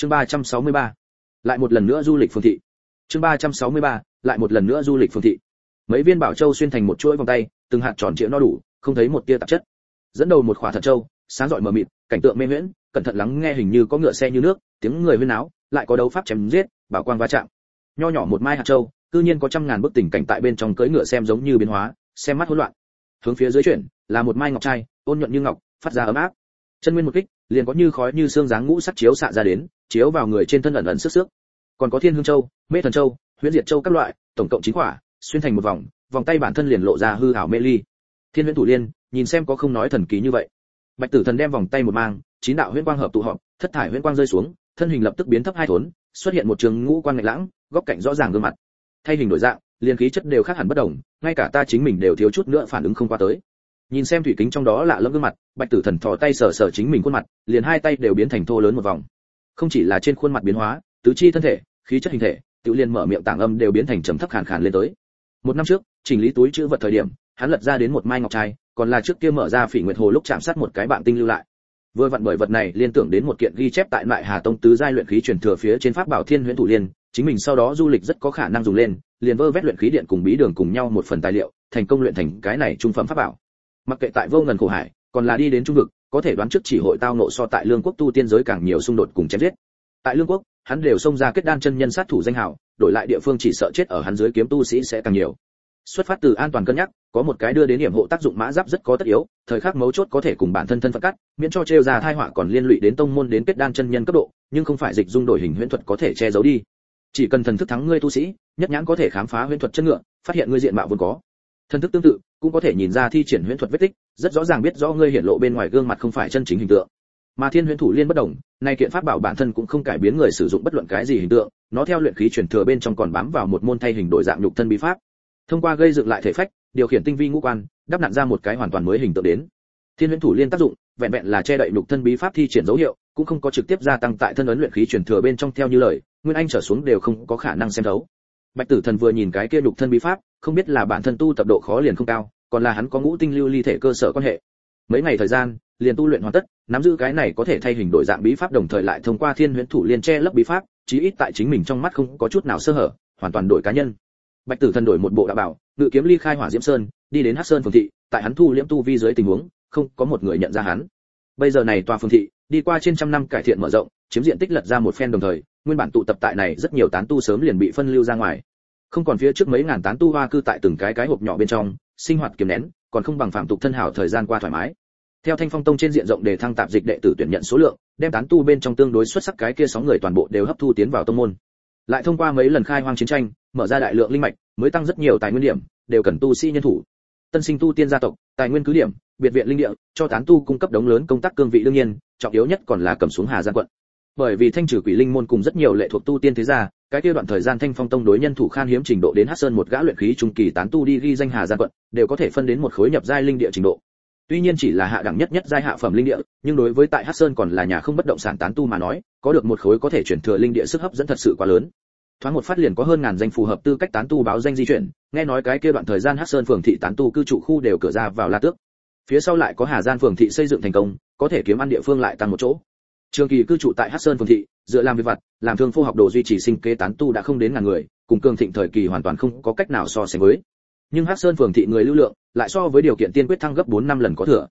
chương 363. lại một lần nữa du lịch phương thị. Chương 363. lại một lần nữa du lịch phương thị. Mấy viên bảo châu xuyên thành một chuỗi vòng tay, từng hạt tròn trịa no đủ, không thấy một tia tạp chất. Dẫn đầu một khỏa thật châu sáng rọi mờ mịt, cảnh tượng mê huyễn, cẩn thận lắng nghe hình như có ngựa xe như nước, tiếng người huyên áo lại có đấu pháp chém giết, bảo quang va chạm. Nho nhỏ một mai hạt châu cư nhiên có trăm ngàn bức tình cảnh tại bên trong cưỡi ngựa xem giống như biến hóa, xem mắt hỗn loạn. Hướng phía dưới chuyển, là một mai ngọc trai, ôn nhuận như ngọc, phát ra ấm áp. Chân nguyên một kích liền có như khói như xương dáng ngũ sắc chiếu xạ ra đến, chiếu vào người trên thân ẩn ẩn sức sức. Còn có thiên hương châu, mê thần châu, huyễn diệt châu các loại, tổng cộng chín quả, xuyên thành một vòng vòng tay bản thân liền lộ ra hư ảo mê ly. Thiên huyễn thủ liên, nhìn xem có không nói thần kỳ như vậy. Bạch tử thần đem vòng tay một mang, chín đạo huyễn quang hợp tụ họp, thất thải huyễn quang rơi xuống, thân hình lập tức biến thấp hai thốn, xuất hiện một trường ngũ quan lạnh lãng, góc cạnh rõ ràng gương mặt. Thay hình đổi dạng, liền khí chất đều khác hẳn bất đồng, ngay cả ta chính mình đều thiếu chút nữa phản ứng không qua tới nhìn xem thủy kính trong đó lạ lẫm gương mặt, bạch tử thần thò tay sờ sờ chính mình khuôn mặt, liền hai tay đều biến thành thô lớn một vòng. Không chỉ là trên khuôn mặt biến hóa, tứ chi thân thể, khí chất hình thể, tự liền mở miệng tảng âm đều biến thành trầm thấp khàn khàn lên tới. Một năm trước, chỉnh lý túi chữ vật thời điểm, hắn lật ra đến một mai ngọc trai, còn là trước kia mở ra phỉ nguyệt hồ lúc chạm sát một cái bạn tinh lưu lại. Vừa vặn bởi vật này liên tưởng đến một kiện ghi chép tại mại hà tông tứ giai luyện khí truyền thừa phía trên pháp bảo thiên huyễn thủ liên, chính mình sau đó du lịch rất có khả năng dùng lên, liền vơ vét luyện khí điện cùng bí đường cùng nhau một phần tài liệu, thành công luyện thành cái này trung phẩm pháp bảo mặc kệ tại vô ngần khổ hải, còn là đi đến trung vực, có thể đoán trước chỉ hội tao nộ so tại lương quốc tu tiên giới càng nhiều xung đột cùng chém giết. Tại lương quốc, hắn đều xông ra kết đan chân nhân sát thủ danh hào, đổi lại địa phương chỉ sợ chết ở hắn dưới kiếm tu sĩ sẽ càng nhiều. Xuất phát từ an toàn cân nhắc, có một cái đưa đến điểm hộ tác dụng mã giáp rất có tất yếu, thời khắc mấu chốt có thể cùng bản thân thân phận cắt, miễn cho trêu ra thai họa còn liên lụy đến tông môn đến kết đan chân nhân cấp độ, nhưng không phải dịch dung đổi hình huyễn thuật có thể che giấu đi. Chỉ cần thần thức thắng ngươi tu sĩ, nhất nhãn có thể khám phá huyễn thuật chân ngựa, phát hiện ngươi diện mạo vốn có thân thức tương tự, cũng có thể nhìn ra thi triển huyễn thuật vết tích, rất rõ ràng biết rõ ngươi hiện lộ bên ngoài gương mặt không phải chân chính hình tượng. Mà thiên huyễn thủ liên bất động, nay kiện pháp bảo bản thân cũng không cải biến người sử dụng bất luận cái gì hình tượng, nó theo luyện khí truyền thừa bên trong còn bám vào một môn thay hình đổi dạng nhục thân bí pháp. Thông qua gây dựng lại thể phách, điều khiển tinh vi ngũ quan, đắp nặn ra một cái hoàn toàn mới hình tượng đến. Thiên huyễn thủ liên tác dụng, vẹn vẹn là che đậy nhục thân bí pháp thi triển dấu hiệu, cũng không có trực tiếp gia tăng tại thân ấn luyện khí truyền thừa bên trong theo như lời, nguyên anh trở xuống đều không có khả năng xem thấu bạch tử thần vừa nhìn cái kia nhục thân bí pháp, không biết là bản thân tu tập độ khó liền không cao, còn là hắn có ngũ tinh lưu ly thể cơ sở quan hệ. Mấy ngày thời gian, liền tu luyện hoàn tất, nắm giữ cái này có thể thay hình đổi dạng bí pháp đồng thời lại thông qua thiên huyễn thủ liên che lấp bí pháp, chí ít tại chính mình trong mắt không có chút nào sơ hở, hoàn toàn đổi cá nhân. Bạch tử thần đổi một bộ đạo bảo, ngự kiếm ly khai hỏa diễm sơn, đi đến hắc sơn phường thị, tại hắn thu liễm tu vi dưới tình huống, không có một người nhận ra hắn. Bây giờ này tòa phường thị, đi qua trên trăm năm cải thiện mở rộng, chiếm diện tích lật ra một phen đồng thời, nguyên bản tụ tập tại này rất nhiều tán tu sớm liền bị phân lưu ra ngoài không còn phía trước mấy ngàn tán tu hoa cư tại từng cái cái hộp nhỏ bên trong, sinh hoạt kiềm nén, còn không bằng phạm tục thân hảo thời gian qua thoải mái. Theo thanh phong tông trên diện rộng để thăng tạp dịch đệ tử tuyển nhận số lượng, đem tán tu bên trong tương đối xuất sắc cái kia sáu người toàn bộ đều hấp thu tiến vào tông môn. Lại thông qua mấy lần khai hoang chiến tranh, mở ra đại lượng linh mạch, mới tăng rất nhiều tài nguyên điểm, đều cần tu sĩ nhân thủ. Tân sinh tu tiên gia tộc, tài nguyên cứ điểm, biệt viện linh địa, cho tán tu cung cấp đống lớn công tác cương vị đương nhiên, trọng yếu nhất còn là cầm xuống hà giang quận bởi vì thanh trừ quỷ linh môn cùng rất nhiều lệ thuộc tu tiên thế gia, cái kia đoạn thời gian thanh phong tông đối nhân thủ khan hiếm trình độ đến hát sơn một gã luyện khí trung kỳ tán tu đi ghi danh hà giang quận, đều có thể phân đến một khối nhập giai linh địa trình độ. Tuy nhiên chỉ là hạ đẳng nhất nhất giai hạ phẩm linh địa, nhưng đối với tại hát sơn còn là nhà không bất động sản tán tu mà nói, có được một khối có thể chuyển thừa linh địa sức hấp dẫn thật sự quá lớn. Thoáng một phát liền có hơn ngàn danh phù hợp tư cách tán tu báo danh di chuyển, nghe nói cái kia đoạn thời gian hát sơn phường thị tán tu cư trụ khu đều cửa ra vào la tước. Phía sau lại có hà gian phường thị xây dựng thành công, có thể kiếm ăn địa phương lại tăng một chỗ trường kỳ cư trụ tại hát sơn phường thị, dựa làm việc vặt, làm thương phô học đồ duy trì sinh kế tán tu đã không đến ngàn người, cùng cường thịnh thời kỳ hoàn toàn không có cách nào so sánh với. Nhưng hát sơn phường thị người lưu lượng, lại so với điều kiện tiên quyết thăng gấp 4 năm lần có thừa.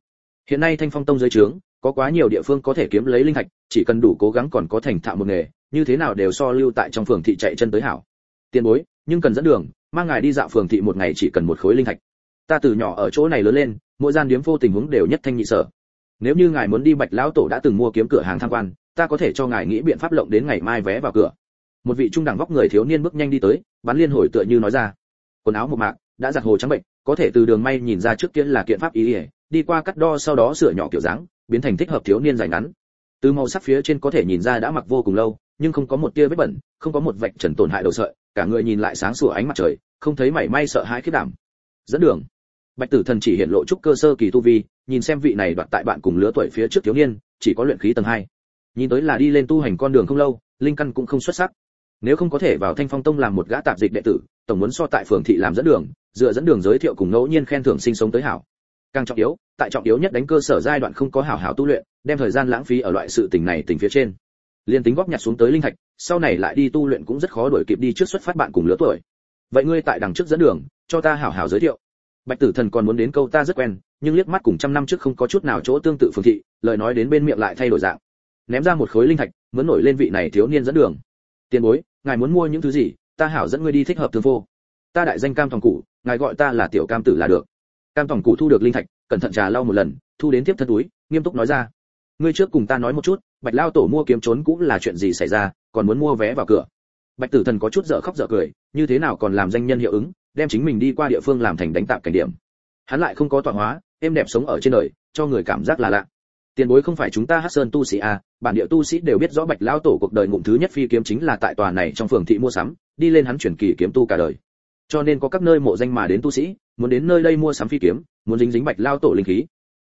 Hiện nay thanh phong tông dưới trướng, có quá nhiều địa phương có thể kiếm lấy linh thạch, chỉ cần đủ cố gắng còn có thành thạo một nghề, như thế nào đều so lưu tại trong phường thị chạy chân tới hảo. Tiền bối, nhưng cần dẫn đường, mang ngài đi dạo phường thị một ngày chỉ cần một khối linh thạch. Ta từ nhỏ ở chỗ này lớn lên, mỗi gian điếm phô tình huống đều nhất thanh nhị sở nếu như ngài muốn đi bạch lão tổ đã từng mua kiếm cửa hàng tham quan, ta có thể cho ngài nghĩ biện pháp lộng đến ngày mai vé vào cửa. Một vị trung đẳng vóc người thiếu niên bước nhanh đi tới, bắn liên hồi tựa như nói ra. Quần áo một mạc, đã giặt hồ trắng bệnh, có thể từ đường may nhìn ra trước kia là kiện pháp ý ỉa đi qua cắt đo sau đó sửa nhỏ kiểu dáng, biến thành thích hợp thiếu niên dài ngắn. Từ màu sắc phía trên có thể nhìn ra đã mặc vô cùng lâu, nhưng không có một tia vết bẩn, không có một vạch trần tổn hại đầu sợi, cả người nhìn lại sáng sủa ánh mặt trời, không thấy mảy may sợ hãi khiết đảm. Dẫn đường. Bạch tử thần chỉ hiện lộ chút cơ sơ kỳ tu vi nhìn xem vị này đoạt tại bạn cùng lứa tuổi phía trước thiếu niên, chỉ có luyện khí tầng 2. nhìn tới là đi lên tu hành con đường không lâu, linh căn cũng không xuất sắc. Nếu không có thể vào thanh phong tông làm một gã tạp dịch đệ tử, tổng muốn so tại phường thị làm dẫn đường, dựa dẫn đường giới thiệu cùng ngẫu nhiên khen thưởng sinh sống tới hảo. Càng trọng yếu, tại trọng yếu nhất đánh cơ sở giai đoạn không có hảo hảo tu luyện, đem thời gian lãng phí ở loại sự tình này tình phía trên. Liên tính góp nhặt xuống tới linh thạch, sau này lại đi tu luyện cũng rất khó đuổi kịp đi trước xuất phát bạn cùng lứa tuổi. Vậy ngươi tại đằng trước dẫn đường, cho ta hảo hảo giới thiệu bạch tử thần còn muốn đến câu ta rất quen, nhưng liếc mắt cùng trăm năm trước không có chút nào chỗ tương tự phương thị, lời nói đến bên miệng lại thay đổi dạng. Ném ra một khối linh thạch, muốn nổi lên vị này thiếu niên dẫn đường. Tiền bối, ngài muốn mua những thứ gì, ta hảo dẫn ngươi đi thích hợp thương vô. ta đại danh cam thòng cụ ngài gọi ta là tiểu cam tử là được. Cam thòng cụ thu được linh thạch, cẩn thận trà lau một lần, thu đến tiếp thân túi, nghiêm túc nói ra. Ngươi trước cùng ta nói một chút, bạch lao tổ mua kiếm trốn cũng là chuyện gì xảy ra, còn muốn mua vé vào cửa? Bạch tử thần có chút dở khóc dở cười, như thế nào còn làm danh nhân hiệu ứng đem chính mình đi qua địa phương làm thành đánh tạm cảnh điểm. Hắn lại không có tọa hóa, êm đẹp sống ở trên đời, cho người cảm giác là lạ. Tiền bối không phải chúng ta hát sơn tu sĩ à bản địa tu sĩ đều biết rõ bạch lao tổ cuộc đời ngụm thứ nhất phi kiếm chính là tại tòa này trong phường thị mua sắm, đi lên hắn chuyển kỳ kiếm tu cả đời. Cho nên có các nơi mộ danh mà đến tu sĩ, muốn đến nơi đây mua sắm phi kiếm, muốn dính dính bạch lao tổ linh khí.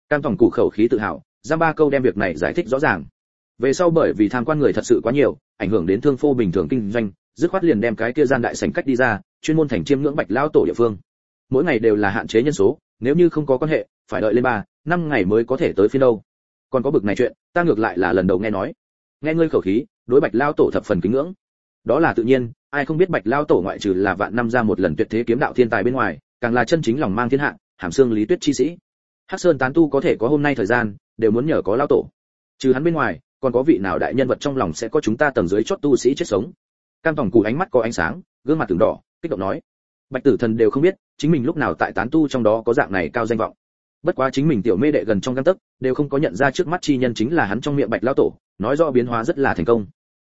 Cam tổng cụ khẩu khí tự hào, giam ba câu đem việc này giải thích rõ ràng. Về sau bởi vì tham quan người thật sự quá nhiều, ảnh hưởng đến thương phô bình thường kinh doanh, dứt khoát liền đem cái kia gian đại sảnh cách đi ra chuyên môn thành chiêm ngưỡng bạch lao tổ địa phương. Mỗi ngày đều là hạn chế nhân số, nếu như không có quan hệ, phải đợi lên ba, năm ngày mới có thể tới phiên đâu. Còn có bực này chuyện, ta ngược lại là lần đầu nghe nói. Nghe ngươi khẩu khí, đối bạch lao tổ thập phần kính ngưỡng. Đó là tự nhiên, ai không biết bạch lao tổ ngoại trừ là vạn năm ra một lần tuyệt thế kiếm đạo thiên tài bên ngoài, càng là chân chính lòng mang thiên hạ, hàm xương lý tuyết chi sĩ. Hắc sơn tán tu có thể có hôm nay thời gian, đều muốn nhờ có lao tổ. Trừ hắn bên ngoài, còn có vị nào đại nhân vật trong lòng sẽ có chúng ta tầng dưới chót tu sĩ chết sống. Cam tổng cù ánh mắt có ánh sáng, gương mặt từng đỏ kích động nói. Bạch tử thần đều không biết, chính mình lúc nào tại tán tu trong đó có dạng này cao danh vọng. Bất quá chính mình tiểu mê đệ gần trong găng tấc, đều không có nhận ra trước mắt chi nhân chính là hắn trong miệng bạch lao tổ, nói rõ biến hóa rất là thành công.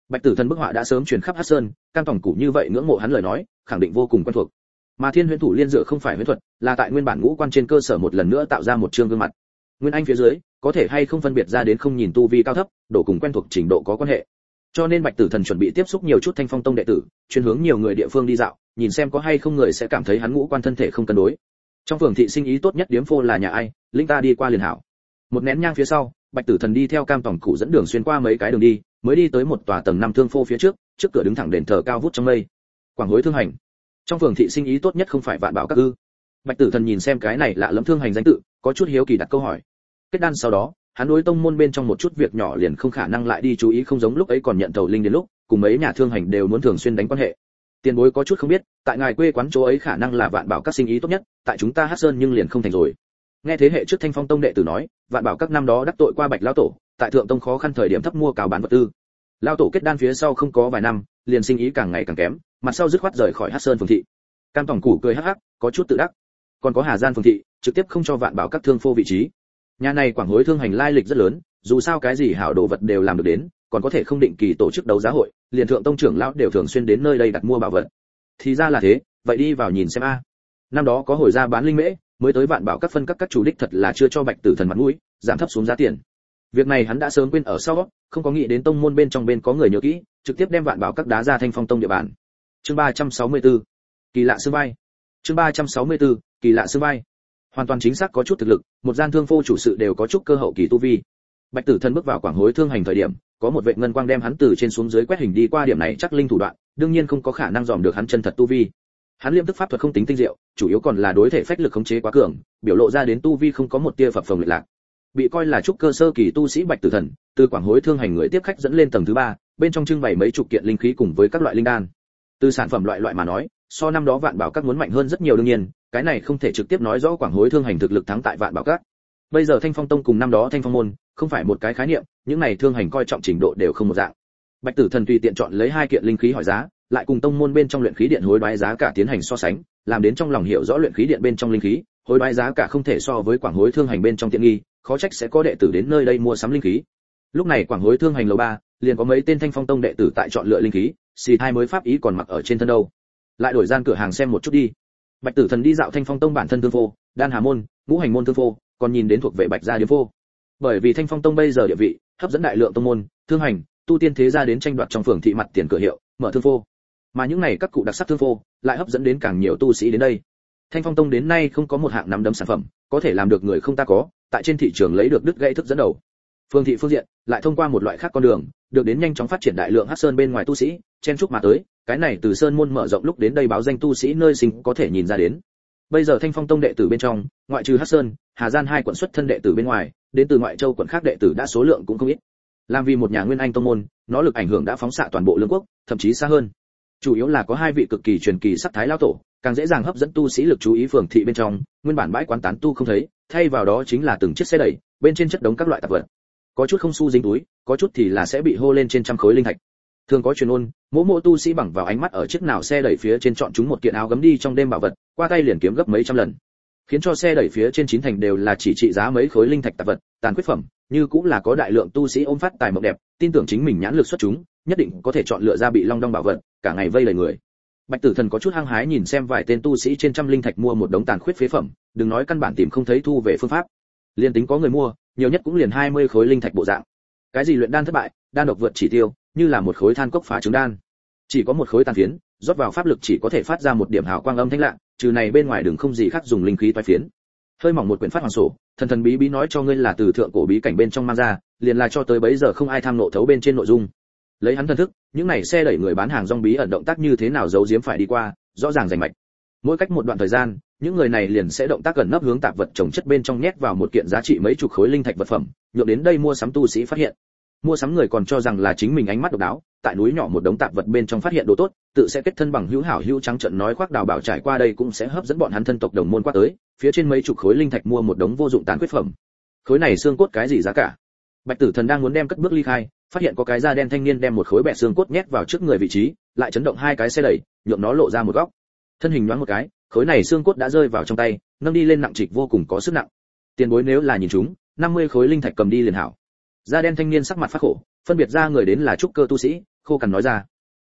Bạch tử thần bức họa đã sớm truyền khắp hát sơn, cam tổng cụ như vậy ngưỡng mộ hắn lời nói, khẳng định vô cùng quen thuộc. Mà thiên huyễn thủ liên dựa không phải huyễn thuật, là tại nguyên bản ngũ quan trên cơ sở một lần nữa tạo ra một chương gương mặt. Nguyên anh phía dưới, có thể hay không phân biệt ra đến không nhìn tu vi cao thấp, độ cùng quen thuộc trình độ có quan hệ. Cho nên bạch tử thần chuẩn bị tiếp xúc nhiều chút thanh phong tông đệ tử chuyên hướng nhiều người địa phương đi dạo nhìn xem có hay không người sẽ cảm thấy hắn ngũ quan thân thể không cân đối. Trong phường thị sinh ý tốt nhất điếm phô là nhà ai? Linh ta đi qua liền hảo. Một nén nhang phía sau, bạch tử thần đi theo cam tổng cụ dẫn đường xuyên qua mấy cái đường đi, mới đi tới một tòa tầng năm thương phô phía trước trước cửa đứng thẳng đền thờ cao vút trong mây. Quảng hối thương hành. Trong phường thị sinh ý tốt nhất không phải vạn bảo các ư. Bạch tử thần nhìn xem cái này lạ lẫm thương hành danh tự, có chút hiếu kỳ đặt câu hỏi. Kết đan sau đó, hắn đối tông môn bên trong một chút việc nhỏ liền không khả năng lại đi chú ý không giống lúc ấy còn nhận tàu linh đến lúc, cùng mấy nhà thương hành đều muốn thường xuyên đánh quan hệ tiền bối có chút không biết, tại ngài quê quán chỗ ấy khả năng là vạn bảo các sinh ý tốt nhất, tại chúng ta hát sơn nhưng liền không thành rồi. Nghe thế hệ trước thanh phong tông đệ tử nói, vạn bảo các năm đó đắc tội qua bạch lão tổ, tại thượng tông khó khăn thời điểm thấp mua cào bán vật tư. Lao tổ kết đan phía sau không có vài năm, liền sinh ý càng ngày càng kém, mặt sau dứt khoát rời khỏi hát sơn phường thị. Cam tổng củ cười hắc hắc, có chút tự đắc. Còn có hà gian phường thị, trực tiếp không cho vạn bảo các thương phô vị trí. Nhà này quảng hối thương hành lai lịch rất lớn, dù sao cái gì hảo đồ vật đều làm được đến còn có thể không định kỳ tổ chức đấu giá hội, liền thượng tông trưởng lão đều thường xuyên đến nơi đây đặt mua bảo vật. Thì ra là thế, vậy đi vào nhìn xem a. Năm đó có hồi ra bán linh mễ, mới tới vạn bảo các phân các các chủ đích thật là chưa cho bạch tử thần mặt mũi, giảm thấp xuống giá tiền. Việc này hắn đã sớm quên ở sau, không có nghĩ đến tông môn bên trong bên có người nhớ kỹ, trực tiếp đem vạn bảo các đá ra thanh phong tông địa bàn. Chương 364 kỳ lạ sư bay chương 364 kỳ lạ sư bay hoàn toàn chính xác có chút thực lực, một gian thương phô chủ sự đều có chút cơ hậu kỳ tu vi. Bạch tử thần bước vào quảng hối thương hành thời điểm có một vệ ngân quang đem hắn từ trên xuống dưới quét hình đi qua điểm này chắc linh thủ đoạn, đương nhiên không có khả năng dòm được hắn chân thật tu vi. Hắn liêm tức pháp thuật không tính tinh diệu, chủ yếu còn là đối thể phách lực khống chế quá cường, biểu lộ ra đến tu vi không có một tia phập phồng lệch lạc. Bị coi là trúc cơ sơ kỳ tu sĩ bạch tử thần, từ quảng hối thương hành người tiếp khách dẫn lên tầng thứ ba, bên trong trưng bày mấy chục kiện linh khí cùng với các loại linh đan. Từ sản phẩm loại loại mà nói, so năm đó vạn bảo các muốn mạnh hơn rất nhiều đương nhiên, cái này không thể trực tiếp nói rõ quảng hối thương hành thực lực thắng tại vạn bảo các bây giờ thanh phong tông cùng năm đó thanh phong môn không phải một cái khái niệm, những này thương hành coi trọng trình độ đều không một dạng. Bạch tử thần tùy tiện chọn lấy hai kiện linh khí hỏi giá, lại cùng tông môn bên trong luyện khí điện hối đoái giá cả tiến hành so sánh, làm đến trong lòng hiểu rõ luyện khí điện bên trong linh khí, hối đoái giá cả không thể so với quảng hối thương hành bên trong tiện nghi, khó trách sẽ có đệ tử đến nơi đây mua sắm linh khí. Lúc này quảng hối thương hành lầu ba, liền có mấy tên thanh phong tông đệ tử tại chọn lựa linh khí, xì hai mới pháp ý còn mặc ở trên thân đâu. Lại đổi gian cửa hàng xem một chút đi. Bạch tử thần đi dạo thanh phong tông bản thân thương phô, đan hà môn, ngũ hành môn thương phô còn nhìn đến thuộc vệ bạch gia điếm vô, bởi vì thanh phong tông bây giờ địa vị hấp dẫn đại lượng tông môn thương hành tu tiên thế gia đến tranh đoạt trong phường thị mặt tiền cửa hiệu mở thương phô. Mà những này các cụ đặc sắc thương phô lại hấp dẫn đến càng nhiều tu sĩ đến đây. Thanh phong tông đến nay không có một hạng nắm đấm sản phẩm có thể làm được người không ta có tại trên thị trường lấy được đứt gãy thức dẫn đầu. Phương thị phương diện lại thông qua một loại khác con đường được đến nhanh chóng phát triển đại lượng hắc sơn bên ngoài tu sĩ chen chúc mà tới cái này từ sơn môn mở rộng lúc đến đây báo danh tu sĩ nơi sinh có thể nhìn ra đến bây giờ thanh phong tông đệ tử bên trong, ngoại trừ hắc sơn, hà gian hai quận xuất thân đệ tử bên ngoài, đến từ ngoại châu quận khác đệ tử đã số lượng cũng không ít. Làm vì một nhà nguyên anh tông môn, nó lực ảnh hưởng đã phóng xạ toàn bộ lương quốc, thậm chí xa hơn. Chủ yếu là có hai vị cực kỳ truyền kỳ sắc thái lao tổ, càng dễ dàng hấp dẫn tu sĩ lực chú ý phường thị bên trong, nguyên bản bãi quán tán tu không thấy, thay vào đó chính là từng chiếc xe đẩy, bên trên chất đống các loại tạp vật. Có chút không su dính túi, có chút thì là sẽ bị hô lên trên trăm khối linh thạch thường có truyền ôn mỗi mộ tu sĩ bằng vào ánh mắt ở chiếc nào xe đẩy phía trên chọn chúng một kiện áo gấm đi trong đêm bảo vật, qua tay liền kiếm gấp mấy trăm lần. Khiến cho xe đẩy phía trên chín thành đều là chỉ trị giá mấy khối linh thạch tạp vật, tàn quyết phẩm, như cũng là có đại lượng tu sĩ ôm phát tài mộng đẹp, tin tưởng chính mình nhãn lực xuất chúng, nhất định có thể chọn lựa ra bị long đong bảo vật, cả ngày vây lời người. Bạch tử thần có chút hăng hái nhìn xem vài tên tu sĩ trên trăm linh thạch mua một đống tàn khuyết phế phẩm, đừng nói căn bản tìm không thấy thu về phương pháp. Liên tính có người mua, nhiều nhất cũng liền 20 khối linh thạch bộ dạng. Cái gì luyện đan thất bại, đan độc vượt chỉ tiêu như là một khối than cốc phá trứng đan. Chỉ có một khối tàn phiến, rót vào pháp lực chỉ có thể phát ra một điểm hào quang âm thanh lạ, trừ này bên ngoài đường không gì khác dùng linh khí toái phiến. Hơi mỏng một quyển phát hoàng sổ, thần thần bí bí nói cho ngươi là từ thượng cổ bí cảnh bên trong mang ra, liền là cho tới bấy giờ không ai tham nộ thấu bên trên nội dung. Lấy hắn thân thức, những này xe đẩy người bán hàng rong bí ẩn động tác như thế nào giấu giếm phải đi qua, rõ ràng rành mạch. Mỗi cách một đoạn thời gian, những người này liền sẽ động tác gần nấp hướng tạp vật trồng chất bên trong nhét vào một kiện giá trị mấy chục khối linh thạch vật phẩm, nhượng đến đây mua sắm tu sĩ phát hiện mua sắm người còn cho rằng là chính mình ánh mắt độc đáo, tại núi nhỏ một đống tạp vật bên trong phát hiện đồ tốt, tự sẽ kết thân bằng hữu hảo hữu trắng trận nói khoác đào bảo trải qua đây cũng sẽ hấp dẫn bọn hắn thân tộc đồng môn qua tới, phía trên mấy chục khối linh thạch mua một đống vô dụng tàn quyết phẩm. Khối này xương cốt cái gì giá cả? Bạch tử thần đang muốn đem cất bước ly khai, phát hiện có cái da đen thanh niên đem một khối bẹ xương cốt nhét vào trước người vị trí, lại chấn động hai cái xe đẩy, nhượng nó lộ ra một góc. Thân hình nhoáng một cái, khối này xương cốt đã rơi vào trong tay, nâng đi lên nặng trịch vô cùng có sức nặng. Tiền bối nếu là nhìn chúng 50 khối linh thạch cầm đi liền hảo da đen thanh niên sắc mặt phát khổ, phân biệt ra người đến là trúc cơ tu sĩ, khô cằn nói ra.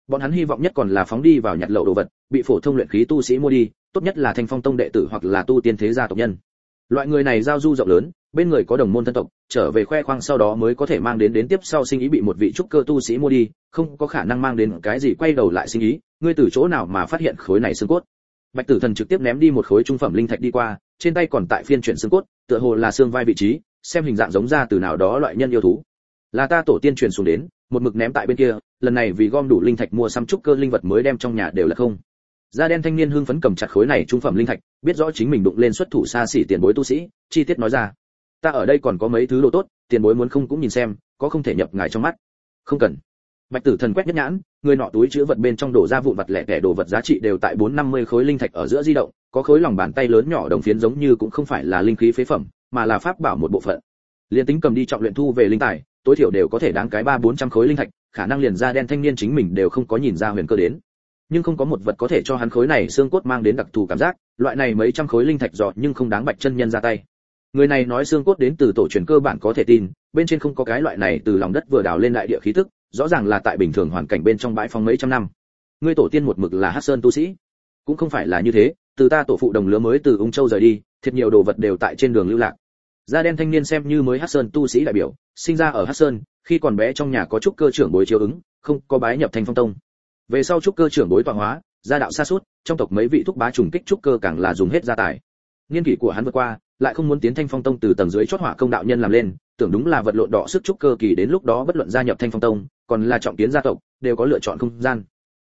Bọn hắn hy vọng nhất còn là phóng đi vào nhặt lậu đồ vật, bị phổ thông luyện khí tu sĩ mua đi, tốt nhất là thanh phong tông đệ tử hoặc là tu tiên thế gia tộc nhân. Loại người này giao du rộng lớn, bên người có đồng môn thân tộc, trở về khoe khoang sau đó mới có thể mang đến đến tiếp sau sinh ý bị một vị trúc cơ tu sĩ mua đi, không có khả năng mang đến cái gì quay đầu lại sinh ý, ngươi từ chỗ nào mà phát hiện khối này xương cốt? Bạch tử thần trực tiếp ném đi một khối trung phẩm linh thạch đi qua, trên tay còn tại phiên chuyển xương cốt, tựa hồ là xương vai vị trí xem hình dạng giống ra từ nào đó loại nhân yêu thú. Là ta tổ tiên truyền xuống đến, một mực ném tại bên kia, lần này vì gom đủ linh thạch mua xăm trúc cơ linh vật mới đem trong nhà đều là không. Da đen thanh niên hưng phấn cầm chặt khối này trung phẩm linh thạch, biết rõ chính mình đụng lên xuất thủ xa xỉ tiền bối tu sĩ, chi tiết nói ra. Ta ở đây còn có mấy thứ đồ tốt, tiền bối muốn không cũng nhìn xem, có không thể nhập ngài trong mắt. Không cần. Bạch tử thần quét nhất nhãn, người nọ túi chứa vật bên trong đổ ra vụn vật lẻ tẻ đồ vật giá trị đều tại bốn năm mươi khối linh thạch ở giữa di động, có khối lòng bàn tay lớn nhỏ đồng phiến giống như cũng không phải là linh khí phế phẩm mà là pháp bảo một bộ phận. Liên tính cầm đi trọng luyện thu về linh tài, tối thiểu đều có thể đáng cái ba bốn trăm khối linh thạch, khả năng liền ra đen thanh niên chính mình đều không có nhìn ra huyền cơ đến. Nhưng không có một vật có thể cho hắn khối này xương cốt mang đến đặc thù cảm giác, loại này mấy trăm khối linh thạch giọt nhưng không đáng bạch chân nhân ra tay. Người này nói xương cốt đến từ tổ truyền cơ bản có thể tin, bên trên không có cái loại này từ lòng đất vừa đào lên đại địa khí tức, rõ ràng là tại bình thường hoàn cảnh bên trong bãi phong mấy trăm năm. Ngươi tổ tiên một mực là hắc sơn tu sĩ. Cũng không phải là như thế, từ ta tổ phụ đồng lứa mới từ ung châu rời đi, thiệt nhiều đồ vật đều tại trên đường lưu lạc da đen thanh niên xem như mới hắc sơn tu sĩ đại biểu, sinh ra ở hắc sơn, khi còn bé trong nhà có trúc cơ trưởng bối chiếu ứng, không có bái nhập thanh phong tông. Về sau trúc cơ trưởng bối tọa hóa, gia đạo xa suốt, trong tộc mấy vị thúc bá trùng kích trúc cơ càng là dùng hết gia tài. Niên kỷ của hắn vượt qua, lại không muốn tiến thanh phong tông từ tầng dưới chót hỏa công đạo nhân làm lên, tưởng đúng là vật lộn đỏ sức trúc cơ kỳ đến lúc đó bất luận gia nhập thanh phong tông, còn là trọng kiến gia tộc, đều có lựa chọn không gian.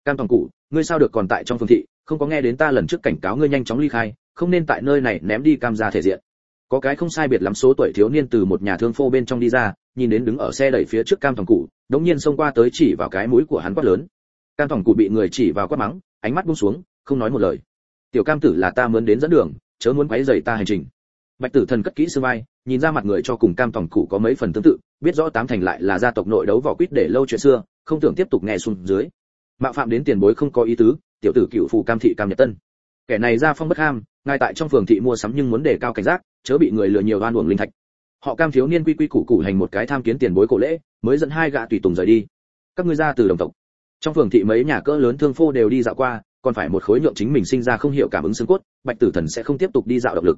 Cam toàn cụ, ngươi sao được còn tại trong phương thị, không có nghe đến ta lần trước cảnh cáo ngươi nhanh chóng ly khai, không nên tại nơi này ném đi cam gia thể diện có cái không sai biệt lắm số tuổi thiếu niên từ một nhà thương phô bên trong đi ra, nhìn đến đứng ở xe đẩy phía trước cam thòng cụ, đống nhiên xông qua tới chỉ vào cái mũi của hắn quát lớn. Cam thòng cụ bị người chỉ vào quát mắng, ánh mắt buông xuống, không nói một lời. Tiểu cam tử là ta muốn đến dẫn đường, chớ muốn quấy rầy ta hành trình. Bạch tử thần cất kỹ xương vai, nhìn ra mặt người cho cùng cam thòng cụ có mấy phần tương tự, biết rõ tám thành lại là gia tộc nội đấu vỏ quýt để lâu chuyện xưa, không tưởng tiếp tục nghe xuống dưới. Mạo phạm đến tiền bối không có ý tứ, tiểu tử cựu phù cam thị cam nhật tân kẻ này ra phong bất ham, ngay tại trong phường thị mua sắm nhưng muốn đề cao cảnh giác, chớ bị người lừa nhiều oan uổng linh thạch. Họ cam thiếu niên quy quy củ củ hành một cái tham kiến tiền bối cổ lễ, mới dẫn hai gã tùy tùng rời đi. Các ngươi ra từ đồng tộc. Trong phường thị mấy nhà cỡ lớn thương phô đều đi dạo qua, còn phải một khối nhượng chính mình sinh ra không hiểu cảm ứng xương cốt, bạch tử thần sẽ không tiếp tục đi dạo động lực.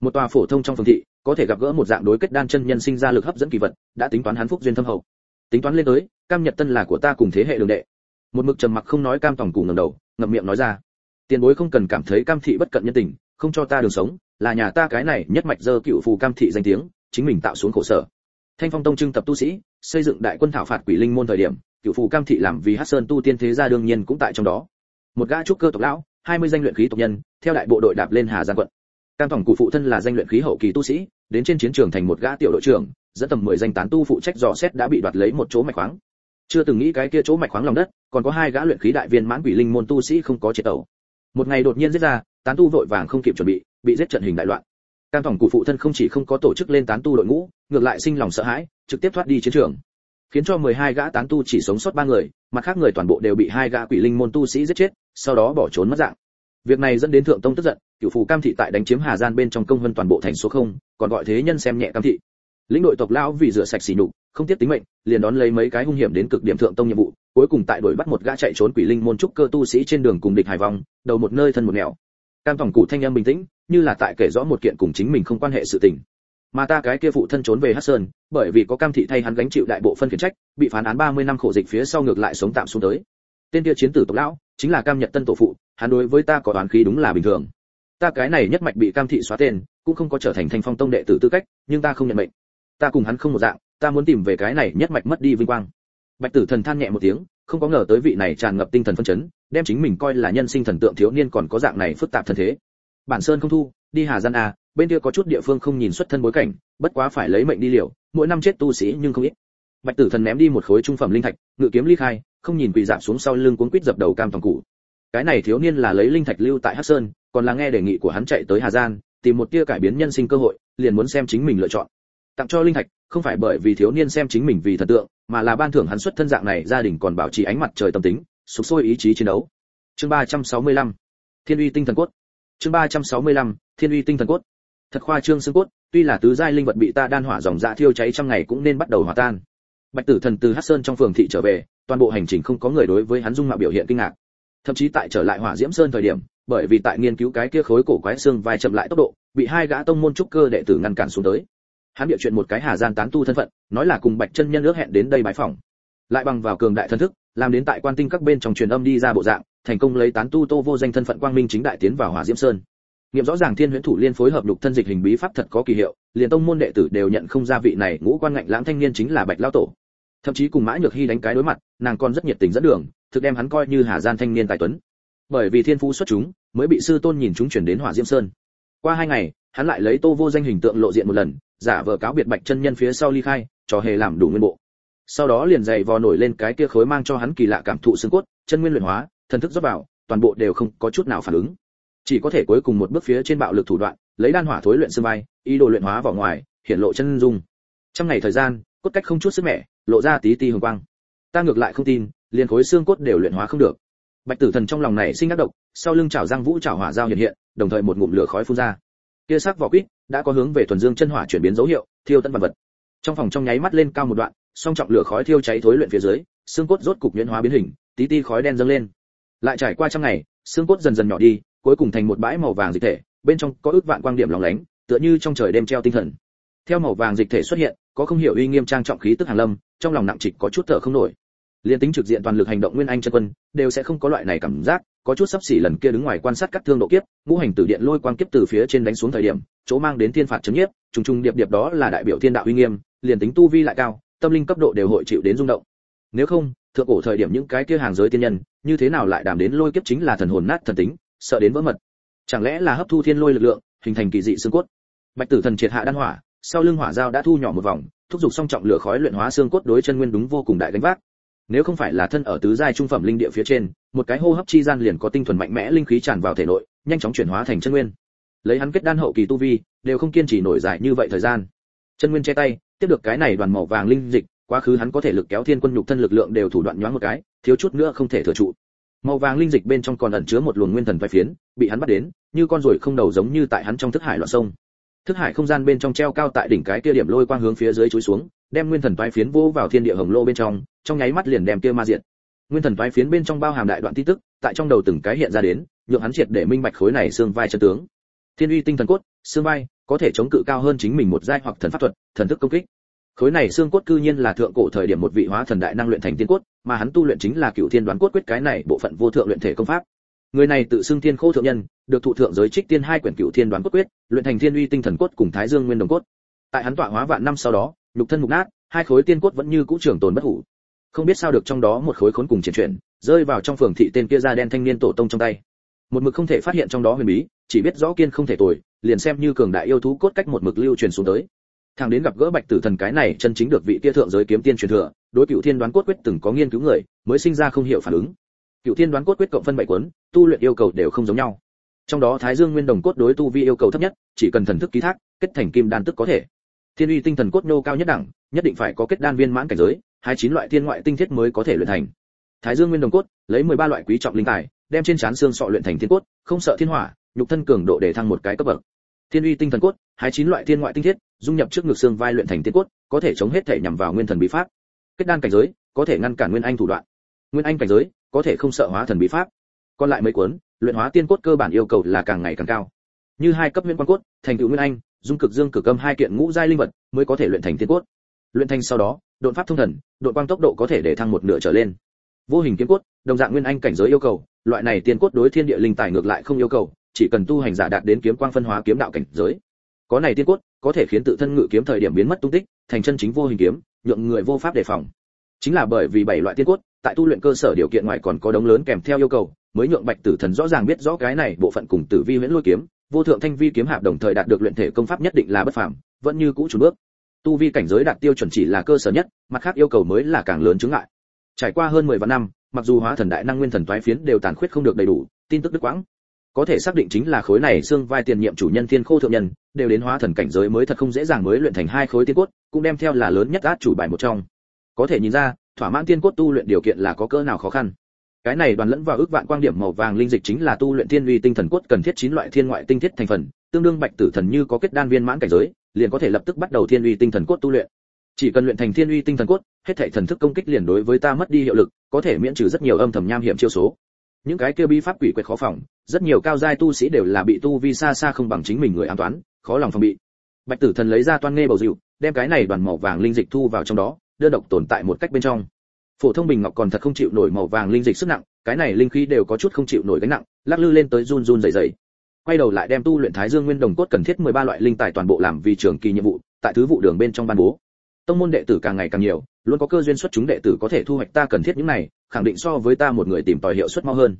Một tòa phổ thông trong phường thị, có thể gặp gỡ một dạng đối kết đan chân nhân sinh ra lực hấp dẫn kỳ vật, đã tính toán hắn phúc duyên thâm hậu. Tính toán lên tới, cam nhật tân là của ta cùng thế hệ đường đệ. Một mực trầm mặc không nói cam tổng cùng ngẩng đầu, ngậm miệng nói ra tiền bối không cần cảm thấy cam thị bất cận nhân tình không cho ta đường sống là nhà ta cái này nhất mạch dơ cựu phù cam thị danh tiếng chính mình tạo xuống khổ sở thanh phong tông trưng tập tu sĩ xây dựng đại quân thảo phạt quỷ linh môn thời điểm cựu phù cam thị làm vì hát sơn tu tiên thế gia đương nhiên cũng tại trong đó một gã trúc cơ tộc lão hai mươi danh luyện khí tộc nhân theo đại bộ đội đạp lên hà giang quận cam tổng cụ phụ thân là danh luyện khí hậu kỳ tu sĩ đến trên chiến trường thành một gã tiểu đội trưởng dẫn tầm 10 danh tán tu phụ trách dò xét đã bị đoạt lấy một chỗ mạch khoáng. Chưa từng nghĩ cái kia chỗ mạch khoáng lòng đất, còn có hai gã luyện khí đại viên mãn quỷ linh môn tu sĩ không có triệt tẩu. Một ngày đột nhiên giết ra, tán tu vội vàng không kịp chuẩn bị, bị giết trận hình đại loạn. Cam tổng cụ phụ thân không chỉ không có tổ chức lên tán tu đội ngũ, ngược lại sinh lòng sợ hãi, trực tiếp thoát đi chiến trường. Khiến cho 12 gã tán tu chỉ sống sót ba người, mặt khác người toàn bộ đều bị hai gã quỷ linh môn tu sĩ giết chết, sau đó bỏ trốn mất dạng. Việc này dẫn đến thượng tông tức giận, cửu phủ cam thị tại đánh chiếm Hà Gian bên trong công vân toàn bộ thành số không, còn gọi thế nhân xem nhẹ cam thị. Lĩnh đội tộc lão vì rửa sạch xỉ nhục, không tiếc tính mệnh, liền đón lấy mấy cái hung hiểm đến cực điểm thượng tông nhiệm vụ, cuối cùng tại đuổi bắt một gã chạy trốn quỷ linh môn trúc cơ tu sĩ trên đường cùng địch hải vong, đầu một nơi thân một nẻo. Cam tổng cụ thanh âm bình tĩnh, như là tại kể rõ một kiện cùng chính mình không quan hệ sự tình. Mà ta cái kia phụ thân trốn về Hắc Sơn, bởi vì có cam thị thay hắn gánh chịu đại bộ phân khiển trách, bị phán án 30 năm khổ dịch phía sau ngược lại sống tạm xuống tới. Tên kia chiến tử tộc lão, chính là cam nhật tân tổ phụ, hắn đối với ta có đoán khí đúng là bình thường. Ta cái này nhất mạch bị cam thị xóa tên, cũng không có trở thành thành phong tông đệ tử tư cách, nhưng ta không nhận mệnh. Ta cùng hắn không một dạng, ta muốn tìm về cái này nhất mạch mất đi vinh quang. Bạch Tử Thần than nhẹ một tiếng, không có ngờ tới vị này tràn ngập tinh thần phân chấn, đem chính mình coi là nhân sinh thần tượng thiếu niên còn có dạng này phức tạp thân thế. Bản Sơn không thu, đi Hà Gian à? bên kia có chút địa phương không nhìn xuất thân bối cảnh, bất quá phải lấy mệnh đi liều, mỗi năm chết tu sĩ nhưng không ít. Bạch Tử Thần ném đi một khối trung phẩm linh thạch, ngự kiếm ly khai, không nhìn quỳ giảm xuống sau lưng cuốn quýt dập đầu cam toàn cụ. Cái này thiếu niên là lấy linh thạch lưu tại Hắc Sơn, còn là nghe đề nghị của hắn chạy tới Hà Gian, tìm một tia cải biến nhân sinh cơ hội, liền muốn xem chính mình lựa chọn. Tặng cho linh thạch, không phải bởi vì thiếu niên xem chính mình vì thần tượng, mà là ban thưởng hắn xuất thân dạng này gia đình còn bảo trì ánh mặt trời tâm tính, sục sôi ý chí chiến đấu. Chương 365. Thiên uy tinh thần cốt. Chương 365. Thiên uy tinh thần cốt. Thật khoa trương xương cốt, tuy là tứ giai linh vật bị ta đan hỏa dòng dạ thiêu cháy trăm ngày cũng nên bắt đầu hòa tan. Bạch Tử Thần từ Hắc Sơn trong phường thị trở về, toàn bộ hành trình không có người đối với hắn dung mạo biểu hiện kinh ngạc. Thậm chí tại trở lại Hỏa Diễm Sơn thời điểm, bởi vì tại nghiên cứu cái kia khối cổ quái xương vai chậm lại tốc độ, bị hai gã tông môn trúc cơ đệ tử ngăn cản xuống tới. Hắn địa chuyện một cái Hà Gian tán tu thân phận, nói là cùng Bạch Chân Nhân ước hẹn đến đây bái phỏng. Lại bằng vào cường đại thân thức, làm đến tại quan tinh các bên trong truyền âm đi ra bộ dạng, thành công lấy tán tu Tô vô danh thân phận quang minh chính đại tiến vào Hỏa Diễm Sơn. Nghiệm rõ ràng thiên huyễn thủ liên phối hợp lục thân dịch hình bí pháp thật có kỳ hiệu liền tông môn đệ tử đều nhận không ra vị này ngũ quan ngạnh lãng thanh niên chính là bạch lao tổ. Thậm chí cùng mã nhược hy đánh cái đối mặt nàng còn rất nhiệt tình dẫn đường thực đem hắn coi như hà gian thanh niên tài tuấn. Bởi vì thiên phú xuất chúng mới bị sư tôn nhìn chúng chuyển đến hỏa diễm sơn. Qua hai ngày hắn lại lấy tô vô danh hình tượng lộ diện một lần giả vờ cáo biệt bạch chân nhân phía sau ly khai trò hề làm đủ nguyên bộ. Sau đó liền dày vò nổi lên cái kia khối mang cho hắn kỳ lạ cảm thụ xương cốt, chân nguyên luyện hóa, thần thức rót vào, toàn bộ đều không có chút nào phản ứng. Chỉ có thể cuối cùng một bước phía trên bạo lực thủ đoạn, lấy đan hỏa thối luyện xương vai, ý đồ luyện hóa vào ngoài hiện lộ chân dung. Trong ngày thời gian, cốt cách không chút sức mẻ, lộ ra tí ti hồng quang. Ta ngược lại không tin, liền khối xương cốt đều luyện hóa không được. Bạch tử thần trong lòng này sinh ác độc, sau lưng chảo răng vũ chảo hỏa giao hiện hiện, đồng thời một ngụm lửa khói phun ra kia sắc vỏ quýt đã có hướng về thuần dương chân hỏa chuyển biến dấu hiệu, thiêu tân vật vật. Trong phòng trong nháy mắt lên cao một đoạn, song trọng lửa khói thiêu cháy thối luyện phía dưới, xương cốt rốt cục nhuyễn hóa biến hình, tí ti khói đen dâng lên. Lại trải qua trăm ngày, xương cốt dần dần nhỏ đi, cuối cùng thành một bãi màu vàng dịch thể, bên trong có ước vạn quang điểm lóng lánh, tựa như trong trời đêm treo tinh thần. Theo màu vàng dịch thể xuất hiện, có không hiểu uy nghiêm trang trọng khí tức hàng lâm, trong lòng nặng trịch có chút thở không nổi. Liên tính trực diện toàn lực hành động nguyên anh chân quân, đều sẽ không có loại này cảm giác có chút sắp xỉ lần kia đứng ngoài quan sát các thương độ kiếp, ngũ hành tử điện lôi quang kiếp từ phía trên đánh xuống thời điểm, chỗ mang đến thiên phạt chấn nhiếp, trùng trùng điệp điệp đó là đại biểu thiên đạo uy nghiêm, liền tính tu vi lại cao, tâm linh cấp độ đều hội chịu đến rung động. Nếu không, thượng cổ thời điểm những cái kia hàng giới tiên nhân, như thế nào lại đàm đến lôi kiếp chính là thần hồn nát thần tính, sợ đến vỡ mật. Chẳng lẽ là hấp thu thiên lôi lực lượng, hình thành kỳ dị xương cốt? Bạch tử thần triệt hạ đan hỏa, sau lưng hỏa dao đã thu nhỏ một vòng, thúc giục song trọng lửa khói luyện hóa xương cốt đối chân nguyên đúng vô cùng đại gánh vác nếu không phải là thân ở tứ giai trung phẩm linh địa phía trên, một cái hô hấp chi gian liền có tinh thuần mạnh mẽ linh khí tràn vào thể nội, nhanh chóng chuyển hóa thành chân nguyên. Lấy hắn kết đan hậu kỳ tu vi, đều không kiên trì nổi dài như vậy thời gian. Chân nguyên che tay, tiếp được cái này đoàn màu vàng linh dịch, quá khứ hắn có thể lực kéo thiên quân nhục thân lực lượng đều thủ đoạn nhoáng một cái, thiếu chút nữa không thể thừa trụ. Màu vàng linh dịch bên trong còn ẩn chứa một luồng nguyên thần vai phiến, bị hắn bắt đến, như con ruồi không đầu giống như tại hắn trong thức hải loạn sông. Thức hải không gian bên trong treo cao tại đỉnh cái kia điểm lôi quang hướng phía dưới chúi xuống, đem nguyên thần vai phiến vô vào thiên địa hồng lô bên trong trong nháy mắt liền đem kia ma diệt. Nguyên thần vai phiến bên trong bao hàm đại đoạn tin tức, tại trong đầu từng cái hiện ra đến, nhượng hắn triệt để minh bạch khối này xương vai chân tướng. Thiên uy tinh thần cốt, xương vai, có thể chống cự cao hơn chính mình một giai hoặc thần pháp thuật, thần thức công kích. Khối này xương cốt cư nhiên là thượng cổ thời điểm một vị hóa thần đại năng luyện thành tiên cốt, mà hắn tu luyện chính là cựu thiên đoán cốt quyết cái này bộ phận vô thượng luyện thể công pháp. Người này tự xưng thiên khô thượng nhân, được thụ thượng giới trích tiên hai quyển cựu thiên đoán cốt quyết, luyện thành thiên uy tinh thần cốt cùng thái dương nguyên đồng cốt. Tại hắn tọa hóa vạn năm sau đó lục thân mục nát, hai khối tiên cốt vẫn như cũ trường tồn bất hủ không biết sao được trong đó một khối khốn cùng triển chuyển, rơi vào trong phường thị tên kia da đen thanh niên tổ tông trong tay. Một mực không thể phát hiện trong đó huyền bí, chỉ biết rõ kiên không thể tồi, liền xem như cường đại yêu thú cốt cách một mực lưu truyền xuống tới. Thằng đến gặp gỡ bạch tử thần cái này chân chính được vị tia thượng giới kiếm tiên truyền thừa, đối cựu thiên đoán cốt quyết từng có nghiên cứu người, mới sinh ra không hiểu phản ứng. Cựu thiên đoán cốt quyết cộng phân bảy cuốn, tu luyện yêu cầu đều không giống nhau. Trong đó thái dương nguyên đồng cốt đối tu vi yêu cầu thấp nhất, chỉ cần thần thức ký thác, kết thành kim đan tức có thể. Thiên uy tinh thần cốt nô cao nhất đẳng, nhất định phải có kết đan viên mãn cảnh giới hai chín loại thiên ngoại tinh thiết mới có thể luyện thành. Thái dương nguyên đồng cốt, lấy 13 loại quý trọng linh tài, đem trên trán xương sọ luyện thành thiên cốt, không sợ thiên hỏa, nhục thân cường độ để thăng một cái cấp bậc. Thiên uy tinh thần cốt, hai chín loại thiên ngoại tinh thiết, dung nhập trước ngực xương vai luyện thành thiên cốt, có thể chống hết thể nhằm vào nguyên thần bí pháp. Kết đan cảnh giới, có thể ngăn cản nguyên anh thủ đoạn. Nguyên anh cảnh giới, có thể không sợ hóa thần bí pháp. Còn lại mấy cuốn, luyện hóa tiên cốt cơ bản yêu cầu là càng ngày càng cao. Như hai cấp nguyên quan cốt, thành tựu nguyên anh, dung cực dương cực âm hai kiện ngũ giai linh vật mới có thể luyện thành tiên cốt. Luyện thành sau đó đột pháp thông thần đột quang tốc độ có thể để thăng một nửa trở lên. Vô hình kiếm cốt, đồng dạng nguyên anh cảnh giới yêu cầu, loại này tiên cốt đối thiên địa linh tài ngược lại không yêu cầu, chỉ cần tu hành giả đạt đến kiếm quang phân hóa kiếm đạo cảnh giới. Có này tiên cốt, có thể khiến tự thân ngự kiếm thời điểm biến mất tung tích, thành chân chính vô hình kiếm, nhượng người vô pháp đề phòng. Chính là bởi vì bảy loại tiên cốt, tại tu luyện cơ sở điều kiện ngoài còn có đống lớn kèm theo yêu cầu, mới nhượng bạch tử thần rõ ràng biết rõ cái này bộ phận cùng tử vi huyễn lôi kiếm, vô thượng thanh vi kiếm hạp đồng thời đạt được luyện thể công pháp nhất định là bất phàm, vẫn như cũ chủ bước tu vi cảnh giới đạt tiêu chuẩn chỉ là cơ sở nhất, mặt khác yêu cầu mới là càng lớn chứng ngại. Trải qua hơn 10 vạn năm, mặc dù hóa thần đại năng nguyên thần toái phiến đều tàn khuyết không được đầy đủ, tin tức đứt quãng. Có thể xác định chính là khối này xương vai tiền nhiệm chủ nhân thiên khô thượng nhân, đều đến hóa thần cảnh giới mới thật không dễ dàng mới luyện thành hai khối tiên cốt, cũng đem theo là lớn nhất át chủ bài một trong. Có thể nhìn ra, thỏa mãn tiên cốt tu luyện điều kiện là có cỡ nào khó khăn. Cái này đoàn lẫn vào ước vạn quang điểm màu vàng linh dịch chính là tu luyện thiên uy tinh thần cốt cần thiết chín loại thiên ngoại tinh thiết thành phần, tương đương bạch tử thần như có kết đan viên mãn cảnh giới liền có thể lập tức bắt đầu thiên uy tinh thần cốt tu luyện. Chỉ cần luyện thành thiên uy tinh thần cốt, hết thảy thần thức công kích liền đối với ta mất đi hiệu lực, có thể miễn trừ rất nhiều âm thầm nham hiểm chiêu số. Những cái kia bi pháp quỷ quyệt khó phòng, rất nhiều cao giai tu sĩ đều là bị tu vi xa xa không bằng chính mình người an toán, khó lòng phòng bị. Bạch tử thần lấy ra toan nghe bầu rượu, đem cái này đoàn màu vàng linh dịch thu vào trong đó, đơn độc tồn tại một cách bên trong. Phổ thông bình ngọc còn thật không chịu nổi màu vàng linh dịch sức nặng, cái này linh khí đều có chút không chịu nổi gánh nặng, lắc lư lên tới run run rẩy rẩy quay đầu lại đem tu luyện thái dương nguyên đồng cốt cần thiết 13 loại linh tài toàn bộ làm vì trưởng kỳ nhiệm vụ, tại thứ vụ đường bên trong ban bố. Tông môn đệ tử càng ngày càng nhiều, luôn có cơ duyên xuất chúng đệ tử có thể thu hoạch ta cần thiết những này, khẳng định so với ta một người tìm tòi hiệu suất mau hơn.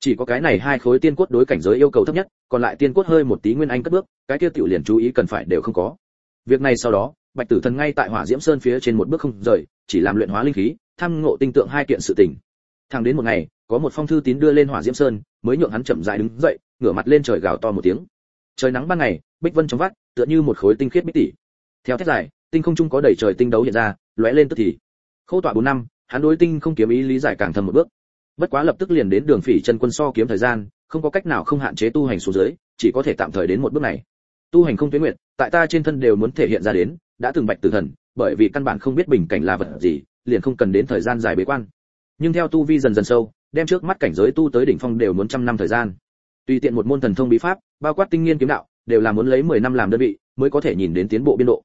Chỉ có cái này hai khối tiên cốt đối cảnh giới yêu cầu thấp nhất, còn lại tiên cốt hơi một tí nguyên anh cất bước, cái kia tiểu liền chú ý cần phải đều không có. Việc này sau đó, bạch tử thần ngay tại hỏa diễm sơn phía trên một bước không rời, chỉ làm luyện hóa linh khí, tham ngộ tinh tượng hai kiện sự tình. Thẳng đến một ngày, có một phong thư tín đưa lên hỏa diễm sơn mới nhượng hắn chậm rãi đứng dậy, ngửa mặt lên trời gào to một tiếng. Trời nắng ban ngày, bích vân trong vắt, tựa như một khối tinh khiết bích tỷ. Theo thét dài, tinh không trung có đầy trời tinh đấu hiện ra, lóe lên tức thì. Khâu tọa bốn năm, hắn đối tinh không kiếm ý lý giải càng thâm một bước. Bất quá lập tức liền đến đường phỉ chân quân so kiếm thời gian, không có cách nào không hạn chế tu hành xuống dưới, chỉ có thể tạm thời đến một bước này. Tu hành không tuyến nguyện tại ta trên thân đều muốn thể hiện ra đến, đã từng bạch tử thần, bởi vì căn bản không biết bình cảnh là vật gì, liền không cần đến thời gian dài bế quan. Nhưng theo tu vi dần dần sâu đem trước mắt cảnh giới tu tới đỉnh phong đều muốn trăm năm thời gian. Tùy tiện một môn thần thông bí pháp, bao quát tinh nghiên kiếm đạo, đều là muốn lấy 10 năm làm đơn vị, mới có thể nhìn đến tiến bộ biên độ.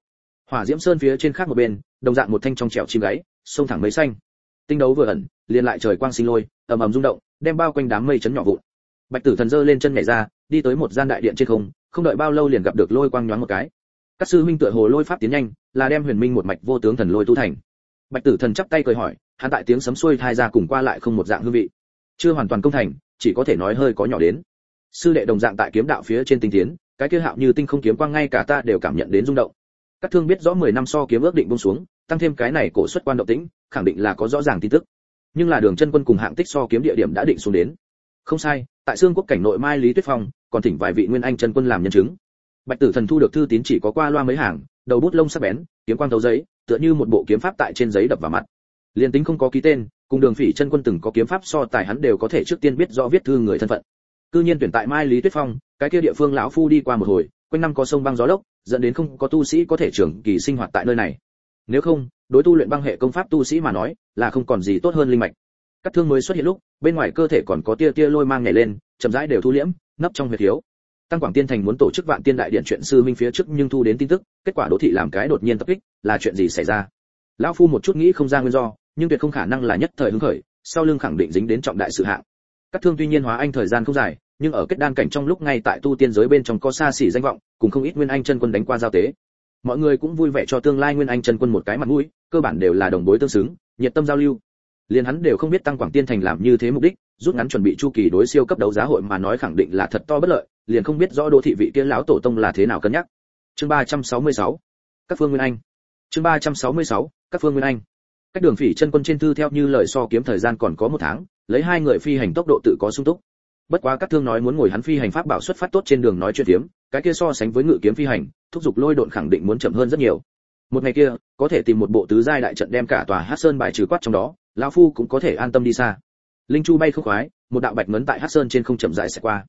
Hỏa diễm sơn phía trên khác một bên, đồng dạng một thanh trong trẻo chim gáy sông thẳng mấy xanh. Tinh đấu vừa ẩn, liền lại trời quang sinh lôi, ầm ầm rung động, đem bao quanh đám mây chấn nhỏ vụn. Bạch tử thần giơ lên chân nhảy ra, đi tới một gian đại điện trên không không đợi bao lâu liền gặp được lôi quang nhoáng một cái. Các sư huynh tựa hồ lôi pháp tiến nhanh, là đem huyền minh một mạch vô tướng thần lôi tu thành. Bạch tử thần chắp tay cười hỏi, hắn tại tiếng sấm xuôi thai ra cùng qua lại không một dạng hương vị chưa hoàn toàn công thành, chỉ có thể nói hơi có nhỏ đến. Sư đệ đồng dạng tại kiếm đạo phía trên tinh tiến, cái kia hạo như tinh không kiếm quang ngay cả ta đều cảm nhận đến rung động. Các thương biết rõ 10 năm so kiếm ước định buông xuống, tăng thêm cái này cổ xuất quan động tĩnh, khẳng định là có rõ ràng tin tức. Nhưng là đường chân quân cùng hạng tích so kiếm địa điểm đã định xuống đến. Không sai, tại xương quốc cảnh nội mai lý tuyết phong, còn thỉnh vài vị nguyên anh chân quân làm nhân chứng. Bạch tử thần thu được thư tín chỉ có qua loa mấy hàng, đầu bút lông sắc bén, kiếm quang thấu giấy, tựa như một bộ kiếm pháp tại trên giấy đập vào mặt liên tính không có ký tên, cùng đường phỉ chân quân từng có kiếm pháp so tài hắn đều có thể trước tiên biết rõ viết thư người thân phận. Cư nhiên tuyển tại mai lý tuyết phong, cái kia địa phương lão phu đi qua một hồi, quanh năm có sông băng gió lốc, dẫn đến không có tu sĩ có thể trưởng kỳ sinh hoạt tại nơi này. Nếu không, đối tu luyện băng hệ công pháp tu sĩ mà nói, là không còn gì tốt hơn linh mạch. Các thương mới xuất hiện lúc, bên ngoài cơ thể còn có tia tia lôi mang nhảy lên, chậm rãi đều thu liễm, nấp trong huyệt thiếu tăng quảng tiên thành muốn tổ chức vạn tiên đại điện chuyện sư minh phía trước nhưng thu đến tin tức, kết quả đỗ thị làm cái đột nhiên tập kích, là chuyện gì xảy ra? Lão phu một chút nghĩ không ra nguyên do nhưng tuyệt không khả năng là nhất thời hứng khởi sau lưng khẳng định dính đến trọng đại sự hạng. Các thương tuy nhiên hóa anh thời gian không dài nhưng ở kết đan cảnh trong lúc ngay tại tu tiên giới bên trong có xa xỉ danh vọng cùng không ít nguyên anh chân quân đánh qua giao tế. Mọi người cũng vui vẻ cho tương lai nguyên anh chân quân một cái mặt mũi cơ bản đều là đồng bối tương xứng nhiệt tâm giao lưu. Liền hắn đều không biết tăng quảng tiên thành làm như thế mục đích rút ngắn chuẩn bị chu kỳ đối siêu cấp đấu giá hội mà nói khẳng định là thật to bất lợi liền không biết rõ đô thị vị kia lão tổ tông là thế nào cân nhắc. Chương 366 các phương nguyên anh. Chương 366, các phương nguyên anh cách đường phỉ chân quân trên thư theo như lời so kiếm thời gian còn có một tháng, lấy hai người phi hành tốc độ tự có sung túc. Bất quá các thương nói muốn ngồi hắn phi hành pháp bảo xuất phát tốt trên đường nói chuyện tiếm cái kia so sánh với ngự kiếm phi hành, thúc giục lôi độn khẳng định muốn chậm hơn rất nhiều. Một ngày kia, có thể tìm một bộ tứ giai đại trận đem cả tòa hát sơn bài trừ quát trong đó, lão phu cũng có thể an tâm đi xa. Linh chu bay không khoái, một đạo bạch ngấn tại hát sơn trên không chậm dài sẽ qua.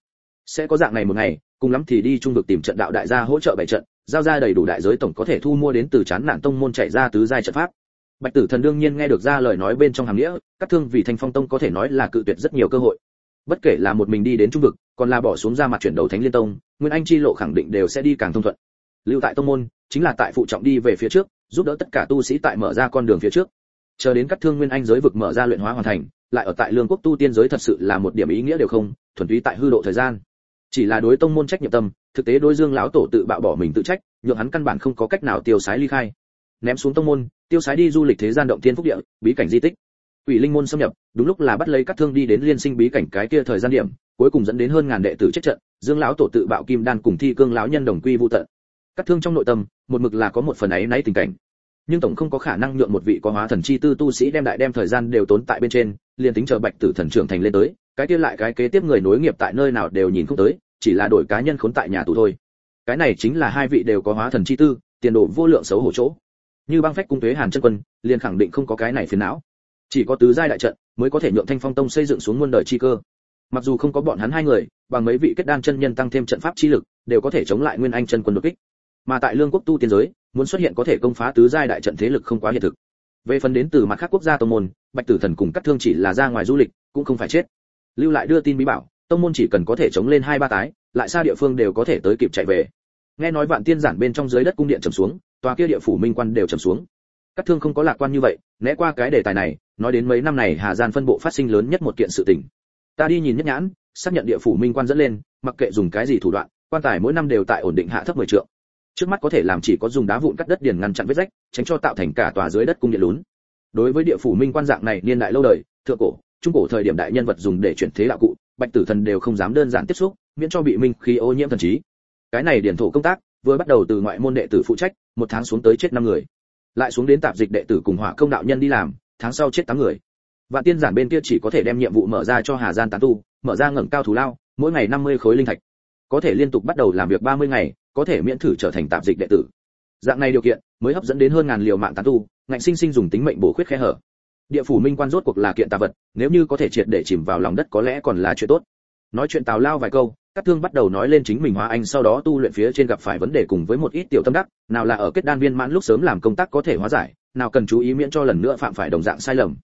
Sẽ có dạng này một ngày, cùng lắm thì đi trung vực tìm trận đạo đại gia hỗ trợ bảy trận, giao ra đầy đủ đại giới tổng có thể thu mua đến từ chán nạn tông môn chạy ra tứ giai trận pháp bạch tử thần đương nhiên nghe được ra lời nói bên trong hàm nghĩa, các thương vì thanh phong tông có thể nói là cự tuyệt rất nhiều cơ hội. Bất kể là một mình đi đến trung vực, còn là bỏ xuống ra mặt chuyển đầu thánh liên tông, nguyên anh chi lộ khẳng định đều sẽ đi càng thông thuận. Lưu tại tông môn, chính là tại phụ trọng đi về phía trước, giúp đỡ tất cả tu sĩ tại mở ra con đường phía trước. Chờ đến các thương nguyên anh giới vực mở ra luyện hóa hoàn thành, lại ở tại lương quốc tu tiên giới thật sự là một điểm ý nghĩa đều không, thuần túy tại hư độ thời gian. Chỉ là đối tông môn trách nhiệm tâm, thực tế đối dương lão tổ tự bạo bỏ mình tự trách, nhượng hắn căn bản không có cách nào tiêu sái ly khai ném xuống tông môn, tiêu sái đi du lịch thế gian động thiên phúc địa, bí cảnh di tích. Ủy linh môn xâm nhập, đúng lúc là bắt lấy các thương đi đến liên sinh bí cảnh cái kia thời gian điểm, cuối cùng dẫn đến hơn ngàn đệ tử chết trận, dương lão tổ tự bạo kim đan cùng thi cương lão nhân đồng quy vu tận. Các thương trong nội tâm, một mực là có một phần ấy nãy tình cảnh. Nhưng tổng không có khả năng nhượng một vị có hóa thần chi tư tu sĩ đem đại đem thời gian đều tốn tại bên trên, liền tính chờ bạch tử thần trưởng thành lên tới, cái kia lại cái kế tiếp người nối nghiệp tại nơi nào đều nhìn không tới, chỉ là đổi cá nhân khốn tại nhà tù thôi. Cái này chính là hai vị đều có hóa thần chi tư, tiền đồ vô lượng xấu hổ chỗ như băng phách cung tuế hàn chân quân, liền khẳng định không có cái này phiền não. Chỉ có tứ giai đại trận mới có thể nhượng thanh phong tông xây dựng xuống muôn đời chi cơ. Mặc dù không có bọn hắn hai người, bằng mấy vị kết đan chân nhân tăng thêm trận pháp chi lực, đều có thể chống lại nguyên anh chân quân đột kích. Mà tại lương quốc tu tiên giới, muốn xuất hiện có thể công phá tứ giai đại trận thế lực không quá hiện thực. Về phần đến từ mặt khác quốc gia tông môn, bạch tử thần cùng các thương chỉ là ra ngoài du lịch, cũng không phải chết. Lưu lại đưa tin bí bảo, tông môn chỉ cần có thể chống lên hai ba tái, lại xa địa phương đều có thể tới kịp chạy về. Nghe nói vạn tiên giản bên trong dưới đất cung điện trầm xuống tòa kia địa phủ minh quan đều trầm xuống. Các thương không có lạc quan như vậy, né qua cái đề tài này, nói đến mấy năm này hà gian phân bộ phát sinh lớn nhất một kiện sự tình. Ta đi nhìn nhất nhãn, xác nhận địa phủ minh quan dẫn lên, mặc kệ dùng cái gì thủ đoạn, quan tài mỗi năm đều tại ổn định hạ thấp 10 trượng. Trước mắt có thể làm chỉ có dùng đá vụn cắt đất điền ngăn chặn vết rách, tránh cho tạo thành cả tòa dưới đất cung điện lún. Đối với địa phủ minh quan dạng này, niên đại lâu đời, thượng cổ, trung cổ thời điểm đại nhân vật dùng để chuyển thế đạo cụ, bạch tử thần đều không dám đơn giản tiếp xúc, miễn cho bị minh khí ô nhiễm thần trí. Cái này điển thổ công tác vừa bắt đầu từ ngoại môn đệ tử phụ trách, một tháng xuống tới chết năm người. Lại xuống đến tạp dịch đệ tử cùng hỏa công đạo nhân đi làm, tháng sau chết tám người. Và tiên giản bên kia chỉ có thể đem nhiệm vụ mở ra cho hà gian tán tu, mở ra ngẩng cao thù lao, mỗi ngày 50 khối linh thạch. Có thể liên tục bắt đầu làm việc 30 ngày, có thể miễn thử trở thành tạp dịch đệ tử. Dạng này điều kiện, mới hấp dẫn đến hơn ngàn liều mạng tán tu, ngạnh sinh sinh dùng tính mệnh bổ khuyết khe hở. Địa phủ minh quan rốt cuộc là kiện tà vật, nếu như có thể triệt để chìm vào lòng đất có lẽ còn là chuyện tốt. Nói chuyện tào lao vài câu các thương bắt đầu nói lên chính mình hóa anh sau đó tu luyện phía trên gặp phải vấn đề cùng với một ít tiểu tâm đắc, nào là ở kết đan viên mãn lúc sớm làm công tác có thể hóa giải, nào cần chú ý miễn cho lần nữa phạm phải đồng dạng sai lầm.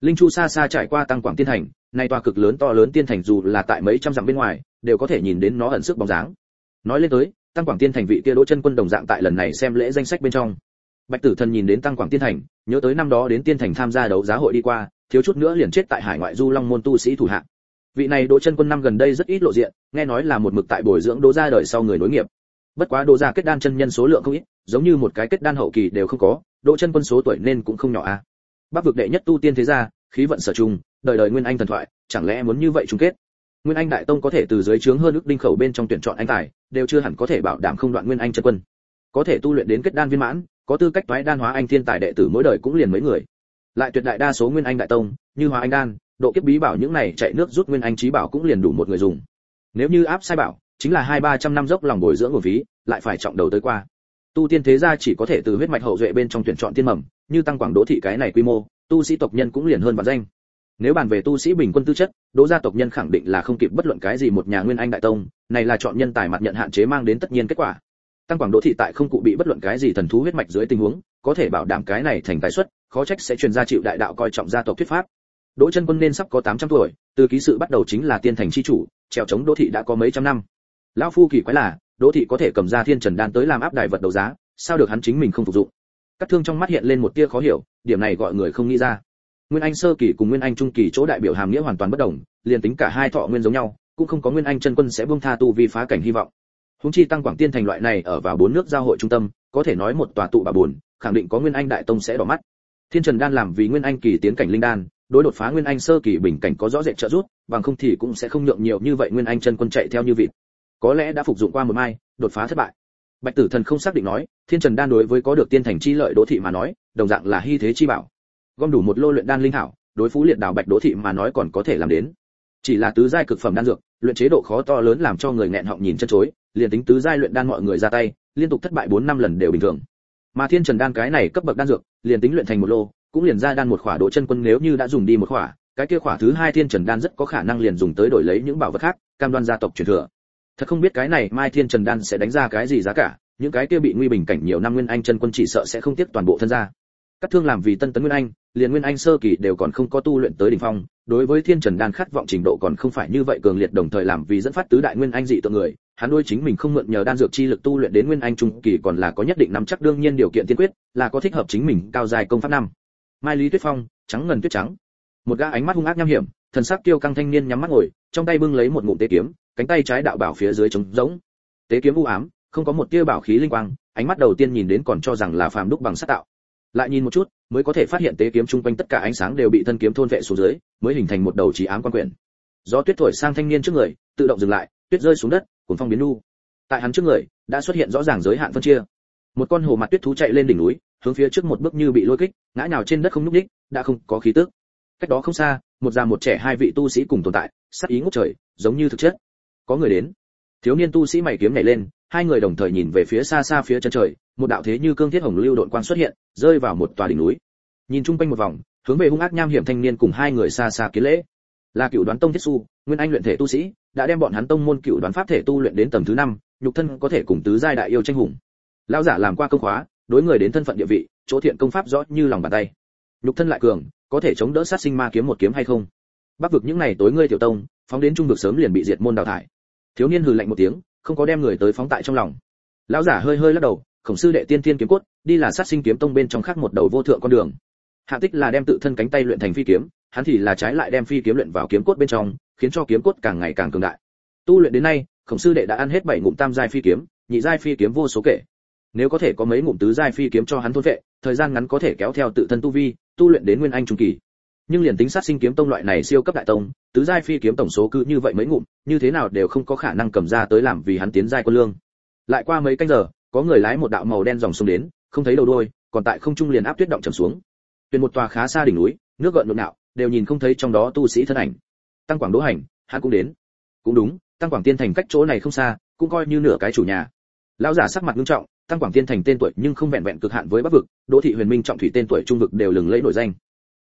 Linh chu xa xa trải qua tăng quảng tiên thành, nay tòa cực lớn to lớn tiên thành dù là tại mấy trăm dặm bên ngoài, đều có thể nhìn đến nó ẩn sức bóng dáng. Nói lên tới, tăng quảng tiên thành vị kia đỗ chân quân đồng dạng tại lần này xem lễ danh sách bên trong. Bạch tử thần nhìn đến tăng quảng tiên thành, nhớ tới năm đó đến tiên thành tham gia đấu giá hội đi qua, thiếu chút nữa liền chết tại hải ngoại du long môn tu sĩ thủ hạng vị này đỗ chân quân năm gần đây rất ít lộ diện, nghe nói là một mực tại bồi dưỡng đỗ gia đời sau người nối nghiệp. Bất quá đỗ gia kết đan chân nhân số lượng không ít, giống như một cái kết đan hậu kỳ đều không có, đỗ chân quân số tuổi nên cũng không nhỏ a. À. bắc vực đệ nhất tu tiên thế gia, khí vận sở trung, đời đời nguyên anh thần thoại, chẳng lẽ muốn như vậy chung kết? Nguyên anh đại tông có thể từ dưới trướng hơn ước đinh khẩu bên trong tuyển chọn anh tài, đều chưa hẳn có thể bảo đảm không đoạn nguyên anh chân quân. Có thể tu luyện đến kết đan viên mãn, có tư cách toái đan hóa anh thiên tài đệ tử mỗi đời cũng liền mấy người. Lại tuyệt đại đa số nguyên anh đại tông, như hóa anh đan độ kiếp bí bảo những này chạy nước rút nguyên anh trí bảo cũng liền đủ một người dùng. Nếu như áp sai bảo, chính là hai ba trăm năm dốc lòng bồi dưỡng của phí, lại phải trọng đầu tới qua. Tu tiên thế gia chỉ có thể từ huyết mạch hậu duệ bên trong tuyển chọn tiên mầm, như tăng quảng đỗ thị cái này quy mô, tu sĩ tộc nhân cũng liền hơn bản danh. Nếu bàn về tu sĩ bình quân tư chất, đỗ gia tộc nhân khẳng định là không kịp bất luận cái gì một nhà nguyên anh đại tông, này là chọn nhân tài mặt nhận hạn chế mang đến tất nhiên kết quả. Tăng quảng đỗ thị tại không cụ bị bất luận cái gì thần thú huyết mạch dưới tình huống, có thể bảo đảm cái này thành tài suất khó trách sẽ truyền ra chịu đại đạo coi trọng gia tộc thuyết pháp đỗ chân quân nên sắp có 800 tuổi, từ ký sự bắt đầu chính là tiên thành chi chủ, trèo chống đỗ thị đã có mấy trăm năm. Lão phu kỳ quái là, đỗ thị có thể cầm ra thiên trần đan tới làm áp đài vật đấu giá, sao được hắn chính mình không phục dụng? Các thương trong mắt hiện lên một tia khó hiểu, điểm này gọi người không nghĩ ra. Nguyên anh sơ kỳ cùng nguyên anh trung kỳ chỗ đại biểu hàm nghĩa hoàn toàn bất đồng, liền tính cả hai thọ nguyên giống nhau, cũng không có nguyên anh chân quân sẽ buông tha tu vi phá cảnh hy vọng. Húng chi tăng quảng tiên thành loại này ở vào bốn nước giao hội trung tâm, có thể nói một tòa tụ bà buồn, khẳng định có nguyên anh đại tông sẽ đỏ mắt. Thiên trần đan làm vì nguyên anh kỳ tiến cảnh linh đan đối đột phá nguyên anh sơ kỳ bình cảnh có rõ rệt trợ giúp, bằng không thì cũng sẽ không nhượng nhiều như vậy nguyên anh chân quân chạy theo như vịt. Có lẽ đã phục dụng qua một mai, đột phá thất bại. Bạch tử thần không xác định nói, thiên trần đan đối với có được tiên thành chi lợi đỗ thị mà nói, đồng dạng là hy thế chi bảo. Gom đủ một lô luyện đan linh thảo đối phú liệt đảo bạch đỗ thị mà nói còn có thể làm đến. Chỉ là tứ giai cực phẩm đan dược, luyện chế độ khó to lớn làm cho người nghẹn họng nhìn chân chối, liền tính tứ giai luyện đan mọi người ra tay, liên tục thất bại 4 năm lần đều bình thường. Mà thiên trần đan cái này cấp bậc đan dược, liền tính luyện thành một lô cũng liền ra đan một khỏa độ chân quân nếu như đã dùng đi một khỏa, cái kia khỏa thứ hai thiên trần đan rất có khả năng liền dùng tới đổi lấy những bảo vật khác, cam đoan gia tộc truyền thừa. Thật không biết cái này mai thiên trần đan sẽ đánh ra cái gì giá cả, những cái kia bị nguy bình cảnh nhiều năm nguyên anh chân quân chỉ sợ sẽ không tiếc toàn bộ thân gia. Các thương làm vì tân tấn nguyên anh, liền nguyên anh sơ kỳ đều còn không có tu luyện tới đỉnh phong, đối với thiên trần đan khát vọng trình độ còn không phải như vậy cường liệt đồng thời làm vì dẫn phát tứ đại nguyên anh dị tượng người, hắn đôi chính mình không mượn nhờ đan dược chi lực tu luyện đến nguyên anh trung kỳ còn là có nhất định nắm chắc đương nhiên điều kiện tiên quyết, là có thích hợp chính mình cao dài công pháp năm mai lý tuyết phong, trắng ngần tuyết trắng. Một gã ánh mắt hung ác nham hiểm, thần sắc tiêu căng thanh niên nhắm mắt ngồi, trong tay bưng lấy một ngụm tế kiếm, cánh tay trái đạo bảo phía dưới trống rỗng. Tế kiếm u ám, không có một tia bảo khí linh quang, ánh mắt đầu tiên nhìn đến còn cho rằng là phàm đúc bằng sắt tạo. Lại nhìn một chút, mới có thể phát hiện tế kiếm chung quanh tất cả ánh sáng đều bị thân kiếm thôn vệ xuống dưới, mới hình thành một đầu trí ám quan quyển gió tuyết thổi sang thanh niên trước người, tự động dừng lại, tuyết rơi xuống đất cuốn phong biến nu tại hắn trước người, đã xuất hiện rõ ràng giới hạn phân chia. Một con hồ mặt tuyết thú chạy lên đỉnh núi hướng phía trước một bước như bị lôi kích, ngã nhào trên đất không nhúc nhích, đã không có khí tức. Cách đó không xa, một già một trẻ hai vị tu sĩ cùng tồn tại, sắc ý ngút trời, giống như thực chất. Có người đến. Thiếu niên tu sĩ mày kiếm nhảy lên, hai người đồng thời nhìn về phía xa xa phía chân trời, một đạo thế như cương thiết hồng lưu độn quang xuất hiện, rơi vào một tòa đỉnh núi. Nhìn chung quanh một vòng, hướng về hung ác nham hiểm thanh niên cùng hai người xa xa kiến lễ. Là cựu đoán tông thiết su, nguyên anh luyện thể tu sĩ, đã đem bọn hắn tông môn cựu đoán pháp thể tu luyện đến tầng thứ năm, nhục thân có thể cùng tứ giai đại yêu tranh hùng. Lão giả làm qua công khóa đối người đến thân phận địa vị, chỗ thiện công pháp rõ như lòng bàn tay. Nhục thân lại cường, có thể chống đỡ sát sinh ma kiếm một kiếm hay không? Bắc vực những này tối ngươi tiểu tông, phóng đến trung vực sớm liền bị diệt môn đào thải. Thiếu niên hừ lạnh một tiếng, không có đem người tới phóng tại trong lòng. Lão giả hơi hơi lắc đầu, khổng sư đệ tiên thiên kiếm cốt, đi là sát sinh kiếm tông bên trong khác một đầu vô thượng con đường. Hạ tích là đem tự thân cánh tay luyện thành phi kiếm, hắn thì là trái lại đem phi kiếm luyện vào kiếm cốt bên trong, khiến cho kiếm cốt càng ngày càng cường đại. Tu luyện đến nay, khổng sư đệ đã ăn hết bảy ngụm tam giai phi kiếm, nhị giai phi kiếm vô số kể nếu có thể có mấy ngụm tứ giai phi kiếm cho hắn thôn vệ, thời gian ngắn có thể kéo theo tự thân tu vi, tu luyện đến nguyên anh trung kỳ. Nhưng liền tính sát sinh kiếm tông loại này siêu cấp đại tông, tứ giai phi kiếm tổng số cứ như vậy mấy ngụm, như thế nào đều không có khả năng cầm ra tới làm vì hắn tiến giai quân lương. Lại qua mấy canh giờ, có người lái một đạo màu đen dòng sông đến, không thấy đầu đuôi, còn tại không trung liền áp tuyết động trầm xuống. Tuyền một tòa khá xa đỉnh núi, nước gợn nhộn nhạo đều nhìn không thấy trong đó tu sĩ thân ảnh. Tăng quảng đỗ hành, hắn cũng đến. Cũng đúng, tăng quảng tiên thành cách chỗ này không xa, cũng coi như nửa cái chủ nhà. Lão giả sắc mặt nghiêm trọng tăng quảng tiên thành tên tuổi nhưng không vẹn vẹn cực hạn với bắc vực, đỗ thị huyền minh trọng thủy tên tuổi trung vực đều lừng lẫy nổi danh.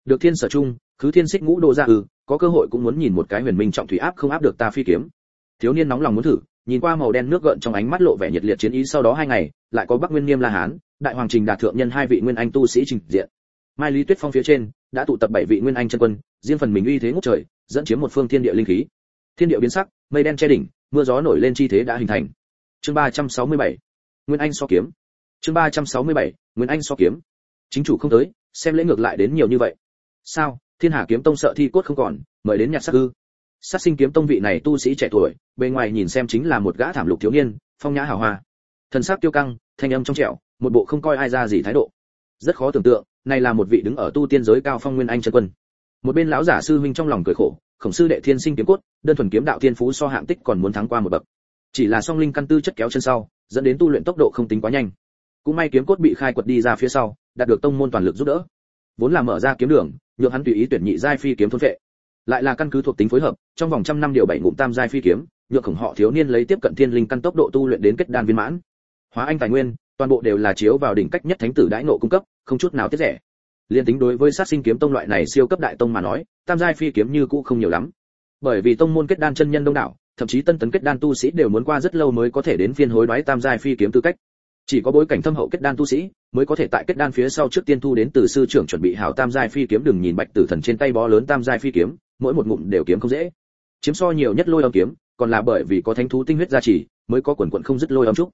Được thiên sở trung, khứ thiên xích ngũ đô ra ư, có cơ hội cũng muốn nhìn một cái huyền minh trọng thủy áp không áp được ta phi kiếm. Thiếu niên nóng lòng muốn thử, nhìn qua màu đen nước gợn trong ánh mắt lộ vẻ nhiệt liệt chiến ý sau đó hai ngày, lại có bắc nguyên niêm la hán, đại hoàng trình đạt thượng nhân hai vị nguyên anh tu sĩ trình diện. Mai lý tuyết phong phía trên, đã tụ tập bảy vị nguyên anh chân quân, riêng phần mình uy thế ngút trời, dẫn chiếm một phương thiên địa linh khí. Thiên địa biến sắc, mây đen che đỉnh, mưa gió nổi lên chi thế đã hình thành. Chương 367 nguyên anh so kiếm. Chương 367 nguyên anh so kiếm. Chính chủ không tới, xem lễ ngược lại đến nhiều như vậy. Sao? Thiên hà kiếm tông sợ thi cốt không còn, mời đến nhặt sắc ư? Sát sinh kiếm tông vị này tu sĩ trẻ tuổi, bề ngoài nhìn xem chính là một gã thảm lục thiếu niên, phong nhã hào hoa. Thần sắc tiêu căng, thanh âm trong trẻo, một bộ không coi ai ra gì thái độ. Rất khó tưởng tượng, này là một vị đứng ở tu tiên giới cao phong nguyên anh chân quân. Một bên lão giả sư huynh trong lòng cười khổ, khổng sư đệ thiên sinh kiếm cốt, đơn thuần kiếm đạo thiên phú so hạng tích còn muốn thắng qua một bậc chỉ là song linh căn tư chất kéo chân sau, dẫn đến tu luyện tốc độ không tính quá nhanh. Cũng may kiếm cốt bị khai quật đi ra phía sau, đạt được tông môn toàn lực giúp đỡ. Vốn là mở ra kiếm đường, nhượng hắn tùy ý tuyển nhị giai phi kiếm thôn vệ. Lại là căn cứ thuộc tính phối hợp, trong vòng trăm năm điều bảy ngụm tam giai phi kiếm, nhượng khổng họ thiếu niên lấy tiếp cận thiên linh căn tốc độ tu luyện đến kết đan viên mãn. Hóa anh tài nguyên, toàn bộ đều là chiếu vào đỉnh cách nhất thánh tử đãi nộ cung cấp, không chút nào tiết rẻ. Liên tính đối với sát sinh kiếm tông loại này siêu cấp đại tông mà nói, tam giai phi kiếm như cũ không nhiều lắm. Bởi vì tông môn kết đan chân nhân đông đảo thậm chí tân tấn kết đan tu sĩ đều muốn qua rất lâu mới có thể đến phiên hối đoái tam giai phi kiếm tư cách. Chỉ có bối cảnh thâm hậu kết đan tu sĩ mới có thể tại kết đan phía sau trước tiên thu đến từ sư trưởng chuẩn bị hảo tam giai phi kiếm đừng nhìn bạch tử thần trên tay bó lớn tam giai phi kiếm, mỗi một ngụm đều kiếm không dễ. Chiếm so nhiều nhất lôi âm kiếm, còn là bởi vì có thánh thú tinh huyết gia trì mới có quần quận không dứt lôi âm trúc.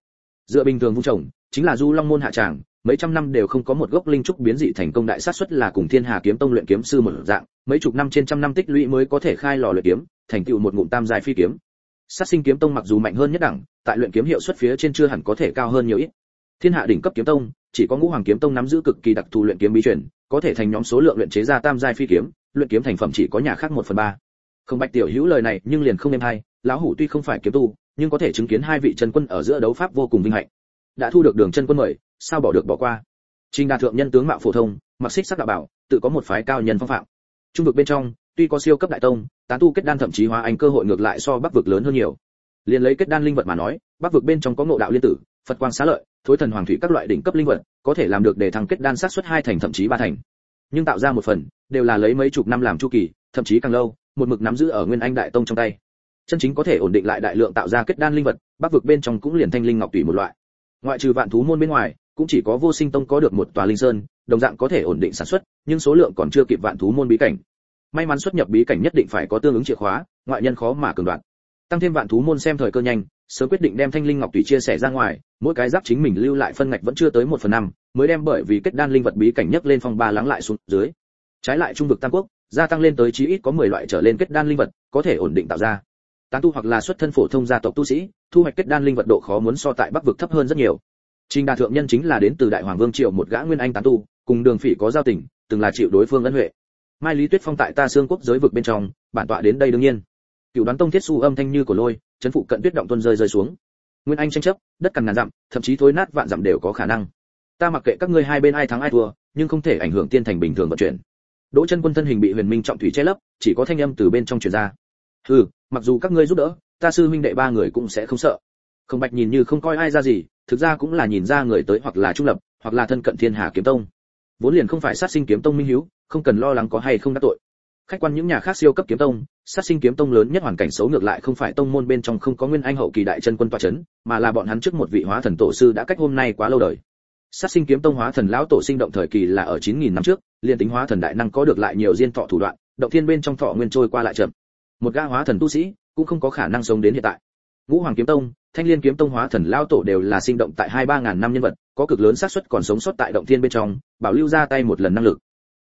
Dựa bình thường vung trồng chính là du long môn hạ tràng, mấy trăm năm đều không có một gốc linh trúc biến dị thành công đại sát suất là cùng thiên hà kiếm tông luyện kiếm sư một dạng, mấy chục năm trên trăm năm tích lũy mới có thể khai lò luyện kiếm, thành tựu một ngụm tam giai phi kiếm sát sinh kiếm tông mặc dù mạnh hơn nhất đẳng, tại luyện kiếm hiệu suất phía trên chưa hẳn có thể cao hơn nhiều ít. Thiên hạ đỉnh cấp kiếm tông, chỉ có ngũ hoàng kiếm tông nắm giữ cực kỳ đặc thù luyện kiếm bí truyền, có thể thành nhóm số lượng luyện chế ra tam giai phi kiếm, luyện kiếm thành phẩm chỉ có nhà khác một phần ba. Không bạch tiểu hữu lời này nhưng liền không em hay, lão hủ tuy không phải kiếm tu, nhưng có thể chứng kiến hai vị chân quân ở giữa đấu pháp vô cùng vinh hạnh. Đã thu được đường chân quân mời, sao bỏ được bỏ qua? Trình đà thượng nhân tướng mạo phổ thông, mặc xích sắc đạo bảo, tự có một phái cao nhân phong phạm. Trung vực bên trong tuy có siêu cấp đại tông, tán tu kết đan thậm chí hóa anh cơ hội ngược lại so bắc vực lớn hơn nhiều. Liền lấy kết đan linh vật mà nói, bắc vực bên trong có ngộ đạo liên tử, phật quang xá lợi, thối thần hoàng thủy các loại đỉnh cấp linh vật, có thể làm được để thăng kết đan sát xuất hai thành thậm chí ba thành. Nhưng tạo ra một phần, đều là lấy mấy chục năm làm chu kỳ, thậm chí càng lâu, một mực nắm giữ ở nguyên anh đại tông trong tay. Chân chính có thể ổn định lại đại lượng tạo ra kết đan linh vật, bắc vực bên trong cũng liền thanh linh ngọc tùy một loại. Ngoại trừ vạn thú môn bên ngoài, cũng chỉ có vô sinh tông có được một tòa linh sơn, đồng dạng có thể ổn định sản xuất, nhưng số lượng còn chưa kịp vạn thú môn bí cảnh may mắn xuất nhập bí cảnh nhất định phải có tương ứng chìa khóa, ngoại nhân khó mà cường đoạn tăng thêm vạn thú môn xem thời cơ nhanh, sớm quyết định đem thanh linh ngọc tùy chia sẻ ra ngoài, mỗi cái giáp chính mình lưu lại phân ngạch vẫn chưa tới một phần năm, mới đem bởi vì kết đan linh vật bí cảnh nhất lên phong ba lắng lại xuống dưới. Trái lại trung vực tam quốc, gia tăng lên tới chí ít có 10 loại trở lên kết đan linh vật, có thể ổn định tạo ra. Tán tu hoặc là xuất thân phổ thông gia tộc tu sĩ, thu hoạch kết đan linh vật độ khó muốn so tại bắc vực thấp hơn rất nhiều. Trình đà thượng nhân chính là đến từ đại hoàng vương triệu một gã nguyên anh tán tu, cùng đường phỉ có giao tình, từng là chịu đối phương ân huệ mai lý tuyết phong tại ta xương quốc giới vực bên trong, bản tọa đến đây đương nhiên. Cựu đoán tông thiết su âm thanh như của lôi, chấn phụ cận tuyết động tuân rơi rơi xuống. Nguyên anh tranh chấp, đất cằn ngàn dặm, thậm chí thối nát vạn dặm đều có khả năng. Ta mặc kệ các ngươi hai bên ai thắng ai thua, nhưng không thể ảnh hưởng tiên thành bình thường vận chuyển. Đỗ chân quân thân hình bị huyền minh trọng thủy che lấp, chỉ có thanh âm từ bên trong truyền ra. Hừ, mặc dù các ngươi giúp đỡ, ta sư huynh đệ ba người cũng sẽ không sợ. Không bạch nhìn như không coi ai ra gì, thực ra cũng là nhìn ra người tới hoặc là trung lập, hoặc là thân cận thiên hà kiếm tông vốn liền không phải sát sinh kiếm tông minh hiếu, không cần lo lắng có hay không đắc tội. Khách quan những nhà khác siêu cấp kiếm tông, sát sinh kiếm tông lớn nhất hoàn cảnh xấu ngược lại không phải tông môn bên trong không có nguyên anh hậu kỳ đại chân quân toa chấn, mà là bọn hắn trước một vị hóa thần tổ sư đã cách hôm nay quá lâu đời. Sát sinh kiếm tông hóa thần lão tổ sinh động thời kỳ là ở 9.000 năm trước liên tính hóa thần đại năng có được lại nhiều diên thọ thủ đoạn, động thiên bên trong thọ nguyên trôi qua lại chậm. Một gã hóa thần tu sĩ cũng không có khả năng sống đến hiện tại. Ngũ hoàng kiếm tông, thanh liên kiếm tông hóa thần lao tổ đều là sinh động tại hai ba ngàn năm nhân vật có cực lớn xác suất còn sống sót tại động thiên bên trong, bảo lưu ra tay một lần năng lực.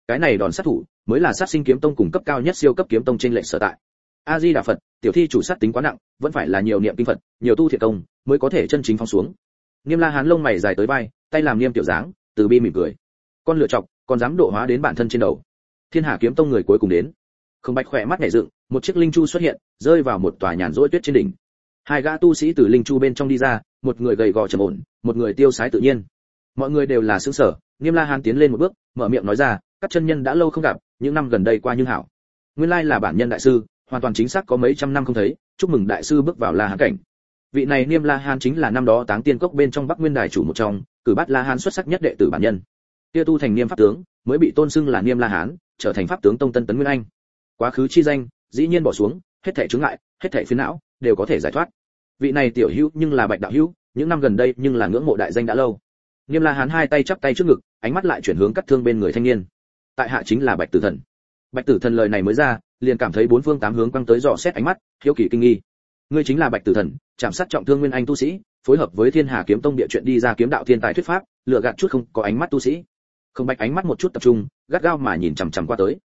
Cái này đòn sát thủ mới là sát sinh kiếm tông cùng cấp cao nhất siêu cấp kiếm tông trên lệnh sở tại. A di đà phật, tiểu thi chủ sát tính quá nặng, vẫn phải là nhiều niệm kinh phật, nhiều tu thiện công mới có thể chân chính phong xuống. Niêm la hán lông mày dài tới vai, tay làm niêm tiểu dáng, từ bi mỉm cười. Con lựa chọc còn dám độ hóa đến bản thân trên đầu. Thiên hà kiếm tông người cuối cùng đến. Không bạch khỏe mắt nhảy dựng, một chiếc linh chu xuất hiện, rơi vào một tòa nhàn rỗi tuyết trên đỉnh hai gã tu sĩ từ linh chu bên trong đi ra, một người gầy gò trầm ổn, một người tiêu sái tự nhiên. Mọi người đều là xứ sở niêm la hán tiến lên một bước, mở miệng nói ra, các chân nhân đã lâu không gặp, những năm gần đây qua nhưng hảo. Nguyên lai là bản nhân đại sư, hoàn toàn chính xác có mấy trăm năm không thấy, chúc mừng đại sư bước vào la hán cảnh. Vị này niêm la hán chính là năm đó táng tiên cốc bên trong bắc nguyên đài chủ một trong, cử bắt la hán xuất sắc nhất đệ tử bản nhân. Kia tu thành niêm pháp tướng, mới bị tôn xưng là niêm la hán, trở thành pháp tướng tông tân tấn nguyên anh. Quá khứ chi danh, dĩ nhiên bỏ xuống, hết thảy chứng ngại, hết thảy phiền não đều có thể giải thoát. Vị này tiểu hữu nhưng là bạch đạo hữu, những năm gần đây nhưng là ngưỡng mộ đại danh đã lâu. Niêm la hán hai tay chắp tay trước ngực, ánh mắt lại chuyển hướng cắt thương bên người thanh niên. Tại hạ chính là bạch tử thần. Bạch tử thần lời này mới ra, liền cảm thấy bốn phương tám hướng quăng tới dò xét ánh mắt, hiếu kỳ kinh nghi. Ngươi chính là bạch tử thần, chạm sát trọng thương nguyên anh tu sĩ, phối hợp với thiên hà kiếm tông địa chuyện đi ra kiếm đạo thiên tài thuyết pháp lựa gạt chút không có ánh mắt tu sĩ. Không bạch ánh mắt một chút tập trung, gắt gao mà nhìn chằm chằm qua tới.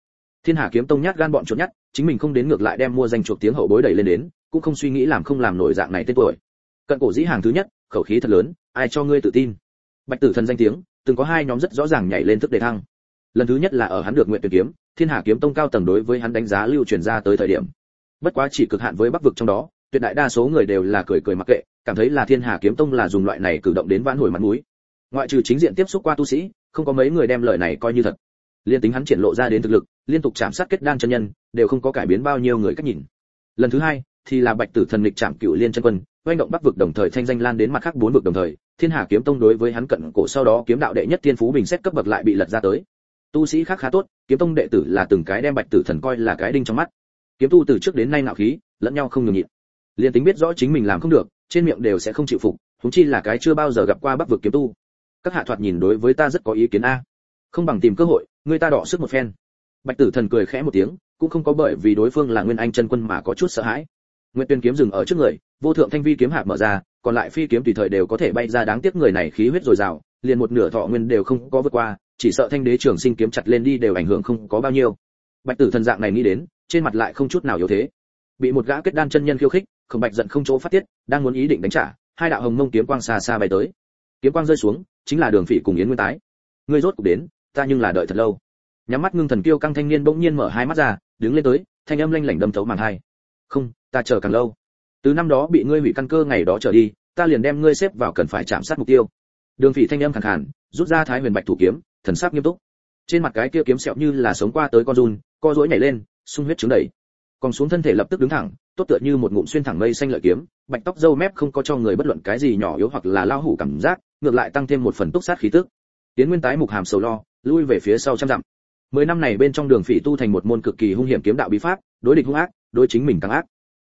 Thiên hà kiếm tông nhát gan bọn chuột nhát chính mình không đến ngược lại đem mua danh chuộc tiếng hậu bối đẩy lên đến cũng không suy nghĩ làm không làm nổi dạng này tên tuổi. Cận cổ dĩ hàng thứ nhất, khẩu khí thật lớn, ai cho ngươi tự tin? Bạch tử thần danh tiếng, từng có hai nhóm rất rõ ràng nhảy lên thức đề thăng. Lần thứ nhất là ở hắn được nguyện tuyển kiếm, thiên hà kiếm tông cao tầng đối với hắn đánh giá lưu truyền ra tới thời điểm. Bất quá chỉ cực hạn với bắc vực trong đó, tuyệt đại đa số người đều là cười cười mặc kệ, cảm thấy là thiên hà kiếm tông là dùng loại này cử động đến vãn hồi mặt mũi. Ngoại trừ chính diện tiếp xúc qua tu sĩ, không có mấy người đem lời này coi như thật. Liên tính hắn triển lộ ra đến thực lực, liên tục chạm sát kết đan chân nhân, đều không có cải biến bao nhiêu người cách nhìn. Lần thứ hai thì là bạch tử thần lịch trạm cựu liên chân quân, oanh động bắc vực đồng thời thanh danh lan đến mặt khác bốn vực đồng thời, thiên hà kiếm tông đối với hắn cận cổ sau đó kiếm đạo đệ nhất thiên phú bình xét cấp bậc lại bị lật ra tới. Tu sĩ khác khá tốt, kiếm tông đệ tử là từng cái đem bạch tử thần coi là cái đinh trong mắt. Kiếm tu từ trước đến nay nạo khí, lẫn nhau không nhường nhịn. Liền tính biết rõ chính mình làm không được, trên miệng đều sẽ không chịu phục chúng chi là cái chưa bao giờ gặp qua bắc vực kiếm tu. Các hạ thoạt nhìn đối với ta rất có ý kiến a. Không bằng tìm cơ hội, người ta đọ sức một phen. Bạch tử thần cười khẽ một tiếng, cũng không có bởi vì đối phương là nguyên anh chân quân mà có chút sợ hãi nguyệt tuyên kiếm dừng ở trước người, vô thượng thanh vi kiếm hạp mở ra, còn lại phi kiếm tùy thời đều có thể bay ra đáng tiếc người này khí huyết dồi dào, liền một nửa thọ nguyên đều không có vượt qua, chỉ sợ thanh đế trưởng sinh kiếm chặt lên đi đều ảnh hưởng không có bao nhiêu. Bạch tử thần dạng này nghĩ đến, trên mặt lại không chút nào yếu thế. Bị một gã kết đan chân nhân khiêu khích, không bạch giận không chỗ phát tiết, đang muốn ý định đánh trả, hai đạo hồng mông kiếm quang xa xa bay tới. Kiếm quang rơi xuống, chính là đường phỉ cùng yến nguyên tái. Ngươi rốt cục đến, ta nhưng là đợi thật lâu. Nhắm mắt ngưng thần kiêu căng thanh niên bỗng nhiên mở hai mắt ra, đứng lên tới, thanh âm lanh lảnh đâm thấu màng hai. Không ta chờ càng lâu. Từ năm đó bị ngươi hủy căn cơ ngày đó trở đi, ta liền đem ngươi xếp vào cần phải chạm sát mục tiêu. Đường phỉ thanh âm khàn khàn, rút ra thái huyền bạch thủ kiếm, thần sắc nghiêm túc. Trên mặt cái kia kiếm sẹo như là sống qua tới con run, co rỗi nhảy lên, sung huyết trứng đầy. Còn xuống thân thể lập tức đứng thẳng, tốt tựa như một ngụm xuyên thẳng mây xanh lợi kiếm, bạch tóc râu mép không có cho người bất luận cái gì nhỏ yếu hoặc là lao hủ cảm giác, ngược lại tăng thêm một phần túc sát khí tức. Tiến nguyên tái mục hàm sầu lo, lui về phía sau trăm dặm. Mười năm này bên trong đường phỉ tu thành một môn cực kỳ hung hiểm kiếm đạo bí pháp, đối địch hung ác, đối chính mình càng ác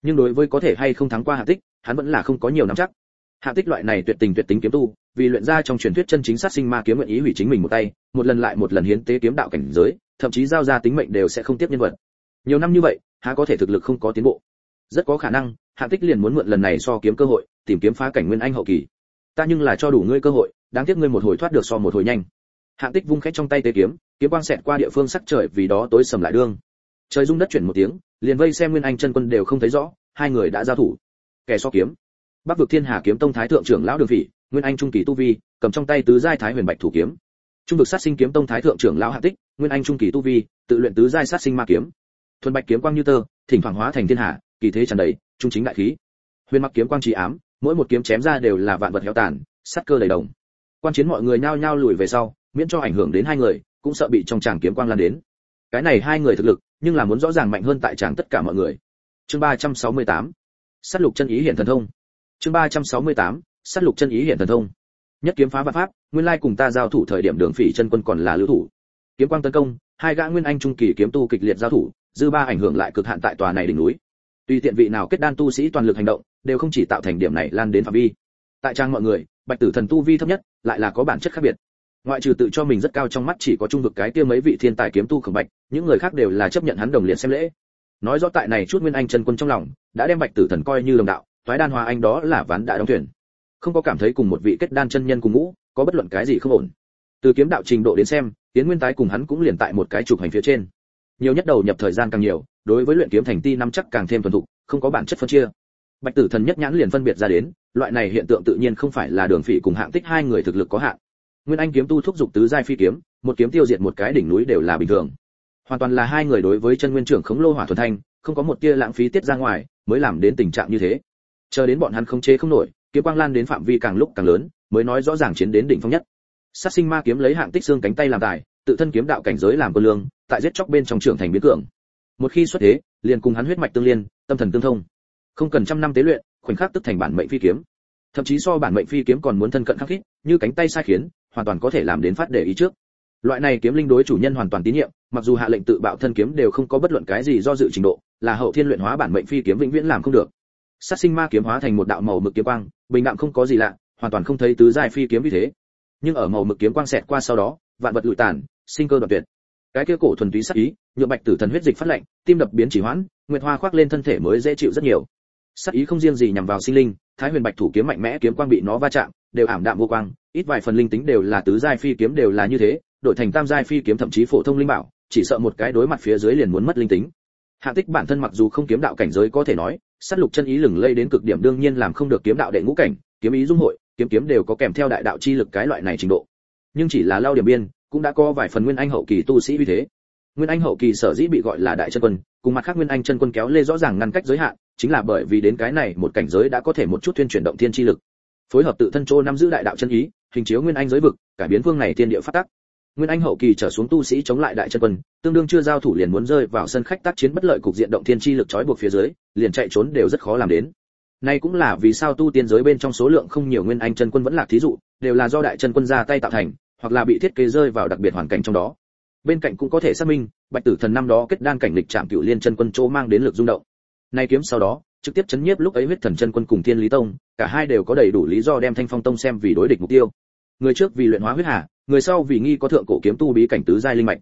nhưng đối với có thể hay không thắng qua hạ tích, hắn vẫn là không có nhiều nắm chắc. Hạ tích loại này tuyệt tình tuyệt tính kiếm tu, vì luyện ra trong truyền thuyết chân chính sát sinh ma kiếm nguyện ý hủy chính mình một tay, một lần lại một lần hiến tế kiếm đạo cảnh giới, thậm chí giao ra tính mệnh đều sẽ không tiếp nhân vật. Nhiều năm như vậy, há có thể thực lực không có tiến bộ? Rất có khả năng, hạ tích liền muốn mượn lần này so kiếm cơ hội, tìm kiếm phá cảnh nguyên anh hậu kỳ. Ta nhưng là cho đủ ngươi cơ hội, đáng tiếc ngươi một hồi thoát được so một hồi nhanh. Hạ tích vung khét trong tay tế kiếm kiếm quang xẹt qua địa phương sắc trời vì đó tối sầm lại đương trời rung đất chuyển một tiếng liền vây xem nguyên anh chân quân đều không thấy rõ, hai người đã giao thủ. Kẻ so kiếm. Bắc vực thiên hà kiếm tông thái thượng trưởng lão đường vị nguyên anh trung kỳ tu vi, cầm trong tay tứ giai thái huyền bạch thủ kiếm. Trung vực sát sinh kiếm tông thái thượng trưởng lão hạ tích, nguyên anh trung kỳ tu vi, tự luyện tứ giai sát sinh ma kiếm. Thuần bạch kiếm quang như tơ, thỉnh thoảng hóa thành thiên hạ, kỳ thế tràn đầy, trung chính đại khí. Huyền mặc kiếm quang trí ám, mỗi một kiếm chém ra đều là vạn vật héo tàn sát cơ đầy đồng. Quan chiến mọi người nhao nhao lùi về sau, miễn cho ảnh hưởng đến hai người, cũng sợ bị trong tràng kiếm quang lan đến. Cái này hai người thực lực nhưng là muốn rõ ràng mạnh hơn tại tràng tất cả mọi người. Chương 368 sát lục chân ý hiển thần thông. Chương 368 sát lục chân ý hiển thần thông. Nhất kiếm phá vạn pháp, nguyên lai cùng ta giao thủ thời điểm đường phỉ chân quân còn là lưu thủ. Kiếm quang tấn công, hai gã nguyên anh trung kỳ kiếm tu kịch liệt giao thủ, dư ba ảnh hưởng lại cực hạn tại tòa này đỉnh núi. Tùy tiện vị nào kết đan tu sĩ toàn lực hành động, đều không chỉ tạo thành điểm này lan đến phạm vi. Tại trang mọi người, bạch tử thần tu vi thấp nhất, lại là có bản chất khác biệt ngoại trừ tự cho mình rất cao trong mắt chỉ có trung vực cái kia mấy vị thiên tài kiếm tu khổng bạch, những người khác đều là chấp nhận hắn đồng liệt xem lễ. Nói rõ tại này chút nguyên anh chân quân trong lòng, đã đem bạch tử thần coi như đồng đạo, toái đan hòa anh đó là ván đã đóng thuyền. Không có cảm thấy cùng một vị kết đan chân nhân cùng ngũ, có bất luận cái gì không ổn. Từ kiếm đạo trình độ đến xem, tiến nguyên tái cùng hắn cũng liền tại một cái trục hành phía trên. Nhiều nhất đầu nhập thời gian càng nhiều, đối với luyện kiếm thành ti năm chắc càng thêm thuần thục, không có bản chất phân chia. Bạch tử thần nhất nhãn liền phân biệt ra đến, loại này hiện tượng tự nhiên không phải là đường phỉ cùng hạng tích hai người thực lực có hạn nguyên anh kiếm tu thúc dục tứ giai phi kiếm, một kiếm tiêu diệt một cái đỉnh núi đều là bình thường. Hoàn toàn là hai người đối với chân nguyên trưởng khống lô hỏa thuần thanh, không có một tia lãng phí tiết ra ngoài, mới làm đến tình trạng như thế. Chờ đến bọn hắn không chế không nổi, kiếm quang lan đến phạm vi càng lúc càng lớn, mới nói rõ ràng chiến đến đỉnh phong nhất. Sát sinh ma kiếm lấy hạng tích xương cánh tay làm tài, tự thân kiếm đạo cảnh giới làm quân lương, tại giết chóc bên trong trưởng thành biến cường. Một khi xuất thế, liền cùng hắn huyết mạch tương liên, tâm thần tương thông. Không cần trăm năm tế luyện, khoảnh khắc tức thành bản mệnh phi kiếm. Thậm chí so bản mệnh phi kiếm còn muốn thân cận khắc khít, như cánh tay sai khiến hoàn toàn có thể làm đến phát để ý trước. Loại này kiếm linh đối chủ nhân hoàn toàn tín nhiệm, mặc dù hạ lệnh tự bạo thân kiếm đều không có bất luận cái gì do dự trình độ, là hậu thiên luyện hóa bản mệnh phi kiếm vĩnh viễn làm không được. Sát sinh ma kiếm hóa thành một đạo màu mực kiếm quang, bình đạm không có gì lạ, hoàn toàn không thấy tứ giai phi kiếm như thế. Nhưng ở màu mực kiếm quang xẹt qua sau đó, vạn vật lụi tàn, sinh cơ đoạn tuyệt. Cái kia cổ thuần túy sắc ý, nhượng bạch tử thần huyết dịch phát lạnh, tim đập biến chỉ hoãn, nguyệt hoa khoác lên thân thể mới dễ chịu rất nhiều sắc ý không riêng gì nhằm vào sinh linh, thái huyền bạch thủ kiếm mạnh mẽ kiếm quang bị nó va chạm, đều ảm đạm vô quang, ít vài phần linh tính đều là tứ giai phi kiếm đều là như thế, đổi thành tam giai phi kiếm thậm chí phổ thông linh bảo, chỉ sợ một cái đối mặt phía dưới liền muốn mất linh tính. Hạ tích bản thân mặc dù không kiếm đạo cảnh giới có thể nói, sát lục chân ý lừng lây đến cực điểm đương nhiên làm không được kiếm đạo đệ ngũ cảnh, kiếm ý dung hội, kiếm kiếm đều có kèm theo đại đạo chi lực cái loại này trình độ. Nhưng chỉ là lao điểm biên, cũng đã có vài phần nguyên anh hậu kỳ tu sĩ vì thế. Nguyên anh hậu kỳ sở dĩ bị gọi là đại chân quân, cùng mặt khác nguyên anh chân quân kéo lê rõ ràng ngăn cách giới hạn chính là bởi vì đến cái này một cảnh giới đã có thể một chút tuyên chuyển động thiên chi lực. Phối hợp tự thân chỗ nắm giữ đại đạo chân ý, hình chiếu nguyên anh giới vực, cải biến phương này thiên địa phát tắc. Nguyên anh hậu kỳ trở xuống tu sĩ chống lại đại chân quân, tương đương chưa giao thủ liền muốn rơi vào sân khách tác chiến bất lợi cục diện động thiên chi lực trói buộc phía dưới, liền chạy trốn đều rất khó làm đến. Nay cũng là vì sao tu tiên giới bên trong số lượng không nhiều nguyên anh chân quân vẫn là thí dụ, đều là do đại chân quân ra tay tạo thành, hoặc là bị thiết kế rơi vào đặc biệt hoàn cảnh trong đó. Bên cạnh cũng có thể xác minh, bạch tử thần năm đó kết đan cảnh lịch chạm cựu liên chân quân chỗ mang đến lực rung động nay kiếm sau đó, trực tiếp chấn nhiếp lúc ấy huyết thần chân quân cùng thiên lý tông, cả hai đều có đầy đủ lý do đem thanh phong tông xem vì đối địch mục tiêu. Người trước vì luyện hóa huyết hà, người sau vì nghi có thượng cổ kiếm tu bí cảnh tứ giai linh mạch.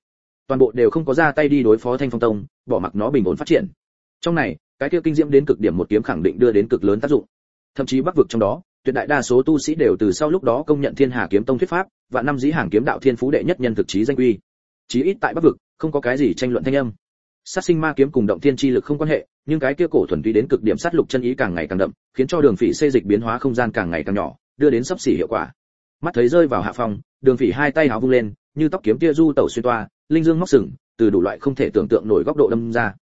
Toàn bộ đều không có ra tay đi đối phó thanh phong tông, bỏ mặc nó bình ổn phát triển. Trong này, cái kia kinh diễm đến cực điểm một kiếm khẳng định đưa đến cực lớn tác dụng. Thậm chí bắc vực trong đó, tuyệt đại đa số tu sĩ đều từ sau lúc đó công nhận thiên hà kiếm tông thuyết pháp, và năm dĩ hàng kiếm đạo thiên phú đệ nhất nhân thực chí danh uy. Chí ít tại bắc vực, không có cái gì tranh luận thanh âm. Sát sinh ma kiếm cùng động thiên chi lực không quan hệ nhưng cái kia cổ thuần túy đến cực điểm sát lục chân ý càng ngày càng đậm, khiến cho đường phỉ xê dịch biến hóa không gian càng ngày càng nhỏ, đưa đến sắp xỉ hiệu quả. Mắt thấy rơi vào hạ phòng đường phỉ hai tay háo vung lên, như tóc kiếm tia du tẩu xuyên toa, linh dương móc sừng, từ đủ loại không thể tưởng tượng nổi góc độ đâm ra.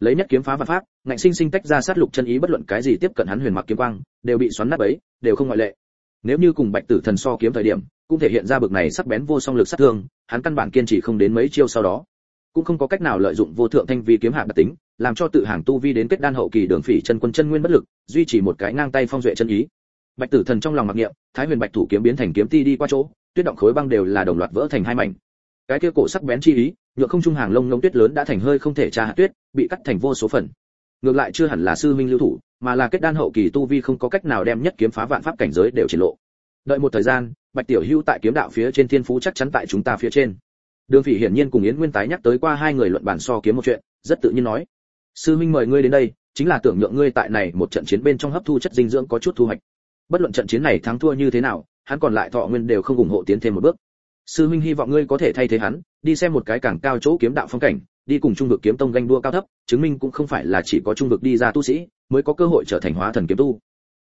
Lấy nhất kiếm phá và pháp, ngạnh sinh sinh tách ra sát lục chân ý bất luận cái gì tiếp cận hắn huyền mặc kiếm quang, đều bị xoắn nát ấy đều không ngoại lệ. Nếu như cùng bạch tử thần so kiếm thời điểm, cũng thể hiện ra bực này sắc bén vô song lực sát thương, hắn căn bản kiên trì không đến mấy chiêu sau đó. Cũng không có cách nào lợi dụng vô thượng thanh vi kiếm hạng đặc tính làm cho tự hàng tu vi đến kết đan hậu kỳ đường phỉ chân quân chân nguyên bất lực, duy trì một cái ngang tay phong duệ chân ý. Bạch tử thần trong lòng mặc niệm, thái huyền bạch thủ kiếm biến thành kiếm ti đi qua chỗ, tuyết động khối băng đều là đồng loạt vỡ thành hai mảnh. Cái kia cổ sắc bén chi ý, nhựa không trung hàng lông lông tuyết lớn đã thành hơi không thể tra hạt tuyết, bị cắt thành vô số phần. Ngược lại chưa hẳn là sư minh lưu thủ, mà là kết đan hậu kỳ tu vi không có cách nào đem nhất kiếm phá vạn pháp cảnh giới đều triển lộ. Đợi một thời gian, bạch tiểu hưu tại kiếm đạo phía trên thiên phú chắc chắn tại chúng ta phía trên. Đường phỉ hiển nhiên cùng yến nguyên tái nhắc tới qua hai người luận bản so kiếm một chuyện, rất tự nhiên nói sư minh mời ngươi đến đây, chính là tưởng nhượng ngươi tại này một trận chiến bên trong hấp thu chất dinh dưỡng có chút thu hoạch. Bất luận trận chiến này thắng thua như thế nào, hắn còn lại thọ nguyên đều không ủng hộ tiến thêm một bước. Sư minh hy vọng ngươi có thể thay thế hắn, đi xem một cái càng cao chỗ kiếm đạo phong cảnh, đi cùng trung vực kiếm tông ganh đua cao thấp, chứng minh cũng không phải là chỉ có trung vực đi ra tu sĩ, mới có cơ hội trở thành hóa thần kiếm tu.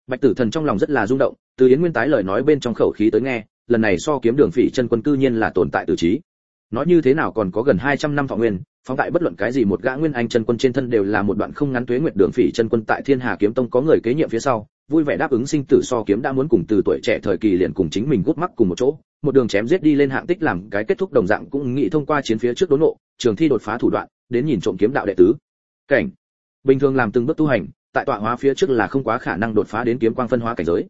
Bạch tử thần trong lòng rất là rung động, từ yến nguyên tái lời nói bên trong khẩu khí tới nghe, lần này so kiếm đường phỉ chân quân cư nhiên là tồn tại từ trí. Nói như thế nào còn có gần 200 năm thọ nguyên phóng tại bất luận cái gì một gã nguyên anh chân quân trên thân đều là một đoạn không ngắn tuế nguyệt đường phỉ chân quân tại thiên hà kiếm tông có người kế nhiệm phía sau, vui vẻ đáp ứng sinh tử so kiếm đã muốn cùng từ tuổi trẻ thời kỳ liền cùng chính mình gút mắc cùng một chỗ, một đường chém giết đi lên hạng tích làm cái kết thúc đồng dạng cũng nghĩ thông qua chiến phía trước đốn nộ, trường thi đột phá thủ đoạn, đến nhìn trộm kiếm đạo đệ tứ. Cảnh. Bình thường làm từng bước tu hành, tại tọa hóa phía trước là không quá khả năng đột phá đến kiếm quang phân hóa cảnh giới.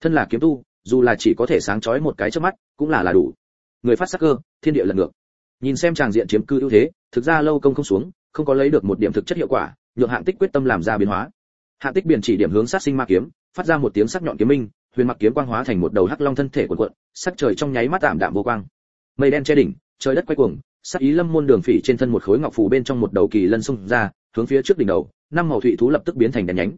Thân là kiếm tu, dù là chỉ có thể sáng chói một cái trước mắt, cũng là là đủ. Người phát sắc cơ, thiên địa lần ngược nhìn xem chàng diện chiếm cư ưu thế, thực ra lâu công không xuống, không có lấy được một điểm thực chất hiệu quả, nhượng hạng tích quyết tâm làm ra biến hóa. Hạng tích biển chỉ điểm hướng sát sinh ma kiếm, phát ra một tiếng sắc nhọn kiếm minh, huyền mặc kiếm quang hóa thành một đầu hắc long thân thể cuộn cuộn, sắc trời trong nháy mắt tạm đạm vô quang. Mây đen che đỉnh, trời đất quay cuồng, sắc ý lâm môn đường phỉ trên thân một khối ngọc phù bên trong một đầu kỳ lân xung ra, hướng phía trước đỉnh đầu, năm màu thụy thú lập tức biến thành đèn nhánh.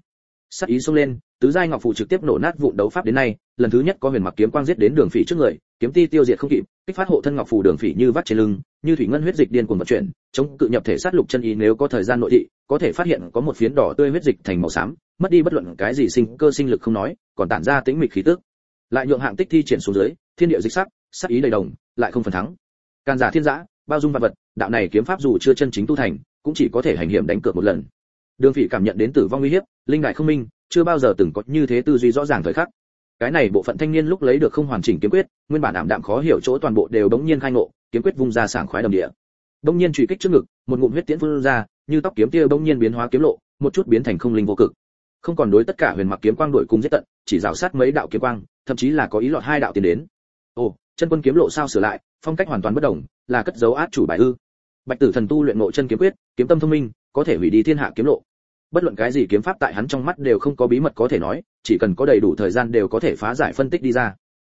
Sắc ý xông lên, tứ giai ngọc phù trực tiếp nổ nát vụn đấu pháp đến nay, lần thứ nhất có huyền mặc kiếm quang giết đến đường phỉ trước người kiếm ti tiêu diệt không kịp, kích phát hộ thân ngọc phù đường phỉ như vắt trên lưng, như thủy ngân huyết dịch điên cuồng vận chuyển, chống cự nhập thể sát lục chân ý nếu có thời gian nội thị, có thể phát hiện có một phiến đỏ tươi huyết dịch thành màu xám, mất đi bất luận cái gì sinh cơ sinh lực không nói, còn tản ra tĩnh mịch khí tức. Lại nhượng hạng tích thi triển xuống dưới, thiên địa dịch sắc sắc ý đầy đồng, lại không phần thắng. Can giả thiên giã, bao dung vật vật, đạo này kiếm pháp dù chưa chân chính tu thành, cũng chỉ có thể hành hiểm đánh cược một lần. Đường phỉ cảm nhận đến tử vong nguy hiểm linh đại không minh, chưa bao giờ từng có như thế tư duy rõ ràng thời khắc cái này bộ phận thanh niên lúc lấy được không hoàn chỉnh kiếm quyết, nguyên bản ảm đạm khó hiểu chỗ toàn bộ đều đống nhiên khai ngộ, kiếm quyết vung ra sảng khoái đầm địa. Đống nhiên truy kích trước ngực, một ngụm huyết tiễn phun ra, như tóc kiếm tia đống nhiên biến hóa kiếm lộ, một chút biến thành không linh vô cực. Không còn đối tất cả huyền mặc kiếm quang đội cùng giết tận, chỉ rào sát mấy đạo kiếm quang, thậm chí là có ý lọt hai đạo tiến đến. Ồ, chân quân kiếm lộ sao sửa lại, phong cách hoàn toàn bất đồng, là cất dấu át chủ bài ư. Bạch tử thần tu luyện ngộ chân kiếm quyết, kiếm tâm thông minh, có thể hủy đi thiên hạ kiếm lộ. Bất luận cái gì kiếm pháp tại hắn trong mắt đều không có bí mật có thể nói chỉ cần có đầy đủ thời gian đều có thể phá giải phân tích đi ra.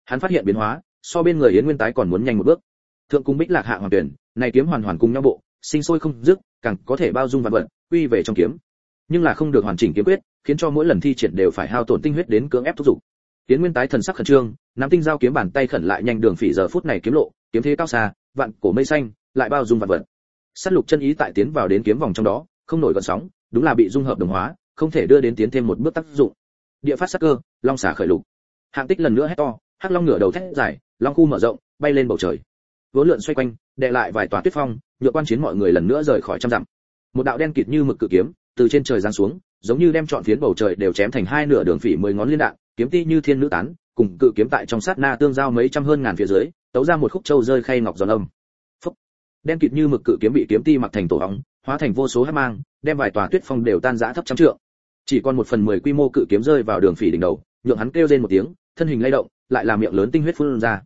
Hắn phát hiện biến hóa, so bên người yến nguyên tái còn muốn nhanh một bước. Thượng cung bích lạc hạ hoàn tuyển, này kiếm hoàn hoàn cùng nhau bộ, sinh sôi không dứt, càng có thể bao dung vạn vật, quy về trong kiếm. Nhưng là không được hoàn chỉnh kiếm quyết, khiến cho mỗi lần thi triển đều phải hao tổn tinh huyết đến cưỡng ép thúc giục. Yến nguyên tái thần sắc khẩn trương, nắm tinh giao kiếm bàn tay khẩn lại nhanh đường phỉ giờ phút này kiếm lộ, kiếm thế cao xa, vạn cổ mây xanh, lại bao dung vạn vật. Sát lục chân ý tại tiến vào đến kiếm vòng trong đó, không nổi gợn sóng, đúng là bị dung hợp đồng hóa, không thể đưa đến tiến thêm một bước tác dụng địa phát sắc cơ, long xả khởi lục. Hạng tích lần nữa hét to, hắc long ngửa đầu thét dài, long khu mở rộng, bay lên bầu trời. Vốn lượn xoay quanh, đệ lại vài tòa tuyết phong, nhựa quan chiến mọi người lần nữa rời khỏi trăm dặm. Một đạo đen kịt như mực cự kiếm, từ trên trời giáng xuống, giống như đem trọn phiến bầu trời đều chém thành hai nửa đường phỉ mười ngón liên đạn, kiếm ti như thiên nữ tán, cùng cự kiếm tại trong sát na tương giao mấy trăm hơn ngàn phía dưới, tấu ra một khúc châu rơi khay ngọc giòn âm. Phúc. đen kịt như mực cự kiếm bị kiếm ti mặc thành tổ ong hóa thành vô số hắc mang, đem vài tòa tuyết phong đều tan rã thấp trăm trượng chỉ còn một phần mười quy mô cự kiếm rơi vào đường phỉ đỉnh đầu, nhượng hắn kêu lên một tiếng, thân hình lay động, lại làm miệng lớn tinh huyết phun ra.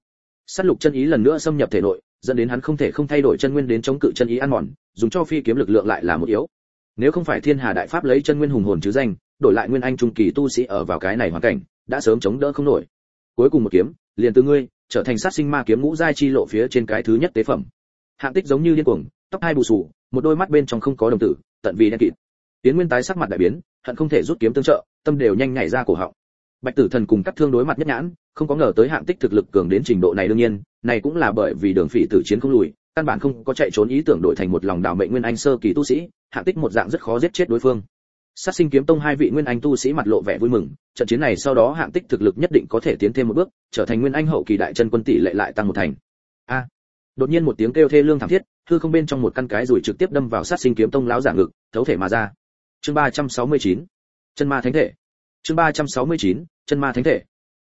Sát lục chân ý lần nữa xâm nhập thể nội, dẫn đến hắn không thể không thay đổi chân nguyên đến chống cự chân ý ăn mòn, dùng cho phi kiếm lực lượng lại là một yếu. Nếu không phải thiên hà đại pháp lấy chân nguyên hùng hồn chứ danh, đổi lại nguyên anh trung kỳ tu sĩ ở vào cái này hoàn cảnh, đã sớm chống đỡ không nổi. Cuối cùng một kiếm, liền từ ngươi, trở thành sát sinh ma kiếm ngũ giai chi lộ phía trên cái thứ nhất tế phẩm. Hạng tích giống như điên cuồng, tóc hai bù sù một đôi mắt bên trong không có đồng tử, tận vì đen kịt. Tiến nguyên tái sắc mặt đại biến hận không thể rút kiếm tương trợ, tâm đều nhanh nhảy ra cổ họng. Bạch tử thần cùng các thương đối mặt nhất nhãn, không có ngờ tới hạng tích thực lực cường đến trình độ này đương nhiên, này cũng là bởi vì đường phỉ tử chiến không lùi, căn bản không có chạy trốn ý tưởng đổi thành một lòng đảo mệnh nguyên anh sơ kỳ tu sĩ, hạng tích một dạng rất khó giết chết đối phương. Sát sinh kiếm tông hai vị nguyên anh tu sĩ mặt lộ vẻ vui mừng, trận chiến này sau đó hạng tích thực lực nhất định có thể tiến thêm một bước, trở thành nguyên anh hậu kỳ đại chân quân tỷ lệ lại tăng một thành. A. Đột nhiên một tiếng kêu thê lương thảm thiết, hư không bên trong một căn cái rủi trực tiếp đâm vào sát sinh kiếm tông lão giả ngực, thấu thể mà ra chương 369. chân ma thánh thể. Chương 369. chân ma thánh thể.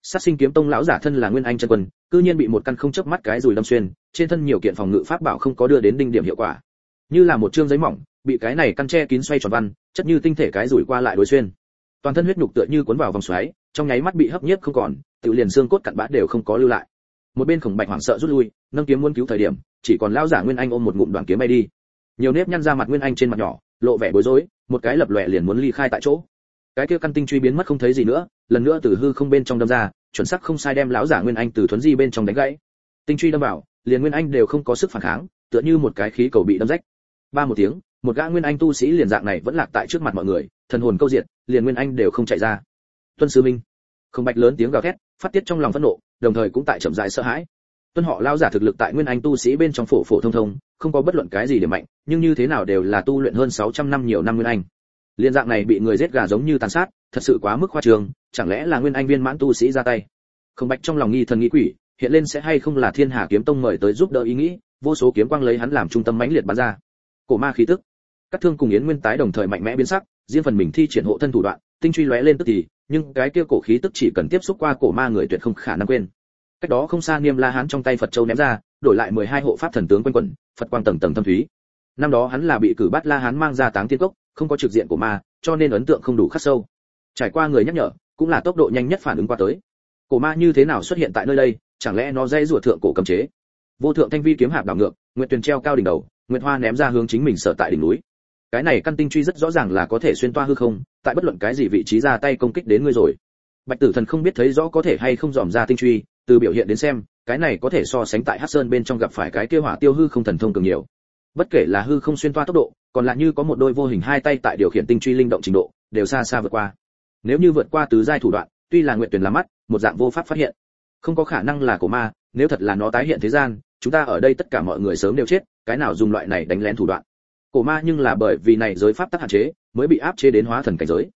Sát sinh kiếm tông lão giả thân là nguyên anh chân quân, cư nhiên bị một căn không chớp mắt cái rùi đâm xuyên, trên thân nhiều kiện phòng ngự pháp bảo không có đưa đến đinh điểm hiệu quả. Như là một trương giấy mỏng, bị cái này căn che kín xoay tròn văn, chất như tinh thể cái rùi qua lại đối xuyên. Toàn thân huyết nhục tựa như cuốn vào vòng xoáy, trong nháy mắt bị hấp nhiếp không còn, tự liền xương cốt cặn bã đều không có lưu lại. Một bên khổng bạch hoảng sợ rút lui, nâng kiếm muốn cứu thời điểm, chỉ còn lão giả nguyên anh ôm một ngụm đoạn kiếm bay đi. Nhiều nếp nhăn ra mặt nguyên anh trên mặt nhỏ, lộ vẻ bối rối một cái lập lòe liền muốn ly khai tại chỗ. Cái kia căn tinh truy biến mất không thấy gì nữa, lần nữa từ hư không bên trong đâm ra, chuẩn xác không sai đem lão giả nguyên anh từ thuấn di bên trong đánh gãy. Tinh truy đâm vào, liền nguyên anh đều không có sức phản kháng, tựa như một cái khí cầu bị đâm rách. Ba một tiếng, một gã nguyên anh tu sĩ liền dạng này vẫn lạc tại trước mặt mọi người, thần hồn câu diệt, liền nguyên anh đều không chạy ra. Tuân sư minh. Không bạch lớn tiếng gào thét, phát tiết trong lòng phẫn nộ, đồng thời cũng tại chậm rãi sợ hãi tuân họ lao giả thực lực tại nguyên anh tu sĩ bên trong phổ phổ thông thông, không có bất luận cái gì để mạnh, nhưng như thế nào đều là tu luyện hơn 600 năm nhiều năm nguyên anh. Liên dạng này bị người giết gà giống như tàn sát, thật sự quá mức khoa trương, chẳng lẽ là nguyên anh viên mãn tu sĩ ra tay? Không bạch trong lòng nghi thần nghĩ quỷ, hiện lên sẽ hay không là thiên hà kiếm tông mời tới giúp đỡ ý nghĩ, vô số kiếm quang lấy hắn làm trung tâm mãnh liệt bắn ra. Cổ ma khí tức, các thương cùng yến nguyên tái đồng thời mạnh mẽ biến sắc, riêng phần mình thi triển hộ thân thủ đoạn, tinh truy lóe lên tức thì, nhưng cái kia cổ khí tức chỉ cần tiếp xúc qua cổ ma người tuyệt không khả năng quên cách đó không xa niêm la hán trong tay phật châu ném ra, đổi lại 12 hộ pháp thần tướng quanh quẩn, phật quang tầng tầng thâm thúy. Năm đó hắn là bị cử bắt la hán mang ra táng tiên cốc, không có trực diện của ma, cho nên ấn tượng không đủ khắc sâu. Trải qua người nhắc nhở, cũng là tốc độ nhanh nhất phản ứng qua tới. Cổ ma như thế nào xuất hiện tại nơi đây, chẳng lẽ nó dây rùa thượng cổ cầm chế? Vô thượng thanh vi kiếm hạp đảo ngược nguyện tuyền treo cao đỉnh đầu nguyện hoa ném ra hướng chính mình sở tại đỉnh núi. Cái này căn tinh truy rất rõ ràng là có thể xuyên toa hư không, tại bất luận cái gì vị trí ra tay công kích đến ngươi rồi. Bạch tử thần không biết thấy rõ có thể hay không dòm ra tinh truy từ biểu hiện đến xem, cái này có thể so sánh tại hắc sơn bên trong gặp phải cái kia hỏa tiêu hư không thần thông cường nhiều. Bất kể là hư không xuyên toa tốc độ, còn lại như có một đôi vô hình hai tay tại điều khiển tinh truy linh động trình độ, đều xa xa vượt qua. Nếu như vượt qua tứ giai thủ đoạn, tuy là nguyện tuyển làm mắt, một dạng vô pháp phát hiện. Không có khả năng là của ma, nếu thật là nó tái hiện thế gian, chúng ta ở đây tất cả mọi người sớm đều chết, cái nào dùng loại này đánh lén thủ đoạn? Cổ ma nhưng là bởi vì này giới pháp tắc hạn chế, mới bị áp chế đến hóa thần cảnh giới.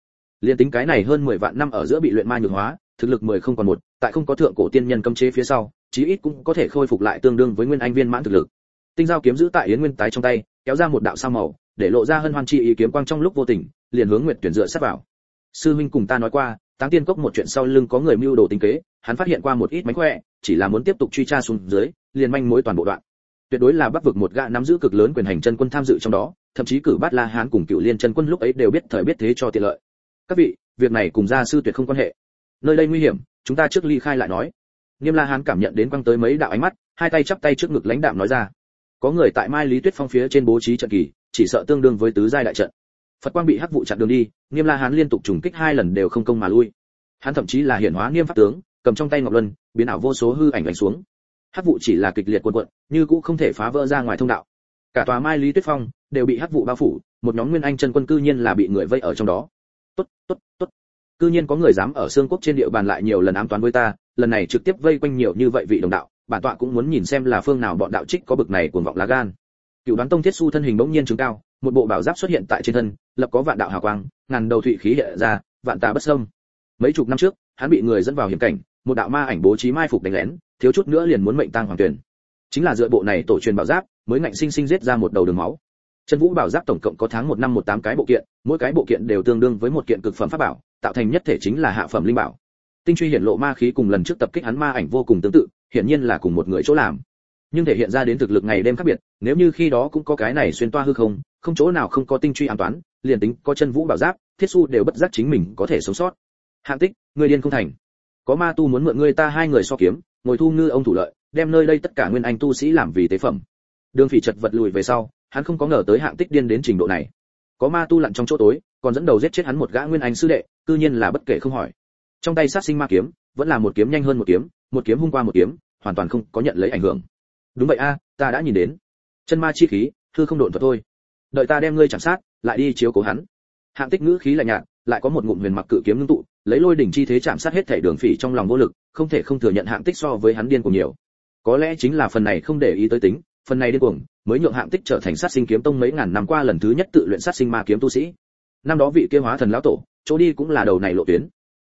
Liên tính cái này hơn 10 vạn năm ở giữa bị luyện ma nhược hóa thực lực 10 không còn một, tại không có thượng cổ tiên nhân cấm chế phía sau, chí ít cũng có thể khôi phục lại tương đương với nguyên anh viên mãn thực lực. Tinh giao kiếm giữ tại yến nguyên tái trong tay, kéo ra một đạo sao màu, để lộ ra hân hoan chi ý kiếm quang trong lúc vô tình, liền hướng nguyệt tuyển dựa sát vào. Sư huynh cùng ta nói qua, táng tiên cốc một chuyện sau lưng có người mưu đồ tính kế, hắn phát hiện qua một ít mánh khỏe, chỉ là muốn tiếp tục truy tra xuống dưới, liền manh mối toàn bộ đoạn. Tuyệt đối là bắc vực một gã nắm giữ cực lớn quyền hành chân quân tham dự trong đó, thậm chí cử bát la hán cùng cựu liên chân quân lúc ấy đều biết thời biết thế cho tiện lợi. Các vị, việc này cùng gia sư tuyệt không quan hệ nơi đây nguy hiểm chúng ta trước ly khai lại nói Niêm La Hán cảm nhận đến quăng tới mấy đạo ánh mắt, hai tay chắp tay trước ngực lãnh đạm nói ra. Có người tại Mai Lý Tuyết Phong phía trên bố trí trận kỳ, chỉ sợ tương đương với tứ giai đại trận. Phật quang bị hắc vụ chặn đường đi, Niêm La Hán liên tục trùng kích hai lần đều không công mà lui. Hắn thậm chí là hiển hóa Niêm pháp tướng, cầm trong tay ngọc luân, biến ảo vô số hư ảnh đánh xuống. Hắc vụ chỉ là kịch liệt cuộn cuộn, như cũng không thể phá vỡ ra ngoài thông đạo. Cả tòa Mai Lý Tuyết Phong đều bị hắc vụ bao phủ, một nhóm nguyên anh chân quân cư nhiên là bị người vây ở trong đó. Tốt, tốt, tốt. Cư nhiên có người dám ở xương quốc trên địa bàn lại nhiều lần ám toán với ta, lần này trực tiếp vây quanh nhiều như vậy vị đồng đạo, bản tọa cũng muốn nhìn xem là phương nào bọn đạo trích có bực này cuồng vọng lá gan. Cựu đoán tông thiết su thân hình bỗng nhiên trứng cao, một bộ bảo giáp xuất hiện tại trên thân, lập có vạn đạo hào quang, ngàn đầu thụy khí hiện ra, vạn tà bất xâm. Mấy chục năm trước, hắn bị người dẫn vào hiểm cảnh, một đạo ma ảnh bố trí mai phục đánh lén, thiếu chút nữa liền muốn mệnh tang hoàng tuyển. Chính là dựa bộ này tổ truyền bảo giáp, mới ngạnh sinh sinh giết ra một đầu đường máu. Chân Vũ bảo giáp tổng cộng có tháng một năm một tám cái bộ kiện, mỗi cái bộ kiện đều tương đương với một kiện cực phẩm pháp bảo, tạo thành nhất thể chính là hạ phẩm linh bảo. Tinh truy hiển lộ ma khí cùng lần trước tập kích hắn ma ảnh vô cùng tương tự, hiển nhiên là cùng một người chỗ làm. Nhưng thể hiện ra đến thực lực ngày đêm khác biệt, nếu như khi đó cũng có cái này xuyên toa hư không, không chỗ nào không có tinh truy an toán, liền tính có chân vũ bảo giáp, thiết su đều bất giác chính mình có thể sống sót. Hạng tích, người điên không thành. Có ma tu muốn mượn ngươi ta hai người so kiếm, ngồi thu ngư ông thủ lợi, đem nơi đây tất cả nguyên anh tu sĩ làm vì tế phẩm. Đường Phỉ chật vật lùi về sau, hắn không có ngờ tới hạng tích điên đến trình độ này. Có ma tu lặn trong chỗ tối, còn dẫn đầu giết chết hắn một gã nguyên anh sư đệ, cư nhiên là bất kể không hỏi. Trong tay sát sinh ma kiếm vẫn là một kiếm nhanh hơn một kiếm một kiếm hung qua một kiếm hoàn toàn không có nhận lấy ảnh hưởng. Đúng vậy a ta đã nhìn đến. Chân ma chi khí thư không độn thuật thôi. Đợi ta đem ngươi chạm sát lại đi chiếu cố hắn. Hạng tích ngữ khí lạnh nhạt lại có một ngụm huyền mặc cự kiếm ngưng tụ lấy lôi đỉnh chi thế chạm sát hết thể đường phỉ trong lòng vô lực không thể không thừa nhận hạng tích so với hắn điên cuồng nhiều. Có lẽ chính là phần này không để ý tới tính phần này điên cuồng mới nhượng hạng tích trở thành sát sinh kiếm tông mấy ngàn năm qua lần thứ nhất tự luyện sát sinh ma kiếm tu sĩ năm đó vị kia hóa thần lão tổ, chỗ đi cũng là đầu này lộ tuyến.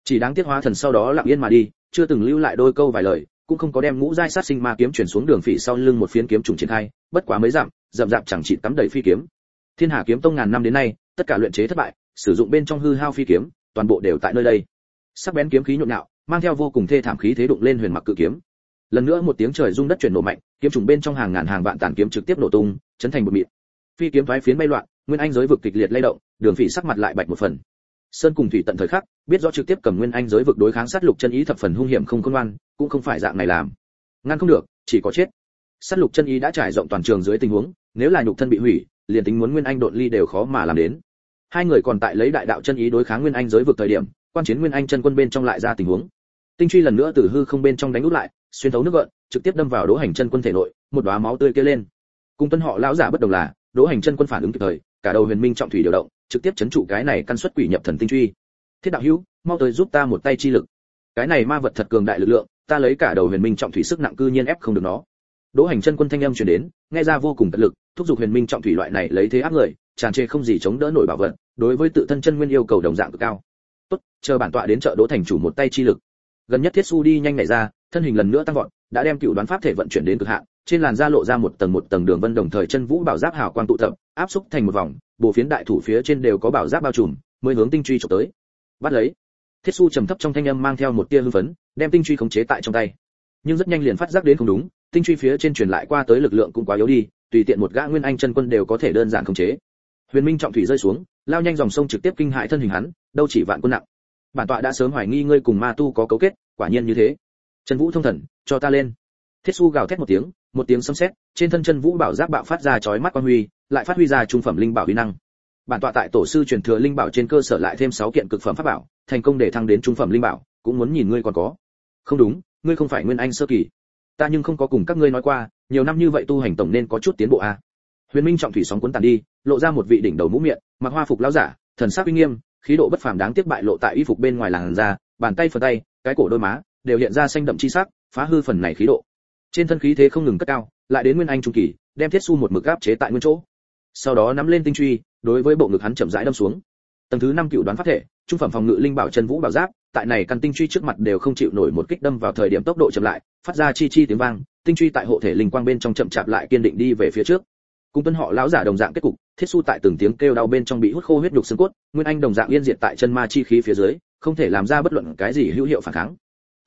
Chỉ đáng tiếc hóa thần sau đó lặng yên mà đi, chưa từng lưu lại đôi câu vài lời, cũng không có đem ngũ giai sát sinh ma kiếm chuyển xuống đường phỉ sau lưng một phiến kiếm trùng triển khai, bất quá mấy dặm, dậm dạp chẳng chỉ tắm đầy phi kiếm. Thiên hà kiếm tông ngàn năm đến nay, tất cả luyện chế thất bại, sử dụng bên trong hư hao phi kiếm, toàn bộ đều tại nơi đây. Sắc bén kiếm khí nhộn nhạo, mang theo vô cùng thê thảm khí thế đụng lên huyền mặc cự kiếm. Lần nữa một tiếng trời rung đất chuyển nổ mạnh, kiếm trùng bên trong hàng ngàn hàng vạn tàn kiếm trực tiếp nổ tung, chấn thành một mịn phi kiếm thoái phiến bay loạn nguyên anh giới vực kịch liệt lay động, đường phỉ sắc mặt lại bạch một phần. Sơn cùng thủy tận thời khắc, biết rõ trực tiếp cầm nguyên anh giới vực đối kháng sát lục chân ý thập phần hung hiểm không công ngoan, cũng không phải dạng này làm. Ngăn không được, chỉ có chết. Sát lục chân ý đã trải rộng toàn trường dưới tình huống, nếu là nhục thân bị hủy, liền tính muốn nguyên anh đột ly đều khó mà làm đến. Hai người còn tại lấy đại đạo chân ý đối kháng nguyên anh giới vực thời điểm, quan chiến nguyên anh chân quân bên trong lại ra tình huống. Tinh truy lần nữa từ hư không bên trong đánh út lại, xuyên thấu nước gợn, trực tiếp đâm vào đỗ hành chân quân thể nội, một đóa máu tươi kia lên. Cùng tuân họ lão giả bất đồng là đỗ hành chân quân phản ứng kịp thời, cả đầu huyền minh trọng thủy điều động, trực tiếp chấn trụ cái này căn xuất quỷ nhập thần tinh truy. Thiết đạo hữu, mau tới giúp ta một tay chi lực. Cái này ma vật thật cường đại lực lượng, ta lấy cả đầu huyền minh trọng thủy sức nặng cư nhiên ép không được nó. Đỗ hành chân quân thanh âm truyền đến, nghe ra vô cùng tận lực, thúc giục huyền minh trọng thủy loại này lấy thế áp người, tràn trề không gì chống đỡ nổi bảo vật, đối với tự thân chân nguyên yêu cầu đồng dạng cực cao. Tốt, chờ bản tọa đến chợ đỗ thành chủ một tay chi lực. Gần nhất thiết su đi nhanh nhảy ra, thân hình lần nữa tăng vọt đã đem cựu đoán pháp thể vận chuyển đến cực hạn, trên làn da lộ ra một tầng một tầng đường vân đồng thời chân vũ bảo giáp hào quang tụ tập, áp xúc thành một vòng bộ phiến đại thủ phía trên đều có bảo giáp bao trùm, mới hướng tinh truy chụp tới. Bắt lấy. Thiết su trầm thấp trong thanh âm mang theo một tia hưng phấn, đem tinh truy khống chế tại trong tay. Nhưng rất nhanh liền phát giác đến không đúng, tinh truy phía trên truyền lại qua tới lực lượng cũng quá yếu đi, tùy tiện một gã nguyên anh chân quân đều có thể đơn giản khống chế. Huyền minh trọng thủy rơi xuống, lao nhanh dòng sông trực tiếp kinh hại thân hình hắn, đâu chỉ vạn quân nặng. Bản tọa đã sớm hoài nghi ngươi cùng ma tu có cấu kết, quả nhiên như thế chân vũ thông thần, cho ta lên. Thiết su gào thét một tiếng một tiếng sấm sét, trên thân chân vũ bảo giáp bạo phát ra chói mắt quang huy, lại phát huy ra trung phẩm linh bảo uy năng. Bản tọa tại tổ sư truyền thừa linh bảo trên cơ sở lại thêm 6 kiện cực phẩm pháp bảo, thành công để thăng đến trung phẩm linh bảo, cũng muốn nhìn ngươi còn có. Không đúng, ngươi không phải nguyên anh sơ kỳ. Ta nhưng không có cùng các ngươi nói qua, nhiều năm như vậy tu hành tổng nên có chút tiến bộ a. À. huyền minh trọng thủy sóng cuốn tàn đi, lộ ra một vị đỉnh đầu mũ miệng, mặc hoa phục lão giả, thần sắc uy nghiêm, khí độ bất phàm đáng tiếc bại lộ tại y phục bên ngoài làn da, bàn tay phần tay, cái cổ đôi má đều hiện ra xanh đậm chi sắc, phá hư phần này khí độ. Trên thân khí thế không ngừng cất cao, lại đến nguyên anh trung kỳ, đem thiết su một mực áp chế tại nguyên chỗ. Sau đó nắm lên tinh truy, đối với bộ ngực hắn chậm rãi đâm xuống. Tầng thứ năm cựu đoán phát thể, trung phẩm phòng ngự linh bảo chân vũ bảo giáp, tại này căn tinh truy trước mặt đều không chịu nổi một kích đâm vào thời điểm tốc độ chậm lại, phát ra chi chi tiếng vang, tinh truy tại hộ thể linh quang bên trong chậm chạp lại kiên định đi về phía trước. Cùng tuân họ lão giả đồng dạng kết cục, thiết su tại từng tiếng kêu đau bên trong bị hút khô huyết nhục xương cốt, nguyên anh đồng dạng yên diệt tại chân ma chi khí phía dưới, không thể làm ra bất luận cái gì hữu hiệu phản kháng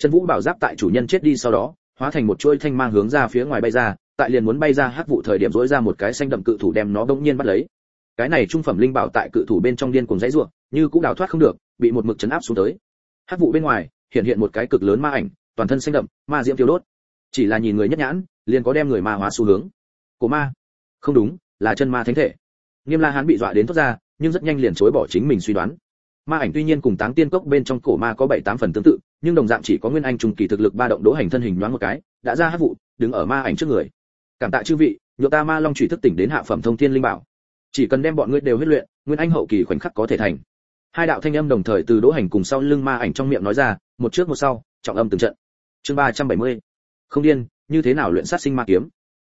chân vũ bảo giáp tại chủ nhân chết đi sau đó, hóa thành một chuôi thanh mang hướng ra phía ngoài bay ra, tại liền muốn bay ra hắc vụ thời điểm dỗi ra một cái xanh đậm cự thủ đem nó bỗng nhiên bắt lấy. Cái này trung phẩm linh bảo tại cự thủ bên trong điên cuồng dãy rủa, như cũng đào thoát không được, bị một mực chấn áp xuống tới. Hắc vụ bên ngoài, hiện hiện một cái cực lớn ma ảnh, toàn thân xanh đậm, ma diễm tiêu đốt. Chỉ là nhìn người nhất nhãn, liền có đem người ma hóa xu hướng. Của ma. Không đúng, là chân ma thánh thể. Nghiêm la hán bị dọa đến thoát ra, nhưng rất nhanh liền chối bỏ chính mình suy đoán ma ảnh tuy nhiên cùng táng tiên cốc bên trong cổ ma có bảy tám phần tương tự, nhưng đồng dạng chỉ có nguyên anh trùng kỳ thực lực ba động đỗ hành thân hình nhoáng một cái, đã ra hát vụ, đứng ở ma ảnh trước người. Cảm tạ chư vị nhựa ta ma long trụy thức tỉnh đến hạ phẩm thông thiên linh bảo. Chỉ cần đem bọn ngươi đều huyết luyện, nguyên anh hậu kỳ khoảnh khắc có thể thành. Hai đạo thanh âm đồng thời từ đỗ hành cùng sau lưng ma ảnh trong miệng nói ra, một trước một sau, trọng âm từng trận. Chương ba trăm bảy mươi, không điên, như thế nào luyện sát sinh ma kiếm?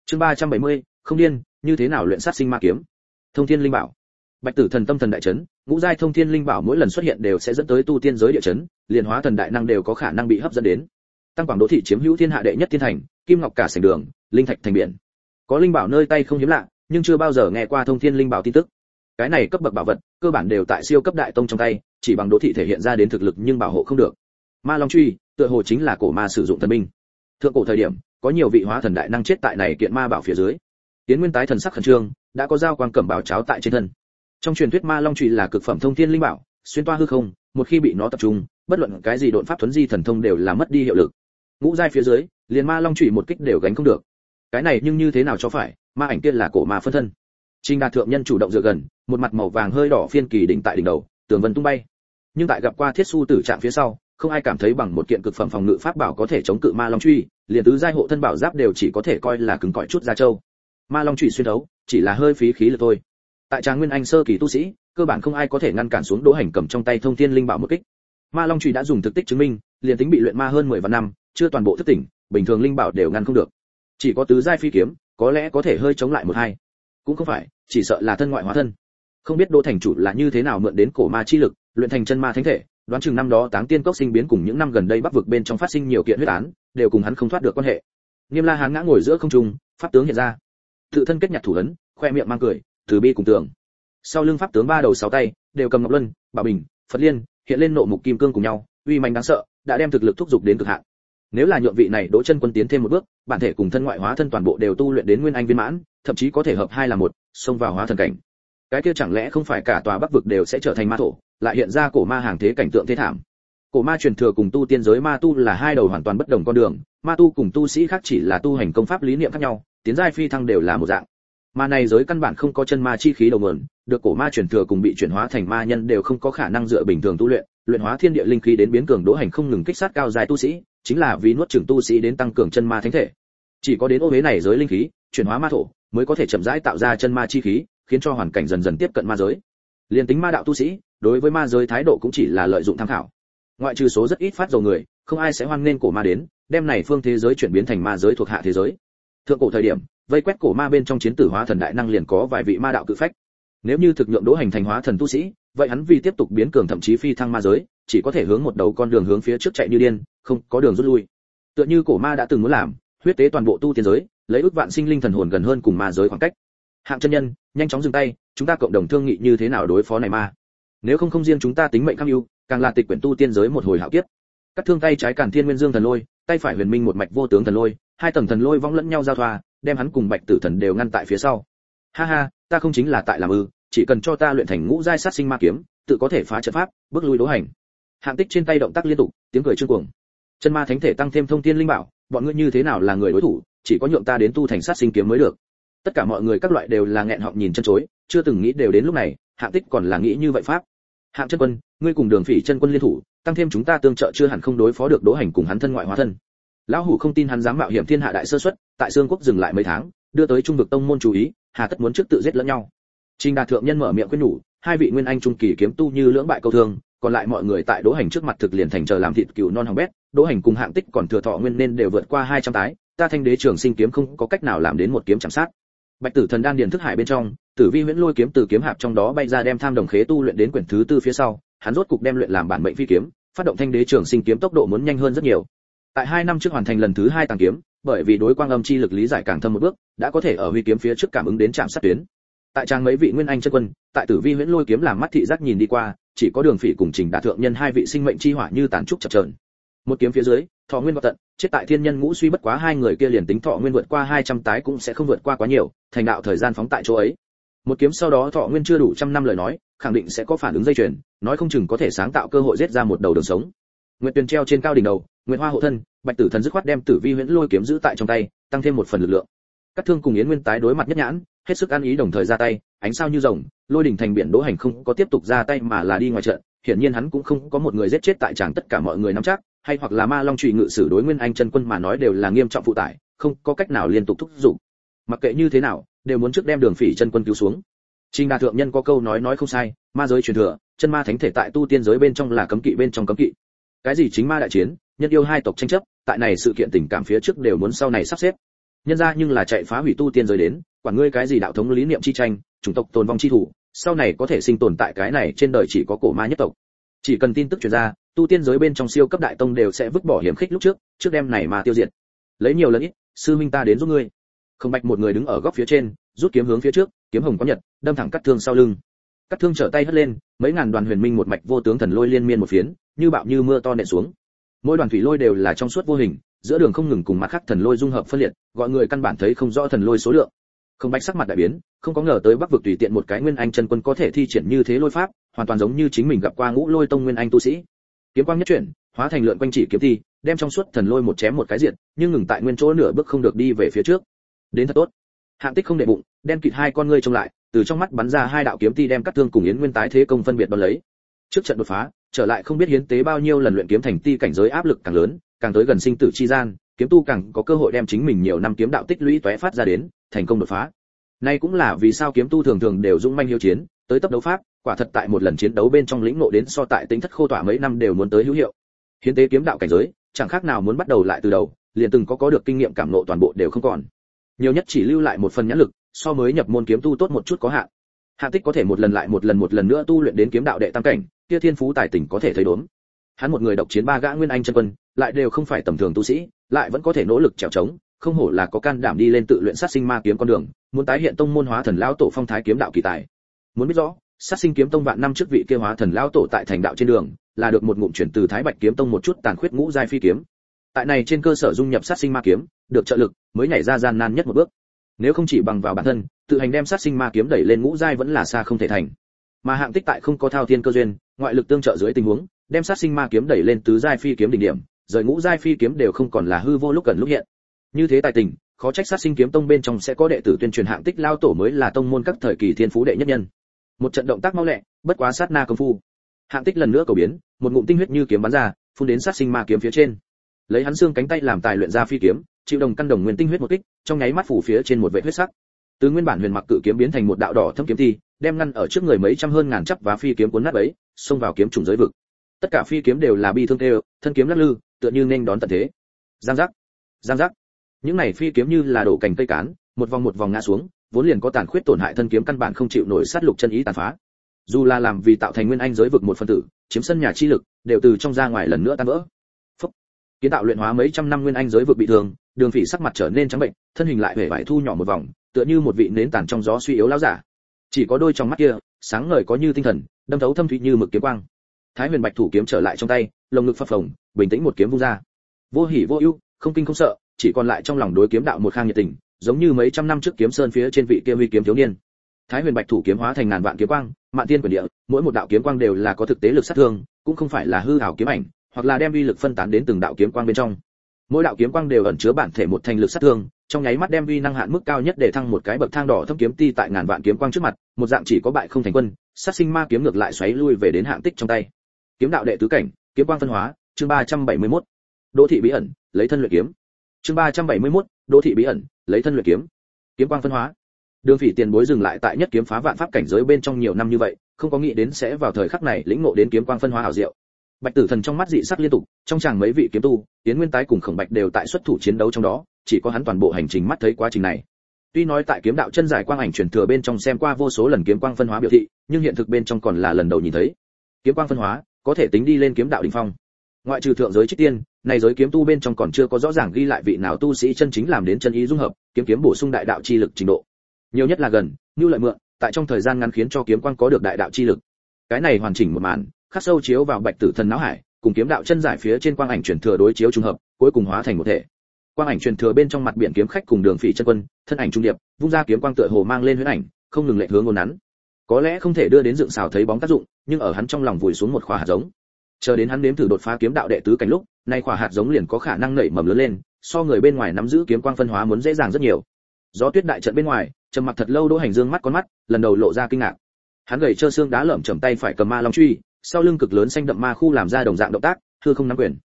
Chương ba trăm bảy mươi, không điên, như thế nào luyện sát sinh ma kiếm? Thông thiên linh bảo bạch tử thần tâm thần đại chấn, ngũ giai thông thiên linh bảo mỗi lần xuất hiện đều sẽ dẫn tới tu tiên giới địa chấn, liền hóa thần đại năng đều có khả năng bị hấp dẫn đến. Tăng quảng đô thị chiếm hữu thiên hạ đệ nhất thiên thành, kim ngọc cả sành đường, linh thạch thành biển. Có linh bảo nơi tay không hiếm lạ, nhưng chưa bao giờ nghe qua thông thiên linh bảo tin tức. Cái này cấp bậc bảo vật, cơ bản đều tại siêu cấp đại tông trong tay, chỉ bằng đô thị thể hiện ra đến thực lực nhưng bảo hộ không được. Ma long truy, tựa hồ chính là cổ ma sử dụng thần binh. Thượng cổ thời điểm, có nhiều vị hóa thần đại năng chết tại này kiện ma bảo phía dưới. Tiến nguyên tái thần sắc khẩn trương, đã có giao quang cẩm bảo cháo tại trên thân trong truyền thuyết ma long trụy là cực phẩm thông thiên linh bảo xuyên toa hư không một khi bị nó tập trung bất luận cái gì đột pháp thuấn di thần thông đều là mất đi hiệu lực ngũ giai phía dưới liền ma long trụy một kích đều gánh không được cái này nhưng như thế nào cho phải ma ảnh kia là cổ ma phân thân Trình Đạt thượng nhân chủ động dựa gần, một mặt màu vàng hơi đỏ phiên kỳ đỉnh tại đỉnh đầu, tường vân tung bay. Nhưng tại gặp qua Thiết Su tử trạng phía sau, không ai cảm thấy bằng một kiện cực phẩm phòng ngự pháp bảo có thể chống cự ma long truy, liền tứ giai hộ thân bảo giáp đều chỉ có thể coi là cứng cỏi chút ra châu. Ma long truy xuyên đấu, chỉ là hơi phí khí lực thôi tại tràng nguyên anh sơ kỳ tu sĩ, cơ bản không ai có thể ngăn cản xuống đỗ hành cầm trong tay thông thiên linh bảo một kích. Ma long trùy đã dùng thực tích chứng minh, liền tính bị luyện ma hơn mười vạn năm, chưa toàn bộ thức tỉnh, bình thường linh bảo đều ngăn không được. Chỉ có tứ giai phi kiếm, có lẽ có thể hơi chống lại một hai. Cũng không phải, chỉ sợ là thân ngoại hóa thân. Không biết đỗ thành chủ là như thế nào mượn đến cổ ma chi lực, luyện thành chân ma thánh thể, đoán chừng năm đó táng tiên cốc sinh biến cùng những năm gần đây bắc vực bên trong phát sinh nhiều kiện huyết án, đều cùng hắn không thoát được quan hệ. Nghiêm la hán ngã ngồi giữa không trung, pháp tướng hiện ra. Tự thân kết nhặt thủ ấn, khoe miệng mang cười từ bi cùng tưởng. Sau lưng pháp tướng ba đầu sáu tay, đều cầm ngọc luân, bảo bình, phật liên, hiện lên nộ mục kim cương cùng nhau, uy mạnh đáng sợ, đã đem thực lực thúc giục đến cực hạn. Nếu là nhượng vị này đỗ chân quân tiến thêm một bước, bản thể cùng thân ngoại hóa thân toàn bộ đều tu luyện đến nguyên anh viên mãn, thậm chí có thể hợp hai là một, xông vào hóa thần cảnh. Cái kia chẳng lẽ không phải cả tòa bắc vực đều sẽ trở thành ma thổ, lại hiện ra cổ ma hàng thế cảnh tượng thế thảm? Cổ ma truyền thừa cùng tu tiên giới ma tu là hai đầu hoàn toàn bất đồng con đường, ma tu cùng tu sĩ khác chỉ là tu hành công pháp lý niệm khác nhau, tiến giai phi thăng đều là một dạng ma này giới căn bản không có chân ma chi khí đầu nguồn, được cổ ma truyền thừa cùng bị chuyển hóa thành ma nhân đều không có khả năng dựa bình thường tu luyện luyện hóa thiên địa linh khí đến biến cường đỗ hành không ngừng kích sát cao dài tu sĩ, chính là vì nuốt chửng tu sĩ đến tăng cường chân ma thánh thể. Chỉ có đến ô hế này giới linh khí, chuyển hóa ma thổ, mới có thể chậm rãi tạo ra chân ma chi khí, khiến cho hoàn cảnh dần dần tiếp cận ma giới. Liên tính ma đạo tu sĩ, đối với ma giới thái độ cũng chỉ là lợi dụng tham khảo. Ngoại trừ số rất ít phát dầu người, không ai sẽ hoan nên cổ ma đến, đem này phương thế giới chuyển biến thành ma giới thuộc hạ thế giới. Thượng cổ thời điểm vây quét cổ ma bên trong chiến tử hóa thần đại năng liền có vài vị ma đạo cự phách. Nếu như thực nhượng đỗ hành thành hóa thần tu sĩ, vậy hắn vì tiếp tục biến cường thậm chí phi thăng ma giới, chỉ có thể hướng một đầu con đường hướng phía trước chạy như điên, không có đường rút lui. Tựa như cổ ma đã từng muốn làm, huyết tế toàn bộ tu tiên giới, lấy ước vạn sinh linh thần hồn gần hơn cùng ma giới khoảng cách. Hạng chân nhân, nhanh chóng dừng tay, chúng ta cộng đồng thương nghị như thế nào đối phó này ma nếu không không riêng chúng ta tính mệnh khắc ưu, càng là tịch quyển tu tiên giới một hồi hạo kiếp. Cắt thương tay trái cản thiên nguyên dương thần lôi, tay phải huyền minh một mạch vô tướng thần lôi, hai tầng thần lôi vong lẫn nhau giao thoa đem hắn cùng bạch tử thần đều ngăn tại phía sau. Ha ha, ta không chính là tại làm ư, chỉ cần cho ta luyện thành ngũ giai sát sinh ma kiếm, tự có thể phá trận pháp, bước lui đố hành. Hạng tích trên tay động tác liên tục, tiếng cười trương cuồng. Chân ma thánh thể tăng thêm thông thiên linh bảo, bọn ngươi như thế nào là người đối thủ, chỉ có nhượng ta đến tu thành sát sinh kiếm mới được. Tất cả mọi người các loại đều là nghẹn họng nhìn chân chối, chưa từng nghĩ đều đến lúc này, hạng tích còn là nghĩ như vậy pháp. Hạng chân quân, ngươi cùng đường phỉ chân quân liên thủ, tăng thêm chúng ta tương trợ chưa hẳn không đối phó được đỗ hành cùng hắn thân ngoại hóa thân lão hủ không tin hắn dám mạo hiểm thiên hạ đại sơ xuất, tại xương quốc dừng lại mấy tháng, đưa tới trung vực tông môn chú ý, hà tất muốn trước tự giết lẫn nhau. Trình đạt thượng nhân mở miệng khuyên nhủ, hai vị nguyên anh trung kỳ kiếm tu như lưỡng bại câu thương, còn lại mọi người tại đỗ hành trước mặt thực liền thành chờ làm thịt cừu non hỏng bét, đỗ hành cùng hạng tích còn thừa thọ nguyên nên đều vượt qua hai trăm tái, ta thanh đế trường sinh kiếm không có cách nào làm đến một kiếm chạm sát. Bạch tử thần đan điền thức hải bên trong, tử vi huyễn lôi kiếm từ kiếm hạp trong đó bay ra đem tham đồng khế tu luyện đến quyển thứ tư phía sau, hắn rốt cục đem luyện làm bản mệnh phi kiếm, phát động thanh đế trường sinh kiếm tốc độ muốn nhanh hơn rất nhiều tại hai năm trước hoàn thành lần thứ hai tàng kiếm, bởi vì đối quang âm chi lực lý giải càng thâm một bước, đã có thể ở huy kiếm phía trước cảm ứng đến trạm sát tuyến. Tại trang mấy vị nguyên anh chân quân, tại tử vi huyễn lôi kiếm làm mắt thị giác nhìn đi qua, chỉ có đường phỉ cùng trình đạt thượng nhân hai vị sinh mệnh chi hỏa như tàn trúc chập chờn. Một kiếm phía dưới, thọ nguyên vào tận, chết tại thiên nhân ngũ suy bất quá hai người kia liền tính thọ nguyên vượt qua hai trăm tái cũng sẽ không vượt qua quá nhiều, thành đạo thời gian phóng tại chỗ ấy. Một kiếm sau đó thọ nguyên chưa đủ trăm năm lời nói, khẳng định sẽ có phản ứng dây chuyền, nói không chừng có thể sáng tạo cơ hội giết ra một đầu đường sống nguyệt tuyền treo trên cao đỉnh đầu nguyệt hoa hộ thân bạch tử thần dứt khoát đem tử vi huyễn lôi kiếm giữ tại trong tay tăng thêm một phần lực lượng. Các thương cùng yến nguyên tái đối mặt nhất nhãn hết sức ăn ý đồng thời ra tay ánh sao như rồng lôi đỉnh thành biển đỗ hành không có tiếp tục ra tay mà là đi ngoài trận hiển nhiên hắn cũng không có một người giết chết tại tràng tất cả mọi người nắm chắc hay hoặc là ma long trụy ngự sử đối nguyên anh chân quân mà nói đều là nghiêm trọng phụ tải không có cách nào liên tục thúc giục. Mặc kệ như thế nào đều muốn trước đem đường phỉ chân quân cứu xuống. Trình Đà thượng nhân có câu nói nói không sai, ma giới truyền thừa, chân ma thánh thể tại tu tiên giới bên trong là cấm kỵ bên trong cấm kỵ. Cái gì chính ma đại chiến, nhân yêu hai tộc tranh chấp, tại này sự kiện tình cảm phía trước đều muốn sau này sắp xếp. Nhân ra nhưng là chạy phá hủy tu tiên giới đến, quản ngươi cái gì đạo thống lý niệm chi tranh, chủng tộc tồn vong chi thủ, sau này có thể sinh tồn tại cái này trên đời chỉ có cổ ma nhất tộc. Chỉ cần tin tức truyền ra, tu tiên giới bên trong siêu cấp đại tông đều sẽ vứt bỏ hiểm khích lúc trước, trước đem này mà tiêu diệt. Lấy nhiều lần ít, sư minh ta đến giúp ngươi. Không bạch một người đứng ở góc phía trên, rút kiếm hướng phía trước, kiếm hồng có nhật, đâm thẳng cắt thương sau lưng. Cắt thương trở tay hất lên, mấy ngàn đoàn huyền minh một mạch vô tướng thần lôi liên miên một phiến, như bạo như mưa to nện xuống. Mỗi đoàn thủy lôi đều là trong suốt vô hình, giữa đường không ngừng cùng mặt khác thần lôi dung hợp phân liệt, gọi người căn bản thấy không rõ thần lôi số lượng. Không bạch sắc mặt đại biến, không có ngờ tới Bắc vực tùy tiện một cái nguyên anh chân quân có thể thi triển như thế lôi pháp, hoàn toàn giống như chính mình gặp qua ngũ lôi tông nguyên anh tu sĩ. Kiếm quang nhất chuyển, hóa thành lượn quanh chỉ kiếm thi, đem trong suốt thần lôi một chém một cái diện, nhưng ngừng tại nguyên chỗ nửa bước không được đi về phía trước. Đến thật tốt. Hạng Tích không để bụng, đen kịt hai con ngươi trông lại, từ trong mắt bắn ra hai đạo kiếm ti đem cắt thương cùng yến nguyên tái thế công phân biệt đón lấy. Trước trận đột phá, trở lại không biết hiến tế bao nhiêu lần luyện kiếm thành ti cảnh giới áp lực càng lớn, càng tới gần sinh tử chi gian, kiếm tu càng có cơ hội đem chính mình nhiều năm kiếm đạo tích lũy tóe phát ra đến, thành công đột phá. Nay cũng là vì sao kiếm tu thường thường đều dũng manh hiếu chiến, tới tấp đấu pháp, quả thật tại một lần chiến đấu bên trong lĩnh ngộ đến so tại tính thất khô tỏa mấy năm đều muốn tới hữu hiệu. Hiến tế kiếm đạo cảnh giới, chẳng khác nào muốn bắt đầu lại từ đầu, liền từng có có được kinh nghiệm cảm ngộ toàn bộ đều không còn. Nhiều nhất chỉ lưu lại một phần nhãn lực, so mới nhập môn kiếm tu tốt một chút có hạn. Hạ Tích có thể một lần lại một lần một lần nữa tu luyện đến kiếm đạo đệ tam cảnh, kia thiên phú tài tình có thể thấy đốn. Hắn một người độc chiến ba gã nguyên anh chân quân, lại đều không phải tầm thường tu sĩ, lại vẫn có thể nỗ lực trèo trống, không hổ là có can đảm đi lên tự luyện sát sinh ma kiếm con đường, muốn tái hiện tông môn hóa thần lão tổ phong thái kiếm đạo kỳ tài. Muốn biết rõ, sát sinh kiếm tông vạn năm trước vị kia hóa thần lão tổ tại thành đạo trên đường, là được một ngụm chuyển từ thái bạch kiếm tông một chút tàn khuyết ngũ giai phi kiếm tại này trên cơ sở dung nhập sát sinh ma kiếm được trợ lực, mới nhảy ra gian nan nhất một bước. Nếu không chỉ bằng vào bản thân, tự hành đem sát sinh ma kiếm đẩy lên ngũ giai vẫn là xa không thể thành. Mà hạng tích tại không có thao thiên cơ duyên, ngoại lực tương trợ dưới tình huống, đem sát sinh ma kiếm đẩy lên tứ giai phi kiếm đỉnh điểm, rời ngũ giai phi kiếm đều không còn là hư vô lúc cần lúc hiện. Như thế tài tình, khó trách sát sinh kiếm tông bên trong sẽ có đệ tử tuyên truyền hạng tích lao tổ mới là tông môn các thời kỳ thiên phú đệ nhất nhân. Một trận động tác mau lẹ, bất quá sát na công phu. Hạng tích lần nữa cầu biến, một ngụm tinh huyết như kiếm bắn ra, phun đến sát sinh ma kiếm phía trên. Lấy hắn xương cánh tay làm tài luyện ra phi kiếm chịu đồng căn đồng nguyên tinh huyết một kích, trong nháy mắt phủ phía trên một vệt huyết sắc. Từ nguyên bản huyền mặc cự kiếm biến thành một đạo đỏ thâm kiếm thi, đem ngăn ở trước người mấy trăm hơn ngàn chấp và phi kiếm cuốn nát ấy, xông vào kiếm trùng giới vực. Tất cả phi kiếm đều là bi thương tê, thân kiếm lắc lư, tựa như nên đón tận thế. Giang giác giang giác. Những này phi kiếm như là đổ cành cây cán, một vòng một vòng ngã xuống, vốn liền có tàn khuyết tổn hại thân kiếm căn bản không chịu nổi sát lục chân ý tàn phá. Dù là làm vì tạo thành nguyên anh giới vực một phân tử, chiếm sân nhà chi lực, đều từ trong ra ngoài lần nữa tan vỡ. Phúc. kiến tạo luyện hóa mấy trăm năm nguyên anh giới vực bị thương đường phỉ sắc mặt trở nên trắng bệnh, thân hình lại hể vải thu nhỏ một vòng, tựa như một vị nến tàn trong gió suy yếu lão giả. Chỉ có đôi trong mắt kia, sáng ngời có như tinh thần, đâm thấu thâm thủy như mực kiếm quang. Thái huyền bạch thủ kiếm trở lại trong tay, lồng ngực phập phồng, bình tĩnh một kiếm vung ra. Vô hỉ vô ưu, không kinh không sợ, chỉ còn lại trong lòng đối kiếm đạo một khang nhiệt tình, giống như mấy trăm năm trước kiếm sơn phía trên vị kia huy kiếm thiếu niên. Thái huyền bạch thủ kiếm hóa thành ngàn vạn kiếm quang, mạn tiên quyền địa, mỗi một đạo kiếm quang đều là có thực tế lực sát thương, cũng không phải là hư ảo kiếm ảnh, hoặc là đem uy lực phân tán đến từng đạo kiếm quang bên trong mỗi đạo kiếm quang đều ẩn chứa bản thể một thành lực sát thương trong nháy mắt đem vi năng hạn mức cao nhất để thăng một cái bậc thang đỏ thâm kiếm ti tại ngàn vạn kiếm quang trước mặt một dạng chỉ có bại không thành quân sát sinh ma kiếm ngược lại xoáy lui về đến hạng tích trong tay. Kiếm đạo đệ tứ cảnh kiếm quang phân hóa chương 371. đỗ thị bí ẩn lấy thân luyện kiếm. Chương 371, đỗ thị bí ẩn lấy thân luyện kiếm. Kiếm quang phân hóa. Đường phỉ tiền bối dừng lại tại nhất kiếm phá vạn pháp cảnh giới bên trong nhiều năm như vậy không có nghĩ đến sẽ vào thời khắc này lĩnh ngộ đến kiếm quang phân hóa ảo diệu bạch tử thần trong mắt dị sắc liên tục, trong chàng mấy vị kiếm tu tiến nguyên tái cùng khổng bạch đều tại xuất thủ chiến đấu trong đó, chỉ có hắn toàn bộ hành trình mắt thấy quá trình này. Tuy nói tại kiếm đạo chân giải quang ảnh truyền thừa bên trong xem qua vô số lần kiếm quang phân hóa biểu thị, nhưng hiện thực bên trong còn là lần đầu nhìn thấy. Kiếm quang phân hóa, có thể tính đi lên kiếm đạo đỉnh phong. Ngoại trừ thượng giới trích tiên, này giới kiếm tu bên trong còn chưa có rõ ràng ghi lại vị nào tu sĩ chân chính làm đến chân ý dung hợp, kiếm kiếm bổ sung đại đạo chi lực trình độ. Nhiều nhất là gần, như lợi mượn, tại trong thời gian ngắn khiến cho kiếm quang có được đại đạo chi lực. Cái này hoàn chỉnh một màn khắc sâu chiếu vào bạch tử thần não hải, cùng kiếm đạo chân giải phía trên quang ảnh truyền thừa đối chiếu trùng hợp, cuối cùng hóa thành một thể. Quang ảnh truyền thừa bên trong mặt biển kiếm khách cùng đường phỉ chân quân, thân ảnh trung điệp, vung ra kiếm quang tựa hồ mang lên huyễn ảnh, không ngừng lệ hướng ngôn nắn có lẽ không thể đưa đến dựng xào thấy bóng tác dụng, nhưng ở hắn trong lòng vùi xuống một khỏa hạt giống. Chờ đến hắn nếm thử đột phá kiếm đạo đệ tứ cảnh lúc, nay khỏa hạt giống liền có khả năng nảy mầm lớn lên, so người bên ngoài nắm giữ kiếm quang phân hóa muốn dễ dàng rất nhiều. Gió tuyết đại trận bên ngoài, trầm mặc thật lâu đỗ hành dương mắt con mắt, lần đầu lộ ra kinh ngạc. Hắn gầy trơ xương đá lởm chầm tay phải cầm ma long truy sau lưng cực lớn xanh đậm ma khu làm ra đồng dạng động tác thưa không nắm quyền.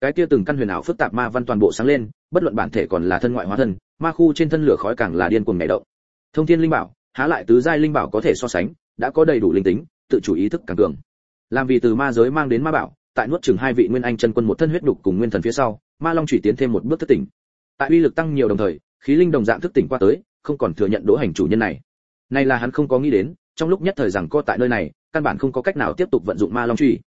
Cái kia từng căn huyền ảo phức tạp ma văn toàn bộ sáng lên, bất luận bản thể còn là thân ngoại hóa thân, ma khu trên thân lửa khói càng là điên cuồng nhảy động. Thông thiên linh bảo, há lại tứ giai linh bảo có thể so sánh, đã có đầy đủ linh tính, tự chủ ý thức càng cường. Làm vì từ ma giới mang đến ma bảo, tại nuốt chừng hai vị nguyên anh chân quân một thân huyết đục cùng nguyên thần phía sau, ma long chủy tiến thêm một bước thức tỉnh. Tại uy lực tăng nhiều đồng thời, khí linh đồng dạng thức tỉnh qua tới, không còn thừa nhận đỗ hành chủ nhân này. Này là hắn không có nghĩ đến, trong lúc nhất thời rằng co tại nơi này căn bản không có cách nào tiếp tục vận dụng ma long chủy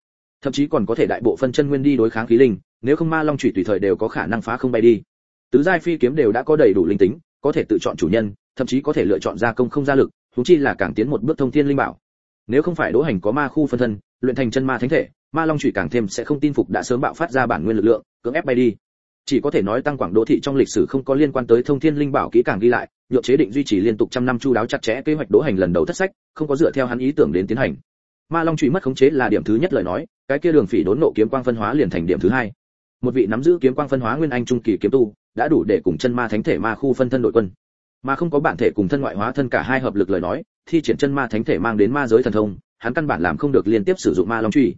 thậm chí còn có thể đại bộ phân chân nguyên đi đối kháng khí linh, nếu không ma long chủy tùy thời đều có khả năng phá không bay đi. Tứ giai phi kiếm đều đã có đầy đủ linh tính, có thể tự chọn chủ nhân, thậm chí có thể lựa chọn gia công không gia lực thú chi là càng tiến một bước thông thiên linh bảo. Nếu không phải đỗ hành có ma khu phân thân, luyện thành chân ma thánh thể, ma long chủy càng thêm sẽ không tin phục đã sớm bạo phát ra bản nguyên lực lượng, cưỡng ép bay đi. Chỉ có thể nói tăng quảng đô thị trong lịch sử không có liên quan tới thông thiên linh bảo kỹ càng ghi lại, nhượng chế định duy trì liên tục trăm năm chu đáo chặt chẽ kế hoạch đỗ hành lần đầu thất sách, không có dựa theo hắn ý tưởng đến tiến hành ma long trụy mất khống chế là điểm thứ nhất lời nói, cái kia đường phỉ đốn nộ kiếm quang phân hóa liền thành điểm thứ hai. Một vị nắm giữ kiếm quang phân hóa nguyên anh trung kỳ kiếm tu, đã đủ để cùng chân ma thánh thể ma khu phân thân đội quân. Mà không có bản thể cùng thân ngoại hóa thân cả hai hợp lực lời nói, thi triển chân ma thánh thể mang đến ma giới thần thông, hắn căn bản làm không được liên tiếp sử dụng ma long truy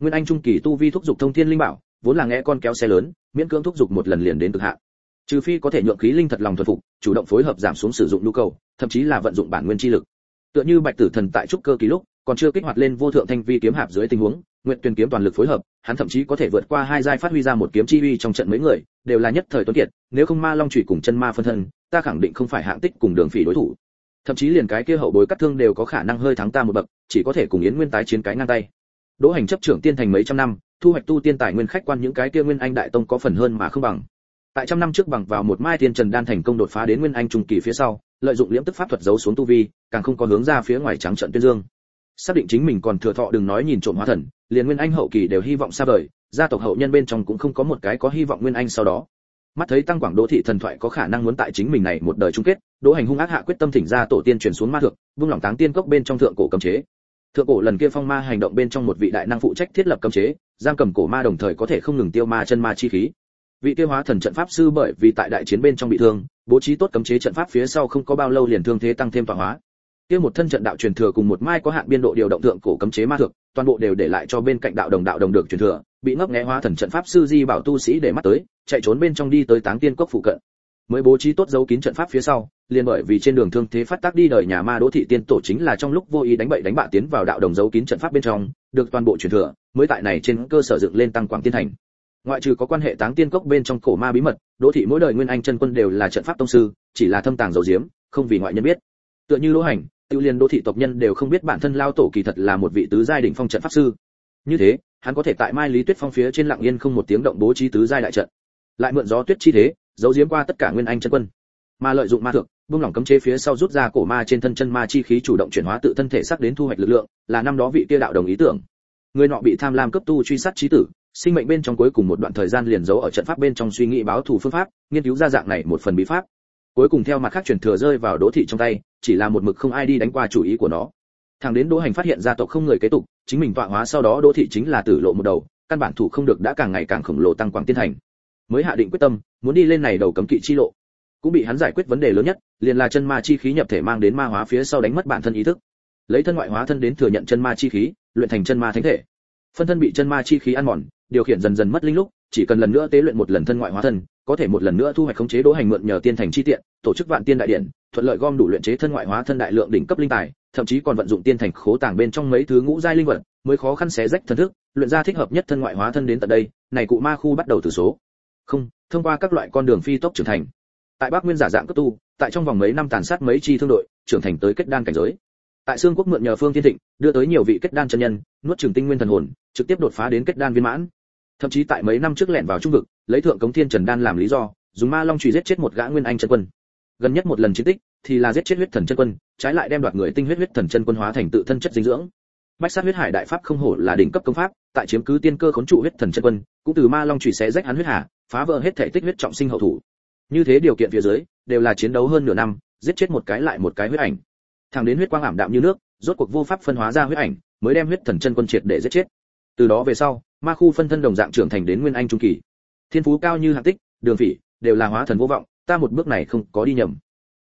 nguyên anh trung kỳ tu vi thúc dục thông thiên linh bảo, vốn là nghe con kéo xe lớn, miễn cưỡng thúc dục một lần liền đến cực hạn. Trừ phi có thể nhượng khí linh thật lòng thuần phục, chủ động phối hợp giảm xuống sử dụng nhu cầu, thậm chí là vận dụng bản nguyên chi lực. Tựa như bạch tử thần tại trúc cơ kỳ lúc còn chưa kích hoạt lên vô thượng thanh vi kiếm hạp dưới tình huống nguyện tuyên kiếm toàn lực phối hợp, hắn thậm chí có thể vượt qua hai giai phát huy ra một kiếm chi uy trong trận mấy người, đều là nhất thời tuấn kiệt, nếu không ma long chủy cùng chân ma phân thân, ta khẳng định không phải hạng tích cùng đường phỉ đối thủ. Thậm chí liền cái kia hậu bối cắt thương đều có khả năng hơi thắng ta một bậc, chỉ có thể cùng yến nguyên tái chiến cái ngang tay. Đỗ hành chấp trưởng tiên thành mấy trăm năm, thu hoạch tu tiên tài nguyên khách quan những cái kia nguyên anh đại tông có phần hơn mà không bằng. Tại trăm năm trước bằng vào một mai tiên trần đan thành công đột phá đến nguyên anh trung kỳ phía sau, lợi dụng liễm tức pháp thuật giấu xuống tu vi, càng không có hướng ra phía ngoài trắng trận tuyên dương xác định chính mình còn thừa thọ đừng nói nhìn trộm hóa thần, liền nguyên anh hậu kỳ đều hy vọng xa vời, gia tộc hậu nhân bên trong cũng không có một cái có hy vọng nguyên anh sau đó. Mắt thấy tăng quảng đỗ thị thần thoại có khả năng muốn tại chính mình này một đời chung kết, đỗ hành hung ác hạ quyết tâm thỉnh ra tổ tiên truyền xuống ma thượng, vung lòng táng tiên cốc bên trong thượng cổ cấm chế. Thượng cổ lần kia phong ma hành động bên trong một vị đại năng phụ trách thiết lập cấm chế, giam cầm cổ ma đồng thời có thể không ngừng tiêu ma chân ma chi khí. Vị tiêu hóa thần trận pháp sư bởi vì tại đại chiến bên trong bị thương, bố trí tốt cấm chế trận pháp phía sau không có bao lâu liền thương thế tăng thêm tọa hóa kia một thân trận đạo truyền thừa cùng một mai có hạn biên độ điều động tượng cổ cấm chế ma thực toàn bộ đều để lại cho bên cạnh đạo đồng đạo đồng được truyền thừa, bị ngốc nghé hóa thần trận pháp sư di bảo tu sĩ để mắt tới, chạy trốn bên trong đi tới táng tiên cốc phụ cận. Mới bố trí tốt dấu kín trận pháp phía sau, liền bởi vì trên đường thương thế phát tác đi đời nhà ma đỗ thị tiên tổ chính là trong lúc vô ý đánh bậy đánh bạ tiến vào đạo đồng dấu kín trận pháp bên trong, được toàn bộ truyền thừa, mới tại này trên cơ sở dựng lên tăng quảng tiên thành. Ngoại trừ có quan hệ táng tiên cốc bên trong cổ ma bí mật, đỗ thị mỗi đời nguyên anh chân quân đều là trận pháp tông sư, chỉ là thâm tàng dấu diếm, không vì ngoại nhân biết. Tựa như lỗ hành tiêu liên đô thị tộc nhân đều không biết bản thân lao tổ kỳ thật là một vị tứ giai đỉnh phong trận pháp sư. Như thế, hắn có thể tại mai lý tuyết phong phía trên lặng yên không một tiếng động bố trí tứ giai đại trận. Lại mượn gió tuyết chi thế, giấu giếm qua tất cả nguyên anh chân quân. Mà lợi dụng ma thượng buông lỏng cấm chế phía sau rút ra cổ ma trên thân chân ma chi khí chủ động chuyển hóa tự thân thể sắc đến thu hoạch lực lượng, là năm đó vị kia đạo đồng ý tưởng. Người nọ bị tham lam cấp tu truy sát chí tử, sinh mệnh bên trong cuối cùng một đoạn thời gian liền giấu ở trận pháp bên trong suy nghĩ báo thù phương pháp, nghiên cứu ra dạng này một phần bí pháp cuối cùng theo mặt khác chuyển thừa rơi vào đỗ thị trong tay, chỉ là một mực không ai đi đánh qua chủ ý của nó. Thằng đến đỗ hành phát hiện gia tộc không người kế tục, chính mình tọa hóa sau đó đỗ thị chính là tử lộ một đầu, căn bản thủ không được đã càng ngày càng khổng lồ tăng quảng tiên thành. Mới hạ định quyết tâm, muốn đi lên này đầu cấm kỵ chi lộ. Cũng bị hắn giải quyết vấn đề lớn nhất, liền là chân ma chi khí nhập thể mang đến ma hóa phía sau đánh mất bản thân ý thức. Lấy thân ngoại hóa thân đến thừa nhận chân ma chi khí, luyện thành chân ma thánh thể. Phân thân bị chân ma chi khí ăn mòn, điều khiển dần dần mất linh lúc, chỉ cần lần nữa tế luyện một lần thân ngoại hóa thân có thể một lần nữa thu hoạch khống chế đỗ hành mượn nhờ tiên thành chi tiện, tổ chức vạn tiên đại điện, thuận lợi gom đủ luyện chế thân ngoại hóa thân đại lượng đỉnh cấp linh tài, thậm chí còn vận dụng tiên thành khố tàng bên trong mấy thứ ngũ giai linh vật, mới khó khăn xé rách thần thức, luyện ra thích hợp nhất thân ngoại hóa thân đến tận đây, này cụ ma khu bắt đầu từ số. Không, thông qua các loại con đường phi tốc trưởng thành. Tại bắc nguyên giả dạng cấp tu, tại trong vòng mấy năm tàn sát mấy chi thương đội, trưởng thành tới kết đan cảnh giới. Tại xương quốc mượn nhờ phương thiên thịnh, đưa tới nhiều vị kết đan chân nhân, nuốt trường tinh nguyên thần hồn, trực tiếp đột phá đến kết đan viên mãn thậm chí tại mấy năm trước lẻn vào trung vực, lấy thượng cống thiên trần đan làm lý do, dùng ma long truy giết chết một gã nguyên anh chân quân. Gần nhất một lần chiến tích, thì là giết chết huyết thần chân quân, trái lại đem đoạt người tinh huyết huyết thần chân quân hóa thành tự thân chất dinh dưỡng. Bách sát huyết hải đại pháp không hổ là đỉnh cấp công pháp, tại chiếm cứ tiên cơ khốn trụ huyết thần chân quân, cũng từ ma long truy xé rách hắn huyết hà, phá vỡ hết thể tích huyết trọng sinh hậu thủ. Như thế điều kiện phía dưới, đều là chiến đấu hơn nửa năm, giết chết một cái lại một cái huyết ảnh. Thẳng đến huyết quang ảm đạm như nước, rốt cuộc vô pháp phân hóa ra huyết ảnh, mới đem huyết thần chân quân triệt để giết chết. Từ đó về sau ma khu phân thân đồng dạng trưởng thành đến nguyên anh trung kỳ. Thiên phú cao như hạng tích, đường phỉ, đều là hóa thần vô vọng, ta một bước này không có đi nhầm.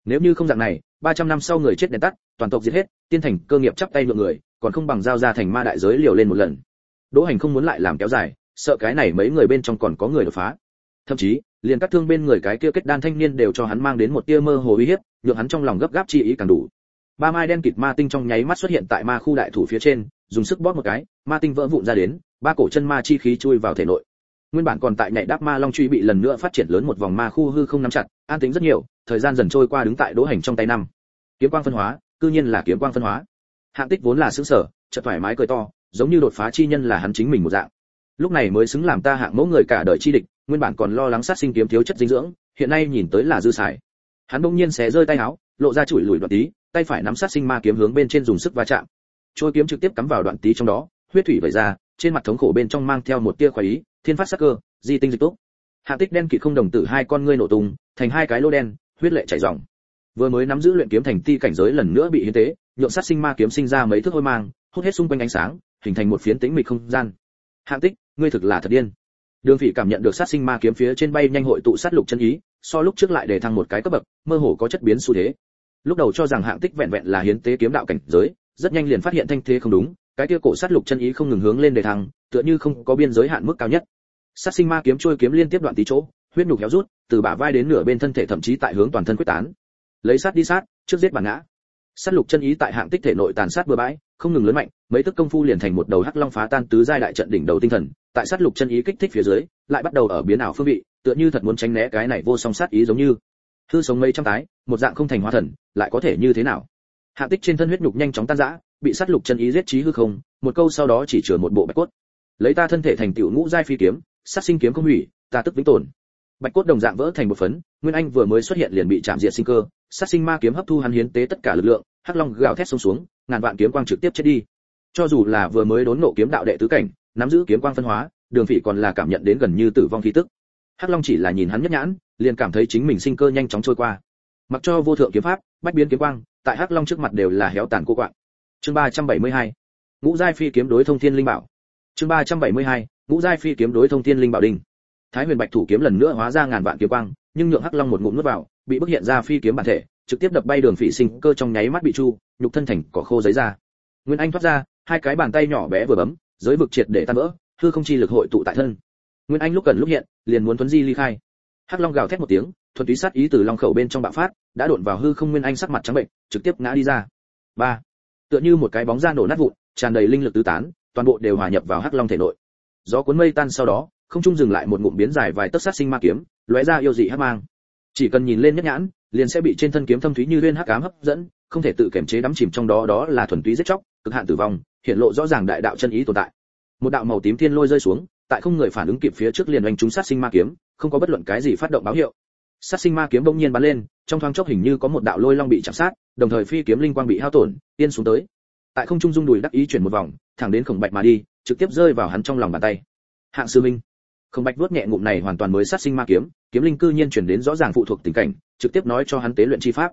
Nếu như không dạng này 300 năm sau người chết đèn tắt, toàn tộc giết hết, tiên thành cơ nghiệp chắp tay lượng người, còn không bằng giao ra thành ma đại giới liều lên một lần. Đỗ hành không muốn lại làm kéo dài, sợ cái này mấy người bên trong còn có người đột phá. Thậm chí, liền các thương bên người cái kia kết đan thanh niên đều cho hắn mang đến một tia mơ hồ uy hiếp, nhượng hắn trong lòng gấp gáp chi ý càng đủ. Ba mai đen kịt ma tinh trong nháy mắt xuất hiện tại ma khu đại thủ phía trên, dùng sức bóp một cái, ma tinh vỡ vụn ra đến ba cổ chân ma chi khí chui vào thể nội. Nguyên bản còn tại nhảy đáp ma long truy bị lần nữa phát triển lớn một vòng ma khu hư không nắm chặt, an tính rất nhiều, thời gian dần trôi qua đứng tại đỗ hành trong tay năm. Kiếm quang phân hóa, cư nhiên là kiếm quang phân hóa. Hạng tích vốn là xứng sở chợt thoải mái cười to, giống như đột phá chi nhân là hắn chính mình một dạng. Lúc này mới xứng làm ta hạng mẫu người cả đời chi địch, nguyên bản còn lo lắng sát sinh kiếm thiếu chất dinh dưỡng, hiện nay nhìn tới là dư xài. Hắn bỗng nhiên xé rơi tay áo, lộ ra chùi lùi đoạn tí, tay phải nắm sát sinh ma kiếm hướng bên trên dùng sức va chạm. Trôi kiếm trực tiếp cắm vào đoạn tí trong đó, huyết thủy vẩy ra trên mặt thống khổ bên trong mang theo một tia khoái ý, thiên phát sắc cơ, di tinh dịch túc. Hạ tích đen kịt không đồng tử hai con ngươi nổ tung, thành hai cái lô đen, huyết lệ chảy ròng. Vừa mới nắm giữ luyện kiếm thành ti cảnh giới lần nữa bị hiến tế, nhượng sát sinh ma kiếm sinh ra mấy thước hôi mang, hút hết xung quanh ánh sáng, hình thành một phiến tĩnh mịch không gian. Hạng tích, ngươi thực là thật điên. Đường phỉ cảm nhận được sát sinh ma kiếm phía trên bay nhanh hội tụ sát lục chân ý, so lúc trước lại để thăng một cái cấp bậc, mơ hồ có chất biến xu thế. Lúc đầu cho rằng hạng tích vẹn vẹn là hiến tế kiếm đạo cảnh giới, rất nhanh liền phát hiện thanh thế không đúng cái kia cổ sát lục chân ý không ngừng hướng lên để thăng, tựa như không có biên giới hạn mức cao nhất. Sát sinh ma kiếm trôi kiếm liên tiếp đoạn tí chỗ, huyết nhục héo rút, từ bả vai đến nửa bên thân thể thậm chí tại hướng toàn thân quyết tán. Lấy sát đi sát, trước giết bản ngã. Sát lục chân ý tại hạng tích thể nội tàn sát bừa bãi, không ngừng lớn mạnh, mấy tức công phu liền thành một đầu hắc long phá tan tứ giai đại trận đỉnh đầu tinh thần. Tại sát lục chân ý kích thích phía dưới, lại bắt đầu ở biến ảo phương vị, tựa như thật muốn tránh né cái này vô song sát ý giống như. Hư sống mấy trăm tái, một dạng không thành hóa thần, lại có thể như thế nào? Hạng tích trên thân huyết nhục nhanh chóng tan rã bị sát lục chân ý giết trí hư không, một câu sau đó chỉ chừa một bộ bạch cốt. Lấy ta thân thể thành tiểu ngũ giai phi kiếm, sát sinh kiếm không hủy, ta tức vĩnh tồn. Bạch cốt đồng dạng vỡ thành một phấn, nguyên anh vừa mới xuất hiện liền bị chạm diệt sinh cơ, sát sinh ma kiếm hấp thu hắn hiến tế tất cả lực lượng, hắc long gào thét xuống xuống, ngàn vạn kiếm quang trực tiếp chết đi. Cho dù là vừa mới đốn ngộ kiếm đạo đệ tứ cảnh, nắm giữ kiếm quang phân hóa, đường phỉ còn là cảm nhận đến gần như tử vong khí tức. Hắc long chỉ là nhìn hắn nhất nhãn, liền cảm thấy chính mình sinh cơ nhanh chóng trôi qua. Mặc cho vô thượng kiếm pháp, bách biến kiếm quang, tại hắc long trước mặt đều là héo tàn cô quạng chương 372 ngũ giai phi kiếm đối thông thiên linh bảo. Chương 372 ngũ giai phi kiếm đối thông thiên linh bảo đình. thái huyền bạch thủ kiếm lần nữa hóa ra ngàn vạn kiếm quang, nhưng nhượng hắc long một ngụm nuốt vào, bị bức hiện ra phi kiếm bản thể, trực tiếp đập bay đường phỉ sinh cơ trong nháy mắt bị chu, nhục thân thành cỏ khô giấy ra. Nguyên anh thoát ra, hai cái bàn tay nhỏ bé vừa bấm, giới vực triệt để tan vỡ, hư không chi lực hội tụ tại thân. Nguyên anh lúc cần lúc hiện, liền muốn tuấn di ly khai. Hắc long gào thét một tiếng, thuần túy sát ý từ long khẩu bên trong bạo phát, đã đột vào hư không nguyên anh sắc mặt trắng bệnh, trực tiếp ngã đi ra. Ba tựa như một cái bóng ra nổ nát vụn, tràn đầy linh lực tứ tán, toàn bộ đều hòa nhập vào hắc long thể nội. Gió cuốn mây tan sau đó, không trung dừng lại một ngụm biến dài vài tấc sát sinh ma kiếm, lóe ra yêu dị hắc mang. Chỉ cần nhìn lên nhất nhãn, liền sẽ bị trên thân kiếm thâm thúy như liên hắc ám hấp dẫn, không thể tự kiểm chế đắm chìm trong đó đó là thuần túy giết chóc, cực hạn tử vong, hiện lộ rõ ràng đại đạo chân ý tồn tại. Một đạo màu tím thiên lôi rơi xuống, tại không người phản ứng kịp phía trước liền đánh trúng sát sinh ma kiếm, không có bất luận cái gì phát động báo hiệu. Sát sinh ma kiếm bỗng nhiên bắn lên, trong thoáng chốc hình như có một đạo lôi long bị chạm sát đồng thời phi kiếm linh quang bị hao tổn, tiên xuống tới. Tại không trung dung đùi đắc ý chuyển một vòng, thẳng đến khổng bạch mà đi, trực tiếp rơi vào hắn trong lòng bàn tay. Hạng sư minh. Khổng bạch vuốt nhẹ ngụm này hoàn toàn mới sát sinh ma kiếm kiếm linh cư nhiên chuyển đến rõ ràng phụ thuộc tình cảnh, trực tiếp nói cho hắn tế luyện chi pháp.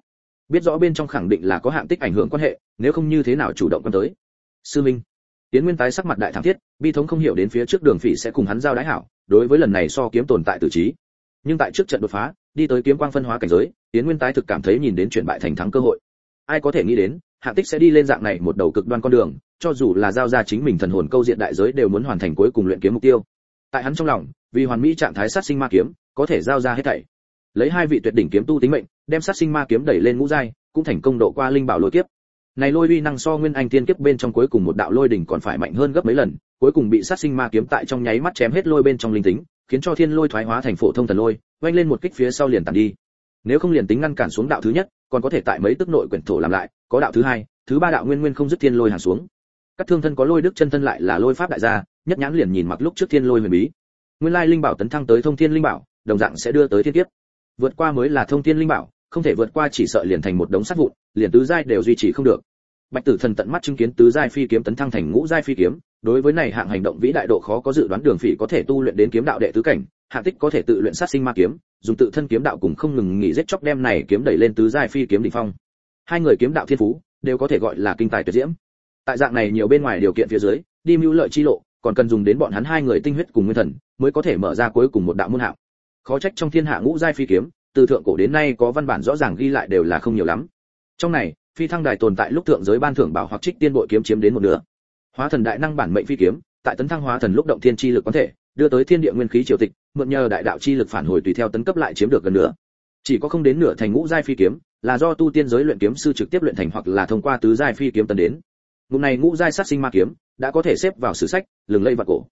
Biết rõ bên trong khẳng định là có hạng tích ảnh hưởng quan hệ, nếu không như thế nào chủ động quan tới. Sư minh. Tiến nguyên tái sắc mặt đại thảm thiết, bi thống không hiểu đến phía trước đường phỉ sẽ cùng hắn giao đái hảo, đối với lần này so kiếm tồn tại tử trí. Nhưng tại trước trận đột phá, đi tới kiếm quang phân hóa cảnh giới, tiến nguyên tái thực cảm thấy nhìn đến chuyển bại thành thắng cơ hội ai có thể nghĩ đến, hạng tích sẽ đi lên dạng này một đầu cực đoan con đường, cho dù là giao ra chính mình thần hồn câu diện đại giới đều muốn hoàn thành cuối cùng luyện kiếm mục tiêu. Tại hắn trong lòng, vì hoàn mỹ trạng thái sát sinh ma kiếm, có thể giao ra hết thảy. Lấy hai vị tuyệt đỉnh kiếm tu tính mệnh, đem sát sinh ma kiếm đẩy lên ngũ giai, cũng thành công độ qua linh bảo lôi kiếp. Này lôi uy năng so nguyên anh tiên kiếp bên trong cuối cùng một đạo lôi đỉnh còn phải mạnh hơn gấp mấy lần, cuối cùng bị sát sinh ma kiếm tại trong nháy mắt chém hết lôi bên trong linh tính, khiến cho thiên lôi thoái hóa thành phổ thông thần lôi, vang lên một kích phía sau liền tàn đi. Nếu không liền tính ngăn cản xuống đạo thứ nhất còn có thể tại mấy tức nội quyển thổ làm lại, có đạo thứ hai, thứ ba đạo nguyên nguyên không dứt thiên lôi hàng xuống. Các thương thân có lôi đức chân thân lại là lôi pháp đại gia, nhất nhãn liền nhìn mặc lúc trước thiên lôi huyền bí. Nguyên lai linh bảo tấn thăng tới thông thiên linh bảo, đồng dạng sẽ đưa tới thiên kiếp. Vượt qua mới là thông thiên linh bảo, không thể vượt qua chỉ sợ liền thành một đống sắt vụn, liền tứ giai đều duy trì không được bạch tử thần tận mắt chứng kiến tứ giai phi kiếm tấn thăng thành ngũ giai phi kiếm, đối với này hạng hành động vĩ đại độ khó có dự đoán đường phỉ có thể tu luyện đến kiếm đạo đệ tứ cảnh, hạng tích có thể tự luyện sát sinh ma kiếm, dùng tự thân kiếm đạo cùng không ngừng nghỉ giết chóc đem này kiếm đẩy lên tứ giai phi kiếm đỉnh phong. Hai người kiếm đạo thiên phú đều có thể gọi là kinh tài tuyệt diễm. Tại dạng này nhiều bên ngoài điều kiện phía dưới, đi mưu lợi chi lộ, còn cần dùng đến bọn hắn hai người tinh huyết cùng nguyên thần, mới có thể mở ra cuối cùng một đạo môn hạng khó trách trong thiên hạ ngũ giai phi kiếm, từ thượng cổ đến nay có văn bản rõ ràng ghi lại đều là không nhiều lắm. Trong này phi thăng đài tồn tại lúc thượng giới ban thưởng bảo hoặc trích tiên bội kiếm chiếm đến một nửa. Hóa thần đại năng bản mệnh phi kiếm, tại tấn thăng hóa thần lúc động thiên chi lực có thể, đưa tới thiên địa nguyên khí triều tịch, mượn nhờ đại đạo chi lực phản hồi tùy theo tấn cấp lại chiếm được gần nữa chỉ có không đến nửa thành ngũ giai phi kiếm, là do tu tiên giới luyện kiếm sư trực tiếp luyện thành hoặc là thông qua tứ giai phi kiếm tấn đến. Ngụm này ngũ giai sát sinh ma kiếm, đã có thể xếp vào sử sách, lừng lẫy và cổ.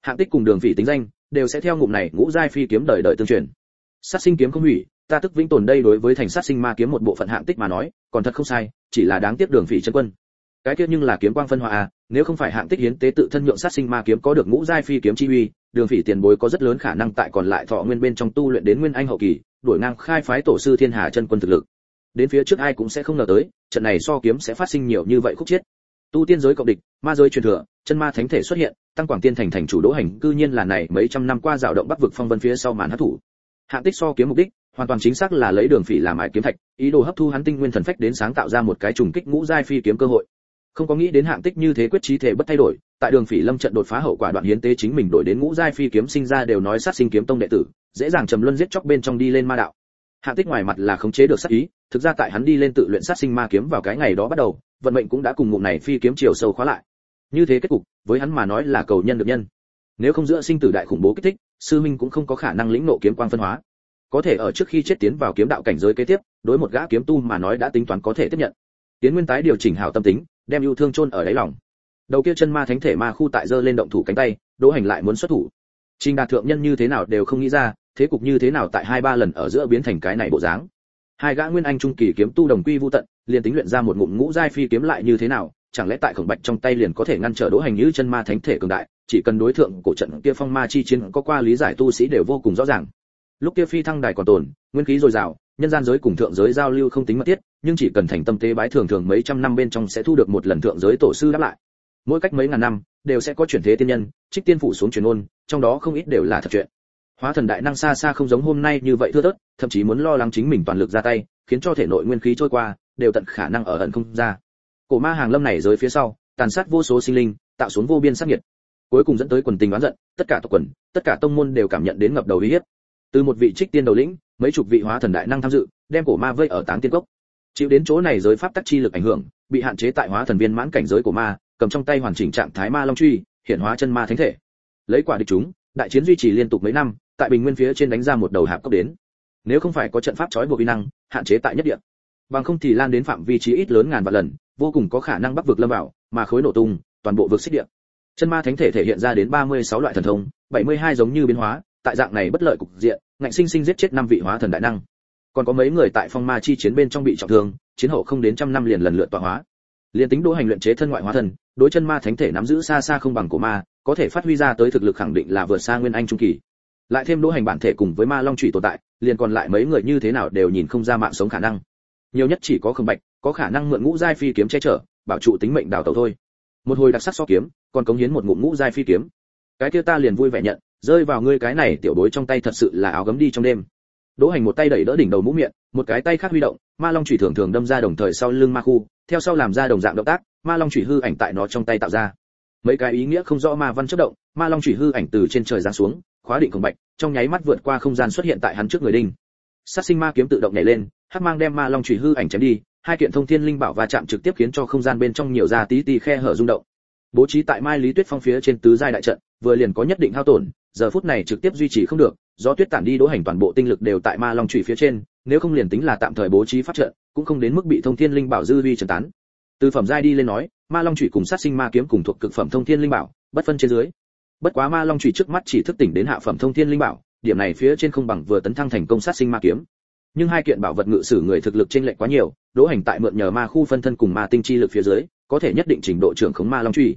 Hạng tích cùng đường vị tính danh, đều sẽ theo ngụm này ngũ giai phi kiếm đời đời tương truyền. Sát sinh kiếm không hủy ta tức vĩnh tồn đây đối với thành sát sinh ma kiếm một bộ phận hạng tích mà nói, còn thật không sai, chỉ là đáng tiếc đường vị chân quân. Cái kia nhưng là kiếm quang phân hóa à nếu không phải hạng tích hiến tế tự thân nhượng sát sinh ma kiếm có được ngũ giai phi kiếm chi uy, đường phỉ tiền bối có rất lớn khả năng tại còn lại thọ nguyên bên trong tu luyện đến nguyên anh hậu kỳ, đuổi ngang khai phái tổ sư thiên hà chân quân thực lực. Đến phía trước ai cũng sẽ không ngờ tới, trận này so kiếm sẽ phát sinh nhiều như vậy khúc chết. Tu tiên giới cộng địch, ma giới truyền thừa, chân ma thánh thể xuất hiện, tăng quảng tiên thành thành chủ đỗ hành, cư nhiên là này mấy trăm năm qua dạo động bắc vực phong vân phía sau màn hấp thủ hạng tích so kiếm mục đích hoàn toàn chính xác là lấy đường phỉ làm ải kiếm thạch, ý đồ hấp thu hắn tinh nguyên thần phách đến sáng tạo ra một cái trùng kích ngũ giai phi kiếm cơ hội. Không có nghĩ đến hạng tích như thế quyết trí thể bất thay đổi, tại đường phỉ lâm trận đột phá hậu quả đoạn hiến tế chính mình đổi đến ngũ giai phi kiếm sinh ra đều nói sát sinh kiếm tông đệ tử, dễ dàng trầm luân giết chóc bên trong đi lên ma đạo. Hạng tích ngoài mặt là khống chế được sát ý, thực ra tại hắn đi lên tự luyện sát sinh ma kiếm vào cái ngày đó bắt đầu, vận mệnh cũng đã cùng ngụm này phi kiếm chiều sâu khóa lại. Như thế kết cục, với hắn mà nói là cầu nhân được nhân. Nếu không giữa sinh tử đại khủng bố kích thích, sư minh cũng không có khả năng lĩnh nộ kiếm quang phân hóa có thể ở trước khi chết tiến vào kiếm đạo cảnh giới kế tiếp, đối một gã kiếm tu mà nói đã tính toán có thể tiếp nhận. Tiến nguyên tái điều chỉnh hảo tâm tính, đem yêu thương chôn ở đáy lòng. Đầu kia chân ma thánh thể ma khu tại giơ lên động thủ cánh tay, đỗ hành lại muốn xuất thủ. Trình đạt thượng nhân như thế nào đều không nghĩ ra, thế cục như thế nào tại hai ba lần ở giữa biến thành cái này bộ dáng. Hai gã nguyên anh trung kỳ kiếm tu đồng quy vu tận, liền tính luyện ra một ngụm ngũ giai phi kiếm lại như thế nào, chẳng lẽ tại khổng bạch trong tay liền có thể ngăn trở đỗ hành như chân ma thánh thể cường đại, chỉ cần đối thượng cổ trận kia phong ma chi chiến có qua lý giải tu sĩ đều vô cùng rõ ràng lúc kia phi thăng đài còn tồn, nguyên khí dồi dào, nhân gian giới cùng thượng giới giao lưu không tính mật thiết, nhưng chỉ cần thành tâm tế bái thường thường mấy trăm năm bên trong sẽ thu được một lần thượng giới tổ sư đáp lại. Mỗi cách mấy ngàn năm, đều sẽ có chuyển thế tiên nhân, trích tiên phủ xuống truyền ôn, trong đó không ít đều là thật chuyện. Hóa thần đại năng xa xa không giống hôm nay như vậy thưa thớt, thậm chí muốn lo lắng chính mình toàn lực ra tay, khiến cho thể nội nguyên khí trôi qua, đều tận khả năng ở ẩn không ra. Cổ ma hàng lâm này giới phía sau, tàn sát vô số sinh linh, tạo xuống vô biên sát nhiệt. Cuối cùng dẫn tới quần tình oán giận, tất cả tộc quần, tất cả tông môn đều cảm nhận đến ngập đầu uy hiếp từ một vị trích tiên đầu lĩnh, mấy chục vị hóa thần đại năng tham dự, đem cổ ma vây ở táng tiên cốc. Chịu đến chỗ này giới pháp tắc chi lực ảnh hưởng, bị hạn chế tại hóa thần viên mãn cảnh giới của ma, cầm trong tay hoàn chỉnh trạng thái ma long truy, hiện hóa chân ma thánh thể. Lấy quả địch chúng, đại chiến duy trì liên tục mấy năm, tại bình nguyên phía trên đánh ra một đầu hạp cốc đến. Nếu không phải có trận pháp trói buộc vi năng, hạn chế tại nhất địa. Bằng không thì lan đến phạm vi trí ít lớn ngàn vạn lần, vô cùng có khả năng bắc vực lâm vào, mà khối nổ tung, toàn bộ vực xích địa. Chân ma thánh thể thể hiện ra đến 36 loại thần thông 72 giống như biến hóa tại dạng này bất lợi cục diện, ngạnh sinh sinh giết chết năm vị hóa thần đại năng. Còn có mấy người tại phong ma chi chiến bên trong bị trọng thương, chiến hậu không đến trăm năm liền lần lượt tọa hóa. Liền tính đỗ hành luyện chế thân ngoại hóa thần, đối chân ma thánh thể nắm giữ xa xa không bằng của ma, có thể phát huy ra tới thực lực khẳng định là vượt xa nguyên anh trung kỳ. Lại thêm đỗ hành bản thể cùng với ma long trụy tồn tại, liền còn lại mấy người như thế nào đều nhìn không ra mạng sống khả năng. Nhiều nhất chỉ có khương bạch, có khả năng mượn ngũ giai phi kiếm che chở, bảo trụ tính mệnh đào tẩu thôi. Một hồi đặc sắc so kiếm, còn cống hiến một ngụm ngũ giai phi kiếm. Cái kia ta liền vui vẻ nhận rơi vào ngươi cái này tiểu bối trong tay thật sự là áo gấm đi trong đêm. Đỗ hành một tay đẩy đỡ đỉnh đầu mũ miệng, một cái tay khác huy động, ma long chủy thường thường đâm ra đồng thời sau lưng ma khu, theo sau làm ra đồng dạng động tác, ma long chủy hư ảnh tại nó trong tay tạo ra. Mấy cái ý nghĩa không rõ ma văn chớp động, ma long chủy hư ảnh từ trên trời giáng xuống, khóa định cùng bạch, trong nháy mắt vượt qua không gian xuất hiện tại hắn trước người đinh. Sát sinh ma kiếm tự động nhảy lên, hắc mang đem ma long chủy hư ảnh chém đi, hai kiện thông thiên linh bảo va chạm trực tiếp khiến cho không gian bên trong nhiều ra tí tí khe hở rung động. Bố trí tại mai lý tuyết phong phía trên tứ giai đại trận, vừa liền có nhất định hao tổn giờ phút này trực tiếp duy trì không được do tuyết tản đi đỗ hành toàn bộ tinh lực đều tại ma long chủy phía trên, nếu không liền tính là tạm thời bố trí phát trận, cũng không đến mức bị thông thiên linh bảo dư vi trần tán. Từ phẩm giai đi lên nói, ma long chủy cùng sát sinh ma kiếm cùng thuộc cực phẩm thông thiên linh bảo, bất phân trên dưới. Bất quá ma long chủy trước mắt chỉ thức tỉnh đến hạ phẩm thông thiên linh bảo, điểm này phía trên không bằng vừa tấn thăng thành công sát sinh ma kiếm. Nhưng hai kiện bảo vật ngự sử người thực lực trên lệch quá nhiều, đỗ hành tại mượn nhờ ma khu phân thân cùng ma tinh chi lực phía dưới, có thể nhất định trình độ trưởng khống ma long truy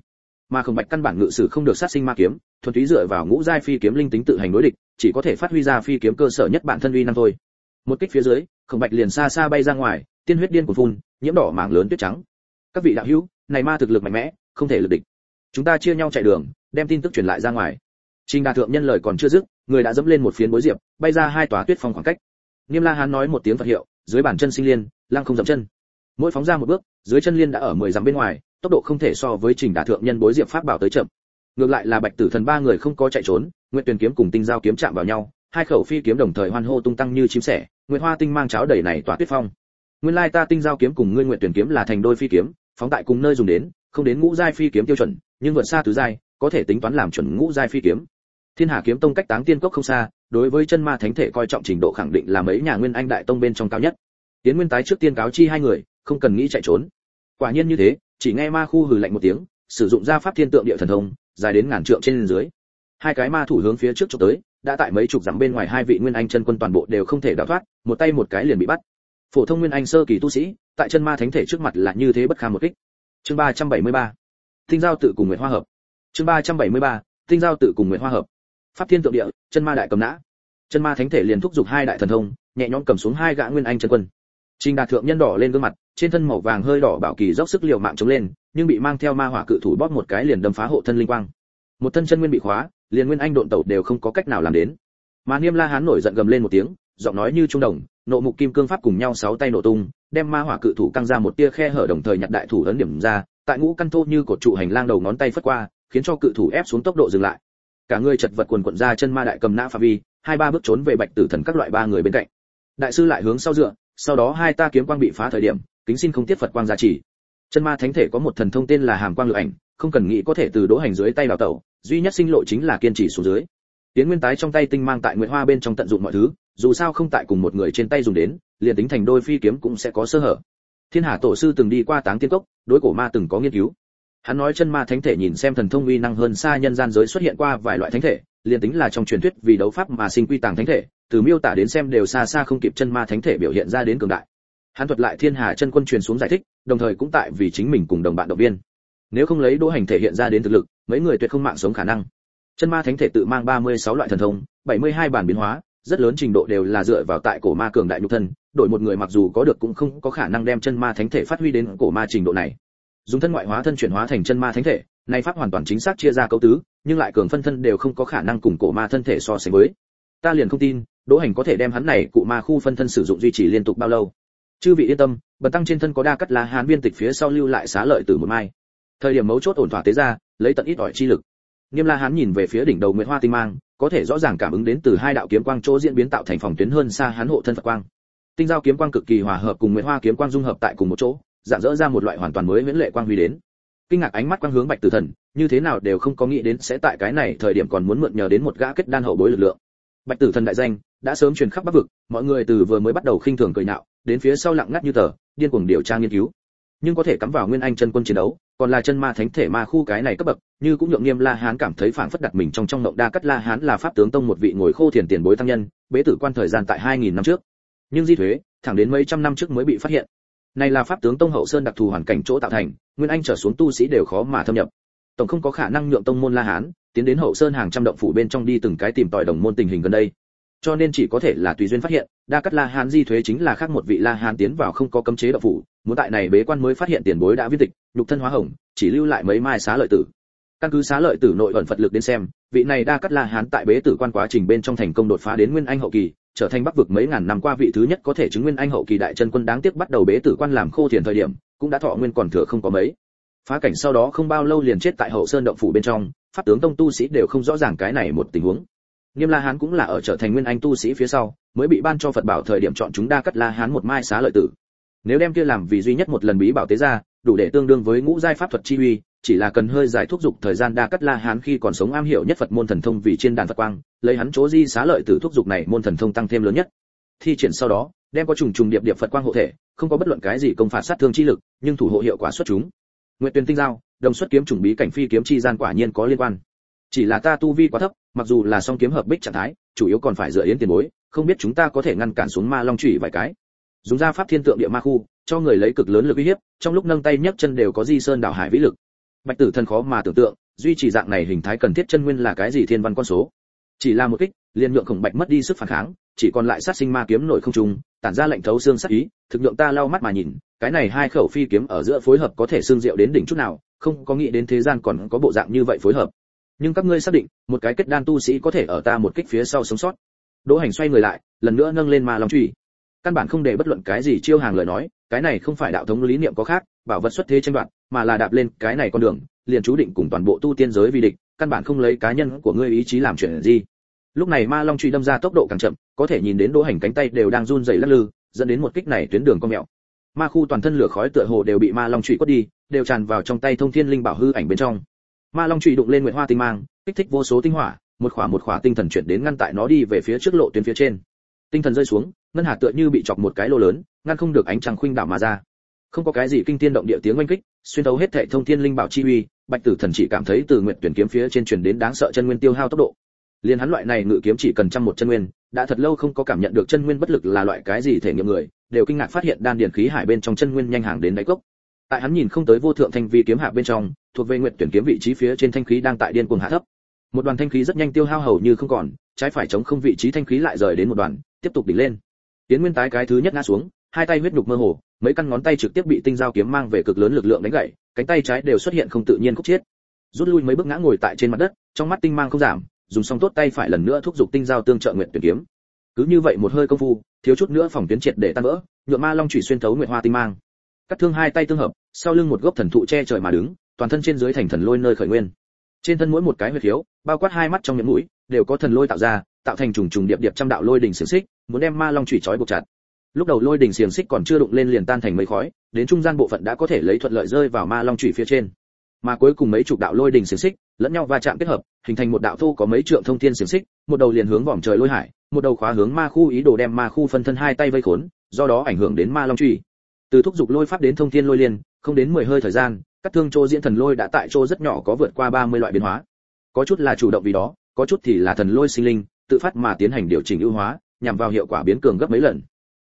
ma không bạch căn bản ngự sử không được sát sinh ma kiếm, thuần túy dựa vào ngũ giai phi kiếm linh tính tự hành đối địch, chỉ có thể phát huy ra phi kiếm cơ sở nhất bản thân uy năng thôi. Một kích phía dưới, khổng bạch liền xa xa bay ra ngoài, tiên huyết điên của phun, nhiễm đỏ mảng lớn tuyết trắng. Các vị đạo hữu, này ma thực lực mạnh mẽ, không thể lực địch. Chúng ta chia nhau chạy đường, đem tin tức truyền lại ra ngoài. Trình đà thượng nhân lời còn chưa dứt, người đã dẫm lên một phiến bối diệp, bay ra hai tòa tuyết phong khoảng cách. Niêm la hán nói một tiếng phật hiệu, dưới bàn chân sinh liên, lăng không dậm chân. Mỗi phóng ra một bước, dưới chân liên đã ở mười dặm bên ngoài tốc độ không thể so với trình đả thượng nhân bối diệp pháp bảo tới chậm. Ngược lại là bạch tử thần ba người không có chạy trốn nguyện tuyền kiếm cùng tinh giao kiếm chạm vào nhau, hai khẩu phi kiếm đồng thời hoan hô tung tăng như chim sẻ, nguyệt hoa tinh mang cháo đầy này tỏa tuyết phong. Nguyên lai ta tinh giao kiếm cùng ngươi nguyện tuyển kiếm là thành đôi phi kiếm, phóng tại cùng nơi dùng đến, không đến ngũ giai phi kiếm tiêu chuẩn, nhưng vượt xa tứ giai, có thể tính toán làm chuẩn ngũ giai phi kiếm. Thiên hà kiếm tông cách táng tiên cốc không xa, đối với chân ma thánh thể coi trọng trình độ khẳng định là mấy nhà nguyên anh đại tông bên trong cao nhất. Tiến nguyên tái trước tiên cáo chi hai người, không cần nghĩ chạy trốn. Quả nhiên như thế chỉ nghe ma khu hừ lạnh một tiếng, sử dụng ra pháp thiên tượng địa thần thông, dài đến ngàn trượng trên dưới. Hai cái ma thủ hướng phía trước chụp tới, đã tại mấy chục dặm bên ngoài hai vị nguyên anh chân quân toàn bộ đều không thể đào thoát, một tay một cái liền bị bắt. Phổ thông nguyên anh sơ kỳ tu sĩ, tại chân ma thánh thể trước mặt là như thế bất kham một kích. Chương 373. tinh giao tự cùng nguyệt hoa hợp. Chương 373. tinh giao tự cùng nguyệt hoa hợp. Pháp thiên tượng địa, chân ma đại cầm nã. Chân ma thánh thể liền thúc giục hai đại thần thông, nhẹ nhõm cầm xuống hai gã nguyên anh chân quân. Trình đạt thượng nhân đỏ lên gương mặt trên thân màu vàng hơi đỏ bảo kỳ dốc sức liều mạng chống lên, nhưng bị mang theo ma hỏa cự thủ bóp một cái liền đâm phá hộ thân linh quang. Một thân chân nguyên bị khóa, liền nguyên anh độn tẩu đều không có cách nào làm đến. Mà niêm la hán nổi giận gầm lên một tiếng, giọng nói như trung đồng, nộ mục kim cương pháp cùng nhau sáu tay nổ tung, đem ma hỏa cự thủ căng ra một tia khe hở đồng thời nhặt đại thủ ấn điểm ra, tại ngũ căn thô như cột trụ hành lang đầu ngón tay phất qua, khiến cho cự thủ ép xuống tốc độ dừng lại. Cả người chật vật quần quận ra chân ma đại cầm nã pha vi, hai ba bước trốn về bạch tử thần các loại ba người bên cạnh. Đại sư lại hướng sau dựa, sau đó hai ta kiếm quang bị phá thời điểm kính xin không tiếp phật quang gia trì. Chân ma thánh thể có một thần thông tên là hàm quang lựa ảnh, không cần nghĩ có thể từ đỗ hành dưới tay đào tẩu, duy nhất sinh lộ chính là kiên trì xuống dưới. Tiến nguyên tái trong tay tinh mang tại nguyệt hoa bên trong tận dụng mọi thứ, dù sao không tại cùng một người trên tay dùng đến, liền tính thành đôi phi kiếm cũng sẽ có sơ hở. Thiên hà tổ sư từng đi qua táng tiên cốc, đối cổ ma từng có nghiên cứu. Hắn nói chân ma thánh thể nhìn xem thần thông uy năng hơn xa nhân gian giới xuất hiện qua vài loại thánh thể, liền tính là trong truyền thuyết vì đấu pháp mà sinh quy tàng thánh thể, từ miêu tả đến xem đều xa xa không kịp chân ma thánh thể biểu hiện ra đến cường đại hắn thuật lại thiên hà chân quân truyền xuống giải thích, đồng thời cũng tại vì chính mình cùng đồng bạn động viên. Nếu không lấy đỗ hành thể hiện ra đến thực lực, mấy người tuyệt không mạng sống khả năng. Chân ma thánh thể tự mang 36 loại thần thông 72 bản biến hóa, rất lớn trình độ đều là dựa vào tại cổ ma cường đại nhục thân, đổi một người mặc dù có được cũng không có khả năng đem chân ma thánh thể phát huy đến cổ ma trình độ này. Dùng thân ngoại hóa thân chuyển hóa thành chân ma thánh thể, này pháp hoàn toàn chính xác chia ra cấu tứ, nhưng lại cường phân thân đều không có khả năng cùng cổ ma thân thể so sánh với. Ta liền không tin, đỗ hành có thể đem hắn này cụ ma khu phân thân sử dụng duy trì liên tục bao lâu chư vị yên tâm, bần tăng trên thân có đa cắt lá hán viên tịch phía sau lưu lại xá lợi từ một mai. Thời điểm mấu chốt ổn thỏa tế ra, lấy tận ít ỏi chi lực. Nghiêm la hán nhìn về phía đỉnh đầu nguyễn hoa tinh mang, có thể rõ ràng cảm ứng đến từ hai đạo kiếm quang chỗ diễn biến tạo thành phòng tuyến hơn xa hán hộ thân phật quang. Tinh giao kiếm quang cực kỳ hòa hợp cùng nguyễn hoa kiếm quang dung hợp tại cùng một chỗ, dạng dỡ ra một loại hoàn toàn mới nguyễn lệ quang huy đến. Kinh ngạc ánh mắt quang hướng bạch tử thần, như thế nào đều không có nghĩ đến sẽ tại cái này thời điểm còn muốn mượn nhờ đến một gã kết đan hậu bối lực lượng. Bạch tử thần đại danh, đã sớm truyền khắp bắc vực, mọi người từ vừa mới bắt đầu khinh thường cười nhạo đến phía sau lặng ngắt như tờ, điên cuồng điều tra nghiên cứu. Nhưng có thể cắm vào nguyên anh chân quân chiến đấu, còn là chân ma thánh thể ma khu cái này cấp bậc, như cũng nhượng nghiêm la hán cảm thấy phảng phất đặt mình trong trong động đa cắt la hán là pháp tướng tông một vị ngồi khô thiền tiền bối tăng nhân, bế tử quan thời gian tại 2.000 năm trước. Nhưng di thuế, thẳng đến mấy trăm năm trước mới bị phát hiện. Này là pháp tướng tông hậu sơn đặc thù hoàn cảnh chỗ tạo thành, nguyên anh trở xuống tu sĩ đều khó mà thâm nhập. Tổng không có khả năng nhượng tông môn la hán, tiến đến hậu sơn hàng trăm động phủ bên trong đi từng cái tìm tòi đồng môn tình hình gần đây cho nên chỉ có thể là tùy duyên phát hiện, đa cắt la hán di thuế chính là khác một vị la hán tiến vào không có cấm chế đạo phủ, muốn tại này bế quan mới phát hiện tiền bối đã viết tịch, nhục thân hóa hồng, chỉ lưu lại mấy mai xá lợi tử. Căn cứ xá lợi tử nội ẩn phật lực đến xem, vị này đa cắt la hán tại bế tử quan quá trình bên trong thành công đột phá đến nguyên anh hậu kỳ, trở thành bắc vực mấy ngàn năm qua vị thứ nhất có thể chứng nguyên anh hậu kỳ đại chân quân đáng tiếc bắt đầu bế tử quan làm khô thiền thời điểm, cũng đã thọ nguyên còn thừa không có mấy. Phá cảnh sau đó không bao lâu liền chết tại hậu sơn động phủ bên trong, pháp tướng tông tu sĩ đều không rõ ràng cái này một tình huống nghiêm la hán cũng là ở trở thành nguyên anh tu sĩ phía sau, mới bị ban cho phật bảo thời điểm chọn chúng đa cắt la hán một mai xá lợi tử. Nếu đem kia làm vì duy nhất một lần bí bảo tế ra, đủ để tương đương với ngũ giai pháp thuật chi uy, chỉ là cần hơi giải thúc dục thời gian đa cắt la hán khi còn sống am hiểu nhất phật môn thần thông vì trên đàn phật quang, lấy hắn chỗ di xá lợi tử thúc dục này môn thần thông tăng thêm lớn nhất. Thi triển sau đó, đem có trùng trùng điệp điệp phật quang hộ thể, không có bất luận cái gì công phạt sát thương chi lực, nhưng thủ hộ hiệu quả xuất chúng. Nguyện Tuyền tinh giao, đồng xuất kiếm trùng bí cảnh phi kiếm chi gian quả nhiên có liên quan chỉ là ta tu vi quá thấp mặc dù là song kiếm hợp bích trạng thái chủ yếu còn phải dựa yến tiền bối không biết chúng ta có thể ngăn cản xuống ma long chủy vài cái. Dùng ra pháp thiên tượng địa ma khu cho người lấy cực lớn lực uy hiếp trong lúc nâng tay nhấc chân đều có di sơn đảo hải vĩ lực. Bạch tử thần khó mà tưởng tượng duy trì dạng này hình thái cần thiết chân nguyên là cái gì thiên văn con số. Chỉ là một kích liền nhượng khổng bạch mất đi sức phản kháng chỉ còn lại sát sinh ma kiếm nổi không trung, tản ra lệnh thấu xương sát ý thực lượng ta lau mắt mà nhìn cái này hai khẩu phi kiếm ở giữa phối hợp có thể xương diệu đến đỉnh chút nào không có nghĩ đến thế gian còn có bộ dạng như vậy phối hợp nhưng các ngươi xác định, một cái kết đan tu sĩ có thể ở ta một kích phía sau sống sót. Đỗ hành xoay người lại, lần nữa nâng lên ma long truy. Căn bản không để bất luận cái gì chiêu hàng lời nói, cái này không phải đạo thống lý niệm có khác, bảo vật xuất thế tranh đoạt, mà là đạp lên cái này con đường, liền chú định cùng toàn bộ tu tiên giới vi địch, căn bản không lấy cá nhân của ngươi ý chí làm chuyện gì. Lúc này ma long truy đâm ra tốc độ càng chậm, có thể nhìn đến đỗ hành cánh tay đều đang run rẩy lắc lư, dẫn đến một kích này tuyến đường con mẹo. ma khu toàn thân lửa khói tựa hồ đều bị ma long truy quất đi, đều tràn vào trong tay thông thiên linh bảo hư ảnh bên trong ma long trụy đụng lên nguyệt hoa tinh mang, kích thích vô số tinh hỏa, một khỏa một khỏa tinh thần chuyển đến ngăn tại nó đi về phía trước lộ tuyến phía trên. Tinh thần rơi xuống, ngân hà tựa như bị chọc một cái lô lớn, ngăn không được ánh trăng khuynh đảo mà ra. Không có cái gì kinh tiên động địa tiếng oanh kích, xuyên thấu hết thệ thông thiên linh bảo chi uy, bạch tử thần chỉ cảm thấy từ nguyện tuyển kiếm phía trên truyền đến đáng sợ chân nguyên tiêu hao tốc độ. Liền hắn loại này ngự kiếm chỉ cần trăm một chân nguyên, đã thật lâu không có cảm nhận được chân nguyên bất lực là loại cái gì thể nghiệm người, đều kinh ngạc phát hiện đan điển khí hải bên trong chân nguyên nhanh hàng đến đáy cốc. Tại hắn nhìn không tới vô thượng thanh vi kiếm hạ bên trong thuộc về Nguyệt tuyển kiếm vị trí phía trên thanh khí đang tại điên cuồng hạ thấp. Một đoàn thanh khí rất nhanh tiêu hao hầu như không còn, trái phải chống không vị trí thanh khí lại rời đến một đoàn, tiếp tục đỉnh lên. Tiến nguyên tái cái thứ nhất ngã xuống, hai tay huyết nhục mơ hồ, mấy căn ngón tay trực tiếp bị tinh dao kiếm mang về cực lớn lực lượng đánh gãy, cánh tay trái đều xuất hiện không tự nhiên khúc chết rút lui mấy bước ngã ngồi tại trên mặt đất, trong mắt tinh mang không giảm, dùng xong tốt tay phải lần nữa thúc giục tinh dao tương trợ nguyện tuyển kiếm. Cứ như vậy một hơi công phu, thiếu chút nữa phòng tuyến triệt để tan vỡ nhuộm ma long chủy xuyên thấu nguyện hoa tinh mang. Cắt thương hai tay tương hợp, sau lưng một gốc thần thụ che trời mà đứng toàn thân trên dưới thành thần lôi nơi khởi nguyên. Trên thân mỗi một cái huyệt khiếu, bao quát hai mắt trong miệng mũi, đều có thần lôi tạo ra, tạo thành trùng trùng điệp điệp trăm đạo lôi đỉnh xiềng xích, muốn đem ma long chủy trói buộc chặt. Lúc đầu lôi đỉnh xiềng xích còn chưa đụng lên liền tan thành mấy khói, đến trung gian bộ phận đã có thể lấy thuận lợi rơi vào ma long chủy phía trên. Mà cuối cùng mấy chục đạo lôi đỉnh xiềng xích, lẫn nhau va chạm kết hợp, hình thành một đạo thu có mấy trượng thông thiên xiềng xích, một đầu liền hướng vòm trời lôi hải, một đầu khóa hướng ma khu ý đồ đem ma khu phân thân hai tay vây khốn, do đó ảnh hưởng đến ma long chủy. từ thúc dục lôi pháp đến thông thiên lôi liên, không đến mười hơi thời gian các thương châu diễn thần lôi đã tại châu rất nhỏ có vượt qua ba mươi loại biến hóa có chút là chủ động vì đó có chút thì là thần lôi sinh linh tự phát mà tiến hành điều chỉnh ưu hóa nhằm vào hiệu quả biến cường gấp mấy lần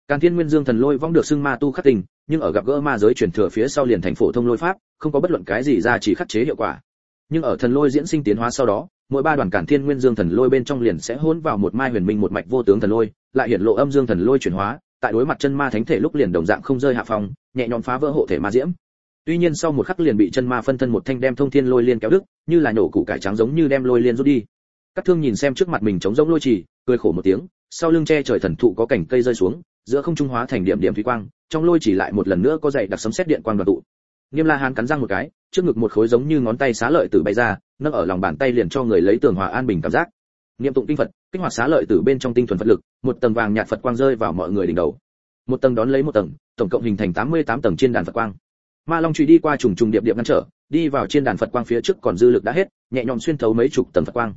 Càn Thiên Nguyên Dương Thần Lôi vong được xưng ma tu khắc tình, nhưng ở gặp gỡ ma giới truyền thừa phía sau liền thành phổ thông lôi pháp, không có bất luận cái gì ra chỉ khắc chế hiệu quả. Nhưng ở thần lôi diễn sinh tiến hóa sau đó, mỗi ba đoàn Càn Thiên Nguyên Dương Thần Lôi bên trong liền sẽ hỗn vào một mai huyền minh một mạch vô tướng thần lôi, lại hiện lộ âm dương thần lôi chuyển hóa, tại đối mặt chân ma thánh thể lúc liền đồng dạng không rơi hạ phong, nhẹ nhõm phá vỡ hộ thể ma diễm tuy nhiên sau một khắc liền bị chân ma phân thân một thanh đem thông thiên lôi liên kéo đứt như là nổ củ cải trắng giống như đem lôi liên rút đi các thương nhìn xem trước mặt mình trống rỗng lôi trì cười khổ một tiếng sau lưng che trời thần thụ có cảnh cây rơi xuống giữa không trung hóa thành điểm điểm thủy quang trong lôi chỉ lại một lần nữa có dậy đặc sấm sét điện quang đoàn tụ Nghiêm La Hán cắn răng một cái, trước ngực một khối giống như ngón tay xá lợi tử bay ra, nâng ở lòng bàn tay liền cho người lấy tường hòa an bình cảm giác. Niệm tụng kinh Phật, kích hoạt xá lợi tử bên trong tinh thuần Phật lực, một tầng vàng nhạt Phật quang rơi vào mọi người đỉnh đầu. Một tầng đón lấy một tầng, tổng cộng hình thành 88 tầng trên đàn Phật quang. Ma Long truy đi qua trùng trùng điệp điệp ngăn trở, đi vào trên đàn Phật quang phía trước còn dư lực đã hết, nhẹ nhõm xuyên thấu mấy chục tầng Phật quang.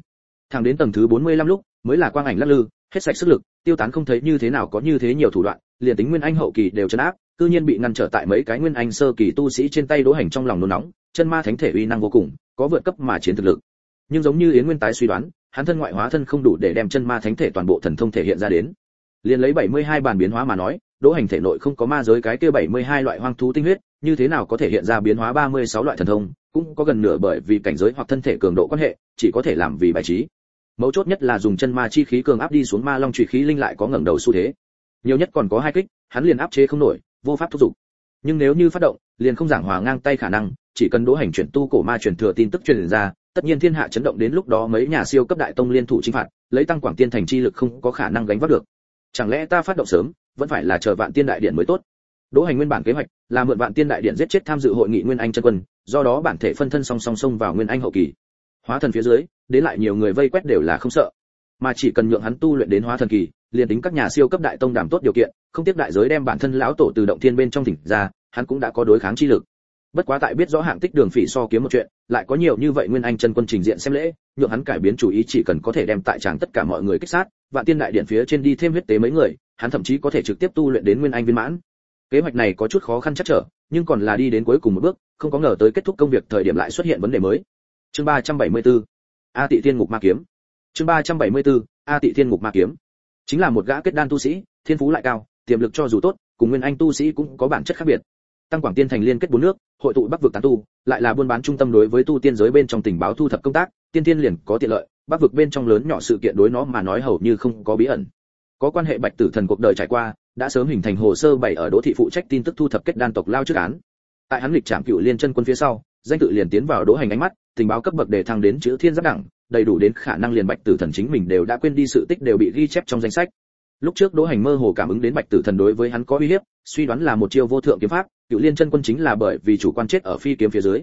Thẳng đến tầng thứ 45 lúc, mới là quang ảnh lắc lư, hết sạch sức lực, tiêu tán không thấy như thế nào có như thế nhiều thủ đoạn, liền tính nguyên anh hậu kỳ đều chấn áp, cư nhiên bị ngăn trở tại mấy cái nguyên anh sơ kỳ tu sĩ trên tay đỗ hành trong lòng nôn nóng, chân ma thánh thể uy năng vô cùng, có vượt cấp mà chiến thực lực. Nhưng giống như Yến Nguyên tái suy đoán, hắn thân ngoại hóa thân không đủ để đem chân ma thánh thể toàn bộ thần thông thể hiện ra đến. liền lấy 72 bản biến hóa mà nói, đỗ hành thể nội không có ma giới cái kia 72 loại hoang thú tinh huyết, như thế nào có thể hiện ra biến hóa 36 loại thần thông, cũng có gần nửa bởi vì cảnh giới hoặc thân thể cường độ quan hệ, chỉ có thể làm vì bài trí. Mấu chốt nhất là dùng chân ma chi khí cường áp đi xuống ma long chủy khí linh lại có ngẩng đầu xu thế. Nhiều nhất còn có hai kích, hắn liền áp chế không nổi, vô pháp thúc dục. nhưng nếu như phát động liền không giảng hòa ngang tay khả năng chỉ cần đỗ hành chuyển tu cổ ma truyền thừa tin tức truyền ra tất nhiên thiên hạ chấn động đến lúc đó mấy nhà siêu cấp đại tông liên thủ chính phạt lấy tăng quảng tiên thành chi lực không có khả năng gánh vác được chẳng lẽ ta phát động sớm vẫn phải là chờ vạn tiên đại điện mới tốt. Đỗ hành nguyên bản kế hoạch là mượn vạn tiên đại điện giết chết tham dự hội nghị nguyên anh chân quân, do đó bản thể phân thân song song song vào nguyên anh hậu kỳ. Hóa thần phía dưới, đến lại nhiều người vây quét đều là không sợ. Mà chỉ cần nhượng hắn tu luyện đến hóa thần kỳ, liền tính các nhà siêu cấp đại tông đảm tốt điều kiện, không tiếp đại giới đem bản thân lão tổ từ động thiên bên trong tỉnh ra, hắn cũng đã có đối kháng chi lực. Bất quá tại biết rõ hạng tích đường phỉ so kiếm một chuyện, lại có nhiều như vậy nguyên anh chân quân trình diện xem lễ, nhượng hắn cải biến chủ ý chỉ cần có thể đem tại tràng tất cả mọi người kích sát, vạn tiên đại điện phía trên đi thêm huyết tế mấy người hắn thậm chí có thể trực tiếp tu luyện đến nguyên anh viên mãn. Kế hoạch này có chút khó khăn chắc trở, nhưng còn là đi đến cuối cùng một bước, không có ngờ tới kết thúc công việc thời điểm lại xuất hiện vấn đề mới. Chương 374 a tị thiên ngục ma kiếm. Chương 374 a tị thiên ngục ma kiếm. Chính là một gã kết đan tu sĩ, thiên phú lại cao, tiềm lực cho dù tốt, cùng nguyên anh tu sĩ cũng có bản chất khác biệt. Tăng quảng tiên thành liên kết bốn nước, hội tụ bắc vực tán tu, lại là buôn bán trung tâm đối với tu tiên giới bên trong tình báo thu thập công tác, tiên tiên liền có tiện lợi, bắc vực bên trong lớn nhỏ sự kiện đối nó mà nói hầu như không có bí ẩn có quan hệ bạch tử thần cuộc đời trải qua, đã sớm hình thành hồ sơ bày ở đỗ thị phụ trách tin tức thu thập kết đan tộc lao trước án. Tại hắn lịch trạm cựu liên chân quân phía sau, danh tự liền tiến vào đỗ hành ánh mắt, tình báo cấp bậc để thăng đến chữ thiên giáp đẳng, đầy đủ đến khả năng liền bạch tử thần chính mình đều đã quên đi sự tích đều bị ghi chép trong danh sách. Lúc trước đỗ hành mơ hồ cảm ứng đến bạch tử thần đối với hắn có uy hiếp, suy đoán là một chiêu vô thượng kiếm pháp, cựu liên chân quân chính là bởi vì chủ quan chết ở phi kiếm phía dưới.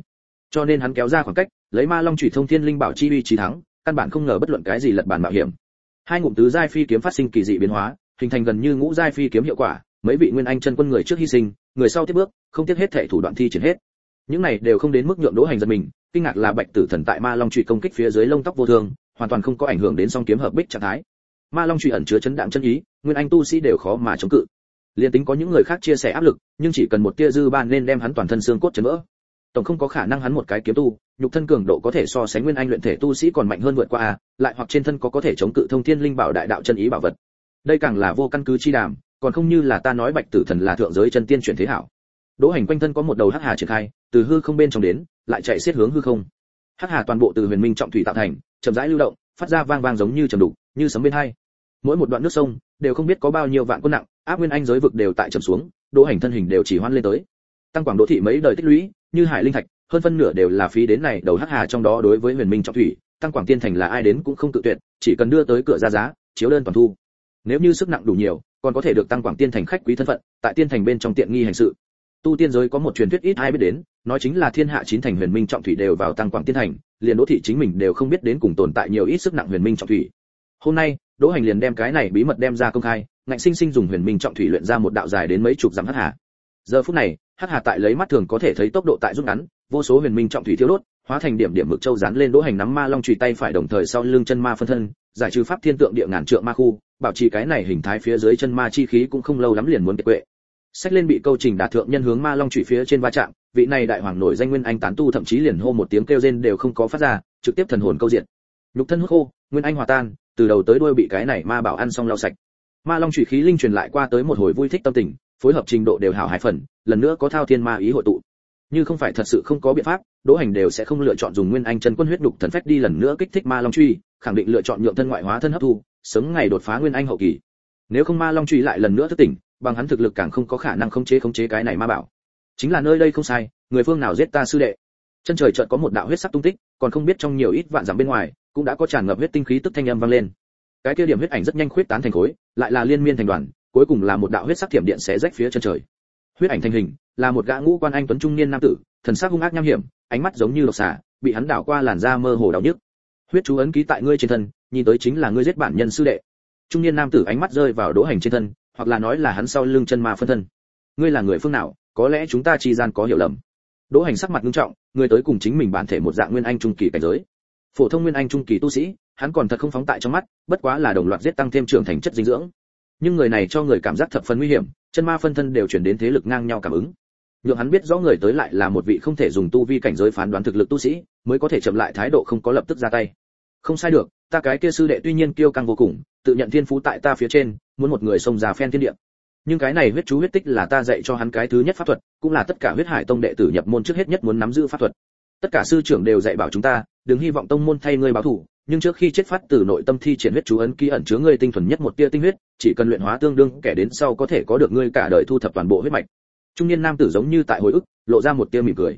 Cho nên hắn kéo ra khoảng cách, lấy ma long chủy thông thiên linh bảo chi uy trí thắng, căn bản không ngờ bất luận cái gì lật bản mạo hiểm hai ngụm tứ giai phi kiếm phát sinh kỳ dị biến hóa, hình thành gần như ngũ giai phi kiếm hiệu quả, mấy vị nguyên anh chân quân người trước hy sinh, người sau tiếp bước, không tiếc hết thệ thủ đoạn thi triển hết. Những này đều không đến mức nhượng đỗ hành giật mình, kinh ngạc là bạch tử thần tại ma long trụy công kích phía dưới lông tóc vô thương, hoàn toàn không có ảnh hưởng đến song kiếm hợp bích trạng thái. Ma long trụy ẩn chứa chấn đạm chân ý, nguyên anh tu sĩ đều khó mà chống cự. Liền tính có những người khác chia sẻ áp lực, nhưng chỉ cần một tia dư ban nên đem hắn toàn thân xương cốt chấn vỡ tổng không có khả năng hắn một cái kiếm tu, nhục thân cường độ có thể so sánh nguyên anh luyện thể tu sĩ còn mạnh hơn vượt qua a, lại hoặc trên thân có có thể chống cự thông thiên linh bảo đại đạo chân ý bảo vật. Đây càng là vô căn cứ chi đàm, còn không như là ta nói bạch tử thần là thượng giới chân tiên chuyển thế hảo. Đỗ hành quanh thân có một đầu hắc hà triển khai, từ hư không bên trong đến, lại chạy xiết hướng hư không. Hắc hà toàn bộ từ huyền minh trọng thủy tạo thành, chậm rãi lưu động, phát ra vang vang giống như trầm đục, như sấm bên hai. Mỗi một đoạn nước sông, đều không biết có bao nhiêu vạn quân nặng, áp nguyên anh giới vực đều tại trầm xuống, đỗ hành thân hình đều chỉ hoan lên tới. Tăng quảng đỗ thị mấy đời tích lũy như hải linh thạch, hơn phân nửa đều là phí đến này đầu hắc hà trong đó đối với huyền minh trọng thủy, tăng quảng tiên thành là ai đến cũng không tự tuyệt, chỉ cần đưa tới cửa ra giá, chiếu đơn toàn thu. Nếu như sức nặng đủ nhiều, còn có thể được tăng quảng tiên thành khách quý thân phận, tại tiên thành bên trong tiện nghi hành sự. Tu tiên giới có một truyền thuyết ít ai biết đến, nói chính là thiên hạ chín thành huyền minh trọng thủy đều vào tăng quảng tiên thành, liền đỗ thị chính mình đều không biết đến cùng tồn tại nhiều ít sức nặng huyền minh trọng thủy. Hôm nay, đỗ hành liền đem cái này bí mật đem ra công khai, ngạnh sinh sinh dùng huyền minh trọng thủy luyện ra một đạo dài đến mấy chục dặm hắc hà. Giờ phút này hắc hà tại lấy mắt thường có thể thấy tốc độ tại rút ngắn, vô số huyền minh trọng thủy thiếu đốt, hóa thành điểm điểm mực châu dán lên đỗ hành nắm ma long chùy tay phải đồng thời sau lưng chân ma phân thân, giải trừ pháp thiên tượng địa ngàn trượng ma khu, bảo trì cái này hình thái phía dưới chân ma chi khí cũng không lâu lắm liền muốn kiệt quệ. Sách lên bị câu trình đạt thượng nhân hướng ma long chủy phía trên va chạm, vị này đại hoàng nổi danh nguyên anh tán tu thậm chí liền hô một tiếng kêu rên đều không có phát ra, trực tiếp thần hồn câu diện. Nhục thân hút khô, nguyên anh hòa tan, từ đầu tới đuôi bị cái này ma bảo ăn xong lau sạch. Ma long chủy khí linh truyền lại qua tới một hồi vui thích tâm tình phối hợp trình độ đều hảo hai phần, lần nữa có thao thiên ma ý hội tụ. Như không phải thật sự không có biện pháp, đỗ hành đều sẽ không lựa chọn dùng nguyên anh chân quân huyết đục thần phách đi lần nữa kích thích ma long truy, khẳng định lựa chọn nhượng thân ngoại hóa thân hấp thu, sớm ngày đột phá nguyên anh hậu kỳ. Nếu không ma long truy lại lần nữa thức tỉnh, bằng hắn thực lực càng không có khả năng khống chế khống chế cái này ma bảo. Chính là nơi đây không sai, người phương nào giết ta sư đệ? Chân trời chợt có một đạo huyết sắc tung tích, còn không biết trong nhiều ít vạn dặm bên ngoài, cũng đã có tràn ngập huyết tinh khí tức thanh âm vang lên. Cái kia điểm huyết ảnh rất nhanh khuyết tán thành khối, lại là liên miên thành đoàn cuối cùng là một đạo huyết sắc thiểm điện xé rách phía chân trời. Huyết ảnh thành hình, là một gã ngũ quan anh tuấn trung niên nam tử, thần sắc hung ác nham hiểm, ánh mắt giống như độc xà, bị hắn đảo qua làn da mơ hồ đau nhức. Huyết chú ấn ký tại ngươi trên thân, nhìn tới chính là ngươi giết bản nhân sư đệ. Trung niên nam tử ánh mắt rơi vào đỗ hành trên thân, hoặc là nói là hắn sau lưng chân ma phân thân. Ngươi là người phương nào, có lẽ chúng ta chi gian có hiểu lầm. Đỗ hành sắc mặt nghiêm trọng, người tới cùng chính mình bản thể một dạng nguyên anh trung kỳ cảnh giới. Phổ thông nguyên anh trung kỳ tu sĩ, hắn còn thật không phóng tại trong mắt, bất quá là đồng loạt giết tăng thêm trưởng thành chất dinh dưỡng nhưng người này cho người cảm giác thập phần nguy hiểm, chân ma phân thân đều chuyển đến thế lực ngang nhau cảm ứng. Nhượng hắn biết rõ người tới lại là một vị không thể dùng tu vi cảnh giới phán đoán thực lực tu sĩ, mới có thể chậm lại thái độ không có lập tức ra tay. Không sai được, ta cái kia sư đệ tuy nhiên kiêu căng vô cùng, tự nhận thiên phú tại ta phía trên, muốn một người xông ra phen thiên địa. Nhưng cái này huyết chú huyết tích là ta dạy cho hắn cái thứ nhất pháp thuật, cũng là tất cả huyết hải tông đệ tử nhập môn trước hết nhất muốn nắm giữ pháp thuật. Tất cả sư trưởng đều dạy bảo chúng ta đừng hy vọng tông môn thay ngươi báo thủ, nhưng trước khi chết phát từ nội tâm thi triển huyết chú ấn ký ẩn chứa ngươi tinh thuần nhất một tia tinh huyết, chỉ cần luyện hóa tương đương, kẻ đến sau có thể có được ngươi cả đời thu thập toàn bộ huyết mạch. Trung niên nam tử giống như tại hồi ức, lộ ra một tia mỉm cười.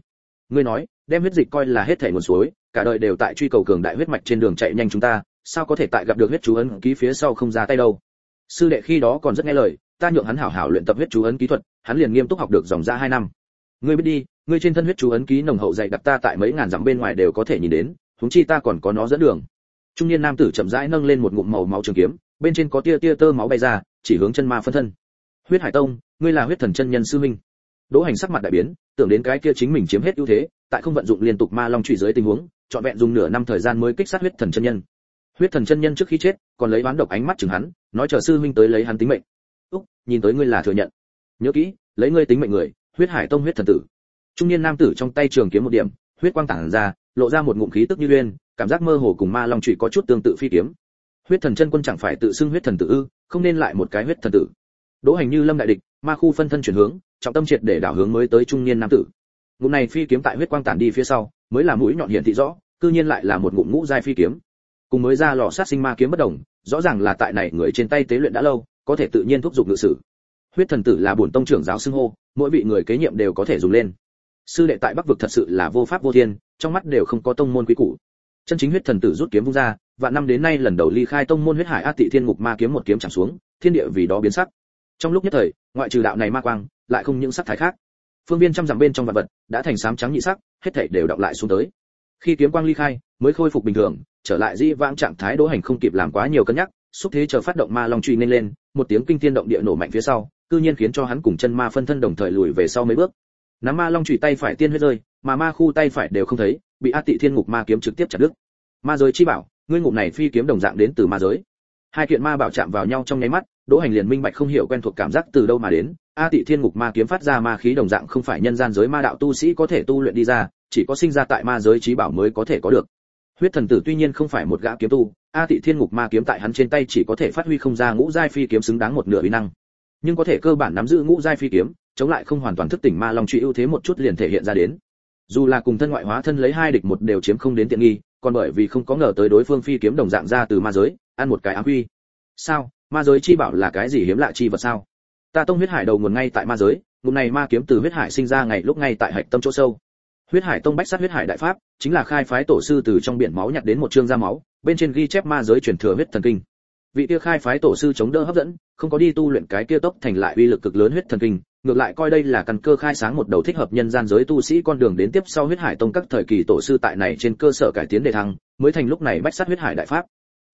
Ngươi nói, đem huyết dịch coi là hết thể nguồn suối, cả đời đều tại truy cầu cường đại huyết mạch trên đường chạy nhanh chúng ta, sao có thể tại gặp được huyết chú ấn ký phía sau không ra tay đâu? Sư đệ khi đó còn rất nghe lời, ta nhượng hắn hảo hảo luyện tập huyết chú ấn kỹ thuật, hắn liền nghiêm túc học được dòng ra hai năm. Ngươi biết đi ngươi trên thân huyết chú ấn ký nồng hậu dày đặc ta tại mấy ngàn dặm bên ngoài đều có thể nhìn đến, huống chi ta còn có nó dẫn đường. Trung niên nam tử chậm rãi nâng lên một ngụm màu máu trường kiếm, bên trên có tia tia tơ máu bay ra, chỉ hướng chân ma phân thân. Huyết hải tông, ngươi là huyết thần chân nhân sư minh đỗ hành sắc mặt đại biến, tưởng đến cái kia chính mình chiếm hết ưu thế, tại không vận dụng liên tục ma long trụy dưới tình huống, trọn vẹn dùng nửa năm thời gian mới kích sát huyết thần chân nhân. Huyết thần chân nhân trước khi chết, còn lấy bán độc ánh mắt chừng hắn, nói chờ sư huynh tới lấy hắn tính mệnh. Úc, nhìn tới ngươi là thừa nhận. Nhớ kỹ, lấy ngươi tính mệnh người, huyết hải tông huyết thần tử trung niên nam tử trong tay trường kiếm một điểm, huyết quang tản ra, lộ ra một ngụm khí tức như uyên, cảm giác mơ hồ cùng ma long trụy có chút tương tự phi kiếm. Huyết thần chân quân chẳng phải tự xưng huyết thần tử ư, không nên lại một cái huyết thần tử. Đỗ hành như lâm đại địch, ma khu phân thân chuyển hướng, trọng tâm triệt để đảo hướng mới tới trung niên nam tử. Ngụm này phi kiếm tại huyết quang tản đi phía sau, mới là mũi nhọn hiện thị rõ, cư nhiên lại là một ngụm ngũ giai phi kiếm. Cùng mới ra lò sát sinh ma kiếm bất đồng, rõ ràng là tại này người trên tay tế luyện đã lâu, có thể tự nhiên thúc giục ngự sử. Huyết thần tử là bổn tông trưởng giáo xưng hô, mỗi vị người kế nhiệm đều có thể dùng lên sư đệ tại bắc vực thật sự là vô pháp vô thiên, trong mắt đều không có tông môn quý cũ. chân chính huyết thần tử rút kiếm vung ra và năm đến nay lần đầu ly khai tông môn huyết hải a tị thiên ngục ma kiếm một kiếm chẳng xuống, thiên địa vì đó biến sắc. Trong lúc nhất thời, ngoại trừ đạo này ma quang, lại không những sắc thái khác. Phương viên trăm dặm bên trong vật vật đã thành sám trắng nhị sắc, hết thảy đều đọng lại xuống tới. Khi kiếm quang ly khai, mới khôi phục bình thường, trở lại di vãng trạng thái đỗ hành không kịp làm quá nhiều cân nhắc, xúc thế chờ phát động ma long truy nên lên, một tiếng kinh thiên động địa nổ mạnh phía sau, cư nhiên khiến cho hắn cùng chân ma phân thân đồng thời lùi về sau mấy bước nắm ma long chủy tay phải tiên huyết rơi, mà ma khu tay phải đều không thấy, bị a tị thiên ngục ma kiếm trực tiếp chặt đứt. Ma giới chi bảo, ngươi ngục này phi kiếm đồng dạng đến từ ma giới. Hai kiện ma bảo chạm vào nhau trong nháy mắt, đỗ hành liền minh bạch không hiểu quen thuộc cảm giác từ đâu mà đến. A tị thiên ngục ma kiếm phát ra ma khí đồng dạng không phải nhân gian giới ma đạo tu sĩ có thể tu luyện đi ra, chỉ có sinh ra tại ma giới trí bảo mới có thể có được. Huyết thần tử tuy nhiên không phải một gã kiếm tu, a tị thiên ngục ma kiếm tại hắn trên tay chỉ có thể phát huy không ra ngũ giai phi kiếm xứng đáng một nửa uy năng. Nhưng có thể cơ bản nắm giữ ngũ giai phi kiếm chống lại không hoàn toàn thức tỉnh ma long truy ưu thế một chút liền thể hiện ra đến. Dù là cùng thân ngoại hóa thân lấy hai địch một đều chiếm không đến tiện nghi, còn bởi vì không có ngờ tới đối phương phi kiếm đồng dạng ra từ ma giới, ăn một cái ám huy sao? Ma giới chi bảo là cái gì hiếm lạ chi vật sao? Ta tông huyết hải đầu nguồn ngay tại ma giới, ngụm này ma kiếm từ huyết hải sinh ra ngày lúc ngay tại hạch tâm chỗ sâu. Huyết hải tông bách sát huyết hải đại pháp, chính là khai phái tổ sư từ trong biển máu nhặt đến một chương da máu, bên trên ghi chép ma giới truyền thừa huyết thần kinh. Vị kia khai phái tổ sư chống đỡ hấp dẫn, không có đi tu luyện cái kia tốc thành lại uy lực cực lớn huyết thần kinh ngược lại coi đây là căn cơ khai sáng một đầu thích hợp nhân gian giới tu sĩ con đường đến tiếp sau huyết hải tông các thời kỳ tổ sư tại này trên cơ sở cải tiến đề thăng, mới thành lúc này bách sát huyết hải đại pháp.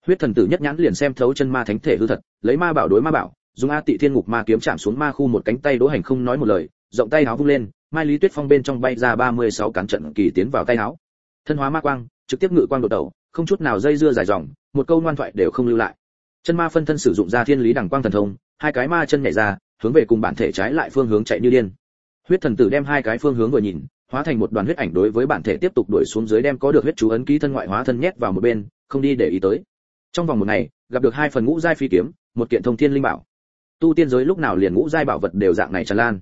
Huyết thần tử nhất nhãn liền xem thấu chân ma thánh thể hư thật, lấy ma bảo đối ma bảo, dùng a tị thiên ngục ma kiếm chạm xuống ma khu một cánh tay đỗ hành không nói một lời, rộng tay áo vung lên, mai lý tuyết phong bên trong bay ra 36 cán trận kỳ tiến vào tay áo thân hóa ma quang, trực tiếp ngự quang đột đầu, không chút nào dây dưa dài dòng, một câu ngoan thoại đều không lưu lại. Chân ma phân thân sử dụng ra thiên lý đẳng quang thần thông, hai cái ma chân nhảy ra hướng về cùng bản thể trái lại phương hướng chạy như điên. Huyết thần tử đem hai cái phương hướng vừa nhìn, hóa thành một đoàn huyết ảnh đối với bản thể tiếp tục đuổi xuống dưới đem có được huyết chú ấn ký thân ngoại hóa thân nhét vào một bên, không đi để ý tới. Trong vòng một ngày, gặp được hai phần ngũ giai phi kiếm, một kiện thông thiên linh bảo. Tu tiên giới lúc nào liền ngũ giai bảo vật đều dạng này tràn lan.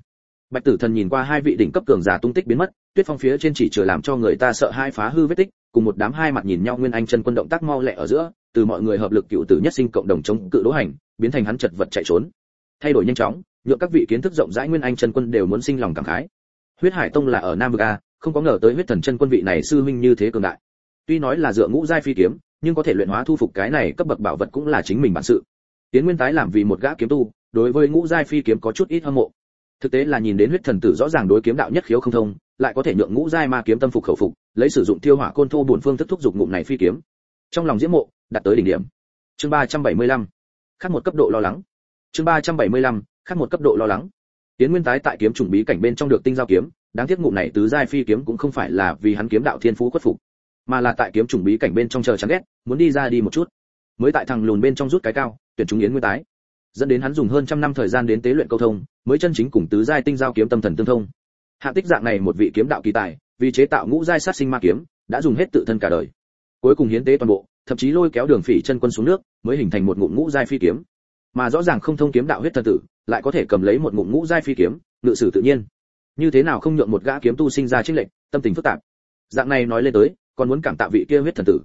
Bạch tử thần nhìn qua hai vị đỉnh cấp cường giả tung tích biến mất, tuyết phong phía trên chỉ chừa làm cho người ta sợ hai phá hư vết tích, cùng một đám hai mặt nhìn nhau nguyên anh chân quân động tác mau lẹ ở giữa, từ mọi người hợp lực cựu tử nhất sinh cộng đồng chống cự đỗ hành, biến thành hắn chật vật chạy trốn thay đổi nhanh chóng, nhượng các vị kiến thức rộng rãi nguyên anh chân quân đều muốn sinh lòng cảm khái. Huyết hải tông là ở nam vực a, không có ngờ tới huyết thần chân quân vị này sư huynh như thế cường đại. Tuy nói là dựa ngũ giai phi kiếm, nhưng có thể luyện hóa thu phục cái này cấp bậc bảo vật cũng là chính mình bản sự. Tiến nguyên tái làm vì một gã kiếm tu, đối với ngũ giai phi kiếm có chút ít hâm mộ. Thực tế là nhìn đến huyết thần tử rõ ràng đối kiếm đạo nhất khiếu không thông, lại có thể nhượng ngũ giai ma kiếm tâm phục khẩu phục, lấy sử dụng tiêu hỏa côn thu bổn phương thức thúc dục ngụm này phi kiếm. Trong lòng diễm mộ, đạt tới đỉnh điểm. Chương 375. khác một cấp độ lo lắng chương 375. khác một cấp độ lo lắng. Tiến nguyên tái tại kiếm trùng bí cảnh bên trong được tinh giao kiếm, đáng tiếc ngụm này tứ giai phi kiếm cũng không phải là vì hắn kiếm đạo thiên phú khuất phục, mà là tại kiếm trùng bí cảnh bên trong chờ chán ghét, muốn đi ra đi một chút. Mới tại thằng lùn bên trong rút cái cao, tuyển chúng yến nguyên tái. Dẫn đến hắn dùng hơn trăm năm thời gian đến tế luyện câu thông, mới chân chính cùng tứ giai tinh giao kiếm tâm thần tương thông. Hạ tích dạng này một vị kiếm đạo kỳ tài, vì chế tạo ngũ giai sát sinh ma kiếm, đã dùng hết tự thân cả đời. Cuối cùng hiến tế toàn bộ, thậm chí lôi kéo đường phỉ chân quân xuống nước, mới hình thành một ngụm ngũ giai phi kiếm mà rõ ràng không thông kiếm đạo huyết thần tử, lại có thể cầm lấy một ngụm ngũ giai phi kiếm, ngự sử tự nhiên. Như thế nào không nhượng một gã kiếm tu sinh ra trích lệnh tâm tình phức tạp. Dạng này nói lên tới, còn muốn cảm tạ vị kia huyết thần tử.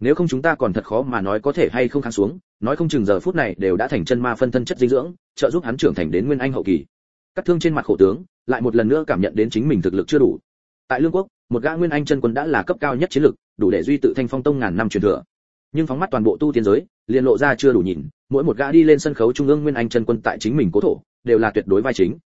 Nếu không chúng ta còn thật khó mà nói có thể hay không kháng xuống, nói không chừng giờ phút này đều đã thành chân ma phân thân chất dinh dưỡng, trợ giúp hắn trưởng thành đến nguyên anh hậu kỳ. Cắt thương trên mặt khổ tướng, lại một lần nữa cảm nhận đến chính mình thực lực chưa đủ. Tại lương quốc, một gã nguyên anh chân quân đã là cấp cao nhất chiến lực đủ để duy tự thanh phong tông ngàn năm truyền thừa. Nhưng phóng mắt toàn bộ tu tiên giới liền lộ ra chưa đủ nhìn, mỗi một gã đi lên sân khấu trung ương nguyên anh chân quân tại chính mình cố thổ, đều là tuyệt đối vai chính.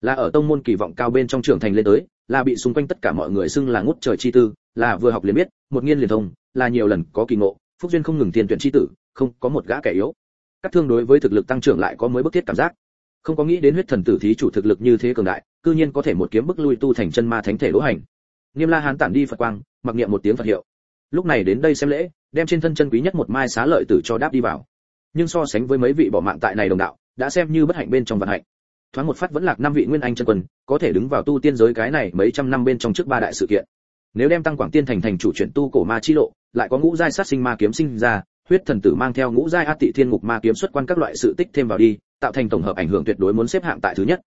Là ở tông môn kỳ vọng cao bên trong trưởng thành lên tới, là bị xung quanh tất cả mọi người xưng là ngút trời chi tư, là vừa học liền biết, một nghiên liền thông, là nhiều lần có kỳ ngộ, phúc duyên không ngừng tiền tuyển chi tử, không có một gã kẻ yếu. Các thương đối với thực lực tăng trưởng lại có mới bức thiết cảm giác. Không có nghĩ đến huyết thần tử thí chủ thực lực như thế cường đại, cư nhiên có thể một kiếm bức lui tu thành chân ma thánh thể lỗ hành. Nghiêm la hán tản đi phật quang, mặc niệm một tiếng phật hiệu. Lúc này đến đây xem lễ đem trên thân chân quý nhất một mai xá lợi tử cho đáp đi vào. Nhưng so sánh với mấy vị bỏ mạng tại này đồng đạo, đã xem như bất hạnh bên trong vận hạnh. Thoáng một phát vẫn lạc năm vị nguyên anh chân quân, có thể đứng vào tu tiên giới cái này mấy trăm năm bên trong trước ba đại sự kiện. Nếu đem tăng quảng tiên thành thành chủ chuyển tu cổ ma chi lộ, lại có ngũ giai sát sinh ma kiếm sinh ra, huyết thần tử mang theo ngũ giai át tị thiên ngục ma kiếm xuất quan các loại sự tích thêm vào đi, tạo thành tổng hợp ảnh hưởng tuyệt đối muốn xếp hạng tại thứ nhất.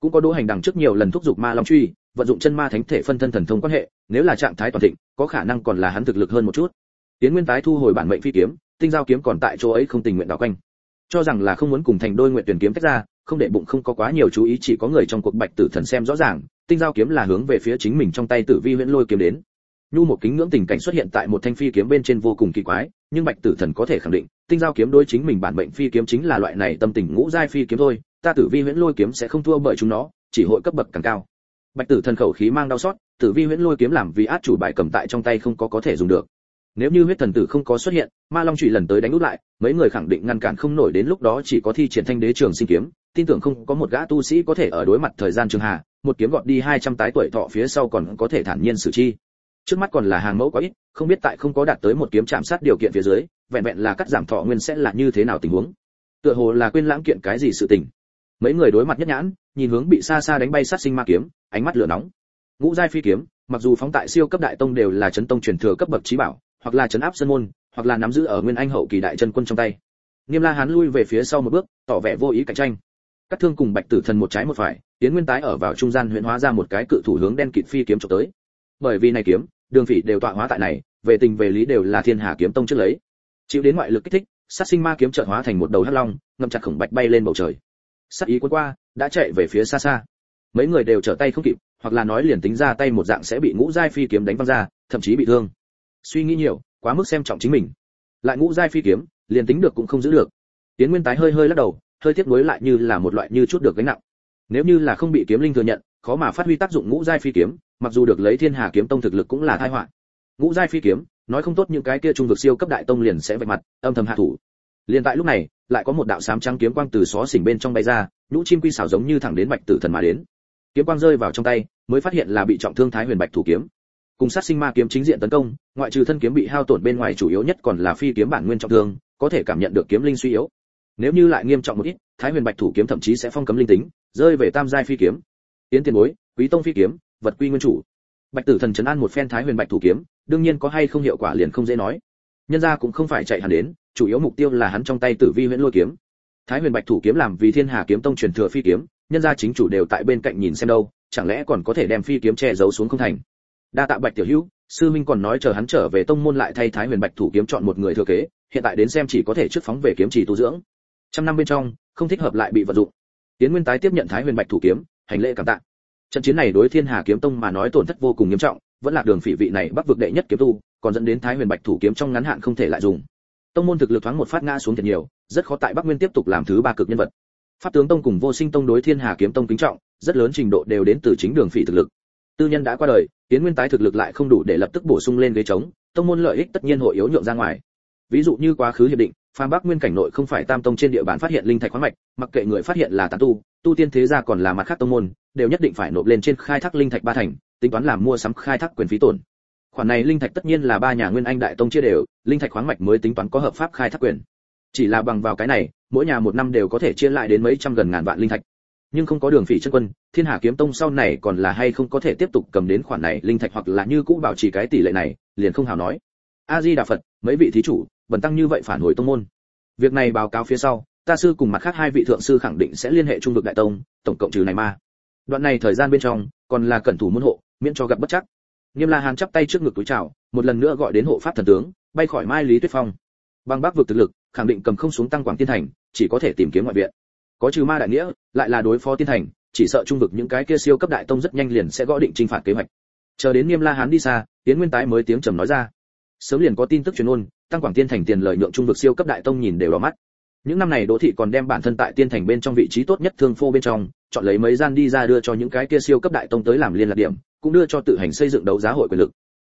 Cũng có đỗ hành đằng trước nhiều lần thúc giục ma long truy, vận dụng chân ma thánh thể phân thân thần thông quan hệ, nếu là trạng thái toàn thịnh, có khả năng còn là hắn thực lực hơn một chút tiến nguyên tái thu hồi bản mệnh phi kiếm, tinh giao kiếm còn tại chỗ ấy không tình nguyện đảo quanh. Cho rằng là không muốn cùng thành đôi nguyện tuyển kiếm tách ra, không để bụng không có quá nhiều chú ý chỉ có người trong cuộc bạch tử thần xem rõ ràng, tinh giao kiếm là hướng về phía chính mình trong tay tử vi huyễn lôi kiếm đến. Nhu một kính ngưỡng tình cảnh xuất hiện tại một thanh phi kiếm bên trên vô cùng kỳ quái, nhưng bạch tử thần có thể khẳng định, tinh giao kiếm đối chính mình bản mệnh phi kiếm chính là loại này tâm tình ngũ giai phi kiếm thôi, ta tử vi huyễn lôi kiếm sẽ không thua bởi chúng nó, chỉ hội cấp bậc càng cao. Bạch tử thần khẩu khí mang đau xót, tử vi huyễn lôi kiếm làm vì át chủ bài cầm tại trong tay không có có thể dùng được nếu như huyết thần tử không có xuất hiện, ma long trụy lần tới đánh út lại, mấy người khẳng định ngăn cản không nổi đến lúc đó chỉ có thi triển thanh đế trường sinh kiếm. Tin tưởng không có một gã tu sĩ có thể ở đối mặt thời gian trường hạ, một kiếm gọt đi 200 tái tuổi thọ phía sau còn có thể thản nhiên xử chi. Trước mắt còn là hàng mẫu quá ít, không biết tại không có đạt tới một kiếm chạm sát điều kiện phía dưới, vẹn vẹn là cắt giảm thọ nguyên sẽ là như thế nào tình huống. Tựa hồ là quên lãng kiện cái gì sự tình. Mấy người đối mặt nhất nhãn, nhìn hướng bị xa xa đánh bay sát sinh ma kiếm, ánh mắt lửa nóng. Ngũ giai phi kiếm, mặc dù phóng tại siêu cấp đại tông đều là chấn tông truyền thừa cấp bậc trí bảo hoặc là chấn áp sơn môn, hoặc là nắm giữ ở nguyên anh hậu kỳ đại chân quân trong tay. Nghiêm la hán lui về phía sau một bước, tỏ vẻ vô ý cạnh tranh. Cắt thương cùng bạch tử thần một trái một phải tiến nguyên tái ở vào trung gian huyện hóa ra một cái cự thủ hướng đen kịt phi kiếm chụp tới. Bởi vì này kiếm, đường phỉ đều tọa hóa tại này, về tình về lý đều là thiên hà kiếm tông trước lấy. Chịu đến ngoại lực kích thích, sát sinh ma kiếm chợt hóa thành một đầu hắc long, ngậm chặt khổng bạch bay lên bầu trời. Sát ý cuốn qua, đã chạy về phía xa xa. Mấy người đều trở tay không kịp, hoặc là nói liền tính ra tay một dạng sẽ bị ngũ giai phi kiếm đánh văng ra, thậm chí bị thương suy nghĩ nhiều, quá mức xem trọng chính mình. Lại ngũ giai phi kiếm, liền tính được cũng không giữ được. Tiến nguyên tái hơi hơi lắc đầu, hơi tiếc nuối lại như là một loại như chút được gánh nặng. Nếu như là không bị kiếm linh thừa nhận, khó mà phát huy tác dụng ngũ giai phi kiếm, mặc dù được lấy thiên hà kiếm tông thực lực cũng là tai họa. Ngũ giai phi kiếm, nói không tốt những cái kia trung vực siêu cấp đại tông liền sẽ vạch mặt, âm thầm hạ thủ. Liền tại lúc này, lại có một đạo sám trắng kiếm quang từ xó xỉnh bên trong bay ra, nhũ chim quy xảo giống như thẳng đến bạch tử thần mà đến. Kiếm quang rơi vào trong tay, mới phát hiện là bị trọng thương thái huyền bạch thủ kiếm cùng sát sinh ma kiếm chính diện tấn công, ngoại trừ thân kiếm bị hao tổn bên ngoài chủ yếu nhất còn là phi kiếm bản nguyên trọng thương, có thể cảm nhận được kiếm linh suy yếu. Nếu như lại nghiêm trọng một ít, thái huyền bạch thủ kiếm thậm chí sẽ phong cấm linh tính, rơi về tam giai phi kiếm. Tiến tiền bối, quý tông phi kiếm, vật quy nguyên chủ. Bạch tử thần chấn an một phen thái huyền bạch thủ kiếm, đương nhiên có hay không hiệu quả liền không dễ nói. Nhân gia cũng không phải chạy hẳn đến, chủ yếu mục tiêu là hắn trong tay tử vi huyễn lôi kiếm. Thái huyền bạch thủ kiếm làm vì thiên hà kiếm tông truyền thừa phi kiếm, nhân gia chính chủ đều tại bên cạnh nhìn xem đâu, chẳng lẽ còn có thể đem phi kiếm che giấu xuống không thành? Đa tạ bạch tiểu hữu, sư minh còn nói chờ hắn trở về tông môn lại thay thái huyền bạch thủ kiếm chọn một người thừa kế, hiện tại đến xem chỉ có thể trước phóng về kiếm chỉ tu dưỡng. Trăm năm bên trong, không thích hợp lại bị vận dụng. Tiến nguyên tái tiếp nhận thái huyền bạch thủ kiếm, hành lễ cảm tạ. Trận chiến này đối thiên hà kiếm tông mà nói tổn thất vô cùng nghiêm trọng, vẫn là đường phỉ vị này bắc vực đệ nhất kiếm tu, còn dẫn đến thái huyền bạch thủ kiếm trong ngắn hạn không thể lại dùng. Tông môn thực lực thoáng một phát ngã xuống thật nhiều, rất khó tại bắc nguyên tiếp tục làm thứ ba cực nhân vật. Pháp tướng tông cùng vô sinh tông đối thiên hà kiếm tông kính trọng, rất lớn trình độ đều đến từ chính đường phỉ thực lực. Tư nhân đã qua đời tiến nguyên tái thực lực lại không đủ để lập tức bổ sung lên ghế trống, tông môn lợi ích tất nhiên hội yếu nhượng ra ngoài. Ví dụ như quá khứ hiệp định, phan bắc nguyên cảnh nội không phải tam tông trên địa bàn phát hiện linh thạch khoáng mạch, mặc kệ người phát hiện là tán tu tu tiên thế gia còn là mặt khác tông môn, đều nhất định phải nộp lên trên khai thác linh thạch ba thành, tính toán làm mua sắm khai thác quyền phí tổn. Khoản này linh thạch tất nhiên là ba nhà nguyên anh đại tông chia đều, linh thạch khoáng mạch mới tính toán có hợp pháp khai thác quyền. Chỉ là bằng vào cái này, mỗi nhà một năm đều có thể chia lại đến mấy trăm gần ngàn vạn linh thạch nhưng không có đường phỉ chân quân, thiên hà kiếm tông sau này còn là hay không có thể tiếp tục cầm đến khoản này linh thạch hoặc là như cũ bảo trì cái tỷ lệ này, liền không hào nói. A di đà phật, mấy vị thí chủ bần tăng như vậy phản hồi tông môn. Việc này báo cáo phía sau, ta sư cùng mặt khác hai vị thượng sư khẳng định sẽ liên hệ trung vực đại tông, tổng cộng trừ này ma. Đoạn này thời gian bên trong, còn là cẩn thủ môn hộ, miễn cho gặp bất chắc. Nghiêm la hàn chắp tay trước ngực túi chào, một lần nữa gọi đến hộ pháp thần tướng, bay khỏi mai lý tuyết phong. Băng bắc vực thực lực, khẳng định cầm không xuống tăng quảng tiên thành, chỉ có thể tìm kiếm ngoại viện có trừ ma đại nghĩa, lại là đối phó tiên thành, chỉ sợ trung vực những cái kia siêu cấp đại tông rất nhanh liền sẽ gõ định trinh phạt kế hoạch. Chờ đến nghiêm la hán đi xa tiến nguyên tái mới tiếng trầm nói ra. Sớm liền có tin tức truyền ôn, tăng quảng tiên thành tiền lợi nhượng trung vực siêu cấp đại tông nhìn đều đỏ mắt. Những năm này đỗ thị còn đem bản thân tại tiên thành bên trong vị trí tốt nhất thương phô bên trong, chọn lấy mấy gian đi ra đưa cho những cái kia siêu cấp đại tông tới làm liên lạc điểm, cũng đưa cho tự hành xây dựng đấu giá hội quyền lực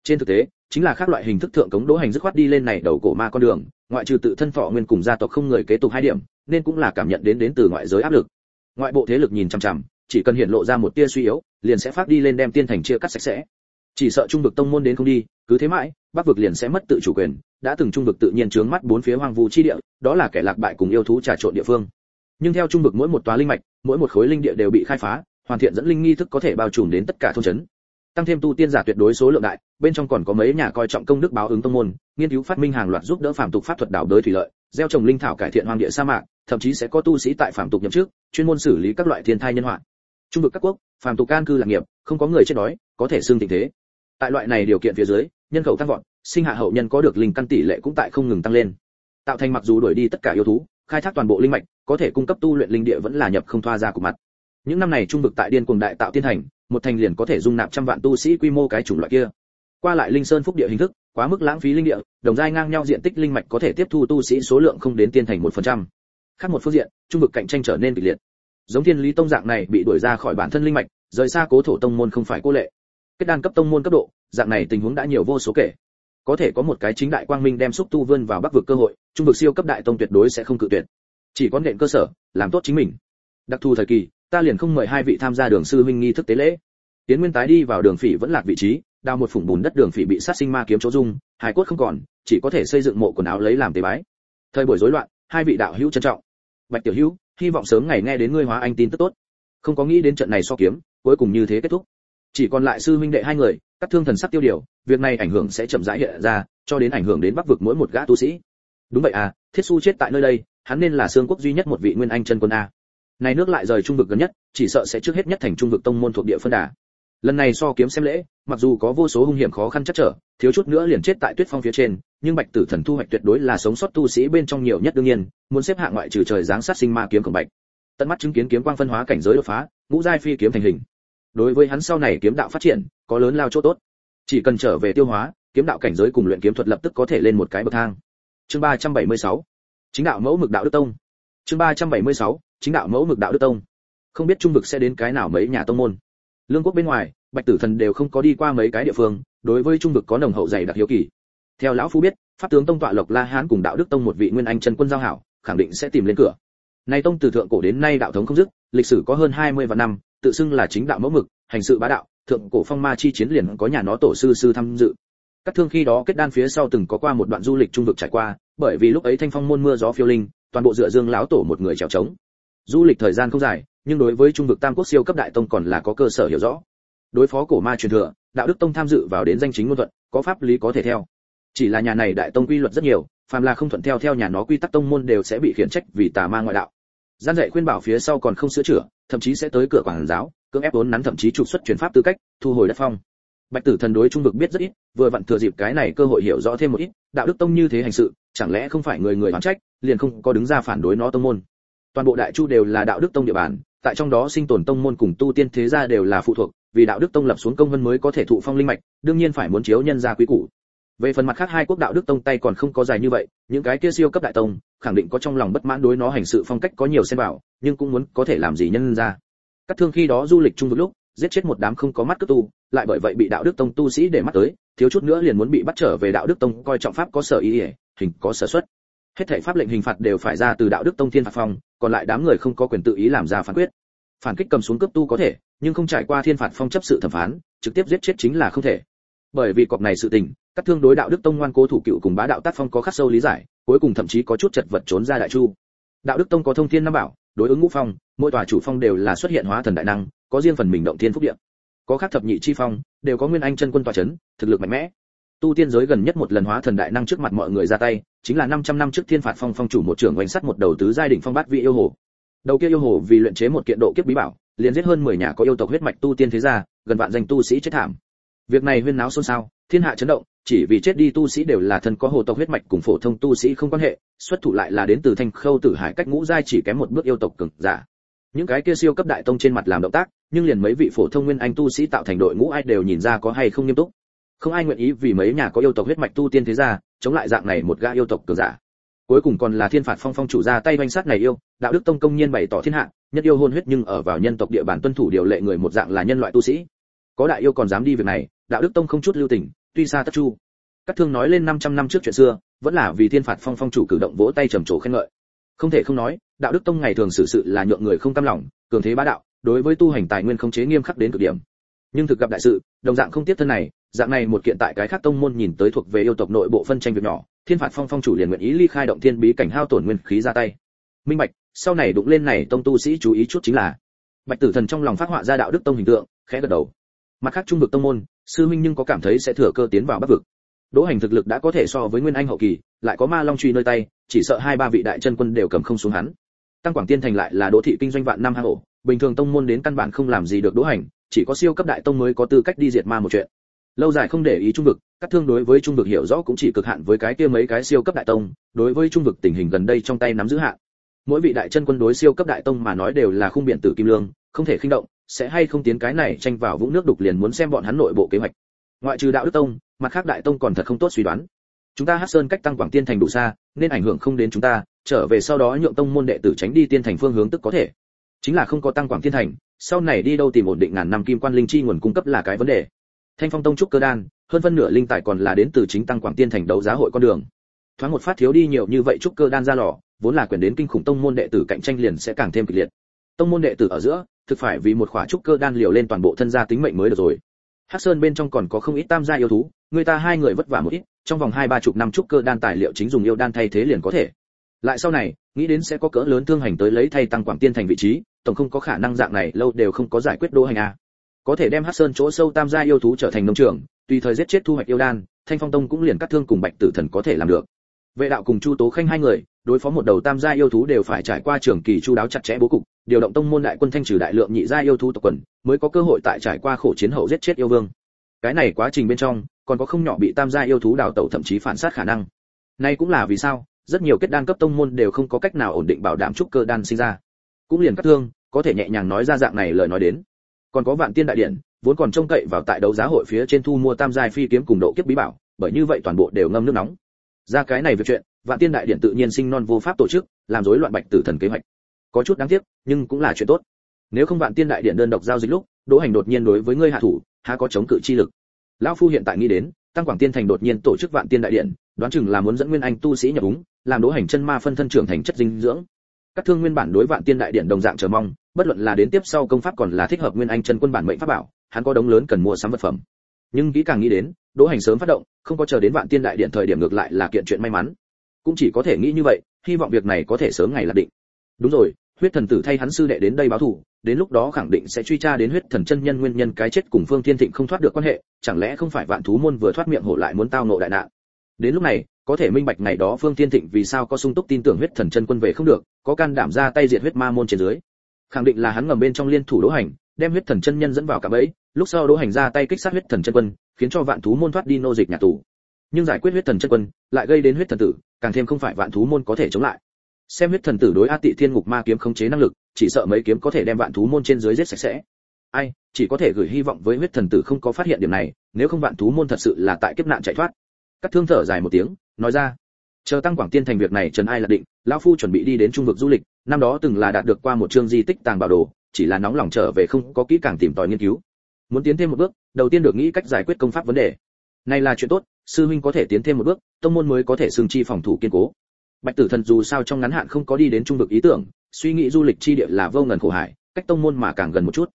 trên thực tế, chính là các loại hình thức thượng cống đỗ hành dứt khoát đi lên này đầu cổ ma con đường, ngoại trừ tự thân phò nguyên cùng gia tộc không người kế tục hai điểm, nên cũng là cảm nhận đến đến từ ngoại giới áp lực. Ngoại bộ thế lực nhìn chằm chằm, chỉ cần hiện lộ ra một tia suy yếu, liền sẽ phát đi lên đem tiên thành chia cắt sạch sẽ. Chỉ sợ trung vực tông môn đến không đi, cứ thế mãi, bắc vực liền sẽ mất tự chủ quyền, đã từng trung vực tự nhiên trướng mắt bốn phía hoang vu chi địa, đó là kẻ lạc bại cùng yêu thú trà trộn địa phương. Nhưng theo trung vực mỗi một tòa linh mạch, mỗi một khối linh địa đều bị khai phá, hoàn thiện dẫn linh nghi thức có thể bao trùm đến tất cả thôn trấn. Tăng thêm tu tiên giả tuyệt đối số lượng đại bên trong còn có mấy nhà coi trọng công đức báo ứng tông môn, nghiên cứu phát minh hàng loạt giúp đỡ phàm tục pháp thuật đảo đới thủy lợi, gieo trồng linh thảo cải thiện hoang địa sa mạc, thậm chí sẽ có tu sĩ tại phàm tục nhậm chức, chuyên môn xử lý các loại thiên thai nhân họa. Trung vực các quốc, phàm tục can cư lạc nghiệp, không có người chết đói, có thể xương tình thế. Tại loại này điều kiện phía dưới, nhân khẩu tăng vọt, sinh hạ hậu nhân có được linh căn tỷ lệ cũng tại không ngừng tăng lên. Tạo thành mặc dù đuổi đi tất cả yêu thú, khai thác toàn bộ linh mạch, có thể cung cấp tu luyện linh địa vẫn là nhập không thoa ra của mặt. Những năm này trung vực tại điên cuồng đại tạo tiên thành một thành liền có thể dung nạp trăm vạn tu sĩ quy mô cái chủng loại kia qua lại linh sơn phúc địa hình thức, quá mức lãng phí linh địa, đồng giai ngang nhau diện tích linh mạch có thể tiếp thu tu sĩ số lượng không đến tiên thành một phần trăm. Khác một phương diện, trung vực cạnh tranh trở nên kịch liệt. Giống thiên lý tông dạng này bị đuổi ra khỏi bản thân linh mạch, rời xa cố thổ tông môn không phải cô lệ. Kết đan cấp tông môn cấp độ, dạng này tình huống đã nhiều vô số kể. Có thể có một cái chính đại quang minh đem xúc tu vươn vào bắc vực cơ hội, trung vực siêu cấp đại tông tuyệt đối sẽ không cự tuyệt. Chỉ có nền cơ sở, làm tốt chính mình. Đặc thù thời kỳ, ta liền không mời hai vị tham gia đường sư huynh nghi thức tế lễ. Tiến nguyên tái đi vào đường phỉ vẫn lạc vị trí đào một phủng bùn đất đường phỉ bị sát sinh ma kiếm chỗ dung hải cốt không còn, chỉ có thể xây dựng mộ quần áo lấy làm tế bái. Thời buổi rối loạn, hai vị đạo hữu trân trọng. Bạch tiểu hữu, hy vọng sớm ngày nghe đến ngươi hóa anh tin tức tốt. Không có nghĩ đến trận này so kiếm, cuối cùng như thế kết thúc. Chỉ còn lại sư huynh đệ hai người, các thương thần sắc tiêu điều, việc này ảnh hưởng sẽ chậm rãi hiện ra, cho đến ảnh hưởng đến bắc vực mỗi một gã tu sĩ. Đúng vậy à thiết su chết tại nơi đây, hắn nên là xương quốc duy nhất một vị nguyên anh chân quân a. Này nước lại rời trung vực gần nhất, chỉ sợ sẽ trước hết nhất thành trung vực tông môn thuộc địa phân đà lần này so kiếm xem lễ, mặc dù có vô số hung hiểm khó khăn chắc trở, thiếu chút nữa liền chết tại tuyết phong phía trên, nhưng bạch tử thần thu hoạch tuyệt đối là sống sót tu sĩ bên trong nhiều nhất đương nhiên, muốn xếp hạng ngoại trừ trời giáng sát sinh ma kiếm cổng bạch. Tận mắt chứng kiến kiếm quang phân hóa cảnh giới đột phá, ngũ giai phi kiếm thành hình. Đối với hắn sau này kiếm đạo phát triển, có lớn lao chỗ tốt. Chỉ cần trở về tiêu hóa, kiếm đạo cảnh giới cùng luyện kiếm thuật lập tức có thể lên một cái bậc thang. Chương 376 chính đạo mẫu mực đạo đức tông. Chương 376 chính đạo mẫu mực đạo đức tông. Không biết trung vực sẽ đến cái nào mấy nhà tông môn lương quốc bên ngoài, bạch tử thần đều không có đi qua mấy cái địa phương, đối với trung vực có nồng hậu dày đặc hiếu kỳ. Theo lão phu biết, pháp tướng tông tọa lộc la hán cùng đạo đức tông một vị nguyên anh chân quân giao hảo, khẳng định sẽ tìm lên cửa. Nay tông từ thượng cổ đến nay đạo thống không dứt, lịch sử có hơn 20 vạn năm, tự xưng là chính đạo mẫu mực, hành sự bá đạo, thượng cổ phong ma chi chiến liền có nhà nó tổ sư sư tham dự. Các thương khi đó kết đan phía sau từng có qua một đoạn du lịch trung vực trải qua, bởi vì lúc ấy thanh phong môn mưa gió phiêu linh, toàn bộ dựa dương lão tổ một người trèo trống du lịch thời gian không dài nhưng đối với trung vực tam quốc siêu cấp đại tông còn là có cơ sở hiểu rõ. Đối phó cổ ma truyền thừa, đạo đức tông tham dự vào đến danh chính ngôn thuận, có pháp lý có thể theo. Chỉ là nhà này đại tông quy luật rất nhiều, phàm là không thuận theo theo nhà nó quy tắc tông môn đều sẽ bị khiển trách vì tà ma ngoại đạo. Gian dạy khuyên bảo phía sau còn không sửa chữa, thậm chí sẽ tới cửa quản giáo, cưỡng ép vốn nắn thậm chí trục xuất truyền pháp tư cách, thu hồi đất phong. Bạch tử thần đối trung vực biết rất ít, vừa vặn thừa dịp cái này cơ hội hiểu rõ thêm một ít, đạo đức tông như thế hành sự, chẳng lẽ không phải người người oán trách, liền không có đứng ra phản đối nó tông môn. Toàn bộ đại chu đều là đạo đức tông địa bàn tại trong đó sinh tồn tông môn cùng tu tiên thế gia đều là phụ thuộc vì đạo đức tông lập xuống công vân mới có thể thụ phong linh mạch đương nhiên phải muốn chiếu nhân gia quý củ. Về phần mặt khác hai quốc đạo đức tông tay còn không có dài như vậy những cái kia siêu cấp đại tông khẳng định có trong lòng bất mãn đối nó hành sự phong cách có nhiều xem bảo, nhưng cũng muốn có thể làm gì nhân ra các thương khi đó du lịch chung một lúc giết chết một đám không có mắt cướp tu lại bởi vậy bị đạo đức tông tu sĩ để mắt tới thiếu chút nữa liền muốn bị bắt trở về đạo đức tông coi trọng pháp có sở ý ý hình có sở xuất hết thảy pháp lệnh hình phạt đều phải ra từ đạo đức tông thiên phạt phong, còn lại đám người không có quyền tự ý làm ra phán quyết. Phản kích cầm xuống cấp tu có thể, nhưng không trải qua thiên phạt phong chấp sự thẩm phán, trực tiếp giết chết chính là không thể. Bởi vì cọc này sự tình, các thương đối đạo đức tông ngoan cố thủ cựu cùng bá đạo tác phong có khắc sâu lý giải, cuối cùng thậm chí có chút chật vật trốn ra đại chu. Đạo đức tông có thông thiên năm bảo, đối ứng ngũ phong, mỗi tòa chủ phong đều là xuất hiện hóa thần đại năng, có riêng phần mình động thiên phúc địa. Có khác thập nhị chi phong, đều có nguyên anh chân quân tòa chấn, thực lực mạnh mẽ tu tiên giới gần nhất một lần hóa thần đại năng trước mặt mọi người ra tay, chính là 500 năm trước thiên phạt phong phong chủ một trưởng oanh sắt một đầu tứ giai đỉnh phong bát vị yêu hồ. Đầu kia yêu hồ vì luyện chế một kiện độ kiếp bí bảo, liền giết hơn 10 nhà có yêu tộc huyết mạch tu tiên thế gia, gần vạn danh tu sĩ chết thảm. Việc này huyên náo xôn xao, thiên hạ chấn động, chỉ vì chết đi tu sĩ đều là thân có hồ tộc huyết mạch cùng phổ thông tu sĩ không quan hệ, xuất thủ lại là đến từ thanh khâu tử hải cách ngũ giai chỉ kém một bước yêu tộc cường giả. Những cái kia siêu cấp đại tông trên mặt làm động tác, nhưng liền mấy vị phổ thông nguyên anh tu sĩ tạo thành đội ngũ ai đều nhìn ra có hay không nghiêm túc không ai nguyện ý vì mấy nhà có yêu tộc huyết mạch tu tiên thế gia, chống lại dạng này một gã yêu tộc cường giả. Cuối cùng còn là thiên phạt phong phong chủ ra tay doanh sát này yêu, đạo đức tông công nhiên bày tỏ thiên hạ, nhất yêu hôn huyết nhưng ở vào nhân tộc địa bàn tuân thủ điều lệ người một dạng là nhân loại tu sĩ. Có đại yêu còn dám đi việc này, đạo đức tông không chút lưu tình, tuy xa tất chu. Các thương nói lên 500 năm trước chuyện xưa, vẫn là vì thiên phạt phong phong chủ cử động vỗ tay trầm trồ khen ngợi. Không thể không nói, đạo đức tông ngày thường xử sự là nhượng người không cam lòng, cường thế bá đạo, đối với tu hành tài nguyên không chế nghiêm khắc đến cực điểm nhưng thực gặp đại sự, đồng dạng không tiếp thân này, dạng này một kiện tại cái khác tông môn nhìn tới thuộc về yêu tộc nội bộ phân tranh việc nhỏ, thiên phạt phong phong chủ liền nguyện ý ly khai động thiên bí cảnh hao tổn nguyên khí ra tay. Minh bạch, sau này đụng lên này tông tu sĩ chú ý chút chính là, bạch tử thần trong lòng phát họa ra đạo đức tông hình tượng, khẽ gật đầu. Mặt khác trung vực tông môn, sư minh nhưng có cảm thấy sẽ thừa cơ tiến vào bắc vực. Đỗ hành thực lực đã có thể so với nguyên anh hậu kỳ, lại có ma long truy nơi tay, chỉ sợ hai ba vị đại chân quân đều cầm không xuống hắn. Tăng quảng tiên thành lại là đỗ thị kinh doanh vạn năm hang ổ, bình thường tông môn đến căn bản không làm gì được đỗ hành chỉ có siêu cấp đại tông mới có tư cách đi diệt ma một chuyện. Lâu dài không để ý trung vực, các thương đối với trung vực hiểu rõ cũng chỉ cực hạn với cái kia mấy cái siêu cấp đại tông, đối với trung vực tình hình gần đây trong tay nắm giữ hạn. Mỗi vị đại chân quân đối siêu cấp đại tông mà nói đều là khung biện tử kim lương, không thể khinh động, sẽ hay không tiến cái này tranh vào vũng nước đục liền muốn xem bọn hắn nội bộ kế hoạch. Ngoại trừ đạo đức tông, mặt khác đại tông còn thật không tốt suy đoán. Chúng ta hát sơn cách tăng quảng tiên thành đủ xa, nên ảnh hưởng không đến chúng ta, trở về sau đó nhượng tông môn đệ tử tránh đi tiên thành phương hướng tức có thể. Chính là không có tăng quảng tiên thành sau này đi đâu tìm ổn định ngàn năm kim quan linh chi nguồn cung cấp là cái vấn đề. Thanh phong tông trúc cơ đan, hơn phân nửa linh tài còn là đến từ chính tăng quảng tiên thành đấu giá hội con đường. Thoáng một phát thiếu đi nhiều như vậy trúc cơ đan ra lò, vốn là quyền đến kinh khủng tông môn đệ tử cạnh tranh liền sẽ càng thêm kịch liệt. Tông môn đệ tử ở giữa, thực phải vì một khỏa trúc cơ đan liều lên toàn bộ thân gia tính mệnh mới được rồi. Hắc sơn bên trong còn có không ít tam gia yêu thú, người ta hai người vất vả một ít, trong vòng hai ba chục năm trúc cơ đan tài liệu chính dùng yêu đan thay thế liền có thể lại sau này, nghĩ đến sẽ có cỡ lớn thương hành tới lấy thay tăng quảng tiên thành vị trí, tổng không có khả năng dạng này lâu đều không có giải quyết đô hành a có thể đem hắc sơn chỗ sâu tam gia yêu thú trở thành nông trường, tùy thời giết chết thu hoạch yêu đan, thanh phong tông cũng liền cắt thương cùng bạch tử thần có thể làm được. Vệ đạo cùng chu tố khanh hai người, đối phó một đầu tam gia yêu thú đều phải trải qua trường kỳ chu đáo chặt chẽ bố cục, điều động tông môn đại quân thanh trừ đại lượng nhị gia yêu thú tộc quần, mới có cơ hội tại trải qua khổ chiến hậu giết chết yêu vương. Cái này quá trình bên trong, còn có không nhỏ bị tam gia yêu thú đào tẩu thậm chí phản sát khả năng. Nay cũng là vì sao rất nhiều kết đan cấp tông môn đều không có cách nào ổn định bảo đảm trúc cơ đan sinh ra. Cũng liền cắt thương, có thể nhẹ nhàng nói ra dạng này lời nói đến. Còn có vạn tiên đại điện, vốn còn trông cậy vào tại đấu giá hội phía trên thu mua tam giai phi kiếm cùng độ kiếp bí bảo, bởi như vậy toàn bộ đều ngâm nước nóng. Ra cái này việc chuyện, vạn tiên đại điện tự nhiên sinh non vô pháp tổ chức, làm rối loạn bạch tử thần kế hoạch. Có chút đáng tiếc, nhưng cũng là chuyện tốt. Nếu không vạn tiên đại điện đơn độc giao dịch lúc, đỗ hành đột nhiên đối với ngươi hạ thủ, há có chống cự chi lực. Lão phu hiện tại nghĩ đến, tăng quảng tiên thành đột nhiên tổ chức vạn tiên đại điện, đoán chừng là muốn dẫn nguyên anh tu sĩ nhập úng làm đỗ hành chân ma phân thân trưởng thành chất dinh dưỡng. Các thương nguyên bản đối vạn tiên đại điện đồng dạng chờ mong, bất luận là đến tiếp sau công pháp còn là thích hợp nguyên anh chân quân bản mệnh pháp bảo, hắn có đống lớn cần mua sắm vật phẩm. Nhưng kỹ càng nghĩ đến, đỗ hành sớm phát động, không có chờ đến vạn tiên đại điện thời điểm ngược lại là kiện chuyện may mắn. Cũng chỉ có thể nghĩ như vậy, hy vọng việc này có thể sớm ngày là định. Đúng rồi, huyết thần tử thay hắn sư đệ đến đây báo thù, đến lúc đó khẳng định sẽ truy tra đến huyết thần chân nhân nguyên nhân cái chết cùng phương thiên thịnh không thoát được quan hệ, chẳng lẽ không phải vạn thú môn vừa thoát miệng hổ lại muốn tao nộ đại nạn. Đến lúc này có thể minh bạch ngày đó phương thiên thịnh vì sao có sung túc tin tưởng huyết thần chân quân về không được, có can đảm ra tay diệt huyết ma môn trên dưới. Khẳng định là hắn ngầm bên trong liên thủ đỗ hành, đem huyết thần chân nhân dẫn vào cả bẫy, lúc sau đỗ hành ra tay kích sát huyết thần chân quân, khiến cho vạn thú môn thoát đi nô dịch nhà tù. Nhưng giải quyết huyết thần chân quân, lại gây đến huyết thần tử, càng thêm không phải vạn thú môn có thể chống lại. Xem huyết thần tử đối a tị thiên ngục ma kiếm khống chế năng lực, chỉ sợ mấy kiếm có thể đem vạn thú môn trên dưới giết sạch sẽ. Ai, chỉ có thể gửi hy vọng với huyết thần tử không có phát hiện điểm này, nếu không vạn thú môn thật sự là tại kiếp nạn chạy thoát cắt thương thở dài một tiếng, nói ra, chờ tăng quảng tiên thành việc này trần ai là định, lão phu chuẩn bị đi đến trung vực du lịch, năm đó từng là đạt được qua một chương di tích tàng bảo đồ, chỉ là nóng lòng trở về không có kỹ càng tìm tòi nghiên cứu. Muốn tiến thêm một bước, đầu tiên được nghĩ cách giải quyết công pháp vấn đề. Này là chuyện tốt, sư huynh có thể tiến thêm một bước, tông môn mới có thể xương chi phòng thủ kiên cố. Bạch tử thần dù sao trong ngắn hạn không có đi đến trung vực ý tưởng, suy nghĩ du lịch chi địa là vô ngần khổ hải, cách tông môn mà càng gần một chút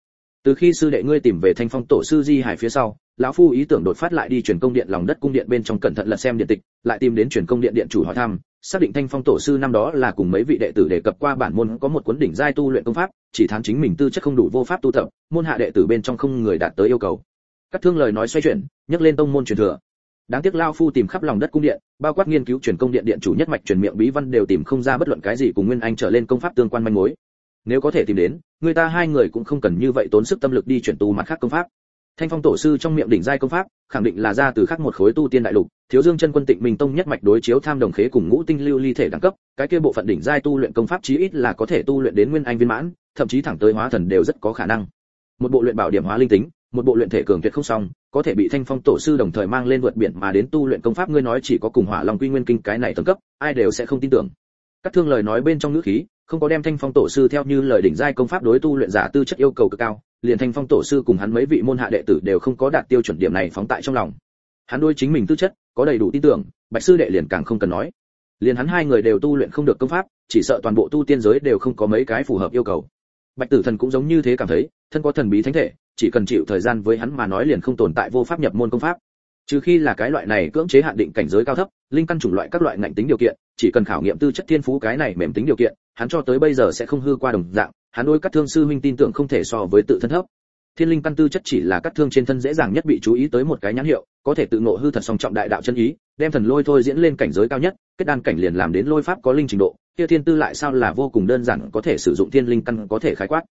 từ khi sư đệ ngươi tìm về thanh phong tổ sư di hải phía sau, lão phu ý tưởng đột phát lại đi truyền công điện lòng đất cung điện bên trong cẩn thận lật xem điện tịch, lại tìm đến truyền công điện điện chủ hỏi thăm, xác định thanh phong tổ sư năm đó là cùng mấy vị đệ tử đề cập qua bản môn có một cuốn đỉnh giai tu luyện công pháp, chỉ thán chính mình tư chất không đủ vô pháp tu tập, môn hạ đệ tử bên trong không người đạt tới yêu cầu. Các thương lời nói xoay chuyển, nhắc lên tông môn truyền thừa. Đáng tiếc lao phu tìm khắp lòng đất cung điện, bao quát nghiên cứu truyền công điện điện chủ nhất mạch truyền miệng bí văn đều tìm không ra bất luận cái gì cùng nguyên anh trở lên công pháp tương quan manh mối nếu có thể tìm đến, người ta hai người cũng không cần như vậy tốn sức tâm lực đi chuyển tu mặt khác công pháp. Thanh phong tổ sư trong miệng đỉnh giai công pháp, khẳng định là ra từ khác một khối tu tiên đại lục, thiếu dương chân quân tịnh minh tông nhất mạch đối chiếu tham đồng khế cùng ngũ tinh lưu ly thể đẳng cấp, cái kia bộ phận đỉnh giai tu luyện công pháp chí ít là có thể tu luyện đến nguyên anh viên mãn, thậm chí thẳng tới hóa thần đều rất có khả năng. Một bộ luyện bảo điểm hóa linh tính, một bộ luyện thể cường tuyệt không xong, có thể bị thanh phong tổ sư đồng thời mang lên vượt biển mà đến tu luyện công pháp, ngươi nói chỉ có cùng hỏa long quy nguyên kinh cái này tầng cấp, ai đều sẽ không tin tưởng. Các thương lời nói bên trong ngữ khí không có đem thanh phong tổ sư theo như lời đỉnh giai công pháp đối tu luyện giả tư chất yêu cầu cực cao, liền thanh phong tổ sư cùng hắn mấy vị môn hạ đệ tử đều không có đạt tiêu chuẩn điểm này phóng tại trong lòng. Hắn đôi chính mình tư chất có đầy đủ tin tưởng, bạch sư đệ liền càng không cần nói. Liền hắn hai người đều tu luyện không được công pháp, chỉ sợ toàn bộ tu tiên giới đều không có mấy cái phù hợp yêu cầu. Bạch tử thần cũng giống như thế cảm thấy, thân có thần bí thánh thể, chỉ cần chịu thời gian với hắn mà nói liền không tồn tại vô pháp nhập môn công pháp. Trừ khi là cái loại này cưỡng chế hạn định cảnh giới cao thấp, linh căn chủng loại các loại ngạnh tính điều kiện, chỉ cần khảo nghiệm tư chất thiên phú cái này mềm tính điều kiện hắn cho tới bây giờ sẽ không hư qua đồng dạng, hắn đối các thương sư huynh tin tưởng không thể so với tự thân thấp. Thiên linh căn tư chất chỉ là các thương trên thân dễ dàng nhất bị chú ý tới một cái nhãn hiệu, có thể tự ngộ hư thật song trọng đại đạo chân ý, đem thần lôi thôi diễn lên cảnh giới cao nhất, kết đan cảnh liền làm đến lôi pháp có linh trình độ, kia thiên tư lại sao là vô cùng đơn giản có thể sử dụng thiên linh căn có thể khái quát.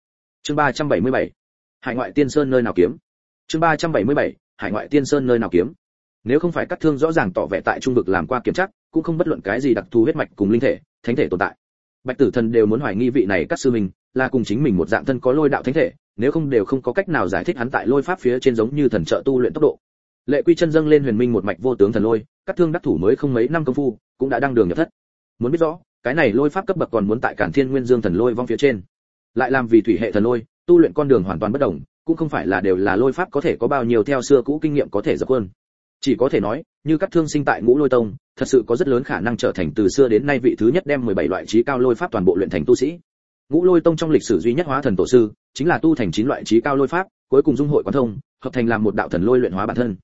Chương 377 hải ngoại tiên sơn nơi nào kiếm? Chương 377 hải ngoại tiên sơn nơi nào kiếm? Nếu không phải các thương rõ ràng tỏ vẻ tại trung vực làm qua kiểm tra, cũng không bất luận cái gì đặc thù huyết mạch cùng linh thể, thánh thể tồn tại bạch tử thần đều muốn hoài nghi vị này các sư mình là cùng chính mình một dạng thân có lôi đạo thánh thể, nếu không đều không có cách nào giải thích hắn tại lôi pháp phía trên giống như thần trợ tu luyện tốc độ. Lệ quy chân dâng lên huyền minh một mạch vô tướng thần lôi, các thương đắc thủ mới không mấy năm công phu, cũng đã đăng đường nhập thất. Muốn biết rõ, cái này lôi pháp cấp bậc còn muốn tại cản thiên nguyên dương thần lôi vong phía trên. Lại làm vì thủy hệ thần lôi, tu luyện con đường hoàn toàn bất đồng, cũng không phải là đều là lôi pháp có thể có bao nhiêu theo xưa cũ kinh nghiệm có thể dập hơn chỉ có thể nói, như các thương sinh tại ngũ lôi tông, thật sự có rất lớn khả năng trở thành từ xưa đến nay vị thứ nhất đem 17 loại trí cao lôi pháp toàn bộ luyện thành tu sĩ. Ngũ lôi tông trong lịch sử duy nhất hóa thần tổ sư, chính là tu thành chín loại trí cao lôi pháp, cuối cùng dung hội quán thông, hợp thành làm một đạo thần lôi luyện hóa bản thân.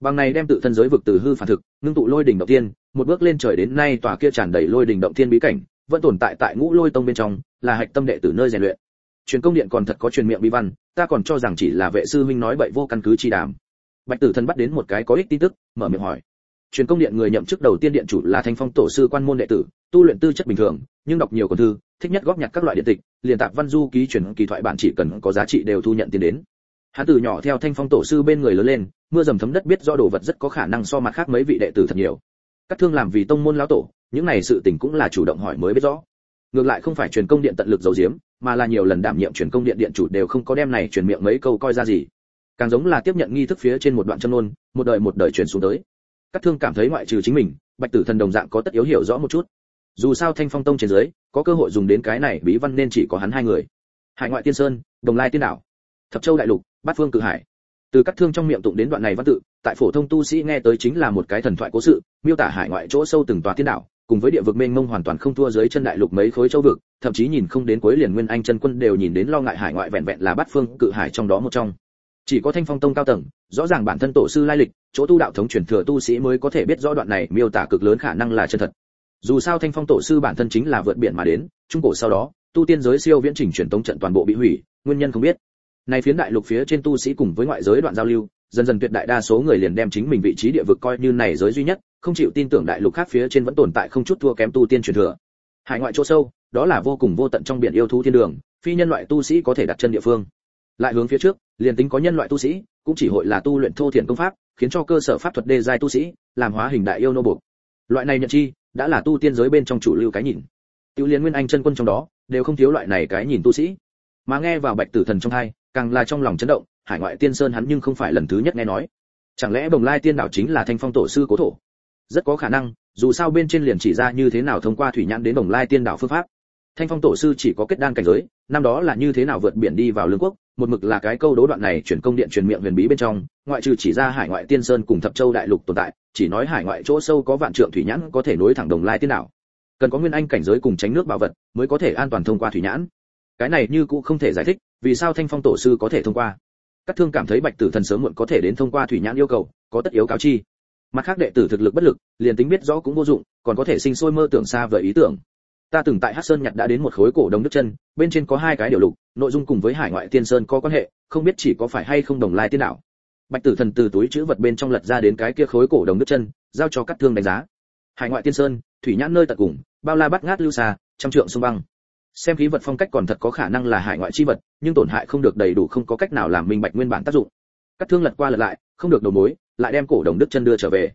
Bằng này đem tự thân giới vực từ hư phản thực, ngưng tụ lôi đỉnh động tiên một bước lên trời đến nay tòa kia tràn đầy lôi đỉnh động tiên bí cảnh, vẫn tồn tại tại ngũ lôi tông bên trong, là hạch tâm đệ tử nơi rèn luyện. Truyền công điện còn thật có truyền miệng bí văn, ta còn cho rằng chỉ là vệ sư huynh nói bậy vô căn cứ chi đàm bạch tử thần bắt đến một cái có ích tin tức, mở miệng hỏi. Truyền công điện người nhậm chức đầu tiên điện chủ là thanh phong tổ sư quan môn đệ tử, tu luyện tư chất bình thường, nhưng đọc nhiều cuốn thư, thích nhất góp nhặt các loại điện tịch, liền tạp văn du ký truyền kỳ thoại bản chỉ cần có giá trị đều thu nhận tiền đến. Hắn từ nhỏ theo thanh phong tổ sư bên người lớn lên, mưa dầm thấm đất biết do đồ vật rất có khả năng so mặt khác mấy vị đệ tử thật nhiều. Các thương làm vì tông môn lão tổ, những này sự tình cũng là chủ động hỏi mới biết rõ. Ngược lại không phải truyền công điện tận lực giấu giếm, mà là nhiều lần đảm nhiệm truyền công điện điện chủ đều không có đem này truyền miệng mấy câu coi ra gì càng giống là tiếp nhận nghi thức phía trên một đoạn chân ngôn, một đời một đời truyền xuống tới. Các thương cảm thấy ngoại trừ chính mình, bạch tử thần đồng dạng có tất yếu hiểu rõ một chút. Dù sao thanh phong tông trên dưới, có cơ hội dùng đến cái này bí văn nên chỉ có hắn hai người. Hải ngoại tiên sơn, đồng lai tiên đảo, thập châu đại lục, bát phương cử hải. Từ các thương trong miệng tụng đến đoạn này văn tự, tại phổ thông tu sĩ nghe tới chính là một cái thần thoại cố sự, miêu tả hải ngoại chỗ sâu từng tòa tiên đảo, cùng với địa vực mênh mông hoàn toàn không thua dưới chân đại lục mấy khối châu vực, thậm chí nhìn không đến cuối liền nguyên anh chân quân đều nhìn đến lo ngại hải ngoại vẹn vẹn là bát phương cự hải trong đó một trong chỉ có thanh phong tông cao tầng, rõ ràng bản thân tổ sư lai lịch, chỗ tu đạo thống truyền thừa tu sĩ mới có thể biết rõ đoạn này miêu tả cực lớn khả năng là chân thật. Dù sao thanh phong tổ sư bản thân chính là vượt biển mà đến, trung cổ sau đó, tu tiên giới siêu viễn trình truyền tống trận toàn bộ bị hủy, nguyên nhân không biết. Này phiến đại lục phía trên tu sĩ cùng với ngoại giới đoạn giao lưu, dần dần tuyệt đại đa số người liền đem chính mình vị trí địa vực coi như này giới duy nhất, không chịu tin tưởng đại lục khác phía trên vẫn tồn tại không chút thua kém tu tiên truyền thừa. Hải ngoại chỗ sâu, đó là vô cùng vô tận trong biển yêu thú thiên đường, phi nhân loại tu sĩ có thể đặt chân địa phương lại hướng phía trước liền tính có nhân loại tu sĩ cũng chỉ hội là tu luyện thô thiện công pháp khiến cho cơ sở pháp thuật đề giai tu sĩ làm hóa hình đại yêu nô buộc loại này nhận chi đã là tu tiên giới bên trong chủ lưu cái nhìn Tiểu liên nguyên anh chân quân trong đó, đều không thiếu loại này cái nhìn tu sĩ. Mà nghe vào Bạch Tử Thần trong hai, càng là trong lòng chấn động, hải ngoại tiên sơn hắn nhưng không phải lần thứ nhất nghe nói. Chẳng lẽ Bồng Lai tiên đảo chính là Thanh Phong tổ sư cố thổ? Rất có khả năng, dù sao bên trên liền chỉ ra như thế nào thông qua thủy nhãn đến Bồng Lai tiên đảo phương pháp. Thanh Phong tổ sư chỉ có kết đan cảnh giới, năm đó là như thế nào vượt biển đi vào lương quốc, một mực là cái câu đố đoạn này chuyển công điện truyền miệng huyền bí bên trong, ngoại trừ chỉ ra hải ngoại tiên sơn cùng thập châu đại lục tồn tại, chỉ nói hải ngoại chỗ sâu có vạn trượng thủy nhãn có thể nối thẳng đồng lai tiên đảo. Cần có nguyên anh cảnh giới cùng tránh nước bảo vật, mới có thể an toàn thông qua thủy nhãn. Cái này như cũng không thể giải thích, vì sao Thanh Phong tổ sư có thể thông qua. Các thương cảm thấy Bạch Tử Thần sớm muộn có thể đến thông qua thủy nhãn yêu cầu, có tất yếu cáo chi. Mặt khác đệ tử thực lực bất lực, liền tính biết rõ cũng vô dụng, còn có thể sinh sôi mơ tưởng xa vời ý tưởng ta từng tại hắc sơn nhặt đã đến một khối cổ đồng nước chân, bên trên có hai cái điều lục, nội dung cùng với hải ngoại tiên sơn có quan hệ, không biết chỉ có phải hay không đồng lai tiên đạo. Bạch tử thần từ túi chữ vật bên trong lật ra đến cái kia khối cổ đồng nước chân, giao cho các thương đánh giá. Hải ngoại tiên sơn, thủy nhãn nơi tận cùng, bao la bắt ngát lưu xa, trăm trượng sông băng. Xem khí vật phong cách còn thật có khả năng là hải ngoại chi vật, nhưng tổn hại không được đầy đủ không có cách nào làm minh bạch nguyên bản tác dụng. Các thương lật qua lật lại, không được đầu mối, lại đem cổ đồng đức chân đưa trở về.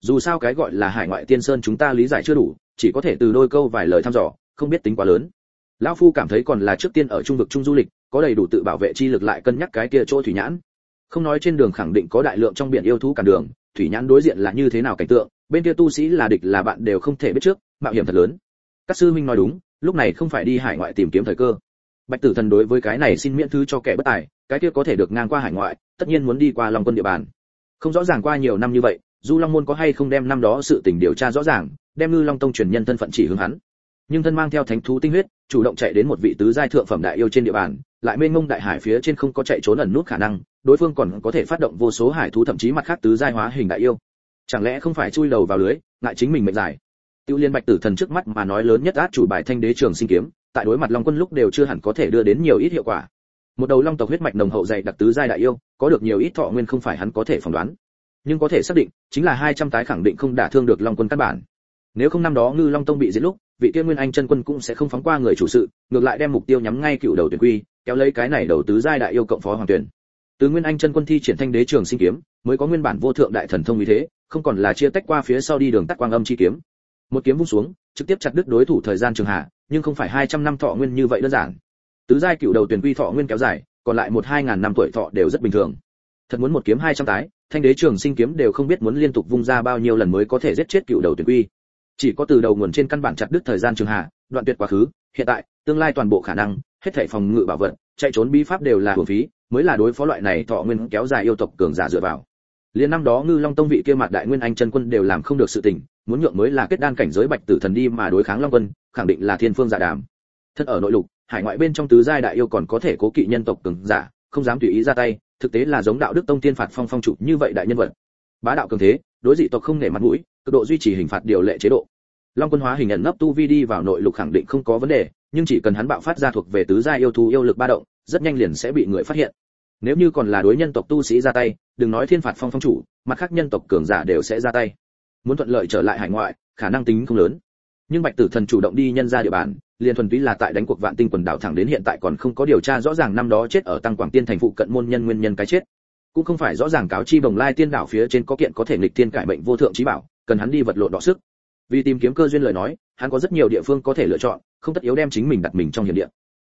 Dù sao cái gọi là hải ngoại tiên sơn chúng ta lý giải chưa đủ chỉ có thể từ đôi câu vài lời thăm dò, không biết tính quá lớn. Lão phu cảm thấy còn là trước tiên ở trung vực trung du lịch, có đầy đủ tự bảo vệ chi lực lại cân nhắc cái kia chỗ thủy nhãn. Không nói trên đường khẳng định có đại lượng trong biển yêu thú cản đường, thủy nhãn đối diện là như thế nào cảnh tượng, bên kia tu sĩ là địch là bạn đều không thể biết trước, mạo hiểm thật lớn. Các sư minh nói đúng, lúc này không phải đi hải ngoại tìm kiếm thời cơ. Bạch tử thần đối với cái này xin miễn thứ cho kẻ bất tài, cái kia có thể được ngang qua hải ngoại, tất nhiên muốn đi qua lòng quân địa bàn. Không rõ ràng qua nhiều năm như vậy, du long môn có hay không đem năm đó sự tình điều tra rõ ràng đem ngư long tông truyền nhân thân phận chỉ hướng hắn. Nhưng thân mang theo thánh thú tinh huyết, chủ động chạy đến một vị tứ giai thượng phẩm đại yêu trên địa bàn, lại mênh mông đại hải phía trên không có chạy trốn ẩn nút khả năng, đối phương còn có thể phát động vô số hải thú thậm chí mặt khác tứ giai hóa hình đại yêu. Chẳng lẽ không phải chui đầu vào lưới, ngại chính mình mệnh giải tiêu liên bạch tử thần trước mắt mà nói lớn nhất át chủ bài thanh đế trường sinh kiếm, tại đối mặt long quân lúc đều chưa hẳn có thể đưa đến nhiều ít hiệu quả. Một đầu long tộc huyết mạch nồng hậu dày đặc tứ giai đại yêu, có được nhiều ít thọ nguyên không phải hắn có thể phỏng đoán. Nhưng có thể xác định, chính là 200 tái khẳng định không đả thương được long quân căn bản nếu không năm đó ngư long tông bị giết lúc, vị kia nguyên anh chân quân cũng sẽ không phóng qua người chủ sự, ngược lại đem mục tiêu nhắm ngay cựu đầu tuyển quy, kéo lấy cái này đầu tứ giai đại yêu cộng phó hoàng tuyển. Từ nguyên anh chân quân thi triển thanh đế trường sinh kiếm, mới có nguyên bản vô thượng đại thần thông như thế, không còn là chia tách qua phía sau đi đường tắt quang âm chi kiếm. Một kiếm vung xuống, trực tiếp chặt đứt đối thủ thời gian trường hạ, nhưng không phải 200 năm thọ nguyên như vậy đơn giản. Tứ giai cựu đầu tuyển quy thọ nguyên kéo dài, còn lại một hai ngàn năm tuổi thọ đều rất bình thường. Thật muốn một kiếm 200 tái, thanh đế trường sinh kiếm đều không biết muốn liên tục vung ra bao nhiêu lần mới có thể giết chết cựu đầu tuyển quy chỉ có từ đầu nguồn trên căn bản chặt đứt thời gian trường hạ đoạn tuyệt quá khứ, hiện tại, tương lai toàn bộ khả năng, hết thảy phòng ngự bảo vật, chạy trốn bí pháp đều là hưởng phí, mới là đối phó loại này thọ nguyên kéo dài yêu tộc cường giả dựa vào. Liên năm đó ngư long tông vị kia mặt đại nguyên anh chân quân đều làm không được sự tình, muốn nhượng mới là kết đan cảnh giới bạch tử thần đi mà đối kháng long quân, khẳng định là thiên phương giả đàm. Thân ở nội lục, hải ngoại bên trong tứ giai đại yêu còn có thể cố kỵ nhân tộc cường giả, không dám tùy ý ra tay, thực tế là giống đạo đức tông tiên phạt phong phong chủ như vậy đại nhân vật. Bá đạo cường thế, đối dị tộc không nể mặt mũi cực độ duy trì hình phạt điều lệ chế độ. Long quân hóa hình nhận nấp tu vi đi vào nội lục khẳng định không có vấn đề, nhưng chỉ cần hắn bạo phát ra thuộc về tứ gia yêu thú yêu lực ba động, rất nhanh liền sẽ bị người phát hiện. Nếu như còn là đối nhân tộc tu sĩ ra tay, đừng nói thiên phạt phong phong chủ, mặt khác nhân tộc cường giả đều sẽ ra tay. Muốn thuận lợi trở lại hải ngoại, khả năng tính không lớn. Nhưng bạch tử thần chủ động đi nhân ra địa bàn, liền thuần túy là tại đánh cuộc vạn tinh quần đảo thẳng đến hiện tại còn không có điều tra rõ ràng năm đó chết ở tăng quảng tiên thành phụ cận môn nhân nguyên nhân cái chết. Cũng không phải rõ ràng cáo chi bồng lai tiên đảo phía trên có kiện có thể nghịch thiên cải bệnh vô thượng trí bảo cần hắn đi vật lộn đọ sức. Vì tìm kiếm cơ duyên lời nói, hắn có rất nhiều địa phương có thể lựa chọn, không tất yếu đem chính mình đặt mình trong hiểm địa.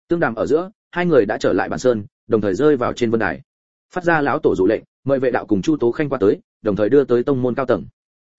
Tương đàm ở giữa, hai người đã trở lại bản sơn, đồng thời rơi vào trên vân đài. Phát ra lão tổ dụ lệnh, mời vệ đạo cùng chu tố khanh qua tới, đồng thời đưa tới tông môn cao tầng.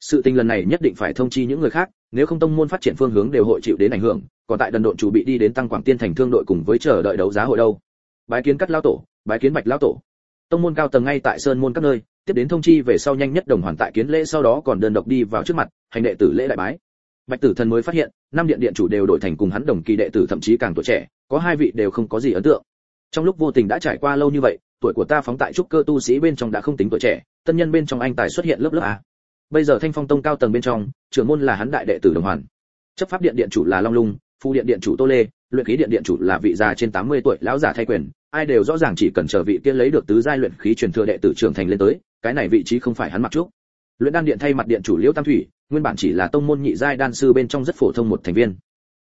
Sự tình lần này nhất định phải thông chi những người khác, nếu không tông môn phát triển phương hướng đều hội chịu đến ảnh hưởng, còn tại đần độn chủ bị đi đến tăng quảng tiên thành thương đội cùng với chờ đợi đấu giá hội đâu. Bái kiến cắt lão tổ, bái kiến bạch lão tổ. Tông môn cao tầng ngay tại sơn môn các nơi tiếp đến thông chi về sau nhanh nhất đồng hoàn tại kiến lễ sau đó còn đơn độc đi vào trước mặt, hành đệ tử lễ đại bái. Bạch tử thần mới phát hiện, năm điện điện chủ đều đổi thành cùng hắn đồng kỳ đệ tử thậm chí càng tuổi trẻ, có hai vị đều không có gì ấn tượng. Trong lúc vô tình đã trải qua lâu như vậy, tuổi của ta phóng tại trúc cơ tu sĩ bên trong đã không tính tuổi trẻ, tân nhân bên trong anh tài xuất hiện lớp lớp a. Bây giờ thanh phong tông cao tầng bên trong, trưởng môn là hắn đại đệ tử đồng hoàn. Chấp pháp điện điện chủ là long lung, phu điện điện chủ tô lê, luyện khí điện điện chủ là vị già trên 80 tuổi, lão giả thay quyền, ai đều rõ ràng chỉ cần chờ vị kia lấy được tứ giai luyện khí truyền thừa đệ tử trưởng thành lên tới cái này vị trí không phải hắn mặc trước. Luyện đan điện thay mặt điện chủ liễu tam thủy, nguyên bản chỉ là tông môn nhị giai đan sư bên trong rất phổ thông một thành viên.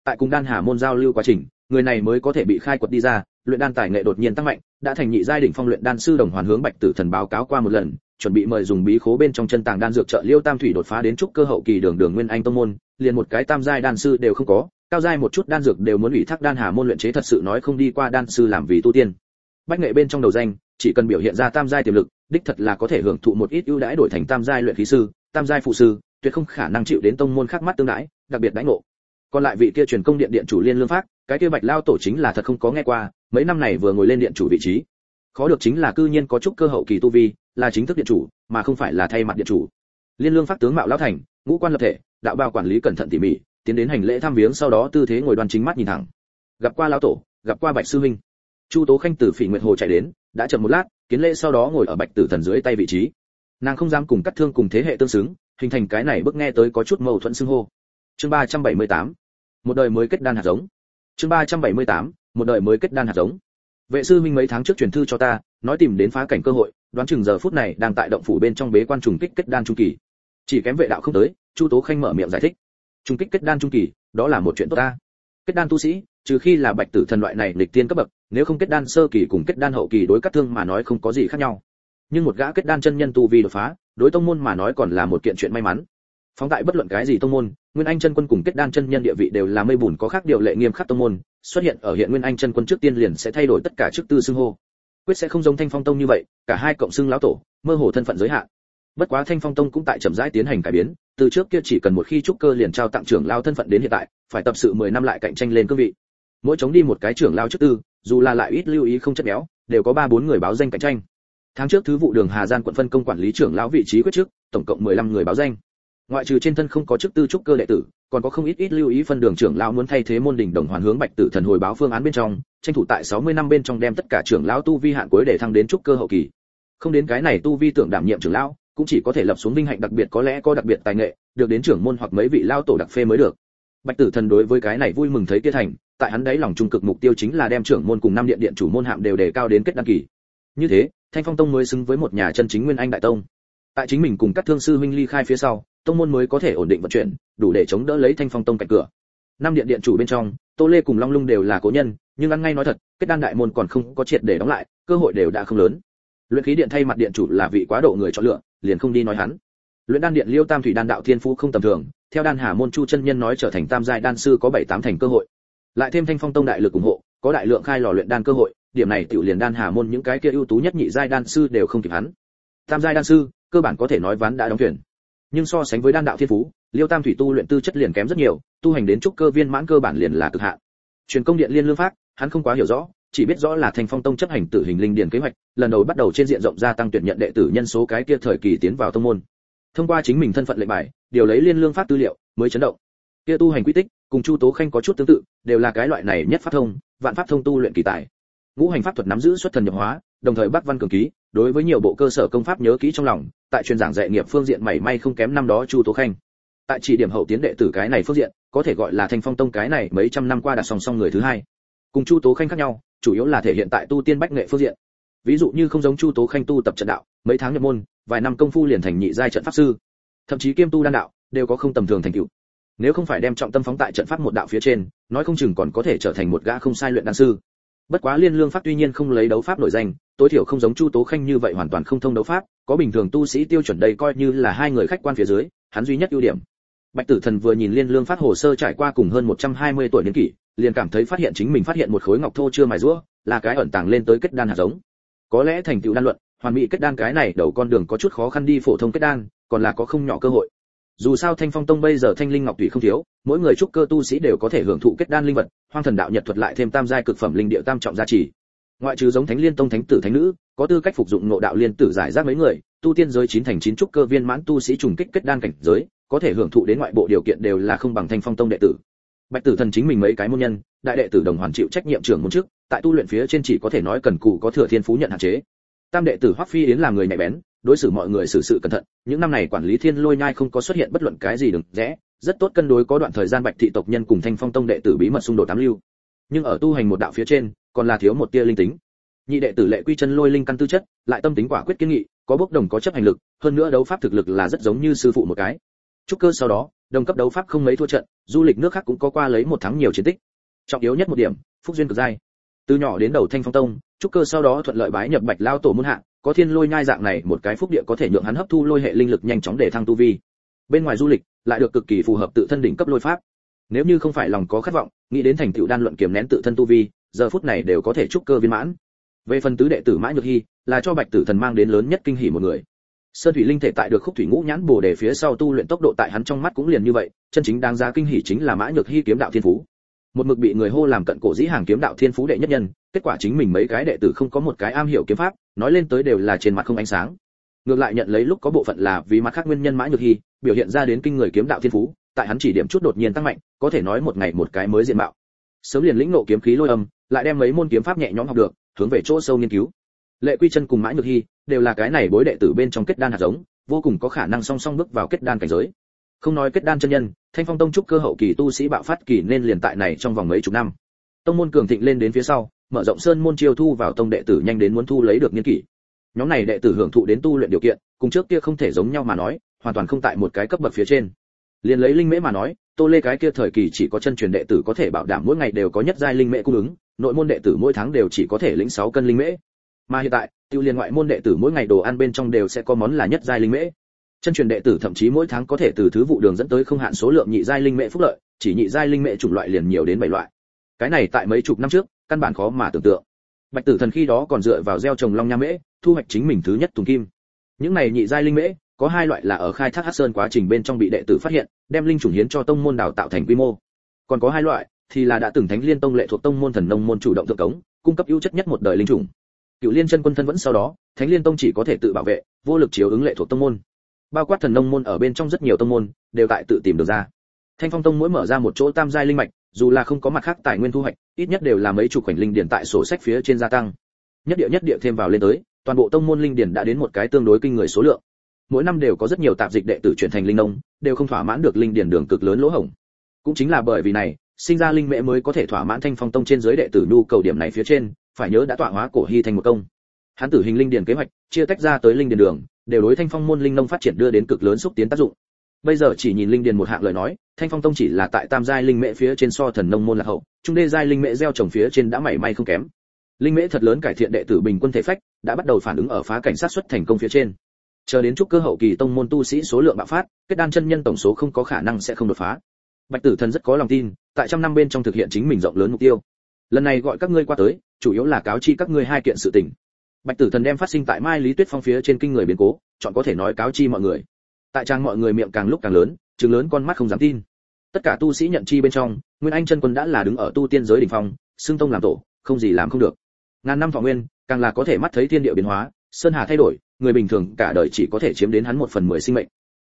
Tại cùng đan hà môn giao lưu quá trình, người này mới có thể bị khai quật đi ra, luyện đan tài nghệ đột nhiên tăng mạnh, đã thành nhị giai đỉnh phong luyện đan sư đồng hoàn hướng bạch tử thần báo cáo qua một lần, chuẩn bị mời dùng bí khố bên trong chân tàng đan dược trợ liêu tam thủy đột phá đến trúc cơ hậu kỳ đường đường nguyên anh tông môn, liền một cái tam giai đan sư đều không có, cao giai một chút đan dược đều muốn ủy thác đan hà môn luyện chế thật sự nói không đi qua đan sư làm vì tu tiên. Bách nghệ bên trong đầu danh chỉ cần biểu hiện ra tam giai tiềm lực, đích thật là có thể hưởng thụ một ít ưu đãi đổi thành tam giai luyện khí sư, tam giai phụ sư, tuyệt không khả năng chịu đến tông môn khác mắt tương đãi, đặc biệt đãi ngộ. Còn lại vị kia truyền công điện điện chủ liên lương phát cái kia bạch lao tổ chính là thật không có nghe qua, mấy năm này vừa ngồi lên điện chủ vị trí. Khó được chính là cư nhiên có chút cơ hậu kỳ tu vi, là chính thức điện chủ, mà không phải là thay mặt điện chủ. Liên lương phát tướng mạo lão thành, ngũ quan lập thể, đạo bao quản lý cẩn thận tỉ mỉ, tiến đến hành lễ thăm viếng sau đó tư thế ngồi đoan chính mắt nhìn thẳng. Gặp qua lão tổ, gặp qua bạch sư huynh. Chu tố khanh từ phỉ nguyệt hồ chạy đến đã chậm một lát, kiến lễ sau đó ngồi ở bạch tử thần dưới tay vị trí. Nàng không dám cùng cắt thương cùng thế hệ tương xứng, hình thành cái này bước nghe tới có chút mâu thuẫn xưng hô. Chương 378 một đời mới kết đan hạt giống. Chương 378 một đời mới kết đan hạt giống. Vệ sư minh mấy tháng trước truyền thư cho ta, nói tìm đến phá cảnh cơ hội, đoán chừng giờ phút này đang tại động phủ bên trong bế quan trùng kích kết đan trung kỳ. Chỉ kém vệ đạo không tới, chu tố khanh mở miệng giải thích. Trùng kích kết đan trung kỳ, đó là một chuyện tốt ta kết đan tu sĩ, trừ khi là bạch tử thần loại này lịch tiên cấp bậc, nếu không kết đan sơ kỳ cùng kết đan hậu kỳ đối cắt thương mà nói không có gì khác nhau. Nhưng một gã kết đan chân nhân tu vi đột phá, đối tông môn mà nói còn là một kiện chuyện may mắn. Phóng tại bất luận cái gì tông môn, nguyên anh chân quân cùng kết đan chân nhân địa vị đều là mây bùn có khác điều lệ nghiêm khắc tông môn, xuất hiện ở hiện nguyên anh chân quân trước tiên liền sẽ thay đổi tất cả chức tư xưng hô. Quyết sẽ không giống thanh phong tông như vậy, cả hai cộng xưng lão tổ, mơ hồ thân phận giới hạn. Bất quá thanh phong tông cũng tại chậm rãi tiến hành cải biến, từ trước kia chỉ cần một khi trúc cơ liền trao tặng trưởng lao thân phận đến hiện tại phải tập sự 10 năm lại cạnh tranh lên cương vị. Mỗi chống đi một cái trưởng lao chức tư, dù là lại ít lưu ý không chất béo, đều có ba bốn người báo danh cạnh tranh. Tháng trước thứ vụ đường hà gian quận phân công quản lý trưởng lão vị trí quyết chức tổng cộng 15 người báo danh. Ngoại trừ trên thân không có chức tư trúc cơ đệ tử, còn có không ít ít lưu ý phân đường trưởng lão muốn thay thế môn đỉnh đồng hoàn hướng bạch tử thần hồi báo phương án bên trong, tranh thủ tại 60 năm bên trong đem tất cả trưởng lão tu vi hạn cuối để thăng đến trúc cơ hậu kỳ. Không đến cái này tu vi tưởng đảm nhiệm trưởng lão, cũng chỉ có thể lập xuống vinh hạnh đặc biệt có lẽ có đặc biệt tài nghệ, được đến trưởng môn hoặc mấy vị lao tổ đặc phê mới được bạch tử thần đối với cái này vui mừng thấy kia thành, tại hắn đấy lòng trung cực mục tiêu chính là đem trưởng môn cùng năm điện điện chủ môn hạm đều đề cao đến kết đăng kỳ. Như thế, thanh phong tông mới xứng với một nhà chân chính nguyên anh đại tông. Tại chính mình cùng các thương sư huynh ly khai phía sau, tông môn mới có thể ổn định vận chuyển, đủ để chống đỡ lấy thanh phong tông cạnh cửa. Năm điện điện chủ bên trong, tô lê cùng long lung đều là cố nhân, nhưng ăn ngay nói thật, kết đan đại môn còn không có triệt để đóng lại, cơ hội đều đã không lớn. Luyện khí điện thay mặt điện chủ là vị quá độ người chọn lựa, liền không đi nói hắn luyện đan điện liêu tam thủy đan đạo thiên phú không tầm thường, theo đan hà môn chu chân nhân nói trở thành tam giai đan sư có bảy tám thành cơ hội. Lại thêm thanh phong tông đại lực ủng hộ, có đại lượng khai lò luyện đan cơ hội, điểm này tiểu liền đan hà môn những cái kia ưu tú nhất nhị giai đan sư đều không kịp hắn. Tam giai đan sư, cơ bản có thể nói ván đã đóng thuyền. Nhưng so sánh với đan đạo thiên phú, liêu tam thủy tu luyện tư chất liền kém rất nhiều, tu hành đến trúc cơ viên mãn cơ bản liền là cực hạn. Truyền công điện liên lương pháp hắn không quá hiểu rõ, chỉ biết rõ là thành phong tông chấp hành tử hình linh điển kế hoạch, lần đầu bắt đầu trên diện rộng gia tăng tuyển nhận đệ tử nhân số cái kia thời kỳ tiến vào tông môn thông qua chính mình thân phận lệnh bài, điều lấy liên lương pháp tư liệu, mới chấn động. Kia tu hành quy tích, cùng chu tố khanh có chút tương tự, đều là cái loại này nhất pháp thông, vạn pháp thông tu luyện kỳ tài. Ngũ hành pháp thuật nắm giữ xuất thần nhập hóa, đồng thời bắt văn cường ký, đối với nhiều bộ cơ sở công pháp nhớ kỹ trong lòng, tại truyền giảng dạy nghiệp phương diện mảy may không kém năm đó chu tố khanh. Tại chỉ điểm hậu tiến đệ tử cái này phương diện, có thể gọi là thanh phong tông cái này mấy trăm năm qua đặt song song người thứ hai. Cùng chu tố khanh khác nhau, chủ yếu là thể hiện tại tu tiên bách nghệ phương diện. Ví dụ như không giống chu tố khanh tu tập trận đạo, mấy tháng nhập môn vài năm công phu liền thành nhị giai trận pháp sư. Thậm chí kiêm tu đan đạo đều có không tầm thường thành tựu. Nếu không phải đem trọng tâm phóng tại trận pháp một đạo phía trên, nói không chừng còn có thể trở thành một gã không sai luyện đan sư. Bất quá liên lương pháp tuy nhiên không lấy đấu pháp nổi danh, tối thiểu không giống chu tố khanh như vậy hoàn toàn không thông đấu pháp, có bình thường tu sĩ tiêu chuẩn đây coi như là hai người khách quan phía dưới, hắn duy nhất ưu điểm. Bạch tử thần vừa nhìn liên lương phát hồ sơ trải qua cùng hơn 120 tuổi niên kỷ, liền cảm thấy phát hiện chính mình phát hiện một khối ngọc thô chưa mài rũa, là cái ẩn tàng lên tới kết đan hạt giống. Có lẽ thành tựu đan luận hoàn mỹ kết đan cái này đầu con đường có chút khó khăn đi phổ thông kết đan, còn là có không nhỏ cơ hội. Dù sao thanh phong tông bây giờ thanh linh ngọc thủy không thiếu, mỗi người trúc cơ tu sĩ đều có thể hưởng thụ kết đan linh vật, hoang thần đạo nhật thuật lại thêm tam giai cực phẩm linh địa tam trọng gia trì. Ngoại trừ giống thánh liên tông thánh tử thánh nữ, có tư cách phục dụng nội đạo liên tử giải rác mấy người, tu tiên giới chín thành chín trúc cơ viên mãn tu sĩ trùng kích kết đan cảnh giới, có thể hưởng thụ đến ngoại bộ điều kiện đều là không bằng thanh phong tông đệ tử. Bạch tử thần chính mình mấy cái môn nhân, đại đệ tử đồng hoàn chịu trách nhiệm trưởng môn trước, tại tu luyện phía trên chỉ có thể nói cần cù có thừa thiên phú nhận hạn chế tam đệ tử hoắc phi yến là người nhạy bén, đối xử mọi người xử sự cẩn thận. Những năm này quản lý thiên lôi nhai không có xuất hiện bất luận cái gì đừng rẽ. Rất tốt cân đối có đoạn thời gian bạch thị tộc nhân cùng thanh phong tông đệ tử bí mật xung đột tám lưu. Nhưng ở tu hành một đạo phía trên, còn là thiếu một tia linh tính. Nhị đệ tử lệ quy chân lôi linh căn tư chất, lại tâm tính quả quyết kiên nghị, có bốc đồng có chấp hành lực, hơn nữa đấu pháp thực lực là rất giống như sư phụ một cái. Trúc cơ sau đó, đồng cấp đấu pháp không mấy thua trận, du lịch nước khác cũng có qua lấy một tháng nhiều chiến tích. Trọng yếu nhất một điểm, phúc duyên cực dai từ nhỏ đến đầu thanh phong tông trúc cơ sau đó thuận lợi bái nhập bạch lao tổ môn hạ, có thiên lôi nhai dạng này, một cái phúc địa có thể nhượng hắn hấp thu lôi hệ linh lực nhanh chóng để thăng tu vi. Bên ngoài du lịch, lại được cực kỳ phù hợp tự thân đỉnh cấp lôi pháp. Nếu như không phải lòng có khát vọng, nghĩ đến thành tựu đan luận kiềm nén tự thân tu vi, giờ phút này đều có thể trúc cơ viên mãn. Về phần tứ đệ tử mã nhược hy là cho bạch tử thần mang đến lớn nhất kinh hỉ một người. Sơn thủy linh thể tại được khúc thủy ngũ nhãn bổ để phía sau tu luyện tốc độ tại hắn trong mắt cũng liền như vậy, chân chính đáng giá kinh hỉ chính là mã nhược hy kiếm đạo thiên phú. Một mực bị người hô làm cận cổ dĩ hàng kiếm đạo thiên phú đệ nhất nhân kết quả chính mình mấy cái đệ tử không có một cái am hiểu kiếm pháp, nói lên tới đều là trên mặt không ánh sáng. Ngược lại nhận lấy lúc có bộ phận là vì mặt khác nguyên nhân mã nhược hy, biểu hiện ra đến kinh người kiếm đạo thiên phú, tại hắn chỉ điểm chút đột nhiên tăng mạnh, có thể nói một ngày một cái mới diện mạo. Sớm liền lĩnh nộ kiếm khí lôi âm, lại đem mấy môn kiếm pháp nhẹ nhõm học được, hướng về chỗ sâu nghiên cứu. Lệ quy chân cùng mã nhược hy đều là cái này bối đệ tử bên trong kết đan hạt giống, vô cùng có khả năng song song bước vào kết đan cảnh giới. Không nói kết đan chân nhân, thanh phong tông trúc cơ hậu kỳ tu sĩ bạo phát kỳ nên liền tại này trong vòng mấy chục năm. Tông môn cường thịnh lên đến phía sau mở rộng sơn môn chiêu thu vào tông đệ tử nhanh đến muốn thu lấy được niên kỷ. Nhóm này đệ tử hưởng thụ đến tu luyện điều kiện, cùng trước kia không thể giống nhau mà nói, hoàn toàn không tại một cái cấp bậc phía trên. Liền lấy linh mễ mà nói, tô lê cái kia thời kỳ chỉ có chân truyền đệ tử có thể bảo đảm mỗi ngày đều có nhất giai linh mễ cung ứng, nội môn đệ tử mỗi tháng đều chỉ có thể lĩnh 6 cân linh mễ. Mà hiện tại, tiêu liên ngoại môn đệ tử mỗi ngày đồ ăn bên trong đều sẽ có món là nhất giai linh mễ. Chân truyền đệ tử thậm chí mỗi tháng có thể từ thứ vụ đường dẫn tới không hạn số lượng nhị giai linh mễ phúc lợi, chỉ nhị giai linh mễ chủng loại liền nhiều đến bảy loại. Cái này tại mấy chục năm trước căn bản khó mà tưởng tượng. Bạch tử thần khi đó còn dựa vào gieo trồng long nha mễ, thu hoạch chính mình thứ nhất tùng kim. Những này nhị giai linh mễ, có hai loại là ở khai thác hắc sơn quá trình bên trong bị đệ tử phát hiện, đem linh chủng hiến cho tông môn đào tạo thành quy mô. Còn có hai loại, thì là đã từng thánh liên tông lệ thuộc tông môn thần nông môn chủ động thượng cống, cung cấp ưu chất nhất một đời linh chủng. Cựu liên chân quân thân vẫn sau đó, thánh liên tông chỉ có thể tự bảo vệ, vô lực chiếu ứng lệ thuộc tông môn. Bao quát thần nông môn ở bên trong rất nhiều tông môn, đều tại tự tìm được ra. Thanh phong tông mỗi mở ra một chỗ tam giai linh mạch dù là không có mặt khác tài nguyên thu hoạch, ít nhất đều là mấy chục khoảnh linh điển tại sổ sách phía trên gia tăng. Nhất địa nhất địa thêm vào lên tới, toàn bộ tông môn linh điển đã đến một cái tương đối kinh người số lượng. Mỗi năm đều có rất nhiều tạp dịch đệ tử chuyển thành linh nông, đều không thỏa mãn được linh điển đường cực lớn lỗ hổng. Cũng chính là bởi vì này, sinh ra linh mẹ mới có thể thỏa mãn thanh phong tông trên dưới đệ tử nhu cầu điểm này phía trên, phải nhớ đã tọa hóa cổ hy thành một công hắn tử hình linh điển kế hoạch, chia tách ra tới linh điển đường, đều đối thanh phong môn linh nông phát triển đưa đến cực lớn xúc tiến tác dụng. Bây giờ chỉ nhìn linh điền một hạng lời nói thanh phong tông chỉ là tại tam giai linh mễ phía trên so thần nông môn là hậu, trung đê giai linh mễ gieo trồng phía trên đã mảy may không kém. Linh mễ thật lớn cải thiện đệ tử bình quân thể phách, đã bắt đầu phản ứng ở phá cảnh sát xuất thành công phía trên. Chờ đến chúc cơ hậu kỳ tông môn tu sĩ số lượng bạo phát, kết đan chân nhân tổng số không có khả năng sẽ không đột phá. Bạch tử thần rất có lòng tin, tại trăm năm bên trong thực hiện chính mình rộng lớn mục tiêu. Lần này gọi các ngươi qua tới, chủ yếu là cáo chi các ngươi hai kiện sự tình. Bạch tử thần đem phát sinh tại mai lý tuyết phong phía trên kinh người biến cố, chọn có thể nói cáo chi mọi người. Tại trang mọi người miệng càng lúc càng lớn trừng lớn con mắt không dám tin. Tất cả tu sĩ nhận chi bên trong, nguyên anh chân quân đã là đứng ở tu tiên giới đỉnh phong, xưng tông làm tổ, không gì làm không được. Ngàn năm thọ nguyên, càng là có thể mắt thấy thiên địa biến hóa, sơn hà thay đổi, người bình thường cả đời chỉ có thể chiếm đến hắn một phần mười sinh mệnh.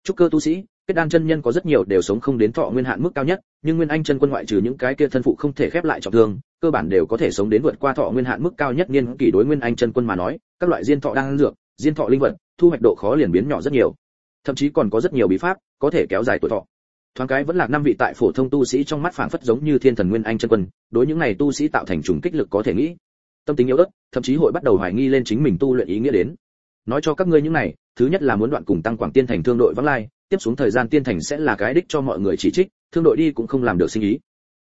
Trúc cơ tu sĩ, kết đan chân nhân có rất nhiều đều sống không đến thọ nguyên hạn mức cao nhất, nhưng nguyên anh chân quân ngoại trừ những cái kia thân phụ không thể khép lại trọng thương, cơ bản đều có thể sống đến vượt qua thọ nguyên hạn mức cao nhất niên kỷ đối nguyên anh chân quân mà nói, các loại diên thọ đang dược, diên thọ linh vật, thu hoạch độ khó liền biến nhỏ rất nhiều thậm chí còn có rất nhiều bí pháp có thể kéo dài tuổi thọ. Thoáng cái vẫn là năm vị tại phổ thông tu sĩ trong mắt phảng phất giống như thiên thần nguyên anh chân quân, đối những này tu sĩ tạo thành trùng kích lực có thể nghĩ. Tâm tính yếu ớt, thậm chí hội bắt đầu hoài nghi lên chính mình tu luyện ý nghĩa đến. Nói cho các ngươi những này, thứ nhất là muốn đoạn cùng tăng quảng tiên thành thương đội vắng lai, tiếp xuống thời gian tiên thành sẽ là cái đích cho mọi người chỉ trích, thương đội đi cũng không làm được sinh ý.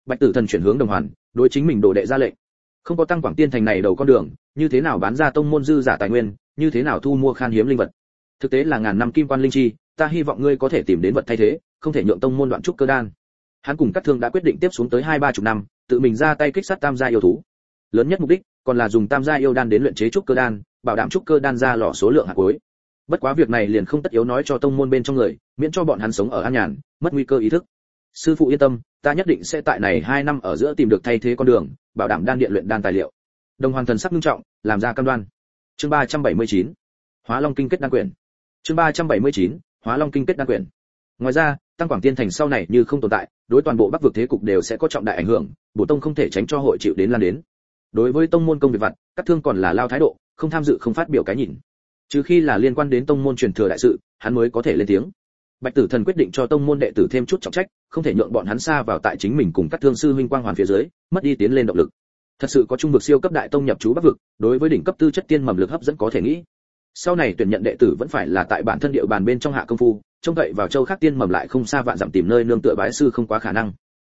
Bạch tử thần chuyển hướng đồng hoàn, đối chính mình đồ đệ ra lệnh. Không có tăng quảng tiên thành này đầu con đường, như thế nào bán ra tông môn dư giả tài nguyên, như thế nào thu mua khan hiếm linh vật? Thực tế là ngàn năm kim quan linh chi, ta hy vọng ngươi có thể tìm đến vật thay thế, không thể nhượng tông môn đoạn trúc cơ đan. Hắn cùng các thương đã quyết định tiếp xuống tới hai ba chục năm, tự mình ra tay kích sát tam gia yêu thú. Lớn nhất mục đích, còn là dùng tam gia yêu đan đến luyện chế trúc cơ đan, bảo đảm trúc cơ đan ra lò số lượng hạt cuối. Bất quá việc này liền không tất yếu nói cho tông môn bên trong người, miễn cho bọn hắn sống ở an nhàn, mất nguy cơ ý thức. Sư phụ yên tâm, ta nhất định sẽ tại này hai năm ở giữa tìm được thay thế con đường, bảo đảm đan điện luyện đan tài liệu. Đồng hoàng thần sắc nghiêm trọng, làm ra cam đoan. Chương ba trăm bảy mươi chín. Hóa long kinh kết đan quyển chương 379, hóa long kinh kết đan quyển ngoài ra tăng quảng tiên thành sau này như không tồn tại đối toàn bộ bắc vực thế cục đều sẽ có trọng đại ảnh hưởng bổ tông không thể tránh cho hội chịu đến lan đến. Đối với tông môn công việc vặt các thương còn là lao thái độ không tham dự không phát biểu cái nhìn. Trừ khi là liên quan đến tông môn truyền thừa đại sự hắn mới có thể lên tiếng. Bạch tử thần quyết định cho tông môn đệ tử thêm chút trọng trách không thể nhượng bọn hắn xa vào tại chính mình cùng các thương sư huynh quang hoàn phía dưới mất đi tiến lên động lực. Thật sự có trung vực siêu cấp đại tông nhập chú bắc vực đối với đỉnh cấp tư chất tiên mầm lực hấp dẫn có thể nghĩ sau này tuyển nhận đệ tử vẫn phải là tại bản thân địa bàn bên trong hạ công phu, trông cậy vào châu khác tiên mầm lại không xa vạn dặm tìm nơi nương tựa bái sư không quá khả năng.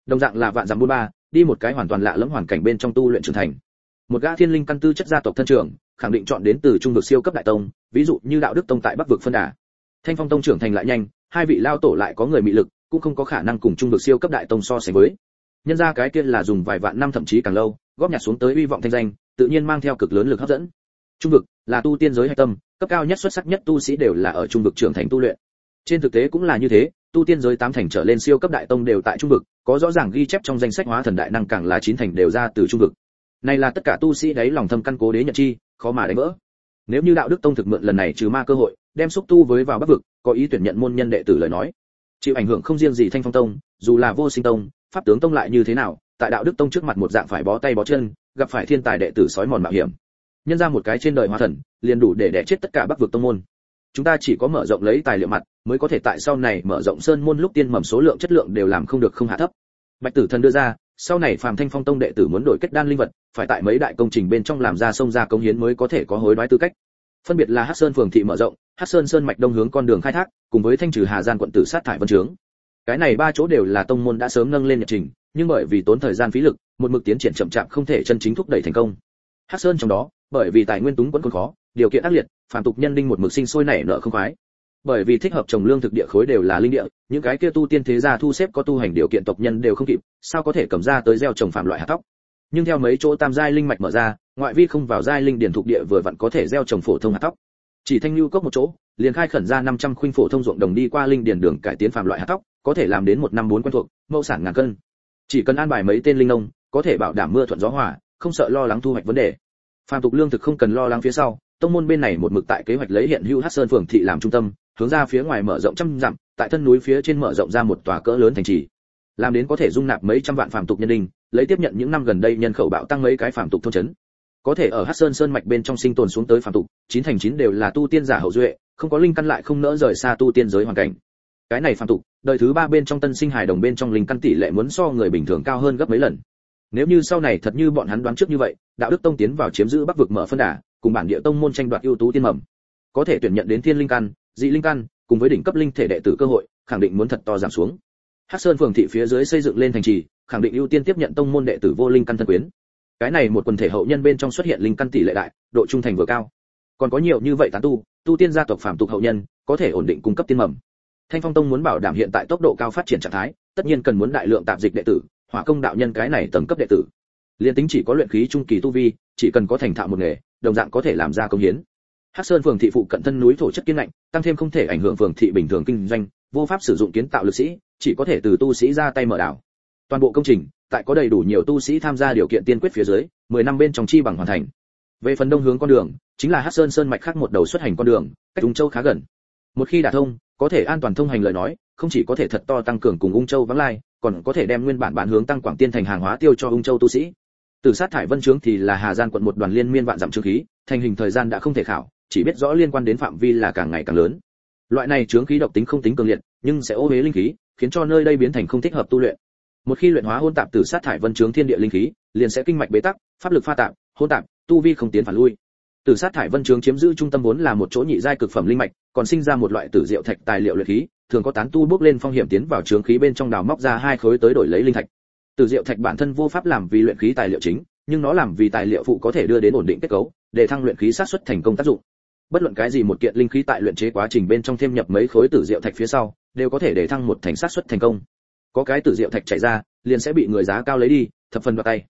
Đồng dạng là vạn dặm buôn ba, đi một cái hoàn toàn lạ lẫm hoàn cảnh bên trong tu luyện trưởng thành. Một gã thiên linh căn tư chất gia tộc thân trưởng, khẳng định chọn đến từ trung vực siêu cấp đại tông, ví dụ như đạo đức tông tại bắc vực phân đà. Thanh phong tông trưởng thành lại nhanh, hai vị lao tổ lại có người mị lực, cũng không có khả năng cùng trung vực siêu cấp đại tông so sánh với. Nhân ra cái kia là dùng vài vạn năm thậm chí càng lâu, góp nhặt xuống tới uy vọng thanh danh, tự nhiên mang theo cực lớn lực hấp dẫn. Trung vực là tu tiên giới hạch tâm cấp cao nhất xuất sắc nhất tu sĩ đều là ở trung vực trưởng thành tu luyện. Trên thực tế cũng là như thế, tu tiên giới tám thành trở lên siêu cấp đại tông đều tại trung vực, có rõ ràng ghi chép trong danh sách hóa thần đại năng càng là chín thành đều ra từ trung vực. Này là tất cả tu sĩ đấy lòng thâm căn cố đế nhận chi, khó mà đánh vỡ. Nếu như đạo đức tông thực mượn lần này trừ ma cơ hội, đem xúc tu với vào bắc vực, có ý tuyển nhận môn nhân đệ tử lời nói. Chịu ảnh hưởng không riêng gì thanh phong tông, dù là vô sinh tông, pháp tướng tông lại như thế nào, tại đạo đức tông trước mặt một dạng phải bó tay bó chân, gặp phải thiên tài đệ tử sói mòn mạo hiểm nhân ra một cái trên đời hóa thần, liền đủ để đẻ chết tất cả bắc vực tông môn. Chúng ta chỉ có mở rộng lấy tài liệu mặt, mới có thể tại sau này mở rộng sơn môn lúc tiên mầm số lượng chất lượng đều làm không được không hạ thấp. Bạch tử thần đưa ra, sau này phàm thanh phong tông đệ tử muốn đổi kết đan linh vật, phải tại mấy đại công trình bên trong làm ra sông ra công hiến mới có thể có hối đoái tư cách. Phân biệt là hắc sơn phường thị mở rộng, hắc sơn sơn mạch đông hướng con đường khai thác, cùng với thanh trừ hà gian quận tử sát thải vân trướng cái này ba chỗ đều là tông môn đã sớm nâng lên nhật trình, nhưng bởi vì tốn thời gian phí lực, một mực tiến triển chậm chạp không thể chân chính thúc đẩy thành công. Hắc sơn trong đó bởi vì tài nguyên túng quẫn còn khó điều kiện ác liệt phàm tục nhân linh một mực sinh sôi nảy nở không khoái bởi vì thích hợp trồng lương thực địa khối đều là linh địa những cái kia tu tiên thế gia thu xếp có tu hành điều kiện tộc nhân đều không kịp sao có thể cầm ra tới gieo trồng phạm loại hạt tóc? nhưng theo mấy chỗ tam giai linh mạch mở ra ngoại vi không vào giai linh điển thuộc địa vừa vặn có thể gieo trồng phổ thông hạt tóc. chỉ thanh lưu cốc một chỗ liền khai khẩn ra 500 khuynh phổ thông ruộng đồng đi qua linh điển đường cải tiến phạm loại hạt tóc, có thể làm đến một năm bốn quen thuộc mẫu sản ngàn cân chỉ cần an bài mấy tên linh nông có thể bảo đảm mưa thuận gió hòa không sợ lo lắng thu hoạch vấn đề phàm tục lương thực không cần lo lắng phía sau, tông môn bên này một mực tại kế hoạch lấy hiện hữu hắc sơn phường thị làm trung tâm, hướng ra phía ngoài mở rộng trăm dặm, tại thân núi phía trên mở rộng ra một tòa cỡ lớn thành trì. Làm đến có thể dung nạp mấy trăm vạn phàm tục nhân đình lấy tiếp nhận những năm gần đây nhân khẩu bạo tăng mấy cái phàm tục thôn chấn có thể ở hắc sơn sơn mạch bên trong sinh tồn xuống tới phàm tục, chín thành chín đều là tu tiên giả hậu duệ, không có linh căn lại không nỡ rời xa tu tiên giới hoàn cảnh. Cái này phàm tục, đời thứ ba bên trong tân sinh hài đồng bên trong linh căn tỷ lệ muốn so người bình thường cao hơn gấp mấy lần nếu như sau này thật như bọn hắn đoán trước như vậy, đạo đức tông tiến vào chiếm giữ bắc vực mở phân đà, cùng bản địa tông môn tranh đoạt ưu tú tiên mầm. Có thể tuyển nhận đến thiên linh căn, dị linh căn, cùng với đỉnh cấp linh thể đệ tử cơ hội, khẳng định muốn thật to giảm xuống. Hắc sơn phường thị phía dưới xây dựng lên thành trì, khẳng định ưu tiên tiếp nhận tông môn đệ tử vô linh căn thân quyến. Cái này một quần thể hậu nhân bên trong xuất hiện linh căn tỷ lệ đại, độ trung thành vừa cao. Còn có nhiều như vậy tán tu tu tiên gia tộc phạm tục hậu nhân, có thể ổn định cung cấp tiên mầm. Thanh phong tông muốn bảo đảm hiện tại tốc độ cao phát triển trạng thái, tất nhiên cần muốn đại lượng tạp dịch đệ tử hỏa công đạo nhân cái này tầng cấp đệ tử. Liên tính chỉ có luyện khí trung kỳ tu vi, chỉ cần có thành thạo một nghề, đồng dạng có thể làm ra công hiến. Hắc sơn phường thị phụ cận thân núi thổ chất kiên lạnh, tăng thêm không thể ảnh hưởng phường thị bình thường kinh doanh, vô pháp sử dụng kiến tạo lực sĩ, chỉ có thể từ tu sĩ ra tay mở đảo. Toàn bộ công trình, tại có đầy đủ nhiều tu sĩ tham gia điều kiện tiên quyết phía dưới 10 năm bên trong chi bằng hoàn thành. Về phần đông hướng con đường, chính là hắc sơn sơn mạch khác một đầu xuất hành con đường, cách ung châu khá gần. Một khi đả thông, có thể an toàn thông hành lời nói, không chỉ có thể thật to tăng cường cùng ung châu vắng lai còn có thể đem nguyên bản bản hướng tăng quảng tiên thành hàng hóa tiêu cho ung châu tu sĩ. Từ sát thải vân trướng thì là hà giang quận một đoàn liên miên vạn dặm trướng khí, thành hình thời gian đã không thể khảo, chỉ biết rõ liên quan đến phạm vi là càng ngày càng lớn. Loại này trướng khí độc tính không tính cường liệt, nhưng sẽ ô huế linh khí, khiến cho nơi đây biến thành không thích hợp tu luyện. Một khi luyện hóa hôn tạp từ sát thải vân trướng thiên địa linh khí, liền sẽ kinh mạch bế tắc, pháp lực pha tạp, hôn tạp, tu vi không tiến phản lui. Tử sát thải vân trướng chiếm giữ trung tâm vốn là một chỗ nhị giai cực phẩm linh mạch, còn sinh ra một loại tử diệu thạch tài liệu luyện khí, thường có tán tu bước lên phong hiểm tiến vào trướng khí bên trong đào móc ra hai khối tới đổi lấy linh thạch. Tử diệu thạch bản thân vô pháp làm vì luyện khí tài liệu chính, nhưng nó làm vì tài liệu phụ có thể đưa đến ổn định kết cấu, để thăng luyện khí sát xuất thành công tác dụng. Bất luận cái gì một kiện linh khí tại luyện chế quá trình bên trong thêm nhập mấy khối tử diệu thạch phía sau, đều có thể để thăng một thành sát xuất thành công. Có cái tử diệu thạch chảy ra, liền sẽ bị người giá cao lấy đi, thập phần vào tay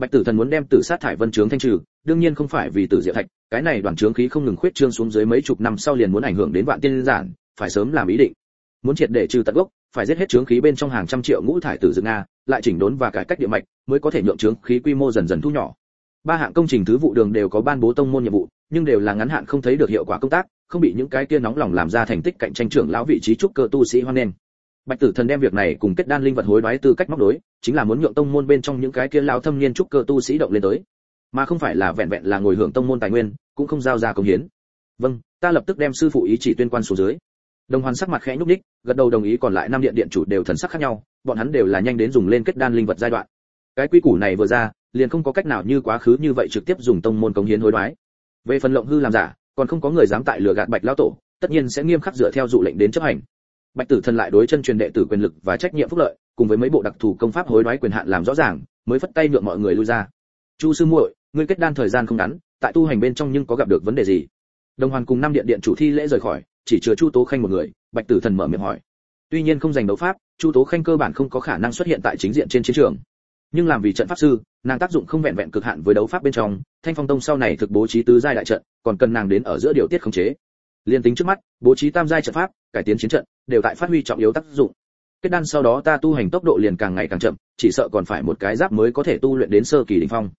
bạch tử thần muốn đem tử sát thải vân trướng thanh trừ, đương nhiên không phải vì tử diệu thạch, cái này đoàn trướng khí không ngừng khuyết trương xuống dưới mấy chục năm sau liền muốn ảnh hưởng đến vạn tiên giản, phải sớm làm ý định. Muốn triệt để trừ tận gốc, phải giết hết trướng khí bên trong hàng trăm triệu ngũ thải tử dựng nga, lại chỉnh đốn và cải cách địa mạch, mới có thể nhượng trướng khí quy mô dần dần thu nhỏ. Ba hạng công trình thứ vụ đường đều có ban bố tông môn nhiệm vụ, nhưng đều là ngắn hạn không thấy được hiệu quả công tác, không bị những cái kia nóng lòng làm ra thành tích cạnh tranh trưởng lão vị trí trúc cơ tu sĩ hoan nghênh. Bạch tử thần đem việc này cùng kết đan linh vật hối đoái tư cách móc đối chính là muốn nhượng tông môn bên trong những cái kia lao thâm niên trúc cơ tu sĩ động lên tới. Mà không phải là vẹn vẹn là ngồi hưởng tông môn tài nguyên, cũng không giao ra công hiến. Vâng ta lập tức đem sư phụ ý chỉ tuyên quan xuống dưới. Đồng hoàn sắc mặt khẽ nhúc nhích, gật đầu đồng ý còn lại năm điện điện chủ đều thần sắc khác nhau, bọn hắn đều là nhanh đến dùng lên kết đan linh vật giai đoạn. Cái quy củ này vừa ra, liền không có cách nào như quá khứ như vậy trực tiếp dùng tông môn công hiến hối đoái. Về phần lộng hư làm giả, còn không có người dám tại lừa gạt bạch lão tổ, tất nhiên sẽ nghiêm khắc dựa theo dụ lệnh đến chấp hành. Bạch tử thần lại đối chân truyền đệ tử quyền lực và trách nhiệm phúc lợi cùng với mấy bộ đặc thù công pháp hối đoái quyền hạn làm rõ ràng, mới phất tay nhượng mọi người lui ra. Chu sư muội, ngươi kết đan thời gian không ngắn, tại tu hành bên trong nhưng có gặp được vấn đề gì? Đồng hoàn cùng năm điện điện chủ thi lễ rời khỏi, chỉ chứa chu tố khanh một người, bạch tử thần mở miệng hỏi. Tuy nhiên không giành đấu pháp, chu tố khanh cơ bản không có khả năng xuất hiện tại chính diện trên chiến trường. Nhưng làm vì trận pháp sư, nàng tác dụng không vẹn vẹn cực hạn với đấu pháp bên trong, thanh phong tông sau này thực bố trí tứ giai đại trận, còn cần nàng đến ở giữa điều tiết khống chế. Liên tính trước mắt, bố trí tam giai trận pháp, cải tiến chiến trận, đều tại phát huy trọng yếu tác dụng kết đan sau đó ta tu hành tốc độ liền càng ngày càng chậm, chỉ sợ còn phải một cái giáp mới có thể tu luyện đến sơ kỳ đỉnh phong.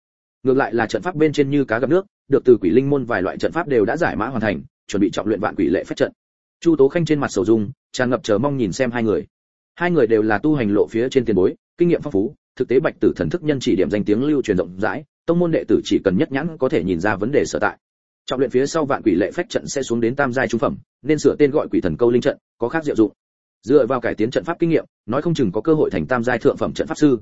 Ngược lại là trận pháp bên trên như cá gặp nước, được từ quỷ linh môn vài loại trận pháp đều đã giải mã hoàn thành, chuẩn bị trọng luyện vạn quỷ lệ phép trận. Chu tố khanh trên mặt sầu dung, tràn ngập chờ mong nhìn xem hai người. Hai người đều là tu hành lộ phía trên tiền bối, kinh nghiệm phong phú, thực tế bạch tử thần thức nhân chỉ điểm danh tiếng lưu truyền rộng rãi, tông môn đệ tử chỉ cần nhất nhãn có thể nhìn ra vấn đề sở tại. Trọng luyện phía sau vạn quỷ lệ phách trận sẽ xuống đến tam giai trung phẩm, nên sửa tên gọi quỷ thần câu linh trận, có khác diệu dụng dựa vào cải tiến trận pháp kinh nghiệm, nói không chừng có cơ hội thành tam giai thượng phẩm trận pháp sư.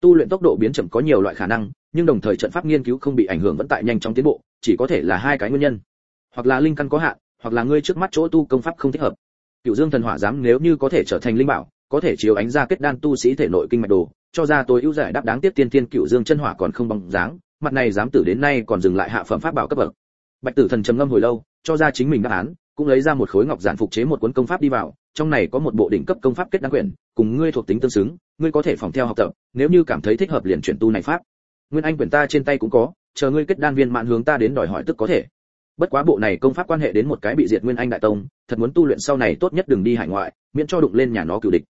Tu luyện tốc độ biến chậm có nhiều loại khả năng, nhưng đồng thời trận pháp nghiên cứu không bị ảnh hưởng vẫn tại nhanh chóng tiến bộ, chỉ có thể là hai cái nguyên nhân. Hoặc là linh căn có hạn, hoặc là ngươi trước mắt chỗ tu công pháp không thích hợp. Cựu dương thần hỏa giám nếu như có thể trở thành linh bảo, có thể chiếu ánh ra kết đan tu sĩ thể nội kinh mạch đồ, cho ra tối ưu giải đáp đáng tiếc tiên tiên cựu dương chân hỏa còn không bằng dáng, mặt này dám tử đến nay còn dừng lại hạ phẩm pháp bảo cấp bậc. Bạch tử thần trầm ngâm hồi lâu, cho ra chính mình đáp án cũng lấy ra một khối ngọc giản phục chế một cuốn công pháp đi vào, trong này có một bộ đỉnh cấp công pháp kết đan quyển, cùng ngươi thuộc tính tương xứng, ngươi có thể phòng theo học tập, nếu như cảm thấy thích hợp liền chuyển tu này pháp. Nguyên anh quyển ta trên tay cũng có, chờ ngươi kết đan viên mạn hướng ta đến đòi hỏi tức có thể. Bất quá bộ này công pháp quan hệ đến một cái bị diệt nguyên anh đại tông, thật muốn tu luyện sau này tốt nhất đừng đi hải ngoại, miễn cho đụng lên nhà nó cửu địch.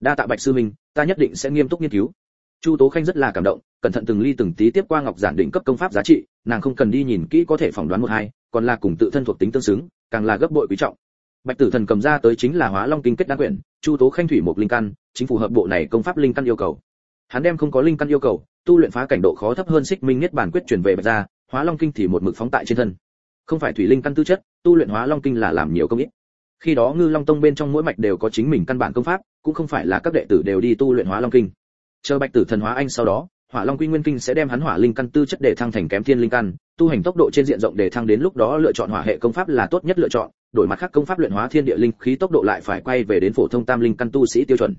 Đa tạ bạch sư minh, ta nhất định sẽ nghiêm túc nghiên cứu chu tố khanh rất là cảm động, cẩn thận từng ly từng tí tiếp qua ngọc giản định cấp công pháp giá trị, nàng không cần đi nhìn kỹ có thể phỏng đoán một hai, còn là cùng tự thân thuộc tính tương xứng, càng là gấp bội quý trọng. Bạch tử thần cầm ra tới chính là hóa long kinh kết đan quyển, chu tố khanh thủy một linh căn, chính phù hợp bộ này công pháp linh căn yêu cầu. Hắn đem không có linh căn yêu cầu, tu luyện phá cảnh độ khó thấp hơn xích minh nhất bản quyết truyền về bạch ra hóa long kinh thì một mực phóng tại trên thân. Không phải thủy linh căn tư chất, tu luyện hóa long kinh là làm nhiều công ít. Khi đó ngư long tông bên trong mỗi mạch đều có chính mình căn bản công pháp, cũng không phải là các đệ tử đều đi tu luyện hóa long kinh chờ bạch tử thần hóa anh sau đó, hỏa long quy nguyên kinh sẽ đem hắn hỏa linh căn tư chất để thăng thành kém thiên linh căn, tu hành tốc độ trên diện rộng để thăng đến lúc đó lựa chọn hỏa hệ công pháp là tốt nhất lựa chọn, đổi mặt khác công pháp luyện hóa thiên địa linh khí tốc độ lại phải quay về đến phổ thông tam linh căn tu sĩ tiêu chuẩn.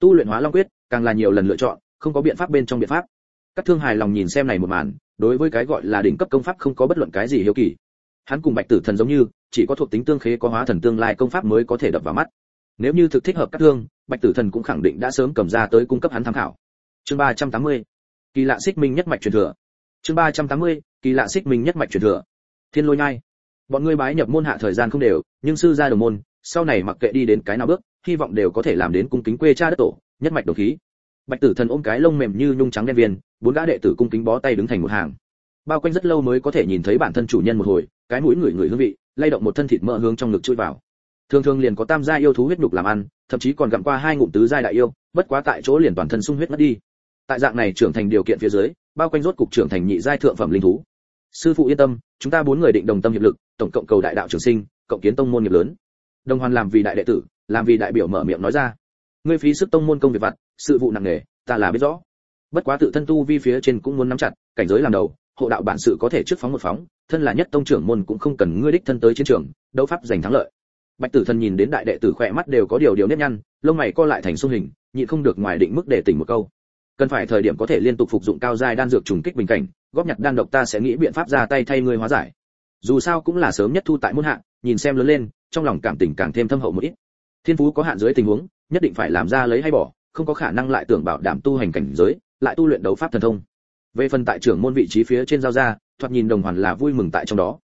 Tu luyện hóa long quyết, càng là nhiều lần lựa chọn, không có biện pháp bên trong biện pháp. Các thương hài lòng nhìn xem này một màn, đối với cái gọi là đỉnh cấp công pháp không có bất luận cái gì hiếu kỳ. Hắn cùng bạch tử thần giống như, chỉ có thuộc tính tương khế có hóa thần tương lai công pháp mới có thể đập vào mắt. Nếu như thực thích hợp các thương, bạch tử thần cũng khẳng định đã sớm cầm ra tới cung cấp hắn tham khảo chương ba trăm tám mươi, kỳ lạ xích minh nhất mạch truyền thừa. Chương ba trăm tám mươi, kỳ lạ xích minh nhất mạch truyền thừa. Thiên lôi nhai. Bọn ngươi bái nhập môn hạ thời gian không đều, nhưng sư gia đồng môn, sau này mặc kệ đi đến cái nào bước, hy vọng đều có thể làm đến cung kính quê cha đất tổ, nhất mạch đồng khí. Bạch tử thần ôm cái lông mềm như nhung trắng đen viên, bốn gã đệ tử cung kính bó tay đứng thành một hàng. Bao quanh rất lâu mới có thể nhìn thấy bản thân chủ nhân một hồi, cái mũi người người hương vị, lay động một thân thịt mỡ hướng trong ngực chui vào. Thường thường liền có tam gia yêu thú huyết nhục làm ăn, thậm chí còn gặm qua hai ngụm tứ giai đại yêu, bất quá tại chỗ liền toàn thân sung huyết mất đi tại dạng này trưởng thành điều kiện phía dưới, bao quanh rốt cục trưởng thành nhị giai thượng phẩm linh thú. Sư phụ yên tâm, chúng ta bốn người định đồng tâm hiệp lực, tổng cộng cầu đại đạo trường sinh, cộng kiến tông môn nghiệp lớn. Đồng hoàn làm vì đại đệ tử, làm vì đại biểu mở miệng nói ra. Ngươi phí sức tông môn công việc vặt, sự vụ nặng nề, ta là biết rõ. Bất quá tự thân tu vi phía trên cũng muốn nắm chặt, cảnh giới làm đầu, hộ đạo bản sự có thể trước phóng một phóng, thân là nhất tông trưởng môn cũng không cần ngươi đích thân tới chiến trường, đấu pháp giành thắng lợi. Bạch tử thần nhìn đến đại đệ tử khỏe mắt đều có điều điều nếp nhăn, lông mày co lại thành xung hình, nhịn không được ngoài định mức để tỉnh một câu cần phải thời điểm có thể liên tục phục dụng cao giai đan dược trùng kích bình cảnh, góp nhặt đan độc ta sẽ nghĩ biện pháp ra tay thay ngươi hóa giải. Dù sao cũng là sớm nhất thu tại môn hạ, nhìn xem lớn lên, trong lòng cảm tình càng thêm thâm hậu một ít. Thiên phú có hạn dưới tình huống, nhất định phải làm ra lấy hay bỏ, không có khả năng lại tưởng bảo đảm tu hành cảnh giới, lại tu luyện đấu pháp thần thông. Về phần tại trưởng môn vị trí phía trên giao ra, thoạt nhìn đồng hoàn là vui mừng tại trong đó.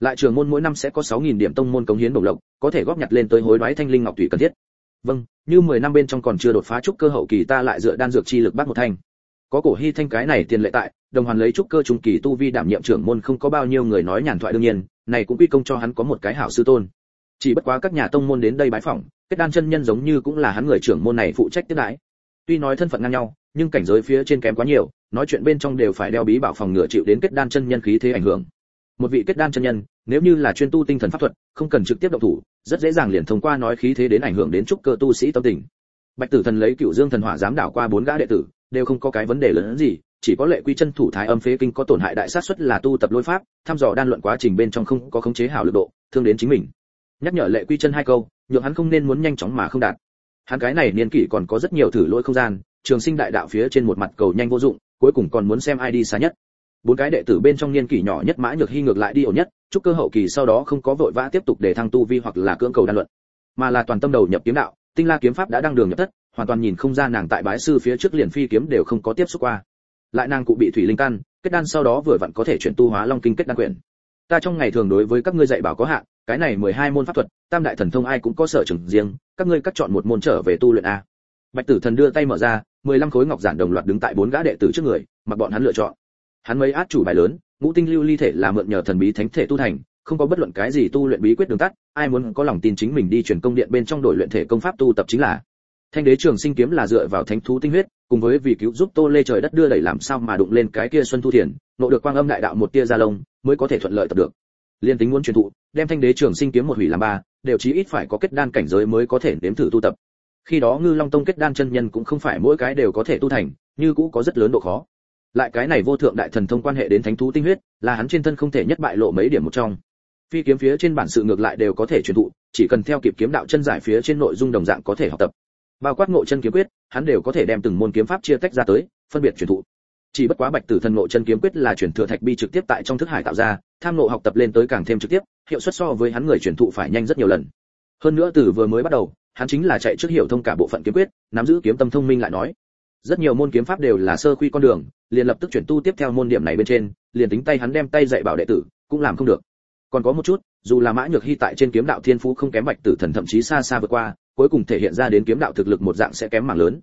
Lại trưởng môn mỗi năm sẽ có 6.000 điểm tông môn cống hiến đồng lộc, có thể góp nhặt lên tới hối đoái thanh linh ngọc thủy cần thiết vâng như 10 năm bên trong còn chưa đột phá trúc cơ hậu kỳ ta lại dựa đan dược chi lực bắt một thanh. Có cổ hy thanh cái này tiền lệ tại, đồng hoàn lấy trúc cơ trung kỳ tu vi đảm nhiệm trưởng môn không có bao nhiêu người nói nhàn thoại đương nhiên, này cũng quy công cho hắn có một cái hảo sư tôn. Chỉ bất quá các nhà tông môn đến đây bái phỏng, kết đan chân nhân giống như cũng là hắn người trưởng môn này phụ trách tiếp đãi. Tuy nói thân phận ngang nhau, nhưng cảnh giới phía trên kém quá nhiều, nói chuyện bên trong đều phải đeo bí bảo phòng ngừa chịu đến kết đan chân nhân khí thế ảnh hưởng. Một vị kết đan chân nhân, nếu như là chuyên tu tinh thần pháp thuật, không cần trực tiếp động thủ rất dễ dàng liền thông qua nói khí thế đến ảnh hưởng đến trúc cơ tu sĩ tâm tình. Bạch tử thần lấy cựu dương thần hỏa giám đảo qua bốn gã đệ tử, đều không có cái vấn đề lớn hơn gì, chỉ có lệ quy chân thủ thái âm phế kinh có tổn hại đại sát suất là tu tập lôi pháp, thăm dò đan luận quá trình bên trong không có khống chế hảo lực độ, thương đến chính mình. Nhắc nhở lệ quy chân hai câu, nhượng hắn không nên muốn nhanh chóng mà không đạt. Hắn cái này niên kỷ còn có rất nhiều thử lỗi không gian, trường sinh đại đạo phía trên một mặt cầu nhanh vô dụng, cuối cùng còn muốn xem ai đi xa nhất bốn cái đệ tử bên trong niên kỷ nhỏ nhất mã nhược hy ngược lại đi ổn nhất, chúc cơ hậu kỳ sau đó không có vội vã tiếp tục để thăng tu vi hoặc là cưỡng cầu đan luận. Mà là toàn tâm đầu nhập kiếm đạo, tinh la kiếm pháp đã đăng đường nhập thất, hoàn toàn nhìn không ra nàng tại bái sư phía trước liền phi kiếm đều không có tiếp xúc qua. Lại nàng cụ bị thủy linh căn, kết đan sau đó vừa vặn có thể chuyển tu hóa long kinh kết đan quyển ta trong ngày thường đối với các ngươi dạy bảo có hạn, cái này mười hai môn pháp thuật, tam đại thần thông ai cũng có sở trường riêng, các ngươi cắt chọn một môn trở về tu luyện a. Bạch tử thần đưa tay mở ra, mười lăm khối ngọc giản đồng loạt đứng tại bốn gã đệ tử trước người, mặc bọn hắn lựa chọn hắn mấy át chủ bài lớn, ngũ tinh lưu ly thể là mượn nhờ thần bí thánh thể tu thành, không có bất luận cái gì tu luyện bí quyết đường tắt, ai muốn có lòng tin chính mình đi truyền công điện bên trong đổi luyện thể công pháp tu tập chính là. Thanh đế trường sinh kiếm là dựa vào thánh thú tinh huyết, cùng với vì cứu giúp tô lê trời đất đưa đẩy làm sao mà đụng lên cái kia xuân thu thiền, nộ được quang âm đại đạo một tia gia lông, mới có thể thuận lợi tập được. Liên tính muốn truyền thụ, đem thanh đế trường sinh kiếm một hủy làm ba, đều chí ít phải có kết đan cảnh giới mới có thể nếm thử tu tập. Khi đó ngư long tông kết đan chân nhân cũng không phải mỗi cái đều có thể tu thành, như cũ có rất lớn độ khó lại cái này vô thượng đại thần thông quan hệ đến thánh thú tinh huyết, là hắn trên thân không thể nhất bại lộ mấy điểm một trong. Phi kiếm phía trên bản sự ngược lại đều có thể truyền thụ, chỉ cần theo kịp kiếm đạo chân giải phía trên nội dung đồng dạng có thể học tập. Bao quát ngộ chân kiếm quyết, hắn đều có thể đem từng môn kiếm pháp chia tách ra tới, phân biệt truyền thụ. Chỉ bất quá bạch tử thần ngộ chân kiếm quyết là truyền thừa thạch bi trực tiếp tại trong thức hải tạo ra, tham ngộ học tập lên tới càng thêm trực tiếp, hiệu suất so với hắn người truyền thụ phải nhanh rất nhiều lần. Hơn nữa từ vừa mới bắt đầu, hắn chính là chạy trước hiểu thông cả bộ phận kiếm quyết, nắm giữ kiếm tâm thông minh lại nói rất nhiều môn kiếm pháp đều là sơ quy con đường, liền lập tức chuyển tu tiếp theo môn điểm này bên trên, liền tính tay hắn đem tay dạy bảo đệ tử, cũng làm không được. Còn có một chút, dù là mã nhược hy tại trên kiếm đạo thiên phú không kém bạch tử thần thậm chí xa xa vượt qua, cuối cùng thể hiện ra đến kiếm đạo thực lực một dạng sẽ kém mảng lớn.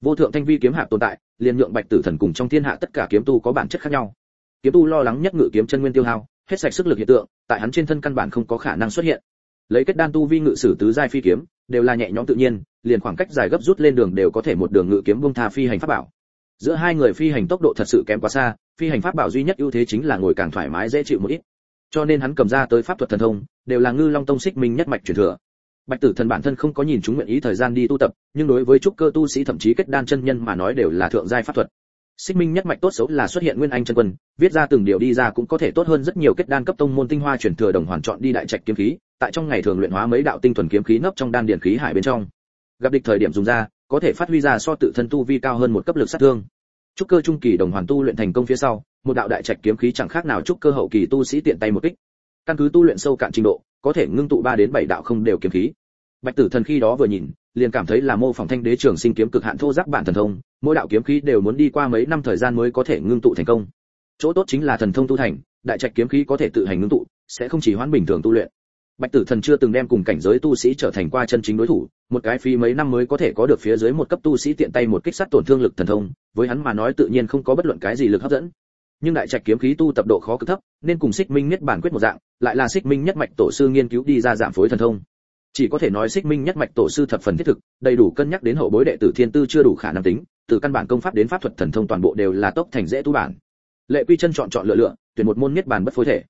Vô thượng thanh vi kiếm hạ tồn tại, liền nhượng bạch tử thần cùng trong thiên hạ tất cả kiếm tu có bản chất khác nhau. Kiếm tu lo lắng nhất ngự kiếm chân nguyên tiêu hao, hết sạch sức lực hiện tượng, tại hắn trên thân căn bản không có khả năng xuất hiện. Lấy kết đan tu vi ngự sử tứ giai phi kiếm đều là nhẹ nhõm tự nhiên, liền khoảng cách dài gấp rút lên đường đều có thể một đường ngự kiếm bung tha phi hành pháp bảo. Giữa hai người phi hành tốc độ thật sự kém quá xa, phi hành pháp bảo duy nhất ưu thế chính là ngồi càng thoải mái dễ chịu một ít. Cho nên hắn cầm ra tới pháp thuật thần thông, đều là ngư long tông xích minh nhất mạch truyền thừa. Bạch tử thần bản thân không có nhìn chúng nguyện ý thời gian đi tu tập, nhưng đối với trúc cơ tu sĩ thậm chí kết đan chân nhân mà nói đều là thượng giai pháp thuật. Xích minh nhất mạch tốt xấu là xuất hiện nguyên anh chân quân, viết ra từng điều đi ra cũng có thể tốt hơn rất nhiều kết đan cấp tông môn tinh hoa truyền thừa đồng hoàn chọn đi đại trạch kiếm khí tại trong ngày thường luyện hóa mấy đạo tinh thuần kiếm khí nấp trong đan điển khí hải bên trong. Gặp địch thời điểm dùng ra, có thể phát huy ra so tự thân tu vi cao hơn một cấp lực sát thương. Trúc cơ trung kỳ đồng hoàn tu luyện thành công phía sau, một đạo đại trạch kiếm khí chẳng khác nào trúc cơ hậu kỳ tu sĩ tiện tay một kích. Căn cứ tu luyện sâu cạn trình độ, có thể ngưng tụ ba đến bảy đạo không đều kiếm khí. Bạch tử thần khi đó vừa nhìn, liền cảm thấy là mô phỏng thanh đế trường sinh kiếm cực hạn thô giác bản thần thông, mỗi đạo kiếm khí đều muốn đi qua mấy năm thời gian mới có thể ngưng tụ thành công. Chỗ tốt chính là thần thông tu thành, đại trạch kiếm khí có thể tự hành ngưng tụ, sẽ không chỉ hoãn bình thường tu luyện bạch tử thần chưa từng đem cùng cảnh giới tu sĩ trở thành qua chân chính đối thủ, một cái phi mấy năm mới có thể có được phía dưới một cấp tu sĩ tiện tay một kích sát tổn thương lực thần thông, với hắn mà nói tự nhiên không có bất luận cái gì lực hấp dẫn. Nhưng đại trạch kiếm khí tu tập độ khó cực thấp, nên cùng xích minh nhất bản quyết một dạng, lại là xích minh nhất mạch tổ sư nghiên cứu đi ra giảm phối thần thông. Chỉ có thể nói xích minh nhất mạch tổ sư thập phần thiết thực, đầy đủ cân nhắc đến hậu bối đệ tử thiên tư chưa đủ khả năng tính, từ căn bản công pháp đến pháp thuật thần thông toàn bộ đều là tốc thành dễ tu bản. Lệ quy chân chọn chọn lựa lựa, tuyển một môn nhất bản bất phối thể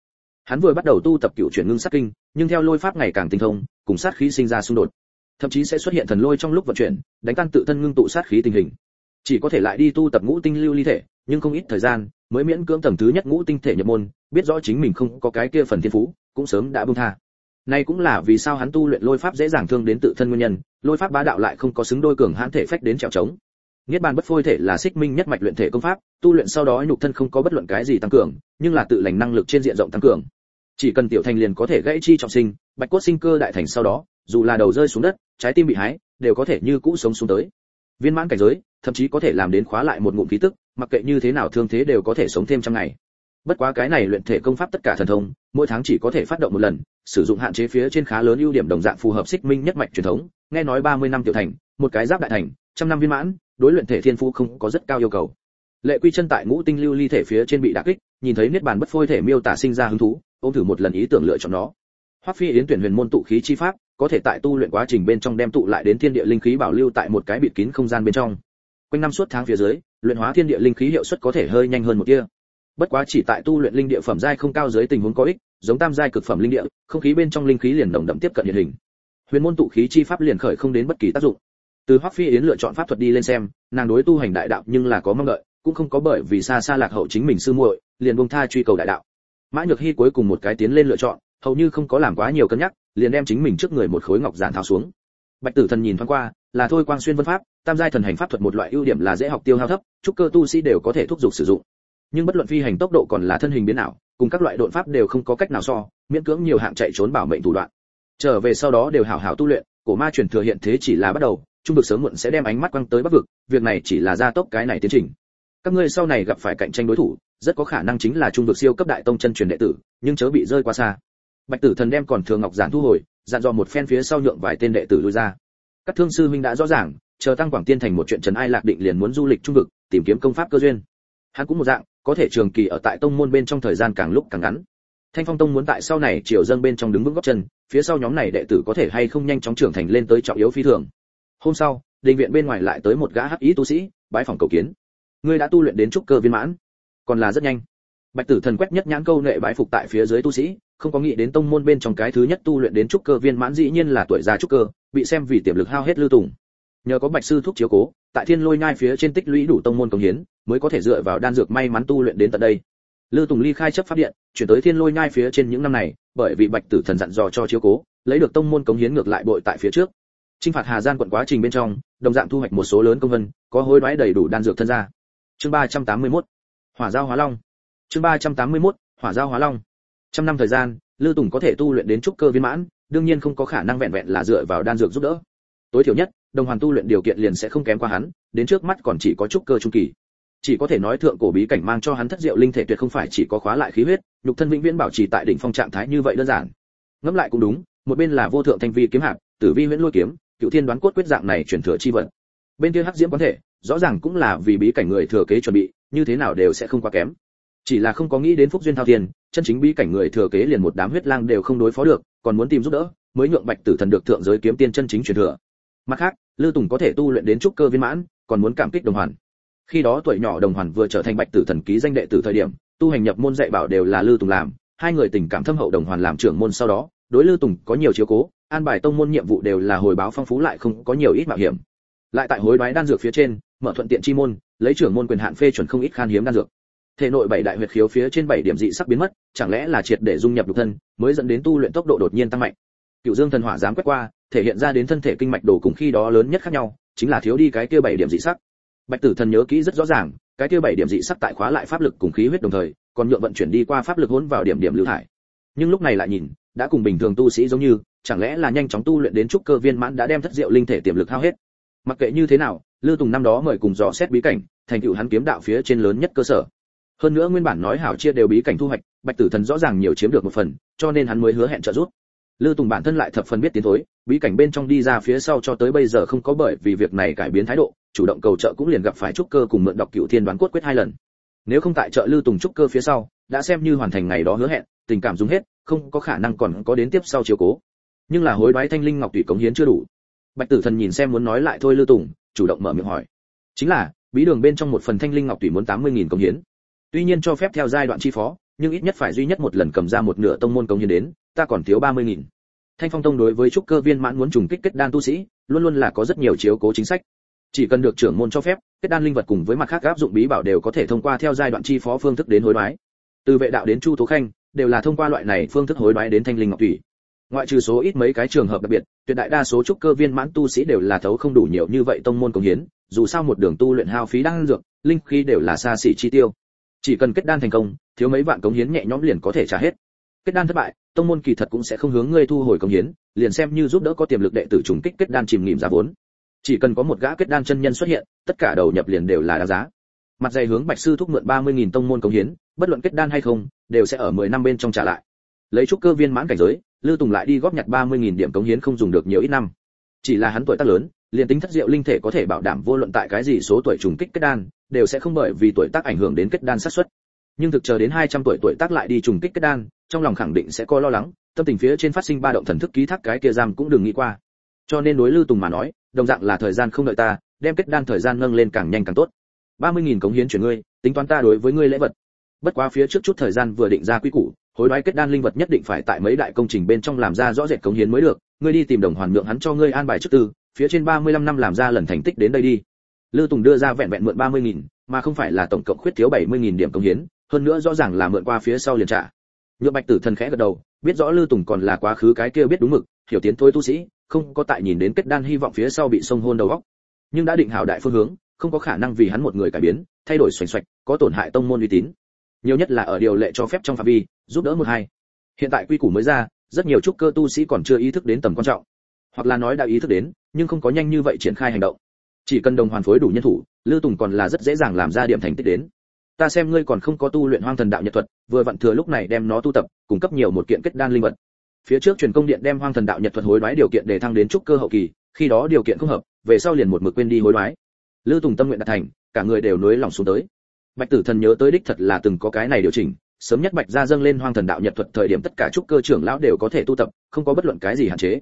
hắn vừa bắt đầu tu tập cựu chuyển ngưng sát kinh nhưng theo lôi pháp ngày càng tinh thông cùng sát khí sinh ra xung đột. Thậm chí sẽ xuất hiện thần lôi trong lúc vận chuyển đánh tan tự thân ngưng tụ sát khí tình hình. Chỉ có thể lại đi tu tập ngũ tinh lưu ly thể nhưng không ít thời gian mới miễn cưỡng tầng thứ nhất ngũ tinh thể nhập môn biết rõ chính mình không có cái kia phần thiên phú cũng sớm đã buông tha. Này cũng là vì sao hắn tu luyện lôi pháp dễ dàng thương đến tự thân nguyên nhân, lôi pháp bá đạo lại không có xứng đôi cường hãn thể phách đến trèo trống. Niết bàn bất phôi thể là xích minh nhất mạch luyện thể công pháp, tu luyện sau đó nhục thân không có bất luận cái gì tăng cường, nhưng là tự lành năng lực trên diện rộng tăng cường. Chỉ cần tiểu thành liền có thể gãy chi trọng sinh, bạch cốt sinh cơ đại thành sau đó, dù là đầu rơi xuống đất, trái tim bị hái, đều có thể như cũ sống xuống tới. Viên mãn cảnh giới, thậm chí có thể làm đến khóa lại một ngụm khí tức, mặc kệ như thế nào thương thế đều có thể sống thêm trăm ngày. Bất quá cái này luyện thể công pháp tất cả thần thông, mỗi tháng chỉ có thể phát động một lần, sử dụng hạn chế phía trên khá lớn ưu điểm đồng dạng phù hợp xích minh nhất mạch truyền thống, nghe nói 30 năm tiểu thành, một cái giáp đại thành, trăm năm viên mãn, đối luyện thể thiên phú không có rất cao yêu cầu. Lệ Quy chân tại ngũ tinh lưu ly thể phía trên bị đả kích, nhìn thấy niết bàn bất phôi thể miêu tả sinh ra hứng thú, ôm thử một lần ý tưởng lựa chọn nó. Hoắc Phi Yến tuyển huyền môn tụ khí chi pháp, có thể tại tu luyện quá trình bên trong đem tụ lại đến thiên địa linh khí bảo lưu tại một cái bịt kín không gian bên trong. Quanh năm suốt tháng phía dưới, luyện hóa thiên địa linh khí hiệu suất có thể hơi nhanh hơn một tia. Bất quá chỉ tại tu luyện linh địa phẩm giai không cao dưới tình huống có ích, giống tam giai cực phẩm linh địa, không khí bên trong linh khí liền nồng đậm tiếp cận hiện hình. Huyền môn tụ khí chi pháp liền khởi không đến bất kỳ tác dụng. Từ Hoắc Phi Yến lựa chọn pháp thuật đi lên xem, nàng đối tu hành đại đạo nhưng là có mong đợi, cũng không có bởi vì xa xa lạc hậu chính mình sư muội, liền buông tha truy cầu đại đạo. Mã Nhược hy cuối cùng một cái tiến lên lựa chọn, hầu như không có làm quá nhiều cân nhắc, liền đem chính mình trước người một khối ngọc giản tháo xuống. Bạch Tử Thần nhìn thoáng qua, là thôi quang xuyên vân pháp, tam giai thần hành pháp thuật một loại ưu điểm là dễ học tiêu hao thấp, trúc cơ tu sĩ đều có thể thúc giục sử dụng. Nhưng bất luận phi hành tốc độ còn là thân hình biến nào, cùng các loại đột pháp đều không có cách nào so, miễn cưỡng nhiều hạng chạy trốn bảo mệnh thủ đoạn. Trở về sau đó đều hảo hảo tu luyện, cổ ma truyền thừa hiện thế chỉ là bắt đầu, trung vực sớm muộn sẽ đem ánh mắt quăng tới bắc vực, việc này chỉ là gia tốc cái này tiến trình. Các ngươi sau này gặp phải cạnh tranh đối thủ, rất có khả năng chính là trung vực siêu cấp đại tông chân truyền đệ tử, nhưng chớ bị rơi quá xa. Bạch tử thần đem còn thường ngọc giản thu hồi, dặn dò một phen phía sau nhượng vài tên đệ tử lui ra. Các thương sư huynh đã rõ ràng, chờ tăng quảng tiên thành một chuyện trần ai lạc định liền muốn du lịch trung vực, tìm kiếm công pháp cơ duyên. Hắn cũng một dạng, có thể trường kỳ ở tại tông môn bên trong thời gian càng lúc càng ngắn. Thanh phong tông muốn tại sau này triều dâng bên trong đứng vững góc chân, phía sau nhóm này đệ tử có thể hay không nhanh chóng trưởng thành lên tới trọng yếu phi thường hôm sau, đình viện bên ngoài lại tới một gã hắc ý tu sĩ, bái phòng cầu kiến. Ngươi đã tu luyện đến trúc cơ viên mãn, còn là rất nhanh. Bạch tử thần quét nhất nhãn câu nệ bái phục tại phía dưới tu sĩ, không có nghĩ đến tông môn bên trong cái thứ nhất tu luyện đến trúc cơ viên mãn dĩ nhiên là tuổi già trúc cơ, bị xem vì tiềm lực hao hết lưu tùng. Nhờ có bạch sư thúc chiếu cố, tại thiên lôi nhai phía trên tích lũy đủ tông môn công hiến, mới có thể dựa vào đan dược may mắn tu luyện đến tận đây. Lưu tùng ly khai chấp pháp điện, chuyển tới thiên lôi nhai phía trên những năm này, bởi vì bạch tử thần dặn dò cho chiếu cố, lấy được tông môn công hiến ngược lại bội tại phía trước trinh phạt hà gian quận quá trình bên trong đồng dạng thu hoạch một số lớn công vân có hối đoái đầy đủ đan dược thân gia chương 381 hỏa giao hóa long. Chương 381 hỏa giao hóa long. Trăm năm thời gian lư tùng có thể tu luyện đến trúc cơ viên mãn đương nhiên không có khả năng vẹn vẹn là dựa vào đan dược giúp đỡ. Tối thiểu nhất đồng hoàn tu luyện điều kiện liền sẽ không kém qua hắn đến trước mắt còn chỉ có trúc cơ trung kỳ. Chỉ có thể nói thượng cổ bí cảnh mang cho hắn thất diệu linh thể tuyệt không phải chỉ có khóa lại khí huyết nhục thân vĩnh viễn bảo trì tại đỉnh phong trạng thái như vậy đơn giản. Ngẫm lại cũng đúng một bên là vô thượng thanh vi kiếm hạt, tử vi huyễn lôi kiếm cựu thiên đoán cốt quyết dạng này truyền thừa chi vận bên kia hắc diễm quán thể, rõ ràng cũng là vì bí cảnh người thừa kế chuẩn bị, như thế nào đều sẽ không quá kém. Chỉ là không có nghĩ đến phúc duyên thao thiên, chân chính bí cảnh người thừa kế liền một đám huyết lang đều không đối phó được, còn muốn tìm giúp đỡ, mới nhượng bạch tử thần được thượng giới kiếm tiên chân chính truyền thừa. Mặt khác, lư tùng có thể tu luyện đến trúc cơ viên mãn, còn muốn cảm kích đồng hoàn. Khi đó tuổi nhỏ đồng hoàn vừa trở thành bạch tử thần ký danh đệ tử thời điểm, tu hành nhập môn dạy bảo đều là lư tùng làm, hai người tình cảm thâm hậu đồng hoàn làm trưởng môn sau đó, đối lư tùng có nhiều chiếu cố an bài tông môn nhiệm vụ đều là hồi báo phong phú lại không có nhiều ít mạo hiểm. Lại tại hối đoái đan dược phía trên, mở thuận tiện chi môn, lấy trưởng môn quyền hạn phê chuẩn không ít khan hiếm đan dược. Thể nội bảy đại huyệt khiếu phía trên bảy điểm dị sắc biến mất, chẳng lẽ là triệt để dung nhập nhục thân, mới dẫn đến tu luyện tốc độ đột nhiên tăng mạnh? Cựu dương thần hỏa dám quét qua, thể hiện ra đến thân thể kinh mạch đồ cùng khi đó lớn nhất khác nhau, chính là thiếu đi cái kia bảy điểm dị sắc. Bạch tử thần nhớ kỹ rất rõ ràng, cái kia bảy điểm dị sắc tại khóa lại pháp lực cùng khí huyết đồng thời, còn nhượng vận chuyển đi qua pháp lực hỗn vào điểm điểm lưu thải. Nhưng lúc này lại nhìn, đã cùng bình thường tu sĩ giống như chẳng lẽ là nhanh chóng tu luyện đến trúc cơ viên mãn đã đem thất diệu linh thể tiềm lực hao hết? Mặc kệ như thế nào, lưu tùng năm đó mời cùng dò xét bí cảnh, thành tựu hắn kiếm đạo phía trên lớn nhất cơ sở. Hơn nữa nguyên bản nói hảo chia đều bí cảnh thu hoạch, bạch tử thần rõ ràng nhiều chiếm được một phần, cho nên hắn mới hứa hẹn trợ giúp. Lưu tùng bản thân lại thập phần biết tiến thối, bí cảnh bên trong đi ra phía sau cho tới bây giờ không có bởi vì việc này cải biến thái độ, chủ động cầu trợ cũng liền gặp phải trúc cơ cùng mượn đọc cựu thiên đoán cốt quyết hai lần. Nếu không tại trợ lưu tùng trúc cơ phía sau, đã xem như hoàn thành ngày đó hứa hẹn, tình cảm dùng hết, không có khả năng còn có đến tiếp sau chiếu cố nhưng là hối đoái thanh linh ngọc tùy cống hiến chưa đủ. Bạch tử thần nhìn xem muốn nói lại thôi lưu tùng, chủ động mở miệng hỏi. Chính là, bí đường bên trong một phần thanh linh ngọc tùy muốn tám mươi nghìn cống hiến. Tuy nhiên cho phép theo giai đoạn chi phó, nhưng ít nhất phải duy nhất một lần cầm ra một nửa tông môn cống hiến đến, ta còn thiếu ba mươi nghìn. Thanh phong tông đối với trúc cơ viên mãn muốn trùng kích kết đan tu sĩ, luôn luôn là có rất nhiều chiếu cố chính sách. Chỉ cần được trưởng môn cho phép, kết đan linh vật cùng với mặt khác áp dụng bí bảo đều có thể thông qua theo giai đoạn chi phó phương thức đến hối đoái. Từ vệ đạo đến chu tố khanh, đều là thông qua loại này phương thức hối đoái đến thanh linh ngọc thủy ngoại trừ số ít mấy cái trường hợp đặc biệt, tuyệt đại đa số trúc cơ viên mãn tu sĩ đều là thấu không đủ nhiều như vậy tông môn công hiến, dù sao một đường tu luyện hao phí đang dược, linh khí đều là xa xỉ chi tiêu. Chỉ cần kết đan thành công, thiếu mấy vạn cống hiến nhẹ nhõm liền có thể trả hết. Kết đan thất bại, tông môn kỳ thật cũng sẽ không hướng ngươi thu hồi cống hiến, liền xem như giúp đỡ có tiềm lực đệ tử trùng kích kết đan chìm nghỉm giá vốn. Chỉ cần có một gã kết đan chân nhân xuất hiện, tất cả đầu nhập liền đều là đáng giá. Mặt dày hướng bạch sư thúc mượn ba mươi nghìn tông môn cống hiến, bất luận kết đan hay không, đều sẽ ở mười năm bên trong trả lại lấy trúc cơ viên mãn cảnh giới, lưu tùng lại đi góp nhặt ba mươi nghìn điểm cống hiến không dùng được nhiều ít năm. Chỉ là hắn tuổi tác lớn, liền tính thất diệu linh thể có thể bảo đảm vô luận tại cái gì số tuổi trùng kích kết đan, đều sẽ không bởi vì tuổi tác ảnh hưởng đến kết đan sát suất. Nhưng thực chờ đến 200 tuổi tuổi tác lại đi trùng kích kết đan, trong lòng khẳng định sẽ có lo lắng, tâm tình phía trên phát sinh ba động thần thức ký thác cái kia giam cũng đừng nghĩ qua. Cho nên đối lưu tùng mà nói, đồng dạng là thời gian không đợi ta, đem kết đan thời gian nâng lên càng nhanh càng tốt. ba mươi nghìn cống hiến chuyển ngươi, tính toán ta đối với ngươi lễ vật bất quá phía trước chút thời gian vừa định ra quy củ, hối đoái kết đan linh vật nhất định phải tại mấy đại công trình bên trong làm ra rõ rệt cống hiến mới được. Ngươi đi tìm đồng hoàn nhượng hắn cho ngươi an bài trước tư, phía trên 35 năm làm ra lần thành tích đến đây đi. Lưu tùng đưa ra vẹn vẹn mượn 30 nghìn, mà không phải là tổng cộng khuyết thiếu 70 nghìn điểm cống hiến, hơn nữa rõ ràng là mượn qua phía sau liền trả. Nhượng bạch tử thần khẽ gật đầu, biết rõ lưu tùng còn là quá khứ cái kia biết đúng mực, hiểu tiến thôi tu sĩ, không có tại nhìn đến kết đan hy vọng phía sau bị sông hôn đầu góc nhưng đã định hảo đại phương hướng, không có khả năng vì hắn một người cải biến, thay đổi xoành xoạch, có tổn hại tông môn uy tín nhiều nhất là ở điều lệ cho phép trong phạm vi, giúp đỡ một hai. Hiện tại quy củ mới ra, rất nhiều trúc cơ tu sĩ còn chưa ý thức đến tầm quan trọng. Hoặc là nói đã ý thức đến, nhưng không có nhanh như vậy triển khai hành động. Chỉ cần đồng hoàn phối đủ nhân thủ lư tùng còn là rất dễ dàng làm ra điểm thành tích đến. Ta xem ngươi còn không có tu luyện hoang thần đạo nhật thuật, vừa vặn thừa lúc này đem nó tu tập, cung cấp nhiều một kiện kết đan linh vật. Phía trước truyền công điện đem hoang thần đạo nhật thuật hối đoái điều kiện để thăng đến trúc cơ hậu kỳ, khi đó điều kiện không hợp, về sau liền một mực quên đi hối đoái. Lư tùng tâm nguyện đạt thành, cả người đều nối lòng xuống tới bạch tử thần nhớ tới đích thật là từng có cái này điều chỉnh, sớm nhất bạch gia dâng lên hoang thần đạo nhật thuật thời điểm tất cả trúc cơ trưởng lão đều có thể tu tập, không có bất luận cái gì hạn chế.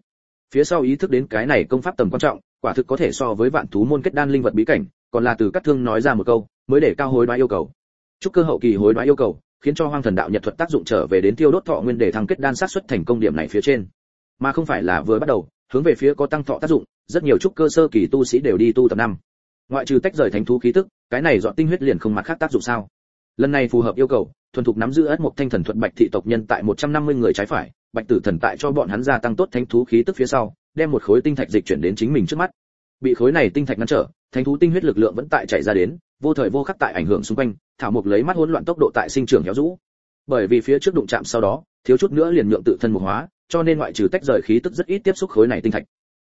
Phía sau ý thức đến cái này công pháp tầm quan trọng, quả thực có thể so với vạn thú môn kết đan linh vật bí cảnh, còn là từ các thương nói ra một câu, mới để cao hối đoái yêu cầu. Trúc cơ hậu kỳ hối đoái yêu cầu, khiến cho hoang thần đạo nhật thuật tác dụng trở về đến tiêu đốt thọ nguyên để thăng kết đan sát xuất thành công điểm này phía trên. Mà không phải là vừa bắt đầu, hướng về phía có tăng thọ tác dụng, rất nhiều trúc cơ sơ kỳ tu sĩ đều đi tu tập năm. Ngoại trừ tách rời thành thú khí tức cái này dọn tinh huyết liền không mặt khác tác dụng sao? Lần này phù hợp yêu cầu, thuần thục nắm giữ ất một thanh thần thuật bạch thị tộc nhân tại 150 người trái phải, bạch tử thần tại cho bọn hắn gia tăng tốt thánh thú khí tức phía sau, đem một khối tinh thạch dịch chuyển đến chính mình trước mắt. Bị khối này tinh thạch ngăn trở, thánh thú tinh huyết lực lượng vẫn tại chạy ra đến, vô thời vô khắc tại ảnh hưởng xung quanh, thảo mục lấy mắt hỗn loạn tốc độ tại sinh trưởng héo rũ. Bởi vì phía trước đụng chạm sau đó, thiếu chút nữa liền nhượng tự thân mục hóa, cho nên ngoại trừ tách rời khí tức rất ít tiếp xúc khối này tinh thạch.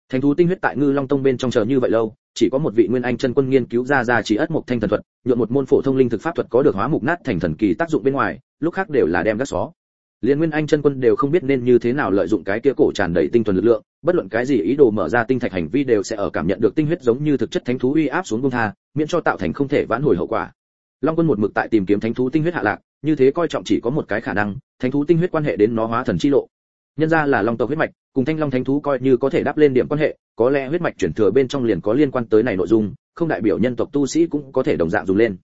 Thánh thú tinh huyết tại ngư long tông bên trong chờ như vậy lâu chỉ có một vị nguyên anh chân quân nghiên cứu ra ra chỉ ất một thanh thần thuật, nhuộm một môn phổ thông linh thực pháp thuật có được hóa mục nát thành thần kỳ tác dụng bên ngoài, lúc khác đều là đem gác xó. Liên nguyên anh chân quân đều không biết nên như thế nào lợi dụng cái kia cổ tràn đầy tinh thuần lực lượng, bất luận cái gì ý đồ mở ra tinh thạch hành vi đều sẽ ở cảm nhận được tinh huyết giống như thực chất thánh thú uy áp xuống bông tha, miễn cho tạo thành không thể vãn hồi hậu quả. Long quân một mực tại tìm kiếm thánh thú tinh huyết hạ lạc, như thế coi trọng chỉ có một cái khả năng, thánh thú tinh huyết quan hệ đến nó hóa thần chi lộ nhân ra là long tộc huyết mạch, cùng thanh long thánh thú coi như có thể đáp lên điểm quan hệ, có lẽ huyết mạch chuyển thừa bên trong liền có liên quan tới này nội dung, không đại biểu nhân tộc tu sĩ cũng có thể đồng dạng dùng lên.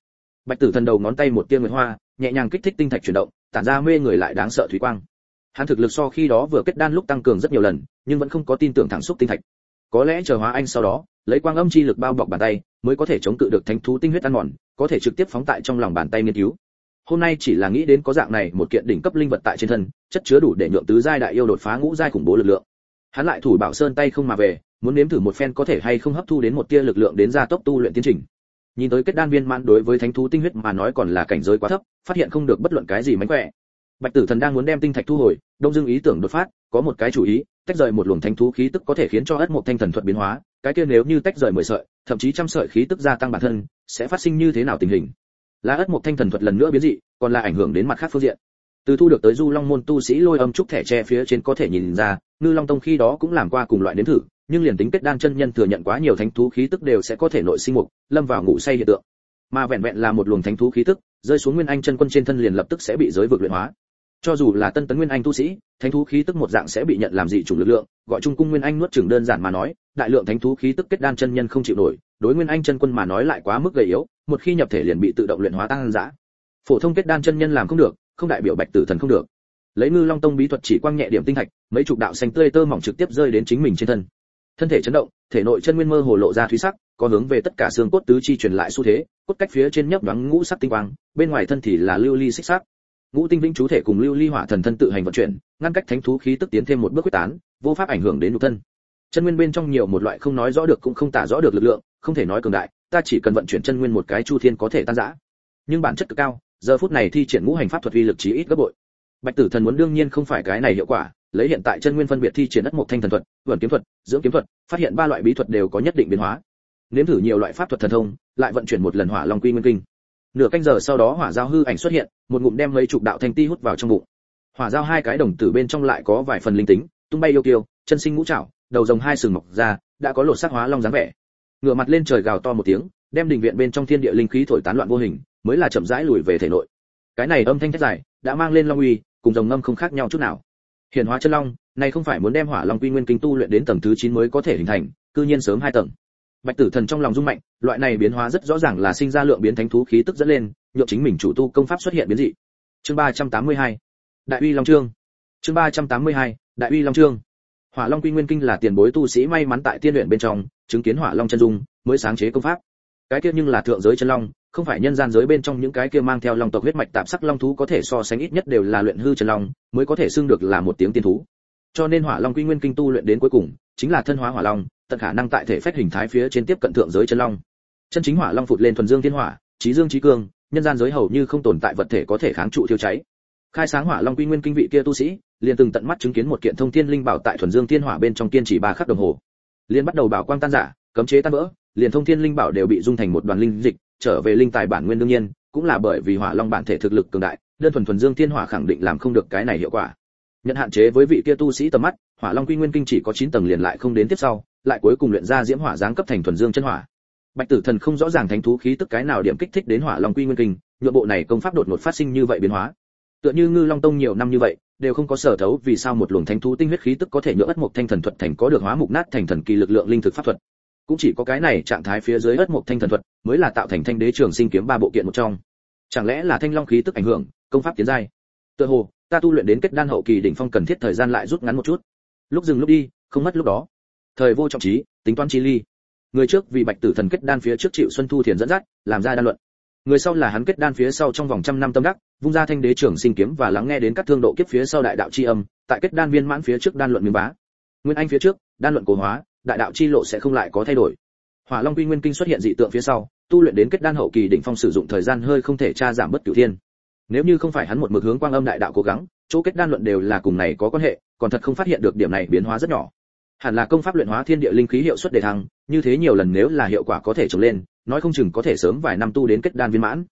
Bạch tử thần đầu ngón tay một tia nguyệt hoa, nhẹ nhàng kích thích tinh thạch chuyển động, tản ra mê người lại đáng sợ thủy quang. Hắn thực lực so khi đó vừa kết đan lúc tăng cường rất nhiều lần, nhưng vẫn không có tin tưởng thẳng xúc tinh thạch. Có lẽ chờ hóa anh sau đó, lấy quang âm chi lực bao bọc bàn tay, mới có thể chống cự được thánh thú tinh huyết ăn mòn, có thể trực tiếp phóng tại trong lòng bàn tay nghiên cứu hôm nay chỉ là nghĩ đến có dạng này một kiện đỉnh cấp linh vật tại trên thân, chất chứa đủ để nhượng tứ giai đại yêu đột phá ngũ giai khủng bố lực lượng. Hắn lại thủ bảo sơn tay không mà về, muốn nếm thử một phen có thể hay không hấp thu đến một tia lực lượng đến gia tốc tu luyện tiến trình. Nhìn tới kết đan viên mãn đối với thánh thú tinh huyết mà nói còn là cảnh giới quá thấp, phát hiện không được bất luận cái gì mánh khỏe. Bạch tử thần đang muốn đem tinh thạch thu hồi, đông dương ý tưởng đột phát, có một cái chủ ý, tách rời một luồng thánh thú khí tức có thể khiến cho ất một thanh thần thuật biến hóa, cái kia nếu như tách rời mười sợi, thậm chí trăm sợi khí tức gia tăng bản thân, sẽ phát sinh như thế nào tình hình? Là ất một thanh thần thuật lần nữa biến dị, còn là ảnh hưởng đến mặt khác phương diện. Từ thu được tới du long môn tu sĩ lôi âm trúc thẻ tre phía trên có thể nhìn ra, ngư long tông khi đó cũng làm qua cùng loại đến thử, nhưng liền tính kết đan chân nhân thừa nhận quá nhiều thánh thú khí tức đều sẽ có thể nội sinh mục, lâm vào ngủ say hiện tượng. Mà vẹn vẹn là một luồng thánh thú khí tức, rơi xuống nguyên anh chân quân trên thân liền lập tức sẽ bị giới vực luyện hóa. Cho dù là tân tấn nguyên anh tu sĩ, thánh thú khí tức một dạng sẽ bị nhận làm dị chủng lực lượng, gọi trung cung nguyên anh nuốt chửng đơn giản mà nói, đại lượng thánh thú khí tức kết đan chân nhân không chịu nổi, đối nguyên anh chân quân mà nói lại quá mức gầy yếu một khi nhập thể liền bị tự động luyện hóa tăng dã phổ thông kết đan chân nhân làm không được, không đại biểu bạch tử thần không được. Lấy ngư long tông bí thuật chỉ quang nhẹ điểm tinh thạch, mấy chục đạo xanh tươi tơ mỏng trực tiếp rơi đến chính mình trên thân. Thân thể chấn động, thể nội chân nguyên mơ hồ lộ ra thúy sắc, có hướng về tất cả xương cốt tứ chi truyền lại xu thế, cốt cách phía trên nhấp nhoáng ngũ sắc tinh quang, bên ngoài thân thì là lưu ly xích sắc. Ngũ tinh vĩnh chú thể cùng lưu ly hỏa thần thân tự hành vận chuyển, ngăn cách thánh thú khí tức tiến thêm một bước quyết tán, vô pháp ảnh hưởng đến nhục thân. Chân nguyên bên trong nhiều một loại không nói rõ được cũng không tả rõ được lực lượng, không thể nói cường đại ta chỉ cần vận chuyển chân nguyên một cái chu thiên có thể tan rã. Nhưng bản chất cực cao, giờ phút này thi triển ngũ hành pháp thuật uy lực chí ít gấp bội. Bạch tử thần muốn đương nhiên không phải cái này hiệu quả, lấy hiện tại chân nguyên phân biệt thi triển đất một thanh thần thuật, vườn kiếm thuật, dưỡng kiếm thuật, phát hiện ba loại bí thuật đều có nhất định biến hóa. Nếm thử nhiều loại pháp thuật thần thông, lại vận chuyển một lần hỏa long quy nguyên kinh. Nửa canh giờ sau đó hỏa giao hư ảnh xuất hiện, một ngụm đem mấy chục đạo thanh ti hút vào trong bụng. Hỏa giao hai cái đồng tử bên trong lại có vài phần linh tính, tung bay yêu kiêu, chân sinh ngũ trảo, đầu rồng hai sừng mọc ra, đã có lột sắc hóa long dáng vẻ ngửa mặt lên trời gào to một tiếng, đem đình viện bên trong thiên địa linh khí thổi tán loạn vô hình, mới là chậm rãi lùi về thể nội. Cái này âm thanh thét dài, đã mang lên long uy, cùng rồng ngâm không khác nhau chút nào. Hiển hóa chân long, này không phải muốn đem hỏa long quy nguyên kinh tu luyện đến tầng thứ 9 mới có thể hình thành, cư nhiên sớm hai tầng. Bạch tử thần trong lòng rung mạnh, loại này biến hóa rất rõ ràng là sinh ra lượng biến thánh thú khí tức dẫn lên, nhượng chính mình chủ tu công pháp xuất hiện biến dị. Chương 382 đại uy long trương. Chương 382 đại uy long trương hỏa long quy nguyên kinh là tiền bối tu sĩ may mắn tại tiên luyện bên trong, chứng kiến hỏa long chân dung, mới sáng chế công pháp. Cái kia nhưng là thượng giới chân long, không phải nhân gian giới bên trong những cái kia mang theo long tộc huyết mạch tạp sắc long thú có thể so sánh ít nhất đều là luyện hư chân long, mới có thể xưng được là một tiếng tiên thú. Cho nên hỏa long quy nguyên kinh tu luyện đến cuối cùng, chính là thân hóa hỏa long, tận khả năng tại thể phách hình thái phía trên tiếp cận thượng giới chân long. Chân chính hỏa long phụt lên thuần dương thiên hỏa, trí dương trí cương, nhân gian giới hầu như không tồn tại vật thể có thể kháng trụ thiêu cháy. Khai sáng hỏa long quy nguyên kinh vị kia tu sĩ liền từng tận mắt chứng kiến một kiện thông thiên linh bảo tại thuần dương thiên hỏa bên trong kiên trì ba khắc đồng hồ. Liền bắt đầu bảo quang tan giả cấm chế tan vỡ, liền thông thiên linh bảo đều bị dung thành một đoàn linh dịch, trở về linh tài bản nguyên đương nhiên, cũng là bởi vì hỏa long bản thể thực lực cường đại, đơn thuần thuần dương thiên hỏa khẳng định làm không được cái này hiệu quả. Nhận hạn chế với vị kia tu sĩ tầm mắt, hỏa long quy nguyên kinh chỉ có 9 tầng liền lại không đến tiếp sau, lại cuối cùng luyện ra diễm hỏa giáng cấp thành thuần dương chân hỏa. Bạch tử thần không rõ ràng thánh thú khí tức cái nào điểm kích thích đến hỏa long quy nguyên kinh, nhượng bộ này công pháp đột ngột phát sinh như vậy biến hóa. Tựa như ngư long tông nhiều năm như vậy đều không có sở thấu vì sao một luồng thánh thú tinh huyết khí tức có thể nhượng ất mục thanh thần thuật thành có được hóa mục nát thành thần kỳ lực lượng linh thực pháp thuật. Cũng chỉ có cái này trạng thái phía dưới ất mục thanh thần thuật mới là tạo thành thanh đế trường sinh kiếm ba bộ kiện một trong. Chẳng lẽ là thanh long khí tức ảnh hưởng, công pháp tiến giai? Tựa hồ, ta tu luyện đến kết đan hậu kỳ đỉnh phong cần thiết thời gian lại rút ngắn một chút. Lúc dừng lúc đi, không mất lúc đó. Thời vô trọng trí, tính toán chi ly. Người trước vì bạch tử thần kết đan phía trước chịu xuân thu thiền dẫn dắt, làm ra đan luận. Người sau là hắn kết đan phía sau trong vòng trăm năm tâm đắc vung ra thanh đế trưởng sinh kiếm và lắng nghe đến các thương độ kiếp phía sau đại đạo chi âm, tại kết đan viên mãn phía trước đan luận miếng bá nguyên anh phía trước, đan luận cố hóa, đại đạo chi lộ sẽ không lại có thay đổi. Hỏa long quy nguyên kinh xuất hiện dị tượng phía sau, tu luyện đến kết đan hậu kỳ đỉnh phong sử dụng thời gian hơi không thể tra giảm bất cửu thiên. Nếu như không phải hắn một mực hướng quang âm đại đạo cố gắng, chỗ kết đan luận đều là cùng này có quan hệ, còn thật không phát hiện được điểm này biến hóa rất nhỏ. Hẳn là công pháp luyện hóa thiên địa linh khí hiệu suất đề thăng, như thế nhiều lần nếu là hiệu quả có thể trồng lên, nói không chừng có thể sớm vài năm tu đến kết đan viên mãn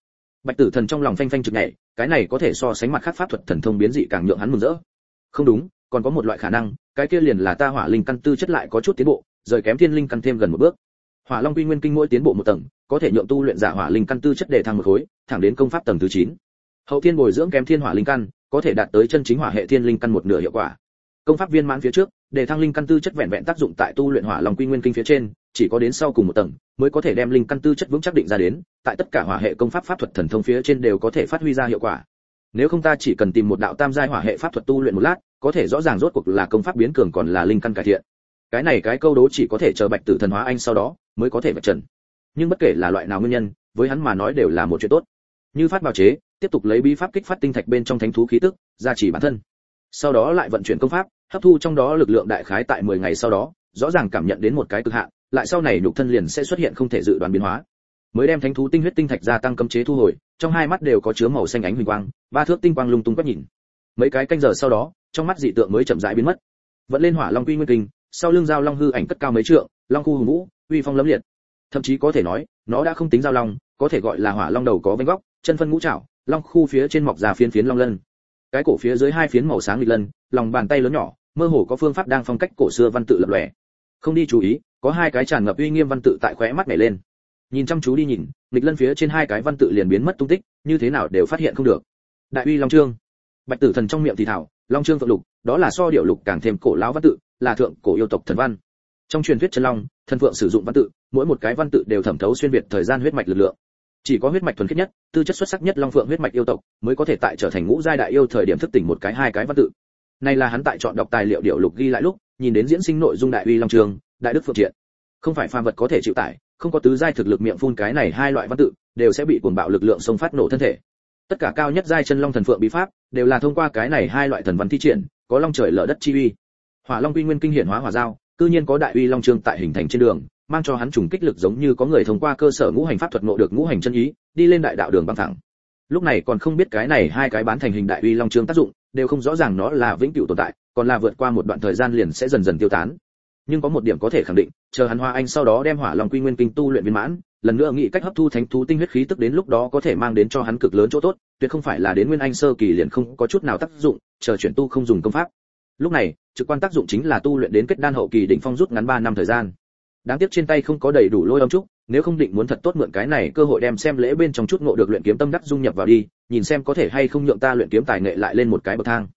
bạch tử thần trong lòng phanh phanh trực nhảy, cái này có thể so sánh mặt khác pháp thuật thần thông biến dị càng nhượng hắn mừng rỡ. Không đúng, còn có một loại khả năng, cái kia liền là ta hỏa linh căn tư chất lại có chút tiến bộ, rời kém thiên linh căn thêm gần một bước. Hỏa long quy nguyên kinh mỗi tiến bộ một tầng, có thể nhượng tu luyện giả hỏa linh căn tư chất để thăng một khối, thẳng đến công pháp tầng thứ 9. hậu thiên bồi dưỡng kém thiên hỏa linh căn, có thể đạt tới chân chính hỏa hệ thiên linh căn một nửa hiệu quả công pháp viên mãn phía trước, để thăng linh căn tư chất vẹn vẹn tác dụng tại tu luyện hỏa long quy nguyên kinh phía trên, chỉ có đến sau cùng một tầng, mới có thể đem linh căn tư chất vững chắc định ra đến, tại tất cả hỏa hệ công pháp pháp thuật thần thông phía trên đều có thể phát huy ra hiệu quả. Nếu không ta chỉ cần tìm một đạo tam giai hỏa hệ pháp thuật tu luyện một lát, có thể rõ ràng rốt cuộc là công pháp biến cường còn là linh căn cải thiện. Cái này cái câu đố chỉ có thể chờ bạch tử thần hóa anh sau đó, mới có thể vạch trần. Nhưng bất kể là loại nào nguyên nhân, với hắn mà nói đều là một chuyện tốt. Như phát bào chế, tiếp tục lấy bí pháp kích phát tinh thạch bên trong thánh thú khí tức, gia trì bản thân sau đó lại vận chuyển công pháp, hấp thu trong đó lực lượng đại khái tại 10 ngày sau đó, rõ ràng cảm nhận đến một cái cực hạn, lại sau này nhục thân liền sẽ xuất hiện không thể dự đoán biến hóa. Mới đem thánh thú tinh huyết tinh thạch gia tăng cấm chế thu hồi, trong hai mắt đều có chứa màu xanh ánh huỳnh quang, ba thước tinh quang lung tung quét nhìn. Mấy cái canh giờ sau đó, trong mắt dị tượng mới chậm rãi biến mất. Vẫn lên hỏa long quy nguyên kinh, sau lưng giao long hư ảnh cất cao mấy trượng, long khu hùng vũ, uy phong lấm liệt. Thậm chí có thể nói, nó đã không tính giao long, có thể gọi là hỏa long đầu có vánh góc, chân phân ngũ trảo, long khu phía trên mọc ra phiến phiến long lân cái cổ phía dưới hai phiến màu sáng lịch lân, lòng bàn tay lớn nhỏ, mơ hồ có phương pháp đang phong cách cổ xưa văn tự lập lòe. Không đi chú ý, có hai cái tràn ngập uy nghiêm văn tự tại khóe mắt nhảy lên. Nhìn chăm chú đi nhìn lịch lân phía trên hai cái văn tự liền biến mất tung tích, như thế nào đều phát hiện không được. Đại uy long trương. Bạch tử thần trong miệng thì thảo, long trương phượng lục, đó là so điệu lục càng thêm cổ lão văn tự, là thượng cổ yêu tộc thần văn. Trong truyền thuyết chân long, thần phượng sử dụng văn tự, mỗi một cái văn tự đều thẩm thấu xuyên việt thời gian huyết mạch lực lượng chỉ có huyết mạch thuần khiết nhất, tư chất xuất sắc nhất long phượng huyết mạch yêu tộc mới có thể tại trở thành ngũ giai đại yêu thời điểm thức tỉnh một cái hai cái văn tự. Này là hắn tại chọn đọc tài liệu điệu lục ghi lại lúc, nhìn đến diễn sinh nội dung đại uy long trường, đại đức phượng triện. Không phải phàm vật có thể chịu tải, không có tứ giai thực lực miệng phun cái này hai loại văn tự, đều sẽ bị cuồng bạo lực lượng xông phát nổ thân thể. Tất cả cao nhất giai chân long thần phượng bí pháp, đều là thông qua cái này hai loại thần văn thi triển, có long trời lở đất chi uy. Hỏa long quy nguyên kinh hiển hóa hỏa giao, cư nhiên có đại uy long trường tại hình thành trên đường mang cho hắn trùng kích lực giống như có người thông qua cơ sở ngũ hành pháp thuật ngộ được ngũ hành chân ý, đi lên đại đạo đường băng thẳng. Lúc này còn không biết cái này hai cái bán thành hình đại uy long trương tác dụng, đều không rõ ràng nó là vĩnh cửu tồn tại, còn là vượt qua một đoạn thời gian liền sẽ dần dần tiêu tán. Nhưng có một điểm có thể khẳng định, chờ hắn hoa anh sau đó đem hỏa long quy nguyên kinh tu luyện viên mãn, lần nữa nghĩ cách hấp thu thánh thú tinh huyết khí tức đến lúc đó có thể mang đến cho hắn cực lớn chỗ tốt, tuyệt không phải là đến nguyên anh sơ kỳ liền không có chút nào tác dụng, chờ chuyển tu không dùng công pháp. Lúc này, trực quan tác dụng chính là tu luyện đến kết đan hậu kỳ đỉnh phong rút ngắn 3 năm thời gian đáng tiếc trên tay không có đầy đủ lôi âm trúc, nếu không định muốn thật tốt mượn cái này cơ hội đem xem lễ bên trong chút ngộ được luyện kiếm tâm đắc dung nhập vào đi, nhìn xem có thể hay không nhượng ta luyện kiếm tài nghệ lại lên một cái bậc thang.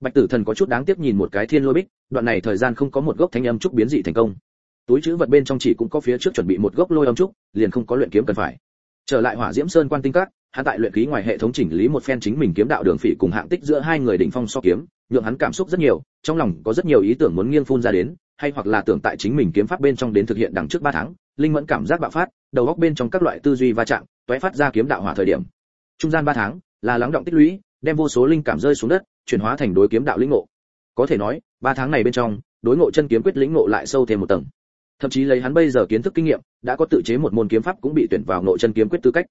Bạch tử thần có chút đáng tiếc nhìn một cái thiên lôi bích, đoạn này thời gian không có một gốc thanh âm trúc biến dị thành công. Túi chữ vật bên trong chỉ cũng có phía trước chuẩn bị một gốc lôi âm trúc, liền không có luyện kiếm cần phải. Trở lại hỏa diễm sơn quan tinh cát hắn tại luyện khí ngoài hệ thống chỉnh lý một phen chính mình kiếm đạo đường phỉ cùng hạng tích giữa hai người đỉnh phong so kiếm, nhượng hắn cảm xúc rất nhiều, trong lòng có rất nhiều ý tưởng muốn nghiêng phun ra đến hay hoặc là tưởng tại chính mình kiếm pháp bên trong đến thực hiện đằng trước 3 tháng, linh mẫn cảm giác bạo phát, đầu óc bên trong các loại tư duy va chạm, tóe phát ra kiếm đạo hỏa thời điểm. Trung gian 3 tháng, là lắng động tích lũy, đem vô số linh cảm rơi xuống đất, chuyển hóa thành đối kiếm đạo lĩnh ngộ. Có thể nói 3 tháng này bên trong, đối ngộ chân kiếm quyết lĩnh ngộ lại sâu thêm một tầng. Thậm chí lấy hắn bây giờ kiến thức kinh nghiệm, đã có tự chế một môn kiếm pháp cũng bị tuyển vào ngộ chân kiếm quyết tư cách.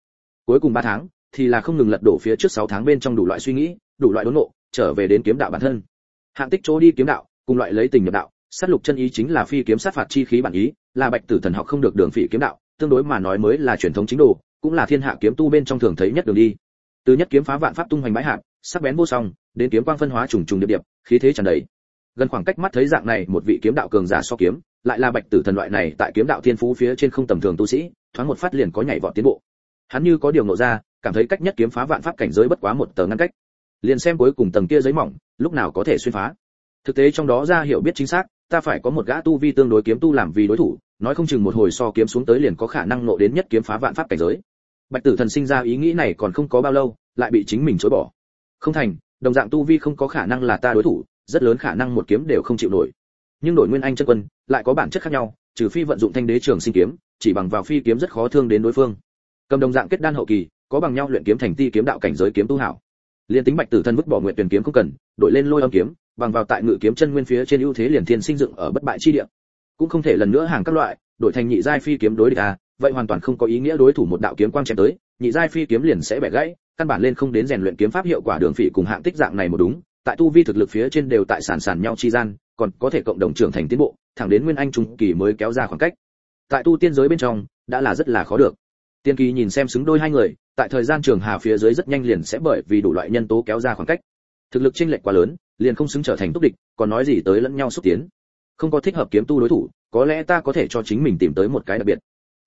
Cuối cùng 3 tháng, thì là không ngừng lật đổ phía trước 6 tháng bên trong đủ loại suy nghĩ, đủ loại đốn ngộ, trở về đến kiếm đạo bản thân. Hạng tích chỗ đi kiếm đạo, cùng loại lấy tình nhập đạo sát lục chân ý chính là phi kiếm sát phạt chi khí bản ý, là bạch tử thần học không được đường phỉ kiếm đạo, tương đối mà nói mới là truyền thống chính đồ, cũng là thiên hạ kiếm tu bên trong thường thấy nhất đường đi. Từ nhất kiếm phá vạn pháp tung hoành bãi hạn sắc bén vô song, đến kiếm quang phân hóa trùng trùng điệp điệp khí thế tràn đầy. Gần khoảng cách mắt thấy dạng này, một vị kiếm đạo cường giả so kiếm, lại là bạch tử thần loại này tại kiếm đạo thiên phú phía trên không tầm thường tu sĩ, thoáng một phát liền có nhảy vọt tiến bộ. Hắn như có điều ngộ ra, cảm thấy cách nhất kiếm phá vạn pháp cảnh giới bất quá một tờ ngăn cách. Liền xem cuối cùng tầng kia giấy mỏng, lúc nào có thể xuyên phá. Thực tế trong đó ra hiểu biết chính xác ta phải có một gã tu vi tương đối kiếm tu làm vì đối thủ, nói không chừng một hồi so kiếm xuống tới liền có khả năng nộ đến nhất kiếm phá vạn pháp cảnh giới. Bạch tử thần sinh ra ý nghĩ này còn không có bao lâu, lại bị chính mình chối bỏ. Không thành, đồng dạng tu vi không có khả năng là ta đối thủ, rất lớn khả năng một kiếm đều không chịu nổi. Nhưng đổi nguyên anh chân quân, lại có bản chất khác nhau, trừ phi vận dụng thanh đế trường sinh kiếm, chỉ bằng vào phi kiếm rất khó thương đến đối phương. Cầm đồng dạng kết đan hậu kỳ, có bằng nhau luyện kiếm thành ti kiếm đạo cảnh giới kiếm tu hảo. Liên tính bạch tử thân vứt bỏ nguyện tuyển kiếm không cần, đổi lên lôi âm kiếm bằng vào tại ngự kiếm chân nguyên phía trên ưu thế liền thiên sinh dựng ở bất bại chi địa. Cũng không thể lần nữa hàng các loại, đổi thành nhị giai phi kiếm đối địch à vậy hoàn toàn không có ý nghĩa đối thủ một đạo kiếm quang chém tới, nhị giai phi kiếm liền sẽ bẻ gãy, căn bản lên không đến rèn luyện kiếm pháp hiệu quả đường phỉ cùng hạng tích dạng này một đúng, tại tu vi thực lực phía trên đều tại sản sản nhau chi gian, còn có thể cộng đồng trưởng thành tiến bộ, thẳng đến nguyên anh trung kỳ mới kéo ra khoảng cách. Tại tu tiên giới bên trong, đã là rất là khó được. Tiên kỳ nhìn xem xứng đôi hai người, tại thời gian trường hà phía dưới rất nhanh liền sẽ bởi vì đủ loại nhân tố kéo ra khoảng cách. Thực lực chênh lệch quá lớn liền không xứng trở thành túc địch, còn nói gì tới lẫn nhau xúc tiến. Không có thích hợp kiếm tu đối thủ, có lẽ ta có thể cho chính mình tìm tới một cái đặc biệt.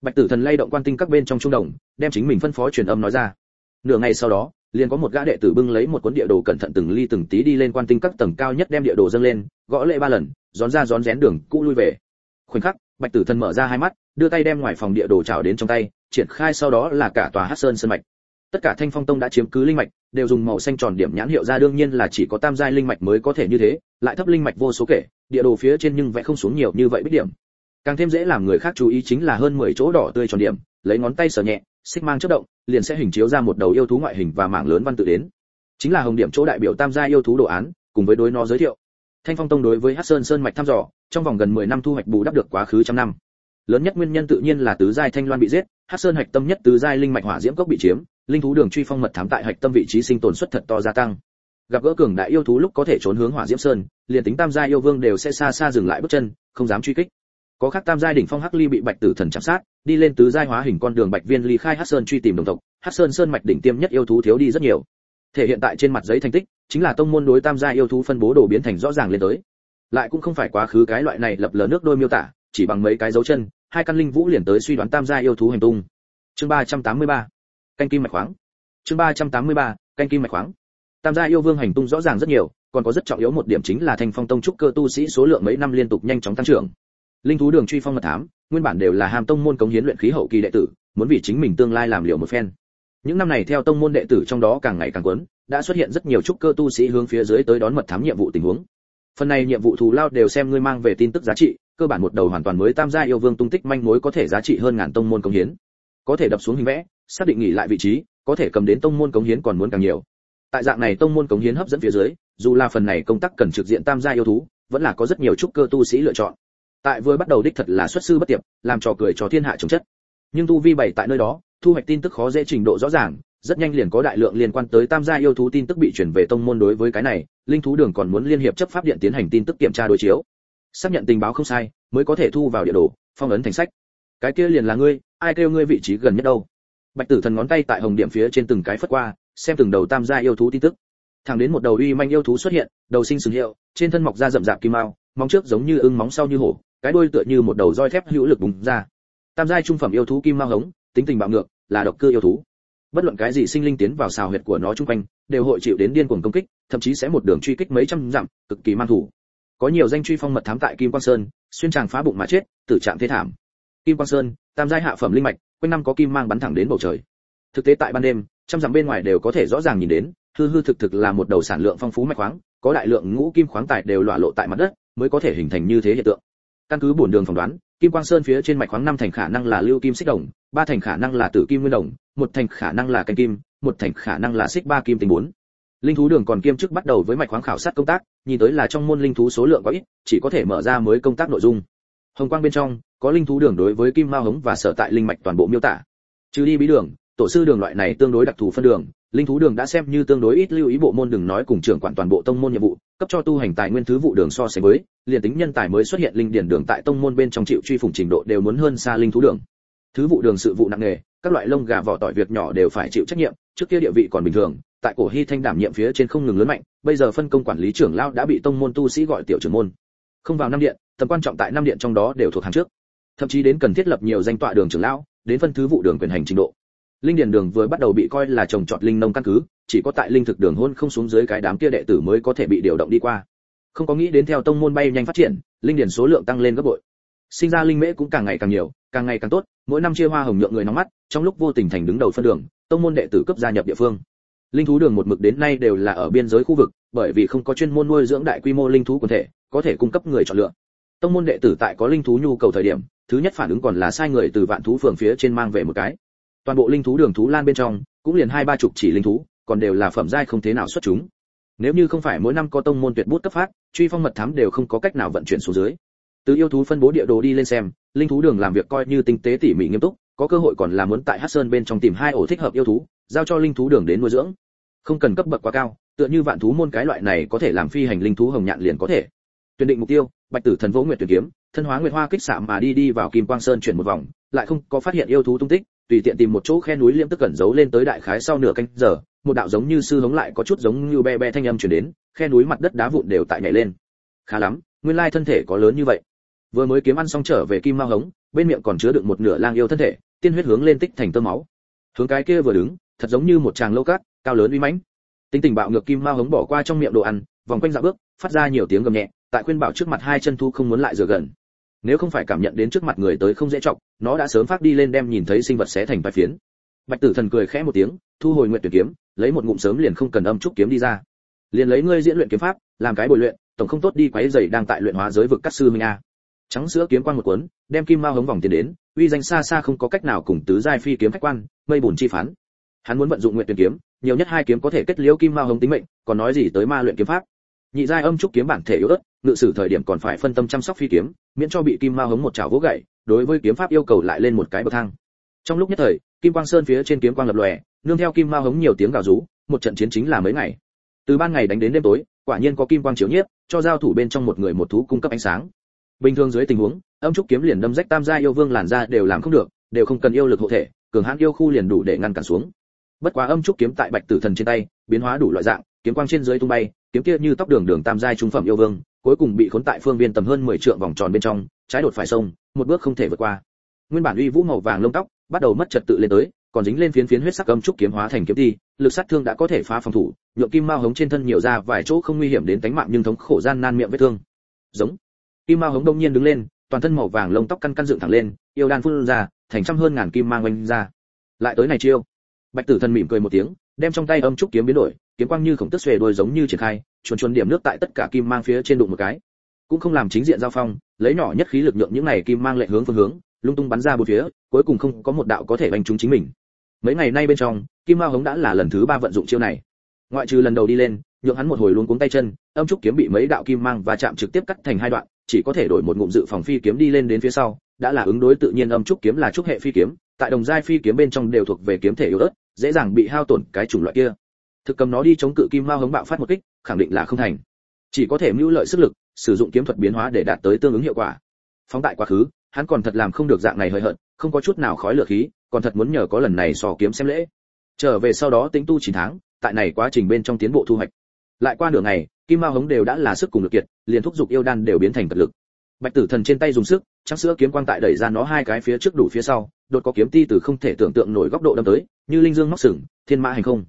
Bạch tử thần lay động quan tinh các bên trong trung đồng, đem chính mình phân phó truyền âm nói ra. Nửa ngày sau đó, liền có một gã đệ tử bưng lấy một cuốn địa đồ cẩn thận từng ly từng tí đi lên quan tinh các tầng cao nhất đem địa đồ dâng lên, gõ lệ ba lần rón ra rón rén đường, cũ lui về. Khoảnh khắc, bạch tử thần mở ra hai mắt, đưa tay đem ngoài phòng địa đồ trào đến trong tay, triển khai sau đó là cả tòa hắc sơn sơn mạch tất cả thanh phong tông đã chiếm cứ linh mạch, đều dùng màu xanh tròn điểm nhãn hiệu ra đương nhiên là chỉ có tam giai linh mạch mới có thể như thế, lại thấp linh mạch vô số kể, địa đồ phía trên nhưng vẽ không xuống nhiều như vậy bích điểm. Càng thêm dễ làm người khác chú ý chính là hơn 10 chỗ đỏ tươi tròn điểm, lấy ngón tay sờ nhẹ, xích mang chớp động, liền sẽ hình chiếu ra một đầu yêu thú ngoại hình và mảng lớn văn tự đến. Chính là hồng điểm chỗ đại biểu tam gia yêu thú đồ án, cùng với đối nó giới thiệu. Thanh phong tông đối với hắc sơn sơn mạch thăm dò, trong vòng gần 10 năm thu hoạch bù đắp được quá khứ trăm năm. Lớn nhất nguyên nhân tự nhiên là tứ giai thanh loan bị giết, hắc sơn hạch tâm nhất tứ giai linh mạch hỏa diễm cốc bị chiếm linh thú đường truy phong mật thám tại hạch tâm vị trí sinh tồn suất thật to gia tăng. Gặp gỡ cường đại yêu thú lúc có thể trốn hướng hỏa diễm sơn, liền tính tam gia yêu vương đều sẽ xa xa dừng lại bước chân, không dám truy kích. Có khác tam gia đỉnh phong hắc ly bị bạch tử thần chạm sát, đi lên tứ giai hóa hình con đường bạch viên ly khai hắc sơn truy tìm đồng tộc. Hắc sơn sơn mạch đỉnh tiêm nhất yêu thú thiếu đi rất nhiều. Thể hiện tại trên mặt giấy thành tích, chính là tông môn đối tam gia yêu thú phân bố đồ biến thành rõ ràng lên tới. Lại cũng không phải quá khứ cái loại này lập lờ nước đôi miêu tả, chỉ bằng mấy cái dấu chân, hai căn linh vũ liền tới suy đoán tam gia yêu thú hành tung. Chương 383 canh kim mạch khoáng. Chương 383. canh kim mạch khoáng. Tam giai yêu vương hành tung rõ ràng rất nhiều, còn có rất trọng yếu một điểm chính là thành phong tông trúc cơ tu sĩ số lượng mấy năm liên tục nhanh chóng tăng trưởng. Linh thú đường truy phong mật thám, nguyên bản đều là hàm tông môn cống hiến luyện khí hậu kỳ đệ tử, muốn vì chính mình tương lai làm liệu một phen. Những năm này theo tông môn đệ tử trong đó càng ngày càng quấn, đã xuất hiện rất nhiều trúc cơ tu sĩ hướng phía dưới tới đón mật thám nhiệm vụ tình huống. Phần này nhiệm vụ thù lao đều xem ngươi mang về tin tức giá trị, cơ bản một đầu hoàn toàn mới tam gia yêu vương tung tích manh mối có thể giá trị hơn ngàn tông môn cống hiến. Có thể đập xuống hình vẽ xác định nghỉ lại vị trí, có thể cầm đến tông môn cống hiến còn muốn càng nhiều. Tại dạng này tông môn cống hiến hấp dẫn phía dưới, dù là phần này công tác cần trực diện tam gia yêu thú, vẫn là có rất nhiều trúc cơ tu sĩ lựa chọn. Tại vừa bắt đầu đích thật là xuất sư bất tiệp, làm trò cười cho thiên hạ chống chất. Nhưng tu vi bảy tại nơi đó, thu hoạch tin tức khó dễ trình độ rõ ràng, rất nhanh liền có đại lượng liên quan tới tam gia yêu thú tin tức bị chuyển về tông môn đối với cái này, linh thú đường còn muốn liên hiệp chấp pháp điện tiến hành tin tức kiểm tra đối chiếu. Xác nhận tình báo không sai, mới có thể thu vào địa đồ, phong ấn thành sách. Cái kia liền là ngươi, ai kêu ngươi vị trí gần nhất đâu? Bạch tử thần ngón tay tại hồng điểm phía trên từng cái phất qua, xem từng đầu tam gia yêu thú tin tức. Thẳng đến một đầu uy manh yêu thú xuất hiện, đầu sinh sừng hiệu, trên thân mọc ra rậm rạp kim mao, móng trước giống như ưng móng sau như hổ, cái đuôi tựa như một đầu roi thép hữu lực bùng ra. Tam giai trung phẩm yêu thú kim mao hống, tính tình bạo ngược, là độc cư yêu thú. Bất luận cái gì sinh linh tiến vào xào huyệt của nó chung quanh, đều hội chịu đến điên cuồng công kích, thậm chí sẽ một đường truy kích mấy trăm dặm, cực kỳ mang thủ. Có nhiều danh truy phong mật thám tại kim quang sơn, xuyên tràng phá bụng mà chết, tử trạng thế thảm. Kim quang sơn, tam giai hạ phẩm linh mạch quanh năm có kim mang bắn thẳng đến bầu trời. Thực tế tại ban đêm, trăm dặm bên ngoài đều có thể rõ ràng nhìn đến, hư hư thực thực là một đầu sản lượng phong phú mạch khoáng, có đại lượng ngũ kim khoáng tài đều lọa lộ tại mặt đất, mới có thể hình thành như thế hiện tượng. Căn cứ bổn đường phỏng đoán, kim quang sơn phía trên mạch khoáng năm thành khả năng là lưu kim xích đồng, ba thành khả năng là tử kim nguyên đồng, một thành khả năng là canh kim, một thành khả năng là xích ba kim tinh bốn. Linh thú đường còn kiêm chức bắt đầu với mạch khoáng khảo sát công tác, nhìn tới là trong môn linh thú số lượng có ít, chỉ có thể mở ra mới công tác nội dung hồng quang bên trong có linh thú đường đối với kim mao hống và sở tại linh mạch toàn bộ miêu tả. Trừ đi bí đường tổ sư đường loại này tương đối đặc thù phân đường linh thú đường đã xem như tương đối ít lưu ý bộ môn đừng nói cùng trưởng quản toàn bộ tông môn nhiệm vụ cấp cho tu hành tài nguyên thứ vụ đường so sánh với liền tính nhân tài mới xuất hiện linh điển đường tại tông môn bên trong chịu truy phủng trình độ đều muốn hơn xa linh thú đường. Thứ vụ đường sự vụ nặng nghề, các loại lông gà vỏ tỏi việc nhỏ đều phải chịu trách nhiệm trước kia địa vị còn bình thường tại cổ hy thanh đảm nhiệm phía trên không ngừng lớn mạnh bây giờ phân công quản lý trưởng lao đã bị tông môn tu sĩ gọi tiểu trưởng môn không vào năm điện, tầm quan trọng tại năm điện trong đó đều thuộc hàng trước. Thậm chí đến cần thiết lập nhiều danh tọa đường trưởng lão, đến phân thứ vụ đường quyền hành trình độ. Linh điền đường vừa bắt đầu bị coi là trồng trọt linh nông căn cứ, chỉ có tại linh thực đường hôn không xuống dưới cái đám kia đệ tử mới có thể bị điều động đi qua. Không có nghĩ đến theo tông môn bay nhanh phát triển, linh điền số lượng tăng lên gấp bội. Sinh ra linh mễ cũng càng ngày càng nhiều, càng ngày càng tốt, mỗi năm chia hoa hồng nhượng người nóng mắt, trong lúc vô tình thành đứng đầu phân đường, tông môn đệ tử cấp gia nhập địa phương. Linh thú đường một mực đến nay đều là ở biên giới khu vực, bởi vì không có chuyên môn nuôi dưỡng đại quy mô linh thú quần thể có thể cung cấp người chọn lựa. Tông môn đệ tử tại có linh thú nhu cầu thời điểm, thứ nhất phản ứng còn là sai người từ vạn thú phường phía trên mang về một cái. Toàn bộ linh thú đường thú lan bên trong, cũng liền hai ba chục chỉ linh thú, còn đều là phẩm giai không thế nào xuất chúng. Nếu như không phải mỗi năm có tông môn tuyệt bút cấp phát, truy phong mật thám đều không có cách nào vận chuyển xuống dưới. Từ yêu thú phân bố địa đồ đi lên xem, linh thú đường làm việc coi như tinh tế tỉ mỉ nghiêm túc, có cơ hội còn là muốn tại hắc sơn bên trong tìm hai ổ thích hợp yêu thú, giao cho linh thú đường đến nuôi dưỡng. Không cần cấp bậc quá cao, tựa như vạn thú môn cái loại này có thể làm phi hành linh thú hồng nhạn liền có thể tuyển định mục tiêu, bạch tử thần vỗ nguyệt tuyển kiếm, thân hóa nguyệt hoa kích xạ mà đi đi vào kim quang sơn chuyển một vòng, lại không có phát hiện yêu thú tung tích, tùy tiện tìm một chỗ khe núi liễm tức cẩn giấu lên tới đại khái sau nửa canh giờ, một đạo giống như sư hống lại có chút giống như be be thanh âm truyền đến, khe núi mặt đất đá vụn đều tại nhảy lên. Khá lắm, nguyên lai thân thể có lớn như vậy. Vừa mới kiếm ăn xong trở về kim mao hống, bên miệng còn chứa đựng một nửa lang yêu thân thể, tiên huyết hướng lên tích thành tơ máu. Hướng cái kia vừa đứng, thật giống như một chàng lâu cát, cao lớn uy mãnh. Tính tình bạo ngược kim mao hống bỏ qua trong miệng đồ ăn, vòng quanh dạo bước, phát ra nhiều tiếng gầm nhẹ tại khuyên bảo trước mặt hai chân thu không muốn lại dựa gần. Nếu không phải cảm nhận đến trước mặt người tới không dễ trọng nó đã sớm phát đi lên đem nhìn thấy sinh vật xé thành vài phiến. Bạch tử thần cười khẽ một tiếng, thu hồi nguyện tuyển kiếm, lấy một ngụm sớm liền không cần âm trúc kiếm đi ra. Liền lấy ngươi diễn luyện kiếm pháp, làm cái bồi luyện, tổng không tốt đi quấy giày đang tại luyện hóa giới vực cắt sư minh a. Trắng sữa kiếm quan một cuốn, đem kim mao hống vòng tiền đến, uy danh xa xa không có cách nào cùng tứ giai phi kiếm khách quan, mây bùn chi phán. Hắn muốn vận dụng nguyện tuyển kiếm, nhiều nhất hai kiếm có thể kết liễu kim mao hống tính mệnh, còn nói gì tới ma luyện kiếm pháp. Nhị giai âm trúc kiếm bản thể yếu ớt ngự sử thời điểm còn phải phân tâm chăm sóc phi kiếm, miễn cho bị kim ma hống một chảo vỗ gậy, đối với kiếm pháp yêu cầu lại lên một cái bậc thang. Trong lúc nhất thời, kim quang sơn phía trên kiếm quang lập lòe, nương theo kim ma hống nhiều tiếng gào rú, một trận chiến chính là mấy ngày. Từ ban ngày đánh đến đêm tối, quả nhiên có kim quang chiếu nhiếp, cho giao thủ bên trong một người một thú cung cấp ánh sáng. Bình thường dưới tình huống, âm trúc kiếm liền đâm rách tam gia yêu vương làn ra đều làm không được, đều không cần yêu lực hộ thể, cường hãn yêu khu liền đủ để ngăn cản xuống. Bất quá âm trúc kiếm tại bạch tử thần trên tay, biến hóa đủ loại dạng, kiếm quang trên dưới tung bay, kiếm kia như tóc đường đường tam giai trung phẩm yêu vương cuối cùng bị khốn tại phương viên tầm hơn 10 trượng vòng tròn bên trong, trái đột phải sông, một bước không thể vượt qua. Nguyên bản uy vũ màu vàng lông tóc bắt đầu mất trật tự lên tới, còn dính lên phiến phiến huyết sắc âm trúc kiếm hóa thành kiếm thi lực sát thương đã có thể phá phòng thủ, nhượng kim mao hống trên thân nhiều ra vài chỗ không nguy hiểm đến tính mạng nhưng thống khổ gian nan miệng vết thương. Giống. Kim mao hống đông nhiên đứng lên, toàn thân màu vàng lông tóc căn căn dựng thẳng lên, yêu đan phun ra, thành trăm hơn ngàn kim mang quanh ra. Lại tới này chiêu. Bạch tử thần mỉm cười một tiếng, đem trong tay âm trúc kiếm biến đổi, kiếm quang như khổng tức xòe đuôi giống như triển khai chuồn chuồn điểm nước tại tất cả kim mang phía trên đụng một cái. Cũng không làm chính diện giao phong, lấy nhỏ nhất khí lực lượng những này kim mang lệ hướng phương hướng, lung tung bắn ra bốn phía, cuối cùng không có một đạo có thể đánh trúng chính mình. Mấy ngày nay bên trong, kim mao hống đã là lần thứ ba vận dụng chiêu này. Ngoại trừ lần đầu đi lên, nhượng hắn một hồi luôn cuống tay chân, âm trúc kiếm bị mấy đạo kim mang và chạm trực tiếp cắt thành hai đoạn, chỉ có thể đổi một ngụm dự phòng phi kiếm đi lên đến phía sau, đã là ứng đối tự nhiên âm trúc kiếm là trúc hệ phi kiếm, tại đồng giai phi kiếm bên trong đều thuộc về kiếm thể yếu ớt, dễ dàng bị hao tổn cái chủng loại kia thực cầm nó đi chống cự kim mao hống bạo phát một kích, khẳng định là không thành. Chỉ có thể mưu lợi sức lực, sử dụng kiếm thuật biến hóa để đạt tới tương ứng hiệu quả. Phóng tại quá khứ, hắn còn thật làm không được dạng này hơi hận không có chút nào khói lửa khí, còn thật muốn nhờ có lần này sò kiếm xem lễ. Trở về sau đó tính tu chín tháng, tại này quá trình bên trong tiến bộ thu hoạch. Lại qua nửa ngày, kim mao hống đều đã là sức cùng lực kiệt, liền thúc giục yêu đan đều biến thành cật lực. Bạch tử thần trên tay dùng sức, trắng sữa kiếm quang tại đẩy ra nó hai cái phía trước đủ phía sau, đột có kiếm ti từ không thể tưởng tượng nổi góc độ đâm tới, như linh dương móc sừng, thiên mã hành không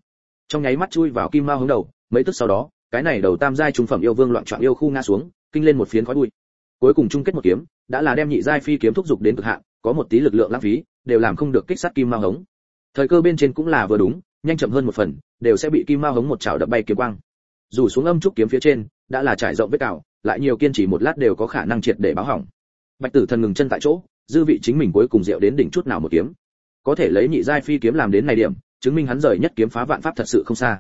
trong nháy mắt chui vào kim mao hướng đầu, mấy tức sau đó, cái này đầu tam giai trung phẩm yêu vương loạn trọn yêu khu ngã xuống, kinh lên một phiến khói bụi. Cuối cùng chung kết một kiếm, đã là đem nhị giai phi kiếm thúc giục đến cực hạn, có một tí lực lượng lãng phí, đều làm không được kích sát kim mao hống. Thời cơ bên trên cũng là vừa đúng, nhanh chậm hơn một phần, đều sẽ bị kim mao hống một chảo đập bay kiếm quang. Dù xuống âm trúc kiếm phía trên, đã là trải rộng vết cào, lại nhiều kiên trì một lát đều có khả năng triệt để báo hỏng. Bạch tử thần ngừng chân tại chỗ, dư vị chính mình cuối cùng rượu đến đỉnh chút nào một kiếm. Có thể lấy nhị giai phi kiếm làm đến này điểm chứng minh hắn rời nhất kiếm phá vạn pháp thật sự không xa.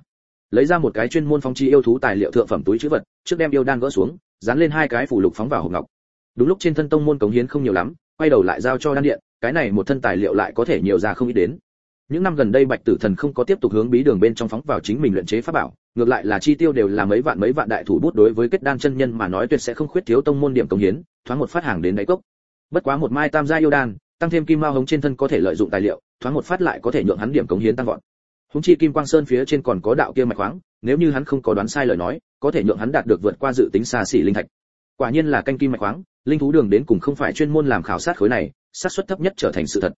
Lấy ra một cái chuyên môn phong chi yêu thú tài liệu thượng phẩm túi chữ vật, trước đem yêu đan gỡ xuống, dán lên hai cái phủ lục phóng vào hộp ngọc. Đúng lúc trên thân tông môn cống hiến không nhiều lắm, quay đầu lại giao cho đan điện, cái này một thân tài liệu lại có thể nhiều ra không ít đến. Những năm gần đây bạch tử thần không có tiếp tục hướng bí đường bên trong phóng vào chính mình luyện chế pháp bảo, ngược lại là chi tiêu đều là mấy vạn mấy vạn đại thủ bút đối với kết đan chân nhân mà nói tuyệt sẽ không khuyết thiếu tông môn điểm cống hiến, thoáng một phát hàng đến đáy cốc. Bất quá một mai tam gia yêu đan, tăng thêm kim mao hống trên thân có thể lợi dụng tài liệu thoáng một phát lại có thể nhượng hắn điểm cống hiến tăng vọt. Húng chi kim quang sơn phía trên còn có đạo kia mạch khoáng, nếu như hắn không có đoán sai lời nói, có thể nhượng hắn đạt được vượt qua dự tính xa xỉ linh thạch. Quả nhiên là canh kim mạch khoáng, linh thú đường đến cùng không phải chuyên môn làm khảo sát khối này, xác suất thấp nhất trở thành sự thật.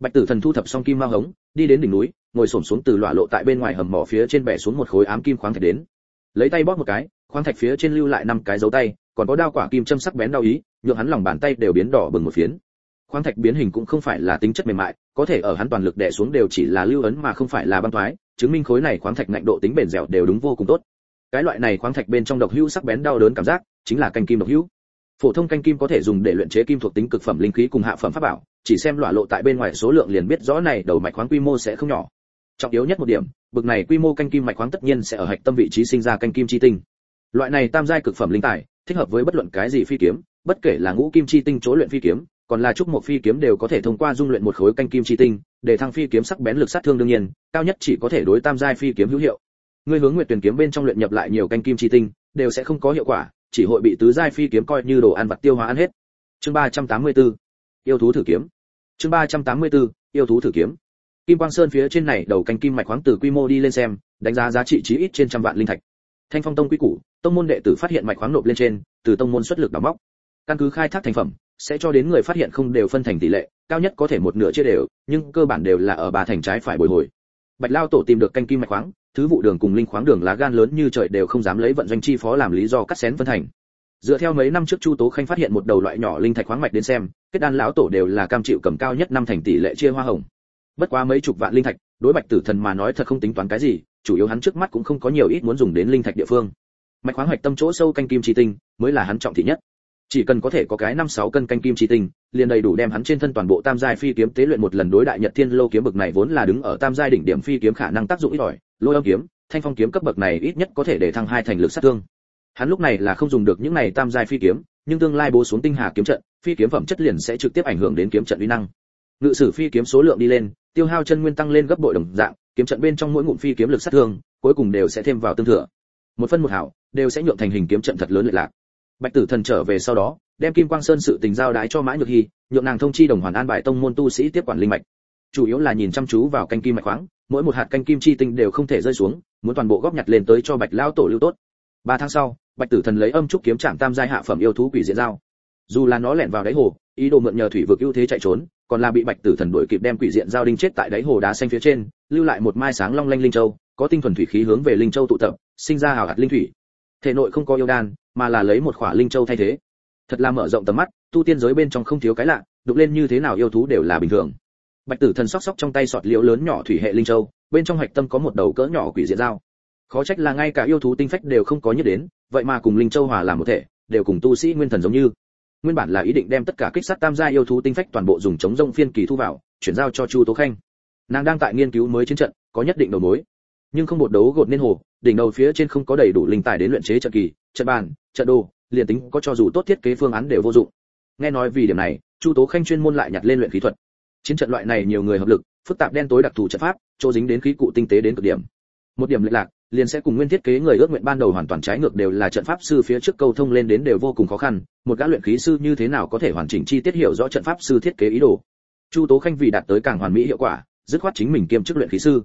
Bạch tử thần thu thập xong kim mao hống, đi đến đỉnh núi, ngồi xổm xuống từ lọa lộ tại bên ngoài hầm mỏ phía trên bẻ xuống một khối ám kim khoáng thạch đến. Lấy tay bóp một cái, khoáng thạch phía trên lưu lại năm cái dấu tay, còn có đao quả kim châm sắc bén đau ý, nhượng hắn lòng bàn tay đều biến đỏ bừng một phiến khoáng thạch biến hình cũng không phải là tính chất mềm mại, có thể ở hắn toàn lực đè xuống đều chỉ là lưu ấn mà không phải là băng thoái, chứng minh khối này khoáng thạch ngạnh độ tính bền dẻo đều đúng vô cùng tốt. Cái loại này khoáng thạch bên trong độc hữu sắc bén đau đớn cảm giác, chính là canh kim độc hữu. Phổ thông canh kim có thể dùng để luyện chế kim thuộc tính cực phẩm linh khí cùng hạ phẩm pháp bảo, chỉ xem loại lộ tại bên ngoài số lượng liền biết rõ này đầu mạch khoáng quy mô sẽ không nhỏ. Trọng yếu nhất một điểm, bực này quy mô canh kim mạch khoáng tất nhiên sẽ ở hạch tâm vị trí sinh ra canh kim chi tinh. Loại này tam giai cực phẩm linh tài, thích hợp với bất luận cái gì phi kiếm, bất kể là ngũ kim chi tinh chỗ luyện phi kiếm còn là trúc một phi kiếm đều có thể thông qua dung luyện một khối canh kim chi tinh, để thăng phi kiếm sắc bén lực sát thương đương nhiên, cao nhất chỉ có thể đối tam giai phi kiếm hữu hiệu. Người hướng nguyệt tuyển kiếm bên trong luyện nhập lại nhiều canh kim chi tinh, đều sẽ không có hiệu quả, chỉ hội bị tứ giai phi kiếm coi như đồ ăn vặt tiêu hóa ăn hết. Chương 384 yêu thú thử kiếm. Chương 384 yêu thú thử kiếm. Kim quang sơn phía trên này đầu canh kim mạch khoáng từ quy mô đi lên xem, đánh giá giá trị chí ít trên trăm vạn linh thạch. Thanh phong tông quy củ, tông môn đệ tử phát hiện mạch khoáng nộp lên trên, từ tông môn xuất lực đào móc. Căn cứ khai thác thành phẩm sẽ cho đến người phát hiện không đều phân thành tỷ lệ, cao nhất có thể một nửa chia đều, nhưng cơ bản đều là ở ba thành trái phải bồi hồi. Bạch lao tổ tìm được canh kim mạch khoáng, thứ vụ đường cùng linh khoáng đường lá gan lớn như trời đều không dám lấy vận doanh chi phó làm lý do cắt xén phân thành. Dựa theo mấy năm trước chu tố khanh phát hiện một đầu loại nhỏ linh thạch khoáng mạch đến xem, kết đan lão tổ đều là cam chịu cầm cao nhất năm thành tỷ lệ chia hoa hồng. Bất quá mấy chục vạn linh thạch, đối bạch tử thần mà nói thật không tính toán cái gì, chủ yếu hắn trước mắt cũng không có nhiều ít muốn dùng đến linh thạch địa phương. Mạch khoáng hoạch tâm chỗ sâu canh kim chi tinh, mới là hắn trọng thị nhất chỉ cần có thể có cái năm sáu cân canh kim chi tinh, liền đầy đủ đem hắn trên thân toàn bộ tam giai phi kiếm tế luyện một lần đối đại nhật thiên lô kiếm bậc này vốn là đứng ở tam giai đỉnh điểm phi kiếm khả năng tác dụng ít ỏi. Lôi âm kiếm, thanh phong kiếm cấp bậc này ít nhất có thể để thăng hai thành lực sát thương. Hắn lúc này là không dùng được những này tam giai phi kiếm, nhưng tương lai bố xuống tinh hà kiếm trận, phi kiếm phẩm chất liền sẽ trực tiếp ảnh hưởng đến kiếm trận uy năng. Ngự sử phi kiếm số lượng đi lên, tiêu hao chân nguyên tăng lên gấp bội đồng dạng, kiếm trận bên trong mỗi ngụm phi kiếm lực sát thương, cuối cùng đều sẽ thêm vào tương thừa. Một phân một hảo, đều sẽ nhượng thành hình kiếm trận thật lớn lệ lạc bạch tử thần trở về sau đó, đem kim quang sơn sự tình giao đái cho mã nhược hy, nhượng nàng thông chi đồng hoàn an bài tông môn tu sĩ tiếp quản linh mạch. Chủ yếu là nhìn chăm chú vào canh kim mạch khoáng, mỗi một hạt canh kim chi tinh đều không thể rơi xuống, muốn toàn bộ góp nhặt lên tới cho bạch lão tổ lưu tốt. Ba tháng sau, bạch tử thần lấy âm trúc kiếm trạng tam giai hạ phẩm yêu thú quỷ diện giao. Dù là nó lẻn vào đáy hồ, ý đồ mượn nhờ thủy vực ưu thế chạy trốn, còn là bị bạch tử thần đuổi kịp đem quỷ diện giao đinh chết tại đáy hồ đá xanh phía trên, lưu lại một mai sáng long lanh linh châu, có tinh thuần thủy khí hướng về linh châu tụ tập, sinh ra hào hạt linh thủy. Thể nội không có yêu đan mà là lấy một khỏa linh châu thay thế. Thật là mở rộng tầm mắt, tu tiên giới bên trong không thiếu cái lạ, đục lên như thế nào yêu thú đều là bình thường. Bạch tử thần sóc sóc trong tay sọt liễu lớn nhỏ thủy hệ linh châu, bên trong hạch tâm có một đầu cỡ nhỏ quỷ diện dao. Khó trách là ngay cả yêu thú tinh phách đều không có nhất đến, vậy mà cùng linh châu hòa làm một thể, đều cùng tu sĩ nguyên thần giống như. Nguyên bản là ý định đem tất cả kích sát tam gia yêu thú tinh phách toàn bộ dùng chống rông phiên kỳ thu vào, chuyển giao cho chu tố khanh. Nàng đang tại nghiên cứu mới chiến trận, có nhất định đầu mối nhưng không một đấu gột nên hồ, đỉnh đầu phía trên không có đầy đủ linh tài đến luyện chế trận kỳ, trận bàn, trận đồ, liền tính có cho dù tốt thiết kế phương án đều vô dụng. Nghe nói vì điểm này, chu tố khanh chuyên môn lại nhặt lên luyện khí thuật. Chiến trận loại này nhiều người hợp lực, phức tạp đen tối đặc thù trận pháp, chỗ dính đến khí cụ tinh tế đến cực điểm. Một điểm lệch lạc, liền sẽ cùng nguyên thiết kế người ước nguyện ban đầu hoàn toàn trái ngược đều là trận pháp sư phía trước câu thông lên đến đều vô cùng khó khăn, một gã luyện khí sư như thế nào có thể hoàn chỉnh chi tiết hiểu rõ trận pháp sư thiết kế ý đồ. Chu tố khanh vì đạt tới càng hoàn mỹ hiệu quả, dứt khoát chính mình kiêm chức luyện khí sư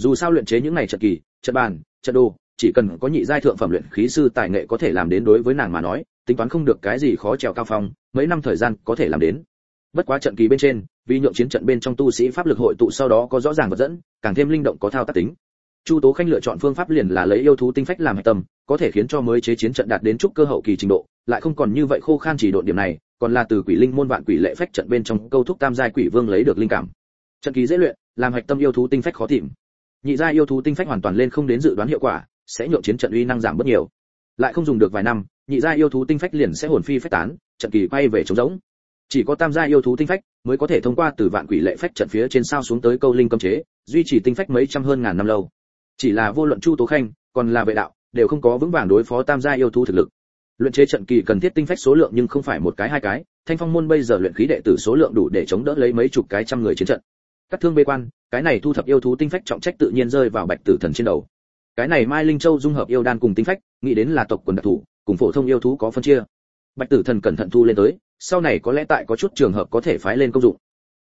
dù sao luyện chế những này trận kỳ, trận bàn, trận đồ, chỉ cần có nhị giai thượng phẩm luyện khí sư tài nghệ có thể làm đến đối với nàng mà nói, tính toán không được cái gì khó trèo cao phong, mấy năm thời gian có thể làm đến. Bất quá trận kỳ bên trên, vì nhượng chiến trận bên trong tu sĩ pháp lực hội tụ sau đó có rõ ràng vật dẫn, càng thêm linh động có thao tác tính. Chu tố khanh lựa chọn phương pháp liền là lấy yêu thú tinh phách làm hạch tâm, có thể khiến cho mới chế chiến trận đạt đến chút cơ hậu kỳ trình độ, lại không còn như vậy khô khan chỉ độ điểm này, còn là từ quỷ linh môn vạn quỷ lệ phách trận bên trong câu thúc tam giai quỷ vương lấy được linh cảm. Trận kỳ dễ luyện, làm hạch tâm yêu thú tinh phách khó tìm nhị giai yêu thú tinh phách hoàn toàn lên không đến dự đoán hiệu quả, sẽ nhượng chiến trận uy năng giảm bớt nhiều. Lại không dùng được vài năm, nhị giai yêu thú tinh phách liền sẽ hồn phi phách tán, trận kỳ quay về trống rỗng. Chỉ có tam gia yêu thú tinh phách mới có thể thông qua từ vạn quỷ lệ phách trận phía trên sao xuống tới câu linh cấm chế, duy trì tinh phách mấy trăm hơn ngàn năm lâu. Chỉ là vô luận chu tố khanh, còn là vệ đạo, đều không có vững vàng đối phó tam gia yêu thú thực lực. Luyện chế trận kỳ cần thiết tinh phách số lượng nhưng không phải một cái hai cái, thanh phong môn bây giờ luyện khí đệ tử số lượng đủ để chống đỡ lấy mấy chục cái trăm người chiến trận cắt thương bê quan cái này thu thập yêu thú tinh phách trọng trách tự nhiên rơi vào bạch tử thần trên đầu cái này mai linh châu dung hợp yêu đan cùng tinh phách nghĩ đến là tộc quần đặc thủ cùng phổ thông yêu thú có phân chia bạch tử thần cẩn thận thu lên tới sau này có lẽ tại có chút trường hợp có thể phái lên công dụng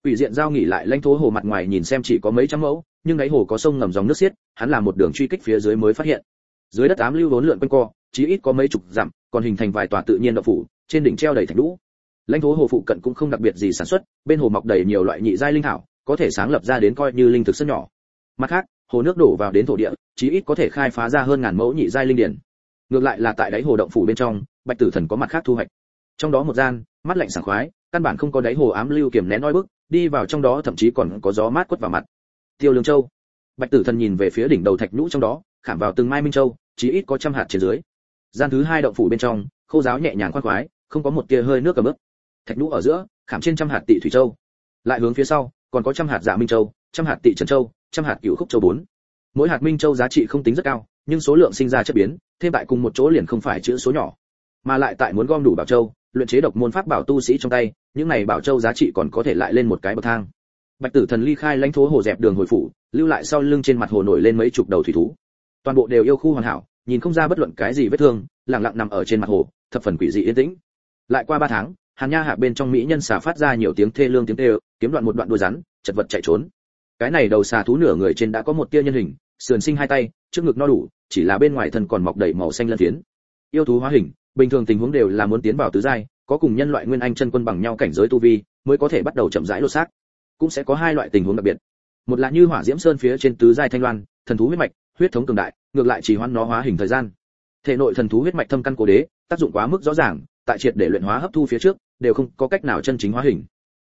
Quỷ diện giao nghỉ lại lãnh thố hồ mặt ngoài nhìn xem chỉ có mấy trăm mẫu, nhưng đáy hồ có sông ngầm dòng nước xiết, hắn làm một đường truy kích phía dưới mới phát hiện. Dưới đất ám lưu vốn lượn quanh co, chí ít có mấy chục dặm, còn hình thành vài tòa tự nhiên động phủ, trên đỉnh treo đầy thạch lũ. Lãnh thố hồ phụ cận cũng không đặc biệt gì sản xuất, bên hồ mọc đầy nhiều loại nhị giai linh thảo, có thể sáng lập ra đến coi như linh thực rất nhỏ. Mặt khác, hồ nước đổ vào đến thổ địa, chí ít có thể khai phá ra hơn ngàn mẫu nhị giai linh điển. Ngược lại là tại đáy hồ động phủ bên trong, Bạch Tử Thần có mặt khác thu hoạch. Trong đó một gian, mắt lạnh sảng khoái, căn bản không có đáy hồ ám lưu kiềm nén oi bức, đi vào trong đó thậm chí còn có gió mát quất vào mặt tiêu lương châu bạch tử thần nhìn về phía đỉnh đầu thạch nhũ trong đó khảm vào từng mai minh châu chí ít có trăm hạt trên dưới gian thứ hai động phủ bên trong khô giáo nhẹ nhàng khoan khoái không có một tia hơi nước cầm ướp thạch nhũ ở giữa khảm trên trăm hạt tị thủy châu lại hướng phía sau còn có trăm hạt dạ minh châu, trăm hạt tị trần châu, trăm hạt cửu khúc châu bốn. Mỗi hạt minh châu giá trị không tính rất cao, nhưng số lượng sinh ra chất biến, thêm tại cùng một chỗ liền không phải chữ số nhỏ. Mà lại tại muốn gom đủ bảo châu, luyện chế độc môn pháp bảo tu sĩ trong tay, những này bảo châu giá trị còn có thể lại lên một cái bậc thang. Bạch tử thần ly khai lãnh thố hồ dẹp đường hồi phủ, lưu lại sau lưng trên mặt hồ nổi lên mấy chục đầu thủy thú. Toàn bộ đều yêu khu hoàn hảo, nhìn không ra bất luận cái gì vết thương, lặng lặng nằm ở trên mặt hồ, thập phần quỷ dị yên tĩnh. Lại qua ba tháng hàn nha hạ bên trong mỹ nhân xà phát ra nhiều tiếng thê lương tiếng tê, kiếm đoạn một đoạn đuôi rắn chật vật chạy trốn. Cái này đầu xà thú nửa người trên đã có một tia nhân hình sườn sinh hai tay trước ngực no đủ chỉ là bên ngoài thân còn mọc đầy màu xanh lân phiến. Yêu thú hóa hình bình thường tình huống đều là muốn tiến vào tứ giai có cùng nhân loại nguyên anh chân quân bằng nhau cảnh giới tu vi mới có thể bắt đầu chậm rãi lột xác. Cũng sẽ có hai loại tình huống đặc biệt. Một là như hỏa diễm sơn phía trên tứ giai thanh loan thần thú huyết mạch huyết thống cường đại ngược lại chỉ hoãn nó hóa hình thời gian. Thể nội thần thú huyết mạch thâm căn cố đế tác dụng quá mức rõ ràng tại triệt để luyện hóa hấp thu phía trước đều không có cách nào chân chính hóa hình.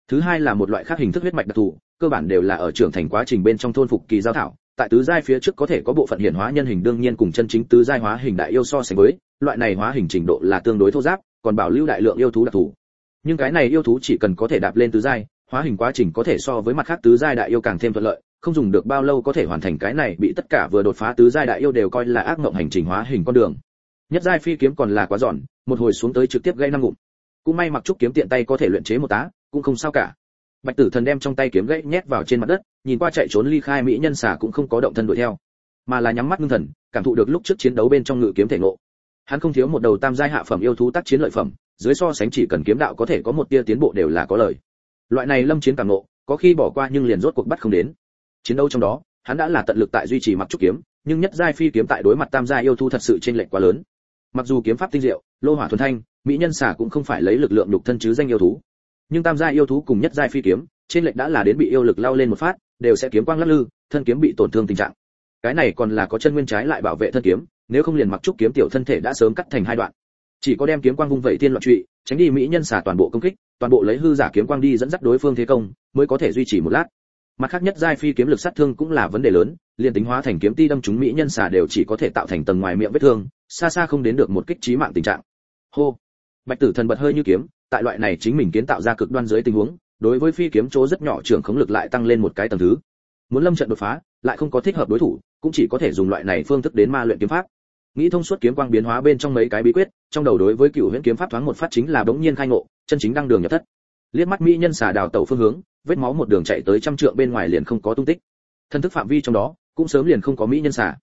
Thứ hai là một loại khác hình thức huyết mạch đặc thù, cơ bản đều là ở trưởng thành quá trình bên trong thôn phục kỳ giao thảo, tại tứ giai phía trước có thể có bộ phận hiển hóa nhân hình đương nhiên cùng chân chính tứ giai hóa hình đại yêu so sánh với, loại này hóa hình trình độ là tương đối thô giáp, còn bảo lưu đại lượng yêu thú đặc thù. Nhưng cái này yêu thú chỉ cần có thể đạp lên tứ giai, hóa hình quá trình có thể so với mặt khác tứ giai đại yêu càng thêm thuận lợi, không dùng được bao lâu có thể hoàn thành cái này bị tất cả vừa đột phá tứ giai đại yêu đều coi là ác mộng hành trình hóa hình con đường. Nhất giai phi kiếm còn là quá giòn, một hồi xuống tới trực tiếp gây năng ngụm cũng may mặc trúc kiếm tiện tay có thể luyện chế một tá, cũng không sao cả. Bạch tử thần đem trong tay kiếm gãy nhét vào trên mặt đất, nhìn qua chạy trốn ly khai mỹ nhân xà cũng không có động thân đuổi theo, mà là nhắm mắt ngưng thần, cảm thụ được lúc trước chiến đấu bên trong ngự kiếm thể ngộ. Hắn không thiếu một đầu tam giai hạ phẩm yêu thú tác chiến lợi phẩm, dưới so sánh chỉ cần kiếm đạo có thể có một tia tiến bộ đều là có lời. Loại này lâm chiến càng ngộ, có khi bỏ qua nhưng liền rốt cuộc bắt không đến. Chiến đấu trong đó, hắn đã là tận lực tại duy trì mặc trúc kiếm, nhưng nhất giai phi kiếm tại đối mặt tam giai yêu thú thật sự trên lệch quá lớn. Mặc dù kiếm pháp tinh diệu, lô hỏa thuần thanh mỹ nhân xà cũng không phải lấy lực lượng nhục thân chứ danh yêu thú. nhưng tam giai yêu thú cùng nhất giai phi kiếm, trên lệch đã là đến bị yêu lực lao lên một phát, đều sẽ kiếm quang lắc lư, thân kiếm bị tổn thương tình trạng. cái này còn là có chân nguyên trái lại bảo vệ thân kiếm, nếu không liền mặc trúc kiếm tiểu thân thể đã sớm cắt thành hai đoạn. chỉ có đem kiếm quang vung vẩy tiên loạn trụy, tránh đi mỹ nhân xả toàn bộ công kích, toàn bộ lấy hư giả kiếm quang đi dẫn dắt đối phương thế công, mới có thể duy trì một lát. mặt khác nhất giai phi kiếm lực sát thương cũng là vấn đề lớn, liền tính hóa thành kiếm ti đâm chúng mỹ nhân xả đều chỉ có thể tạo thành tầng ngoài miệng vết thương, xa xa không đến được một kích chí mạng tình trạng. hô! Bạch tử thần bật hơi như kiếm, tại loại này chính mình kiến tạo ra cực đoan dưới tình huống, đối với phi kiếm chỗ rất nhỏ trưởng khống lực lại tăng lên một cái tầng thứ. Muốn lâm trận đột phá, lại không có thích hợp đối thủ, cũng chỉ có thể dùng loại này phương thức đến ma luyện kiếm pháp. Nghĩ thông suốt kiếm quang biến hóa bên trong mấy cái bí quyết, trong đầu đối với cựu huyễn kiếm pháp thoáng một phát chính là bỗng nhiên khai ngộ, chân chính đăng đường nhập thất. Liếc mắt mỹ nhân xà đào tẩu phương hướng, vết máu một đường chạy tới trăm trượng bên ngoài liền không có tung tích. Thân thức phạm vi trong đó, cũng sớm liền không có mỹ nhân xà.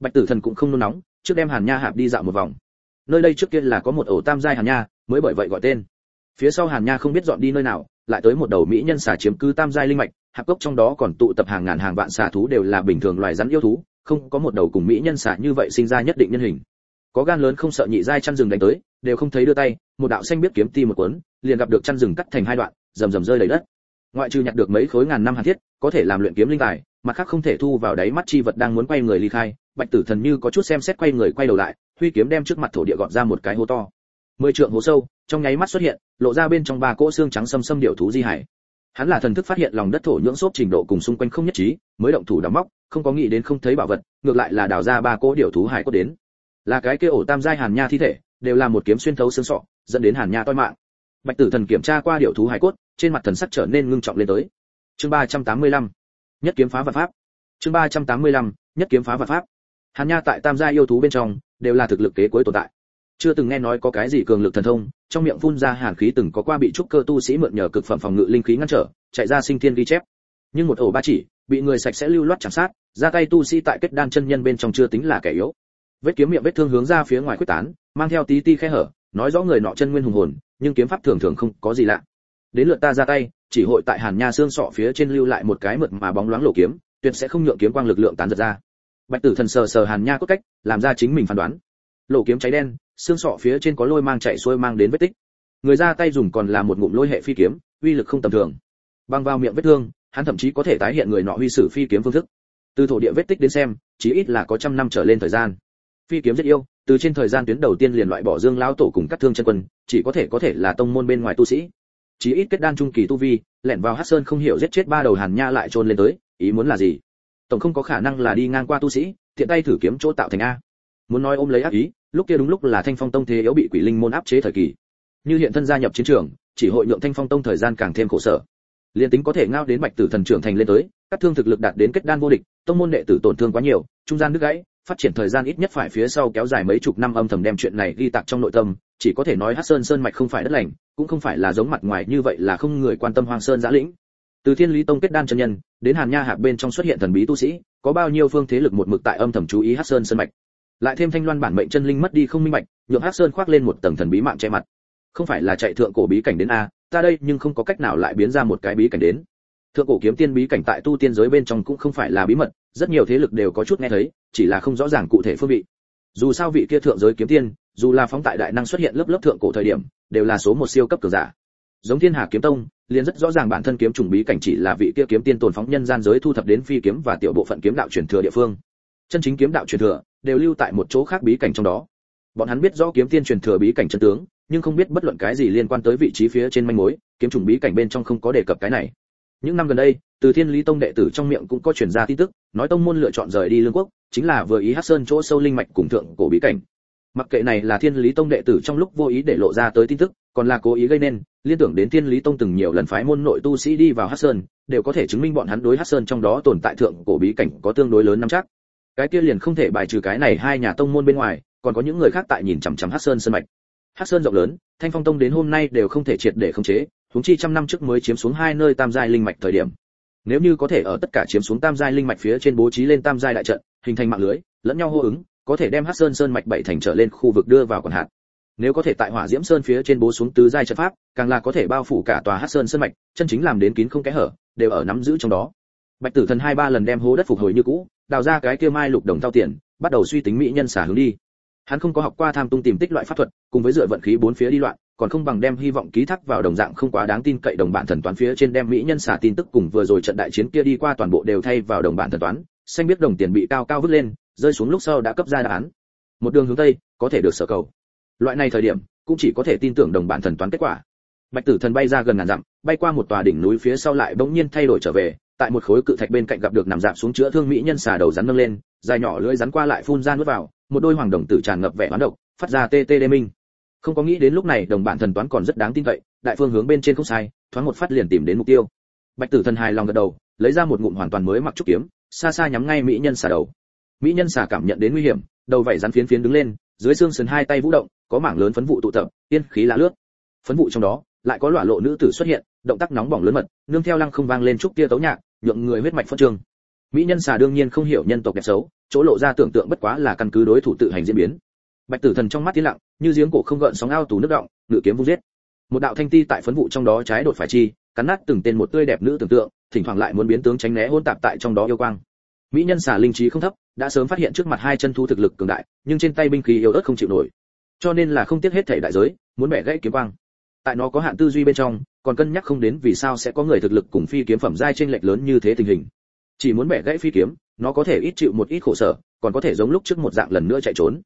Bạch tử thần cũng không nôn nóng, trước đem hàn nha hạp đi dạo một vòng nơi đây trước kia là có một ổ tam giai hàn nha, mới bởi vậy gọi tên. Phía sau hàn nha không biết dọn đi nơi nào, lại tới một đầu mỹ nhân xà chiếm cứ tam giai linh mạch, hạp cốc trong đó còn tụ tập hàng ngàn hàng vạn xà thú đều là bình thường loài rắn yêu thú, không có một đầu cùng mỹ nhân xà như vậy sinh ra nhất định nhân hình. Có gan lớn không sợ nhị giai chăn rừng đánh tới, đều không thấy đưa tay, một đạo xanh biết kiếm ti một cuốn, liền gặp được chăn rừng cắt thành hai đoạn, rầm rầm rơi đầy đất. Ngoại trừ nhặt được mấy khối ngàn năm hàn thiết, có thể làm luyện kiếm linh tài, mặt khác không thể thu vào đáy mắt chi vật đang muốn quay người ly khai, bạch tử thần như có chút xem xét quay người quay đầu lại huy kiếm đem trước mặt thổ địa gọt ra một cái hố to. Mười trượng hố sâu, trong nháy mắt xuất hiện, lộ ra bên trong ba cỗ xương trắng xâm xâm điệu thú di hải. Hắn là thần thức phát hiện lòng đất thổ nhưỡng xốp trình độ cùng xung quanh không nhất trí, mới động thủ đào móc, không có nghĩ đến không thấy bảo vật, ngược lại là đào ra ba cỗ điệu thú hải cốt đến. Là cái kia ổ tam giai hàn nha thi thể, đều là một kiếm xuyên thấu xương sọ, dẫn đến hàn nha toi mạng. Bạch tử thần kiểm tra qua điệu thú hải cốt, trên mặt thần sắc trở nên ngưng trọng lên tới. Chương ba trăm tám mươi lăm, nhất kiếm phá vật pháp. Chương ba trăm tám mươi lăm, nhất kiếm phá vật pháp. Hàn nha tại tam gia yêu thú bên trong đều là thực lực kế cuối tồn tại. Chưa từng nghe nói có cái gì cường lực thần thông, trong miệng phun ra hàn khí từng có qua bị trúc cơ tu sĩ mượn nhờ cực phẩm phòng ngự linh khí ngăn trở, chạy ra sinh thiên ghi chép. Nhưng một ổ ba chỉ, bị người sạch sẽ lưu loát chạm sát, ra tay tu sĩ tại kết đan chân nhân bên trong chưa tính là kẻ yếu. Vết kiếm miệng vết thương hướng ra phía ngoài quyết tán, mang theo tí ti khe hở, nói rõ người nọ chân nguyên hùng hồn, nhưng kiếm pháp thường thường không có gì lạ. Đến lượt ta ra tay, chỉ hội tại hàn nha xương sọ phía trên lưu lại một cái mượt mà bóng loáng lỗ kiếm, tuyệt sẽ không nhượng kiếm quang lực lượng tán giật ra bạch tử thần sờ sờ hàn nha cốt cách, làm ra chính mình phán đoán. Lỗ kiếm cháy đen, xương sọ phía trên có lôi mang chạy xuôi mang đến vết tích. Người ra tay dùng còn là một ngụm lôi hệ phi kiếm, uy lực không tầm thường. Băng vào miệng vết thương, hắn thậm chí có thể tái hiện người nọ huy sử phi kiếm phương thức. Từ thổ địa vết tích đến xem, chí ít là có trăm năm trở lên thời gian. Phi kiếm rất yêu, từ trên thời gian tuyến đầu tiên liền loại bỏ dương lão tổ cùng cắt thương chân quân, chỉ có thể có thể là tông môn bên ngoài tu sĩ. Chí ít kết đan trung kỳ tu vi, lẻn vào hắc sơn không hiểu giết chết ba đầu hàn nha lại trôn lên tới, ý muốn là gì? Tổng không có khả năng là đi ngang qua tu sĩ thiện tay thử kiếm chỗ tạo thành a. Muốn nói ôm lấy ác ý, lúc kia đúng lúc là thanh phong tông thế yếu bị quỷ linh môn áp chế thời kỳ. Như hiện thân gia nhập chiến trường, chỉ hội nhượng thanh phong tông thời gian càng thêm khổ sở. Liên tính có thể ngao đến bạch tử thần trưởng thành lên tới, các thương thực lực đạt đến kết đan vô địch, tông môn đệ tử tổn thương quá nhiều, trung gian nước gãy, phát triển thời gian ít nhất phải phía sau kéo dài mấy chục năm âm thầm đem chuyện này ghi tạc trong nội tâm, chỉ có thể nói hát sơn sơn mạch không phải đất lành, cũng không phải là giống mặt ngoài như vậy là không người quan tâm hoang sơn giã lĩnh từ thiên lý tông kết đan chân nhân, đến hàn nha hạc bên trong xuất hiện thần bí tu sĩ, có bao nhiêu phương thế lực một mực tại âm thầm chú ý hát sơn sơn mạch. Lại thêm thanh loan bản mệnh chân linh mất đi không minh mạch nhượng hát sơn khoác lên một tầng thần bí mạng che mặt. Không phải là chạy thượng cổ bí cảnh đến a, ta đây nhưng không có cách nào lại biến ra một cái bí cảnh đến. Thượng cổ kiếm tiên bí cảnh tại tu tiên giới bên trong cũng không phải là bí mật, rất nhiều thế lực đều có chút nghe thấy, chỉ là không rõ ràng cụ thể phương vị. Dù sao vị kia thượng giới kiếm tiên, dù là phóng tại đại năng xuất hiện lớp lớp thượng cổ thời điểm, đều là số một siêu cấp cường giả. Giống thiên hà kiếm tông liền rất rõ ràng bản thân kiếm trùng bí cảnh chỉ là vị kia kiếm tiên tồn phóng nhân gian giới thu thập đến phi kiếm và tiểu bộ phận kiếm đạo truyền thừa địa phương. Chân chính kiếm đạo truyền thừa đều lưu tại một chỗ khác bí cảnh trong đó. Bọn hắn biết rõ kiếm tiên truyền thừa bí cảnh chân tướng, nhưng không biết bất luận cái gì liên quan tới vị trí phía trên manh mối, kiếm trùng bí cảnh bên trong không có đề cập cái này. Những năm gần đây, từ thiên lý tông đệ tử trong miệng cũng có truyền ra tin tức, nói tông môn lựa chọn rời đi lương quốc, chính là vừa ý Hắc sơn chỗ sâu linh mạch cùng thượng cổ bí cảnh. Mặc kệ này là thiên lý tông đệ tử trong lúc vô ý để lộ ra tới tin tức còn là cố ý gây nên, liên tưởng đến thiên lý tông từng nhiều lần phái môn nội tu sĩ đi vào hát sơn, đều có thể chứng minh bọn hắn đối hát sơn trong đó tồn tại thượng cổ bí cảnh có tương đối lớn nắm chắc. Cái kia liền không thể bài trừ cái này hai nhà tông môn bên ngoài, còn có những người khác tại nhìn chằm chằm hát sơn sơn mạch. Hát sơn rộng lớn, thanh phong tông đến hôm nay đều không thể triệt để khống chế, huống chi trăm năm trước mới chiếm xuống hai nơi tam giai linh mạch thời điểm. Nếu như có thể ở tất cả chiếm xuống tam giai linh mạch phía trên bố trí lên tam giai đại trận, hình thành mạng lưới, lẫn nhau hô ứng, có thể đem hắc sơn sơn mạch bảy thành trở lên khu vực đưa vào còn hạt nếu có thể tại hỏa diễm sơn phía trên bố xuống tứ giai trận pháp, càng là có thể bao phủ cả tòa hắc sơn sơn mạch, chân chính làm đến kín không kẽ hở, đều ở nắm giữ trong đó. Bạch tử thần hai ba lần đem hố đất phục hồi như cũ, đào ra cái kia mai lục đồng thao tiền, bắt đầu suy tính mỹ nhân xả hướng đi. Hắn không có học qua tham tung tìm tích loại pháp thuật, cùng với dựa vận khí bốn phía đi loạn, còn không bằng đem hy vọng ký thác vào đồng dạng không quá đáng tin cậy đồng bạn thần toán phía trên đem mỹ nhân xả tin tức cùng vừa rồi trận đại chiến kia đi qua toàn bộ đều thay vào đồng bạn thần toán, xanh biết đồng tiền bị cao cao vứt lên, rơi xuống lúc sau đã cấp ra đáp án. Một đường hướng tây, có thể được sở cầu loại này thời điểm, cũng chỉ có thể tin tưởng đồng bạn thần toán kết quả. Bạch tử thần bay ra gần ngàn dặm, bay qua một tòa đỉnh núi phía sau lại bỗng nhiên thay đổi trở về, tại một khối cự thạch bên cạnh gặp được nằm dạp xuống chữa thương mỹ nhân xà đầu rắn nâng lên, dài nhỏ lưỡi rắn qua lại phun ra nuốt vào, một đôi hoàng đồng tử tràn ngập vẻ hoán độc, phát ra tê tê đê minh. Không có nghĩ đến lúc này đồng bản thần toán còn rất đáng tin cậy, đại phương hướng bên trên không sai, thoáng một phát liền tìm đến mục tiêu. Bạch tử thần hài lòng gật đầu, lấy ra một ngụm hoàn toàn mới mặc trúc kiếm, xa xa nhắm ngay mỹ nhân xà đầu. Mỹ nhân xà cảm nhận đến nguy hiểm, đầu vảy rắn phiến phiến đứng lên dưới xương sườn hai tay vũ động, có mảng lớn phấn vụ tụ tập, tiên khí lá lướt. Phấn vụ trong đó, lại có lỏa lộ nữ tử xuất hiện, động tác nóng bỏng lớn mật, nương theo lăng không vang lên trúc tia tấu nhạc, nhượng người huyết mạch phân trương. Mỹ nhân xà đương nhiên không hiểu nhân tộc đẹp xấu, chỗ lộ ra tưởng tượng bất quá là căn cứ đối thủ tự hành diễn biến. Bạch tử thần trong mắt tiến lặng, như giếng cổ không gợn sóng ao tù nước động, ngự kiếm vung giết. Một đạo thanh ti tại phấn vụ trong đó trái đột phải chi, cắn nát từng tên một tươi đẹp nữ tưởng tượng, thỉnh thoảng lại muốn biến tướng tránh né hôn tạp tại trong đó yêu quang. Mỹ nhân xà linh trí không thấp đã sớm phát hiện trước mặt hai chân thu thực lực cường đại, nhưng trên tay binh khí yếu ớt không chịu nổi. Cho nên là không tiếc hết thể đại giới, muốn bẻ gãy kiếm quang. Tại nó có hạn tư duy bên trong, còn cân nhắc không đến vì sao sẽ có người thực lực cùng phi kiếm phẩm giai trên lệch lớn như thế tình hình. Chỉ muốn bẻ gãy phi kiếm, nó có thể ít chịu một ít khổ sở, còn có thể giống lúc trước một dạng lần nữa chạy trốn.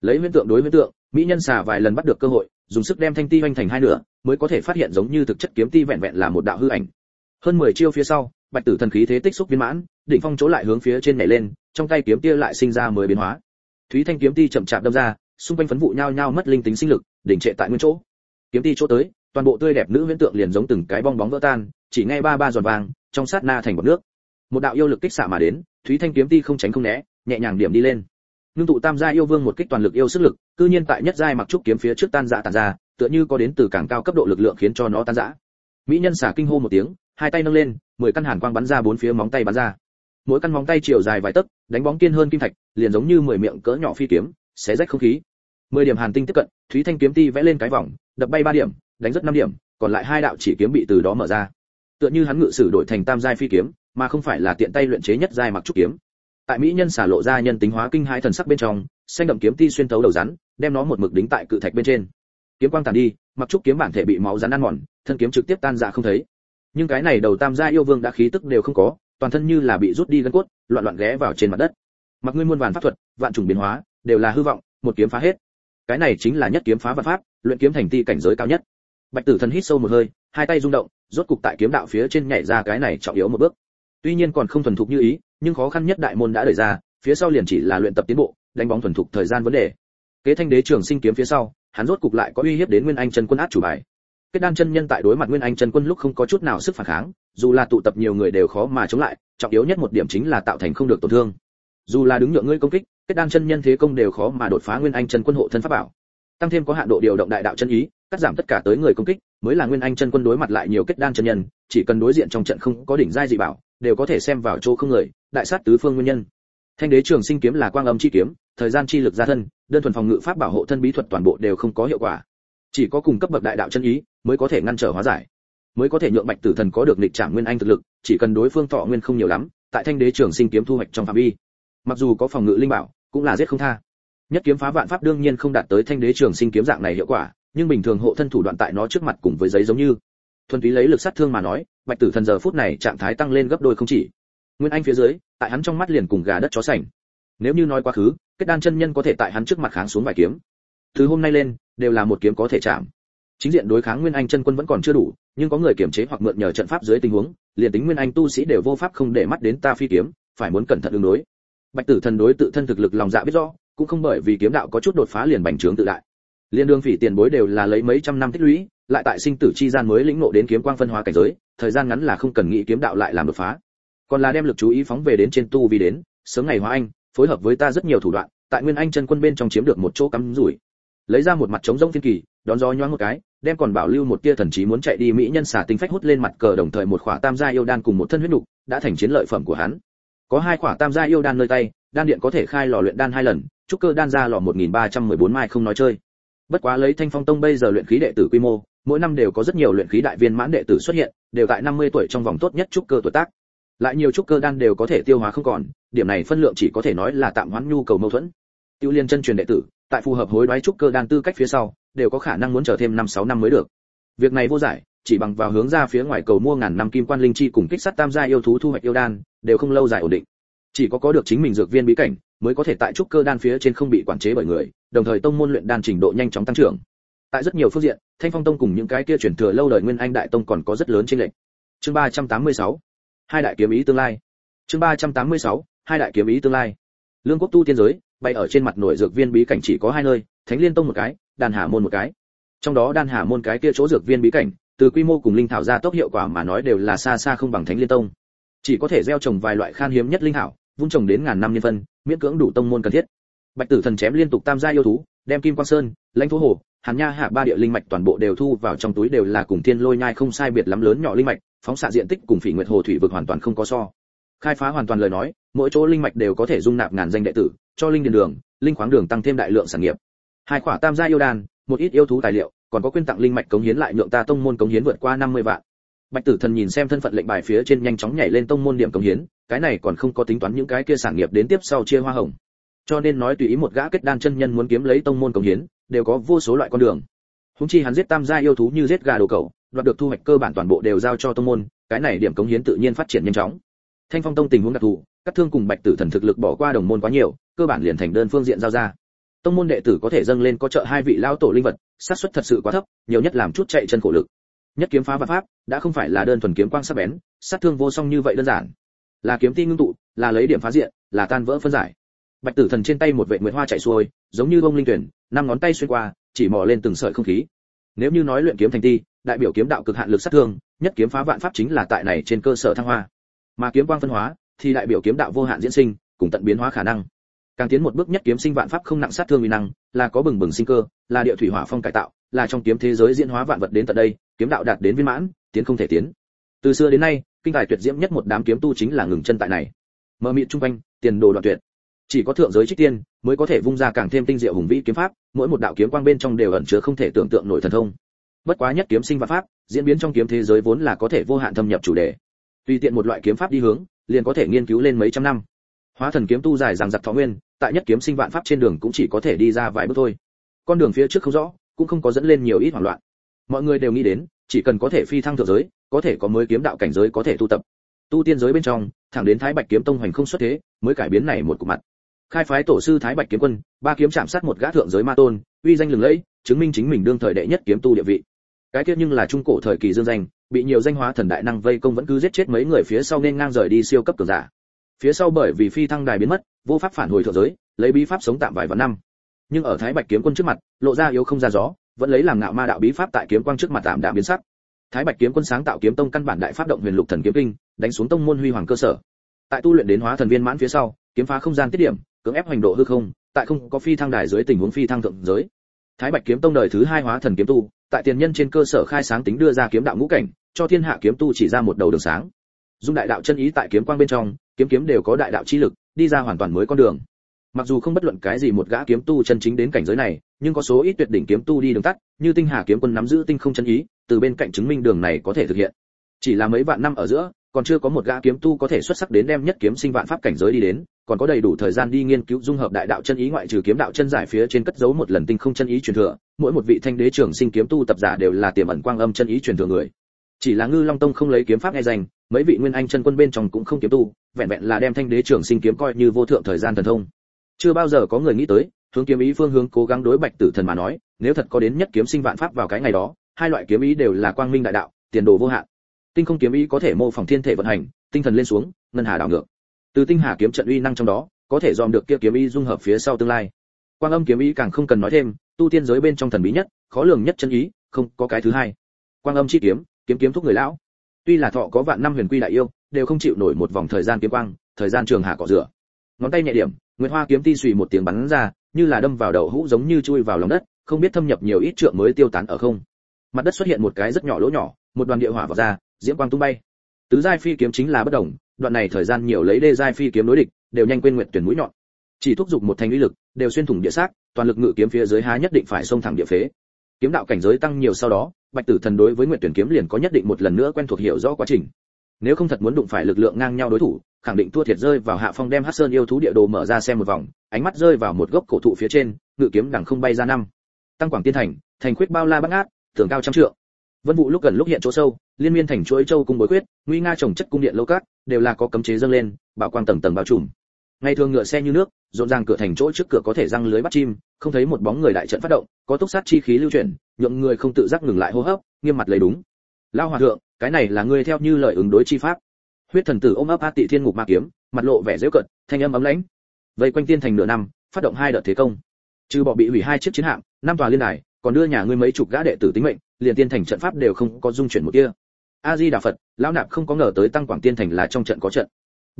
Lấy huyễn tượng đối huyễn tượng, mỹ nhân xà vài lần bắt được cơ hội, dùng sức đem thanh ti hoành thành hai nửa, mới có thể phát hiện giống như thực chất kiếm ti vẹn vẹn là một đạo hư ảnh. Hơn 10 chiêu phía sau, bạch tử thần khí thế tích xúc viên mãn đỉnh phong chỗ lại hướng phía trên nhảy lên, trong tay kiếm tia lại sinh ra mới biến hóa. Thúy thanh kiếm ti chậm chạp đâm ra, xung quanh phấn vụ nhao nhao mất linh tính sinh lực, đỉnh trệ tại nguyên chỗ. Kiếm ti chỗ tới, toàn bộ tươi đẹp nữ huyễn tượng liền giống từng cái bong bóng vỡ tan, chỉ nghe ba ba giòn vàng, trong sát na thành bọt nước. Một đạo yêu lực kích xạ mà đến, thúy thanh kiếm ti không tránh không né, nhẹ nhàng điểm đi lên. Nương tụ tam gia yêu vương một kích toàn lực yêu sức lực, cư nhiên tại nhất giai mặc trúc kiếm phía trước tan rã tàn ra, tựa như có đến từ càng cao cấp độ lực lượng khiến cho nó tan rã. Mỹ nhân xả kinh hô một tiếng, hai tay nâng lên, mười căn hàn quang bắn ra bốn phía móng tay bắn ra mỗi căn móng tay chiều dài vài tấc, đánh bóng kiên hơn kim thạch, liền giống như mười miệng cỡ nhỏ phi kiếm, xé rách không khí. Mười điểm hàn tinh tiếp cận, thúy thanh kiếm ti vẽ lên cái vòng, đập bay ba điểm, đánh rất năm điểm, còn lại hai đạo chỉ kiếm bị từ đó mở ra. Tựa như hắn ngự sử đổi thành tam giai phi kiếm, mà không phải là tiện tay luyện chế nhất giai mặc trúc kiếm. Tại mỹ nhân xả lộ ra nhân tính hóa kinh hai thần sắc bên trong, xanh đậm kiếm ti xuyên thấu đầu rắn, đem nó một mực đính tại cự thạch bên trên. Kiếm quang tàn đi, mặc trúc kiếm bản thể bị máu rắn ăn mòn, thân kiếm trực tiếp tan ra không thấy nhưng cái này đầu tam gia yêu vương đã khí tức đều không có, toàn thân như là bị rút đi gân cốt, loạn loạn ghé vào trên mặt đất. Mặc ngươi muôn vàn pháp thuật, vạn trùng biến hóa, đều là hư vọng, một kiếm phá hết. Cái này chính là nhất kiếm phá vạn pháp, luyện kiếm thành ti cảnh giới cao nhất. Bạch tử thần hít sâu một hơi, hai tay rung động, rốt cục tại kiếm đạo phía trên nhảy ra cái này trọng yếu một bước. Tuy nhiên còn không thuần thục như ý, nhưng khó khăn nhất đại môn đã đẩy ra, phía sau liền chỉ là luyện tập tiến bộ, đánh bóng thuần thục thời gian vấn đề. Kế thanh đế trường sinh kiếm phía sau, hắn rốt cục lại có uy hiếp đến nguyên anh chân quân át chủ bài kết đan chân nhân tại đối mặt nguyên anh chân quân lúc không có chút nào sức phản kháng, dù là tụ tập nhiều người đều khó mà chống lại, trọng yếu nhất một điểm chính là tạo thành không được tổn thương. Dù là đứng nhượng ngươi công kích, kết đan chân nhân thế công đều khó mà đột phá nguyên anh chân quân hộ thân pháp bảo. Tăng thêm có hạn độ điều động đại đạo chân ý, cắt giảm tất cả tới người công kích, mới là nguyên anh chân quân đối mặt lại nhiều kết đan chân nhân, chỉ cần đối diện trong trận không có đỉnh giai dị bảo, đều có thể xem vào chỗ không người, đại sát tứ phương nguyên nhân. Thanh đế trường sinh kiếm là quang âm chi kiếm, thời gian chi lực gia thân, đơn thuần phòng ngự pháp bảo hộ thân bí thuật toàn bộ đều không có hiệu quả. Chỉ có cùng cấp bậc đại đạo chân ý mới có thể ngăn trở hóa giải. Mới có thể nhượng bạch tử thần có được lịch trạng nguyên anh thực lực, chỉ cần đối phương thọ nguyên không nhiều lắm, tại thanh đế trường sinh kiếm thu hoạch trong phạm vi. Mặc dù có phòng ngự linh bảo, cũng là giết không tha. Nhất kiếm phá vạn pháp đương nhiên không đạt tới thanh đế trường sinh kiếm dạng này hiệu quả, nhưng bình thường hộ thân thủ đoạn tại nó trước mặt cùng với giấy giống như. Thuần túy lấy lực sát thương mà nói, bạch tử thần giờ phút này trạng thái tăng lên gấp đôi không chỉ. Nguyên anh phía dưới, tại hắn trong mắt liền cùng gà đất chó sành. Nếu như nói quá khứ, kết đan chân nhân có thể tại hắn trước mặt kháng xuống vài kiếm. Từ hôm nay lên, đều là một kiếm có thể chạm chính diện đối kháng nguyên anh chân quân vẫn còn chưa đủ, nhưng có người kiểm chế hoặc mượn nhờ trận pháp dưới tình huống, liền tính nguyên anh tu sĩ đều vô pháp không để mắt đến ta phi kiếm, phải muốn cẩn thận ứng đối. Bạch tử thần đối tự thân thực lực lòng dạ biết rõ, cũng không bởi vì kiếm đạo có chút đột phá liền bành trướng tự đại. Liên đương phỉ tiền bối đều là lấy mấy trăm năm tích lũy, lại tại sinh tử chi gian mới lĩnh ngộ đến kiếm quang phân hóa cảnh giới, thời gian ngắn là không cần nghĩ kiếm đạo lại làm đột phá. Còn là đem lực chú ý phóng về đến trên tu vi đến, sớm ngày hóa anh, phối hợp với ta rất nhiều thủ đoạn, tại nguyên anh chân quân bên trong chiếm được một chỗ cắm rủi. Lấy ra một mặt trống rỗng phiên kỳ đón gió nhoáng một cái, đem còn bảo lưu một tia thần trí muốn chạy đi mỹ nhân xả tinh phách hút lên mặt cờ đồng thời một khỏa tam gia yêu đan cùng một thân huyết nục, đã thành chiến lợi phẩm của hắn. Có hai khỏa tam gia yêu đan nơi tay, đan điện có thể khai lò luyện đan hai lần, trúc cơ đan ra lò 1314 mai không nói chơi. Bất quá lấy thanh phong tông bây giờ luyện khí đệ tử quy mô, mỗi năm đều có rất nhiều luyện khí đại viên mãn đệ tử xuất hiện, đều tại 50 tuổi trong vòng tốt nhất trúc cơ tuổi tác. Lại nhiều trúc cơ đan đều có thể tiêu hóa không còn, điểm này phân lượng chỉ có thể nói là tạm hoãn nhu cầu mâu thuẫn. Tiêu liên chân truyền đệ tử tại phù hợp hối đoái trúc cơ đan tư cách phía sau, đều có khả năng muốn chờ thêm năm sáu năm mới được. Việc này vô giải, chỉ bằng vào hướng ra phía ngoài cầu mua ngàn năm kim quan linh chi cùng kích sát tam gia yêu thú thu hoạch yêu đan, đều không lâu dài ổn định. Chỉ có có được chính mình dược viên bí cảnh, mới có thể tại trúc cơ đan phía trên không bị quản chế bởi người, đồng thời tông môn luyện đan trình độ nhanh chóng tăng trưởng. Tại rất nhiều phương diện, thanh phong tông cùng những cái kia truyền thừa lâu đời nguyên anh đại tông còn có rất lớn trên lệnh chương 386 hai đại kiếm ý tương lai. Chương 386 hai đại kiếm ý tương lai. Lương quốc tu tiên giới bay ở trên mặt nổi dược viên bí cảnh chỉ có hai nơi, thánh liên tông một cái, đan hà môn một cái. Trong đó đan hà môn cái kia chỗ dược viên bí cảnh, từ quy mô cùng linh thảo ra tốc hiệu quả mà nói đều là xa xa không bằng thánh liên tông. Chỉ có thể gieo trồng vài loại khan hiếm nhất linh thảo vun trồng đến ngàn năm niên phân, miễn cưỡng đủ tông môn cần thiết. Bạch tử thần chém liên tục tam gia yêu thú, đem kim quang sơn, lãnh thú hồ, hàn nha hạ ba địa linh mạch toàn bộ đều thu vào trong túi đều là cùng thiên lôi nhai không sai biệt lắm lớn nhỏ linh mạch, phóng xạ diện tích cùng phỉ nguyệt hồ thủy vực hoàn toàn không có so. Khai phá hoàn toàn lời nói, mỗi chỗ linh mạch đều có thể dung nạp ngàn danh đệ tử cho linh điền đường, linh khoáng đường tăng thêm đại lượng sản nghiệp. Hai khỏa tam gia yêu đan, một ít yêu thú tài liệu, còn có quyên tặng linh mạch cống hiến lại nhượng ta tông môn cống hiến vượt qua 50 vạn. Bạch tử thần nhìn xem thân phận lệnh bài phía trên nhanh chóng nhảy lên tông môn điểm cống hiến, cái này còn không có tính toán những cái kia sản nghiệp đến tiếp sau chia hoa hồng. Cho nên nói tùy ý một gã kết đan chân nhân muốn kiếm lấy tông môn cống hiến, đều có vô số loại con đường. Húng chi hắn giết tam gia yêu thú như giết gà đồ cẩu, đoạt được thu hoạch cơ bản toàn bộ đều giao cho tông môn, cái này điểm cống hiến tự nhiên phát triển nhanh chóng. Thanh phong tông tình huống đặc thù các thương cùng bạch tử thần thực lực bỏ qua đồng môn quá nhiều, cơ bản liền thành đơn phương diện giao ra. Tông môn đệ tử có thể dâng lên có trợ hai vị lao tổ linh vật, xác suất thật sự quá thấp, nhiều nhất làm chút chạy chân khổ lực. Nhất kiếm phá và pháp, đã không phải là đơn thuần kiếm quang sắc bén, sát thương vô song như vậy đơn giản. Là kiếm ti ngưng tụ, là lấy điểm phá diện, là tan vỡ phân giải. Bạch tử thần trên tay một vệ nguyệt hoa chạy xuôi, giống như bông linh tuyển, năm ngón tay xuyên qua, chỉ mò lên từng sợi không khí. Nếu như nói luyện kiếm thành ti, đại biểu kiếm đạo cực hạn lực sát thương, nhất kiếm phá vạn pháp chính là tại này trên cơ sở thăng hoa. Mà kiếm quang phân hóa thì đại biểu kiếm đạo vô hạn diễn sinh, cùng tận biến hóa khả năng. Càng tiến một bước nhất kiếm sinh vạn pháp không nặng sát thương uy năng, là có bừng bừng sinh cơ, là địa thủy hỏa phong cải tạo, là trong kiếm thế giới diễn hóa vạn vật đến tận đây, kiếm đạo đạt đến viên mãn, tiến không thể tiến. Từ xưa đến nay, kinh tài tuyệt diễm nhất một đám kiếm tu chính là ngừng chân tại này. Mơ mịt trung quanh, tiền đồ đoạn tuyệt. Chỉ có thượng giới trích tiên, mới có thể vung ra càng thêm tinh diệu hùng vĩ kiếm pháp, mỗi một đạo kiếm quang bên trong đều ẩn chứa không thể tưởng tượng nổi thần thông. Bất quá nhất kiếm sinh vạn pháp, diễn biến trong kiếm thế giới vốn là có thể vô hạn thâm nhập chủ đề. Tùy tiện một loại kiếm pháp đi hướng liền có thể nghiên cứu lên mấy trăm năm. Hóa thần kiếm tu dài rằng giặc thọ nguyên, tại nhất kiếm sinh vạn pháp trên đường cũng chỉ có thể đi ra vài bước thôi. Con đường phía trước không rõ, cũng không có dẫn lên nhiều ít hoảng loạn. Mọi người đều nghĩ đến, chỉ cần có thể phi thăng thượng giới, có thể có mới kiếm đạo cảnh giới có thể tu tập. Tu tiên giới bên trong, thẳng đến thái bạch kiếm tông hành không xuất thế, mới cải biến này một cục mặt. Khai phái tổ sư thái bạch kiếm quân, ba kiếm chạm sát một gã thượng giới ma tôn, uy danh lừng lẫy, chứng minh chính mình đương thời đệ nhất kiếm tu địa vị. Cái kia nhưng là trung cổ thời kỳ dương danh bị nhiều danh hóa thần đại năng vây công vẫn cứ giết chết mấy người phía sau nên ngang rời đi siêu cấp cường giả. Phía sau bởi vì phi thăng đài biến mất, vô pháp phản hồi thượng giới, lấy bí pháp sống tạm vài vạn năm. Nhưng ở thái bạch kiếm quân trước mặt, lộ ra yếu không ra gió, vẫn lấy làm ngạo ma đạo bí pháp tại kiếm quang trước mặt tạm đạm biến sắc. Thái bạch kiếm quân sáng tạo kiếm tông căn bản đại pháp động huyền lục thần kiếm kinh, đánh xuống tông môn huy hoàng cơ sở. Tại tu luyện đến hóa thần viên mãn phía sau, kiếm phá không gian tiết điểm, cưỡng ép hành độ hư không, tại không có phi thăng đài dưới tình huống phi thăng thượng giới. Thái bạch kiếm tông đời thứ hai hóa thần kiếm tu, tại tiền nhân trên cơ sở khai sáng tính đưa ra kiếm đạo ngũ cảnh cho thiên hạ kiếm tu chỉ ra một đầu đường sáng. Dung đại đạo chân ý tại kiếm quang bên trong, kiếm kiếm đều có đại đạo chi lực, đi ra hoàn toàn mới con đường. Mặc dù không bất luận cái gì một gã kiếm tu chân chính đến cảnh giới này, nhưng có số ít tuyệt đỉnh kiếm tu đi đường tắt, như tinh hà kiếm quân nắm giữ tinh không chân ý, từ bên cạnh chứng minh đường này có thể thực hiện. Chỉ là mấy vạn năm ở giữa, còn chưa có một gã kiếm tu có thể xuất sắc đến đem nhất kiếm sinh vạn pháp cảnh giới đi đến, còn có đầy đủ thời gian đi nghiên cứu dung hợp đại đạo chân ý ngoại trừ kiếm đạo chân giải phía trên cất giấu một lần tinh không chân ý truyền thừa, mỗi một vị thanh đế trưởng sinh kiếm tu tập giả đều là tiềm ẩn quang âm chân ý truyền thừa người chỉ là ngư long tông không lấy kiếm pháp nghe danh, mấy vị nguyên anh chân quân bên trong cũng không kiếm tu, vẹn vẹn là đem thanh đế trưởng sinh kiếm coi như vô thượng thời gian thần thông. Chưa bao giờ có người nghĩ tới, hướng kiếm ý phương hướng cố gắng đối bạch tử thần mà nói, nếu thật có đến nhất kiếm sinh vạn pháp vào cái ngày đó, hai loại kiếm ý đều là quang minh đại đạo, tiền đồ vô hạn. Tinh không kiếm ý có thể mô phỏng thiên thể vận hành, tinh thần lên xuống, ngân hà đảo ngược. Từ tinh hà kiếm trận uy năng trong đó, có thể dòm được kia kiếm ý dung hợp phía sau tương lai. Quang âm kiếm ý càng không cần nói thêm, tu tiên giới bên trong thần bí nhất, khó lường nhất chân ý, không có cái thứ hai. Quang âm chi kiếm kiếm kiếm thúc người lão. Tuy là thọ có vạn năm huyền quy đại yêu, đều không chịu nổi một vòng thời gian kiếm quang, thời gian trường hạ cỏ rửa. Ngón tay nhẹ điểm, nguyệt hoa kiếm ti xùy một tiếng bắn ra, như là đâm vào đầu hũ giống như chui vào lòng đất, không biết thâm nhập nhiều ít trượng mới tiêu tán ở không. Mặt đất xuất hiện một cái rất nhỏ lỗ nhỏ, một đoàn địa hỏa vào ra, diễm quang tung bay. Tứ giai phi kiếm chính là bất đồng, đoạn này thời gian nhiều lấy đê giai phi kiếm đối địch, đều nhanh quên nguyện tuyển mũi nhọn. Chỉ thúc giục một thành uy lực, đều xuyên thủng địa xác, toàn lực ngự kiếm phía dưới há nhất định phải xông thẳng địa phế kiếm đạo cảnh giới tăng nhiều sau đó, bạch tử thần đối với nguyện tuyển kiếm liền có nhất định một lần nữa quen thuộc hiểu rõ quá trình. Nếu không thật muốn đụng phải lực lượng ngang nhau đối thủ, khẳng định thua thiệt rơi vào hạ phong đem hắc sơn yêu thú địa đồ mở ra xem một vòng, ánh mắt rơi vào một gốc cổ thụ phía trên, ngự kiếm đằng không bay ra năm. Tăng quảng tiên thành thành khuyết bao la bát ngát, tường cao trăm trượng. Vân vụ lúc gần lúc hiện chỗ sâu, liên miên thành chuỗi châu cung bối quyết, nguy nga trồng chất cung điện lâu cát, đều là có cấm chế dâng lên, bảo quang tầng tầng bao trùm ngày thường ngựa xe như nước, rộn ràng cửa thành chỗ trước cửa có thể răng lưới bắt chim, không thấy một bóng người đại trận phát động, có túc sát chi khí lưu chuyển, nhượng người không tự giác ngừng lại hô hấp, nghiêm mặt lấy đúng. Lao hòa thượng, cái này là ngươi theo như lời ứng đối chi pháp. Huyết thần tử ôm ấp a tị thiên ngục ma kiếm, mặt lộ vẻ dễu cận thanh âm ấm lãnh. Vây quanh tiên thành nửa năm, phát động hai đợt thế công. Trừ bỏ bị hủy hai chiếc chiến hạm, năm tòa liên đài, còn đưa nhà ngươi mấy chục gã đệ tử tính mệnh, liền tiên thành trận pháp đều không có dung chuyển một kia. A di đà phật, lão nạp không có ngờ tới tăng quảng tiên thành là trong trận có trận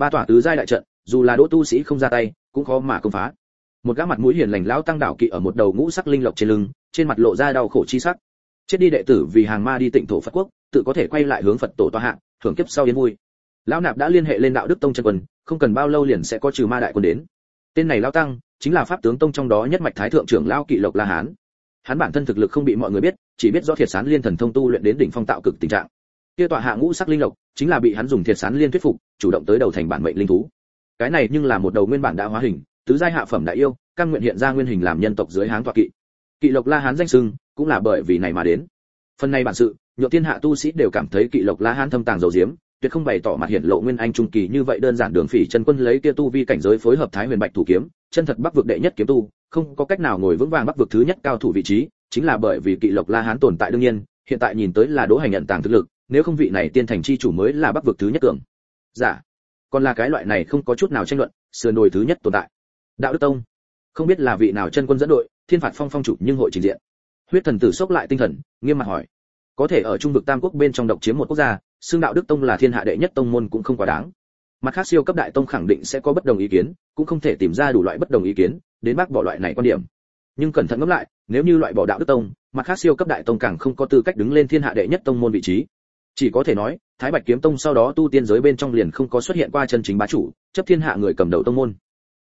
ba tòa tứ giai đại trận, dù là đỗ tu sĩ không ra tay, cũng khó mà công phá. Một gã mặt mũi hiền lành lão tăng đảo kỵ ở một đầu ngũ sắc linh lộc trên lưng, trên mặt lộ ra đau khổ chi sắc. Chết đi đệ tử vì hàng ma đi tịnh thổ phật quốc, tự có thể quay lại hướng phật tổ toa hạng thưởng kiếp sau yên vui. Lão nạp đã liên hệ lên đạo đức tông chân quân, không cần bao lâu liền sẽ có trừ ma đại quân đến. Tên này lão tăng, chính là pháp tướng tông trong đó nhất mạch thái thượng trưởng lão kỵ lộc la hán. Hắn bản thân thực lực không bị mọi người biết, chỉ biết do thiệt sán liên thần thông tu luyện đến đỉnh phong tạo cực tình trạng kia tọa hạ ngũ sắc linh lộc, chính là bị hắn dùng thiệt sán liên thuyết phục, chủ động tới đầu thành bản mệnh linh thú. Cái này nhưng là một đầu nguyên bản đã hóa hình, tứ giai hạ phẩm đại yêu, căn nguyện hiện ra nguyên hình làm nhân tộc dưới háng tọa kỵ. Kỵ lộc la hán danh sưng, cũng là bởi vì này mà đến. Phần này bản sự, nhượng thiên hạ tu sĩ đều cảm thấy kỵ lộc la hán thâm tàng dầu diếm, tuyệt không bày tỏ mặt hiện lộ nguyên anh trung kỳ như vậy đơn giản đường phỉ chân quân lấy kia tu vi cảnh giới phối hợp thái huyền bạch thủ kiếm, chân thật bắc vực đệ nhất kiếm tu, không có cách nào ngồi vững vàng bắc vực thứ nhất cao thủ vị trí, chính là bởi vì kỵ lộc la hán tồn tại đương nhiên, hiện tại nhìn tới là đỗ hành nhận tàng thực lực nếu không vị này tiên thành chi chủ mới là bắc vực thứ nhất cường. Giả dạ. còn là cái loại này không có chút nào tranh luận, sườn nồi thứ nhất tồn tại. Đạo đức tông. Không biết là vị nào chân quân dẫn đội, thiên phạt phong phong chủ nhưng hội trình diện. Huyết thần tử sốc lại tinh thần, nghiêm mặt hỏi. Có thể ở trung vực tam quốc bên trong độc chiếm một quốc gia xương đạo đức tông là thiên hạ đệ nhất tông môn cũng không quá đáng. Mặt khác siêu cấp đại tông khẳng định sẽ có bất đồng ý kiến, cũng không thể tìm ra đủ loại bất đồng ý kiến, đến bác bỏ loại này quan điểm. Nhưng cẩn thận ngẫm lại, nếu như loại bỏ đạo đức tông, mặt khác siêu cấp đại tông càng không có tư cách đứng lên thiên hạ đệ nhất tông môn vị trí chỉ có thể nói, thái bạch kiếm tông sau đó tu tiên giới bên trong liền không có xuất hiện qua chân chính bá chủ, chấp thiên hạ người cầm đầu tông môn.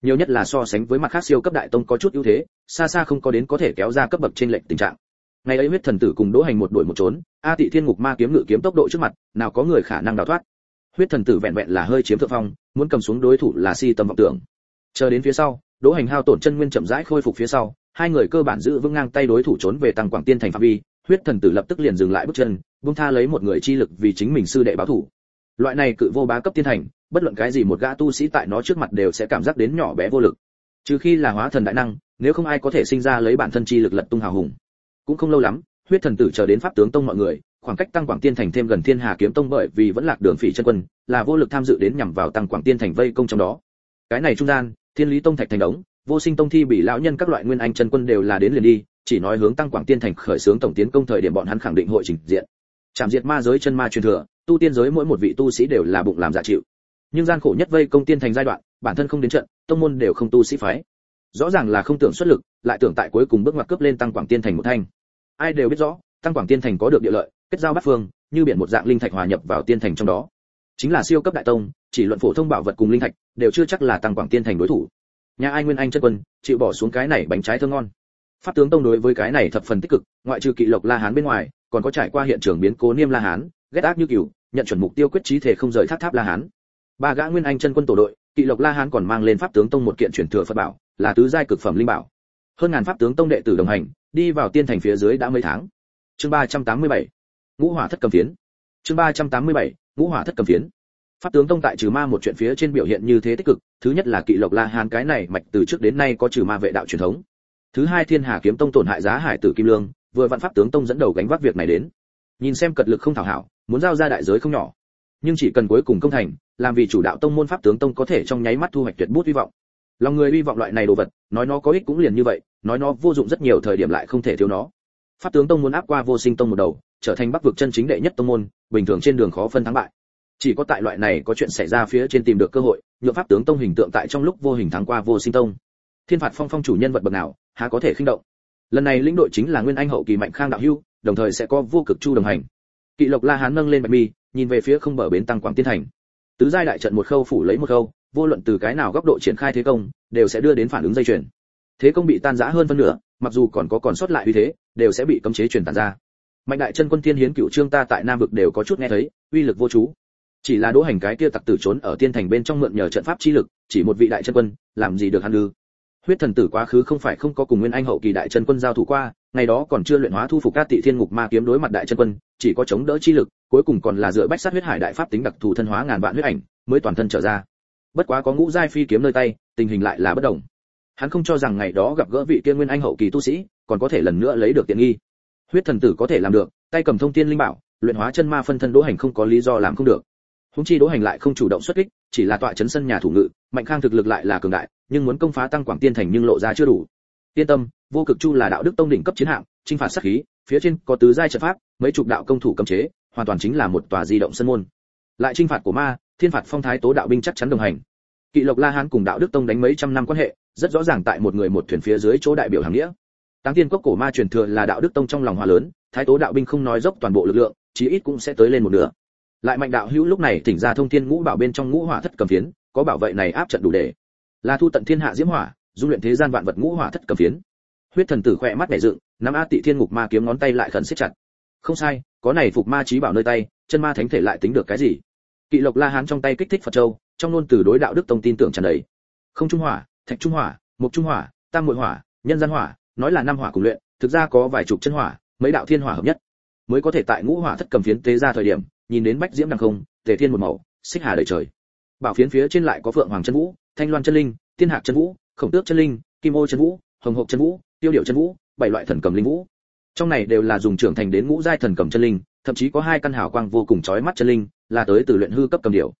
Nhiều nhất là so sánh với mặt khác siêu cấp đại tông có chút ưu thế, xa xa không có đến có thể kéo ra cấp bậc trên lệnh tình trạng. Ngày ấy huyết thần tử cùng đỗ hành một đuổi một trốn, a tị thiên ngục ma kiếm ngự kiếm tốc độ trước mặt, nào có người khả năng đào thoát. Huyết thần tử vẹn vẹn là hơi chiếm thượng phong, muốn cầm xuống đối thủ là si tâm vọng tưởng. Chờ đến phía sau, đỗ hành hao tổn chân nguyên chậm rãi khôi phục phía sau, hai người cơ bản giữ vững ngang tay đối thủ trốn về tăng quảng tiên thành phạm vi, huyết thần tử lập tức liền dừng lại bước chân buông tha lấy một người chi lực vì chính mình sư đệ báo thủ. Loại này cự vô bá cấp tiên thành, bất luận cái gì một gã tu sĩ tại nó trước mặt đều sẽ cảm giác đến nhỏ bé vô lực. Trừ khi là hóa thần đại năng, nếu không ai có thể sinh ra lấy bản thân chi lực lật tung hào hùng. Cũng không lâu lắm, huyết thần tử chờ đến pháp tướng tông mọi người, khoảng cách tăng quảng tiên thành thêm gần thiên hà kiếm tông bởi vì vẫn lạc đường phỉ chân quân, là vô lực tham dự đến nhằm vào tăng quảng tiên thành vây công trong đó. Cái này trung gian, thiên lý tông thạch thành đống, vô sinh tông thi bị lão nhân các loại nguyên anh chân quân đều là đến liền đi, chỉ nói hướng tăng quảng tiên thành khởi xướng tổng tiến công thời điểm bọn hắn khẳng định hội trình diện chạm diệt ma giới chân ma truyền thừa, tu tiên giới mỗi một vị tu sĩ đều là bụng làm dạ chịu. Nhưng gian khổ nhất vây công tiên thành giai đoạn, bản thân không đến trận, tông môn đều không tu sĩ phái. Rõ ràng là không tưởng xuất lực, lại tưởng tại cuối cùng bước ngoặt cướp lên tăng quảng tiên thành một thanh. Ai đều biết rõ, tăng quảng tiên thành có được địa lợi, kết giao bát phương, như biển một dạng linh thạch hòa nhập vào tiên thành trong đó. Chính là siêu cấp đại tông, chỉ luận phổ thông bảo vật cùng linh thạch, đều chưa chắc là tăng quảng tiên thành đối thủ. Nhà ai nguyên anh chân quân, chịu bỏ xuống cái này bánh trái thơm ngon. Pháp tướng tông đối với cái này thập phần tích cực, ngoại trừ kỵ lộc la hán bên ngoài còn có trải qua hiện trường biến cố niêm la hán, ghét ác như cừu, nhận chuẩn mục tiêu quyết trí thể không rời tháp tháp la hán. Ba gã nguyên anh chân quân tổ đội, kỵ lộc la hán còn mang lên pháp tướng tông một kiện truyền thừa phật bảo, là tứ giai cực phẩm linh bảo. Hơn ngàn pháp tướng tông đệ tử đồng hành, đi vào tiên thành phía dưới đã mấy tháng. Chương ba trăm tám mươi bảy, ngũ hỏa thất cầm phiến. Chương ba trăm tám mươi bảy, ngũ hỏa thất cầm phiến. Pháp tướng tông tại trừ ma một chuyện phía trên biểu hiện như thế tích cực, thứ nhất là kỵ lộc la hán cái này mạch từ trước đến nay có trừ ma vệ đạo truyền thống. Thứ hai thiên hà kiếm tông tổn hại giá hải tử kim lương vừa vạn pháp tướng tông dẫn đầu gánh vác việc này đến. Nhìn xem cật lực không thảo hảo, muốn giao ra đại giới không nhỏ. Nhưng chỉ cần cuối cùng công thành, làm vì chủ đạo tông môn pháp tướng tông có thể trong nháy mắt thu hoạch tuyệt bút hy vọng. Lòng người hy vọng loại này đồ vật, nói nó có ích cũng liền như vậy, nói nó vô dụng rất nhiều thời điểm lại không thể thiếu nó. Pháp tướng tông muốn áp qua vô sinh tông một đầu, trở thành bắc vực chân chính đệ nhất tông môn, bình thường trên đường khó phân thắng bại. Chỉ có tại loại này có chuyện xảy ra phía trên tìm được cơ hội, nhượng pháp tướng tông hình tượng tại trong lúc vô hình thắng qua vô sinh tông. Thiên phạt phong phong chủ nhân vật bậc nào, há có thể khinh động lần này lĩnh đội chính là nguyên anh hậu kỳ mạnh khang đạo hưu, đồng thời sẽ có vô cực chu đồng hành. Kỵ lộc la hán nâng lên bạch mi, nhìn về phía không bờ bến tăng quảng tiên thành. Tứ giai đại trận một khâu phủ lấy một khâu, vô luận từ cái nào góc độ triển khai thế công, đều sẽ đưa đến phản ứng dây chuyền. Thế công bị tan rã hơn phân nửa, mặc dù còn có còn sót lại uy thế, đều sẽ bị cấm chế truyền tàn ra. Mạnh đại chân quân tiên hiến cựu trương ta tại nam vực đều có chút nghe thấy, uy lực vô chú. Chỉ là đỗ hành cái kia tặc tử trốn ở tiên thành bên trong mượn nhờ trận pháp chi lực, chỉ một vị đại chân quân, làm gì được hắn ư? Huyết thần tử quá khứ không phải không có cùng nguyên anh hậu kỳ đại chân quân giao thủ qua, ngày đó còn chưa luyện hóa thu phục các tị thiên ngục ma kiếm đối mặt đại chân quân, chỉ có chống đỡ chi lực, cuối cùng còn là dựa bách sát huyết hải đại pháp tính đặc thù thân hóa ngàn vạn huyết ảnh, mới toàn thân trở ra. Bất quá có ngũ giai phi kiếm nơi tay, tình hình lại là bất đồng. Hắn không cho rằng ngày đó gặp gỡ vị kia nguyên anh hậu kỳ tu sĩ, còn có thể lần nữa lấy được tiện nghi. Huyết thần tử có thể làm được, tay cầm thông thiên linh bảo, luyện hóa chân ma phân thân đỗ hành không có lý do làm không được húng chi đỗ hành lại không chủ động xuất kích, chỉ là tọa chấn sân nhà thủ ngự, mạnh khang thực lực lại là cường đại, nhưng muốn công phá tăng quảng tiên thành nhưng lộ ra chưa đủ. Yên tâm, vô cực chu là đạo đức tông đỉnh cấp chiến hạng chinh phạt sát khí, phía trên có tứ giai trận pháp, mấy chục đạo công thủ cấm chế, hoàn toàn chính là một tòa di động sân môn. Lại chinh phạt của ma, thiên phạt phong thái tố đạo binh chắc chắn đồng hành. Kỵ lộc la hán cùng đạo đức tông đánh mấy trăm năm quan hệ, rất rõ ràng tại một người một thuyền phía dưới chỗ đại biểu hàng nghĩa. Táng tiên cốc cổ ma truyền thừa là đạo đức tông trong lòng hòa lớn, thái tố đạo binh không nói dốc toàn bộ lực lượng, chí ít cũng sẽ tới lên một nửa lại mạnh đạo hữu lúc này tỉnh ra thông thiên ngũ bảo bên trong ngũ hỏa thất cầm phiến, có bảo vệ này áp trận đủ để. Là thu tận thiên hạ diễm hỏa, dung luyện thế gian vạn vật ngũ hỏa thất cầm phiến. Huyết thần tử khỏe mắt nhảy dựng, nắm a tị thiên ngục ma kiếm ngón tay lại khẩn siết chặt. Không sai, có này phục ma trí bảo nơi tay, chân ma thánh thể lại tính được cái gì? Kỵ lộc la hán trong tay kích thích phật châu, trong luôn từ đối đạo đức tông tin tưởng tràn đầy. Không trung hỏa, thạch trung hỏa mục trung hỏa, tam muội hỏa, nhân gian hỏa, nói là năm hỏa cùng luyện, thực ra có vài chục chân hỏa, mấy đạo thiên hỏa hợp nhất. Mới có thể tại ngũ hỏa thất cầm phiến tế ra thời điểm nhìn đến bách diễm đằng không, tề thiên một màu, xích hà đầy trời. Bảo phiến phía trên lại có phượng hoàng chân vũ, thanh loan chân linh thiên hạc chân vũ, khổng tước chân linh, kim ô chân vũ, hồng hộc chân vũ, tiêu điệu chân vũ, bảy loại thần cầm linh vũ. Trong này đều là dùng trưởng thành đến ngũ giai thần cầm chân linh, thậm chí có hai căn hào quang vô cùng chói mắt chân linh, là tới từ luyện hư cấp cầm điệu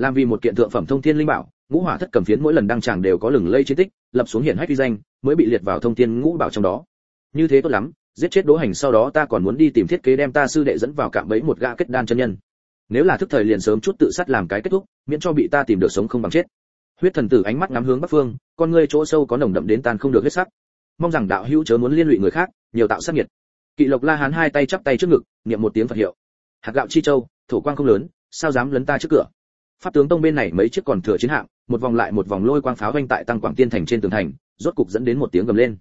làm vì một kiện thượng phẩm thông thiên linh bảo, ngũ hỏa thất cầm phiến mỗi lần đăng tràng đều có lừng lây chiến tích, lập xuống hiển hách uy danh, mới bị liệt vào thông thiên ngũ bảo trong đó. Như thế tốt lắm giết chết đỗ hành sau đó ta còn muốn đi tìm thiết kế đem ta sư đệ dẫn vào cạm bẫy một gã kết đan chân nhân. Nếu là thức thời liền sớm chút tự sát làm cái kết thúc, miễn cho bị ta tìm được sống không bằng chết. Huyết thần tử ánh mắt ngắm hướng bắc phương, con ngươi chỗ sâu có nồng đậm đến tan không được huyết sắc. Mong rằng đạo hữu chớ muốn liên lụy người khác, nhiều tạo sát nhiệt. Kỵ lộc la hán hai tay chắp tay trước ngực, niệm một tiếng phật hiệu. Hạt gạo chi châu, thổ quang không lớn, sao dám lấn ta trước cửa? Pháp tướng tông bên này mấy chiếc còn thừa chiến hạm, một vòng lại một vòng lôi quang pháo vanh tại tăng quảng tiên thành trên tường thành, rốt cục dẫn đến một tiếng gầm lên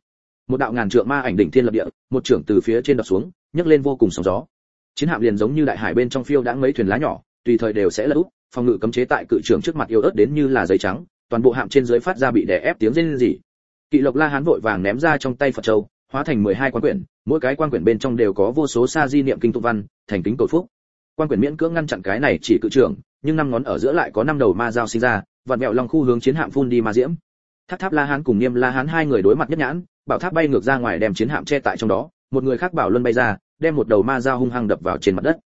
một đạo ngàn trượng ma ảnh đỉnh thiên lập địa, một trưởng từ phía trên đập xuống, nhấc lên vô cùng sóng gió. Chiến hạm liền giống như đại hải bên trong phiêu đã mấy thuyền lá nhỏ, tùy thời đều sẽ lật úp, phòng ngự cấm chế tại cự trưởng trước mặt yêu ớt đến như là giấy trắng, toàn bộ hạm trên dưới phát ra bị đè ép tiếng rên rỉ. Kỵ lộc la hán vội vàng ném ra trong tay phật châu, hóa thành 12 quan quyển, mỗi cái quan quyển bên trong đều có vô số sa di niệm kinh tụng văn, thành kính cầu phúc. Quan quyển miễn cưỡng ngăn chặn cái này chỉ cự trưởng, nhưng năm ngón ở giữa lại có năm đầu ma dao sinh ra, vặn mẹo long khu hướng chiến hạm phun đi ma diễm. Tháp tháp la hán cùng niêm la hán hai người đối mặt nhất nhãn bảo tháp bay ngược ra ngoài đem chiến hạm che tại trong đó, một người khác bảo luân bay ra, đem một đầu ma dao hung hăng đập vào trên mặt đất.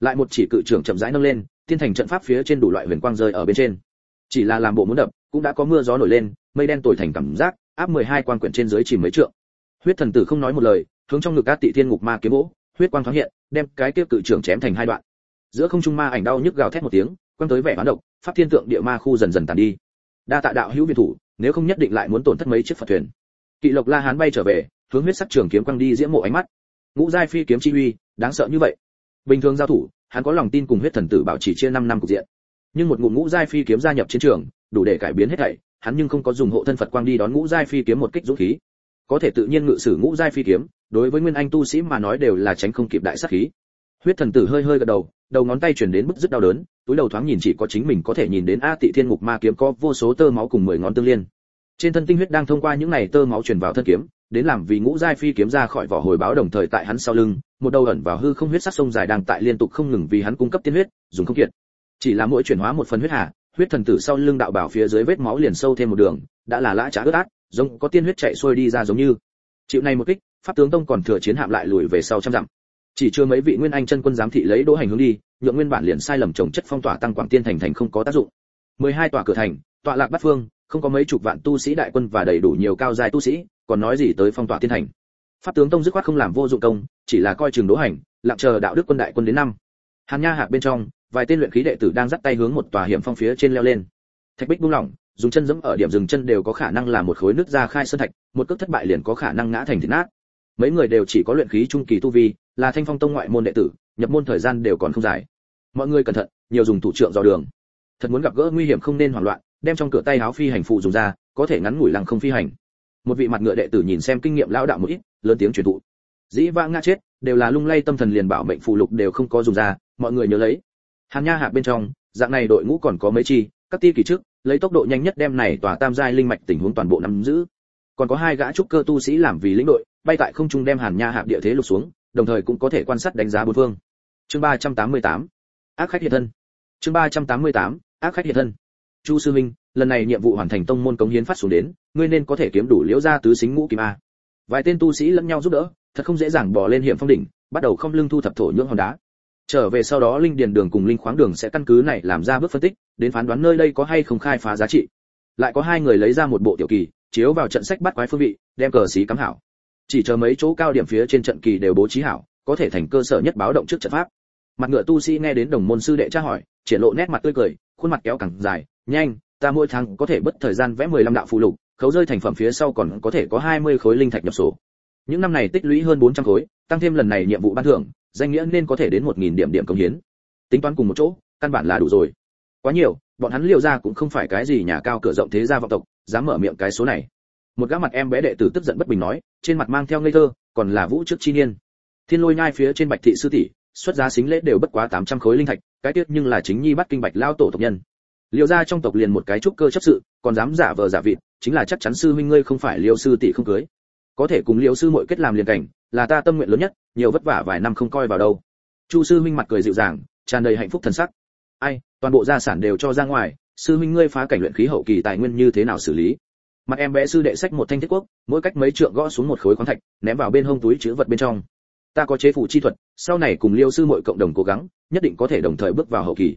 Lại một chỉ cự trưởng chậm rãi nâng lên thiên thành trận pháp phía trên đủ loại huyền quang rơi ở bên trên. Chỉ là làm bộ muốn đập, cũng đã có mưa gió nổi lên, mây đen tồi thành cảm giác, áp 12 quan quyển trên dưới chỉ mấy trượng. Huyết thần tử không nói một lời, hướng trong ngực các tị thiên ngục ma kiếm gỗ, huyết quang thoáng hiện, đem cái tiếp cự trưởng chém thành hai đoạn. Giữa không trung ma ảnh đau nhức gào thét một tiếng, quăng tới vẻ hoán độc, pháp thiên tượng địa ma khu dần dần tàn đi. Đa tạ đạo hữu viện thủ, nếu không nhất định lại muốn tổn thất mấy chiếc phật thuyền kỵ lộc la hán bay trở về, hướng huyết sắc trường kiếm quăng đi diễm mộ ánh mắt. Ngũ giai phi kiếm chi uy, đáng sợ như vậy. Bình thường giao thủ, hắn có lòng tin cùng huyết thần tử bảo chỉ chia 5 năm cục diện. Nhưng một ngụm ngũ giai phi kiếm gia nhập chiến trường, đủ để cải biến hết thảy, hắn nhưng không có dùng hộ thân phật quang đi đón ngũ giai phi kiếm một kích dũng khí. Có thể tự nhiên ngự sử ngũ giai phi kiếm, đối với nguyên anh tu sĩ mà nói đều là tránh không kịp đại sát khí. Huyết thần tử hơi hơi gật đầu đầu ngón tay chuyển đến bức rất đau đớn, túi đầu thoáng nhìn chỉ có chính mình có thể nhìn đến a tị thiên mục ma kiếm có vô số tơ máu cùng mười ngón tương liên trên thân tinh huyết đang thông qua những này tơ máu truyền vào thân kiếm, đến làm vì ngũ giai phi kiếm ra khỏi vỏ hồi báo đồng thời tại hắn sau lưng, một đầu ẩn vào hư không huyết sắc sông dài đang tại liên tục không ngừng vì hắn cung cấp tiên huyết, dùng không kiệt. Chỉ là mỗi chuyển hóa một phần huyết hà, huyết thần tử sau lưng đạo bảo phía dưới vết máu liền sâu thêm một đường, đã là lã trả ướt át, giống có tiên huyết chạy xuôi đi ra giống như. Chịu này một kích, pháp tướng tông còn thừa chiến hạm lại lùi về sau trăm dặm. Chỉ chưa mấy vị nguyên anh chân quân giám thị lấy đỗ hành hướng đi, nhượng nguyên bản liền sai lầm trồng chất phong tỏa tăng quảng tiên thành thành không có tác dụng. 12 tòa cửa thành, tọa lạc bát phương không có mấy chục vạn tu sĩ đại quân và đầy đủ nhiều cao giai tu sĩ, còn nói gì tới phong tỏa thiên thành pháp tướng tông dứt khoát không làm vô dụng công, chỉ là coi chừng đỗ hành, lặng chờ đạo đức quân đại quân đến năm. Hàn nha hạc bên trong, vài tên luyện khí đệ tử đang dắt tay hướng một tòa hiểm phong phía trên leo lên. Thạch bích buông lỏng, dùng chân giẫm ở điểm dừng chân đều có khả năng là một khối nước ra khai sơn thạch, một cước thất bại liền có khả năng ngã thành thịt nát. Mấy người đều chỉ có luyện khí trung kỳ tu vi, là thanh phong tông ngoại môn đệ tử, nhập môn thời gian đều còn không dài. Mọi người cẩn thận, nhiều dùng thủ trưởng dò đường. Thật muốn gặp gỡ nguy hiểm không nên hoảng loạn đem trong cửa tay áo phi hành phụ dùng ra, có thể ngắn ngủi lăng không phi hành. Một vị mặt ngựa đệ tử nhìn xem kinh nghiệm lão đạo một ít, lớn tiếng truyền thụ. Dĩ vãng ngã chết, đều là lung lay tâm thần liền bảo mệnh phụ lục đều không có dùng ra, mọi người nhớ lấy. Hàn nha hạ bên trong, dạng này đội ngũ còn có mấy chi, các ti kỳ trước, lấy tốc độ nhanh nhất đem này tòa tam giai linh mạch tình huống toàn bộ nắm giữ. Còn có hai gã trúc cơ tu sĩ làm vì lĩnh đội, bay tại không trung đem hàn nha hạp địa thế lục xuống, đồng thời cũng có thể quan sát đánh giá bốn phương. Chương 388 ác khách hiện thân. Chương 388 ác khách hiện thân chu sư minh lần này nhiệm vụ hoàn thành tông môn cống hiến phát xuống đến, ngươi nên có thể kiếm đủ liễu ra tứ xính ngũ kim a. Vài tên tu sĩ lẫn nhau giúp đỡ, thật không dễ dàng bỏ lên hiểm phong đỉnh, bắt đầu không lưng thu thập thổ nhưỡng hòn đá. Trở về sau đó linh điền đường cùng linh khoáng đường sẽ căn cứ này làm ra bước phân tích, đến phán đoán nơi đây có hay không khai phá giá trị. Lại có hai người lấy ra một bộ tiểu kỳ, chiếu vào trận sách bắt quái phương vị, đem cờ xí cắm hảo. Chỉ chờ mấy chỗ cao điểm phía trên trận kỳ đều bố trí hảo, có thể thành cơ sở nhất báo động trước trận pháp. Mặt ngựa tu sĩ nghe đến đồng môn sư đệ tra hỏi, triển lộ nét mặt tươi cười, khuôn mặt kéo càng dài nhanh, ta mỗi tháng có thể bất thời gian vẽ 15 đạo phụ lục, khấu rơi thành phẩm phía sau còn có thể có 20 khối linh thạch nhập sổ. Những năm này tích lũy hơn 400 khối, tăng thêm lần này nhiệm vụ ban thưởng, danh nghĩa nên có thể đến 1.000 điểm điểm công hiến. Tính toán cùng một chỗ, căn bản là đủ rồi. Quá nhiều, bọn hắn liều ra cũng không phải cái gì nhà cao cửa rộng thế gia vọng tộc, dám mở miệng cái số này. Một gã mặt em bé đệ tử tức giận bất bình nói, trên mặt mang theo ngây thơ, còn là vũ trước chi niên. Thiên lôi nhai phía trên bạch thị sư tỷ, xuất giá xính lễ đều bất quá 800 khối linh thạch, cái tiết nhưng là chính nhi bắt kinh bạch lao tổ tộc nhân. Liêu gia trong tộc liền một cái trúc cơ chấp sự, còn dám giả vờ giả vịt, chính là chắc chắn sư huynh ngươi không phải liêu sư tỷ không cưới. Có thể cùng liêu sư muội kết làm liền cảnh, là ta tâm nguyện lớn nhất, nhiều vất vả vài năm không coi vào đâu. Chu sư huynh mặt cười dịu dàng, tràn đầy hạnh phúc thần sắc. Ai, toàn bộ gia sản đều cho ra ngoài, sư huynh ngươi phá cảnh luyện khí hậu kỳ tài nguyên như thế nào xử lý? Mặt em bé sư đệ sách một thanh thiết quốc, mỗi cách mấy trượng gõ xuống một khối khoáng thạch, ném vào bên hông túi chứa vật bên trong. Ta có chế phủ chi thuật, sau này cùng liêu sư muội cộng đồng cố gắng, nhất định có thể đồng thời bước vào hậu kỳ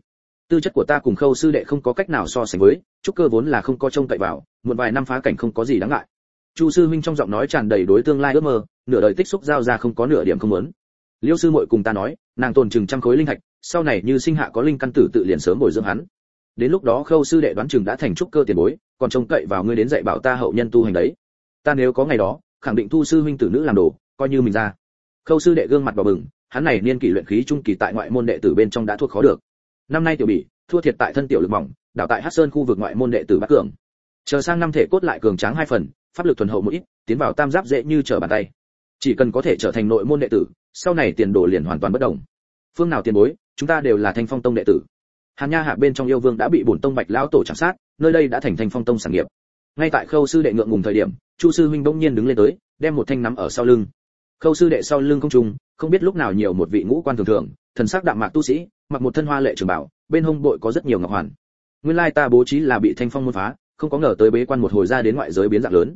tư chất của ta cùng khâu sư đệ không có cách nào so sánh với, trúc cơ vốn là không có trông cậy vào, một vài năm phá cảnh không có gì đáng ngại. Chu sư huynh trong giọng nói tràn đầy đối tương lai ước mơ, nửa đời tích xúc giao ra không có nửa điểm không muốn. Liêu sư muội cùng ta nói, nàng tồn chừng trăm khối linh thạch, sau này như sinh hạ có linh căn tử tự liền sớm bồi dưỡng hắn. Đến lúc đó khâu sư đệ đoán chừng đã thành trúc cơ tiền bối, còn trông cậy vào ngươi đến dạy bảo ta hậu nhân tu hành đấy. Ta nếu có ngày đó, khẳng định thu sư huynh tử nữ làm đồ, coi như mình ra. Khâu sư đệ gương mặt đỏ bừng, hắn này niên kỷ luyện khí trung kỳ tại ngoại môn đệ tử bên trong đã thuộc khó được năm nay tiểu bỉ, thua thiệt tại thân tiểu lực mỏng, đảo tại hắc sơn khu vực ngoại môn đệ tử bắc cường. Chờ sang năm thể cốt lại cường tráng hai phần, pháp lực thuần hậu một ít, tiến vào tam giáp dễ như trở bàn tay. Chỉ cần có thể trở thành nội môn đệ tử, sau này tiền đồ liền hoàn toàn bất động. Phương nào tiền bối, chúng ta đều là thanh phong tông đệ tử. Hàn nha hạ bên trong yêu vương đã bị bổn tông bạch lão tổ chạm sát, nơi đây đã thành thanh phong tông sản nghiệp. Ngay tại khâu sư đệ ngượng ngùng thời điểm, chu sư huynh bỗng nhiên đứng lên tới, đem một thanh nắm ở sau lưng. Khâu sư đệ sau lưng không trung, không biết lúc nào nhiều một vị ngũ quan thường thường thần sắc đạm mạc tu sĩ, mặc một thân hoa lệ trường bảo, bên hông bội có rất nhiều ngọc hoàn. Nguyên lai ta bố trí là bị thanh phong môn phá, không có ngờ tới bế quan một hồi ra đến ngoại giới biến dạng lớn.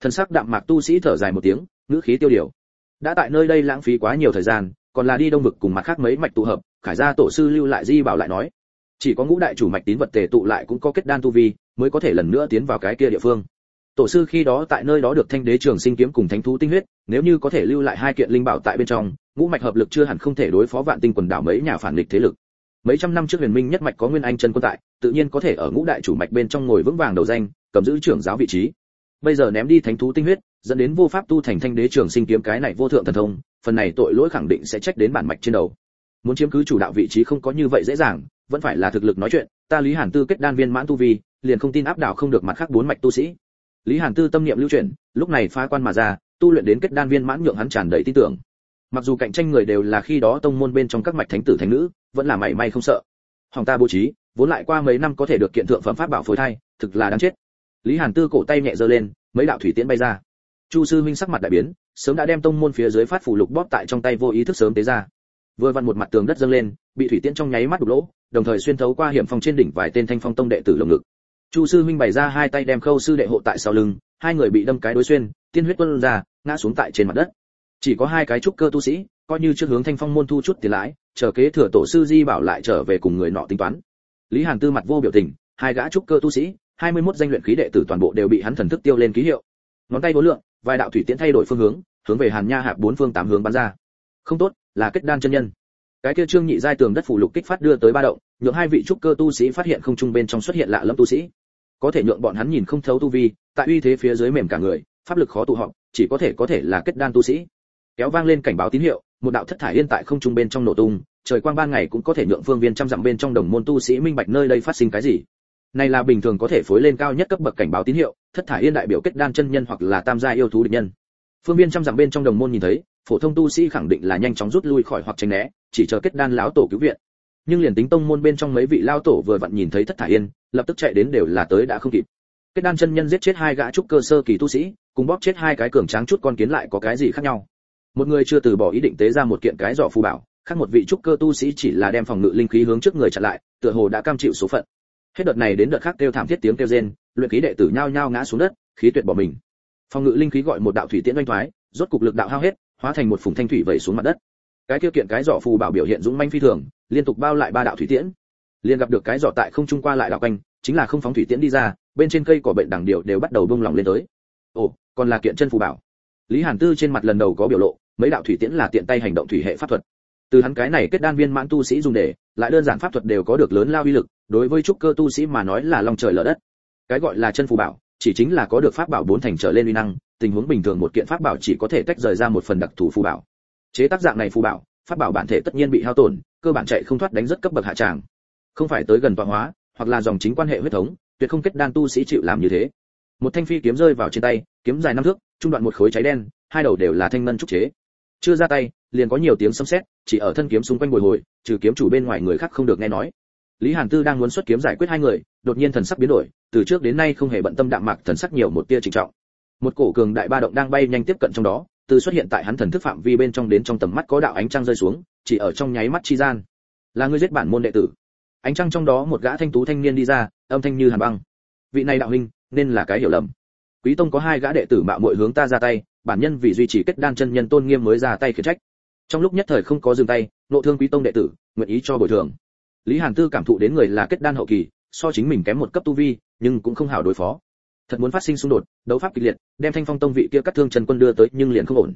Thần sắc đạm mạc tu sĩ thở dài một tiếng, ngữ khí tiêu điều. Đã tại nơi đây lãng phí quá nhiều thời gian, còn là đi đông vực cùng mặt khác mấy mạch tụ hợp, khải gia tổ sư lưu lại di bảo lại nói, chỉ có ngũ đại chủ mạch tín vật tề tụ lại cũng có kết đan tu vi, mới có thể lần nữa tiến vào cái kia địa phương tổ sư khi đó tại nơi đó được thanh đế trường sinh kiếm cùng thánh thú tinh huyết, nếu như có thể lưu lại hai kiện linh bảo tại bên trong, ngũ mạch hợp lực chưa hẳn không thể đối phó vạn tinh quần đảo mấy nhà phản địch thế lực. Mấy trăm năm trước huyền minh nhất mạch có nguyên anh chân quân tại, tự nhiên có thể ở ngũ đại chủ mạch bên trong ngồi vững vàng đầu danh, cầm giữ trưởng giáo vị trí. Bây giờ ném đi thánh thú tinh huyết, dẫn đến vô pháp tu thành thanh đế trường sinh kiếm cái này vô thượng thần thông, phần này tội lỗi khẳng định sẽ trách đến bản mạch trên đầu. Muốn chiếm cứ chủ đạo vị trí không có như vậy dễ dàng, vẫn phải là thực lực nói chuyện, ta lý hàn tư kết đan viên mãn tu vi, liền không tin áp đảo không được mặt khác bốn mạch tu sĩ lý hàn tư tâm niệm lưu chuyển, lúc này phá quan mà ra, tu luyện đến kết đan viên mãn nhượng hắn tràn đầy tin tưởng. Mặc dù cạnh tranh người đều là khi đó tông môn bên trong các mạch thánh tử thánh nữ, vẫn là mảy may không sợ. Hoàng ta bố trí, vốn lại qua mấy năm có thể được kiện thượng phẩm pháp bảo phối thai, thực là đáng chết. Lý hàn tư cổ tay nhẹ giơ lên, mấy đạo thủy tiễn bay ra. Chu sư huynh sắc mặt đại biến, sớm đã đem tông môn phía dưới phát phủ lục bóp tại trong tay vô ý thức sớm tế ra. Vừa vặn một mặt tường đất dâng lên, bị thủy tiễn trong nháy mắt đục lỗ, đồng thời xuyên thấu qua hiểm phong trên đỉnh vài tên thanh phong tông đệ tử lồng ngực chu sư huynh bày ra hai tay đem khâu sư đệ hộ tại sau lưng, hai người bị đâm cái đối xuyên, tiên huyết tuôn ra, ngã xuống tại trên mặt đất. Chỉ có hai cái trúc cơ tu sĩ, coi như trước hướng thanh phong môn thu chút tiền lãi, chờ kế thừa tổ sư di bảo lại trở về cùng người nọ tính toán. Lý hàn tư mặt vô biểu tình, hai gã trúc cơ tu sĩ 21 danh luyện khí đệ tử toàn bộ đều bị hắn thần thức tiêu lên ký hiệu. Ngón tay vô lượng, vài đạo thủy tiễn thay đổi phương hướng hướng về hàn nha hạp bốn phương tám hướng bắn ra. Không tốt, là kết đan chân nhân cái kia trương nhị giai tường đất phủ lục kích phát đưa tới ba động, nhượng hai vị trúc cơ tu sĩ phát hiện không trung bên trong xuất hiện lạ lâm tu sĩ. Có thể nhượng bọn hắn nhìn không thấu tu vi, tại uy thế phía dưới mềm cả người, pháp lực khó tụ họp, chỉ có thể có thể là kết đan tu sĩ. Kéo vang lên cảnh báo tín hiệu, một đạo thất thải yên tại không trung bên trong nổ tung, trời quang ban ngày cũng có thể nhượng phương viên trăm dặm bên trong đồng môn tu sĩ minh bạch nơi đây phát sinh cái gì. Này là bình thường có thể phối lên cao nhất cấp bậc cảnh báo tín hiệu, thất thải yên đại biểu kết đan chân nhân hoặc là tam gia yêu thú địch nhân. Phương viên trăm dặm bên trong đồng môn nhìn thấy, phổ thông tu sĩ khẳng định là nhanh chóng rút lui khỏi hoặc tránh né chỉ chờ kết đan lão tổ cứu viện. Nhưng liền tính tông môn bên trong mấy vị lao tổ vừa vặn nhìn thấy thất thải yên, lập tức chạy đến đều là tới đã không kịp. Kết đan chân nhân giết chết hai gã trúc cơ sơ kỳ tu sĩ, cùng bóp chết hai cái cường tráng chút con kiến lại có cái gì khác nhau? Một người chưa từ bỏ ý định tế ra một kiện cái giỏ phù bảo, khác một vị trúc cơ tu sĩ chỉ là đem phòng ngự linh khí hướng trước người chặn lại, tựa hồ đã cam chịu số phận. Hết đợt này đến đợt khác kêu thảm thiết tiếng kêu rên, luyện khí đệ tử nhao nhao ngã xuống đất, khí tuyệt bỏ mình. Phòng ngự linh khí gọi một đạo thủy tiễn oanh thoái, rốt cục lực đạo hao hết, hóa thành một phùng thanh thủy vẩy xuống mặt đất cái tiêu kiện cái giỏ phù bảo biểu hiện dũng manh phi thường, liên tục bao lại ba đạo thủy tiễn. Liền gặp được cái giỏ tại không trung qua lại đạo quanh, chính là không phóng thủy tiễn đi ra, bên trên cây cỏ bệnh đẳng điệu đều bắt đầu bông lỏng lên tới. Ồ, còn là kiện chân phù bảo. Lý hàn tư trên mặt lần đầu có biểu lộ, mấy đạo thủy tiễn là tiện tay hành động thủy hệ pháp thuật. Từ hắn cái này kết đan viên mãn tu sĩ dùng để, lại đơn giản pháp thuật đều có được lớn lao uy lực, đối với trúc cơ tu sĩ mà nói là lòng trời lở đất. Cái gọi là chân phù bảo, chỉ chính là có được pháp bảo bốn thành trở lên uy năng, tình huống bình thường một kiện pháp bảo chỉ có thể tách rời ra một phần đặc thù phù bảo chế tác dạng này phù bảo, pháp bảo bản thể tất nhiên bị hao tổn, cơ bản chạy không thoát đánh rất cấp bậc hạ tràng. Không phải tới gần tọa hóa, hoặc là dòng chính quan hệ huyết thống, tuyệt không kết đan tu sĩ chịu làm như thế. Một thanh phi kiếm rơi vào trên tay, kiếm dài năm thước, trung đoạn một khối cháy đen, hai đầu đều là thanh ngân trúc chế. Chưa ra tay, liền có nhiều tiếng sấm sét, chỉ ở thân kiếm xung quanh bồi hồi, trừ kiếm chủ bên ngoài người khác không được nghe nói. Lý hàn tư đang muốn xuất kiếm giải quyết hai người, đột nhiên thần sắc biến đổi, từ trước đến nay không hề bận tâm đạm mạc thần sắc nhiều một tia trịnh trọng. Một cổ cường đại ba động đang bay nhanh tiếp cận trong đó từ xuất hiện tại hắn thần thức phạm vi bên trong đến trong tầm mắt có đạo ánh trăng rơi xuống, chỉ ở trong nháy mắt chi gian. Là người giết bản môn đệ tử. Ánh trăng trong đó một gã thanh tú thanh niên đi ra, âm thanh như hàn băng. Vị này đạo huynh, nên là cái hiểu lầm. Quý tông có hai gã đệ tử mạo muội hướng ta ra tay, bản nhân vì duy trì kết đan chân nhân tôn nghiêm mới ra tay khiển trách. Trong lúc nhất thời không có dừng tay, nộ thương quý tông đệ tử, nguyện ý cho bồi thường. Lý hàn tư cảm thụ đến người là kết đan hậu kỳ, so chính mình kém một cấp tu vi, nhưng cũng không hảo đối phó thật muốn phát sinh xung đột, đấu pháp kịch liệt, đem thanh phong tông vị kia cắt thương trần quân đưa tới nhưng liền không ổn.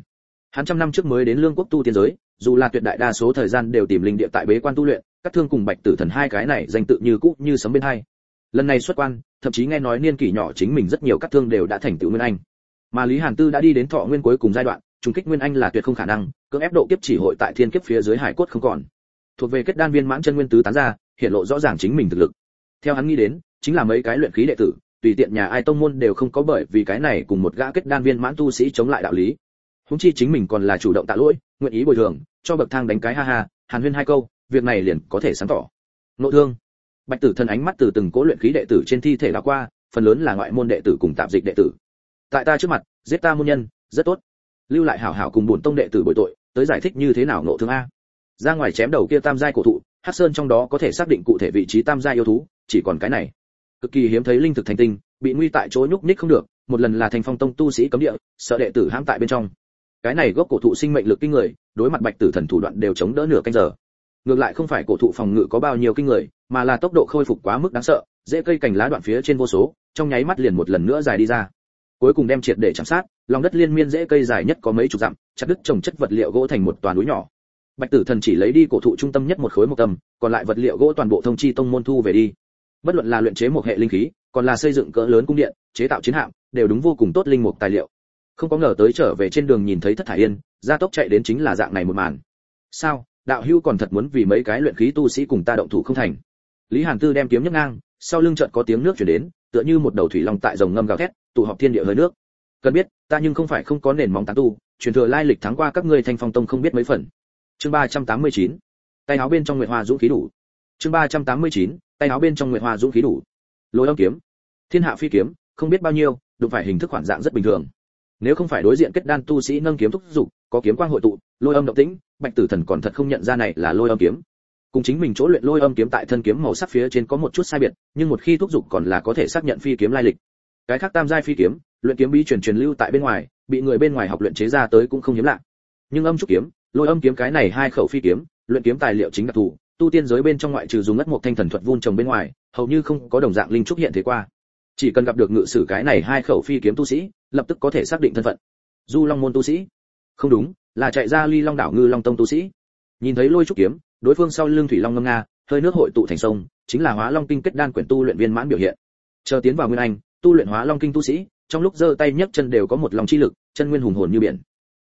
Hắn trăm năm trước mới đến lương quốc tu tiên giới, dù là tuyệt đại đa số thời gian đều tìm linh địa tại bế quan tu luyện cắt thương cùng bạch tử thần hai cái này danh tự như cũ, như sấm bên hai. Lần này xuất quan, thậm chí nghe nói niên kỷ nhỏ chính mình rất nhiều cắt thương đều đã thành tựu nguyên anh. Mà lý hàn tư đã đi đến thọ nguyên cuối cùng giai đoạn, trùng kích nguyên anh là tuyệt không khả năng, cưỡng ép độ kiếp chỉ hội tại thiên kiếp phía dưới hải cốt không còn. Thuộc về kết đan viên mãn chân nguyên tứ tán ra, hiện lộ rõ ràng chính mình thực lực. Theo hắn nghĩ đến, chính là mấy cái luyện khí đệ tử tùy tiện nhà ai tông môn đều không có bởi vì cái này cùng một gã kết đan viên mãn tu sĩ chống lại đạo lý. Húng chi chính mình còn là chủ động tạ lỗi, nguyện ý bồi thường, cho bậc thang đánh cái ha ha, hàn huyên hai câu, việc này liền có thể sáng tỏ. Nội thương. Bạch tử thần ánh mắt từ từng cố luyện khí đệ tử trên thi thể đảo qua, phần lớn là ngoại môn đệ tử cùng tạm dịch đệ tử. Tại ta trước mặt, giết ta môn nhân, rất tốt. Lưu lại hảo hảo cùng bổn tông đệ tử bồi tội, tới giải thích như thế nào nộ thương a. Ra ngoài chém đầu kia tam giai cổ thụ, hắc sơn trong đó có thể xác định cụ thể vị trí tam giai yêu thú, chỉ còn cái này cực kỳ hiếm thấy linh thực thành tinh, bị nguy tại chỗ nhúc nhích không được, một lần là thành phong tông tu sĩ cấm địa, sợ đệ tử hãm tại bên trong. Cái này gốc cổ thụ sinh mệnh lực kinh người, đối mặt bạch tử thần thủ đoạn đều chống đỡ nửa canh giờ. Ngược lại không phải cổ thụ phòng ngự có bao nhiêu kinh người, mà là tốc độ khôi phục quá mức đáng sợ, dễ cây cành lá đoạn phía trên vô số, trong nháy mắt liền một lần nữa dài đi ra. Cuối cùng đem triệt để chạm sát, lòng đất liên miên dễ cây dài nhất có mấy chục dặm, chặt đứt trồng chất vật liệu gỗ thành một toàn núi nhỏ. Bạch tử thần chỉ lấy đi cổ thụ trung tâm nhất một khối một tầm còn lại vật liệu gỗ toàn bộ thông chi tông môn thu về đi bất luận là luyện chế một hệ linh khí, còn là xây dựng cỡ lớn cung điện, chế tạo chiến hạm, đều đúng vô cùng tốt linh mục tài liệu. Không có ngờ tới trở về trên đường nhìn thấy thất thải yên, gia tốc chạy đến chính là dạng này một màn. Sao? Đạo hưu còn thật muốn vì mấy cái luyện khí tu sĩ cùng ta động thủ không thành? Lý hàn tư đem kiếm nhấc ngang, sau lưng trận có tiếng nước chuyển đến, tựa như một đầu thủy long tại dòng ngâm gào thét, tụ họp thiên địa hơi nước. Cần biết, ta nhưng không phải không có nền móng tán tu, truyền thừa lai lịch thắng qua các ngươi thanh phong tông không biết mấy phần. Chương ba trăm tám mươi chín. Tay áo bên trong nguyệt hoa dũng khí đủ. Chương ba trăm tám mươi chín tay áo bên trong nguyệt hoa dũng khí đủ. Lôi âm kiếm, thiên hạ phi kiếm, không biết bao nhiêu, đụng phải hình thức khoản dạng rất bình thường. Nếu không phải đối diện kết đan tu sĩ nâng kiếm thúc giục, có kiếm quang hội tụ, lôi âm động tĩnh, bạch tử thần còn thật không nhận ra này là lôi âm kiếm. Cùng chính mình chỗ luyện lôi âm kiếm tại thân kiếm màu sắc phía trên có một chút sai biệt, nhưng một khi thúc giục còn là có thể xác nhận phi kiếm lai lịch. Cái khác tam giai phi kiếm, luyện kiếm bí truyền truyền lưu tại bên ngoài, bị người bên ngoài học luyện chế ra tới cũng không hiếm lạ. Nhưng âm trúc kiếm, lôi âm kiếm cái này hai khẩu phi kiếm, luyện kiếm tài liệu chính đặc thù tu tiên giới bên trong ngoại trừ dùng ngất một thanh thần thuật vun trồng bên ngoài, hầu như không có đồng dạng linh trúc hiện thế qua. Chỉ cần gặp được ngự sử cái này hai khẩu phi kiếm tu sĩ, lập tức có thể xác định thân phận. Du long môn tu sĩ. Không đúng, là chạy ra ly long đảo ngư long tông tu sĩ. Nhìn thấy lôi trúc kiếm, đối phương sau lưng thủy long ngâm nga, hơi nước hội tụ thành sông, chính là hóa long kinh kết đan quyển tu luyện viên mãn biểu hiện. Chờ tiến vào nguyên anh, tu luyện hóa long kinh tu sĩ, trong lúc giơ tay nhấc chân đều có một lòng chi lực, chân nguyên hùng hồn như biển.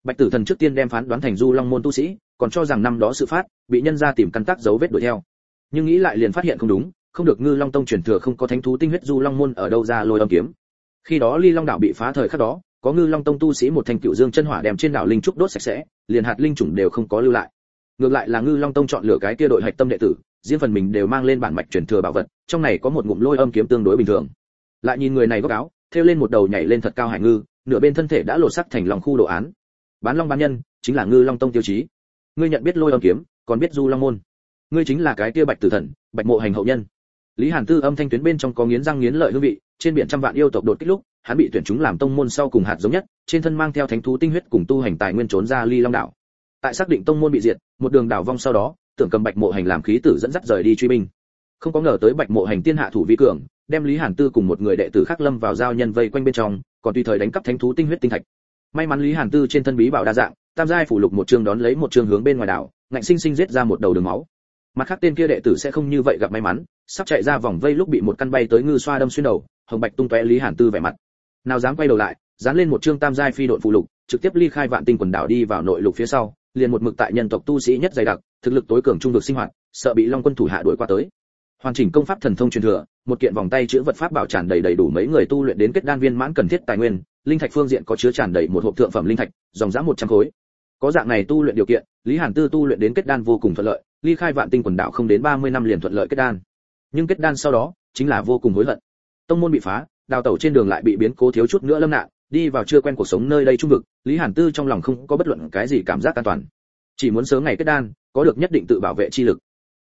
Bạch tử thần trước tiên đem phán đoán thành du long môn tu sĩ còn cho rằng năm đó sự phát, bị nhân ra tìm căn tác dấu vết đuổi theo. Nhưng nghĩ lại liền phát hiện không đúng, không được ngư long tông truyền thừa không có thánh thú tinh huyết du long môn ở đâu ra lôi âm kiếm. Khi đó ly long đảo bị phá thời khắc đó, có ngư long tông tu sĩ một thành cựu dương chân hỏa đem trên đảo linh trúc đốt sạch sẽ, liền hạt linh chủng đều không có lưu lại. Ngược lại là ngư long tông chọn lựa cái kia đội hạch tâm đệ tử, riêng phần mình đều mang lên bản mạch truyền thừa bảo vật, trong này có một ngụm lôi âm kiếm tương đối bình thường. Lại nhìn người này góc áo, thêu lên một đầu nhảy lên thật cao hải ngư, nửa bên thân thể đã lột sắc thành lòng khu đồ án. Bán long bán nhân, chính là ngư long tông tiêu chí ngươi nhận biết lôi âm kiếm, còn biết du long môn. Ngươi chính là cái kia bạch tử thần, bạch mộ hành hậu nhân. Lý hàn tư âm thanh tuyến bên trong có nghiến răng nghiến lợi hương vị, trên biển trăm vạn yêu tộc đột kích lúc, hắn bị tuyển chúng làm tông môn sau cùng hạt giống nhất, trên thân mang theo thánh thú tinh huyết cùng tu hành tài nguyên trốn ra ly long đảo. Tại xác định tông môn bị diệt, một đường đảo vong sau đó, tưởng cầm bạch mộ hành làm khí tử dẫn dắt rời đi truy binh. Không có ngờ tới bạch mộ hành tiên hạ thủ vi cường, đem lý hàn tư cùng một người đệ tử khác lâm vào giao nhân vây quanh bên trong, còn tùy thời đánh cắp thánh thú tinh huyết tinh thạch. May mắn lý hàn tư trên thân bí bảo đa dạng tam giai phủ lục một trường đón lấy một trường hướng bên ngoài đảo, ngạnh sinh sinh giết ra một đầu đường máu. Mặt khác tên kia đệ tử sẽ không như vậy gặp may mắn, sắp chạy ra vòng vây lúc bị một căn bay tới ngư xoa đâm xuyên đầu, hồng bạch tung tóe lý hàn tư vẻ mặt. Nào dám quay đầu lại, dán lên một chương tam giai phi đội phụ lục, trực tiếp ly khai vạn tinh quần đảo đi vào nội lục phía sau, liền một mực tại nhân tộc tu sĩ nhất dày đặc, thực lực tối cường trung được sinh hoạt, sợ bị long quân thủ hạ đuổi qua tới. Hoàn chỉnh công pháp thần thông truyền thừa, một kiện vòng tay chữ vật pháp bảo tràn đầy đầy đủ mấy người tu luyện đến kết đan viên mãn cần thiết tài nguyên, linh thạch phương diện có chứa tràn đầy một hộp thượng phẩm linh thạch, dòng giá 100 khối có dạng này tu luyện điều kiện, lý hàn tư tu luyện đến kết đan vô cùng thuận lợi, ly khai vạn tinh quần đảo không đến 30 năm liền thuận lợi kết đan. Nhưng kết đan sau đó, chính là vô cùng hối hận. Tông môn bị phá, đào tẩu trên đường lại bị biến cố thiếu chút nữa lâm nạn, đi vào chưa quen cuộc sống nơi đây trung vực, lý hàn tư trong lòng không có bất luận cái gì cảm giác an toàn. Chỉ muốn sớm ngày kết đan, có được nhất định tự bảo vệ chi lực.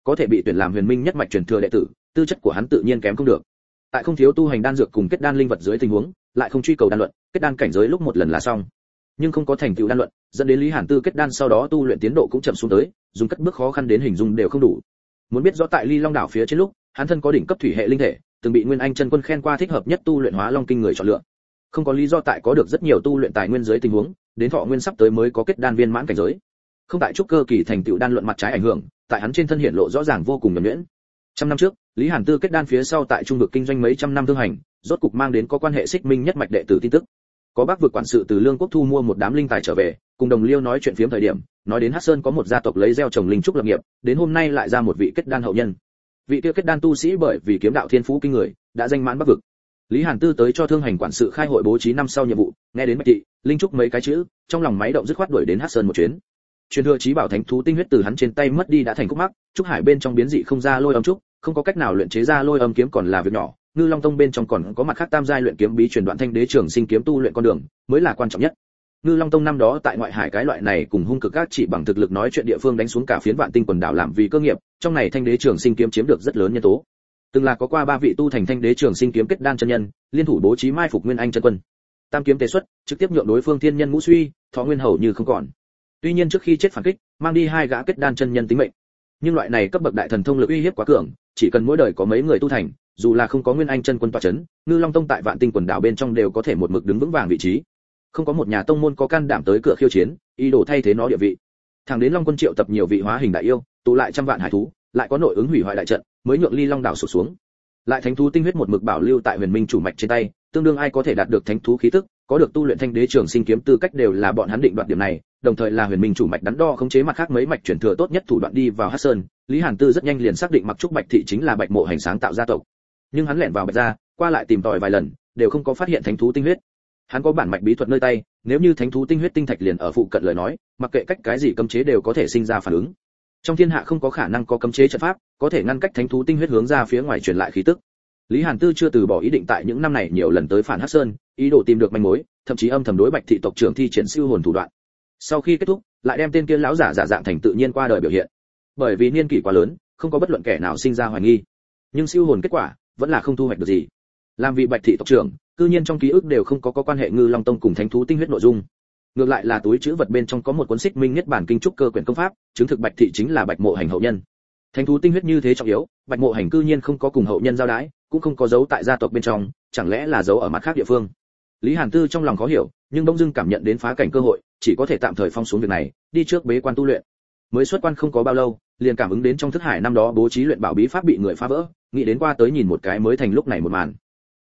Có thể bị tuyển làm huyền minh nhất mạch truyền thừa đệ tử, tư chất của hắn tự nhiên kém không được. Tại không thiếu tu hành đan dược cùng kết đan linh vật dưới tình huống, lại không truy cầu đan luận, kết đan cảnh giới lúc một lần là xong nhưng không có thành tựu đan luận, dẫn đến lý hàn tư kết đan sau đó tu luyện tiến độ cũng chậm xuống tới, dùng cất bước khó khăn đến hình dung đều không đủ. Muốn biết rõ tại ly long đảo phía trên lúc, hắn thân có đỉnh cấp thủy hệ linh thể, từng bị nguyên anh chân quân khen qua thích hợp nhất tu luyện hóa long kinh người chọn lựa. Không có lý do tại có được rất nhiều tu luyện tài nguyên dưới tình huống, đến thọ nguyên sắp tới mới có kết đan viên mãn cảnh giới. Không tại trúc cơ kỳ thành tựu đan luận mặt trái ảnh hưởng, tại hắn trên thân hiện lộ rõ ràng vô cùng nhuần nhuyễn. Trăm năm trước, lý hàn tư kết đan phía sau tại trung vực kinh doanh mấy trăm năm thương hành, rốt cục mang đến có quan hệ xích minh nhất mạch đệ tử tin tức có bác vực quản sự từ lương quốc thu mua một đám linh tài trở về, cùng đồng liêu nói chuyện phiếm thời điểm, nói đến hắc sơn có một gia tộc lấy gieo trồng linh trúc lập nghiệp, đến hôm nay lại ra một vị kết đan hậu nhân. Vị kia kết đan tu sĩ bởi vì kiếm đạo thiên phú kinh người, đã danh mãn bắc vực. Lý hàn tư tới cho thương hành quản sự khai hội bố trí năm sau nhiệm vụ, nghe đến bạch thị, linh trúc mấy cái chữ, trong lòng máy động dứt khoát đuổi đến hắc sơn một chuyến. Truyền thừa trí bảo thánh thú tinh huyết từ hắn trên tay mất đi đã thành khúc mắc, trúc hải bên trong biến dị không ra lôi âm trúc, không có cách nào luyện chế ra lôi âm kiếm còn là việc nhỏ ngư long tông bên trong còn có mặt khác tam giai luyện kiếm bí truyền đoạn thanh đế trường sinh kiếm tu luyện con đường, mới là quan trọng nhất. Ngư long tông năm đó tại ngoại hải cái loại này cùng hung cực các chỉ bằng thực lực nói chuyện địa phương đánh xuống cả phiến vạn tinh quần đảo làm vì cơ nghiệp, trong này thanh đế trường sinh kiếm chiếm được rất lớn nhân tố. Từng là có qua ba vị tu thành thanh đế trường sinh kiếm kết đan chân nhân, liên thủ bố trí mai phục nguyên anh chân quân. Tam kiếm tế xuất, trực tiếp nhượng đối phương thiên nhân ngũ suy, thọ nguyên hầu như không còn. Tuy nhiên trước khi chết phản kích, mang đi hai gã kết đan chân nhân tính mệnh. Nhưng loại này cấp bậc đại thần thông lực uy hiếp quá cường, chỉ cần mỗi đời có mấy người tu thành dù là không có nguyên anh chân quân tọa chấn, ngư long tông tại vạn tinh quần đảo bên trong đều có thể một mực đứng vững vàng vị trí. Không có một nhà tông môn có can đảm tới cửa khiêu chiến, ý đồ thay thế nó địa vị. Thẳng đến long quân triệu tập nhiều vị hóa hình đại yêu, tụ lại trăm vạn hải thú, lại có nội ứng hủy hoại đại trận, mới nhượng ly long đảo sụp xuống. Lại thánh thú tinh huyết một mực bảo lưu tại huyền minh chủ mạch trên tay, tương đương ai có thể đạt được thánh thú khí tức, có được tu luyện thanh đế trường sinh kiếm tư cách đều là bọn hắn định đoạt điểm này, đồng thời là huyền minh chủ mạch đắn đo khống chế mặt khác mấy mạch chuyển thừa tốt nhất thủ đoạn đi vào hắc sơn. Lý hàn tư rất nhanh liền xác định mặc trúc bạch thị chính là bạch mộ hành sáng tạo gia tộc nhưng hắn lẻn vào bạch gia, qua lại tìm tòi vài lần, đều không có phát hiện thánh thú tinh huyết. Hắn có bản mạch bí thuật nơi tay, nếu như thánh thú tinh huyết tinh thạch liền ở phụ cận lời nói, mặc kệ cách cái gì cấm chế đều có thể sinh ra phản ứng. Trong thiên hạ không có khả năng có cấm chế trận pháp, có thể ngăn cách thánh thú tinh huyết hướng ra phía ngoài truyền lại khí tức. Lý hàn tư chưa từ bỏ ý định tại những năm này nhiều lần tới phản hắc sơn, ý đồ tìm được manh mối, thậm chí âm thầm đối bạch thị tộc trưởng thi triển siêu hồn thủ đoạn. Sau khi kết thúc, lại đem tên kia lão giả giả dạng thành tự nhiên qua đời biểu hiện. Bởi vì niên kỷ quá lớn, không có bất luận kẻ nào sinh ra hoài nghi. Nhưng siêu hồn kết quả vẫn là không thu hoạch được gì. Làm vị bạch thị tộc trưởng, cư nhiên trong ký ức đều không có có quan hệ ngư long tông cùng thánh thú tinh huyết nội dung. Ngược lại là túi chữ vật bên trong có một cuốn xích minh nhất bản kinh trúc cơ quyển công pháp, chứng thực bạch thị chính là bạch mộ hành hậu nhân. Thánh thú tinh huyết như thế trọng yếu, bạch mộ hành cư nhiên không có cùng hậu nhân giao đái, cũng không có dấu tại gia tộc bên trong, chẳng lẽ là dấu ở mặt khác địa phương? Lý hàn tư trong lòng khó hiểu, nhưng bỗng dưng cảm nhận đến phá cảnh cơ hội, chỉ có thể tạm thời phong xuống việc này, đi trước bế quan tu luyện. Mới xuất quan không có bao lâu, liền cảm ứng đến trong thức hải năm đó bố trí luyện bảo bí pháp bị người phá vỡ nghĩ đến qua tới nhìn một cái mới thành lúc này một màn.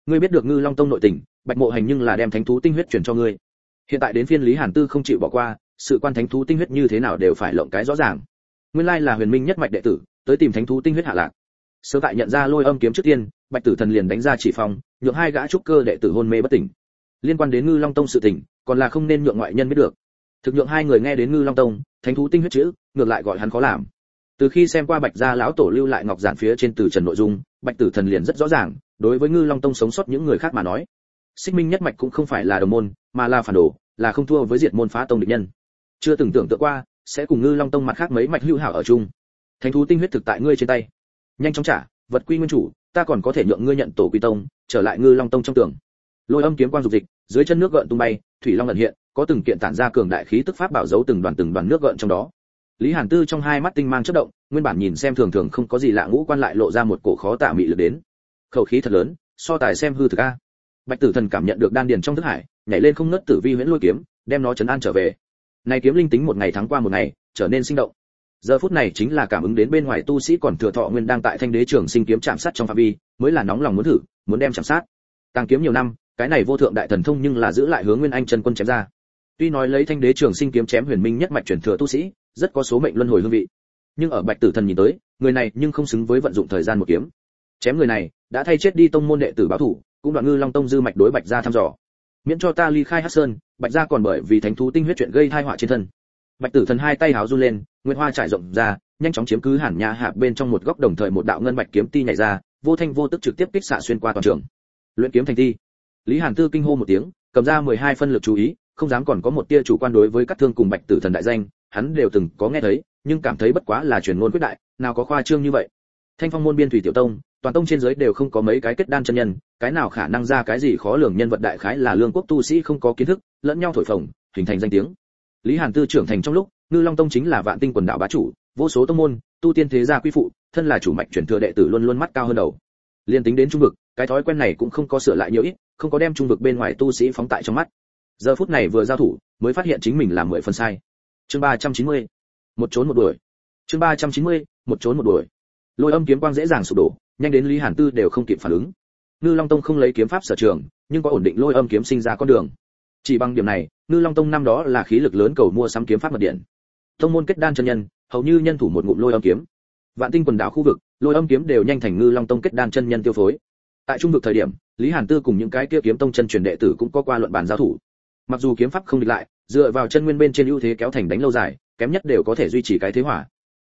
Ngươi biết được ngư long tông nội tình, bạch mộ hành nhưng là đem thánh thú tinh huyết truyền cho ngươi. Hiện tại đến phiên lý hàn tư không chịu bỏ qua, sự quan thánh thú tinh huyết như thế nào đều phải lộng cái rõ ràng. Nguyên lai là huyền minh nhất mạch đệ tử, tới tìm thánh thú tinh huyết hạ lạc. Sơ tại nhận ra lôi âm kiếm trước tiên, bạch tử thần liền đánh ra chỉ phong, nhượng hai gã trúc cơ đệ tử hôn mê bất tỉnh. Liên quan đến ngư long tông sự tình, còn là không nên nhượng ngoại nhân biết được. Thực nhượng hai người nghe đến ngư long tông, thánh thú tinh huyết chữ, ngược lại gọi hắn khó làm từ khi xem qua bạch gia lão tổ lưu lại ngọc giản phía trên từ trần nội dung, bạch tử thần liền rất rõ ràng, đối với ngư long tông sống sót những người khác mà nói. Xích minh nhất mạch cũng không phải là đồng môn, mà là phản đồ, là không thua với diệt môn phá tông địch nhân. Chưa từng tưởng tượng qua, sẽ cùng ngư long tông mặt khác mấy mạch hữu hảo ở chung. Thánh thú tinh huyết thực tại ngươi trên tay. Nhanh chóng trả, vật quy nguyên chủ, ta còn có thể nhượng ngươi nhận tổ quy tông, trở lại ngư long tông trong tường. Lôi âm kiếm quang dục dịch, dưới chân nước gợn tung bay, thủy long ẩn hiện, có từng kiện tản ra cường đại khí tức pháp bảo dấu từng đoàn từng đoàn nước gợn trong đó lý hàn tư trong hai mắt tinh mang chớp động, nguyên bản nhìn xem thường thường không có gì lạ ngũ quan lại lộ ra một cổ khó tả mị lực đến. Khẩu khí thật lớn, so tài xem hư thực a. Bạch tử thần cảm nhận được đan điền trong thức hải, nhảy lên không ngớt tử vi huyễn lôi kiếm, đem nó chấn an trở về. Này kiếm linh tính một ngày thắng qua một ngày, trở nên sinh động. Giờ phút này chính là cảm ứng đến bên ngoài tu sĩ còn thừa thọ nguyên đang tại thanh đế trường sinh kiếm chạm sát trong phạm vi, mới là nóng lòng muốn thử, muốn đem chạm sát. Tăng kiếm nhiều năm, cái này vô thượng đại thần thông nhưng là giữ lại hướng nguyên anh chân quân chém ra. Tuy nói lấy thanh đế trường sinh kiếm chém huyền minh nhất mạch truyền thừa tu sĩ rất có số mệnh luân hồi hương vị. Nhưng ở bạch tử thần nhìn tới, người này nhưng không xứng với vận dụng thời gian một kiếm. Chém người này, đã thay chết đi tông môn đệ tử báo thủ, cũng đoạn ngư long tông dư mạch đối bạch gia thăm dò. Miễn cho ta ly khai hắc sơn, bạch gia còn bởi vì thánh thú tinh huyết chuyện gây tai họa trên thân. Bạch tử thần hai tay háo run lên nguyên hoa trải rộng ra, nhanh chóng chiếm cứ hẳn nhà hạ bên trong một góc đồng thời một đạo ngân bạch kiếm ti nhảy ra, vô thanh vô tức trực tiếp kích xạ xuyên qua toàn trường. Luyện kiếm thành thi. Lý hàn tư kinh hô một tiếng, cầm ra 12 phân lực chú ý, không dám còn có một tia chủ quan đối với các thương cùng bạch tử thần đại danh hắn đều từng có nghe thấy, nhưng cảm thấy bất quá là truyền ngôn quyết đại, nào có khoa trương như vậy. Thanh phong môn biên thủy tiểu tông, toàn tông trên giới đều không có mấy cái kết đan chân nhân, cái nào khả năng ra cái gì khó lường nhân vật đại khái là lương quốc tu sĩ không có kiến thức, lẫn nhau thổi phồng, hình thành danh tiếng. Lý hàn tư trưởng thành trong lúc, ngư long tông chính là vạn tinh quần đảo bá chủ, vô số tông môn, tu tiên thế gia quy phụ, thân là chủ mạch chuyển thừa đệ tử luôn luôn mắt cao hơn đầu. Liên tính đến trung vực, cái thói quen này cũng không có sửa lại nhiều ít, không có đem trung vực bên ngoài tu sĩ phóng tại trong mắt. Giờ phút này vừa giao thủ, mới phát hiện chính mình làm mười phần sai chương ba trăm chín mươi, một trốn một đuổi. Chương ba trăm chín mươi, một trốn một đuổi. Lôi âm kiếm quang dễ dàng sụp đổ, nhanh đến lý hàn tư đều không kịp phản ứng. Ngư long tông không lấy kiếm pháp sở trường, nhưng có ổn định lôi âm kiếm sinh ra con đường. Chỉ bằng điểm này, ngư long tông năm đó là khí lực lớn cầu mua sắm kiếm pháp mật điện. Tông môn kết đan chân nhân, hầu như nhân thủ một ngụm lôi âm kiếm. Vạn tinh quần đảo khu vực, lôi âm kiếm đều nhanh thành ngư long tông kết đan chân nhân tiêu phối. Tại trung vực thời điểm, lý hàn tư cùng những cái kia kiếm tông chân truyền đệ tử cũng có qua luận bàn giao thủ mặc dù kiếm pháp không địch lại, dựa vào chân nguyên bên trên ưu thế kéo thành đánh lâu dài, kém nhất đều có thể duy trì cái thế hỏa.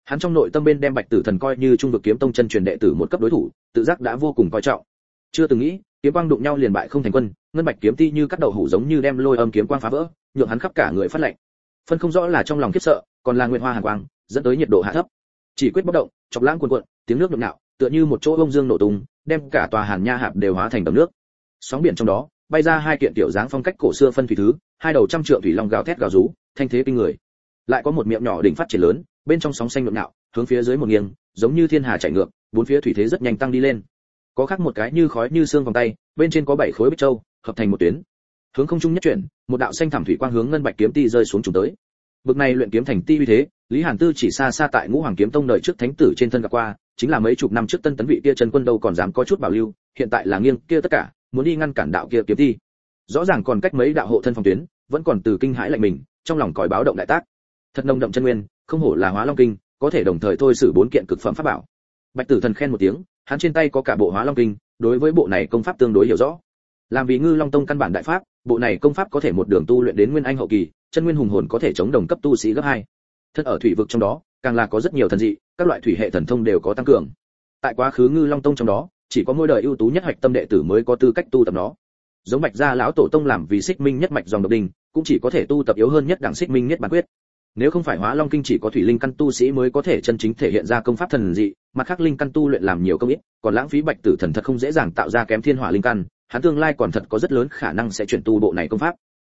Hắn trong nội tâm bên đem bạch tử thần coi như trung vực kiếm tông chân truyền đệ tử một cấp đối thủ, tự giác đã vô cùng coi trọng. Chưa từng nghĩ, kiếm quang đụng nhau liền bại không thành quân, ngân bạch kiếm ti như cắt đầu hủ giống như đem lôi âm kiếm quang phá vỡ, nhượng hắn khắp cả người phát lạnh phân không rõ là trong lòng khiếp sợ, còn là nguyện hoa hàn quang, dẫn tới nhiệt độ hạ thấp. Chỉ quyết bất động, chọc lãng cuồn cuộn, tiếng nước nhộn nhạo, tựa như một chỗ bông dương nổ tung, đem cả tòa hàn nha hạp đều hóa thành đầm nước. Sóng biển trong đó bay ra hai kiện tiểu dáng phong cách cổ xưa phân thủy thứ, hai đầu trăm trượng thủy long gào thét gào rú, thanh thế kinh người. Lại có một miệng nhỏ đỉnh phát triển lớn, bên trong sóng xanh nhộn nhạo hướng phía dưới một nghiêng, giống như thiên hà chạy ngược, bốn phía thủy thế rất nhanh tăng đi lên. Có khác một cái như khói như xương vòng tay, bên trên có bảy khối bích châu, hợp thành một tuyến. Hướng không trung nhất chuyển, một đạo xanh thảm thủy quang hướng ngân bạch kiếm ti rơi xuống trùng tới. Bực này luyện kiếm thành ti uy thế, lý hàn tư chỉ xa xa tại ngũ hoàng kiếm tông đợi trước thánh tử trên thân gặp qua, chính là mấy chục năm trước tân tấn vị kia chân quân đâu còn dám có chút bảo lưu, hiện tại là nghiêng kia tất cả muốn đi ngăn cản đạo kia kiếm thi. Rõ ràng còn cách mấy đạo hộ thân phòng tuyến, vẫn còn từ kinh hãi lạnh mình, trong lòng còi báo động đại tác. Thật nồng đậm chân nguyên, không hổ là hóa long kinh, có thể đồng thời thôi sử bốn kiện cực phẩm pháp bảo. Bạch tử thần khen một tiếng, hắn trên tay có cả bộ hóa long kinh, đối với bộ này công pháp tương đối hiểu rõ. Làm vì ngư long tông căn bản đại pháp, bộ này công pháp có thể một đường tu luyện đến nguyên anh hậu kỳ, chân nguyên hùng hồn có thể chống đồng cấp tu sĩ gấp hai. Thân ở thủy vực trong đó, càng là có rất nhiều thần dị, các loại thủy hệ thần thông đều có tăng cường. Tại quá khứ ngư long tông trong đó chỉ có mỗi đời ưu tú nhất hoạch tâm đệ tử mới có tư cách tu tập nó. Giống bạch gia lão tổ tông làm vì xích minh nhất mạch dòng độc đình cũng chỉ có thể tu tập yếu hơn nhất đẳng xích minh nhất bản quyết. Nếu không phải hóa long kinh chỉ có thủy linh căn tu sĩ mới có thể chân chính thể hiện ra công pháp thần dị, mặt khác linh căn tu luyện làm nhiều công ít, còn lãng phí bạch tử thần thật không dễ dàng tạo ra kém thiên hỏa linh căn, hắn tương lai còn thật có rất lớn khả năng sẽ chuyển tu bộ này công pháp.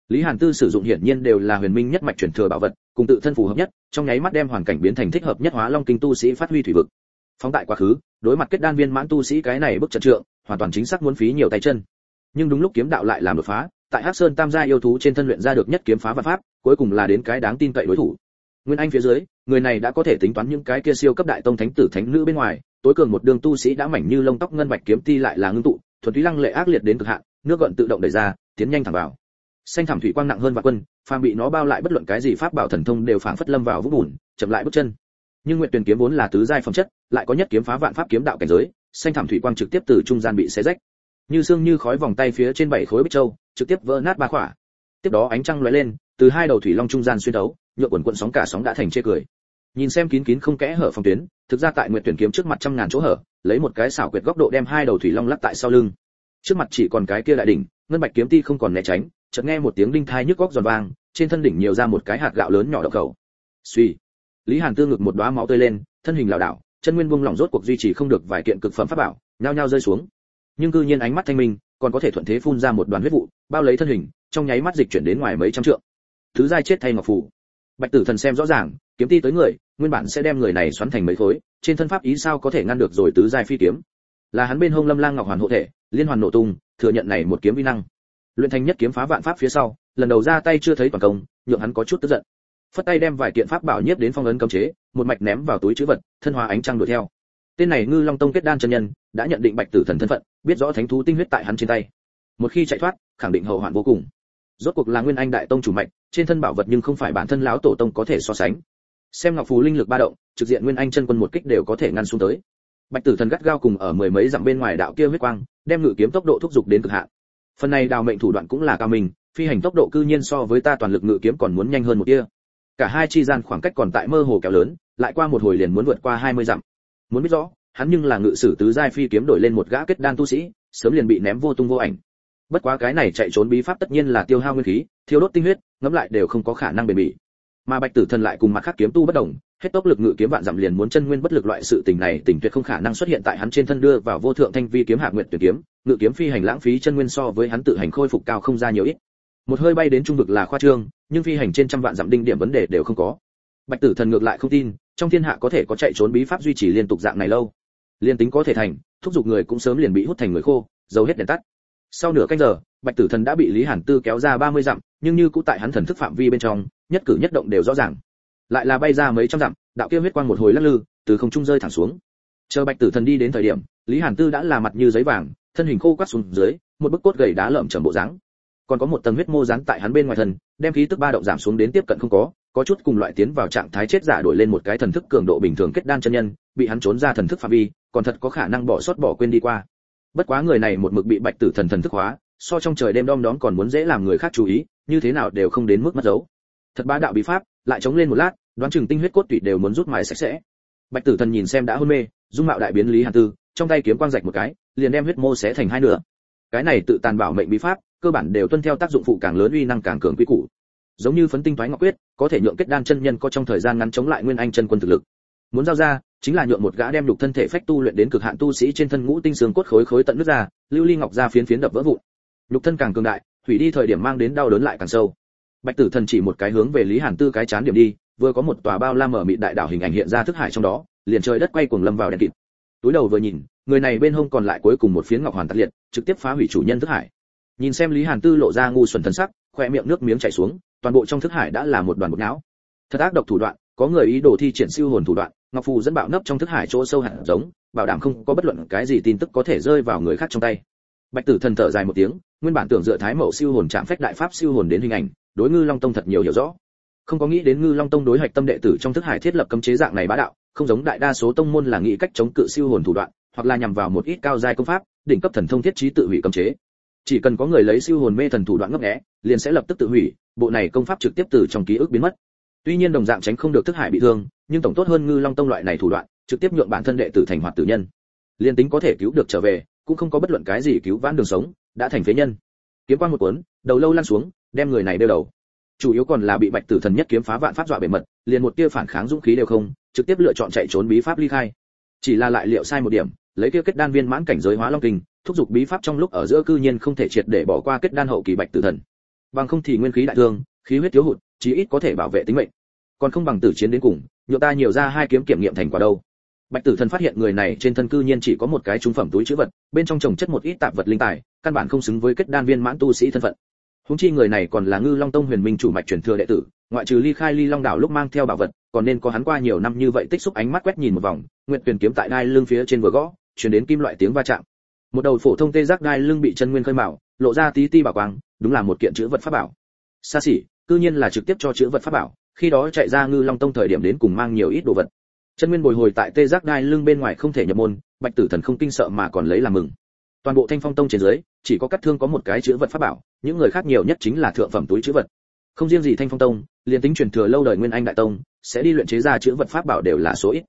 Lý hàn tư sử dụng hiển nhiên đều là huyền minh nhất mạch truyền thừa bảo vật, cùng tự thân phù hợp nhất, trong nháy mắt đem hoàn cảnh biến thành thích hợp nhất hóa long kinh tu sĩ phát huy thủy vực. Phóng tại quá khứ đối mặt kết đan viên mãn tu sĩ cái này bức trận trượng, hoàn toàn chính xác muốn phí nhiều tay chân. Nhưng đúng lúc kiếm đạo lại làm đột phá, tại hắc sơn tam gia yêu thú trên thân luyện ra được nhất kiếm phá và pháp, cuối cùng là đến cái đáng tin cậy đối thủ. Nguyên anh phía dưới, người này đã có thể tính toán những cái kia siêu cấp đại tông thánh tử thánh nữ bên ngoài, tối cường một đường tu sĩ đã mảnh như lông tóc ngân bạch kiếm ti lại là ngưng tụ, thuần túy lăng lệ ác liệt đến cực hạn, nước gợn tự động đẩy ra, tiến nhanh thẳng vào. Xanh thảm thủy quang nặng hơn vạn quân, phàm bị nó bao lại bất luận cái gì pháp bảo thần thông đều phảng phất lâm vào vũng bùn, chậm lại bước chân nhưng nguyện tuyển kiếm vốn là tứ giai phẩm chất, lại có nhất kiếm phá vạn pháp kiếm đạo cảnh giới, xanh thảm thủy quang trực tiếp từ trung gian bị xé rách. Như xương như khói vòng tay phía trên bảy khối bích châu, trực tiếp vỡ nát ba khỏa. Tiếp đó ánh trăng lóe lên, từ hai đầu thủy long trung gian xuyên đấu nhựa quần quận sóng cả sóng đã thành chê cười. Nhìn xem kín kín không kẽ hở phòng tuyến, thực ra tại nguyện tuyển kiếm trước mặt trăm ngàn chỗ hở, lấy một cái xảo quyệt góc độ đem hai đầu thủy long lắc tại sau lưng. Trước mặt chỉ còn cái kia đại đỉnh, ngân bạch kiếm ti không còn né tránh, chợt nghe một tiếng đinh thai nhức góc giòn vang, trên thân đỉnh nhiều ra một cái hạt gạo lớn nhỏ đậu khẩu. Suy lý hàn tương ngực một đóa máu tươi lên, thân hình lảo đảo, chân nguyên buông lỏng rốt cuộc duy trì không được vài kiện cực phẩm pháp bảo, nhao nhao rơi xuống. Nhưng cư nhiên ánh mắt thanh minh, còn có thể thuận thế phun ra một đoàn huyết vụ, bao lấy thân hình, trong nháy mắt dịch chuyển đến ngoài mấy trăm trượng. Thứ giai chết thay ngọc phủ bạch tử thần xem rõ ràng, kiếm ti tới người, nguyên bản sẽ đem người này xoắn thành mấy khối, trên thân pháp ý sao có thể ngăn được rồi tứ giai phi kiếm? Là hắn bên hông lâm lang ngọc hoàn hộ thể, liên hoàn nổ tung, thừa nhận này một kiếm vi năng. Luyện thành nhất kiếm phá vạn pháp phía sau, lần đầu ra tay chưa thấy toàn công, nhượng hắn có chút tức giận phất tay đem vài kiện pháp bảo nhiếp đến phong ấn cấm chế, một mạch ném vào túi chữ vật, thân hóa ánh trăng đuổi theo. Tên này ngư long tông kết đan chân nhân, đã nhận định bạch tử thần thân phận, biết rõ thánh thú tinh huyết tại hắn trên tay. Một khi chạy thoát, khẳng định hậu hoạn vô cùng. Rốt cuộc là nguyên anh đại tông chủ mạnh trên thân bảo vật nhưng không phải bản thân lão tổ tông có thể so sánh. Xem ngọc phù linh lực ba động, trực diện nguyên anh chân quân một kích đều có thể ngăn xuống tới. Bạch tử thần gắt gao cùng ở mười mấy dặm bên ngoài đạo kia huyết quang, đem ngự kiếm tốc độ thúc giục đến cực hạn. Phần này đào mệnh thủ đoạn cũng là cao mình phi hành tốc độ cư nhiên so với ta toàn lực ngự kiếm còn muốn nhanh hơn một tia cả hai chi gian khoảng cách còn tại mơ hồ kéo lớn, lại qua một hồi liền muốn vượt qua 20 dặm. Muốn biết rõ, hắn nhưng là ngự sử tứ giai phi kiếm đổi lên một gã kết đan tu sĩ, sớm liền bị ném vô tung vô ảnh. Bất quá cái này chạy trốn bí pháp tất nhiên là tiêu hao nguyên khí, thiêu đốt tinh huyết, ngẫm lại đều không có khả năng bền bỉ. Mà bạch tử thần lại cùng mặt khác kiếm tu bất đồng, hết tốc lực ngự kiếm vạn dặm liền muốn chân nguyên bất lực loại sự tình này, tình tuyệt không khả năng xuất hiện tại hắn trên thân đưa vào vô thượng thanh vi kiếm hạ nguyện tuyệt kiếm, ngự kiếm phi hành lãng phí chân nguyên so với hắn tự hành khôi phục cao không ra nhiều ít một hơi bay đến trung vực là khoa trương, nhưng phi hành trên trăm vạn dặm đinh điểm vấn đề đều không có. Bạch tử thần ngược lại không tin, trong thiên hạ có thể có chạy trốn bí pháp duy trì liên tục dạng này lâu. Liên tính có thể thành, thúc giục người cũng sớm liền bị hút thành người khô, dầu hết đèn tắt. Sau nửa canh giờ, bạch tử thần đã bị lý hàn tư kéo ra 30 dặm, nhưng như cũ tại hắn thần thức phạm vi bên trong, nhất cử nhất động đều rõ ràng. Lại là bay ra mấy trăm dặm, đạo kia huyết quang một hồi lắc lư, từ không trung rơi thẳng xuống. Chờ bạch tử thần đi đến thời điểm, lý hàn tư đã là mặt như giấy vàng, thân hình khô quắt xuống dưới, một bức cốt gầy đá lởm chởm bộ dáng còn có một tầng huyết mô dán tại hắn bên ngoài thân, đem khí tức ba động giảm xuống đến tiếp cận không có có chút cùng loại tiến vào trạng thái chết giả đổi lên một cái thần thức cường độ bình thường kết đan chân nhân, bị hắn trốn ra thần thức phạm vi, còn thật có khả năng bỏ sót bỏ quên đi qua. Bất quá người này một mực bị bạch tử thần thần thức hóa, so trong trời đêm đom đóm còn muốn dễ làm người khác chú ý, như thế nào đều không đến mức mất dấu. Thật bá đạo bí pháp, lại chống lên một lát, đoán chừng tinh huyết cốt tủy đều muốn rút mài sạch sẽ. Bạch tử thần nhìn xem đã hôn mê, dung mạo đại biến lý hàn tư, trong tay kiếm quang rạch một cái, liền đem huyết mô xé thành hai nửa. Cái này tự tàn bảo mệnh bí pháp cơ bản đều tuân theo tác dụng phụ càng lớn uy năng càng cường quy củ. Giống như phấn tinh thoái ngọc quyết, có thể nhượng kết đan chân nhân có trong thời gian ngắn chống lại nguyên anh chân quân thực lực. Muốn giao ra, chính là nhượng một gã đem lục thân thể phách tu luyện đến cực hạn tu sĩ trên thân ngũ tinh xương cốt khối khối tận nước ra, lưu ly ngọc ra phiến phiến đập vỡ vụn. Lục thân càng cường đại, hủy đi thời điểm mang đến đau đớn lại càng sâu. Bạch tử thần chỉ một cái hướng về lý hàn tư cái chán điểm đi, vừa có một tòa bao la mở mịt đại đảo hình ảnh hiện ra thức hải trong đó, liền trời đất quay cuồng lâm vào đèn kịt. Túi đầu vừa nhìn, người này bên hông còn lại cuối cùng một phiến ngọc hoàn tắt liệt, trực tiếp phá hủy chủ nhân thức hải nhìn xem lý hàn tư lộ ra ngu xuẩn thần sắc, khoe miệng nước miếng chảy xuống, toàn bộ trong thức hải đã là một đoàn bột não. Thật ác độc thủ đoạn, có người ý đồ thi triển siêu hồn thủ đoạn, ngọc phù dẫn bạo nấp trong thức hải chỗ sâu hẳn giống, bảo đảm không có bất luận cái gì tin tức có thể rơi vào người khác trong tay. Bạch tử thần thở dài một tiếng, nguyên bản tưởng dựa thái mậu siêu hồn chạm phách đại pháp siêu hồn đến hình ảnh, đối ngư long tông thật nhiều hiểu rõ. Không có nghĩ đến ngư long tông đối hạch tâm đệ tử trong thức hải thiết lập cấm chế dạng này bá đạo, không giống đại đa số tông môn là nghĩ cách chống cự siêu hồn thủ đoạn, hoặc là nhằm vào một ít cao giai công pháp, đỉnh cấp thần thông thiết trí tự hủy cấm chế chỉ cần có người lấy siêu hồn mê thần thủ đoạn ngấp nghé, liền sẽ lập tức tự hủy, bộ này công pháp trực tiếp từ trong ký ức biến mất. Tuy nhiên đồng dạng tránh không được thức hải bị thương, nhưng tổng tốt hơn ngư long tông loại này thủ đoạn, trực tiếp nhượng bản thân đệ tử thành hoạt tử nhân. Liên tính có thể cứu được trở về, cũng không có bất luận cái gì cứu vãn đường sống, đã thành phế nhân. Kiếm quang một cuốn, đầu lâu lăn xuống, đem người này đeo đầu. Chủ yếu còn là bị bạch tử thần nhất kiếm phá vạn pháp dọa bề mật, liền một tia phản kháng dũng khí đều không, trực tiếp lựa chọn chạy trốn bí pháp ly khai. Chỉ là lại liệu sai một điểm, lấy kia kết đan viên mãn cảnh giới hóa long kinh thúc giục bí pháp trong lúc ở giữa cư nhiên không thể triệt để bỏ qua kết đan hậu kỳ bạch tử thần. Bằng không thì nguyên khí đại thương, khí huyết thiếu hụt, chí ít có thể bảo vệ tính mệnh. Còn không bằng tử chiến đến cùng, nhựa ta nhiều ra hai kiếm kiểm nghiệm thành quả đâu. Bạch tử thần phát hiện người này trên thân cư nhiên chỉ có một cái trung phẩm túi chữ vật, bên trong trồng chất một ít tạp vật linh tài, căn bản không xứng với kết đan viên mãn tu sĩ thân phận. Húng chi người này còn là ngư long tông huyền minh chủ mạch truyền thừa đệ tử, ngoại trừ ly khai ly long đảo lúc mang theo bảo vật, còn nên có hắn qua nhiều năm như vậy tích xúc ánh mắt quét nhìn một vòng, nguyện tuyển kiếm tại đai lưng phía trên vừa gõ, chuyển đến kim loại tiếng va chạm một đầu phổ thông tê giác đai lưng bị chân nguyên khơi mạo lộ ra tí ti bảo quang, đúng là một kiện chữ vật pháp bảo. Xa xỉ, cư nhiên là trực tiếp cho chữ vật pháp bảo, khi đó chạy ra ngư long tông thời điểm đến cùng mang nhiều ít đồ vật. Chân nguyên bồi hồi tại tê giác đai lưng bên ngoài không thể nhập môn, bạch tử thần không kinh sợ mà còn lấy làm mừng. Toàn bộ thanh phong tông trên dưới, chỉ có cắt thương có một cái chữ vật pháp bảo, những người khác nhiều nhất chính là thượng phẩm túi chữ vật. Không riêng gì thanh phong tông, liền tính truyền thừa lâu đời nguyên anh đại tông, sẽ đi luyện chế ra chữ vật pháp bảo đều là số ít.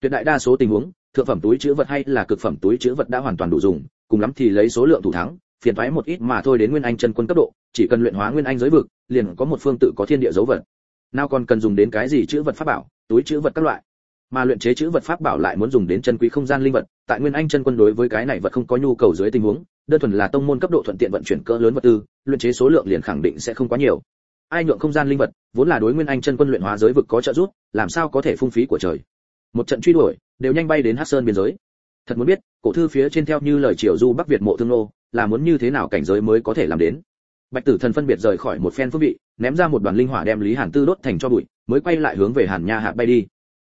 Tuyệt đại đa số tình huống thượng phẩm túi chữ vật hay là cực phẩm túi chữ vật đã hoàn toàn đủ dùng, cùng lắm thì lấy số lượng thủ thắng, phiền toái một ít mà thôi đến nguyên anh chân quân cấp độ, chỉ cần luyện hóa nguyên anh giới vực, liền có một phương tự có thiên địa dấu vật. Nào còn cần dùng đến cái gì chữ vật pháp bảo, túi chữ vật các loại. Mà luyện chế chữ vật pháp bảo lại muốn dùng đến chân quý không gian linh vật, tại nguyên anh chân quân đối với cái này vật không có nhu cầu dưới tình huống, đơn thuần là tông môn cấp độ thuận tiện vận chuyển cỡ lớn vật tư, luyện chế số lượng liền khẳng định sẽ không quá nhiều. Ai nhượng không gian linh vật, vốn là đối nguyên anh chân quân luyện hóa giới vực có trợ giúp, làm sao có thể phung phí của trời? Một trận truy đuổi đều nhanh bay đến hắc sơn biên giới. Thật muốn biết, cổ thư phía trên theo như lời triều du bắc việt mộ thương nô, là muốn như thế nào cảnh giới mới có thể làm đến? Bạch tử thần phân biệt rời khỏi một phen phước vị, ném ra một đoàn linh hỏa đem lý hàn tư đốt thành cho bụi, mới quay lại hướng về hàn nha hạ bay đi.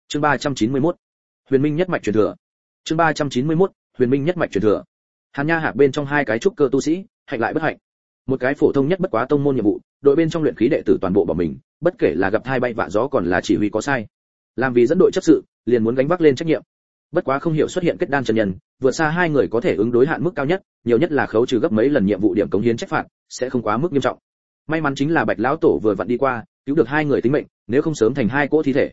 Chương 391. huyền minh nhất mạch truyền thừa. Chương 391. huyền minh nhất mạch truyền thừa. Hàn nha hạ bên trong hai cái trúc cơ tu sĩ, hạnh lại bất hạnh. Một cái phổ thông nhất bất quá tông môn nhiệm vụ, đội bên trong luyện khí đệ tử toàn bộ bỏ mình, bất kể là gặp thai bay vạ gió còn là chỉ huy có sai làm vì dẫn đội chấp sự, liền muốn gánh vác lên trách nhiệm. Bất quá không hiểu xuất hiện kết đan chân nhân, vượt xa hai người có thể ứng đối hạn mức cao nhất, nhiều nhất là khấu trừ gấp mấy lần nhiệm vụ điểm cống hiến trách phạt, sẽ không quá mức nghiêm trọng. May mắn chính là bạch lão tổ vừa vặn đi qua, cứu được hai người tính mệnh, nếu không sớm thành hai cỗ thi thể.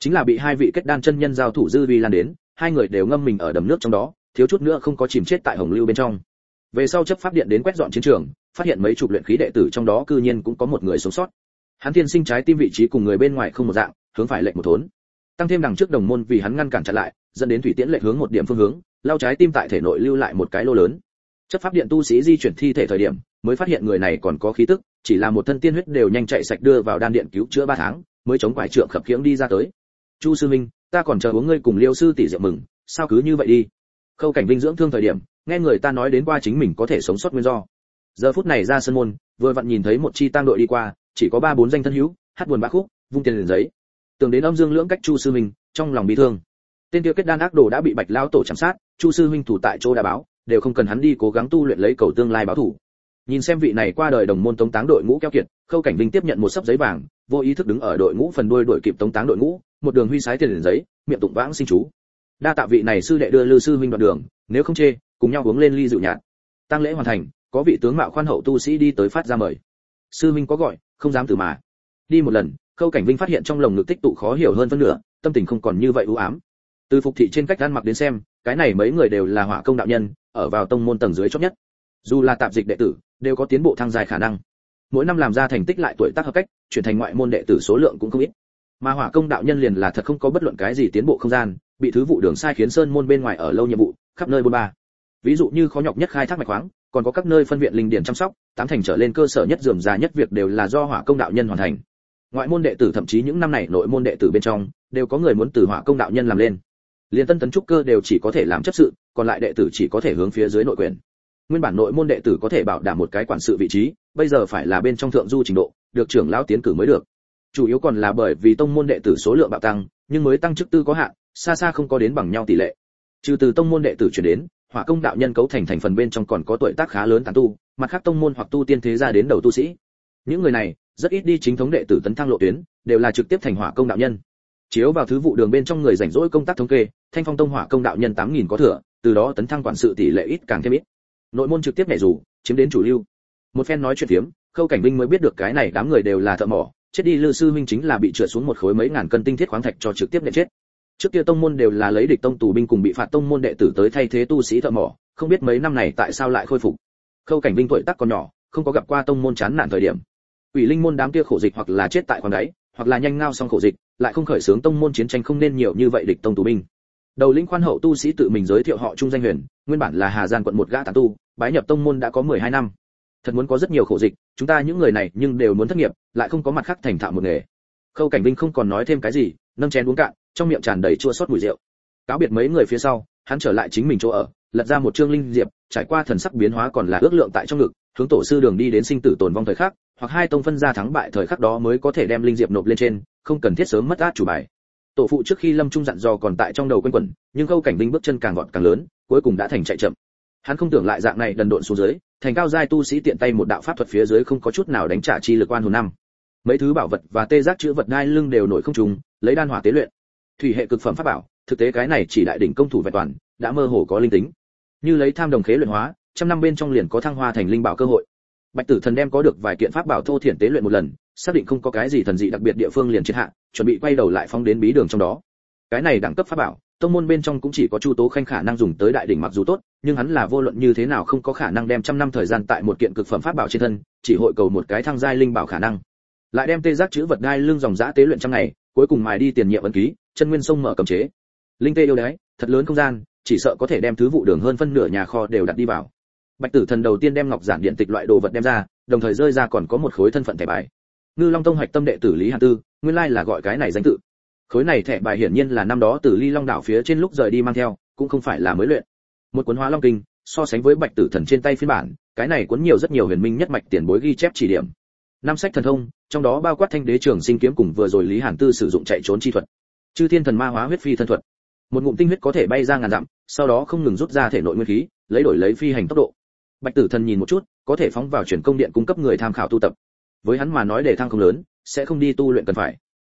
Chính là bị hai vị kết đan chân nhân giao thủ dư vi lan đến, hai người đều ngâm mình ở đầm nước trong đó, thiếu chút nữa không có chìm chết tại hồng lưu bên trong. Về sau chấp pháp điện đến quét dọn chiến trường, phát hiện mấy chục luyện khí đệ tử trong đó cư nhiên cũng có một người sống sót. Hắn thiên sinh trái tim vị trí cùng người bên ngoài không một dạng, hướng phải lệnh một thốn tăng thêm đằng trước đồng môn vì hắn ngăn cản chặn lại, dẫn đến thủy tiễn lệch hướng một điểm phương hướng, lao trái tim tại thể nội lưu lại một cái lô lớn. Chấp pháp điện tu sĩ di chuyển thi thể thời điểm, mới phát hiện người này còn có khí tức, chỉ là một thân tiên huyết đều nhanh chạy sạch đưa vào đan điện cứu chữa ba tháng, mới chống quải trượng khập khiễng đi ra tới. Chu sư minh, ta còn chờ uống ngươi cùng liêu sư tỷ rượu mừng, sao cứ như vậy đi? Khâu cảnh vinh dưỡng thương thời điểm, nghe người ta nói đến qua chính mình có thể sống sót nguyên do. Giờ phút này ra sân môn, vừa vặn nhìn thấy một chi tang đội đi qua, chỉ có ba bốn danh thân hữu, hát buồn bã khúc, vung tiền liền giấy tưởng đến âm dương lưỡng cách chu sư minh, trong lòng bị thương. Tên tiêu kết đan ác đồ đã bị bạch lao tổ chạm sát, chu sư huynh thủ tại chỗ đã báo, đều không cần hắn đi cố gắng tu luyện lấy cầu tương lai báo thủ. Nhìn xem vị này qua đời đồng môn tống táng đội ngũ keo kiệt, khâu cảnh vinh tiếp nhận một sấp giấy vàng, vô ý thức đứng ở đội ngũ phần đuôi đội kịp tống táng đội ngũ, một đường huy sái tiền giấy, miệng tụng vãng sinh chú. Đa tạ vị này sư đệ đưa lư sư huynh đoạn đường, nếu không chê, cùng nhau uống lên ly rượu nhạt. Tăng lễ hoàn thành, có vị tướng mạo khoan hậu tu sĩ đi tới phát ra mời. Sư huynh có gọi, không dám từ mà. Đi một lần khâu cảnh vinh phát hiện trong lồng ngực tích tụ khó hiểu hơn phân nửa, tâm tình không còn như vậy u ám. Từ phục thị trên cách ăn mặc đến xem, cái này mấy người đều là hỏa công đạo nhân, ở vào tông môn tầng dưới chót nhất. Dù là tạp dịch đệ tử, đều có tiến bộ thăng dài khả năng. Mỗi năm làm ra thành tích lại tuổi tác hợp cách, chuyển thành ngoại môn đệ tử số lượng cũng không ít. Mà hỏa công đạo nhân liền là thật không có bất luận cái gì tiến bộ không gian, bị thứ vụ đường sai khiến sơn môn bên ngoài ở lâu nhiệm vụ, khắp nơi bôn ba. Ví dụ như khó nhọc nhất khai thác mạch khoáng, còn có các nơi phân viện linh điển chăm sóc, tám thành trở lên cơ sở nhất dườm già nhất việc đều là do hỏa công đạo nhân hoàn thành ngoại môn đệ tử thậm chí những năm này nội môn đệ tử bên trong, đều có người muốn từ hỏa công đạo nhân làm lên. Liên tân tấn trúc cơ đều chỉ có thể làm chấp sự, còn lại đệ tử chỉ có thể hướng phía dưới nội quyền. Nguyên bản nội môn đệ tử có thể bảo đảm một cái quản sự vị trí, bây giờ phải là bên trong thượng du trình độ, được trưởng lão tiến cử mới được. Chủ yếu còn là bởi vì tông môn đệ tử số lượng bạo tăng, nhưng mới tăng chức tư có hạn, xa xa không có đến bằng nhau tỷ lệ. Trừ từ tông môn đệ tử chuyển đến, hỏa công đạo nhân cấu thành thành phần bên trong còn có tuổi tác khá lớn tán tu, mặt khác tông môn hoặc tu tiên thế gia đến đầu tu sĩ. Những người này rất ít đi chính thống đệ tử tấn thăng lộ tuyến, đều là trực tiếp thành hỏa công đạo nhân. Chiếu vào thứ vụ đường bên trong người rảnh rỗi công tác thống kê, thanh phong tông hỏa công đạo nhân tám nghìn có thừa, từ đó tấn thăng quản sự tỷ lệ ít càng thêm ít. Nội môn trực tiếp nhảy dù, chiếm đến chủ lưu. Một phen nói chuyện phiếm, khâu cảnh vinh mới biết được cái này đám người đều là thợ mỏ, chết đi lư sư huynh chính là bị trượt xuống một khối mấy ngàn cân tinh thiết khoáng thạch cho trực tiếp nhận chết. Trước kia tông môn đều là lấy địch tông tù binh cùng bị phạt tông môn đệ tử tới thay thế tu sĩ thợ mỏ, không biết mấy năm này tại sao lại khôi phục. Khâu cảnh vinh tuổi tác còn nhỏ, không có gặp qua tông môn chán nản thời điểm ủy linh môn đám kia khổ dịch hoặc là chết tại khoáng đáy, hoặc là nhanh ngao xong khổ dịch, lại không khởi sướng tông môn chiến tranh không nên nhiều như vậy địch tông tù binh. Đầu lĩnh khoan hậu tu sĩ tự mình giới thiệu họ trung danh huyền, nguyên bản là hà giang quận một gã tán tu, bái nhập tông môn đã có 12 năm. Thật muốn có rất nhiều khổ dịch, chúng ta những người này nhưng đều muốn thất nghiệp, lại không có mặt khác thành thạo một nghề. Khâu cảnh vinh không còn nói thêm cái gì, nâng chén uống cạn, trong miệng tràn đầy chua xót mùi rượu. Cáo biệt mấy người phía sau, hắn trở lại chính mình chỗ ở, lật ra một chương linh diệp, trải qua thần sắc biến hóa còn là ước lượng tại trong ngực, hướng tổ sư đường đi đến sinh tử tồn vong thời khắc hoặc hai tông phân ra thắng bại thời khắc đó mới có thể đem linh diệp nộp lên trên, không cần thiết sớm mất át chủ bài. Tổ phụ trước khi lâm trung dặn dò còn tại trong đầu quanh quẩn, nhưng khâu cảnh vinh bước chân càng gọn càng lớn, cuối cùng đã thành chạy chậm. Hắn không tưởng lại dạng này đần độn xuống dưới, thành cao giai tu sĩ tiện tay một đạo pháp thuật phía dưới không có chút nào đánh trả chi lực quan hồn năm. Mấy thứ bảo vật và tê giác chữ vật đai lưng đều nổi không trùng, lấy đan hỏa tế luyện. Thủy hệ cực phẩm pháp bảo, thực tế cái này chỉ đại đỉnh công thủ vẹn toàn, đã mơ hồ có linh tính. Như lấy tham đồng khế luyện hóa, trăm năm bên trong liền có thăng hoa thành linh bảo cơ hội bạch tử thần đem có được vài kiện pháp bảo thô thiển tế luyện một lần, xác định không có cái gì thần dị đặc biệt địa phương liền triệt hạ, chuẩn bị quay đầu lại phóng đến bí đường trong đó. Cái này đẳng cấp pháp bảo, tông môn bên trong cũng chỉ có chu tố khanh khả năng dùng tới đại đỉnh mặc dù tốt, nhưng hắn là vô luận như thế nào không có khả năng đem trăm năm thời gian tại một kiện cực phẩm pháp bảo trên thân, chỉ hội cầu một cái thăng giai linh bảo khả năng. Lại đem tê giác chữ vật đai lưng dòng giã tế luyện trăm ngày, cuối cùng mài đi tiền nhiệm ấn ký, chân nguyên sông mở cầm chế. Linh tê yêu đái, thật lớn không gian, chỉ sợ có thể đem thứ vụ đường hơn phân nửa nhà kho đều đặt đi vào bạch tử thần đầu tiên đem ngọc giản điện tịch loại đồ vật đem ra, đồng thời rơi ra còn có một khối thân phận thẻ bài. Ngư long tông hạch tâm đệ tử lý hàn tư, nguyên lai là gọi cái này danh tự. Khối này thẻ bài hiển nhiên là năm đó từ ly long đảo phía trên lúc rời đi mang theo, cũng không phải là mới luyện. Một cuốn hóa long kinh, so sánh với bạch tử thần trên tay phiên bản, cái này cuốn nhiều rất nhiều huyền minh nhất mạch tiền bối ghi chép chỉ điểm. Năm sách thần thông, trong đó bao quát thanh đế trường sinh kiếm cùng vừa rồi lý hàn tư sử dụng chạy trốn chi thuật. Chư thiên thần ma hóa huyết phi thân thuật. Một ngụm tinh huyết có thể bay ra ngàn dặm, sau đó không ngừng rút ra thể nội nguyên khí, lấy đổi lấy phi hành tốc độ bạch tử thần nhìn một chút, có thể phóng vào chuyển công điện cung cấp người tham khảo tu tập. Với hắn mà nói để thăng không lớn, sẽ không đi tu luyện cần phải.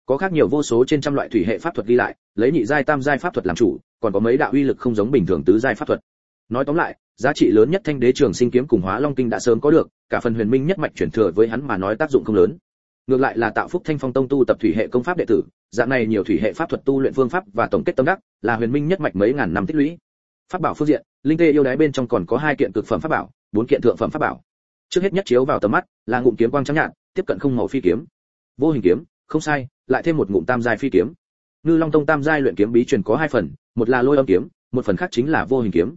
Có khác nhiều vô số trên trăm loại thủy hệ pháp thuật ghi lại, lấy nhị giai tam giai pháp thuật làm chủ, còn có mấy đạo uy lực không giống bình thường tứ giai pháp thuật. Nói tóm lại, giá trị lớn nhất thanh đế trường sinh kiếm cùng hóa long kinh đã sớm có được, cả phần huyền minh nhất mạch chuyển thừa với hắn mà nói tác dụng không lớn. Ngược lại là tạo phúc thanh phong tông tu tập thủy hệ công pháp đệ tử, dạng này nhiều thủy hệ pháp thuật tu luyện phương pháp và tổng kết tâm đắc, là huyền minh nhất mạch mấy ngàn năm tích lũy. Pháp bảo phương diện linh tê yêu đái bên trong còn có hai kiện cực phẩm pháp bảo, bốn kiện thượng phẩm pháp bảo. Trước hết nhất chiếu vào tầm mắt là ngụm kiếm quang trắng nhạt, tiếp cận không màu phi kiếm. Vô hình kiếm, không sai, lại thêm một ngụm tam giai phi kiếm. Ngư long tông tam giai luyện kiếm bí truyền có hai phần, một là lôi âm kiếm, một phần khác chính là vô hình kiếm.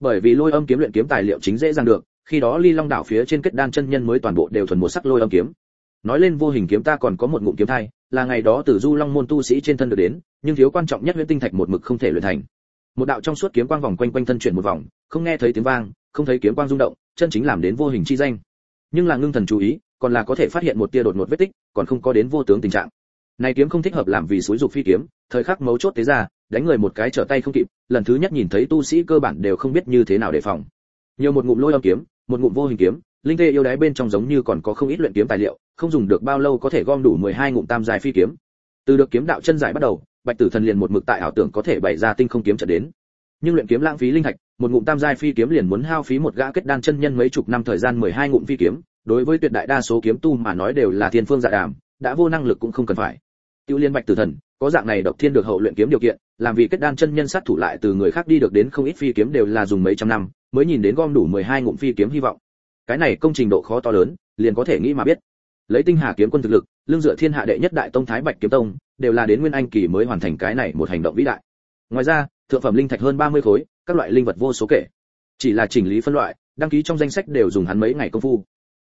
Bởi vì lôi âm kiếm luyện kiếm tài liệu chính dễ dàng được, khi đó ly long đảo phía trên kết đan chân nhân mới toàn bộ đều thuần một sắc lôi âm kiếm. Nói lên vô hình kiếm ta còn có một ngụm kiếm thai, là ngày đó từ du long môn tu sĩ trên thân được đến, nhưng thiếu quan trọng nhất huyễn tinh thạch một mực không thể luyện thành một đạo trong suốt kiếm quang vòng quanh quanh thân chuyển một vòng, không nghe thấy tiếng vang, không thấy kiếm quang rung động, chân chính làm đến vô hình chi danh. Nhưng là ngưng thần chú ý, còn là có thể phát hiện một tia đột ngột vết tích, còn không có đến vô tướng tình trạng. Này kiếm không thích hợp làm vì suối dục phi kiếm, thời khắc mấu chốt thế ra, đánh người một cái trở tay không kịp, lần thứ nhất nhìn thấy tu sĩ cơ bản đều không biết như thế nào đề phòng. Nhiều một ngụm lôi âm kiếm, một ngụm vô hình kiếm, linh tê yêu đái bên trong giống như còn có không ít luyện kiếm tài liệu, không dùng được bao lâu có thể gom đủ 12 ngụm tam dài phi kiếm. Từ được kiếm đạo chân giải bắt đầu bạch tử thần liền một mực tại ảo tưởng có thể bày ra tinh không kiếm trận đến. Nhưng luyện kiếm lãng phí linh thạch một ngụm tam giai phi kiếm liền muốn hao phí một gã kết đan chân nhân mấy chục năm thời gian 12 ngụm phi kiếm. Đối với tuyệt đại đa số kiếm tu mà nói đều là thiên phương dạ đàm, đã vô năng lực cũng không cần phải. Tiêu liên bạch tử thần, có dạng này độc thiên được hậu luyện kiếm điều kiện, làm vì kết đan chân nhân sát thủ lại từ người khác đi được đến không ít phi kiếm đều là dùng mấy trăm năm, mới nhìn đến gom đủ 12 ngụm phi kiếm hy vọng. Cái này công trình độ khó to lớn, liền có thể nghĩ mà biết lấy tinh hà kiếm quân thực lực, lương dựa thiên hạ đệ nhất đại tông thái bạch kiếm tông, đều là đến nguyên anh kỳ mới hoàn thành cái này một hành động vĩ đại. Ngoài ra, thượng phẩm linh thạch hơn 30 khối, các loại linh vật vô số kể. Chỉ là chỉnh lý phân loại, đăng ký trong danh sách đều dùng hắn mấy ngày công phu.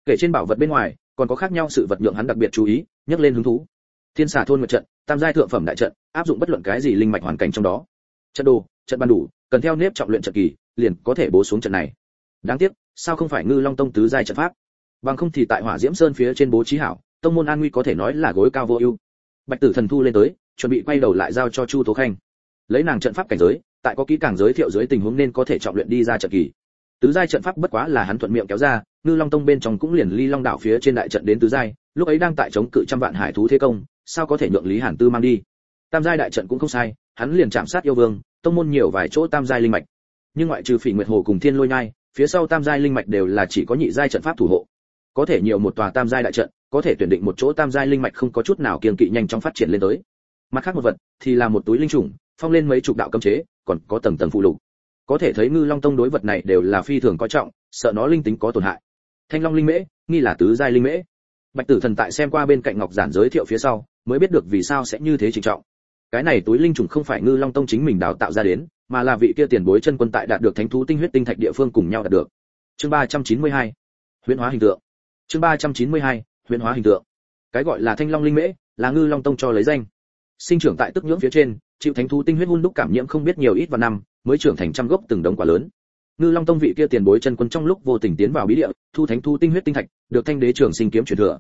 Kể trên bảo vật bên ngoài, còn có khác nhau sự vật nhượng hắn đặc biệt chú ý, nhắc lên hứng thú. Thiên xà thôn nguyệt trận, tam giai thượng phẩm đại trận, áp dụng bất luận cái gì linh mạch hoàn cảnh trong đó. Trận đồ, trận ban đủ, cần theo nếp trọng luyện trận kỳ, liền có thể bố xuống trận này. Đáng tiếc, sao không phải ngư long tông tứ giai trận pháp? Bằng không thì tại hỏa diễm sơn phía trên bố trí hảo, tông môn an nguy có thể nói là gối cao vô ưu. Bạch tử thần thu lên tới, chuẩn bị quay đầu lại giao cho chu tố khanh. Lấy nàng trận pháp cảnh giới, tại có kỹ càng giới thiệu dưới tình huống nên có thể trọng luyện đi ra trận kỳ. Tứ giai trận pháp bất quá là hắn thuận miệng kéo ra, ngư long tông bên trong cũng liền ly long đạo phía trên đại trận đến tứ giai, lúc ấy đang tại chống cự trăm vạn hải thú thế công, sao có thể nhượng lý hàn tư mang đi? Tam giai đại trận cũng không sai, hắn liền chạm sát yêu vương, tông môn nhiều vài chỗ tam giai linh mạch. Nhưng ngoại trừ phỉ nguyệt hồ cùng thiên lôi nhai, phía sau tam giai linh mạch đều là chỉ có nhị giai trận pháp thủ hộ có thể nhiều một tòa tam giai đại trận, có thể tuyển định một chỗ tam giai linh mạch không có chút nào kiêng kỵ nhanh chóng phát triển lên tới. Mặt khác một vật thì là một túi linh trùng, phong lên mấy chục đạo cấm chế, còn có tầng tầng phụ lục. Có thể thấy ngư long tông đối vật này đều là phi thường coi trọng, sợ nó linh tính có tổn hại. Thanh long linh mễ, nghi là tứ giai linh mễ. Bạch tử thần tại xem qua bên cạnh ngọc giản giới thiệu phía sau, mới biết được vì sao sẽ như thế trịnh trọng. Cái này túi linh trùng không phải ngư long tông chính mình đào tạo ra đến, mà là vị kia tiền bối chân quân tại đạt được thánh thú tinh huyết tinh thạch địa phương cùng nhau đạt được. Chương 392 huyễn hóa hình tượng chương 392 huyễn hóa hình tượng. Cái gọi là thanh long linh mễ, là ngư long tông cho lấy danh. Sinh trưởng tại tức nhưỡng phía trên, chịu thánh thú tinh huyết hun đúc cảm nhiễm không biết nhiều ít vào năm, mới trưởng thành trăm gốc từng đống quả lớn. Ngư long tông vị kia tiền bối chân quân trong lúc vô tình tiến vào bí địa, thu thánh thú tinh huyết tinh thạch, được thanh đế trưởng sinh kiếm truyền thừa.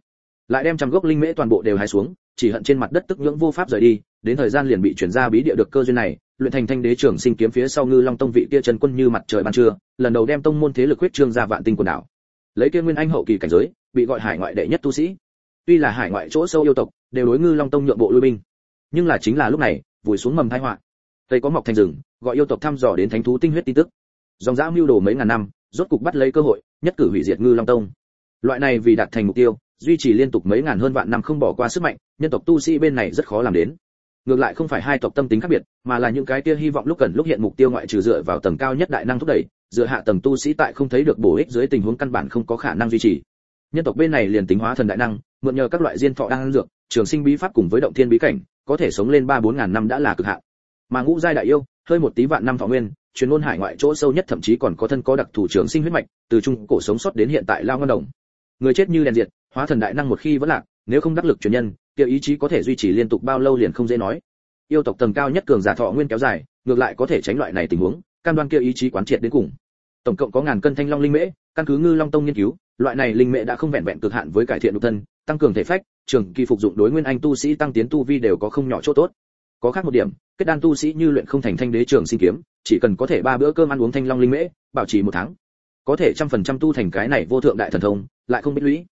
Lại đem trăm gốc linh mễ toàn bộ đều hái xuống, chỉ hận trên mặt đất tức nhưỡng vô pháp rời đi, đến thời gian liền bị chuyển ra bí địa được cơ duyên này, luyện thành thanh đế trưởng sinh kiếm phía sau ngư long tông vị kia chân quân như mặt trời ban trưa, lần đầu đem tông môn thế lực huyết trương ra vạn tinh quần đảo lấy kia nguyên anh hậu kỳ cảnh giới, bị gọi hải ngoại đệ nhất tu sĩ. Tuy là hải ngoại chỗ sâu yêu tộc, đều đối ngư long tông nhượng bộ lui binh. Nhưng là chính là lúc này, vùi xuống mầm tai họa. Tây có mọc thành rừng, gọi yêu tộc thăm dò đến thánh thú tinh huyết tin tức. Dòng dã mưu đồ mấy ngàn năm, rốt cục bắt lấy cơ hội, nhất cử hủy diệt ngư long tông. Loại này vì đạt thành mục tiêu, duy trì liên tục mấy ngàn hơn vạn năm không bỏ qua sức mạnh, nhân tộc tu sĩ bên này rất khó làm đến ngược lại không phải hai tộc tâm tính khác biệt, mà là những cái kia hy vọng lúc cần lúc hiện mục tiêu ngoại trừ dựa vào tầng cao nhất đại năng thúc đẩy, dựa hạ tầng tu sĩ tại không thấy được bổ ích dưới tình huống căn bản không có khả năng duy trì. Nhân tộc bên này liền tính hóa thần đại năng, mượn nhờ các loại diên thọ đang dược, trường sinh bí pháp cùng với động thiên bí cảnh, có thể sống lên ba bốn ngàn năm đã là cực hạn. Mà ngũ giai đại yêu, hơi một tí vạn năm thọ nguyên, chuyên môn hải ngoại chỗ sâu nhất thậm chí còn có thân có đặc thủ trường sinh huyết mạch, từ trung cổ sống sót đến hiện tại lao ngân đồng. Người chết như đèn diệt, hóa thần đại năng một khi vẫn lạc, nếu không đắc lực truyền nhân kia ý chí có thể duy trì liên tục bao lâu liền không dễ nói. Yêu tộc tầng cao nhất cường giả thọ nguyên kéo dài, ngược lại có thể tránh loại này tình huống, cam đoan kia ý chí quán triệt đến cùng. Tổng cộng có ngàn cân thanh long linh mễ, căn cứ ngư long tông nghiên cứu, loại này linh mễ đã không vẹn vẹn cực hạn với cải thiện nội thân, tăng cường thể phách, trường kỳ phục dụng đối nguyên anh tu sĩ tăng tiến tu vi đều có không nhỏ chỗ tốt. Có khác một điểm, kết đan tu sĩ như luyện không thành thanh đế trường sinh kiếm, chỉ cần có thể ba bữa cơm ăn uống thanh long linh mễ, bảo trì một tháng. Có thể trăm phần trăm tu thành cái này vô thượng đại thần thông, lại không biết lũy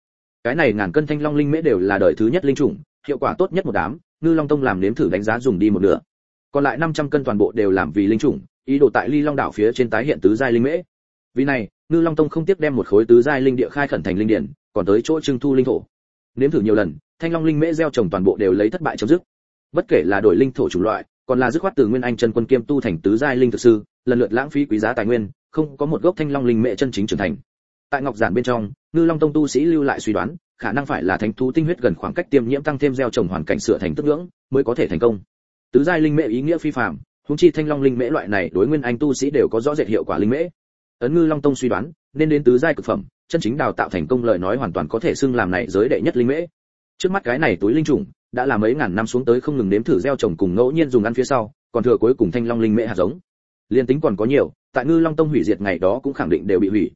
cái này ngàn cân thanh long linh mễ đều là đời thứ nhất linh chủng hiệu quả tốt nhất một đám, ngư long tông làm nếm thử đánh giá dùng đi một nửa. Còn lại 500 cân toàn bộ đều làm vì linh chủng, ý đồ tại ly long đảo phía trên tái hiện tứ giai linh mễ. Vì này, ngư long tông không tiếc đem một khối tứ giai linh địa khai khẩn thành linh điển, còn tới chỗ trưng thu linh thổ. Nếm thử nhiều lần, thanh long linh mễ gieo trồng toàn bộ đều lấy thất bại chấm dứt. Bất kể là đổi linh thổ chủng loại, còn là dứt khoát từ nguyên anh chân quân kiêm tu thành tứ giai linh thực sư, lần lượt lãng phí quý giá tài nguyên, không có một gốc thanh long linh mễ chân chính trưởng thành. Tại ngọc giản bên trong ngư long tông tu sĩ lưu lại suy đoán, khả năng phải là thánh thú tinh huyết gần khoảng cách tiêm nhiễm tăng thêm gieo trồng hoàn cảnh sửa thành tức ngưỡng, mới có thể thành công. Tứ giai linh mễ ý nghĩa phi phàm húng chi thanh long linh mễ loại này đối nguyên anh tu sĩ đều có rõ rệt hiệu quả linh mễ. Ấn ngư long tông suy đoán, nên đến tứ giai cực phẩm, chân chính đào tạo thành công lời nói hoàn toàn có thể xưng làm này giới đệ nhất linh mễ. Trước mắt cái này túi linh trùng, đã là mấy ngàn năm xuống tới không ngừng nếm thử gieo trồng cùng ngẫu nhiên dùng ăn phía sau, còn thừa cuối cùng thanh long linh mễ hạt giống. Liên tính còn có nhiều, tại ngư long tông hủy diệt ngày đó cũng khẳng định đều bị hủy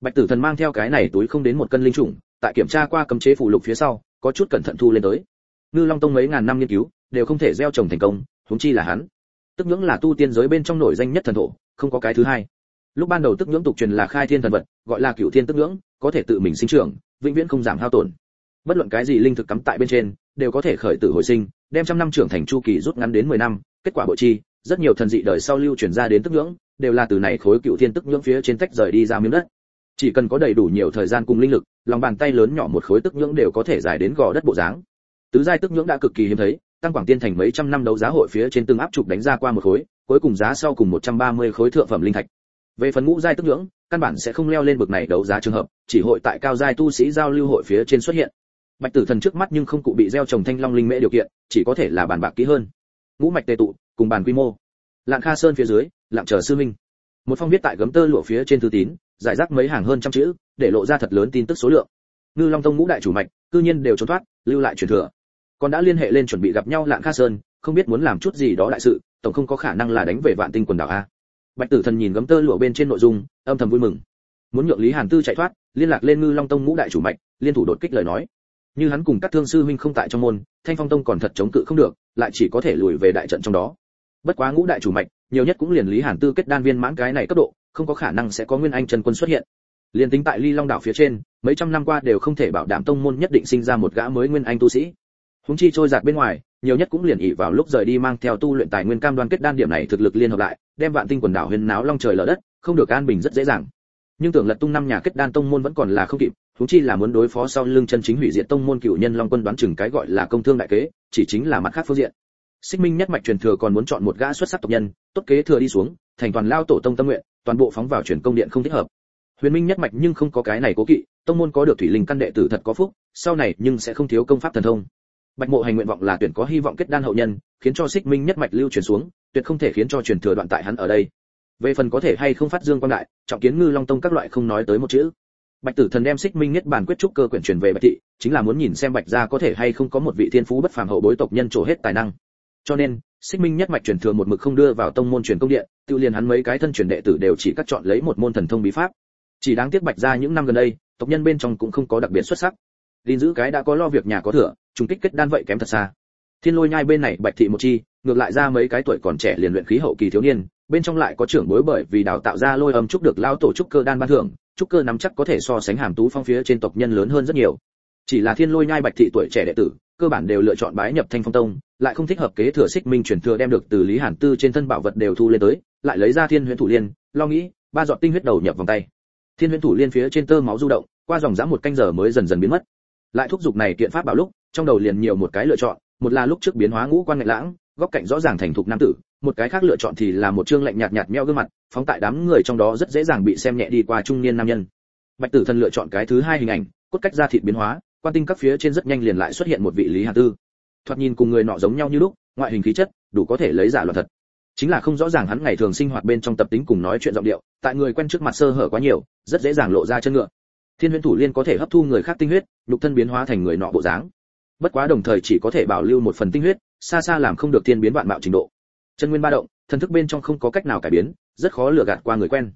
bạch tử thần mang theo cái này túi không đến một cân linh trùng, tại kiểm tra qua cấm chế phụ lục phía sau, có chút cẩn thận thu lên tới. Ngư long tông mấy ngàn năm nghiên cứu, đều không thể gieo trồng thành công, huống chi là hắn. Tức nhưỡng là tu tiên giới bên trong nổi danh nhất thần thổ, không có cái thứ hai. Lúc ban đầu tức nhưỡng tục truyền là khai thiên thần vật, gọi là cửu thiên tức nhưỡng, có thể tự mình sinh trưởng, vĩnh viễn không giảm hao tổn. Bất luận cái gì linh thực cắm tại bên trên, đều có thể khởi tử hồi sinh, đem trăm năm trưởng thành chu kỳ rút ngắn đến 10 năm, kết quả bội chi, rất nhiều thần dị đời sau lưu truyền ra đến tức nhưỡng, đều là từ này khối cựu thiên tức nhưỡng phía trên tách rời đi ra miếng đất chỉ cần có đầy đủ nhiều thời gian cùng linh lực, lòng bàn tay lớn nhỏ một khối tức nhưỡng đều có thể giải đến gò đất bộ dáng. Tứ giai tức nhưỡng đã cực kỳ hiếm thấy, tăng quảng tiên thành mấy trăm năm đấu giá hội phía trên từng áp trục đánh ra qua một khối, cuối cùng giá sau cùng 130 khối thượng phẩm linh thạch. Về phần ngũ giai tức nhưỡng, căn bản sẽ không leo lên bậc này đấu giá trường hợp, chỉ hội tại cao giai tu sĩ giao lưu hội phía trên xuất hiện. Bạch tử thần trước mắt nhưng không cụ bị gieo trồng thanh long linh mễ điều kiện, chỉ có thể là bàn bạc kỹ hơn. Ngũ mạch tề tụ, cùng bàn quy mô. Lạng kha sơn phía dưới, lạng chờ sư minh. Một phong viết tại gấm tơ lụa phía trên thư tín giải rác mấy hàng hơn trăm chữ, để lộ ra thật lớn tin tức số lượng. Ngư long tông ngũ đại chủ mạch, cư nhiên đều trốn thoát, lưu lại truyền thừa. Còn đã liên hệ lên chuẩn bị gặp nhau lạng kha sơn, không biết muốn làm chút gì đó đại sự, tổng không có khả năng là đánh về vạn tinh quần đảo a. Bạch tử thần nhìn gấm tơ lụa bên trên nội dung, âm thầm vui mừng. Muốn nhượng lý hàn tư chạy thoát, liên lạc lên ngư long tông ngũ đại chủ mạch, liên thủ đột kích lời nói. Như hắn cùng các thương sư huynh không tại trong môn, thanh phong tông còn thật chống cự không được, lại chỉ có thể lùi về đại trận trong đó. Bất quá ngũ đại chủ mạch, nhiều nhất cũng liền lý hàn tư kết đan viên mãn cái này cấp độ không có khả năng sẽ có nguyên anh chân quân xuất hiện. Liên tính tại ly long đảo phía trên, mấy trăm năm qua đều không thể bảo đảm tông môn nhất định sinh ra một gã mới nguyên anh tu sĩ. Húng chi trôi giạt bên ngoài, nhiều nhất cũng liền ỉ vào lúc rời đi mang theo tu luyện tài nguyên cam đoan kết đan điểm này thực lực liên hợp lại, đem vạn tinh quần đảo huyền náo long trời lở đất, không được an bình rất dễ dàng. Nhưng tưởng lật tung năm nhà kết đan tông môn vẫn còn là không kịp, húng chi là muốn đối phó sau lưng chân chính hủy diệt tông môn cửu nhân long quân đoán chừng cái gọi là công thương đại kế, chỉ chính là mặt khác phương diện xích minh nhất mạch truyền thừa còn muốn chọn một gã xuất sắc tộc nhân, tốt kế thừa đi xuống, thành toàn lao tổ tông tâm nguyện, toàn bộ phóng vào truyền công điện không thích hợp. Huyền minh nhất mạch nhưng không có cái này cố kỵ, tông môn có được thủy linh căn đệ tử thật có phúc, sau này nhưng sẽ không thiếu công pháp thần thông. Bạch mộ hành nguyện vọng là tuyển có hy vọng kết đan hậu nhân, khiến cho xích minh nhất mạch lưu truyền xuống, tuyệt không thể khiến cho truyền thừa đoạn tại hắn ở đây. Về phần có thể hay không phát dương quan đại, trọng kiến ngư long tông các loại không nói tới một chữ. Bạch tử thần đem xích minh nhất bản quyết trúc cơ quyển truyền về bạch thị, chính là muốn nhìn xem bạch gia có thể hay không có một vị thiên phú bất phàm hậu bối tộc nhân trổ hết tài năng cho nên, xích minh nhất mạch truyền thừa một mực không đưa vào tông môn truyền công điện, tự liền hắn mấy cái thân truyền đệ tử đều chỉ cắt chọn lấy một môn thần thông bí pháp. Chỉ đáng tiếc bạch gia những năm gần đây, tộc nhân bên trong cũng không có đặc biệt xuất sắc. Tin giữ cái đã có lo việc nhà có thừa, trùng kích kết đan vậy kém thật xa. Thiên lôi nhai bên này bạch thị một chi, ngược lại ra mấy cái tuổi còn trẻ liền luyện khí hậu kỳ thiếu niên, bên trong lại có trưởng bối bởi vì đào tạo ra lôi âm trúc được lao tổ trúc cơ đan ban thưởng trúc cơ nắm chắc có thể so sánh hàm tú phong phía trên tộc nhân lớn hơn rất nhiều. Chỉ là thiên lôi nhai bạch thị tuổi trẻ đệ tử, cơ bản đều lựa chọn bái nhập thanh phong tông lại không thích hợp kế thừa xích minh truyền thừa đem được từ lý hàn tư trên thân bảo vật đều thu lên tới, lại lấy ra thiên huyễn thủ liên, lo nghĩ, ba giọt tinh huyết đầu nhập vòng tay. Thiên huyễn thủ liên phía trên tơ máu du động, qua dòng dã một canh giờ mới dần dần biến mất. Lại thúc giục này kiện pháp bảo lúc, trong đầu liền nhiều một cái lựa chọn, một là lúc trước biến hóa ngũ quan ngạch lãng, góc cạnh rõ ràng thành thục nam tử, một cái khác lựa chọn thì là một trương lạnh nhạt nhạt meo gương mặt, phóng tại đám người trong đó rất dễ dàng bị xem nhẹ đi qua trung niên nam nhân. Bạch tử thần lựa chọn cái thứ hai hình ảnh, cốt cách ra thịt biến hóa, quan tinh các phía trên rất nhanh liền lại xuất hiện một vị lý hàn tư thoạt nhìn cùng người nọ giống nhau như lúc, ngoại hình khí chất, đủ có thể lấy giả loạn thật. Chính là không rõ ràng hắn ngày thường sinh hoạt bên trong tập tính cùng nói chuyện giọng điệu, tại người quen trước mặt sơ hở quá nhiều, rất dễ dàng lộ ra chân ngựa. Thiên huyễn thủ liên có thể hấp thu người khác tinh huyết, nhục thân biến hóa thành người nọ bộ dáng. Bất quá đồng thời chỉ có thể bảo lưu một phần tinh huyết, xa xa làm không được thiên biến vạn mạo trình độ. Chân nguyên ba động, thần thức bên trong không có cách nào cải biến, rất khó lừa gạt qua người quen.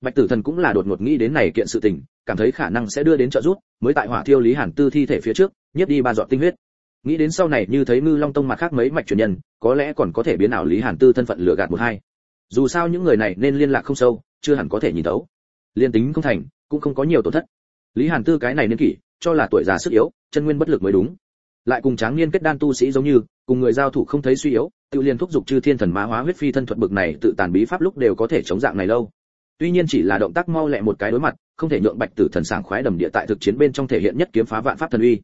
Bạch tử thần cũng là đột ngột nghĩ đến này kiện sự tình, cảm thấy khả năng sẽ đưa đến trợ giúp, mới tại hỏa thiêu lý hàn tư thi thể phía trước nhất đi ba giọt tinh huyết nghĩ đến sau này như thấy ngư long tông mặt khác mấy mạch truyền nhân, có lẽ còn có thể biến ảo lý hàn tư thân phận lừa gạt một hai. Dù sao những người này nên liên lạc không sâu, chưa hẳn có thể nhìn thấu. Liên tính không thành, cũng không có nhiều tổn thất. Lý hàn tư cái này nên kỷ, cho là tuổi già sức yếu, chân nguyên bất lực mới đúng. Lại cùng tráng niên kết đan tu sĩ giống như, cùng người giao thủ không thấy suy yếu, tự liên thúc giục chư thiên thần má hóa huyết phi thân thuật bực này tự tàn bí pháp lúc đều có thể chống dạng này lâu. Tuy nhiên chỉ là động tác mau lẹ một cái đối mặt, không thể nhượng bạch tử thần sảng khoái đầm địa tại thực chiến bên trong thể hiện nhất kiếm phá vạn pháp thần uy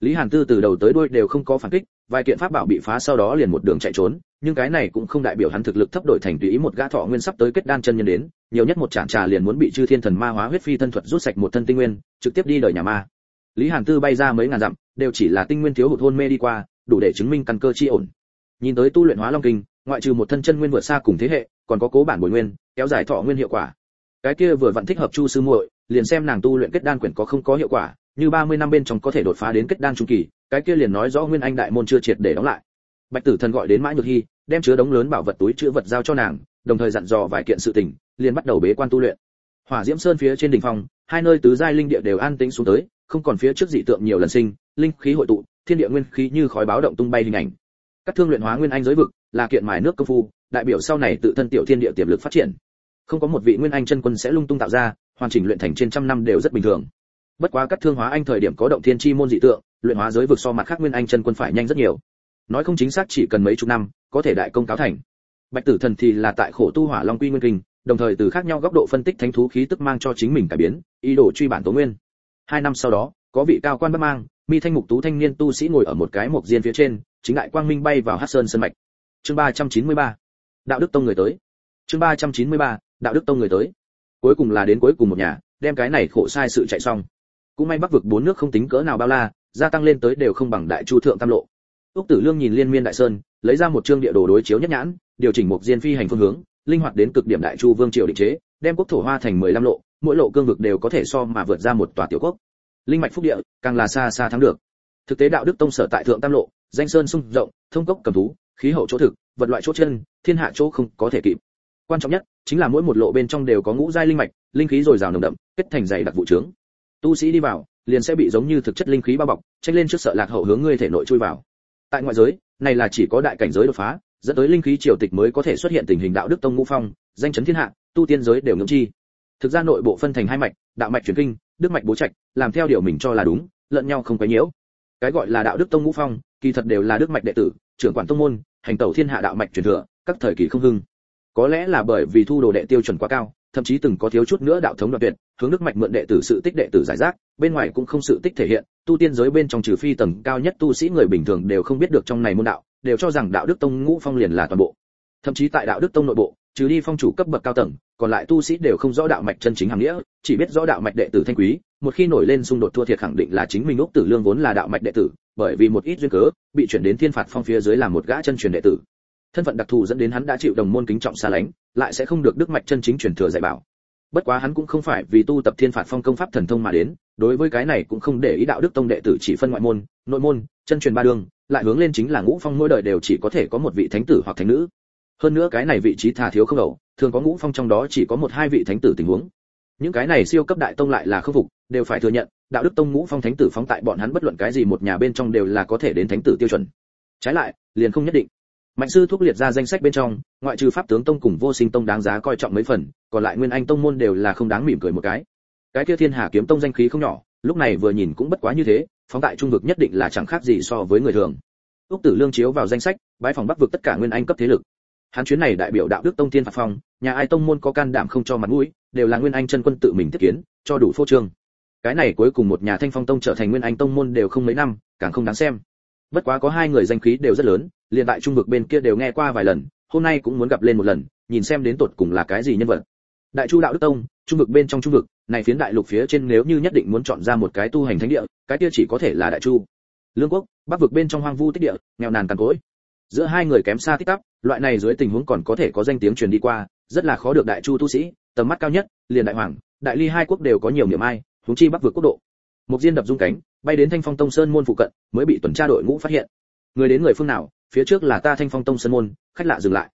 lý hàn tư từ đầu tới đuôi đều không có phản kích, vài kiện pháp bảo bị phá sau đó liền một đường chạy trốn, nhưng cái này cũng không đại biểu hắn thực lực thấp đổi thành tùy ý một gã thọ nguyên sắp tới kết đan chân nhân đến, nhiều nhất một chản trà liền muốn bị chư thiên thần ma hóa huyết phi thân thuật rút sạch một thân tinh nguyên, trực tiếp đi đời nhà ma. Lý hàn tư bay ra mấy ngàn dặm, đều chỉ là tinh nguyên thiếu hụt hôn mê đi qua, đủ để chứng minh căn cơ chi ổn. Nhìn tới tu luyện hóa long kinh, ngoại trừ một thân chân nguyên vượt xa cùng thế hệ, còn có cố bản bồi nguyên, kéo dài thọ nguyên hiệu quả. Cái kia vừa vặn thích hợp chu sư muội, liền xem nàng tu luyện kết đan quyển có không có hiệu quả như 30 năm bên trong có thể đột phá đến kết đan trung kỳ cái kia liền nói rõ nguyên anh đại môn chưa triệt để đóng lại. Bạch tử thần gọi đến mã nhược Hi, đem chứa đống lớn bảo vật túi chứa vật giao cho nàng đồng thời dặn dò vài kiện sự tình liền bắt đầu bế quan tu luyện. Hỏa diễm sơn phía trên đỉnh phong hai nơi tứ giai linh địa đều an tĩnh xuống tới không còn phía trước dị tượng nhiều lần sinh linh khí hội tụ thiên địa nguyên khí như khói báo động tung bay hình ảnh. Các thương luyện hóa nguyên anh giới vực là kiện mài nước công phu đại biểu sau này tự thân tiểu thiên địa tiềm lực phát triển. Không có một vị nguyên anh chân quân sẽ lung tung tạo ra hoàn chỉnh luyện thành trên trăm năm đều rất bình thường bất quá cắt thương hóa anh thời điểm có động thiên chi môn dị tượng, luyện hóa giới vực so mặt khác nguyên anh chân quân phải nhanh rất nhiều. Nói không chính xác chỉ cần mấy chục năm, có thể đại công cáo thành. Bạch tử thần thì là tại khổ tu hỏa long quy nguyên kinh, đồng thời từ khác nhau góc độ phân tích thánh thú khí tức mang cho chính mình cải biến, ý đồ truy bản tố nguyên. Hai năm sau đó, có vị cao quan bắc mang, mi thanh mục tú thanh niên tu sĩ ngồi ở một cái mộc diên phía trên, chính đại quang minh bay vào hát sơn sân mạch. Chương ba trăm chín mươi ba, đạo đức tông người tới. Chương ba trăm chín mươi ba, đạo đức tông người tới. Cuối cùng là đến cuối cùng một nhà, đem cái này khổ sai sự chạy xong cũng may bắc vực bốn nước không tính cỡ nào bao la, gia tăng lên tới đều không bằng đại chu thượng tam lộ. Úc tử lương nhìn liên miên đại sơn, lấy ra một chương địa đồ đối chiếu nhất nhãn, điều chỉnh một diên phi hành phương hướng, linh hoạt đến cực điểm đại chu vương triều định chế, đem quốc thổ hoa thành 15 lộ, mỗi lộ cương vực đều có thể so mà vượt ra một tòa tiểu quốc. Linh mạch phúc địa, càng là xa xa thắng được. Thực tế đạo đức tông sở tại thượng tam lộ, danh sơn sung rộng, thông cốc cầm thú, khí hậu chỗ thực, vật loại chỗ chân, thiên hạ chỗ không có thể kịp. Quan trọng nhất chính là mỗi một lộ bên trong đều có ngũ giai linh mạch, linh khí dồi dào nồng đậm, kết thành dày đặc vụ trướng tu sĩ đi vào, liền sẽ bị giống như thực chất linh khí bao bọc tranh lên trước sợ lạc hậu hướng ngươi thể nội chui vào. Tại ngoại giới, này là chỉ có đại cảnh giới đột phá, dẫn tới linh khí triều tịch mới có thể xuất hiện tình hình đạo đức tông ngũ phong, danh chấn thiên hạ, tu tiên giới đều ngưỡng chi. Thực ra nội bộ phân thành hai mạch, đạo mạch truyền kinh, đức mạch bố trạch, làm theo điều mình cho là đúng, lẫn nhau không quấy nhiễu. Cái gọi là đạo đức tông ngũ phong, kỳ thật đều là đức mạch đệ tử, trưởng quản tông môn, hành tẩu thiên hạ đạo mạch truyền thừa, các thời kỳ không hưng. Có lẽ là bởi vì thu đồ đệ tiêu chuẩn quá cao thậm chí từng có thiếu chút nữa đạo thống đoạn tuyệt, hướng đức mạch mượn đệ tử sự tích đệ tử giải rác, bên ngoài cũng không sự tích thể hiện, tu tiên giới bên trong trừ phi tầng cao nhất tu sĩ người bình thường đều không biết được trong này môn đạo, đều cho rằng đạo đức tông ngũ phong liền là toàn bộ. Thậm chí tại đạo đức tông nội bộ, trừ đi phong chủ cấp bậc cao tầng, còn lại tu sĩ đều không rõ đạo mạch chân chính hàm nghĩa, chỉ biết rõ đạo mạch đệ tử thanh quý, một khi nổi lên xung đột thua thiệt khẳng định là chính mình úc tử lương vốn là đạo mạch đệ tử, bởi vì một ít duyên cớ, bị chuyển đến thiên phạt phong phía dưới làm một gã chân truyền đệ tử thân phận đặc thù dẫn đến hắn đã chịu đồng môn kính trọng xa lánh, lại sẽ không được đức mạch chân chính truyền thừa dạy bảo. Bất quá hắn cũng không phải vì tu tập thiên phạt phong công pháp thần thông mà đến, đối với cái này cũng không để ý đạo đức tông đệ tử chỉ phân ngoại môn, nội môn, chân truyền ba đường, lại hướng lên chính là ngũ phong mỗi đời đều chỉ có thể có một vị thánh tử hoặc thánh nữ. Hơn nữa cái này vị trí thà thiếu không đầu, thường có ngũ phong trong đó chỉ có một hai vị thánh tử tình huống. Những cái này siêu cấp đại tông lại là khâm phục, đều phải thừa nhận, đạo đức tông ngũ phong thánh tử phóng tại bọn hắn bất luận cái gì một nhà bên trong đều là có thể đến thánh tử tiêu chuẩn. Trái lại, liền không nhất định mạnh sư thuốc liệt ra danh sách bên trong, ngoại trừ pháp tướng tông cùng vô sinh tông đáng giá coi trọng mấy phần, còn lại nguyên anh tông môn đều là không đáng mỉm cười một cái. Cái kia thiên hà kiếm tông danh khí không nhỏ, lúc này vừa nhìn cũng bất quá như thế, phóng tại trung vực nhất định là chẳng khác gì so với người thường. Úc tử lương chiếu vào danh sách bãi phòng bắc vực tất cả nguyên anh cấp thế lực. Hắn chuyến này đại biểu đạo đức tông tiên phạt phong, nhà ai tông môn có can đảm không cho mặt mũi, đều là nguyên anh chân quân tự mình tiếp kiến, cho đủ phô trương. Cái này cuối cùng một nhà thanh phong tông trở thành nguyên anh tông môn đều không mấy năm, càng không đáng xem bất quá có hai người danh khí đều rất lớn, liền tại trung vực bên kia đều nghe qua vài lần, hôm nay cũng muốn gặp lên một lần, nhìn xem đến tột cùng là cái gì nhân vật. Đại chu đạo đức tông, trung vực bên trong trung vực, này phiến đại lục phía trên nếu như nhất định muốn chọn ra một cái tu hành thánh địa, cái kia chỉ có thể là đại chu. Lương quốc, bắc vực bên trong hoang vu tích địa, nghèo nàn cằn cỗi. Giữa hai người kém xa tích tắp, loại này dưới tình huống còn có thể có danh tiếng truyền đi qua, rất là khó được đại chu tu sĩ, tầm mắt cao nhất, liền đại hoàng, đại ly hai quốc đều có nhiều niềm ai, huống chi bắc vực quốc độ. Một diên đập dung cánh bay đến thanh phong tông sơn môn phụ cận mới bị tuần tra đội ngũ phát hiện. Người đến người phương nào phía trước là ta thanh phong tông sơn môn khách lạ dừng lại.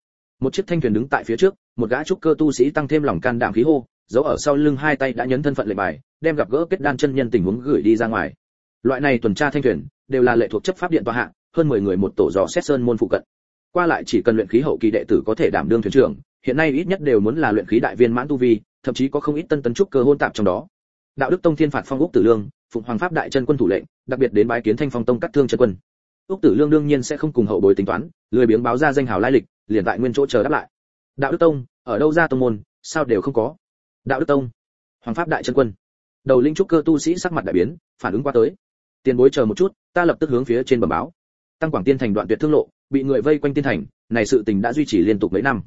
Một chiếc thanh thuyền đứng tại phía trước một gã trúc cơ tu sĩ tăng thêm lòng can đảm khí hô giấu ở sau lưng hai tay đã nhấn thân phận lệnh bài đem gặp gỡ kết đan chân nhân tình huống gửi đi ra ngoài. Loại này tuần tra thanh thuyền đều là lệ thuộc chấp pháp điện tòa hạng, hơn 10 người một tổ dò xét sơn môn phụ cận. Qua lại chỉ cần luyện khí hậu kỳ đệ tử có thể đảm đương thuyền trưởng hiện nay ít nhất đều muốn là luyện khí đại viên mãn tu vi thậm chí có không ít tân tấn trúc cơ hôn tạp trong đó đạo đức tông thiên phạt phong úc tử lương, phụng hoàng pháp đại chân quân thủ lệnh, đặc biệt đến bái kiến thanh phong tông cắt thương chân quân. Úc tử lương đương nhiên sẽ không cùng hậu bối tính toán, lười biếng báo ra danh hào lai lịch, liền tại nguyên chỗ chờ đáp lại. Đạo đức tông, ở đâu ra tông môn, sao đều không có? Đạo đức tông, hoàng pháp đại chân quân. Đầu linh trúc cơ tu sĩ sắc mặt đại biến, phản ứng qua tới. Tiền bối chờ một chút, ta lập tức hướng phía trên bẩm báo. Tăng quảng tiên thành đoạn tuyệt thương lộ, bị người vây quanh tiên thành, này sự tình đã duy trì liên tục mấy năm.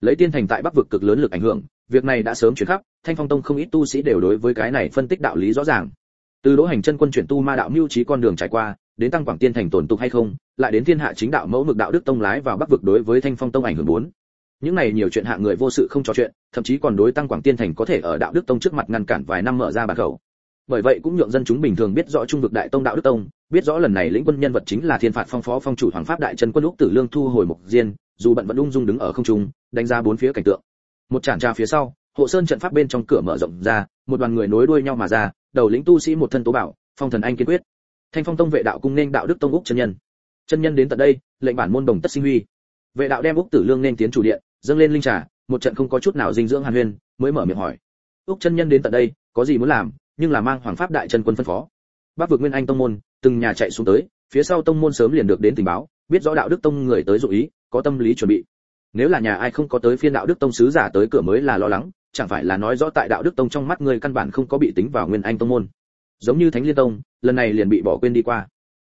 Lấy tiên thành tại bắc vực cực lớn lực ảnh hưởng việc này đã sớm chuyển khắp, thanh phong tông không ít tu sĩ đều đối với cái này phân tích đạo lý rõ ràng. Từ đỗ hành chân quân chuyển tu ma đạo mưu trí con đường trải qua, đến tăng quảng tiên thành tổn tục hay không, lại đến thiên hạ chính đạo mẫu mực đạo đức tông lái vào bắc vực đối với thanh phong tông ảnh hưởng bốn. Những này nhiều chuyện hạ người vô sự không trò chuyện, thậm chí còn đối tăng quảng tiên thành có thể ở đạo đức tông trước mặt ngăn cản vài năm mở ra bàn khẩu. Bởi vậy cũng nhượng dân chúng bình thường biết rõ trung vực đại tông đạo đức tông, biết rõ lần này lĩnh quân nhân vật chính là thiên phạt phong phó phong chủ hoàng pháp đại chân quân úc tử lương thu hồi mục diên, dù bận vẫn ung dung đứng ở không trung, đánh ra bốn phía cảnh tượng một tràn trà phía sau, hộ sơn trận pháp bên trong cửa mở rộng ra, một đoàn người nối đuôi nhau mà ra, đầu lĩnh tu sĩ một thân tố bảo, phong thần anh kiên quyết. Thanh phong tông vệ đạo cung nên đạo đức tông úc chân nhân. Chân nhân đến tận đây, lệnh bản môn đồng tất sinh huy. Vệ đạo đem úc tử lương nên tiến chủ điện, dâng lên linh trà, một trận không có chút nào dinh dưỡng hàn huyên, mới mở miệng hỏi. Úc chân nhân đến tận đây, có gì muốn làm, nhưng là mang hoàng pháp đại chân quân phân phó. Bắc vực nguyên anh tông môn, từng nhà chạy xuống tới, phía sau tông môn sớm liền được đến tình báo, biết rõ đạo đức tông người tới dụ ý, có tâm lý chuẩn bị nếu là nhà ai không có tới phiên đạo đức tông sứ giả tới cửa mới là lo lắng, chẳng phải là nói rõ tại đạo đức tông trong mắt người căn bản không có bị tính vào nguyên anh tông môn. Giống như thánh liên tông, lần này liền bị bỏ quên đi qua.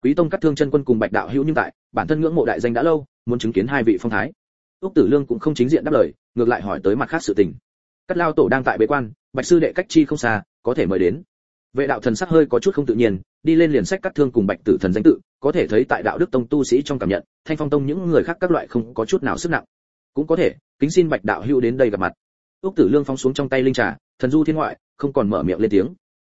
Quý tông cắt thương chân quân cùng bạch đạo hữu nhưng tại, bản thân ngưỡng mộ đại danh đã lâu, muốn chứng kiến hai vị phong thái. Úc tử lương cũng không chính diện đáp lời, ngược lại hỏi tới mặt khác sự tình. Cắt lao tổ đang tại bế quan, bạch sư đệ cách chi không xa, có thể mời đến. Vệ đạo thần sắc hơi có chút không tự nhiên, đi lên liền sách cắt thương cùng bạch tử thần danh tự, có thể thấy tại đạo đức tông tu sĩ trong cảm nhận, thanh phong tông những người khác các loại không có chút nào sức nặng cũng có thể, kính xin bạch đạo hữu đến đây gặp mặt. Úc tử lương phóng xuống trong tay linh trà, thần du thiên ngoại, không còn mở miệng lên tiếng.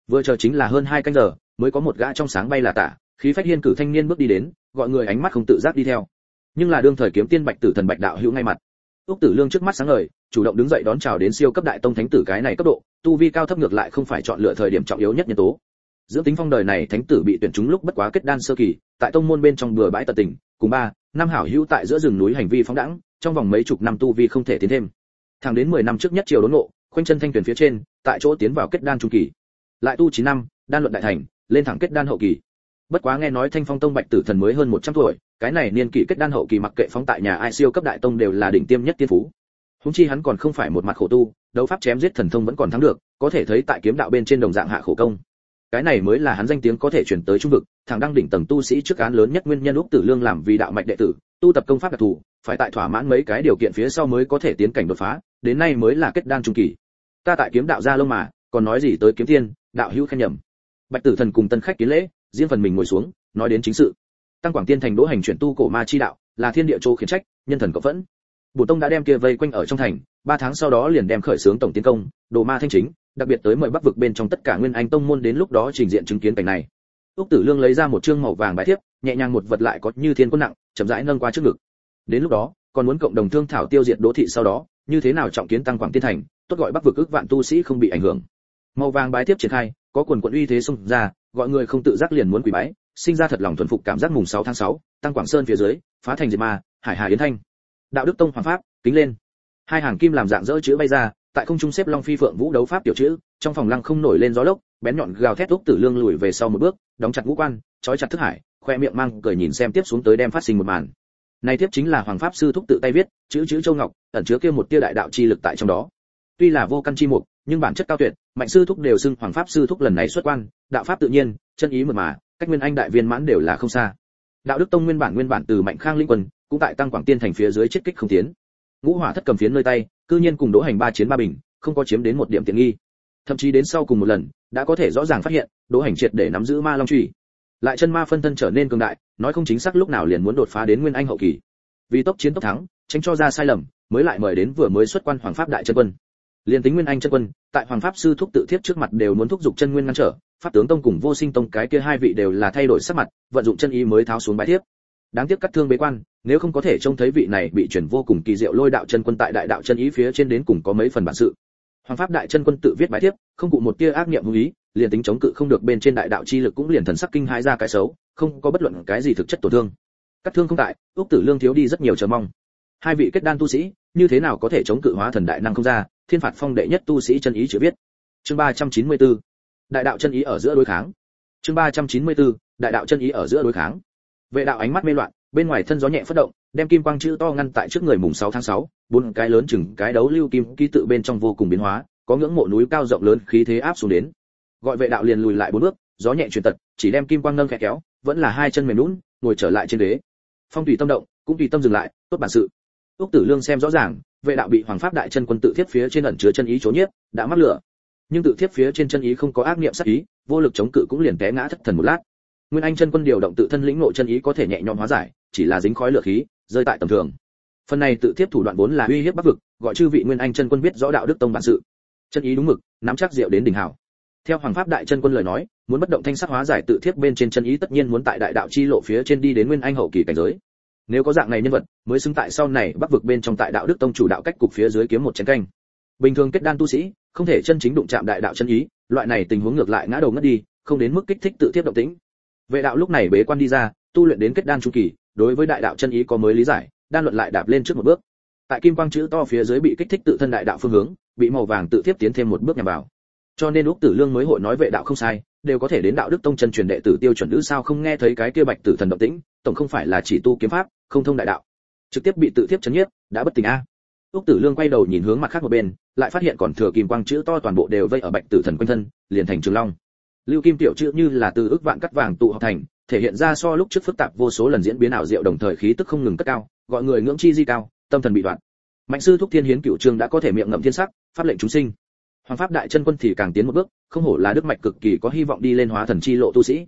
Vừa chờ chính là hơn hai canh giờ, mới có một gã trong sáng bay là tả khí phách hiên cử thanh niên bước đi đến, gọi người ánh mắt không tự giác đi theo. Nhưng là đương thời kiếm tiên bạch tử thần bạch đạo hữu ngay mặt. Úc tử lương trước mắt sáng ngời, chủ động đứng dậy đón chào đến siêu cấp đại tông thánh tử cái này cấp độ, tu vi cao thấp ngược lại không phải chọn lựa thời điểm trọng yếu nhất nhân tố. Dưỡng tính phong đời này thánh tử bị tuyển chúng lúc bất quá kết đan sơ kỳ, tại tông môn bên trong bừa bãi tận tình, cùng ba, năm hảo hữu tại giữa rừng núi hành vi phóng đẳng trong vòng mấy chục năm tu vi không thể tiến thêm. Thẳng đến 10 năm trước nhất triều đốn ngộ, khoanh chân thanh tuyển phía trên, tại chỗ tiến vào kết đan trung kỳ. Lại tu 9 năm, đan luận đại thành, lên thẳng kết đan hậu kỳ. Bất quá nghe nói thanh phong tông bạch tử thần mới hơn 100 tuổi, cái này niên kỷ kết đan hậu kỳ mặc kệ phóng tại nhà ai siêu cấp đại tông đều là đỉnh tiêm nhất tiên phú. Húng chi hắn còn không phải một mặt khổ tu, đấu pháp chém giết thần thông vẫn còn thắng được, có thể thấy tại kiếm đạo bên trên đồng dạng hạ khổ công. Cái này mới là hắn danh tiếng có thể chuyển tới trung vực thằng đăng đỉnh tầng tu sĩ trước án lớn nhất nguyên nhân lúc tử lương làm vì đạo mạch đệ tử tu tập công pháp đặc thù, phải tại thỏa mãn mấy cái điều kiện phía sau mới có thể tiến cảnh đột phá, đến nay mới là kết đan trung kỳ. Ta tại kiếm đạo gia lông mà, còn nói gì tới kiếm thiên đạo hữu khen nhầm. Bạch tử thần cùng tân khách kiến lễ, riêng phần mình ngồi xuống, nói đến chính sự. Tăng quảng tiên thành đỗ hành chuyển tu cổ ma chi đạo, là thiên địa chỗ khiển trách, nhân thần cộng vẫn bổ tông đã đem kia vây quanh ở trong thành, ba tháng sau đó liền đem khởi xướng tổng tiến công, đồ ma thanh chính, đặc biệt tới mời bắc vực bên trong tất cả nguyên anh tông môn đến lúc đó trình diện chứng kiến cảnh này. Úc tử lương lấy ra một trương màu vàng bái thiếp, nhẹ nhàng một vật lại có như thiên quân nặng chậm rãi nâng qua trước ngực. Đến lúc đó còn muốn cộng đồng thương thảo tiêu diệt đỗ thị sau đó như thế nào trọng kiến tăng quảng tiên thành tốt gọi bắc vực ước vạn tu sĩ không bị ảnh hưởng. Màu vàng bái tiếp triển khai có quần quận uy thế xung ra gọi người không tự giác liền muốn quỳ bái sinh ra thật lòng thuần phục cảm giác mùng 6 tháng 6, tăng quảng sơn phía dưới phá thành diệt ma hải hà yến thanh. Đạo đức tông hoàng pháp kính lên. Hai hàng kim làm dạng dỡ chữ bay ra tại không trung xếp long phi phượng vũ đấu pháp tiểu chữ trong phòng lăng không nổi lên gió lốc bén nhọn gào thét úc tử lương lùi về sau một bước đóng chặt ngũ quan trói chặt thức hải khoe miệng mang cười nhìn xem tiếp xuống tới đem phát sinh một màn. Này tiếp chính là hoàng pháp sư thúc tự tay viết, chữ chữ châu ngọc, ẩn chứa kia một tia đại đạo chi lực tại trong đó. Tuy là vô căn chi mục, nhưng bản chất cao tuyệt, mạnh sư thúc đều xưng hoàng pháp sư thúc lần này xuất quan, đạo pháp tự nhiên, chân ý mượt mà, cách nguyên anh đại viên mãn đều là không xa. Đạo đức tông nguyên bản nguyên bản từ mạnh khang linh quân, cũng tại tăng quảng tiên thành phía dưới chết kích không tiến. Ngũ hỏa thất cầm phiến nơi tay, cư nhiên cùng đỗ hành ba chiến ba bình, không có chiếm đến một điểm tiện nghi. Thậm chí đến sau cùng một lần, đã có thể rõ ràng phát hiện, đỗ hành triệt để nắm giữ ma long trùy lại chân ma phân thân trở nên cường đại, nói không chính xác lúc nào liền muốn đột phá đến nguyên anh hậu kỳ. Vì tốc chiến tốc thắng, tránh cho ra sai lầm, mới lại mời đến vừa mới xuất quan hoàng pháp đại chân quân. Liền tính nguyên anh chân quân, tại hoàng pháp sư thúc tự thiết trước mặt đều muốn thúc giục chân nguyên ngăn trở, pháp tướng tông cùng vô sinh tông cái kia hai vị đều là thay đổi sắc mặt, vận dụng chân ý mới tháo xuống bãi thiếp. Đáng tiếc cắt thương bế quan, nếu không có thể trông thấy vị này bị chuyển vô cùng kỳ diệu lôi đạo chân quân tại đại đạo chân ý phía trên đến cùng có mấy phần bản sự hoàng pháp đại chân quân tự viết bài thiếp, không cụ một tia ác niệm hữu ý, liền tính chống cự không được bên trên đại đạo chi lực cũng liền thần sắc kinh hãi ra cái xấu, không có bất luận cái gì thực chất tổn thương. Cắt thương không tại, úc tử lương thiếu đi rất nhiều chờ mong. Hai vị kết đan tu sĩ, như thế nào có thể chống cự hóa thần đại năng không ra, thiên phạt phong đệ nhất tu sĩ chân ý chữ viết. Chương 394 đại đạo chân ý ở giữa đối kháng. Chương 394 đại đạo chân ý ở giữa đối kháng. Vệ đạo ánh mắt mê loạn, bên ngoài thân gió nhẹ phất động đem kim quang chữ to ngăn tại trước người mùng 6 tháng 6, bốn cái lớn chừng cái đấu lưu kim ký tự bên trong vô cùng biến hóa có ngưỡng mộ núi cao rộng lớn khí thế áp xuống đến. Gọi vệ đạo liền lùi lại bốn bước gió nhẹ truyền tật chỉ đem kim quang nâng khẽ kéo vẫn là hai chân mềm nhũn ngồi trở lại trên đế, phong tùy tâm động cũng tùy tâm dừng lại tốt bản sự. Úc tử lương xem rõ ràng vệ đạo bị hoàng pháp đại chân quân tự thiết phía trên ẩn chứa chân ý chố nhiếp đã mắc lửa. Nhưng tự thiết phía trên chân ý không có ác niệm sát ý vô lực chống cự cũng liền té ngã thất thần một lát. Nguyên anh chân quân điều động tự thân lĩnh nội chân ý có thể nhẹ nhõm hóa giải chỉ là dính khói lửa khí rơi tại tầm thường. Phần này tự thiếp thủ đoạn vốn là uy hiếp bắc vực, gọi chư vị nguyên anh chân quân biết rõ đạo đức tông bản sự. Chân ý đúng mực, nắm chắc diệu đến đỉnh hảo. Theo hoàng pháp đại chân quân lời nói, muốn bất động thanh sắc hóa giải tự thiếp bên trên chân ý tất nhiên muốn tại đại đạo chi lộ phía trên đi đến nguyên anh hậu kỳ cảnh giới. Nếu có dạng này nhân vật, mới xứng tại sau này bắc vực bên trong tại đạo đức tông chủ đạo cách cục phía dưới kiếm một chén canh. Bình thường kết đan tu sĩ, không thể chân chính đụng chạm đại đạo chân ý, loại này tình huống ngược lại ngã đầu ngất đi, không đến mức kích thích tự thiếp động tĩnh. Vệ đạo lúc này bế quan đi ra, tu luyện đến kết đan chu kỳ đối với đại đạo chân ý có mới lý giải, đan luận lại đạp lên trước một bước. Tại kim quang chữ to phía dưới bị kích thích tự thân đại đạo phương hướng, bị màu vàng tự tiếp tiến thêm một bước nhằm vào. Cho nên úc tử lương mới hội nói vệ đạo không sai, đều có thể đến đạo đức tông chân truyền đệ tử tiêu chuẩn nữ sao không nghe thấy cái kia bạch tử thần động tĩnh, tổng không phải là chỉ tu kiếm pháp, không thông đại đạo. Trực tiếp bị tự tiếp chấn nhiếp, đã bất tỉnh a. Úc tử lương quay đầu nhìn hướng mặt khác một bên, lại phát hiện còn thừa kim quang chữ to toàn bộ đều vây ở bạch tử thần quanh thân, liền thành trường long. Lưu kim tiểu chữ như là từ ức vạn cắt vàng tụ hợp thành thể hiện ra so lúc trước phức tạp vô số lần diễn biến ảo diệu đồng thời khí tức không ngừng cất cao, gọi người ngưỡng chi di cao, tâm thần bị đoạn. Mạnh sư thúc thiên hiến cửu trường đã có thể miệng ngậm thiên sắc, pháp lệnh chúng sinh. Hoàng pháp đại chân quân thì càng tiến một bước, không hổ là đức mạch cực kỳ có hy vọng đi lên hóa thần chi lộ tu sĩ.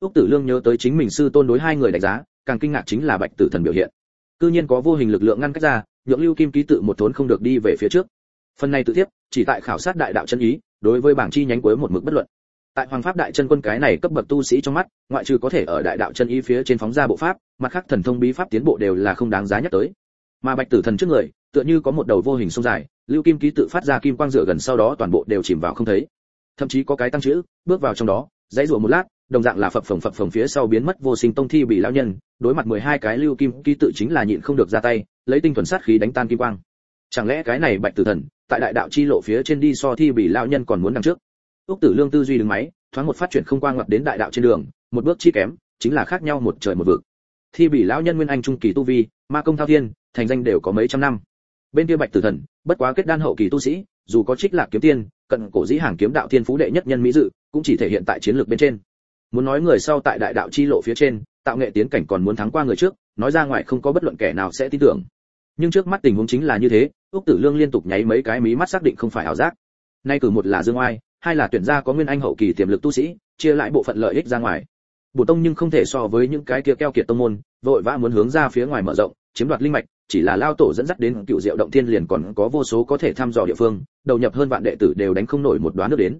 Úc tử lương nhớ tới chính mình sư tôn đối hai người đánh giá, càng kinh ngạc chính là bạch tử thần biểu hiện. Cư nhiên có vô hình lực lượng ngăn cách ra, nhượng lưu kim ký tự một thốn không được đi về phía trước. Phần này tự tiếp chỉ tại khảo sát đại đạo chân ý, đối với bảng chi nhánh cuối một mực bất luận tại hoàng pháp đại chân quân cái này cấp bậc tu sĩ trong mắt, ngoại trừ có thể ở đại đạo chân ý phía trên phóng ra bộ pháp, mặt khác thần thông bí pháp tiến bộ đều là không đáng giá nhắc tới. Mà bạch tử thần trước người, tựa như có một đầu vô hình sông dài, lưu kim ký tự phát ra kim quang dựa gần sau đó toàn bộ đều chìm vào không thấy. Thậm chí có cái tăng chữ, bước vào trong đó, dãy rủa một lát, đồng dạng là phập phồng phập phồng phía sau biến mất vô sinh tông thi bị lão nhân, đối mặt 12 cái lưu kim ký tự chính là nhịn không được ra tay, lấy tinh thuần sát khí đánh tan kim quang. Chẳng lẽ cái này bạch tử thần, tại đại đạo chi lộ phía trên đi so thi bị lão nhân còn muốn đằng trước? Úc tử lương tư duy đứng máy, thoáng một phát triển không quang ngập đến đại đạo trên đường, một bước chi kém, chính là khác nhau một trời một vực. Thi bị lão nhân nguyên anh trung kỳ tu vi, ma công thao thiên, thành danh đều có mấy trăm năm. Bên kia bạch tử thần, bất quá kết đan hậu kỳ tu sĩ, dù có trích lạc kiếm tiên, cận cổ dĩ hàng kiếm đạo thiên phú đệ nhất nhân mỹ dự, cũng chỉ thể hiện tại chiến lược bên trên. Muốn nói người sau tại đại đạo chi lộ phía trên, tạo nghệ tiến cảnh còn muốn thắng qua người trước, nói ra ngoài không có bất luận kẻ nào sẽ tin tưởng. Nhưng trước mắt tình huống chính là như thế, úc tử lương liên tục nháy mấy cái mí mắt xác định không phải ảo giác. Nay cử một là dương oai hai là tuyển ra có nguyên anh hậu kỳ tiềm lực tu sĩ, chia lại bộ phận lợi ích ra ngoài. Bổ tông nhưng không thể so với những cái kia keo kiệt tông môn, vội vã muốn hướng ra phía ngoài mở rộng, chiếm đoạt linh mạch, chỉ là lao tổ dẫn dắt đến cựu diệu động thiên liền còn có vô số có thể thăm dò địa phương, đầu nhập hơn vạn đệ tử đều đánh không nổi một đoán nước đến.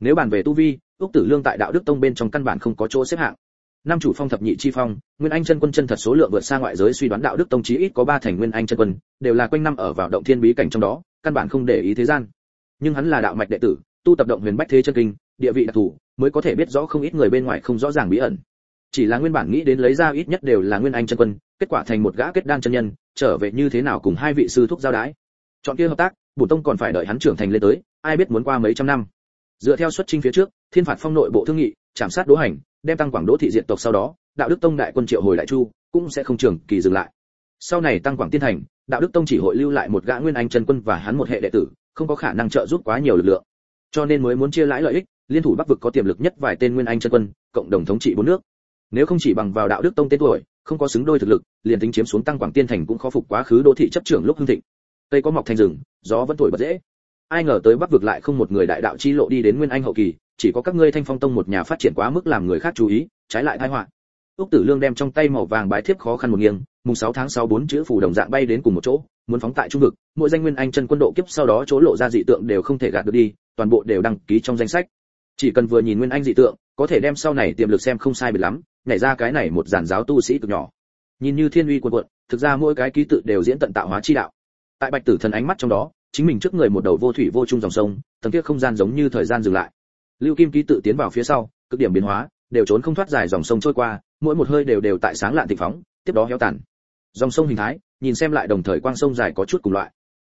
Nếu bàn về tu vi, úc tử lương tại đạo đức tông bên trong căn bản không có chỗ xếp hạng. Năm chủ phong thập nhị chi phong, nguyên anh chân quân chân thật số lượng vượt xa ngoại giới suy đoán đạo đức tông chí ít có ba thành nguyên anh chân quân, đều là quanh năm ở vào động thiên bí cảnh trong đó, căn bản không để ý thế gian. Nhưng hắn là đạo mạch đệ tử tu tập động huyền bách thế chân kinh, địa vị đặc thù, mới có thể biết rõ không ít người bên ngoài không rõ ràng bí ẩn. Chỉ là nguyên bản nghĩ đến lấy ra ít nhất đều là nguyên anh chân quân, kết quả thành một gã kết đan chân nhân, trở về như thế nào cùng hai vị sư thúc giao đái. Chọn kia hợp tác bổn tông còn phải đợi hắn trưởng thành lên tới, ai biết muốn qua mấy trăm năm. Dựa theo xuất trình phía trước, thiên phạt phong nội bộ thương nghị chạm sát đỗ hành, đem tăng quảng đỗ thị diện tộc sau đó, đạo đức tông đại quân triệu hồi đại chu, cũng sẽ không trường kỳ dừng lại. Sau này tăng quảng tiên thành, đạo đức tông chỉ hội lưu lại một gã nguyên anh chân quân và hắn một hệ đệ tử, không có khả năng trợ giúp quá nhiều lực lượng cho nên mới muốn chia lãi lợi ích, liên thủ bắc vực có tiềm lực nhất vài tên nguyên anh chân quân, cộng đồng thống trị bốn nước. Nếu không chỉ bằng vào đạo đức tông tên tuổi, không có xứng đôi thực lực, liền tính chiếm xuống tăng quảng tiên thành cũng khó phục quá khứ đô thị chấp trưởng lúc hưng thịnh. Tây có mọc thành rừng, gió vẫn thổi bật dễ. Ai ngờ tới bắc vực lại không một người đại đạo chi lộ đi đến nguyên anh hậu kỳ, chỉ có các ngươi thanh phong tông một nhà phát triển quá mức làm người khác chú ý, trái lại tai họa. Úc tử lương đem trong tay màu vàng bái thiếp khó khăn một nghiêng, mùng 6 tháng 6 bốn chữ phủ đồng dạng bay đến cùng một chỗ muốn phóng tại trung vực, mỗi danh nguyên anh chân quân độ kiếp sau đó chỗ lộ ra dị tượng đều không thể gạt được đi, toàn bộ đều đăng ký trong danh sách. Chỉ cần vừa nhìn nguyên anh dị tượng, có thể đem sau này tiềm lực xem không sai biệt lắm, nhảy ra cái này một giản giáo tu sĩ cực nhỏ. Nhìn như thiên uy cuồn cuộn, thực ra mỗi cái ký tự đều diễn tận tạo hóa chi đạo. Tại bạch tử thần ánh mắt trong đó, chính mình trước người một đầu vô thủy vô trung dòng sông, tầng kia không gian giống như thời gian dừng lại. Lưu kim ký tự tiến vào phía sau, cực điểm biến hóa, đều trốn không thoát dài dòng sông trôi qua, mỗi một hơi đều đều tại sáng lạn thịnh phóng, tiếp đó héo tàn. Dòng sông hình thái nhìn xem lại đồng thời quang sông dài có chút cùng loại.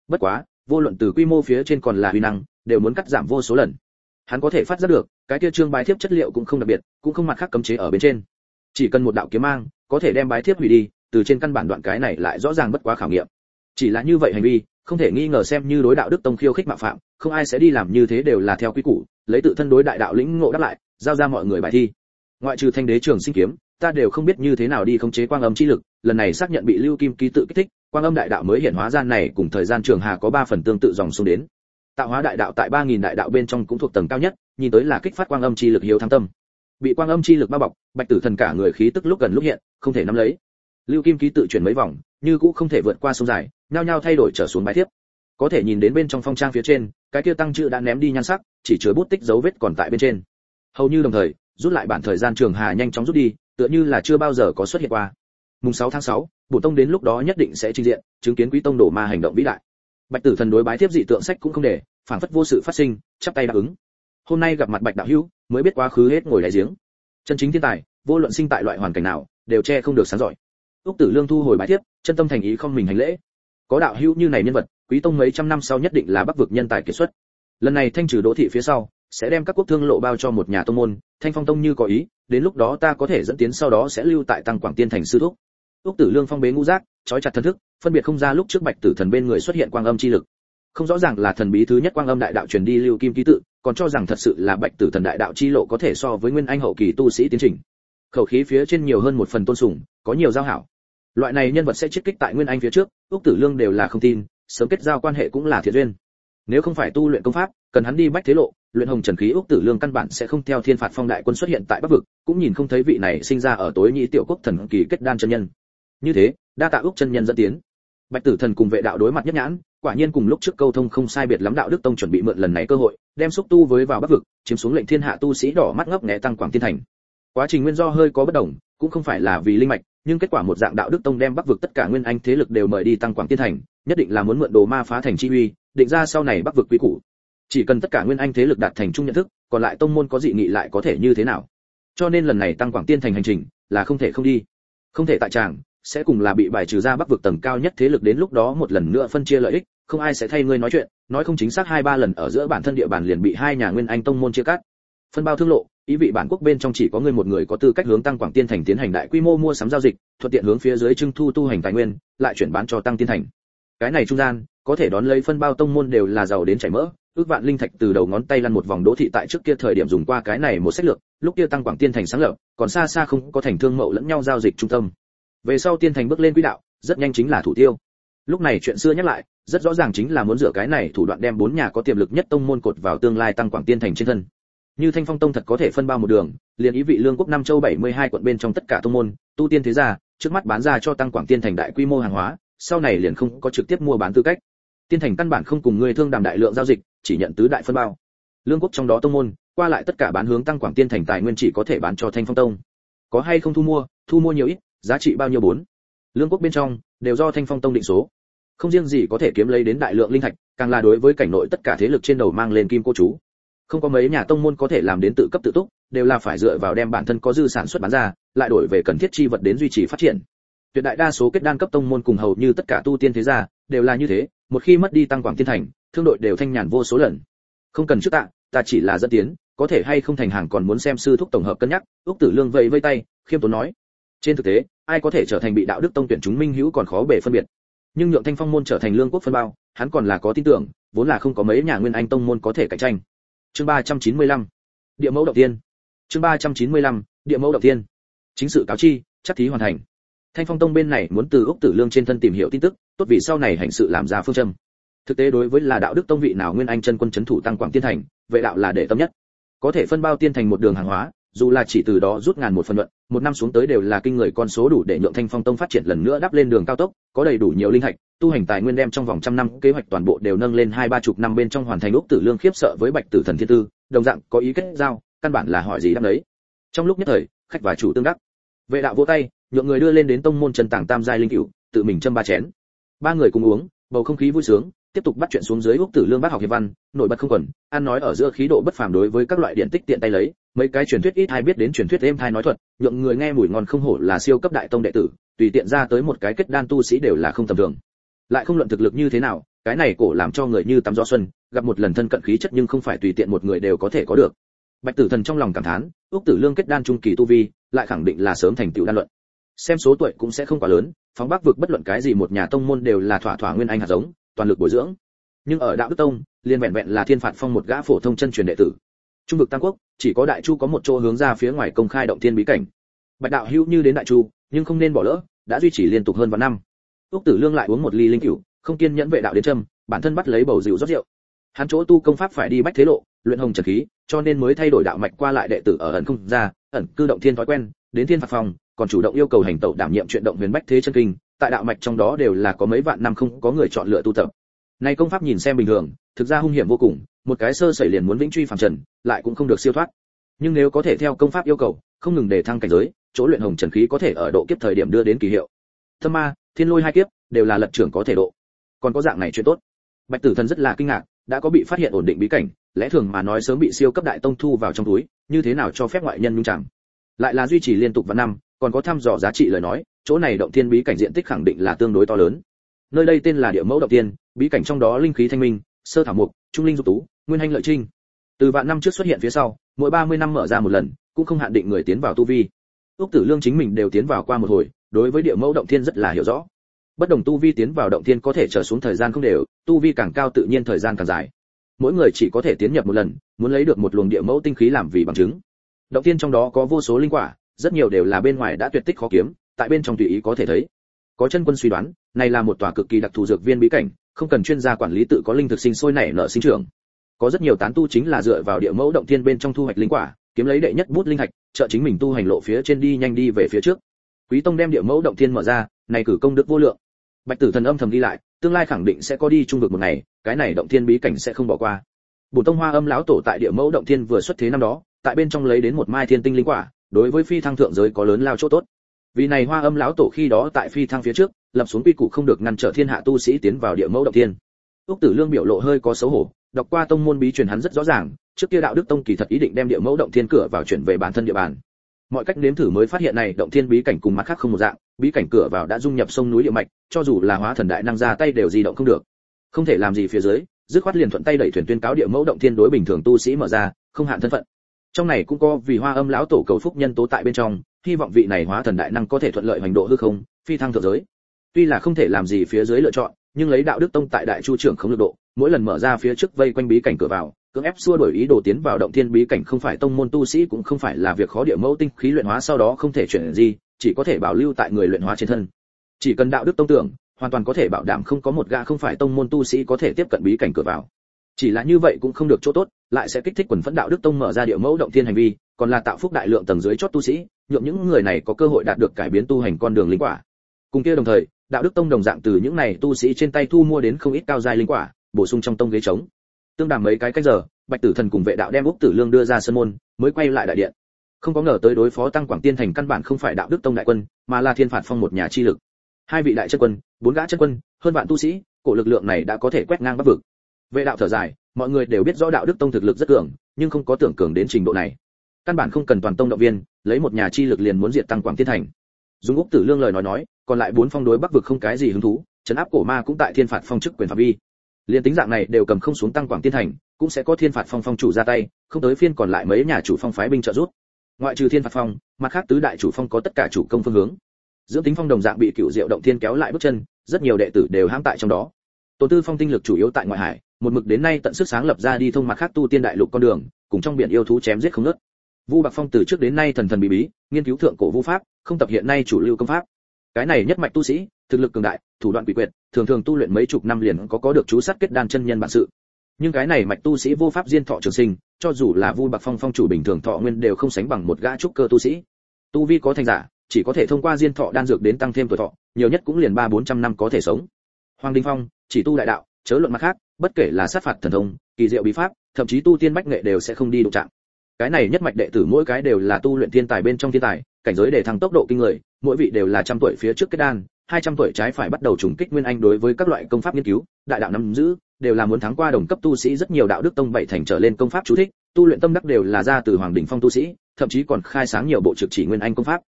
Bất quá, vô luận từ quy mô phía trên còn là huy năng, đều muốn cắt giảm vô số lần. Hắn có thể phát ra được, cái kia trương bái thiếp chất liệu cũng không đặc biệt, cũng không mặt khác cấm chế ở bên trên. Chỉ cần một đạo kiếm mang, có thể đem bái thiếp hủy đi, từ trên căn bản đoạn cái này lại rõ ràng bất quá khảo nghiệm. Chỉ là như vậy hành vi, không thể nghi ngờ xem như đối đạo đức tông khiêu khích mạo phạm, không ai sẽ đi làm như thế đều là theo quy củ, lấy tự thân đối đại đạo lĩnh ngộ đáp lại, giao ra mọi người bài thi. Ngoại trừ thanh đế trường sinh kiếm, ta đều không biết như thế nào đi khống chế quang âm chi lực lần này xác nhận bị lưu kim ký tự kích thích, quang âm đại đạo mới hiện hóa gian này cùng thời gian trường hà có ba phần tương tự dòng xuống đến. Tạo hóa đại đạo tại ba nghìn đại đạo bên trong cũng thuộc tầng cao nhất, nhìn tới là kích phát quang âm chi lực hiếu thăng tâm. Bị quang âm chi lực bao bọc, bạch tử thần cả người khí tức lúc gần lúc hiện, không thể nắm lấy. Lưu kim ký tự chuyển mấy vòng, như cũng không thể vượt qua sông dài, nhao nhao thay đổi trở xuống bãi tiếp có thể nhìn đến bên trong phong trang phía trên, cái kia tăng chữ đã ném đi nhan sắc, chỉ chứa bút tích dấu vết còn tại bên trên. Hầu như đồng thời, rút lại bản thời gian trường hà nhanh chóng rút đi, tựa như là chưa bao giờ có xuất hiện qua mùng 6 tháng 6, bổ tông đến lúc đó nhất định sẽ trình diện chứng kiến quý tông đổ ma hành động vĩ đại. Bạch tử thần đối bái tiếp dị tượng sách cũng không để phản phất vô sự phát sinh chắp tay đáp ứng. Hôm nay gặp mặt bạch đạo hữu mới biết quá khứ hết ngồi đáy giếng. Chân chính thiên tài vô luận sinh tại loại hoàn cảnh nào đều che không được sáng giỏi. Úc tử lương thu hồi bái tiếp chân tâm thành ý không mình hành lễ. Có đạo hữu như này nhân vật quý tông mấy trăm năm sau nhất định là bắc vực nhân tài kiệt xuất. Lần này thanh trừ đỗ thị phía sau sẽ đem các quốc thương lộ bao cho một nhà tông môn thanh phong tông như có ý đến lúc đó ta có thể dẫn tiến sau đó sẽ lưu tại tăng quảng tiên thành sư thúc úc tử lương phong bế ngũ giác, trói chặt thần thức, phân biệt không ra lúc trước bạch tử thần bên người xuất hiện quang âm chi lực. Không rõ ràng là thần bí thứ nhất quang âm đại đạo truyền đi lưu kim ký tự, còn cho rằng thật sự là bạch tử thần đại đạo chi lộ có thể so với nguyên anh hậu kỳ tu sĩ tiến trình. Khẩu khí phía trên nhiều hơn một phần tôn sùng, có nhiều giao hảo. Loại này nhân vật sẽ chiết kích tại nguyên anh phía trước, úc tử lương đều là không tin, sớm kết giao quan hệ cũng là thiện duyên. Nếu không phải tu luyện công pháp, cần hắn đi bách thế lộ, luyện hồng trần khí úc tử lương căn bản sẽ không theo thiên phạt phong đại quân xuất hiện tại bắc vực, cũng nhìn không thấy vị này sinh ra ở tối nhĩ tiểu quốc thần kỳ kết đan chân nhân như thế, đa tạ úc chân nhân dẫn tiến. Bạch tử thần cùng vệ đạo đối mặt nhất nhãn, quả nhiên cùng lúc trước câu thông không sai biệt lắm đạo đức tông chuẩn bị mượn lần này cơ hội, đem xúc tu với vào bắc vực, chiếm xuống lệnh thiên hạ tu sĩ đỏ mắt ngấp nghé tăng quảng tiên thành. Quá trình nguyên do hơi có bất đồng, cũng không phải là vì linh mạch, nhưng kết quả một dạng đạo đức tông đem bắc vực tất cả nguyên anh thế lực đều mời đi tăng quảng tiên thành, nhất định là muốn mượn đồ ma phá thành chi uy, định ra sau này bắc vực quy củ. Chỉ cần tất cả nguyên anh thế lực đạt thành chung nhận thức, còn lại tông môn có dị nghị lại có thể như thế nào? Cho nên lần này tăng quảng tiên thành hành trình là không thể không đi. Không thể tại tràng sẽ cùng là bị bài trừ ra bắc vực tầng cao nhất thế lực đến lúc đó một lần nữa phân chia lợi ích, không ai sẽ thay ngươi nói chuyện, nói không chính xác hai ba lần ở giữa bản thân địa bàn liền bị hai nhà nguyên anh tông môn chia cắt. Phân bao thương lộ, ý vị bản quốc bên trong chỉ có ngươi một người có tư cách hướng tăng quảng tiên thành tiến hành đại quy mô mua sắm giao dịch, thuận tiện hướng phía dưới trưng thu tu hành tài nguyên, lại chuyển bán cho tăng tiên thành. Cái này trung gian, có thể đón lấy phân bao tông môn đều là giàu đến chảy mỡ, ước vạn linh thạch từ đầu ngón tay lăn một vòng đỗ thị tại trước kia thời điểm dùng qua cái này một sách lược, lúc kia tăng quảng tiên thành sáng lập, còn xa xa không có thành thương mậu lẫn nhau giao dịch trung tâm về sau tiên thành bước lên quỹ đạo, rất nhanh chính là thủ tiêu. Lúc này chuyện xưa nhắc lại, rất rõ ràng chính là muốn dựa cái này thủ đoạn đem bốn nhà có tiềm lực nhất tông môn cột vào tương lai tăng quảng tiên thành trên thân. Như thanh phong tông thật có thể phân bao một đường, liền ý vị lương quốc năm châu 72 quận bên trong tất cả tông môn, tu tiên thế gia, trước mắt bán ra cho tăng quảng tiên thành đại quy mô hàng hóa, sau này liền không có trực tiếp mua bán tư cách. Tiên thành căn bản không cùng người thương đàm đại lượng giao dịch, chỉ nhận tứ đại phân bao. Lương quốc trong đó tông môn, qua lại tất cả bán hướng tăng quảng tiên thành tài nguyên chỉ có thể bán cho thanh phong tông. Có hay không thu mua thu mua nhiều ít giá trị bao nhiêu bốn? Lương quốc bên trong, đều do thanh phong tông định số. Không riêng gì có thể kiếm lấy đến đại lượng linh thạch, càng là đối với cảnh nội tất cả thế lực trên đầu mang lên kim cô chú. Không có mấy nhà tông môn có thể làm đến tự cấp tự túc, đều là phải dựa vào đem bản thân có dư sản xuất bán ra, lại đổi về cần thiết chi vật đến duy trì phát triển. Tuyệt đại đa số kết đan cấp tông môn cùng hầu như tất cả tu tiên thế gia, đều là như thế, một khi mất đi tăng quảng tiên thành, thương đội đều thanh nhàn vô số lần. Không cần trước tạ, ta chỉ là dẫn tiến, có thể hay không thành hàng còn muốn xem sư thúc tổng hợp cân nhắc. Úc tử lương vẫy vây tay, khiêm tốn nói. Trên thực tế ai có thể trở thành bị đạo đức tông tuyển chúng minh hữu còn khó bề phân biệt. Nhưng nhượng thanh phong môn trở thành lương quốc phân bao, hắn còn là có tin tưởng, vốn là không có mấy nhà nguyên anh tông môn có thể cạnh tranh. Chương 395. địa mẫu đầu tiên. Chương 395. địa mẫu đầu tiên. Chính sự cáo chi, chắc thí hoàn thành. Thanh phong tông bên này muốn từ úc tử lương trên thân tìm hiểu tin tức, tốt vì sau này hành sự làm ra phương châm. Thực tế đối với là đạo đức tông vị nào nguyên anh chân quân chấn thủ tăng quảng tiên thành, vệ đạo là để tâm nhất. Có thể phân bao tiên thành một đường hàng hóa dù là chỉ từ đó rút ngàn một phần luận, một năm xuống tới đều là kinh người con số đủ để nhượng thanh phong tông phát triển lần nữa đắp lên đường cao tốc, có đầy đủ nhiều linh hạch, tu hành tài nguyên đem trong vòng trăm năm kế hoạch toàn bộ đều nâng lên hai ba chục năm bên trong hoàn thành ốc tử lương khiếp sợ với bạch tử thần thiên tư, đồng dạng có ý kết giao, căn bản là hỏi gì đáp đấy trong lúc nhất thời, khách và chủ tương đắc. Vệ đạo vỗ tay, nhượng người đưa lên đến tông môn trần tảng tam giai linh cửu, tự mình châm ba chén. Ba người cùng uống, bầu không khí vui sướng, tiếp tục bắt chuyện xuống dưới úc tử lương bác học hiệp văn, nổi bật không quần, ăn nói ở giữa khí độ bất phàm đối với các loại điện tích tiện tay lấy mấy cái truyền thuyết ít hay biết đến truyền thuyết êm thai nói thuật, nhượng người nghe mùi ngon không hổ là siêu cấp đại tông đệ tử, tùy tiện ra tới một cái kết đan tu sĩ đều là không tầm thường. Lại không luận thực lực như thế nào, cái này cổ làm cho người như tắm gió xuân, gặp một lần thân cận khí chất nhưng không phải tùy tiện một người đều có thể có được. Bạch tử thần trong lòng cảm thán ước tử lương kết đan trung kỳ tu vi, lại khẳng định là sớm thành tựu đan luận. Xem số tuổi cũng sẽ không quá lớn, phóng bắc vực bất luận cái gì một nhà tông môn đều là thỏa thỏa nguyên anh hạt giống, toàn lực bồi dưỡng. Nhưng ở đạo đức tông liên vẹn vẹn là thiên phạt phong một gã phổ thông chân truyền đệ tử trung vực tam quốc, chỉ có đại chu có một chỗ hướng ra phía ngoài công khai động thiên bí cảnh. Bạch đạo hữu như đến đại chu, nhưng không nên bỏ lỡ, đã duy trì liên tục hơn vài năm. Úc tử lương lại uống một ly linh cửu, không kiên nhẫn vệ đạo đến châm, bản thân bắt lấy bầu rượu rót rượu. Hắn chỗ tu công pháp phải đi bách thế lộ, luyện hồng trần khí, cho nên mới thay đổi đạo mạch qua lại đệ tử ở ẩn không ra, ẩn cư động thiên thói quen, đến thiên phạt phòng, còn chủ động yêu cầu hành tẩu đảm nhiệm chuyện động huyền bách thế chân kinh, tại đạo mạch trong đó đều là có mấy vạn năm không có người chọn lựa tu tập. Nay công pháp nhìn xem bình thường, thực ra hung hiểm vô cùng một cái sơ sẩy liền muốn vĩnh truy phàm trần, lại cũng không được siêu thoát. Nhưng nếu có thể theo công pháp yêu cầu, không ngừng để thăng cảnh giới, chỗ luyện hồng trần khí có thể ở độ kiếp thời điểm đưa đến kỳ hiệu. Thâm ma, thiên lôi hai kiếp, đều là lật trưởng có thể độ. Còn có dạng này chuyện tốt. Bạch tử thần rất là kinh ngạc, đã có bị phát hiện ổn định bí cảnh, lẽ thường mà nói sớm bị siêu cấp đại tông thu vào trong túi, như thế nào cho phép ngoại nhân nhúng chẳng lại là duy trì liên tục vào năm, còn có thăm dò giá trị lời nói, chỗ này động thiên bí cảnh diện tích khẳng định là tương đối to lớn. Nơi đây tên là địa mẫu động tiên bí cảnh trong đó linh khí thanh minh, sơ thảo mục, trung linh dục tú nguyên hành lợi trinh. Từ vạn năm trước xuất hiện phía sau, mỗi 30 năm mở ra một lần, cũng không hạn định người tiến vào tu vi. Úc tử lương chính mình đều tiến vào qua một hồi, đối với địa mẫu động thiên rất là hiểu rõ. Bất đồng tu vi tiến vào động thiên có thể trở xuống thời gian không đều, tu vi càng cao tự nhiên thời gian càng dài. Mỗi người chỉ có thể tiến nhập một lần, muốn lấy được một luồng địa mẫu tinh khí làm vì bằng chứng. Động thiên trong đó có vô số linh quả, rất nhiều đều là bên ngoài đã tuyệt tích khó kiếm, tại bên trong tùy ý có thể thấy. Có chân quân suy đoán, này là một tòa cực kỳ đặc thù dược viên bí cảnh, không cần chuyên gia quản lý tự có linh thực sinh sôi nảy nở sinh trưởng có rất nhiều tán tu chính là dựa vào địa mẫu động thiên bên trong thu hoạch linh quả, kiếm lấy đệ nhất bút linh hạch trợ chính mình tu hành lộ phía trên đi nhanh đi về phía trước. Quý tông đem địa mẫu động thiên mở ra, này cử công đức vô lượng. Bạch tử thần âm thầm đi lại, tương lai khẳng định sẽ có đi trung vực một ngày, cái này động thiên bí cảnh sẽ không bỏ qua. Bổ tông hoa âm lão tổ tại địa mẫu động thiên vừa xuất thế năm đó, tại bên trong lấy đến một mai thiên tinh linh quả, đối với phi thăng thượng giới có lớn lao chỗ tốt. Vì này hoa âm lão tổ khi đó tại phi thăng phía trước, lập xuống quy củ không được ngăn trở thiên hạ tu sĩ tiến vào địa mẫu động thiên. Úc tử lương biểu lộ hơi có xấu hổ đọc qua tông môn bí truyền hắn rất rõ ràng, trước kia đạo đức tông kỳ thật ý định đem địa mẫu động thiên cửa vào chuyển về bản thân địa bàn. Mọi cách nếm thử mới phát hiện này, động thiên bí cảnh cùng mắt khác không một dạng, bí cảnh cửa vào đã dung nhập sông núi địa mạch, cho dù là hóa thần đại năng ra tay đều di động không được. Không thể làm gì phía dưới, dứt khoát liền thuận tay đẩy thuyền tuyên cáo địa mẫu động thiên đối bình thường tu sĩ mở ra, không hạn thân phận. Trong này cũng có vì hoa âm lão tổ cầu phúc nhân tố tại bên trong, hy vọng vị này hóa thần đại năng có thể thuận lợi hành độ hư không, phi thăng thượng giới. Tuy là không thể làm gì phía dưới lựa chọn, nhưng lấy đạo đức tông tại đại chu trưởng không được độ mỗi lần mở ra phía trước vây quanh bí cảnh cửa vào, cưỡng ép xua đổi ý đồ tiến vào động thiên bí cảnh không phải tông môn tu sĩ cũng không phải là việc khó địa mẫu tinh khí luyện hóa sau đó không thể chuyển gì chỉ có thể bảo lưu tại người luyện hóa trên thân. Chỉ cần đạo đức tông tưởng, hoàn toàn có thể bảo đảm không có một gã không phải tông môn tu sĩ có thể tiếp cận bí cảnh cửa vào. Chỉ là như vậy cũng không được chỗ tốt, lại sẽ kích thích quần phẫn đạo đức tông mở ra địa mẫu động thiên hành vi, còn là tạo phúc đại lượng tầng dưới chót tu sĩ, nhượng những người này có cơ hội đạt được cải biến tu hành con đường linh quả. Cùng kia đồng thời, đạo đức tông đồng dạng từ những này tu sĩ trên tay thu mua đến không ít cao giai linh quả bổ sung trong tông ghế trống. Tương đàm mấy cái cách giờ, bạch tử thần cùng vệ đạo đem úc tử lương đưa ra sân môn, mới quay lại đại điện. Không có ngờ tới đối phó tăng quảng tiên thành căn bản không phải đạo đức tông đại quân, mà là thiên phạt phong một nhà chi lực. Hai vị đại chân quân, bốn gã chân quân, hơn vạn tu sĩ, cổ lực lượng này đã có thể quét ngang bắc vực. Vệ đạo thở dài, mọi người đều biết rõ đạo đức tông thực lực rất cường, nhưng không có tưởng cường đến trình độ này. Căn bản không cần toàn tông động viên, lấy một nhà chi lực liền muốn diệt tăng quảng tiên thành. Dùng úc tử lương lời nói nói, còn lại bốn phong đối bắc vực không cái gì hứng thú chấn áp cổ ma cũng tại thiên phạt phong chức quyền phạm vi liên tính dạng này đều cầm không xuống tăng quảng tiên thành, cũng sẽ có thiên phạt phong phong chủ ra tay, không tới phiên còn lại mấy nhà chủ phong phái binh trợ giúp. Ngoại trừ thiên phạt phong, mặt khác tứ đại chủ phong có tất cả chủ công phương hướng. Dưỡng tính phong đồng dạng bị cựu diệu động thiên kéo lại bước chân, rất nhiều đệ tử đều hãm tại trong đó. Tổ tư phong tinh lực chủ yếu tại ngoại hải, một mực đến nay tận sức sáng lập ra đi thông mặt khác tu tiên đại lục con đường, cùng trong biển yêu thú chém giết không nứt vu bạc phong từ trước đến nay thần thần bí bí, nghiên cứu thượng cổ vu pháp, không tập hiện nay chủ lưu công pháp. Cái này nhất mạch tu sĩ thực lực cường đại, thủ đoạn quỷ quyệt, thường thường tu luyện mấy chục năm liền có có được chú sát kết đan chân nhân bản sự. Nhưng cái này mạch tu sĩ vô pháp diên thọ trường sinh, cho dù là vu bạc phong phong chủ bình thường thọ nguyên đều không sánh bằng một gã trúc cơ tu sĩ. Tu vi có thành giả, chỉ có thể thông qua diên thọ đan dược đến tăng thêm tuổi thọ, nhiều nhất cũng liền ba bốn trăm năm có thể sống. Hoàng đình phong, chỉ tu đại đạo, chớ luận mặt khác, bất kể là sát phạt thần thông, kỳ diệu bí pháp, thậm chí tu tiên bách nghệ đều sẽ không đi đụng chạm. Cái này nhất mạch đệ tử mỗi cái đều là tu luyện thiên tài bên trong thiên tài, cảnh giới để thăng tốc độ kinh người, mỗi vị đều là trăm tuổi phía trước kết đan hai trăm tuổi trái phải bắt đầu trùng kích nguyên anh đối với các loại công pháp nghiên cứu, đại đạo nắm giữ, đều là muốn thắng qua đồng cấp tu sĩ rất nhiều đạo đức tông bảy thành trở lên công pháp chú thích, tu luyện tâm đắc đều là ra từ hoàng đỉnh phong tu sĩ, thậm chí còn khai sáng nhiều bộ trực chỉ nguyên anh công pháp.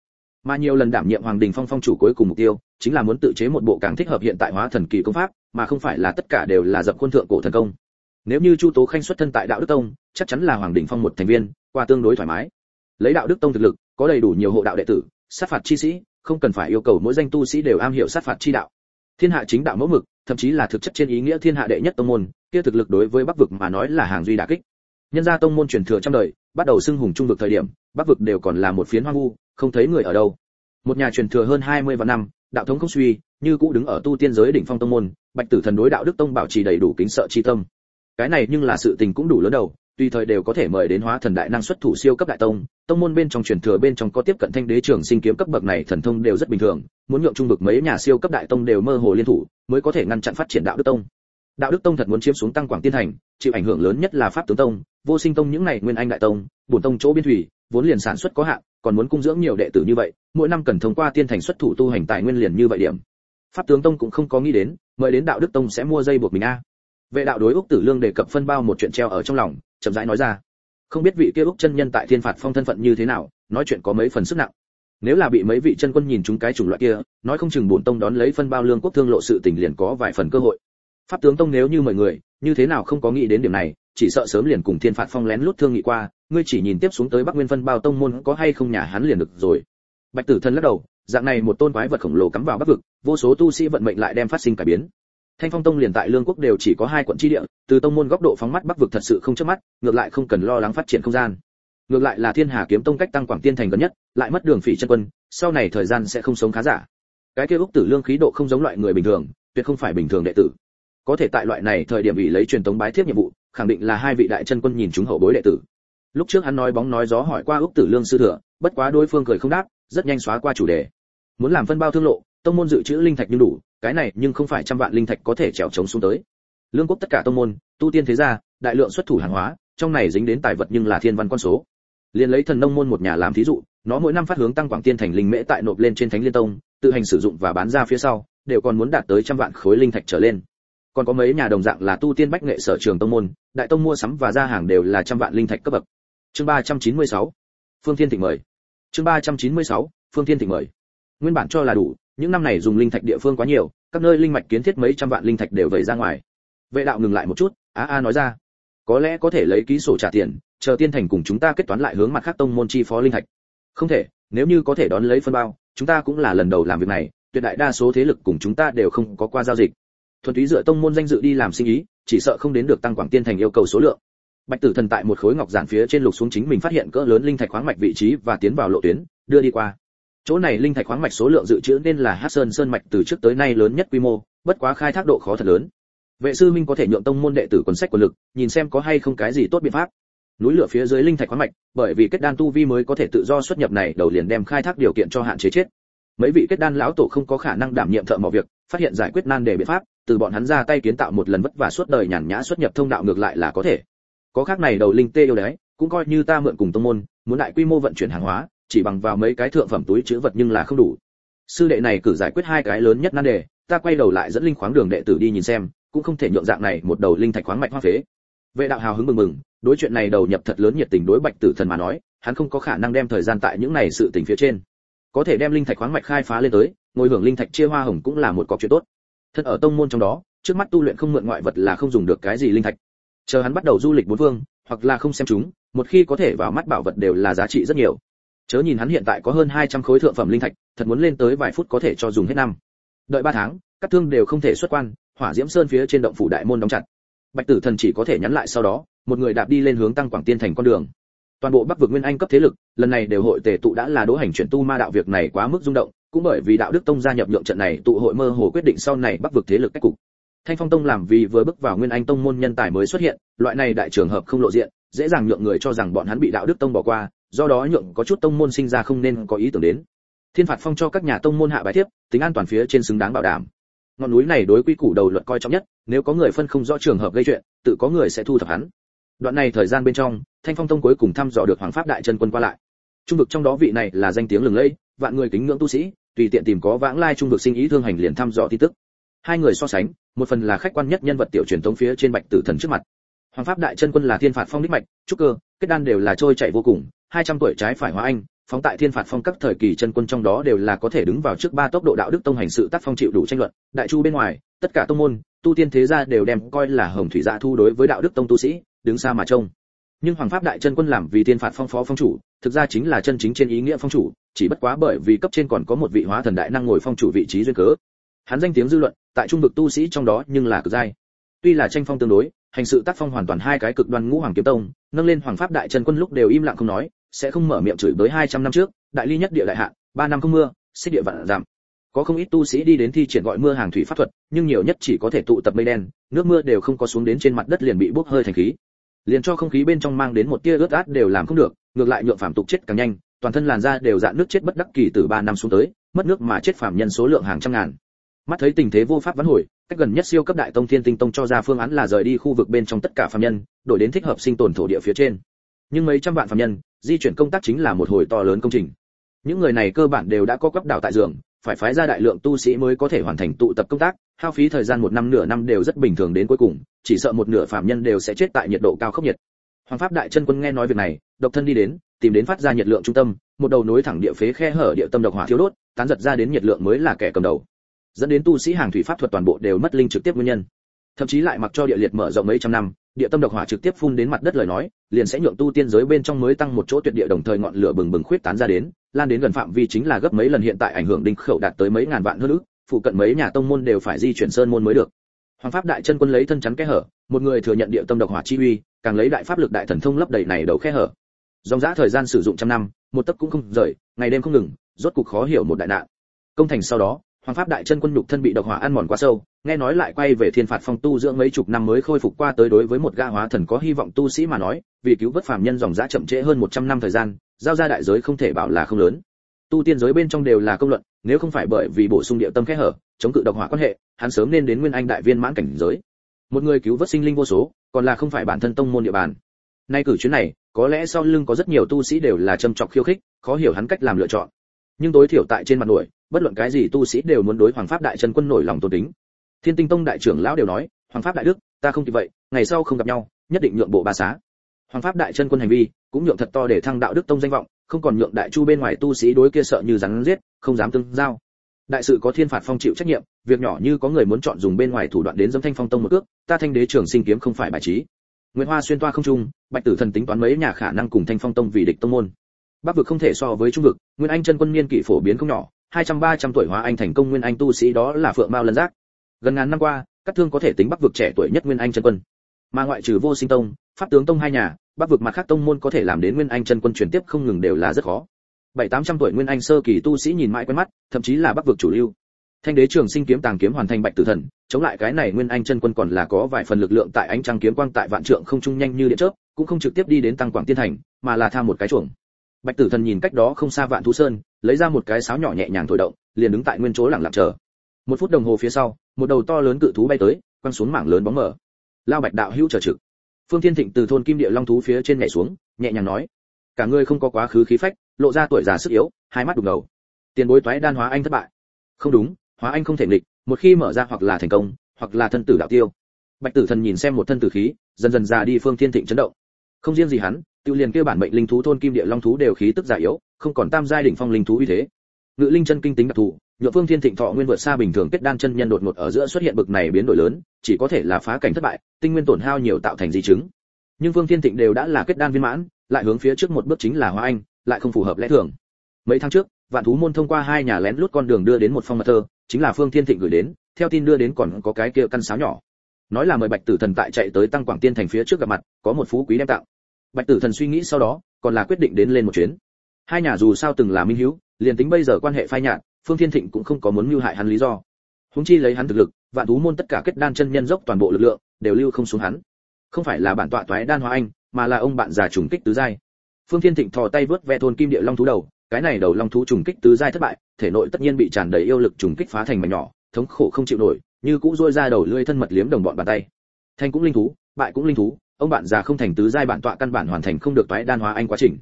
Mà nhiều lần đảm nhiệm hoàng đỉnh phong phong chủ cuối cùng mục tiêu, chính là muốn tự chế một bộ càng thích hợp hiện tại hóa thần kỳ công pháp, mà không phải là tất cả đều là dập khuôn thượng cổ thần công. Nếu như chu tố khanh xuất thân tại đạo đức tông, chắc chắn là hoàng đỉnh phong một thành viên, qua tương đối thoải mái. Lấy đạo đức tông thực lực, có đầy đủ nhiều hộ đạo đệ tử, sát phạt chi sĩ không cần phải yêu cầu mỗi danh tu sĩ đều am hiểu sát phạt chi đạo. Thiên hạ chính đạo mẫu mực, thậm chí là thực chất trên ý nghĩa thiên hạ đệ nhất tông môn, kia thực lực đối với bắc vực mà nói là hàng duy đả kích. Nhân gia tông môn truyền thừa trăm đời, bắt đầu xưng hùng trung vực thời điểm, bắc vực đều còn là một phiến hoang vu, không thấy người ở đâu. Một nhà truyền thừa hơn 20 vạn năm, đạo thống không suy, như cũ đứng ở tu tiên giới đỉnh phong tông môn, bạch tử thần đối đạo đức tông bảo trì đầy đủ kính sợ chi tâm. Cái này nhưng là sự tình cũng đủ lớn đầu tùy thời đều có thể mời đến hóa thần đại năng xuất thủ siêu cấp đại tông. Tông môn bên trong truyền thừa bên trong có tiếp cận thanh đế trường sinh kiếm cấp bậc này thần thông đều rất bình thường, muốn nhượng trung vực mấy nhà siêu cấp đại tông đều mơ hồ liên thủ, mới có thể ngăn chặn phát triển đạo đức tông. Đạo đức tông thật muốn chiếm xuống tăng quảng tiên thành, chịu ảnh hưởng lớn nhất là pháp tướng tông, vô sinh tông những này nguyên anh đại tông, bổn tông chỗ biên thủy, vốn liền sản xuất có hạn, còn muốn cung dưỡng nhiều đệ tử như vậy, mỗi năm cần thông qua tiên thành xuất thủ tu hành tài nguyên liền như vậy điểm. Pháp tướng tông cũng không có nghĩ đến, mời đến đạo đức tông sẽ mua dây buộc mình a vệ đạo đối úc tử lương đề cập phân bao một chuyện treo ở trong lòng, chậm rãi nói ra. Không biết vị kia úc chân nhân tại thiên phạt phong thân phận như thế nào, nói chuyện có mấy phần sức nặng. Nếu là bị mấy vị chân quân nhìn chúng cái chủng loại kia, nói không chừng bổn tông đón lấy phân bao lương quốc thương lộ sự tình liền có vài phần cơ hội. Pháp tướng tông nếu như mọi người, như thế nào không có nghĩ đến điểm này, chỉ sợ sớm liền cùng thiên phạt phong lén lút thương nghị qua, ngươi chỉ nhìn tiếp xuống tới bắc nguyên phân bao tông môn có hay không nhà hắn liền được rồi. Bạch tử thân lắc đầu, dạng này một tôn quái vật khổng lồ cắm vào bắc vực, vô số tu sĩ vận mệnh lại đem phát sinh cải biến thanh phong tông liền tại lương quốc đều chỉ có hai quận chi địa, từ tông môn góc độ phóng mắt bắc vực thật sự không chớp mắt, ngược lại không cần lo lắng phát triển không gian. Ngược lại là thiên hà kiếm tông cách tăng quảng tiên thành gần nhất, lại mất đường phỉ chân quân, sau này thời gian sẽ không sống khá giả. Cái kia úc tử lương khí độ không giống loại người bình thường, tuyệt không phải bình thường đệ tử. Có thể tại loại này thời điểm bị lấy truyền tống bái thiếp nhiệm vụ, khẳng định là hai vị đại chân quân nhìn chúng hậu bối đệ tử. Lúc trước hắn nói bóng nói gió hỏi qua úc tử lương sư thừa, bất quá đối phương cười không đáp, rất nhanh xóa qua chủ đề. Muốn làm phân bao thương lộ, tông môn dự trữ linh thạch như đủ cái này nhưng không phải trăm vạn linh thạch có thể trèo chống xuống tới. Lương quốc tất cả tông môn, tu tiên thế gia, đại lượng xuất thủ hàng hóa, trong này dính đến tài vật nhưng là thiên văn con số. Liền lấy thần nông môn một nhà làm thí dụ, nó mỗi năm phát hướng tăng quảng tiên thành linh mễ tại nộp lên trên thánh liên tông, tự hành sử dụng và bán ra phía sau, đều còn muốn đạt tới trăm vạn khối linh thạch trở lên. Còn có mấy nhà đồng dạng là tu tiên bách nghệ sở trường tông môn, đại tông mua sắm và ra hàng đều là trăm vạn linh thạch cấp bậc. Chương ba trăm chín mươi sáu, phương thiên thịnh mời. Chương ba trăm chín mươi sáu, phương thiên thịnh mời. Nguyên bản cho là đủ những năm này dùng linh thạch địa phương quá nhiều, các nơi linh mạch kiến thiết mấy trăm vạn linh thạch đều vẩy ra ngoài. Vệ đạo ngừng lại một chút á a nói ra, có lẽ có thể lấy ký sổ trả tiền, chờ tiên thành cùng chúng ta kết toán lại hướng mặt khác tông môn chi phó linh thạch. Không thể, nếu như có thể đón lấy phân bao, chúng ta cũng là lần đầu làm việc này, tuyệt đại đa số thế lực cùng chúng ta đều không có qua giao dịch. Thuần túy dựa tông môn danh dự đi làm sinh ý, chỉ sợ không đến được tăng quảng tiên thành yêu cầu số lượng. Bạch tử thần tại một khối ngọc giản phía trên lục xuống chính mình phát hiện cỡ lớn linh thạch khoáng mạch vị trí và tiến vào lộ tuyến, đưa đi qua chỗ này linh thạch khoáng mạch số lượng dự trữ nên là hát sơn sơn mạch từ trước tới nay lớn nhất quy mô, bất quá khai thác độ khó thật lớn. Vệ sư minh có thể nhượng tông môn đệ tử quần sách của lực, nhìn xem có hay không cái gì tốt biện pháp. Núi lửa phía dưới linh thạch khoáng mạch, bởi vì kết đan tu vi mới có thể tự do xuất nhập này, đầu liền đem khai thác điều kiện cho hạn chế chết. Mấy vị kết đan lão tổ không có khả năng đảm nhiệm thợ mỏ việc, phát hiện giải quyết nan đề biện pháp, từ bọn hắn ra tay kiến tạo một lần vất vả suốt đời nhàn nhã xuất nhập thông đạo ngược lại là có thể. Có khác này đầu linh tê yêu đấy, cũng coi như ta mượn cùng tông môn, muốn đại quy mô vận chuyển hàng hóa chỉ bằng vào mấy cái thượng phẩm túi chứa vật nhưng là không đủ. Sư đệ này cử giải quyết hai cái lớn nhất nan đề, ta quay đầu lại dẫn linh khoáng đường đệ tử đi nhìn xem, cũng không thể nhượng dạng này một đầu linh thạch khoáng mạch hoa phế. Vệ đạo hào hứng mừng mừng, đối chuyện này đầu nhập thật lớn nhiệt tình đối bạch tử thần mà nói, hắn không có khả năng đem thời gian tại những này sự tình phía trên. Có thể đem linh thạch khoáng mạch khai phá lên tới, ngồi hưởng linh thạch chia hoa hồng cũng là một cọc chuyện tốt. Thật ở tông môn trong đó, trước mắt tu luyện không mượn ngoại vật là không dùng được cái gì linh thạch. Chờ hắn bắt đầu du lịch bốn phương, hoặc là không xem chúng, một khi có thể vào mắt bảo vật đều là giá trị rất nhiều chớ nhìn hắn hiện tại có hơn 200 khối thượng phẩm linh thạch, thật muốn lên tới vài phút có thể cho dùng hết năm. Đợi ba tháng, các thương đều không thể xuất quan, hỏa diễm sơn phía trên động phủ đại môn đóng chặt. Bạch tử thần chỉ có thể nhắn lại sau đó, một người đạp đi lên hướng tăng quảng tiên thành con đường. Toàn bộ bắc vực nguyên anh cấp thế lực, lần này đều hội tề tụ đã là đỗ hành chuyển tu ma đạo việc này quá mức rung động, cũng bởi vì đạo đức tông gia nhập nhượng trận này tụ hội mơ hồ quyết định sau này bắc vực thế lực cách cục. Thanh phong tông làm vì vừa bước vào nguyên anh tông môn nhân tài mới xuất hiện, loại này đại trường hợp không lộ diện, dễ dàng nhượng người cho rằng bọn hắn bị đạo đức tông bỏ qua do đó nhượng có chút tông môn sinh ra không nên có ý tưởng đến. Thiên phạt phong cho các nhà tông môn hạ bài thiếp, tính an toàn phía trên xứng đáng bảo đảm. Ngọn núi này đối quy củ đầu luật coi trọng nhất, nếu có người phân không rõ trường hợp gây chuyện, tự có người sẽ thu thập hắn. Đoạn này thời gian bên trong, thanh phong tông cuối cùng thăm dò được hoàng pháp đại chân quân qua lại. Trung vực trong đó vị này là danh tiếng lừng lẫy, vạn người kính ngưỡng tu sĩ, tùy tiện tìm có vãng lai trung vực sinh ý thương hành liền thăm dò tin tức. Hai người so sánh, một phần là khách quan nhất nhân vật tiểu truyền thống phía trên bạch tử thần trước mặt. Hoàng pháp đại chân quân là thiên phạt phong đích mạch, trúc cơ, kết đan đều là trôi chảy vô cùng hai trăm tuổi trái phải hóa anh, phóng tại thiên phạt phong các thời kỳ chân quân trong đó đều là có thể đứng vào trước ba tốc độ đạo đức tông hành sự tác phong chịu đủ tranh luận. Đại chu bên ngoài, tất cả tông môn, tu tiên thế gia đều đem coi là hồng thủy dạ thu đối với đạo đức tông tu sĩ, đứng xa mà trông. Nhưng hoàng pháp đại chân quân làm vì thiên phạt phong phó phong chủ, thực ra chính là chân chính trên ý nghĩa phong chủ, chỉ bất quá bởi vì cấp trên còn có một vị hóa thần đại năng ngồi phong chủ vị trí duyên cớ. Hắn danh tiếng dư luận, tại trung vực tu sĩ trong đó nhưng là cực giai. Tuy là tranh phong tương đối hành sự tác phong hoàn toàn hai cái cực đoan ngũ hoàng kiếm tông, nâng lên hoàng pháp đại trần quân lúc đều im lặng không nói, sẽ không mở miệng chửi bới 200 năm trước, đại ly nhất địa đại hạn ba năm không mưa, xích địa vạn giảm. Có không ít tu sĩ đi đến thi triển gọi mưa hàng thủy pháp thuật, nhưng nhiều nhất chỉ có thể tụ tập mây đen, nước mưa đều không có xuống đến trên mặt đất liền bị bốc hơi thành khí. Liền cho không khí bên trong mang đến một tia ướt át đều làm không được, ngược lại nhượng phàm tục chết càng nhanh, toàn thân làn da đều dạn nước chết bất đắc kỳ từ 3 năm xuống tới, mất nước mà chết phàm nhân số lượng hàng trăm ngàn mắt thấy tình thế vô pháp vãn hồi, cách gần nhất siêu cấp đại tông thiên tinh tông cho ra phương án là rời đi khu vực bên trong tất cả phàm nhân, đổi đến thích hợp sinh tồn thổ địa phía trên. Nhưng mấy trăm vạn phàm nhân, di chuyển công tác chính là một hồi to lớn công trình. Những người này cơ bản đều đã có cấp đào tại giường, phải phái ra đại lượng tu sĩ mới có thể hoàn thành tụ tập công tác, hao phí thời gian một năm nửa năm đều rất bình thường đến cuối cùng, chỉ sợ một nửa phàm nhân đều sẽ chết tại nhiệt độ cao khốc nhiệt. Hoàng pháp đại chân quân nghe nói việc này, độc thân đi đến, tìm đến phát ra nhiệt lượng trung tâm, một đầu nối thẳng địa phế khe hở địa tâm độc hỏa thiếu đốt, tán giật ra đến nhiệt lượng mới là kẻ cầm đầu dẫn đến tu sĩ hàng thủy pháp thuật toàn bộ đều mất linh trực tiếp nguyên nhân. Thậm chí lại mặc cho địa liệt mở rộng mấy trăm năm, địa tâm độc hỏa trực tiếp phun đến mặt đất lời nói, liền sẽ nhượng tu tiên giới bên trong mới tăng một chỗ tuyệt địa đồng thời ngọn lửa bừng bừng khuyết tán ra đến, lan đến gần phạm vi chính là gấp mấy lần hiện tại ảnh hưởng đinh khẩu đạt tới mấy ngàn vạn hơn nữa, phụ cận mấy nhà tông môn đều phải di chuyển sơn môn mới được. Hoàng pháp đại chân quân lấy thân chắn kẽ hở, một người thừa nhận địa tâm độc hỏa chi uy, càng lấy đại pháp lực đại thần thông lấp đầy này đầu kẽ hở. Dòng dã thời gian sử dụng trăm năm, một tấc cũng không rời, ngày đêm không ngừng, rốt cục khó hiểu một đại nạn. Công thành sau đó hoàng pháp đại chân quân nhục thân bị độc hỏa ăn mòn quá sâu, nghe nói lại quay về thiên phạt phong tu dưỡng mấy chục năm mới khôi phục qua tới đối với một gã hóa thần có hy vọng tu sĩ mà nói, vì cứu vớt phàm nhân dòng dã chậm trễ hơn 100 năm thời gian, giao ra đại giới không thể bảo là không lớn. Tu tiên giới bên trong đều là công luận, nếu không phải bởi vì bổ sung địa tâm kẽ hở, chống cự độc hỏa quan hệ, hắn sớm nên đến nguyên anh đại viên mãn cảnh giới. Một người cứu vớt sinh linh vô số, còn là không phải bản thân tông môn địa bàn. Nay cử chuyến này, có lẽ sau lưng có rất nhiều tu sĩ đều là châm chọc khiêu khích, khó hiểu hắn cách làm lựa chọn. Nhưng tối thiểu tại trên mặt nổi bất luận cái gì tu sĩ đều muốn đối hoàng pháp đại chân quân nổi lòng tôn kính. Thiên tinh tông đại trưởng lão đều nói, hoàng pháp đại đức, ta không kịp vậy, ngày sau không gặp nhau, nhất định nhượng bộ ba xá. Hoàng pháp đại chân quân hành vi cũng nhượng thật to để thăng đạo đức tông danh vọng, không còn nhượng đại chu bên ngoài tu sĩ đối kia sợ như rắn giết, không dám tương giao. Đại sự có thiên phạt phong chịu trách nhiệm, việc nhỏ như có người muốn chọn dùng bên ngoài thủ đoạn đến dâm thanh phong tông một cước, ta thanh đế trưởng sinh kiếm không phải bài trí. Nguyễn hoa xuyên toa không trung, bạch tử thần tính toán mấy nhà khả năng cùng thanh phong tông vì địch tông môn. Bắc vực không thể so với trung vực, nguyên anh chân quân niên kỷ phổ biến không nhỏ hai trăm ba trăm tuổi hóa anh thành công nguyên anh tu sĩ đó là phượng mao lân giác. Gần ngàn năm qua, các thương có thể tính bắc vực trẻ tuổi nhất nguyên anh chân quân. Mà ngoại trừ vô sinh tông, pháp tướng tông hai nhà, bắc vực mặt khác tông môn có thể làm đến nguyên anh chân quân truyền tiếp không ngừng đều là rất khó. Bảy tám trăm tuổi nguyên anh sơ kỳ tu sĩ nhìn mãi quen mắt, thậm chí là bắc vực chủ lưu. Thanh đế trường sinh kiếm tàng kiếm hoàn thành bạch tử thần, chống lại cái này nguyên anh chân quân còn là có vài phần lực lượng tại ánh trăng kiếm quang tại vạn trượng không trung nhanh như điện chớp, cũng không trực tiếp đi đến tăng quảng tiên thành, mà là tha một cái chuồng. Bạch tử thần nhìn cách đó không xa vạn thú sơn lấy ra một cái sáo nhỏ nhẹ nhàng thổi động, liền đứng tại nguyên chỗ lặng lặng chờ. Một phút đồng hồ phía sau, một đầu to lớn cự thú bay tới, quăng xuống mảng lớn bóng mở lao bạch đạo hữu chờ trực. Phương thiên thịnh từ thôn kim địa long thú phía trên nhảy xuống, nhẹ nhàng nói, cả ngươi không có quá khứ khí phách, lộ ra tuổi già sức yếu, hai mắt đục ngầu. Tiền bối toái đan hóa anh thất bại. Không đúng, hóa anh không thể nghịch, một khi mở ra hoặc là thành công, hoặc là thân tử đạo tiêu. Bạch tử thần nhìn xem một thân tử khí, dần dần già đi phương thiên thịnh chấn động không riêng gì hắn tiêu liền kia bản mệnh linh thú thôn kim địa long thú đều khí tức già yếu, không còn tam giai đỉnh phong linh thú uy thế. Ngự linh chân kinh tính đặc thù nhựa phương thiên thịnh thọ nguyên vượt xa bình thường kết đan chân nhân đột ngột ở giữa xuất hiện bực này biến đổi lớn, chỉ có thể là phá cảnh thất bại, tinh nguyên tổn hao nhiều tạo thành di chứng. Nhưng phương thiên thịnh đều đã là kết đan viên mãn, lại hướng phía trước một bước chính là hóa anh, lại không phù hợp lẽ thường. Mấy tháng trước, vạn thú môn thông qua hai nhà lén lút con đường đưa đến một phong mật thơ, chính là phương thiên thịnh gửi đến, theo tin đưa đến còn có cái kia căn sáo nhỏ. Nói là mời bạch tử thần tại chạy tới tăng quảng tiên thành phía trước gặp mặt, có một phú quý đem tặng bạch tử thần suy nghĩ sau đó, còn là quyết định đến lên một chuyến. Hai nhà dù sao từng là minh hữu liền tính bây giờ quan hệ phai nhạt, phương thiên thịnh cũng không có muốn mưu hại hắn lý do. Húng chi lấy hắn thực lực, vạn thú môn tất cả kết đan chân nhân dốc toàn bộ lực lượng, đều lưu không xuống hắn. Không phải là bản tọa toái đan hóa anh, mà là ông bạn già trùng kích tứ giai. Phương thiên thịnh thò tay vớt ve thôn kim địa long thú đầu, cái này đầu long thú trùng kích tứ giai thất bại, thể nội tất nhiên bị tràn đầy yêu lực trùng kích phá thành mảnh nhỏ, thống khổ không chịu nổi, như cũ rôi ra đầu lưỡi thân mật liếm đồng bọn bàn tay. Thành cũng linh thú, bại cũng linh thú ông bạn già không thành tứ giai bản tọa căn bản hoàn thành không được toái đan hóa anh quá trình.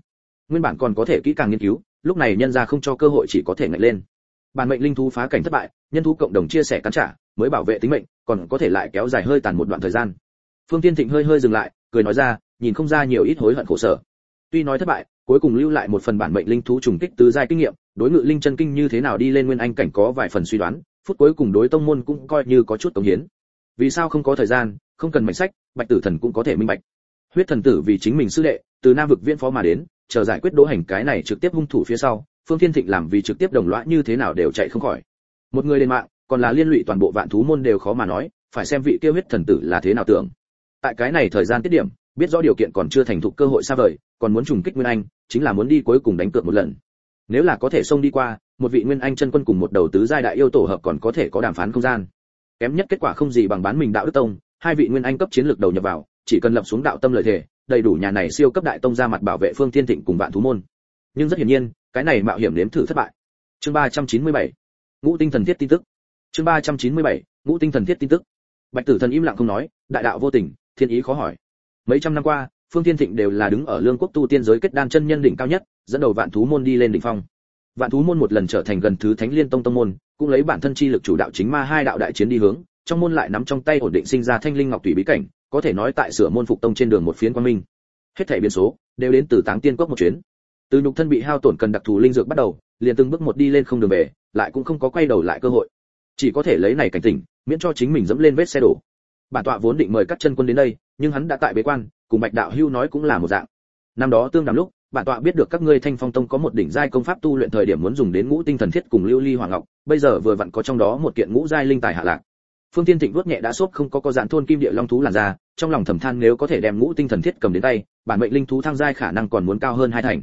Nguyên bản còn có thể kỹ càng nghiên cứu, lúc này nhân gia không cho cơ hội chỉ có thể ngạch lên. Bản mệnh linh thú phá cảnh thất bại, nhân thú cộng đồng chia sẻ cắn trả, mới bảo vệ tính mệnh, còn có thể lại kéo dài hơi tàn một đoạn thời gian. Phương tiên thịnh hơi hơi dừng lại, cười nói ra, nhìn không ra nhiều ít hối hận khổ sở. Tuy nói thất bại, cuối cùng lưu lại một phần bản mệnh linh thú trùng kích tứ giai kinh nghiệm, đối ngự linh chân kinh như thế nào đi lên nguyên anh cảnh có vài phần suy đoán, phút cuối cùng đối tông môn cũng coi như có chút cống hiến. Vì sao không có thời gian không cần mệnh sách, bạch tử thần cũng có thể minh bạch. Huyết thần tử vì chính mình sư đệ, từ nam vực viễn phó mà đến, chờ giải quyết đỗ hành cái này trực tiếp hung thủ phía sau, phương thiên thịnh làm vì trực tiếp đồng lõa như thế nào đều chạy không khỏi. Một người lên mạng, còn là liên lụy toàn bộ vạn thú môn đều khó mà nói, phải xem vị kia huyết thần tử là thế nào tưởng. Tại cái này thời gian tiết điểm, biết rõ điều kiện còn chưa thành thục cơ hội xa vời, còn muốn trùng kích nguyên anh, chính là muốn đi cuối cùng đánh cược một lần. Nếu là có thể xông đi qua, một vị nguyên anh chân quân cùng một đầu tứ giai đại yêu tổ hợp còn có thể có đàm phán không gian. Kém nhất kết quả không gì bằng bán mình đạo đức tông hai vị nguyên anh cấp chiến lược đầu nhập vào, chỉ cần lập xuống đạo tâm lợi thể đầy đủ nhà này siêu cấp đại tông ra mặt bảo vệ phương thiên thịnh cùng vạn thú môn. Nhưng rất hiển nhiên, cái này mạo hiểm nếm thử thất bại. Chương 397 ngũ tinh thần thiết tin tức. Chương 397 ngũ tinh thần thiết tin tức. Bạch tử thần im lặng không nói, đại đạo vô tình, thiên ý khó hỏi. Mấy trăm năm qua, phương thiên thịnh đều là đứng ở lương quốc tu tiên giới kết đan chân nhân đỉnh cao nhất, dẫn đầu vạn thú môn đi lên đỉnh phong. Vạn thú môn một lần trở thành gần thứ thánh liên tông tông môn, cũng lấy bản thân chi lực chủ đạo chính ma hai đạo đại chiến đi hướng trong môn lại nắm trong tay ổn định sinh ra thanh linh ngọc tùy bí cảnh, có thể nói tại sửa môn phục tông trên đường một phiến quang minh. Hết thảy biến số đều đến từ táng tiên quốc một chuyến. Từ nhục thân bị hao tổn cần đặc thù linh dược bắt đầu, liền từng bước một đi lên không đường về, lại cũng không có quay đầu lại cơ hội. Chỉ có thể lấy này cảnh tỉnh, miễn cho chính mình dẫm lên vết xe đổ. Bản tọa vốn định mời các chân quân đến đây, nhưng hắn đã tại bế quan, cùng bạch đạo hưu nói cũng là một dạng. Năm đó tương đàm lúc, bản tọa biết được các ngươi thanh phong tông có một đỉnh giai công pháp tu luyện thời điểm muốn dùng đến ngũ tinh thần thiết cùng lưu ly hoàng ngọc, bây giờ vừa vặn có trong đó một kiện ngũ giai linh tài hạ lạc phương tiên thịnh vuốt nhẹ đã sốt không có có dạn thôn kim địa long thú làn ra trong lòng thầm than nếu có thể đem ngũ tinh thần thiết cầm đến tay, bản mệnh linh thú thăng giai khả năng còn muốn cao hơn hai thành.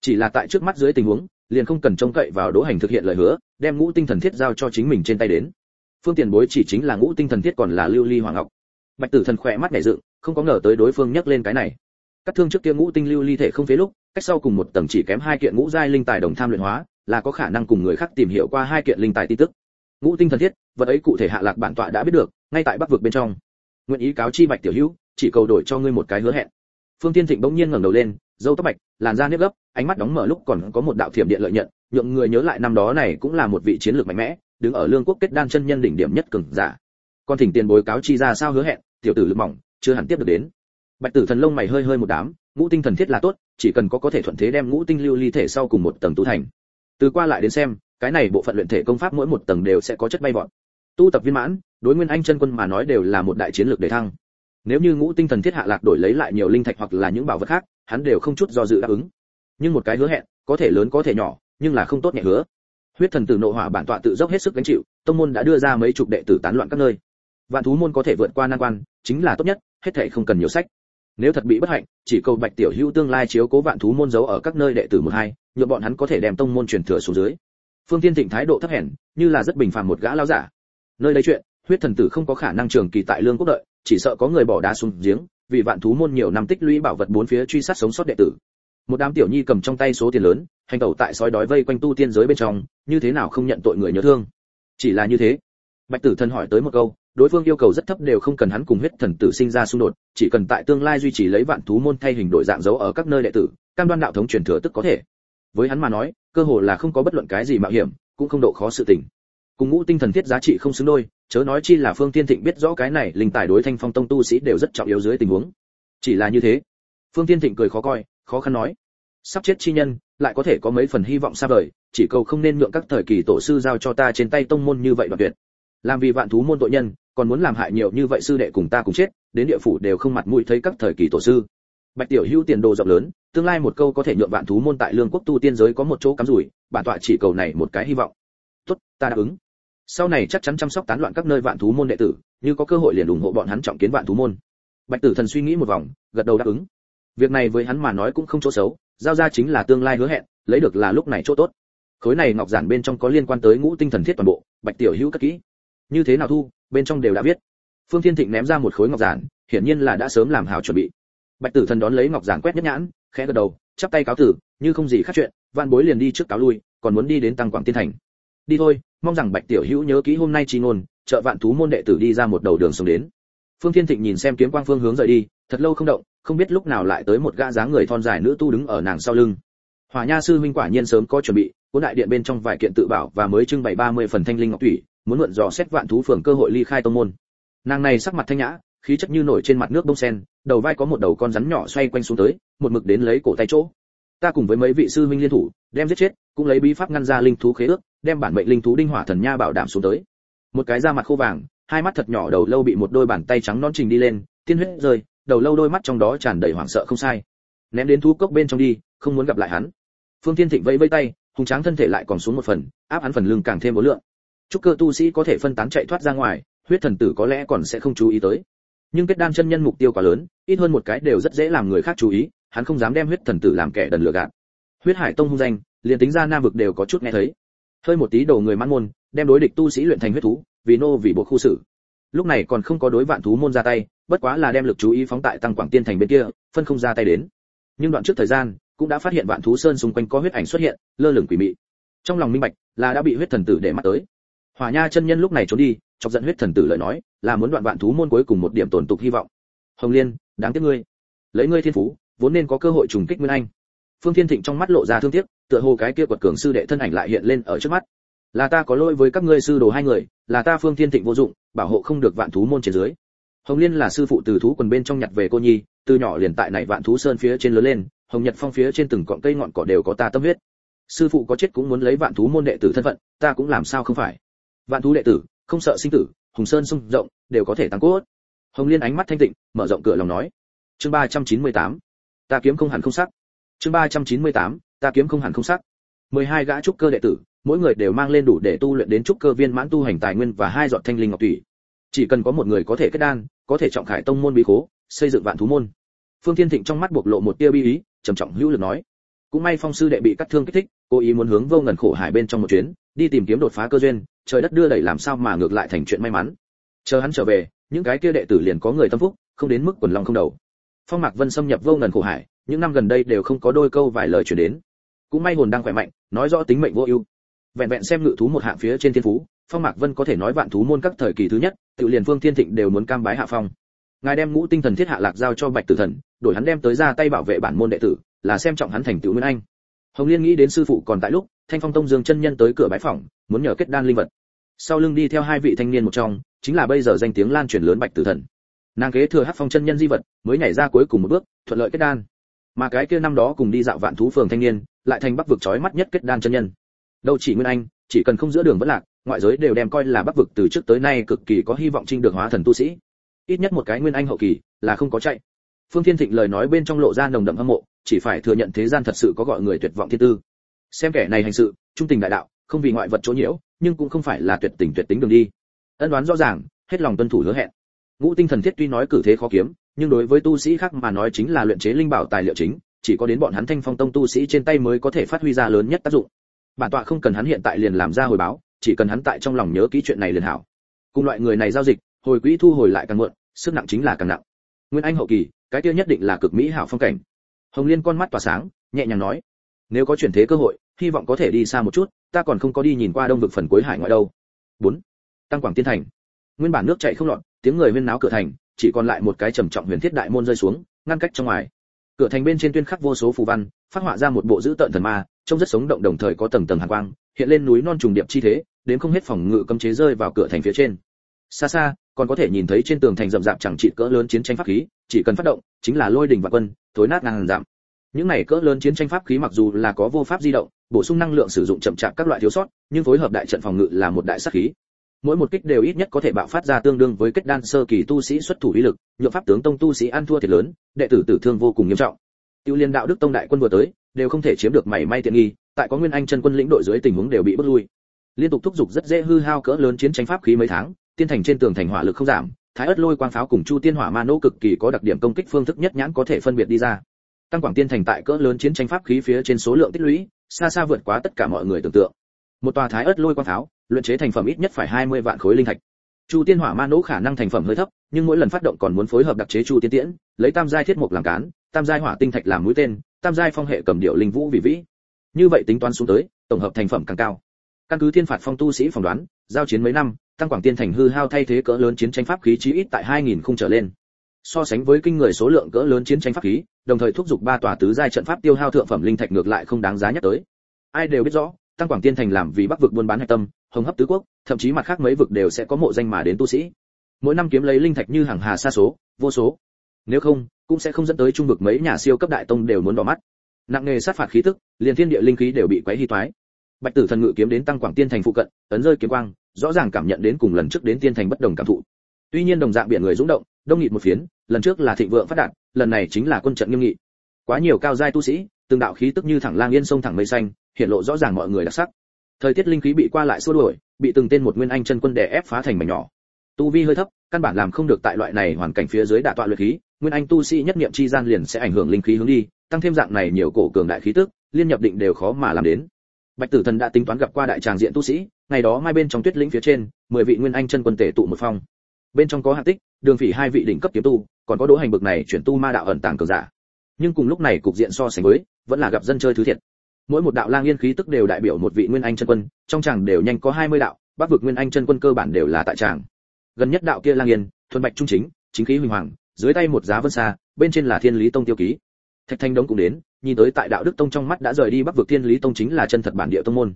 Chỉ là tại trước mắt dưới tình huống, liền không cần trông cậy vào đỗ hành thực hiện lời hứa, đem ngũ tinh thần thiết giao cho chính mình trên tay đến. Phương tiền bối chỉ chính là ngũ tinh thần thiết còn là lưu ly hoàng ngọc. Bạch tử thần khỏe mắt nhảy dựng, không có ngờ tới đối phương nhắc lên cái này. Cắt thương trước kia ngũ tinh lưu ly thể không phế lúc, cách sau cùng một tầng chỉ kém hai kiện ngũ giai linh tài đồng tham luyện hóa, là có khả năng cùng người khác tìm hiểu qua hai kiện linh tài tin tức ngũ tinh thần thiết, vật ấy cụ thể hạ lạc bản tọa đã biết được, ngay tại bắc vực bên trong. Nguyện ý cáo chi bạch tiểu hữu, chỉ cầu đổi cho ngươi một cái hứa hẹn. Phương tiên thịnh bỗng nhiên ngẩng đầu lên, dâu tóc bạch, làn da nếp gấp, ánh mắt đóng mở lúc còn có một đạo thiểm điện lợi nhận, nhượng người nhớ lại năm đó này cũng là một vị chiến lược mạnh mẽ, đứng ở lương quốc kết đan chân nhân đỉnh điểm nhất cường giả. Con thỉnh tiền bối cáo chi ra sao hứa hẹn, tiểu tử lực mỏng, chưa hẳn tiếp được đến. Bạch tử thần lông mày hơi hơi một đám, ngũ tinh thần thiết là tốt, chỉ cần có có thể thuận thế đem ngũ tinh lưu ly thể sau cùng một tầng tu thành. Từ qua lại đến xem cái này bộ phận luyện thể công pháp mỗi một tầng đều sẽ có chất bay vọt. Tu tập viên mãn, đối nguyên anh chân quân mà nói đều là một đại chiến lược để thăng. Nếu như ngũ tinh thần thiết hạ lạc đổi lấy lại nhiều linh thạch hoặc là những bảo vật khác, hắn đều không chút do dự đáp ứng. Nhưng một cái hứa hẹn, có thể lớn có thể nhỏ, nhưng là không tốt nhẹ hứa. Huyết thần tử nộ hỏa bản tọa tự dốc hết sức gánh chịu, tông môn đã đưa ra mấy chục đệ tử tán loạn các nơi. Vạn thú môn có thể vượt qua nan quan, chính là tốt nhất, hết thảy không cần nhiều sách. Nếu thật bị bất hạnh, chỉ cầu bạch tiểu hữu tương lai chiếu cố vạn thú môn giấu ở các nơi đệ tử một hai, nhượng bọn hắn có thể đem tông môn truyền thừa xuống dưới phương tiên thịnh thái độ thấp hèn, như là rất bình phàm một gã lão giả. Nơi đây chuyện, huyết thần tử không có khả năng trường kỳ tại lương quốc đợi, chỉ sợ có người bỏ đá xuống giếng, vì vạn thú môn nhiều năm tích lũy bảo vật bốn phía truy sát sống sót đệ tử. Một đám tiểu nhi cầm trong tay số tiền lớn, hành tẩu tại sói đói vây quanh tu tiên giới bên trong, như thế nào không nhận tội người nhớ thương? Chỉ là như thế. Bạch tử thần hỏi tới một câu, đối phương yêu cầu rất thấp đều không cần hắn cùng huyết thần tử sinh ra xung đột, chỉ cần tại tương lai duy trì lấy vạn thú môn thay hình đổi dạng dấu ở các nơi đệ tử, cam đoan đạo thống truyền thừa tức có thể với hắn mà nói, cơ hồ là không có bất luận cái gì mạo hiểm, cũng không độ khó sự tình. Cùng ngũ tinh thần thiết giá trị không xứng đôi, chớ nói chi là phương tiên thịnh biết rõ cái này linh tài đối thanh phong tông tu sĩ đều rất trọng yếu dưới tình huống. Chỉ là như thế, phương tiên thịnh cười khó coi, khó khăn nói, sắp chết chi nhân, lại có thể có mấy phần hy vọng xa vời, chỉ cầu không nên nhượng các thời kỳ tổ sư giao cho ta trên tay tông môn như vậy đoạn tuyệt. Làm vì vạn thú môn tội nhân, còn muốn làm hại nhiều như vậy sư đệ cùng ta cùng chết, đến địa phủ đều không mặt mũi thấy các thời kỳ tổ sư. Bạch tiểu hữu tiền đồ rộng lớn tương lai một câu có thể nhượng vạn thú môn tại lương quốc tu tiên giới có một chỗ cắm rủi, bản tọa chỉ cầu này một cái hy vọng. Tốt, ta đáp ứng. Sau này chắc chắn chăm sóc tán loạn các nơi vạn thú môn đệ tử, như có cơ hội liền ủng hộ bọn hắn trọng kiến vạn thú môn. Bạch tử thần suy nghĩ một vòng, gật đầu đáp ứng. Việc này với hắn mà nói cũng không chỗ xấu, giao ra chính là tương lai hứa hẹn, lấy được là lúc này chỗ tốt. Khối này ngọc giản bên trong có liên quan tới ngũ tinh thần thiết toàn bộ, bạch tiểu hữu cất kỹ. Như thế nào thu, bên trong đều đã biết phương thiên thịnh ném ra một khối ngọc giản, hiển nhiên là đã sớm làm hảo chuẩn bị. Bạch tử thần đón lấy ngọc giản quét nhất nhãn khẽ gật đầu, chắp tay cáo tử, như không gì khác chuyện, vạn bối liền đi trước cáo lui, còn muốn đi đến tăng quảng tiên thành. Đi thôi, mong rằng bạch tiểu hữu nhớ kỹ hôm nay chi ngôn trợ vạn thú môn đệ tử đi ra một đầu đường sống đến. Phương thiên thịnh nhìn xem kiếm quang phương hướng rời đi, thật lâu không động, không biết lúc nào lại tới một gã dáng người thon dài nữ tu đứng ở nàng sau lưng. Hỏa nha sư huynh quả nhiên sớm có chuẩn bị, cuốn đại điện bên trong vài kiện tự bảo và mới trưng bày 30 phần thanh linh ngọc thủy, muốn mượn dò xét vạn thú phường cơ hội ly khai tông môn. Nàng này sắc mặt thanh nhã, khí chất như nổi trên mặt nước bông sen đầu vai có một đầu con rắn nhỏ xoay quanh xuống tới, một mực đến lấy cổ tay chỗ. Ta cùng với mấy vị sư huynh liên thủ, đem giết chết, cũng lấy bí pháp ngăn ra linh thú khế ước, đem bản mệnh linh thú đinh hỏa thần nha bảo đảm xuống tới. Một cái da mặt khô vàng, hai mắt thật nhỏ đầu lâu bị một đôi bàn tay trắng non trình đi lên, tiên huyết rơi, đầu lâu đôi mắt trong đó tràn đầy hoảng sợ không sai. Ném đến thú cốc bên trong đi, không muốn gặp lại hắn. Phương Thiên thịnh vẫy vẫy tay, hùng tráng thân thể lại còn xuống một phần, áp hắn phần lưng càng thêm vô lượng. Chúc cơ tu sĩ có thể phân tán chạy thoát ra ngoài, huyết thần tử có lẽ còn sẽ không chú ý tới nhưng kết đan chân nhân mục tiêu quá lớn, ít hơn một cái đều rất dễ làm người khác chú ý, hắn không dám đem huyết thần tử làm kẻ đần lừa gạt. Huyết hải tông hung danh, liền tính ra nam vực đều có chút nghe thấy. Hơi một tí đầu người mãn môn, đem đối địch tu sĩ luyện thành huyết thú, vì nô vì bộ khu xử lúc này còn không có đối vạn thú môn ra tay, bất quá là đem lực chú ý phóng tại tăng quảng tiên thành bên kia, phân không ra tay đến. Nhưng đoạn trước thời gian, cũng đã phát hiện vạn thú sơn xung quanh có huyết ảnh xuất hiện, lơ lửng quỷ mị. Trong lòng minh bạch, là đã bị huyết thần tử để mắt tới. Hỏa nha chân nhân lúc này trốn đi chọc giận huyết thần tử lời nói, là muốn đoạn vạn thú môn cuối cùng một điểm tổn tục hy vọng. Hồng liên, đáng tiếc ngươi. Lấy ngươi thiên phú, vốn nên có cơ hội trùng kích nguyên anh. Phương thiên thịnh trong mắt lộ ra thương tiếc, tựa hồ cái kia quật cường sư đệ thân ảnh lại hiện lên ở trước mắt. Là ta có lỗi với các ngươi sư đồ hai người, là ta phương thiên thịnh vô dụng, bảo hộ không được vạn thú môn trên dưới. Hồng liên là sư phụ từ thú quần bên trong nhặt về cô nhi, từ nhỏ liền tại này vạn thú sơn phía trên lớn lên, hồng nhật phong phía trên từng cọng cây ngọn cỏ đều có ta tâm huyết. Sư phụ có chết cũng muốn lấy vạn thú môn đệ tử thân phận, ta cũng làm sao không phải? Vạn thú đệ tử không sợ sinh tử, hùng sơn sung rộng, đều có thể tăng cốt. Hồng liên ánh mắt thanh tịnh, mở rộng cửa lòng nói. Chương ba trăm chín mươi tám, ta kiếm không hẳn không sắc. Chương ba trăm chín mươi tám, ta kiếm không hẳn không sắc. Mười hai gã trúc cơ đệ tử, mỗi người đều mang lên đủ để tu luyện đến trúc cơ viên mãn tu hành tài nguyên và hai giọt thanh linh ngọc thủy chỉ cần có một người có thể kết đan, có thể trọng khải tông môn bí khố, xây dựng vạn thú môn. Phương thiên thịnh trong mắt bộc lộ một tia bi ý, trầm trọng hữu lực nói. Cũng may phong sư đệ bị cắt thương kích thích, cố ý muốn hướng vô ngần khổ hải bên trong một chuyến đi tìm kiếm đột phá cơ duyên, trời đất đưa đẩy làm sao mà ngược lại thành chuyện may mắn. Chờ hắn trở về, những cái kia đệ tử liền có người tâm phúc, không đến mức quần lòng không đầu. Phong mạc vân xâm nhập vô ngần khổ hải, những năm gần đây đều không có đôi câu vài lời chuyển đến. Cũng may hồn đang khỏe mạnh, nói rõ tính mệnh vô ưu. Vẹn vẹn xem ngự thú một hạng phía trên thiên phú, phong mạc vân có thể nói vạn thú môn các thời kỳ thứ nhất, tự liền phương thiên thịnh đều muốn cam bái hạ phong. Ngài đem ngũ tinh thần thiết hạ lạc giao cho bạch tử thần, đổi hắn đem tới ra tay bảo vệ bản môn đệ tử, là xem trọng hắn thành tựu nguyên anh. Hồng liên nghĩ đến sư phụ còn tại lúc thanh phong tông dương chân nhân tới cửa bái phỏng, muốn nhờ kết đan linh vật. Sau lưng đi theo hai vị thanh niên một trong, chính là bây giờ danh tiếng lan truyền lớn bạch tử thần. Nàng kế thừa hát phong chân nhân di vật, mới nhảy ra cuối cùng một bước, thuận lợi kết đan. Mà cái kia năm đó cùng đi dạo vạn thú phường thanh niên, lại thành bắc vực chói mắt nhất kết đan chân nhân. Đâu chỉ nguyên anh, chỉ cần không giữa đường vẫn lạc, ngoại giới đều đem coi là bắc vực từ trước tới nay cực kỳ có hy vọng trinh được hóa thần tu sĩ. Ít nhất một cái nguyên anh hậu kỳ là không có chạy. Phương thiên thịnh lời nói bên trong lộ ra nồng đậm hâm mộ, chỉ phải thừa nhận thế gian thật sự có gọi người tuyệt vọng thiên tư xem kẻ này hành sự, trung tình đại đạo, không vì ngoại vật chỗ nhiễu, nhưng cũng không phải là tuyệt tình tuyệt tính đường đi. Ân đoán rõ ràng, hết lòng tuân thủ hứa hẹn. Ngũ tinh thần thiết tuy nói cử thế khó kiếm, nhưng đối với tu sĩ khác mà nói chính là luyện chế linh bảo tài liệu chính, chỉ có đến bọn hắn thanh phong tông tu sĩ trên tay mới có thể phát huy ra lớn nhất tác dụng. Bản tọa không cần hắn hiện tại liền làm ra hồi báo, chỉ cần hắn tại trong lòng nhớ kỹ chuyện này liền hảo. Cùng loại người này giao dịch, hồi quỹ thu hồi lại càng muộn, sức nặng chính là càng nặng. Nguyên anh hậu kỳ, cái tiêu nhất định là cực mỹ hảo phong cảnh. Hồng liên con mắt tỏa sáng, nhẹ nhàng nói nếu có chuyển thế cơ hội, hy vọng có thể đi xa một chút, ta còn không có đi nhìn qua đông vực phần cuối hải ngoại đâu. Bốn tăng quảng tiên thành. Nguyên bản nước chảy không lọt, tiếng người huyên náo cửa thành, chỉ còn lại một cái trầm trọng huyền thiết đại môn rơi xuống, ngăn cách trong ngoài. Cửa thành bên trên tuyên khắc vô số phù văn, phát họa ra một bộ dữ tợn thần ma, trông rất sống động đồng thời có tầng tầng hàn quang, hiện lên núi non trùng điệp chi thế, đến không hết phòng ngự cấm chế rơi vào cửa thành phía trên. Xa xa, còn có thể nhìn thấy trên tường thành rậm rạp chẳng trị cỡ lớn chiến tranh pháp khí, chỉ cần phát động, chính là lôi đình và quân, thối nát ngàn giảm những này cỡ lớn chiến tranh pháp khí mặc dù là có vô pháp di động, bổ sung năng lượng sử dụng chậm chạp các loại thiếu sót, nhưng phối hợp đại trận phòng ngự là một đại sát khí. Mỗi một kích đều ít nhất có thể bạo phát ra tương đương với kết đan sơ kỳ tu sĩ xuất thủ uy lực, nhượng pháp tướng tông tu sĩ ăn thua thiệt lớn, đệ tử tử thương vô cùng nghiêm trọng. Tiêu liên đạo đức tông đại quân vừa tới, đều không thể chiếm được mảy may tiện nghi, tại có nguyên anh chân quân lĩnh đội dưới tình huống đều bị bất lui. Liên tục thúc giục rất dễ hư hao cỡ lớn chiến tranh pháp khí mấy tháng, tiên thành trên tường thành hỏa lực không giảm, thái ớt lôi quang pháo cùng chu tiên hỏa ma nô cực kỳ có đặc điểm công kích phương thức nhất nhãn có thể phân biệt đi ra tăng quảng tiên thành tại cỡ lớn chiến tranh pháp khí phía trên số lượng tích lũy, xa xa vượt quá tất cả mọi người tưởng tượng. Một tòa thái ớt lôi quang tháo, luyện chế thành phẩm ít nhất phải 20 vạn khối linh thạch. Chu tiên hỏa ma nỗ khả năng thành phẩm hơi thấp, nhưng mỗi lần phát động còn muốn phối hợp đặc chế chu tiên tiễn, lấy tam giai thiết mục làm cán, tam giai hỏa tinh thạch làm mũi tên, tam giai phong hệ cầm điệu linh vũ vị vĩ. Như vậy tính toán xuống tới, tổng hợp thành phẩm càng cao. Căn cứ thiên phạt phong tu sĩ phỏng đoán, giao chiến mấy năm, tăng quảng tiên thành hư hao thay thế cỡ lớn chiến tranh pháp khí chí ít tại 2000 không trở lên. So sánh với kinh người số lượng cỡ lớn chiến tranh pháp khí đồng thời thúc giục ba tòa tứ giai trận pháp tiêu hao thượng phẩm linh thạch ngược lại không đáng giá nhắc tới. Ai đều biết rõ, tăng quảng tiên thành làm vì bắc vực buôn bán hải tâm, hồng hấp tứ quốc, thậm chí mặt khác mấy vực đều sẽ có mộ danh mà đến tu sĩ. Mỗi năm kiếm lấy linh thạch như hàng hà xa số, vô số. Nếu không, cũng sẽ không dẫn tới trung vực mấy nhà siêu cấp đại tông đều muốn đỏ mắt. Nặng nghề sát phạt khí tức, liền thiên địa linh khí đều bị quấy hy toái. Bạch tử thần ngự kiếm đến tăng quảng tiên thành phụ cận, ấn rơi kiếm quang, rõ ràng cảm nhận đến cùng lần trước đến tiên thành bất đồng cảm thụ. Tuy nhiên đồng dạng biển người dũng động đông nghịt một phiến, lần trước là thịnh vượng phát đạt, lần này chính là quân trận nghiêm nghị. Quá nhiều cao giai tu sĩ, từng đạo khí tức như thẳng lang yên sông thẳng mây xanh, hiện lộ rõ ràng mọi người đặc sắc. Thời tiết linh khí bị qua lại xua đuổi, bị từng tên một nguyên anh chân quân đè ép phá thành mảnh nhỏ. Tu vi hơi thấp, căn bản làm không được tại loại này hoàn cảnh phía dưới đả tọa luyện khí, nguyên anh tu sĩ nhất niệm chi gian liền sẽ ảnh hưởng linh khí hướng đi, tăng thêm dạng này nhiều cổ cường đại khí tức, liên nhập định đều khó mà làm đến. Bạch tử thần đã tính toán gặp qua đại tràng diện tu sĩ, ngày đó mai bên trong tuyết lĩnh phía trên, mười vị nguyên anh chân quân tể tụ một phong. Bên trong có hạng tích đường phỉ hai vị đỉnh cấp kiếm tu, còn có đỗ hành bực này chuyển tu ma đạo ẩn tàng cường giả. Nhưng cùng lúc này cục diện so sánh với, vẫn là gặp dân chơi thứ thiệt. Mỗi một đạo lang yên khí tức đều đại biểu một vị nguyên anh chân quân, trong chàng đều nhanh có 20 đạo, bắc vực nguyên anh chân quân cơ bản đều là tại tràng gần nhất đạo kia lang yên, thuần bạch trung chính chính khí huỳnh hoàng, dưới tay một giá vân xa bên trên là thiên lý tông tiêu ký. Thạch thanh đống cũng đến, nhìn tới tại đạo đức tông trong mắt đã rời đi bắc vực thiên lý tông chính là chân thật bản địa tông môn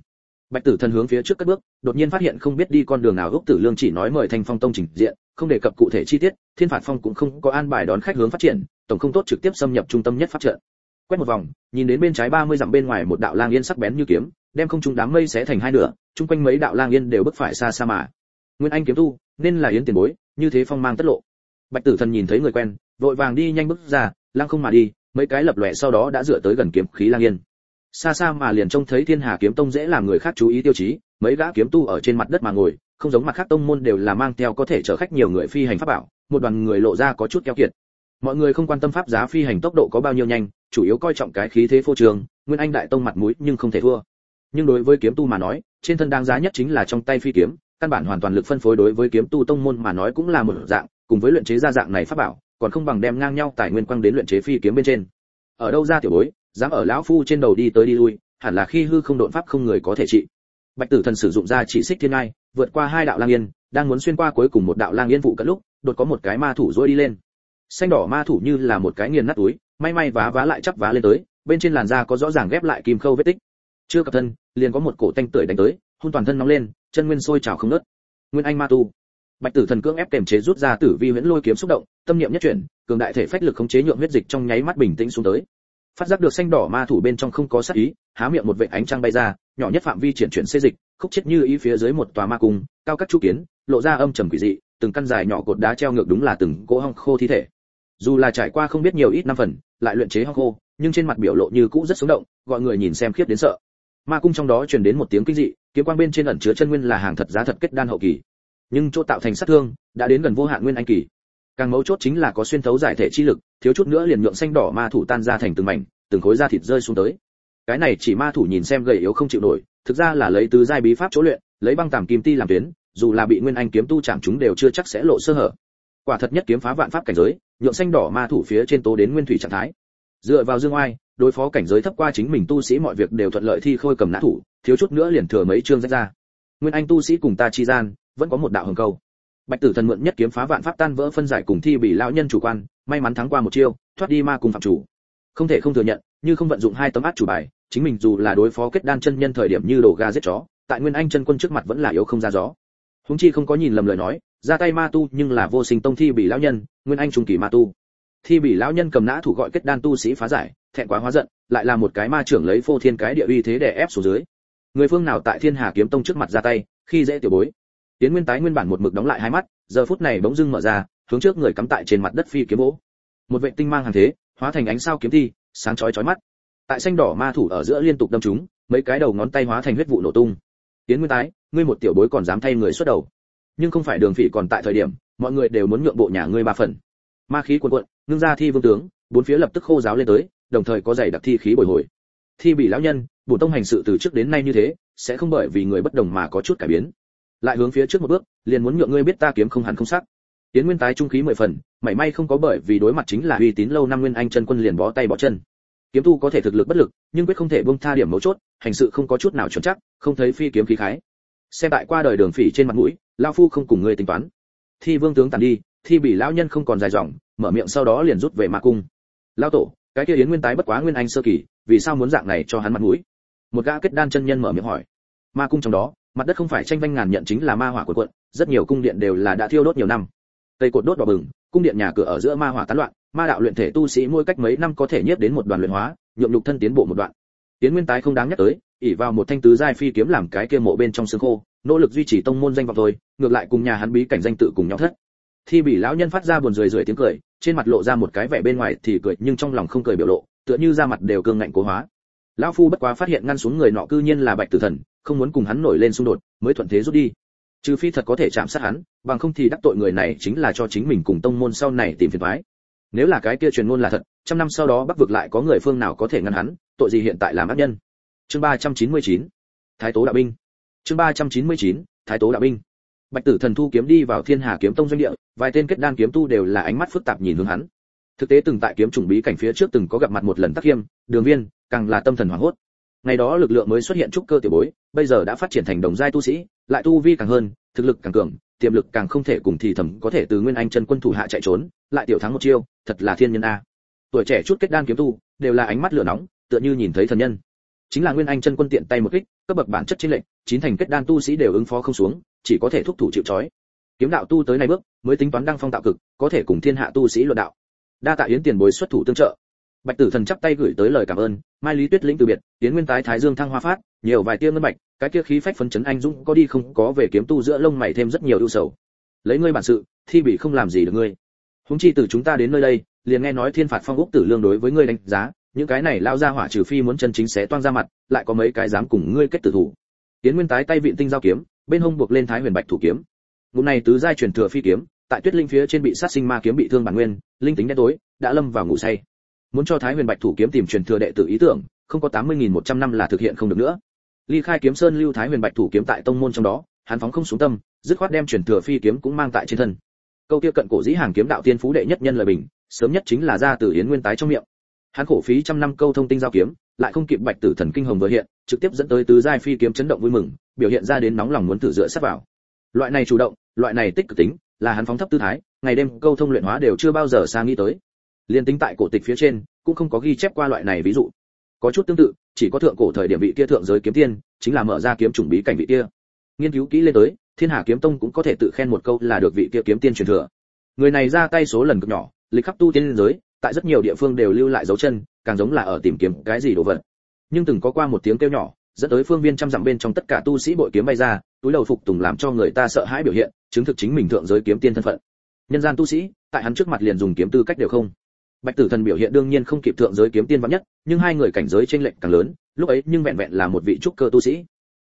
bạch tử thần hướng phía trước cất bước, đột nhiên phát hiện không biết đi con đường nào ước tử lương chỉ nói mời thanh phong tông trình diện, không đề cập cụ thể chi tiết, thiên phạt phong cũng không có an bài đón khách hướng phát triển, tổng không tốt trực tiếp xâm nhập trung tâm nhất phát trận. Quét một vòng, nhìn đến bên trái 30 dặm bên ngoài một đạo lang yên sắc bén như kiếm, đem không trung đám mây xé thành hai nửa, chung quanh mấy đạo lang yên đều bước phải xa xa mà. Nguyên anh kiếm tu, nên là yến tiền bối, như thế phong mang tất lộ. Bạch tử thần nhìn thấy người quen, vội vàng đi nhanh bước ra lang không mà đi, mấy cái lập lòe sau đó đã dựa tới gần kiếm khí lang yên xa xa mà liền trông thấy thiên hà kiếm tông dễ làm người khác chú ý tiêu chí, mấy gã kiếm tu ở trên mặt đất mà ngồi, không giống mặt khác tông môn đều là mang theo có thể chở khách nhiều người phi hành pháp bảo, một đoàn người lộ ra có chút keo kiệt. Mọi người không quan tâm pháp giá phi hành tốc độ có bao nhiêu nhanh, chủ yếu coi trọng cái khí thế phô trường nguyên anh đại tông mặt mũi nhưng không thể thua. Nhưng đối với kiếm tu mà nói, trên thân đáng giá nhất chính là trong tay phi kiếm, căn bản hoàn toàn lực phân phối đối với kiếm tu tông môn mà nói cũng là một dạng, cùng với luyện chế ra dạng này pháp bảo, còn không bằng đem ngang nhau tài nguyên quăng đến luyện chế phi kiếm bên trên. Ở đâu ra tiểu bối dám ở lão phu trên đầu đi tới đi lui, hẳn là khi hư không độn pháp không người có thể trị. Bạch tử thần sử dụng ra chỉ xích thiên ngai, vượt qua hai đạo lang yên, đang muốn xuyên qua cuối cùng một đạo lang yên vụ cận lúc, đột có một cái ma thủ rối đi lên. Xanh đỏ ma thủ như là một cái nghiền nát túi, may may vá vá lại chắp vá lên tới, bên trên làn da có rõ ràng ghép lại kim khâu vết tích. Chưa cập thân, liền có một cổ tanh tưởi đánh tới hôn toàn thân nóng lên, chân nguyên sôi trào không nớt nguyên anh ma tu. Bạch tử thần cưỡng ép kềm chế rút ra tử vi huyễn lôi kiếm xúc động, tâm niệm nhất chuyển, cường đại thể phách lực khống chế nhượng huyết dịch trong nháy mắt bình tĩnh xuống tới phát giác được xanh đỏ ma thủ bên trong không có sát ý, há miệng một vệ ánh trăng bay ra, nhỏ nhất phạm vi triển chuyển xê dịch, khúc chết như ý phía dưới một tòa ma cung, cao các chu kiến, lộ ra âm trầm quỷ dị, từng căn dài nhỏ cột đá treo ngược đúng là từng cỗ hong khô thi thể. Dù là trải qua không biết nhiều ít năm phần, lại luyện chế hong khô, nhưng trên mặt biểu lộ như cũ rất sống động, gọi người nhìn xem khiếp đến sợ. Ma cung trong đó truyền đến một tiếng kinh dị, kiếm quang bên trên ẩn chứa chân nguyên là hàng thật giá thật kết đan hậu kỳ. Nhưng chỗ tạo thành sát thương, đã đến gần vô hạn nguyên anh kỳ. Càng mấu chốt chính là có xuyên thấu giải thể chi lực thiếu chút nữa liền nhượng xanh đỏ ma thủ tan ra thành từng mảnh, từng khối da thịt rơi xuống tới. Cái này chỉ ma thủ nhìn xem gầy yếu không chịu nổi, thực ra là lấy tứ giai bí pháp chỗ luyện, lấy băng tàm kim ti làm tuyến, dù là bị nguyên anh kiếm tu chạm chúng đều chưa chắc sẽ lộ sơ hở. Quả thật nhất kiếm phá vạn pháp cảnh giới, nhượng xanh đỏ ma thủ phía trên tố đến nguyên thủy trạng thái. Dựa vào dương oai, đối phó cảnh giới thấp qua chính mình tu sĩ mọi việc đều thuận lợi thi khôi cầm nã thủ, thiếu chút nữa liền thừa mấy chương rách ra. Nguyên anh tu sĩ cùng ta chi gian, vẫn có một đạo hồng câu bạch tử thần mượn nhất kiếm phá vạn pháp tan vỡ phân giải cùng thi bị lão nhân chủ quan, may mắn thắng qua một chiêu, thoát đi ma cùng phạm chủ. Không thể không thừa nhận, như không vận dụng hai tấm át chủ bài, chính mình dù là đối phó kết đan chân nhân thời điểm như đổ ga giết chó, tại nguyên anh chân quân trước mặt vẫn là yếu không ra gió. Huống chi không có nhìn lầm lời nói, ra tay ma tu nhưng là vô sinh tông thi bị lão nhân, nguyên anh trung kỳ ma tu. Thi bị lão nhân cầm nã thủ gọi kết đan tu sĩ phá giải, thẹn quá hóa giận, lại là một cái ma trưởng lấy phô thiên cái địa uy thế để ép xuống dưới. Người phương nào tại thiên hà kiếm tông trước mặt ra tay, khi dễ tiểu bối tiến nguyên tái nguyên bản một mực đóng lại hai mắt, giờ phút này bỗng dưng mở ra, hướng trước người cắm tại trên mặt đất phi kiếm bố một vệ tinh mang hàng thế, hóa thành ánh sao kiếm thi, sáng chói chói mắt. Tại xanh đỏ ma thủ ở giữa liên tục đâm chúng, mấy cái đầu ngón tay hóa thành huyết vụ nổ tung. Tiến nguyên tái, ngươi một tiểu bối còn dám thay người xuất đầu. Nhưng không phải đường phỉ còn tại thời điểm, mọi người đều muốn nhượng bộ nhà ngươi ba phần. Ma khí cuồn cuộn, ngưng ra thi vương tướng, bốn phía lập tức khô giáo lên tới, đồng thời có dày đặc thi khí bồi hồi. Thi bị lão nhân bổ tông hành sự từ trước đến nay như thế, sẽ không bởi vì người bất đồng mà có chút cải biến lại hướng phía trước một bước, liền muốn nhượng ngươi biết ta kiếm không hẳn không sắc tiến nguyên tái trung khí mười phần, mảy may không có bởi vì đối mặt chính là uy tín lâu năm nguyên anh chân quân liền bó tay bó chân. Kiếm tu có thể thực lực bất lực, nhưng quyết không thể buông tha điểm mấu chốt, hành sự không có chút nào chuẩn chắc, không thấy phi kiếm khí khái. Xem tại qua đời đường phỉ trên mặt mũi lao phu không cùng ngươi tính toán. Thi vương tướng tàn đi, thi bị lão nhân không còn dài dòng, mở miệng sau đó liền rút về ma cung. Lao tổ, cái kia yến nguyên tái bất quá nguyên anh sơ kỳ, vì sao muốn dạng này cho hắn mặt mũi? Một gã kết đan chân nhân mở miệng hỏi. Ma cung trong đó mặt đất không phải tranh vanh ngàn nhận chính là ma hỏa cuộn cuộn, rất nhiều cung điện đều là đã thiêu đốt nhiều năm. Cây cột đốt đỏ bừng, cung điện nhà cửa ở giữa ma hỏa tán loạn, ma đạo luyện thể tu sĩ mỗi cách mấy năm có thể nhiếp đến một đoàn luyện hóa, nhượng nhục thân tiến bộ một đoạn. Tiến nguyên tái không đáng nhắc tới ỉ vào một thanh tứ giai phi kiếm làm cái kia mộ bên trong xương khô, nỗ lực duy trì tông môn danh vọng thôi, ngược lại cùng nhà hắn bí cảnh danh tự cùng nhau thất. Thi bị lão nhân phát ra buồn rười rượi tiếng cười, trên mặt lộ ra một cái vẻ bên ngoài thì cười, nhưng trong lòng không cười biểu lộ, tựa như da mặt đều cương ngạnh cố hóa. Lão phu bất quá phát hiện ngăn xuống người nọ cư nhiên là bạch tử thần không muốn cùng hắn nổi lên xung đột, mới thuận thế rút đi. Trừ phi thật có thể chạm sát hắn, bằng không thì đắc tội người này chính là cho chính mình cùng tông môn sau này tìm phiền toái. Nếu là cái kia truyền ngôn là thật, trăm năm sau đó bắc vực lại có người phương nào có thể ngăn hắn, tội gì hiện tại làm ác nhân? Chương ba trăm chín mươi chín, thái tố đạo binh. Chương ba trăm chín mươi chín, thái tố đạo binh. Bạch tử thần thu kiếm đi vào thiên hà kiếm tông doanh địa, vài tên kết đan kiếm tu đều là ánh mắt phức tạp nhìn hướng hắn. Thực tế từng tại kiếm trùng bí cảnh phía trước từng có gặp mặt một lần tác hiêm, đường viên, càng là tâm thần hoảng hốt ngày đó lực lượng mới xuất hiện trúc cơ tiểu bối, bây giờ đã phát triển thành đồng giai tu sĩ, lại tu vi càng hơn, thực lực càng cường, tiềm lực càng không thể cùng thì thầm có thể từ nguyên anh chân quân thủ hạ chạy trốn, lại tiểu thắng một chiêu, thật là thiên nhân a. Tuổi trẻ chút kết đan kiếm tu, đều là ánh mắt lửa nóng, tựa như nhìn thấy thần nhân. Chính là nguyên anh chân quân tiện tay một kích, cấp bậc bản chất chiến lệnh, chín thành kết đan tu sĩ đều ứng phó không xuống, chỉ có thể thúc thủ chịu trói. Kiếm đạo tu tới này bước, mới tính toán đăng phong tạo cực, có thể cùng thiên hạ tu sĩ luận đạo. Đa tạ yến tiền bối xuất thủ tương trợ. Bạch tử thần chắp tay gửi tới lời cảm ơn mai lý tuyết lĩnh từ biệt tiến nguyên tái thái dương thăng hoa phát, nhiều vài tia ngân bạch, cái kia khí phách phấn chấn anh dũng có đi không có về kiếm tu giữa lông mày thêm rất nhiều ưu sầu. Lấy ngươi bản sự, thi bị không làm gì được ngươi. Húng chi từ chúng ta đến nơi đây, liền nghe nói thiên phạt phong úc tử lương đối với ngươi đánh giá, những cái này lao ra hỏa trừ phi muốn chân chính xé toang ra mặt, lại có mấy cái dám cùng ngươi kết tử thủ. Tiến nguyên tái tay vịn tinh giao kiếm, bên hông buộc lên thái huyền bạch thủ kiếm. Ngụm này tứ giai truyền thừa phi kiếm, tại tuyết linh phía trên bị sát sinh ma kiếm bị thương bản nguyên, linh tính đen tối, đã lâm vào ngủ say muốn cho thái huyền bạch thủ kiếm tìm truyền thừa đệ tử ý tưởng, không có tám mươi nghìn một trăm năm là thực hiện không được nữa. Ly khai kiếm sơn lưu thái huyền bạch thủ kiếm tại tông môn trong đó, hắn phóng không xuống tâm, dứt khoát đem truyền thừa phi kiếm cũng mang tại trên thân. Câu kia cận cổ dĩ hàng kiếm đạo tiên phú đệ nhất nhân lời bình, sớm nhất chính là ra từ yến nguyên tái trong miệng. Hắn khổ phí trăm năm câu thông tinh giao kiếm, lại không kịp bạch tử thần kinh hồng vừa hiện, trực tiếp dẫn tới tứ giai phi kiếm chấn động vui mừng, biểu hiện ra đến nóng lòng muốn thử dựa sắp vào. Loại này chủ động, loại này tích cực tính, là hắn phóng thấp tư thái, ngày đêm câu thông luyện hóa đều chưa bao giờ xa nghĩ tới liên tính tại cổ tịch phía trên, cũng không có ghi chép qua loại này ví dụ. Có chút tương tự, chỉ có thượng cổ thời điểm vị kia thượng giới kiếm tiên, chính là mở ra kiếm chủng bí cảnh vị kia. Nghiên cứu kỹ lên tới, thiên hà kiếm tông cũng có thể tự khen một câu là được vị kia kiếm tiên truyền thừa. Người này ra tay số lần cực nhỏ, lịch khắp tu tiên giới, tại rất nhiều địa phương đều lưu lại dấu chân, càng giống là ở tìm kiếm cái gì đồ vật. Nhưng từng có qua một tiếng kêu nhỏ, dẫn tới phương viên trăm dặm bên trong tất cả tu sĩ bội kiếm bay ra, túi đầu phục tùng làm cho người ta sợ hãi biểu hiện, chứng thực chính mình thượng giới kiếm tiên thân phận. Nhân gian tu sĩ, tại hắn trước mặt liền dùng kiếm tư cách đều không bạch tử thần biểu hiện đương nhiên không kịp thượng giới kiếm tiên vạn nhất, nhưng hai người cảnh giới chênh lệch càng lớn, lúc ấy nhưng vẹn vẹn là một vị trúc cơ tu sĩ.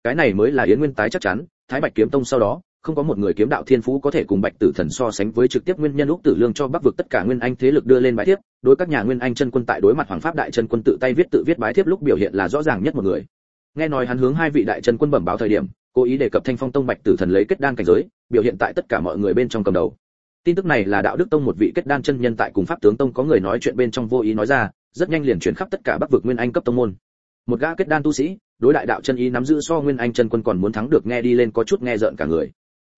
Cái này mới là yến nguyên tái chắc chắn, thái bạch kiếm tông sau đó, không có một người kiếm đạo thiên phú có thể cùng bạch tử thần so sánh với trực tiếp nguyên nhân úc tử lương cho bắc vực tất cả nguyên anh thế lực đưa lên bái thiếp, đối các nhà nguyên anh chân quân tại đối mặt hoàng pháp đại chân quân tự tay viết tự viết bái thiếp lúc biểu hiện là rõ ràng nhất một người. Nghe nói hắn hướng hai vị đại chân quân bẩm báo thời điểm, cố ý đề cập thanh phong tông bạch tử thần lấy kết đan cảnh giới, biểu hiện tại tất cả mọi người bên trong cầm đầu tin tức này là đạo đức tông một vị kết đan chân nhân tại cùng pháp tướng tông có người nói chuyện bên trong vô ý nói ra, rất nhanh liền chuyển khắp tất cả bắc vực nguyên anh cấp tông môn. Một gã kết đan tu sĩ, đối đại đạo chân ý nắm giữ so nguyên anh chân quân còn muốn thắng được nghe đi lên có chút nghe rợn cả người.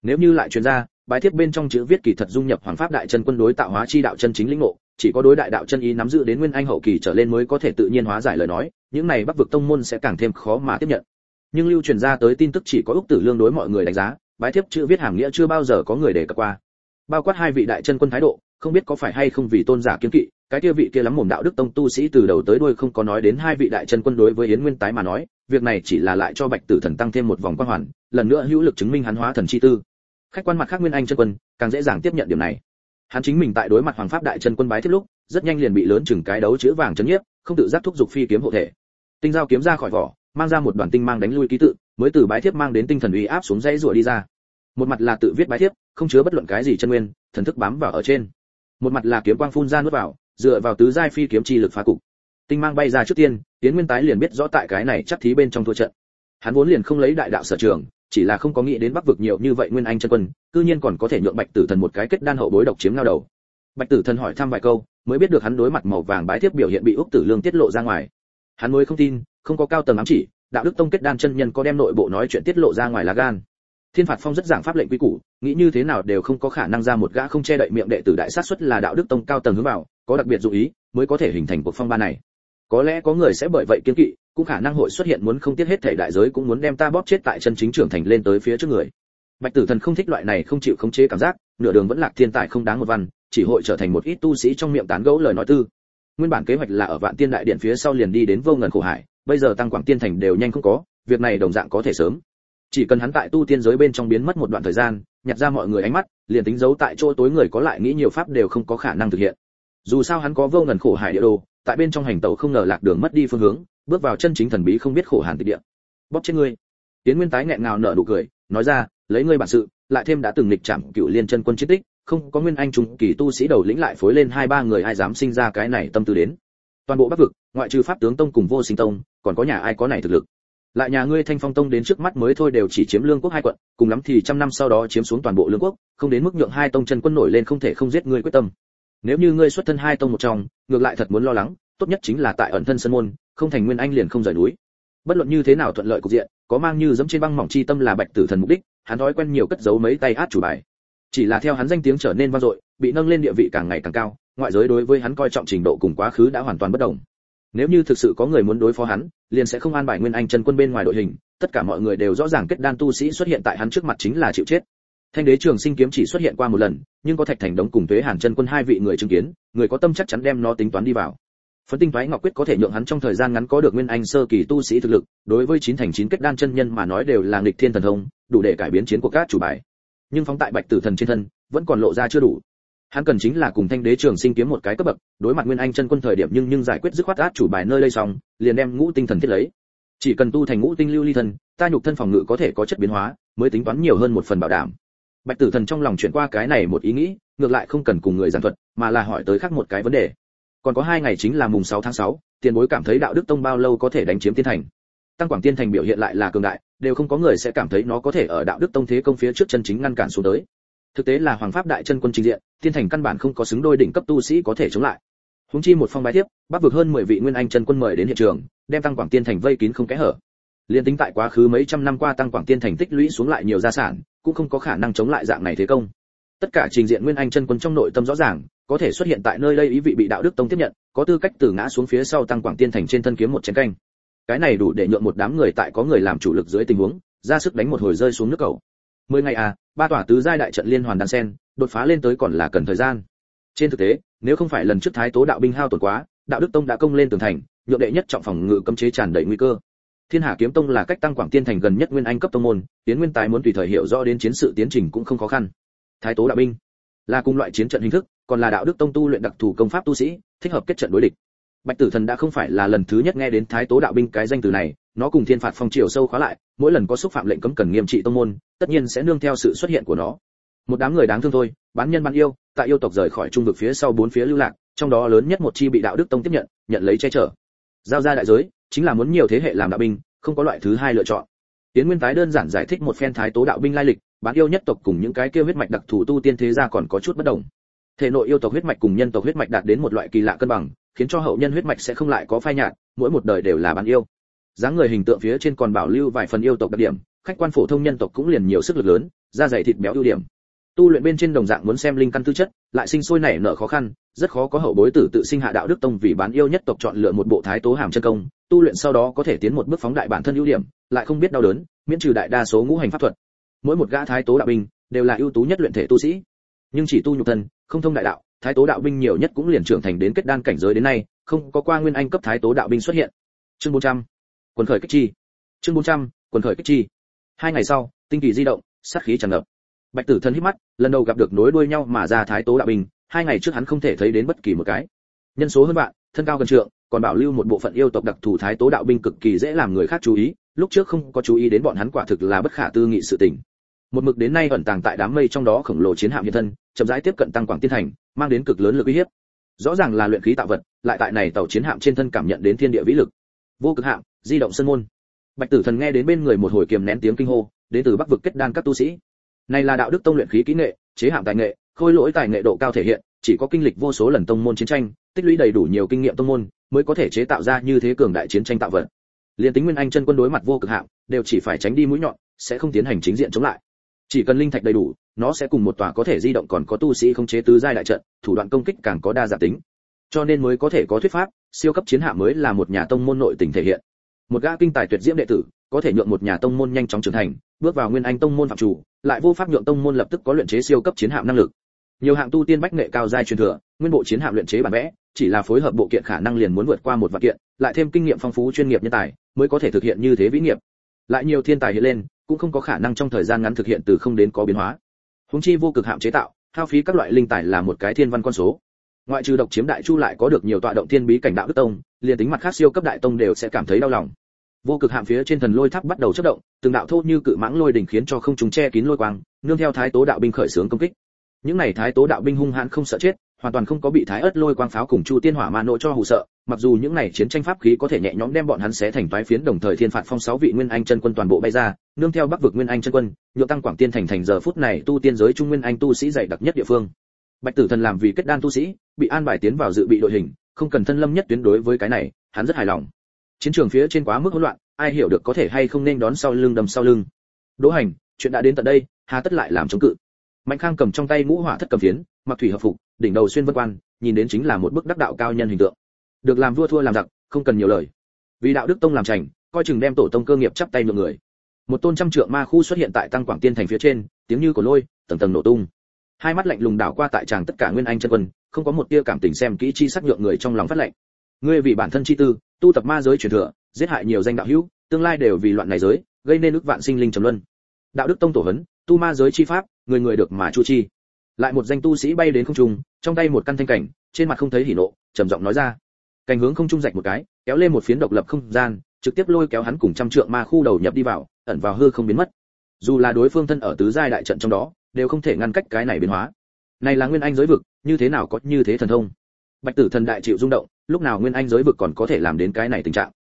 Nếu như lại truyền ra, bài thiếp bên trong chữ viết kỳ thật dung nhập hoàng pháp đại chân quân đối tạo hóa chi đạo chân chính lĩnh ngộ, chỉ có đối đại đạo chân ý nắm giữ đến nguyên anh hậu kỳ trở lên mới có thể tự nhiên hóa giải lời nói, những này bắc vực tông môn sẽ càng thêm khó mà tiếp nhận. Nhưng lưu truyền ra tới tin tức chỉ có úc tử lương đối mọi người đánh giá, bài thiếp chữ viết hàm nghĩa chưa bao giờ có người đề cập qua bao quát hai vị đại chân quân thái độ, không biết có phải hay không vì tôn giả kiên kỵ, cái kia vị kia lắm mồm đạo đức tông tu sĩ từ đầu tới đuôi không có nói đến hai vị đại chân quân đối với yến nguyên tái mà nói, việc này chỉ là lại cho bạch tử thần tăng thêm một vòng quan hoàn, lần nữa hữu lực chứng minh hắn hóa thần chi tư. Khách quan mặt khác nguyên anh chân quân, càng dễ dàng tiếp nhận điểm này. Hắn chính mình tại đối mặt hoàng pháp đại chân quân bái thiết lúc, rất nhanh liền bị lớn chừng cái đấu chữ vàng chấn nhiếp, không tự giác thúc giục phi kiếm hộ thể. Tinh giao kiếm ra khỏi vỏ, mang ra một đoàn tinh mang đánh lui ký tự, mới từ bái thiếp mang đến tinh thần uy áp xuống dãy rủa đi ra một mặt là tự viết bái thiếp, không chứa bất luận cái gì chân nguyên, thần thức bám vào ở trên. Một mặt là kiếm quang phun ra nuốt vào, dựa vào tứ giai phi kiếm chi lực phá cục. Tinh mang bay ra trước tiên tiến nguyên tái liền biết rõ tại cái này chắc thí bên trong thua trận. Hắn vốn liền không lấy đại đạo sở trường, chỉ là không có nghĩ đến bắc vực nhiều như vậy nguyên anh chân quân, cư nhiên còn có thể nhượng bạch tử thần một cái kết đan hậu bối độc chiếm ngao đầu. Bạch tử thần hỏi thăm vài câu, mới biết được hắn đối mặt màu vàng bái thiếp biểu hiện bị úc tử lương tiết lộ ra ngoài. Hắn mới không tin, không có cao tầng ám chỉ, đạo đức tông kết đan chân nhân có đem nội bộ nói chuyện tiết lộ ra ngoài là gan thiên phạt phong rất giảng pháp lệnh quy củ, nghĩ như thế nào đều không có khả năng ra một gã không che đậy miệng đệ tử đại sát xuất là đạo đức tông cao tầng hướng vào, có đặc biệt dụ ý, mới có thể hình thành cuộc phong ba này. Có lẽ có người sẽ bởi vậy kiên kỵ, cũng khả năng hội xuất hiện muốn không tiếc hết thể đại giới cũng muốn đem ta bóp chết tại chân chính trưởng thành lên tới phía trước người. Bạch tử thần không thích loại này không chịu khống chế cảm giác, nửa đường vẫn lạc thiên tài không đáng một văn, chỉ hội trở thành một ít tu sĩ trong miệng tán gẫu lời nói tư. Nguyên bản kế hoạch là ở vạn tiên đại điện phía sau liền đi đến vô ngần khổ hải, bây giờ tăng quảng tiên thành đều nhanh không có, việc này đồng dạng có thể sớm chỉ cần hắn tại tu tiên giới bên trong biến mất một đoạn thời gian, nhặt ra mọi người ánh mắt, liền tính giấu tại chỗ tối người có lại nghĩ nhiều pháp đều không có khả năng thực hiện. Dù sao hắn có vô ngần khổ hải địa đồ, tại bên trong hành tẩu không ngờ lạc đường mất đi phương hướng, bước vào chân chính thần bí không biết khổ hàn tịch địa. Bóp chết ngươi. Tiến nguyên tái nghẹn ngào nở nụ cười, nói ra, lấy ngươi bản sự, lại thêm đã từng lịch chạm cựu liên chân quân chiến tích, không có nguyên anh trung kỳ tu sĩ đầu lĩnh lại phối lên hai ba người ai dám sinh ra cái này tâm tư đến. Toàn bộ bắc vực, ngoại trừ pháp tướng tông cùng vô sinh tông, còn có nhà ai có này thực lực? Lại nhà ngươi thanh phong tông đến trước mắt mới thôi đều chỉ chiếm lương quốc hai quận, cùng lắm thì trăm năm sau đó chiếm xuống toàn bộ lương quốc, không đến mức nhượng hai tông chân quân nổi lên không thể không giết ngươi quyết tâm. Nếu như ngươi xuất thân hai tông một trong, ngược lại thật muốn lo lắng, tốt nhất chính là tại ẩn thân sân môn, không thành nguyên anh liền không rời núi. Bất luận như thế nào thuận lợi cục diện, có mang như dẫm trên băng mỏng chi tâm là bạch tử thần mục đích, hắn thói quen nhiều cất giấu mấy tay át chủ bài. Chỉ là theo hắn danh tiếng trở nên vang dội, bị nâng lên địa vị càng ngày càng cao, ngoại giới đối với hắn coi trọng trình độ cùng quá khứ đã hoàn toàn bất đồng nếu như thực sự có người muốn đối phó hắn liền sẽ không an bài nguyên anh chân quân bên ngoài đội hình tất cả mọi người đều rõ ràng kết đan tu sĩ xuất hiện tại hắn trước mặt chính là chịu chết thanh đế trường sinh kiếm chỉ xuất hiện qua một lần nhưng có thạch thành đống cùng thuế hàn chân quân hai vị người chứng kiến người có tâm chắc chắn đem nó tính toán đi vào Phấn tinh thoái ngọc quyết có thể nhượng hắn trong thời gian ngắn có được nguyên anh sơ kỳ tu sĩ thực lực, đối với chín thành chín kết đan chân nhân mà nói đều là nghịch thiên thần thông, đủ để cải biến chiến của các chủ bài. Nhưng phóng tại Bạch Tử Thần trên thân, vẫn còn lộ ra chưa đủ. Hắn cần chính là cùng Thanh Đế Trường Sinh kiếm một cái cấp bậc, đối mặt nguyên anh chân quân thời điểm nhưng nhưng giải quyết dứt khoát át chủ bài nơi đây xong, liền đem ngũ tinh thần thiết lấy. Chỉ cần tu thành ngũ tinh lưu ly thần, ta nhục thân phòng ngự có thể có chất biến hóa, mới tính toán nhiều hơn một phần bảo đảm. Bạch Tử Thần trong lòng chuyển qua cái này một ý nghĩ, ngược lại không cần cùng người giảng thuật, mà là hỏi tới khác một cái vấn đề. Còn có hai ngày chính là mùng 6 tháng 6, tiền bối cảm thấy đạo đức tông bao lâu có thể đánh chiếm tiên thành tăng quảng tiên thành biểu hiện lại là cường đại đều không có người sẽ cảm thấy nó có thể ở đạo đức tông thế công phía trước chân chính ngăn cản xuống tới thực tế là hoàng pháp đại chân quân trình diện, thiên thành căn bản không có xứng đôi đỉnh cấp tu sĩ có thể chống lại. Húng chi một phong bái tiếp bắt vực hơn 10 vị nguyên anh chân quân mời đến hiện trường, đem tăng quảng tiên thành vây kín không kẽ hở. Liên tính tại quá khứ mấy trăm năm qua tăng quảng tiên thành tích lũy xuống lại nhiều gia sản, cũng không có khả năng chống lại dạng này thế công. Tất cả trình diện nguyên anh chân quân trong nội tâm rõ ràng, có thể xuất hiện tại nơi đây ý vị bị đạo đức tông tiếp nhận, có tư cách từ ngã xuống phía sau tăng quảng tiên thành trên thân kiếm một chén canh. Cái này đủ để nhượng một đám người tại có người làm chủ lực dưới tình huống, ra sức đánh một hồi rơi xuống nước cầu. Mười ngày à ba tòa tứ giai đại trận liên hoàn đan sen, đột phá lên tới còn là cần thời gian. Trên thực tế, nếu không phải lần trước thái tố đạo binh hao tổn quá, đạo đức tông đã công lên tường thành, nhượng đệ nhất trọng phòng ngự cấm chế tràn đầy nguy cơ. Thiên hà kiếm tông là cách tăng quảng tiên thành gần nhất nguyên anh cấp tông môn tiến nguyên tài muốn tùy thời hiểu rõ đến chiến sự tiến trình cũng không khó khăn. Thái tố đạo binh là cùng loại chiến trận hình thức, còn là đạo đức tông tu luyện đặc thù công pháp tu sĩ, thích hợp kết trận đối địch. Bạch tử thần đã không phải là lần thứ nhất nghe đến thái tố đạo binh cái danh từ này nó cùng thiên phạt phong triều sâu khóa lại, mỗi lần có xúc phạm lệnh cấm cần nghiêm trị tông môn, tất nhiên sẽ nương theo sự xuất hiện của nó. Một đám người đáng thương thôi, bán nhân bán yêu, tại yêu tộc rời khỏi trung vực phía sau bốn phía lưu lạc, trong đó lớn nhất một chi bị đạo đức tông tiếp nhận nhận lấy che chở. Giao ra đại giới, chính là muốn nhiều thế hệ làm đạo binh, không có loại thứ hai lựa chọn. Tiến nguyên tái đơn giản giải thích một phen thái tố đạo binh lai lịch, bán yêu nhất tộc cùng những cái kia huyết mạch đặc thù tu tiên thế gia còn có chút bất đồng. Thể nội yêu tộc huyết mạch cùng nhân tộc huyết mạch đạt đến một loại kỳ lạ cân bằng, khiến cho hậu nhân huyết mạch sẽ không lại có phai nhạt, mỗi một đời đều là bán yêu dáng người hình tượng phía trên còn bảo lưu vài phần yêu tộc đặc điểm, khách quan phổ thông nhân tộc cũng liền nhiều sức lực lớn, da dày thịt béo ưu điểm. Tu luyện bên trên đồng dạng muốn xem linh căn tư chất, lại sinh sôi nảy nở khó khăn, rất khó có hậu bối tử tự sinh hạ đạo đức tông vì bán yêu nhất tộc chọn lựa một bộ thái tố hàm chân công, tu luyện sau đó có thể tiến một bước phóng đại bản thân ưu điểm, lại không biết đau đớn, miễn trừ đại đa số ngũ hành pháp thuật. Mỗi một gã thái tố đạo binh đều là ưu tú nhất luyện thể tu sĩ. Nhưng chỉ tu nhục thân, không thông đại đạo, thái tố đạo binh nhiều nhất cũng liền trưởng thành đến kết đan cảnh giới đến nay, không có qua nguyên anh cấp thái tố đạo binh xuất hiện. Chương 400 quần khởi kích chi. Chương 400, quần khởi kích chi. Hai ngày sau tinh kỳ di động sát khí tràn ngập. Bạch tử thân hít mắt lần đầu gặp được nối đuôi nhau mà ra thái tố đạo binh hai ngày trước hắn không thể thấy đến bất kỳ một cái. Nhân số hơn bạn thân cao gần trượng còn bảo lưu một bộ phận yêu tộc đặc thù thái tố đạo binh cực kỳ dễ làm người khác chú ý lúc trước không có chú ý đến bọn hắn quả thực là bất khả tư nghị sự tình. Một mực đến nay ẩn tàng tại đám mây trong đó khổng lồ chiến hạm hiện thân chậm rãi tiếp cận tăng quảng tiên thành mang đến cực lớn lực uy hiếp. Rõ ràng là luyện khí tạo vật lại tại này tàu chiến hạm trên thân cảm nhận đến thiên địa vĩ lực. Vô cực hạm di động sân môn. Bạch tử thần nghe đến bên người một hồi kiềm nén tiếng kinh hô, đến từ bắc vực kết đan các tu sĩ. Này là đạo đức tông luyện khí kỹ nghệ, chế hạm tài nghệ, khôi lỗi tài nghệ độ cao thể hiện, chỉ có kinh lịch vô số lần tông môn chiến tranh, tích lũy đầy đủ nhiều kinh nghiệm tông môn, mới có thể chế tạo ra như thế cường đại chiến tranh tạo vật. Liên tính nguyên anh chân quân đối mặt vô cực hạm đều chỉ phải tránh đi mũi nhọn, sẽ không tiến hành chính diện chống lại. Chỉ cần linh thạch đầy đủ, nó sẽ cùng một tòa có thể di động còn có tu sĩ không chế tứ giai đại trận, thủ đoạn công kích càng có đa dạng tính. Cho nên mới có thể có thuyết pháp, siêu cấp chiến hạ mới là một nhà tông môn nội tình thể hiện một gã kinh tài tuyệt diễm đệ tử, có thể nhượng một nhà tông môn nhanh chóng trưởng thành, bước vào nguyên anh tông môn phạm chủ, lại vô pháp nhượng tông môn lập tức có luyện chế siêu cấp chiến hạm năng lực. Nhiều hạng tu tiên bách nghệ cao giai truyền thừa, nguyên bộ chiến hạm luyện chế bản vẽ, chỉ là phối hợp bộ kiện khả năng liền muốn vượt qua một vạn kiện, lại thêm kinh nghiệm phong phú chuyên nghiệp nhân tài, mới có thể thực hiện như thế vĩ nghiệp. Lại nhiều thiên tài hiện lên, cũng không có khả năng trong thời gian ngắn thực hiện từ không đến có biến hóa. Húng chi vô cực hạm chế tạo, hao phí các loại linh tài là một cái thiên văn con số. Ngoại trừ độc chiếm đại chu lại có được nhiều tọa động thiên bí cảnh đạo đức tông liền tính mặt khác siêu cấp đại tông đều sẽ cảm thấy đau lòng. Vô cực hạm phía trên thần lôi tháp bắt đầu chớp động, từng đạo thô như cự mãng lôi đỉnh khiến cho không chúng che kín lôi quang, nương theo thái tố đạo binh khởi xướng công kích. Những này thái tố đạo binh hung hãn không sợ chết, hoàn toàn không có bị thái ớt lôi quang pháo cùng chu tiên hỏa ma nội cho hù sợ, mặc dù những này chiến tranh pháp khí có thể nhẹ nhõm đem bọn hắn xé thành toái phiến đồng thời thiên phạt phong sáu vị nguyên anh chân quân toàn bộ bay ra, nương theo bắc vực nguyên anh chân quân nhượng tăng quảng tiên thành thành giờ phút này tu tiên giới trung nguyên anh tu sĩ dày đặc nhất địa phương. Bạch tử thần làm vì kết đan tu sĩ, bị an bài tiến vào dự bị đội hình không cần thân lâm nhất tuyến đối với cái này, hắn rất hài lòng. Chiến trường phía trên quá mức hỗn loạn, ai hiểu được có thể hay không nên đón sau lưng đầm sau lưng. Đỗ hành, chuyện đã đến tận đây, hà tất lại làm chống cự. Mạnh khang cầm trong tay ngũ hỏa thất cầm phiến, mặc thủy hợp phục, đỉnh đầu xuyên vân quan, nhìn đến chính là một bức đắc đạo cao nhân hình tượng. Được làm vua thua làm giặc, không cần nhiều lời. Vì đạo đức tông làm chảnh coi chừng đem tổ tông cơ nghiệp chắp tay nhượng người. Một tôn trăm trượng ma khu xuất hiện tại tăng quảng tiên thành phía trên, tiếng như của lôi, tầng tầng nổ tung. Hai mắt lạnh lùng đảo qua tại tràng tất cả nguyên anh chân quân không có một tia cảm tình xem kỹ chi sắc nhượng người trong lòng phát lệnh. ngươi vì bản thân chi tư, tu tập ma giới truyền thừa, giết hại nhiều danh đạo hữu, tương lai đều vì loạn này giới, gây nên ức vạn sinh linh trầm luân. Đạo đức tông tổ hấn tu ma giới chi pháp, người người được mà chu chi. Lại một danh tu sĩ bay đến không trung, trong tay một căn thanh cảnh, trên mặt không thấy hỉ nộ, trầm giọng nói ra. Cảnh hướng không trung rạch một cái, kéo lên một phiến độc lập không gian, trực tiếp lôi kéo hắn cùng trăm trượng ma khu đầu nhập đi vào, ẩn vào hư không biến mất. Dù là đối phương thân ở tứ giai đại trận trong đó, đều không thể ngăn cách cái này biến hóa này là nguyên anh giới vực, như thế nào có như thế thần thông? Bạch tử thần đại chịu rung động, lúc nào nguyên anh giới vực còn có thể làm đến cái này tình trạng?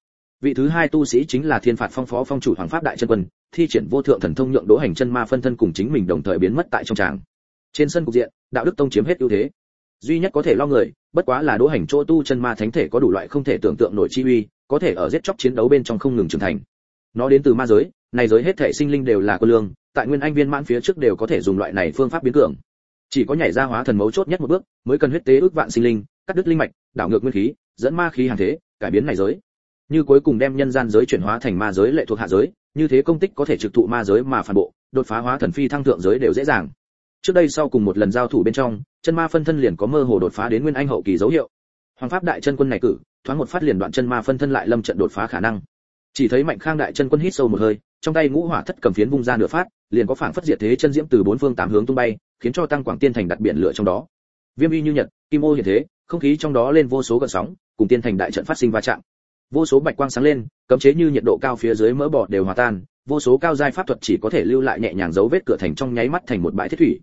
Vị thứ hai tu sĩ chính là thiên phạt phong phó phong chủ hoàng pháp đại chân quân, thi triển vô thượng thần thông nhượng đỗ hành chân ma phân thân cùng chính mình đồng thời biến mất tại trong tràng. Trên sân cục diện, đạo đức tông chiếm hết ưu thế. Duy nhất có thể lo người, bất quá là đỗ hành chỗ tu chân ma thánh thể có đủ loại không thể tưởng tượng nổi chi uy, có thể ở giết chóc chiến đấu bên trong không ngừng trưởng thành. Nó đến từ ma giới, này giới hết thể sinh linh đều là quân lương, tại nguyên anh viên mãn phía trước đều có thể dùng loại này phương pháp biến cường chỉ có nhảy ra hóa thần mấu chốt nhất một bước, mới cần huyết tế ước vạn sinh linh, cắt đứt linh mạch, đảo ngược nguyên khí, dẫn ma khí hàng thế, cải biến này giới. Như cuối cùng đem nhân gian giới chuyển hóa thành ma giới lệ thuộc hạ giới, như thế công tích có thể trực thụ ma giới mà phản bộ, đột phá hóa thần phi thăng thượng giới đều dễ dàng. Trước đây sau cùng một lần giao thủ bên trong, chân ma phân thân liền có mơ hồ đột phá đến nguyên anh hậu kỳ dấu hiệu. Hoàng pháp đại chân quân này cử, thoáng một phát liền đoạn chân ma phân thân lại lâm trận đột phá khả năng. Chỉ thấy mạnh khang đại chân quân hít sâu một hơi trong tay ngũ hỏa thất cầm phiến vung ra nửa phát, liền có phảng phất diệt thế chân diễm từ bốn phương tám hướng tung bay, khiến cho tăng quảng tiên thành đặt biển lửa trong đó. Viêm uy như nhật, kim ô hiện thế, không khí trong đó lên vô số gợn sóng, cùng tiên thành đại trận phát sinh va chạm. Vô số bạch quang sáng lên, cấm chế như nhiệt độ cao phía dưới mỡ bò đều hòa tan, vô số cao giai pháp thuật chỉ có thể lưu lại nhẹ nhàng dấu vết cửa thành trong nháy mắt thành một bãi thiết thủy.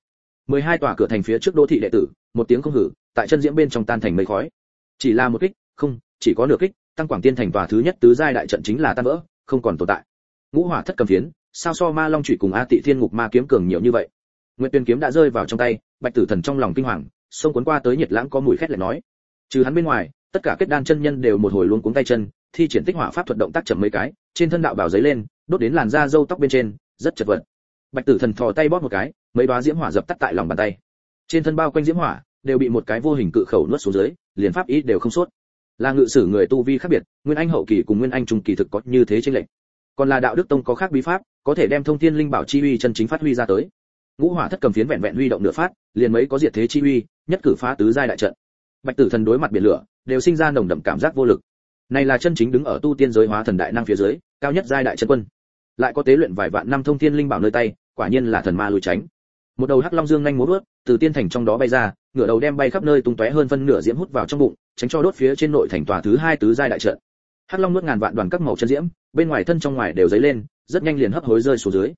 12 tòa cửa thành phía trước đô thị đệ tử, một tiếng không hử, tại chân diễm bên trong tan thành mây khói. Chỉ là một kích, không, chỉ có nửa kích, tăng quảng tiên thành tòa thứ nhất tứ giai đại trận chính là tan vỡ, không còn tồn tại ngũ hỏa thất cầm phiến, sao so ma long chủy cùng a tị thiên ngục ma kiếm cường nhiều như vậy? Nguyệt tuyên kiếm đã rơi vào trong tay, bạch tử thần trong lòng kinh hoàng xông cuốn qua tới nhiệt lãng có mùi khét lại nói. Trừ hắn bên ngoài, tất cả kết đan chân nhân đều một hồi luôn cuống tay chân, thi triển tích hỏa pháp thuật động tác chậm mấy cái, trên thân đạo bảo giấy lên, đốt đến làn da râu tóc bên trên, rất chật vật. Bạch tử thần thò tay bóp một cái, mấy đóa diễm hỏa dập tắt tại lòng bàn tay. Trên thân bao quanh diễm hỏa đều bị một cái vô hình cự khẩu nuốt xuống dưới, liền pháp ý đều không suốt là ngự sử người tu vi khác biệt, nguyên anh hậu kỳ cùng nguyên anh trung kỳ thực có như thế trên lệnh còn là đạo đức tông có khác bí pháp có thể đem thông thiên linh bảo chi uy chân chính phát huy ra tới. Ngũ hỏa thất cầm phiến vẹn vẹn huy động nửa phát liền mấy có diệt thế chi uy nhất cử phá tứ giai đại trận. Bạch tử thần đối mặt biển lửa đều sinh ra nồng đậm cảm giác vô lực. Này là chân chính đứng ở tu tiên giới hóa thần đại năng phía dưới cao nhất giai đại chân quân. Lại có tế luyện vài vạn năm thông thiên linh bảo nơi tay quả nhiên là thần ma lùi tránh. Một đầu hắc long dương nhanh múa bước, từ tiên thành trong đó bay ra ngửa đầu đem bay khắp nơi tung tóe hơn phân nửa diễm hút vào trong bụng tránh cho đốt phía trên nội thành tòa thứ hai tứ giai đại trận hắc long nuốt ngàn vạn đoàn các màu chân diễm, bên ngoài thân trong ngoài đều dấy lên, rất nhanh liền hấp hối rơi xuống dưới.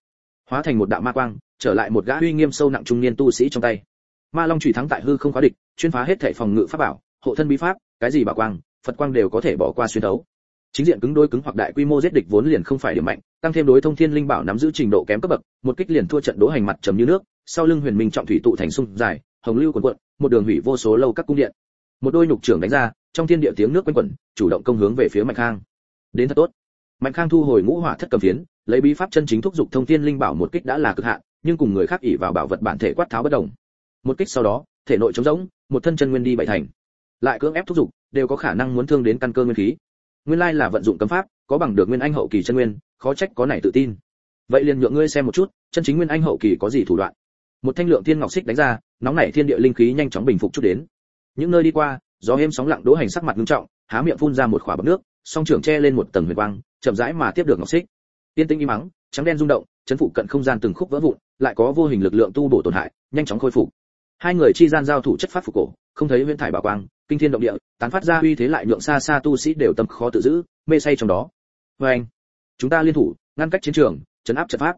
Hóa thành một đạo ma quang, trở lại một gã uy nghiêm sâu nặng trung niên tu sĩ trong tay. Ma long chủy thắng tại hư không khóa địch, chuyên phá hết thể phòng ngự pháp bảo, hộ thân bí pháp, cái gì bảo quang, phật quang đều có thể bỏ qua xuyên đấu. chính diện cứng đối cứng hoặc đại quy mô giết địch vốn liền không phải điểm mạnh, tăng thêm đối thông thiên linh bảo nắm giữ trình độ kém cấp bậc, một kích liền thua trận đố hành mặt trầm như nước, sau lưng huyền minh trọng thủy tụ thành sung dài, hồng lưu cuộn cuộn, một đường hủy vô số lâu các cung điện một đôi nhục trưởng đánh ra, trong thiên địa tiếng nước quanh quẩn, chủ động công hướng về phía mạnh khang. Đến thật tốt. Mạnh khang thu hồi ngũ hỏa thất cầm phiến, lấy bí pháp chân chính thúc giục thông thiên linh bảo một kích đã là cực hạn, nhưng cùng người khác ỉ vào bảo vật bản thể quát tháo bất đồng một kích sau đó, thể nội trống rỗng, một thân chân nguyên đi bảy thành. Lại cưỡng ép thúc giục, đều có khả năng muốn thương đến căn cơ nguyên khí. Nguyên lai là vận dụng cấm pháp, có bằng được nguyên anh hậu kỳ chân nguyên, khó trách có này tự tin. Vậy liền nhượng ngươi xem một chút, chân chính nguyên anh hậu kỳ có gì thủ đoạn? Một thanh lượng thiên ngọc xích đánh ra, nóng nảy thiên địa linh khí nhanh chóng bình phục chút đến những nơi đi qua, gió êm sóng lặng đỗ hành sắc mặt nghiêm trọng, há miệng phun ra một khỏa bọc nước, song trưởng che lên một tầng huyền quang, chậm rãi mà tiếp được ngọc xích. Tiên tinh im mắng, trắng đen rung động, chấn phụ cận không gian từng khúc vỡ vụn, lại có vô hình lực lượng tu bổ tổn hại, nhanh chóng khôi phục. Hai người chi gian giao thủ chất phát phục cổ, không thấy huyễn thải bảo quang, kinh thiên động địa, tán phát ra uy thế lại nhượng xa xa tu sĩ đều tâm khó tự giữ, mê say trong đó. Vê anh, chúng ta liên thủ, ngăn cách chiến trường, chấn áp trận pháp.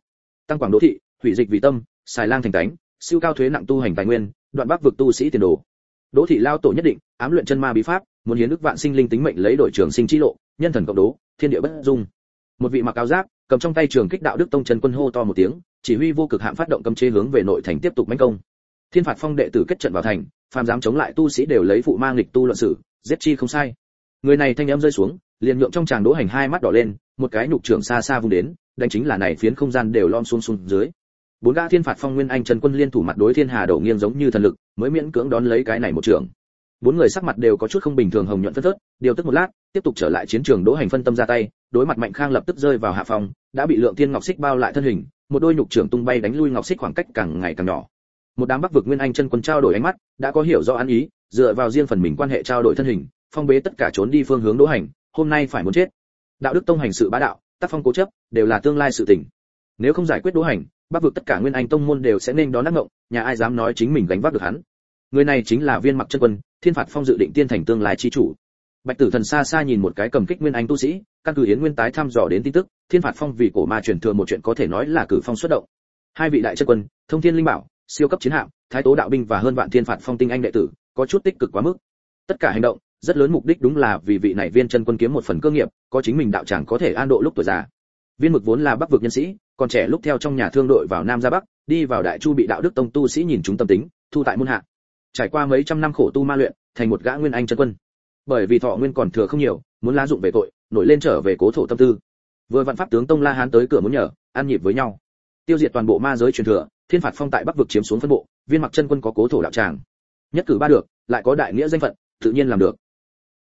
Tăng quảng đô thị, hủy dịch vì tâm, xài lang thành cánh, siêu cao thuế nặng tu hành tài nguyên, đoạn bắc vực tu sĩ tiền đồ đỗ thị lao tổ nhất định ám luyện chân ma bí pháp muốn hiến đức vạn sinh linh tính mệnh lấy đổi trường sinh chi lộ nhân thần cộng đố thiên địa bất dung. Một vị mặc áo giáp cầm trong tay trường kích đạo đức tông chân quân hô to một tiếng chỉ huy vô cực hạm phát động cấm chế hướng về nội thành tiếp tục mãnh công. Thiên phạt phong đệ tử kết trận vào thành phàm dám chống lại tu sĩ đều lấy phụ mang lịch tu luận xử, giết chi không sai. Người này thanh âm rơi xuống liền nhượng trong chàng đỗ hành hai mắt đỏ lên một cái nhục trưởng xa xa vung đến đánh chính là này phiến không gian đều lom xuống xuống dưới bốn gã thiên phạt phong nguyên anh trần quân liên thủ mặt đối thiên hà đổ nghiêng giống như thần lực, mới miễn cưỡng đón lấy cái này một trưởng bốn người sắc mặt đều có chút không bình thường hồng nhuận phân phớt, điều tức một lát, tiếp tục trở lại chiến trường đỗ hành phân tâm ra tay, đối mặt mạnh khang lập tức rơi vào hạ phòng đã bị lượng thiên ngọc xích bao lại thân hình, một đôi nhục trưởng tung bay đánh lui ngọc xích khoảng cách càng ngày càng nhỏ. Một đám bắc vực nguyên anh chân quân trao đổi ánh mắt, đã có hiểu rõ ăn ý, dựa vào riêng phần mình quan hệ trao đổi thân hình, phong bế tất cả trốn đi phương hướng đỗ hành, hôm nay phải muốn chết. Đạo đức tông hành sự bá đạo, tác phong cố chấp, đều là tương lai sự tình. Nếu không giải quyết đỗ hành bắc vực tất cả nguyên anh tông môn đều sẽ nên đón nát ngộng nhà ai dám nói chính mình gánh vác được hắn? Người này chính là viên mặc chân quân, thiên phạt phong dự định tiên thành tương lai chi chủ. Bạch tử thần xa xa nhìn một cái cầm kích nguyên anh tu sĩ, căn cứ yến nguyên tái thăm dò đến tin tức, thiên phạt phong vì cổ ma truyền thừa một chuyện có thể nói là cử phong xuất động. Hai vị đại chân quân, thông thiên linh bảo, siêu cấp chiến hạm, thái tố đạo binh và hơn vạn thiên phạt phong tinh anh đệ tử, có chút tích cực quá mức. Tất cả hành động, rất lớn mục đích đúng là vì vị này viên chân quân kiếm một phần cơ nghiệp, có chính mình đạo tràng có thể an độ lúc tuổi già. Viên mực vốn là bắc vực nhân sĩ còn trẻ lúc theo trong nhà thương đội vào nam ra bắc, đi vào đại chu bị đạo đức tông tu sĩ nhìn chúng tâm tính, thu tại môn hạ. Trải qua mấy trăm năm khổ tu ma luyện, thành một gã nguyên anh chân quân. Bởi vì thọ nguyên còn thừa không nhiều, muốn lá dụng về tội, nổi lên trở về cố thổ tâm tư. Vừa vạn pháp tướng tông la hán tới cửa muốn nhờ, ăn nhịp với nhau. Tiêu diệt toàn bộ ma giới truyền thừa, thiên phạt phong tại bắc vực chiếm xuống phân bộ, viên mặc chân quân có cố thổ đạo tràng. Nhất cử ba được, lại có đại nghĩa danh phận, tự nhiên làm được.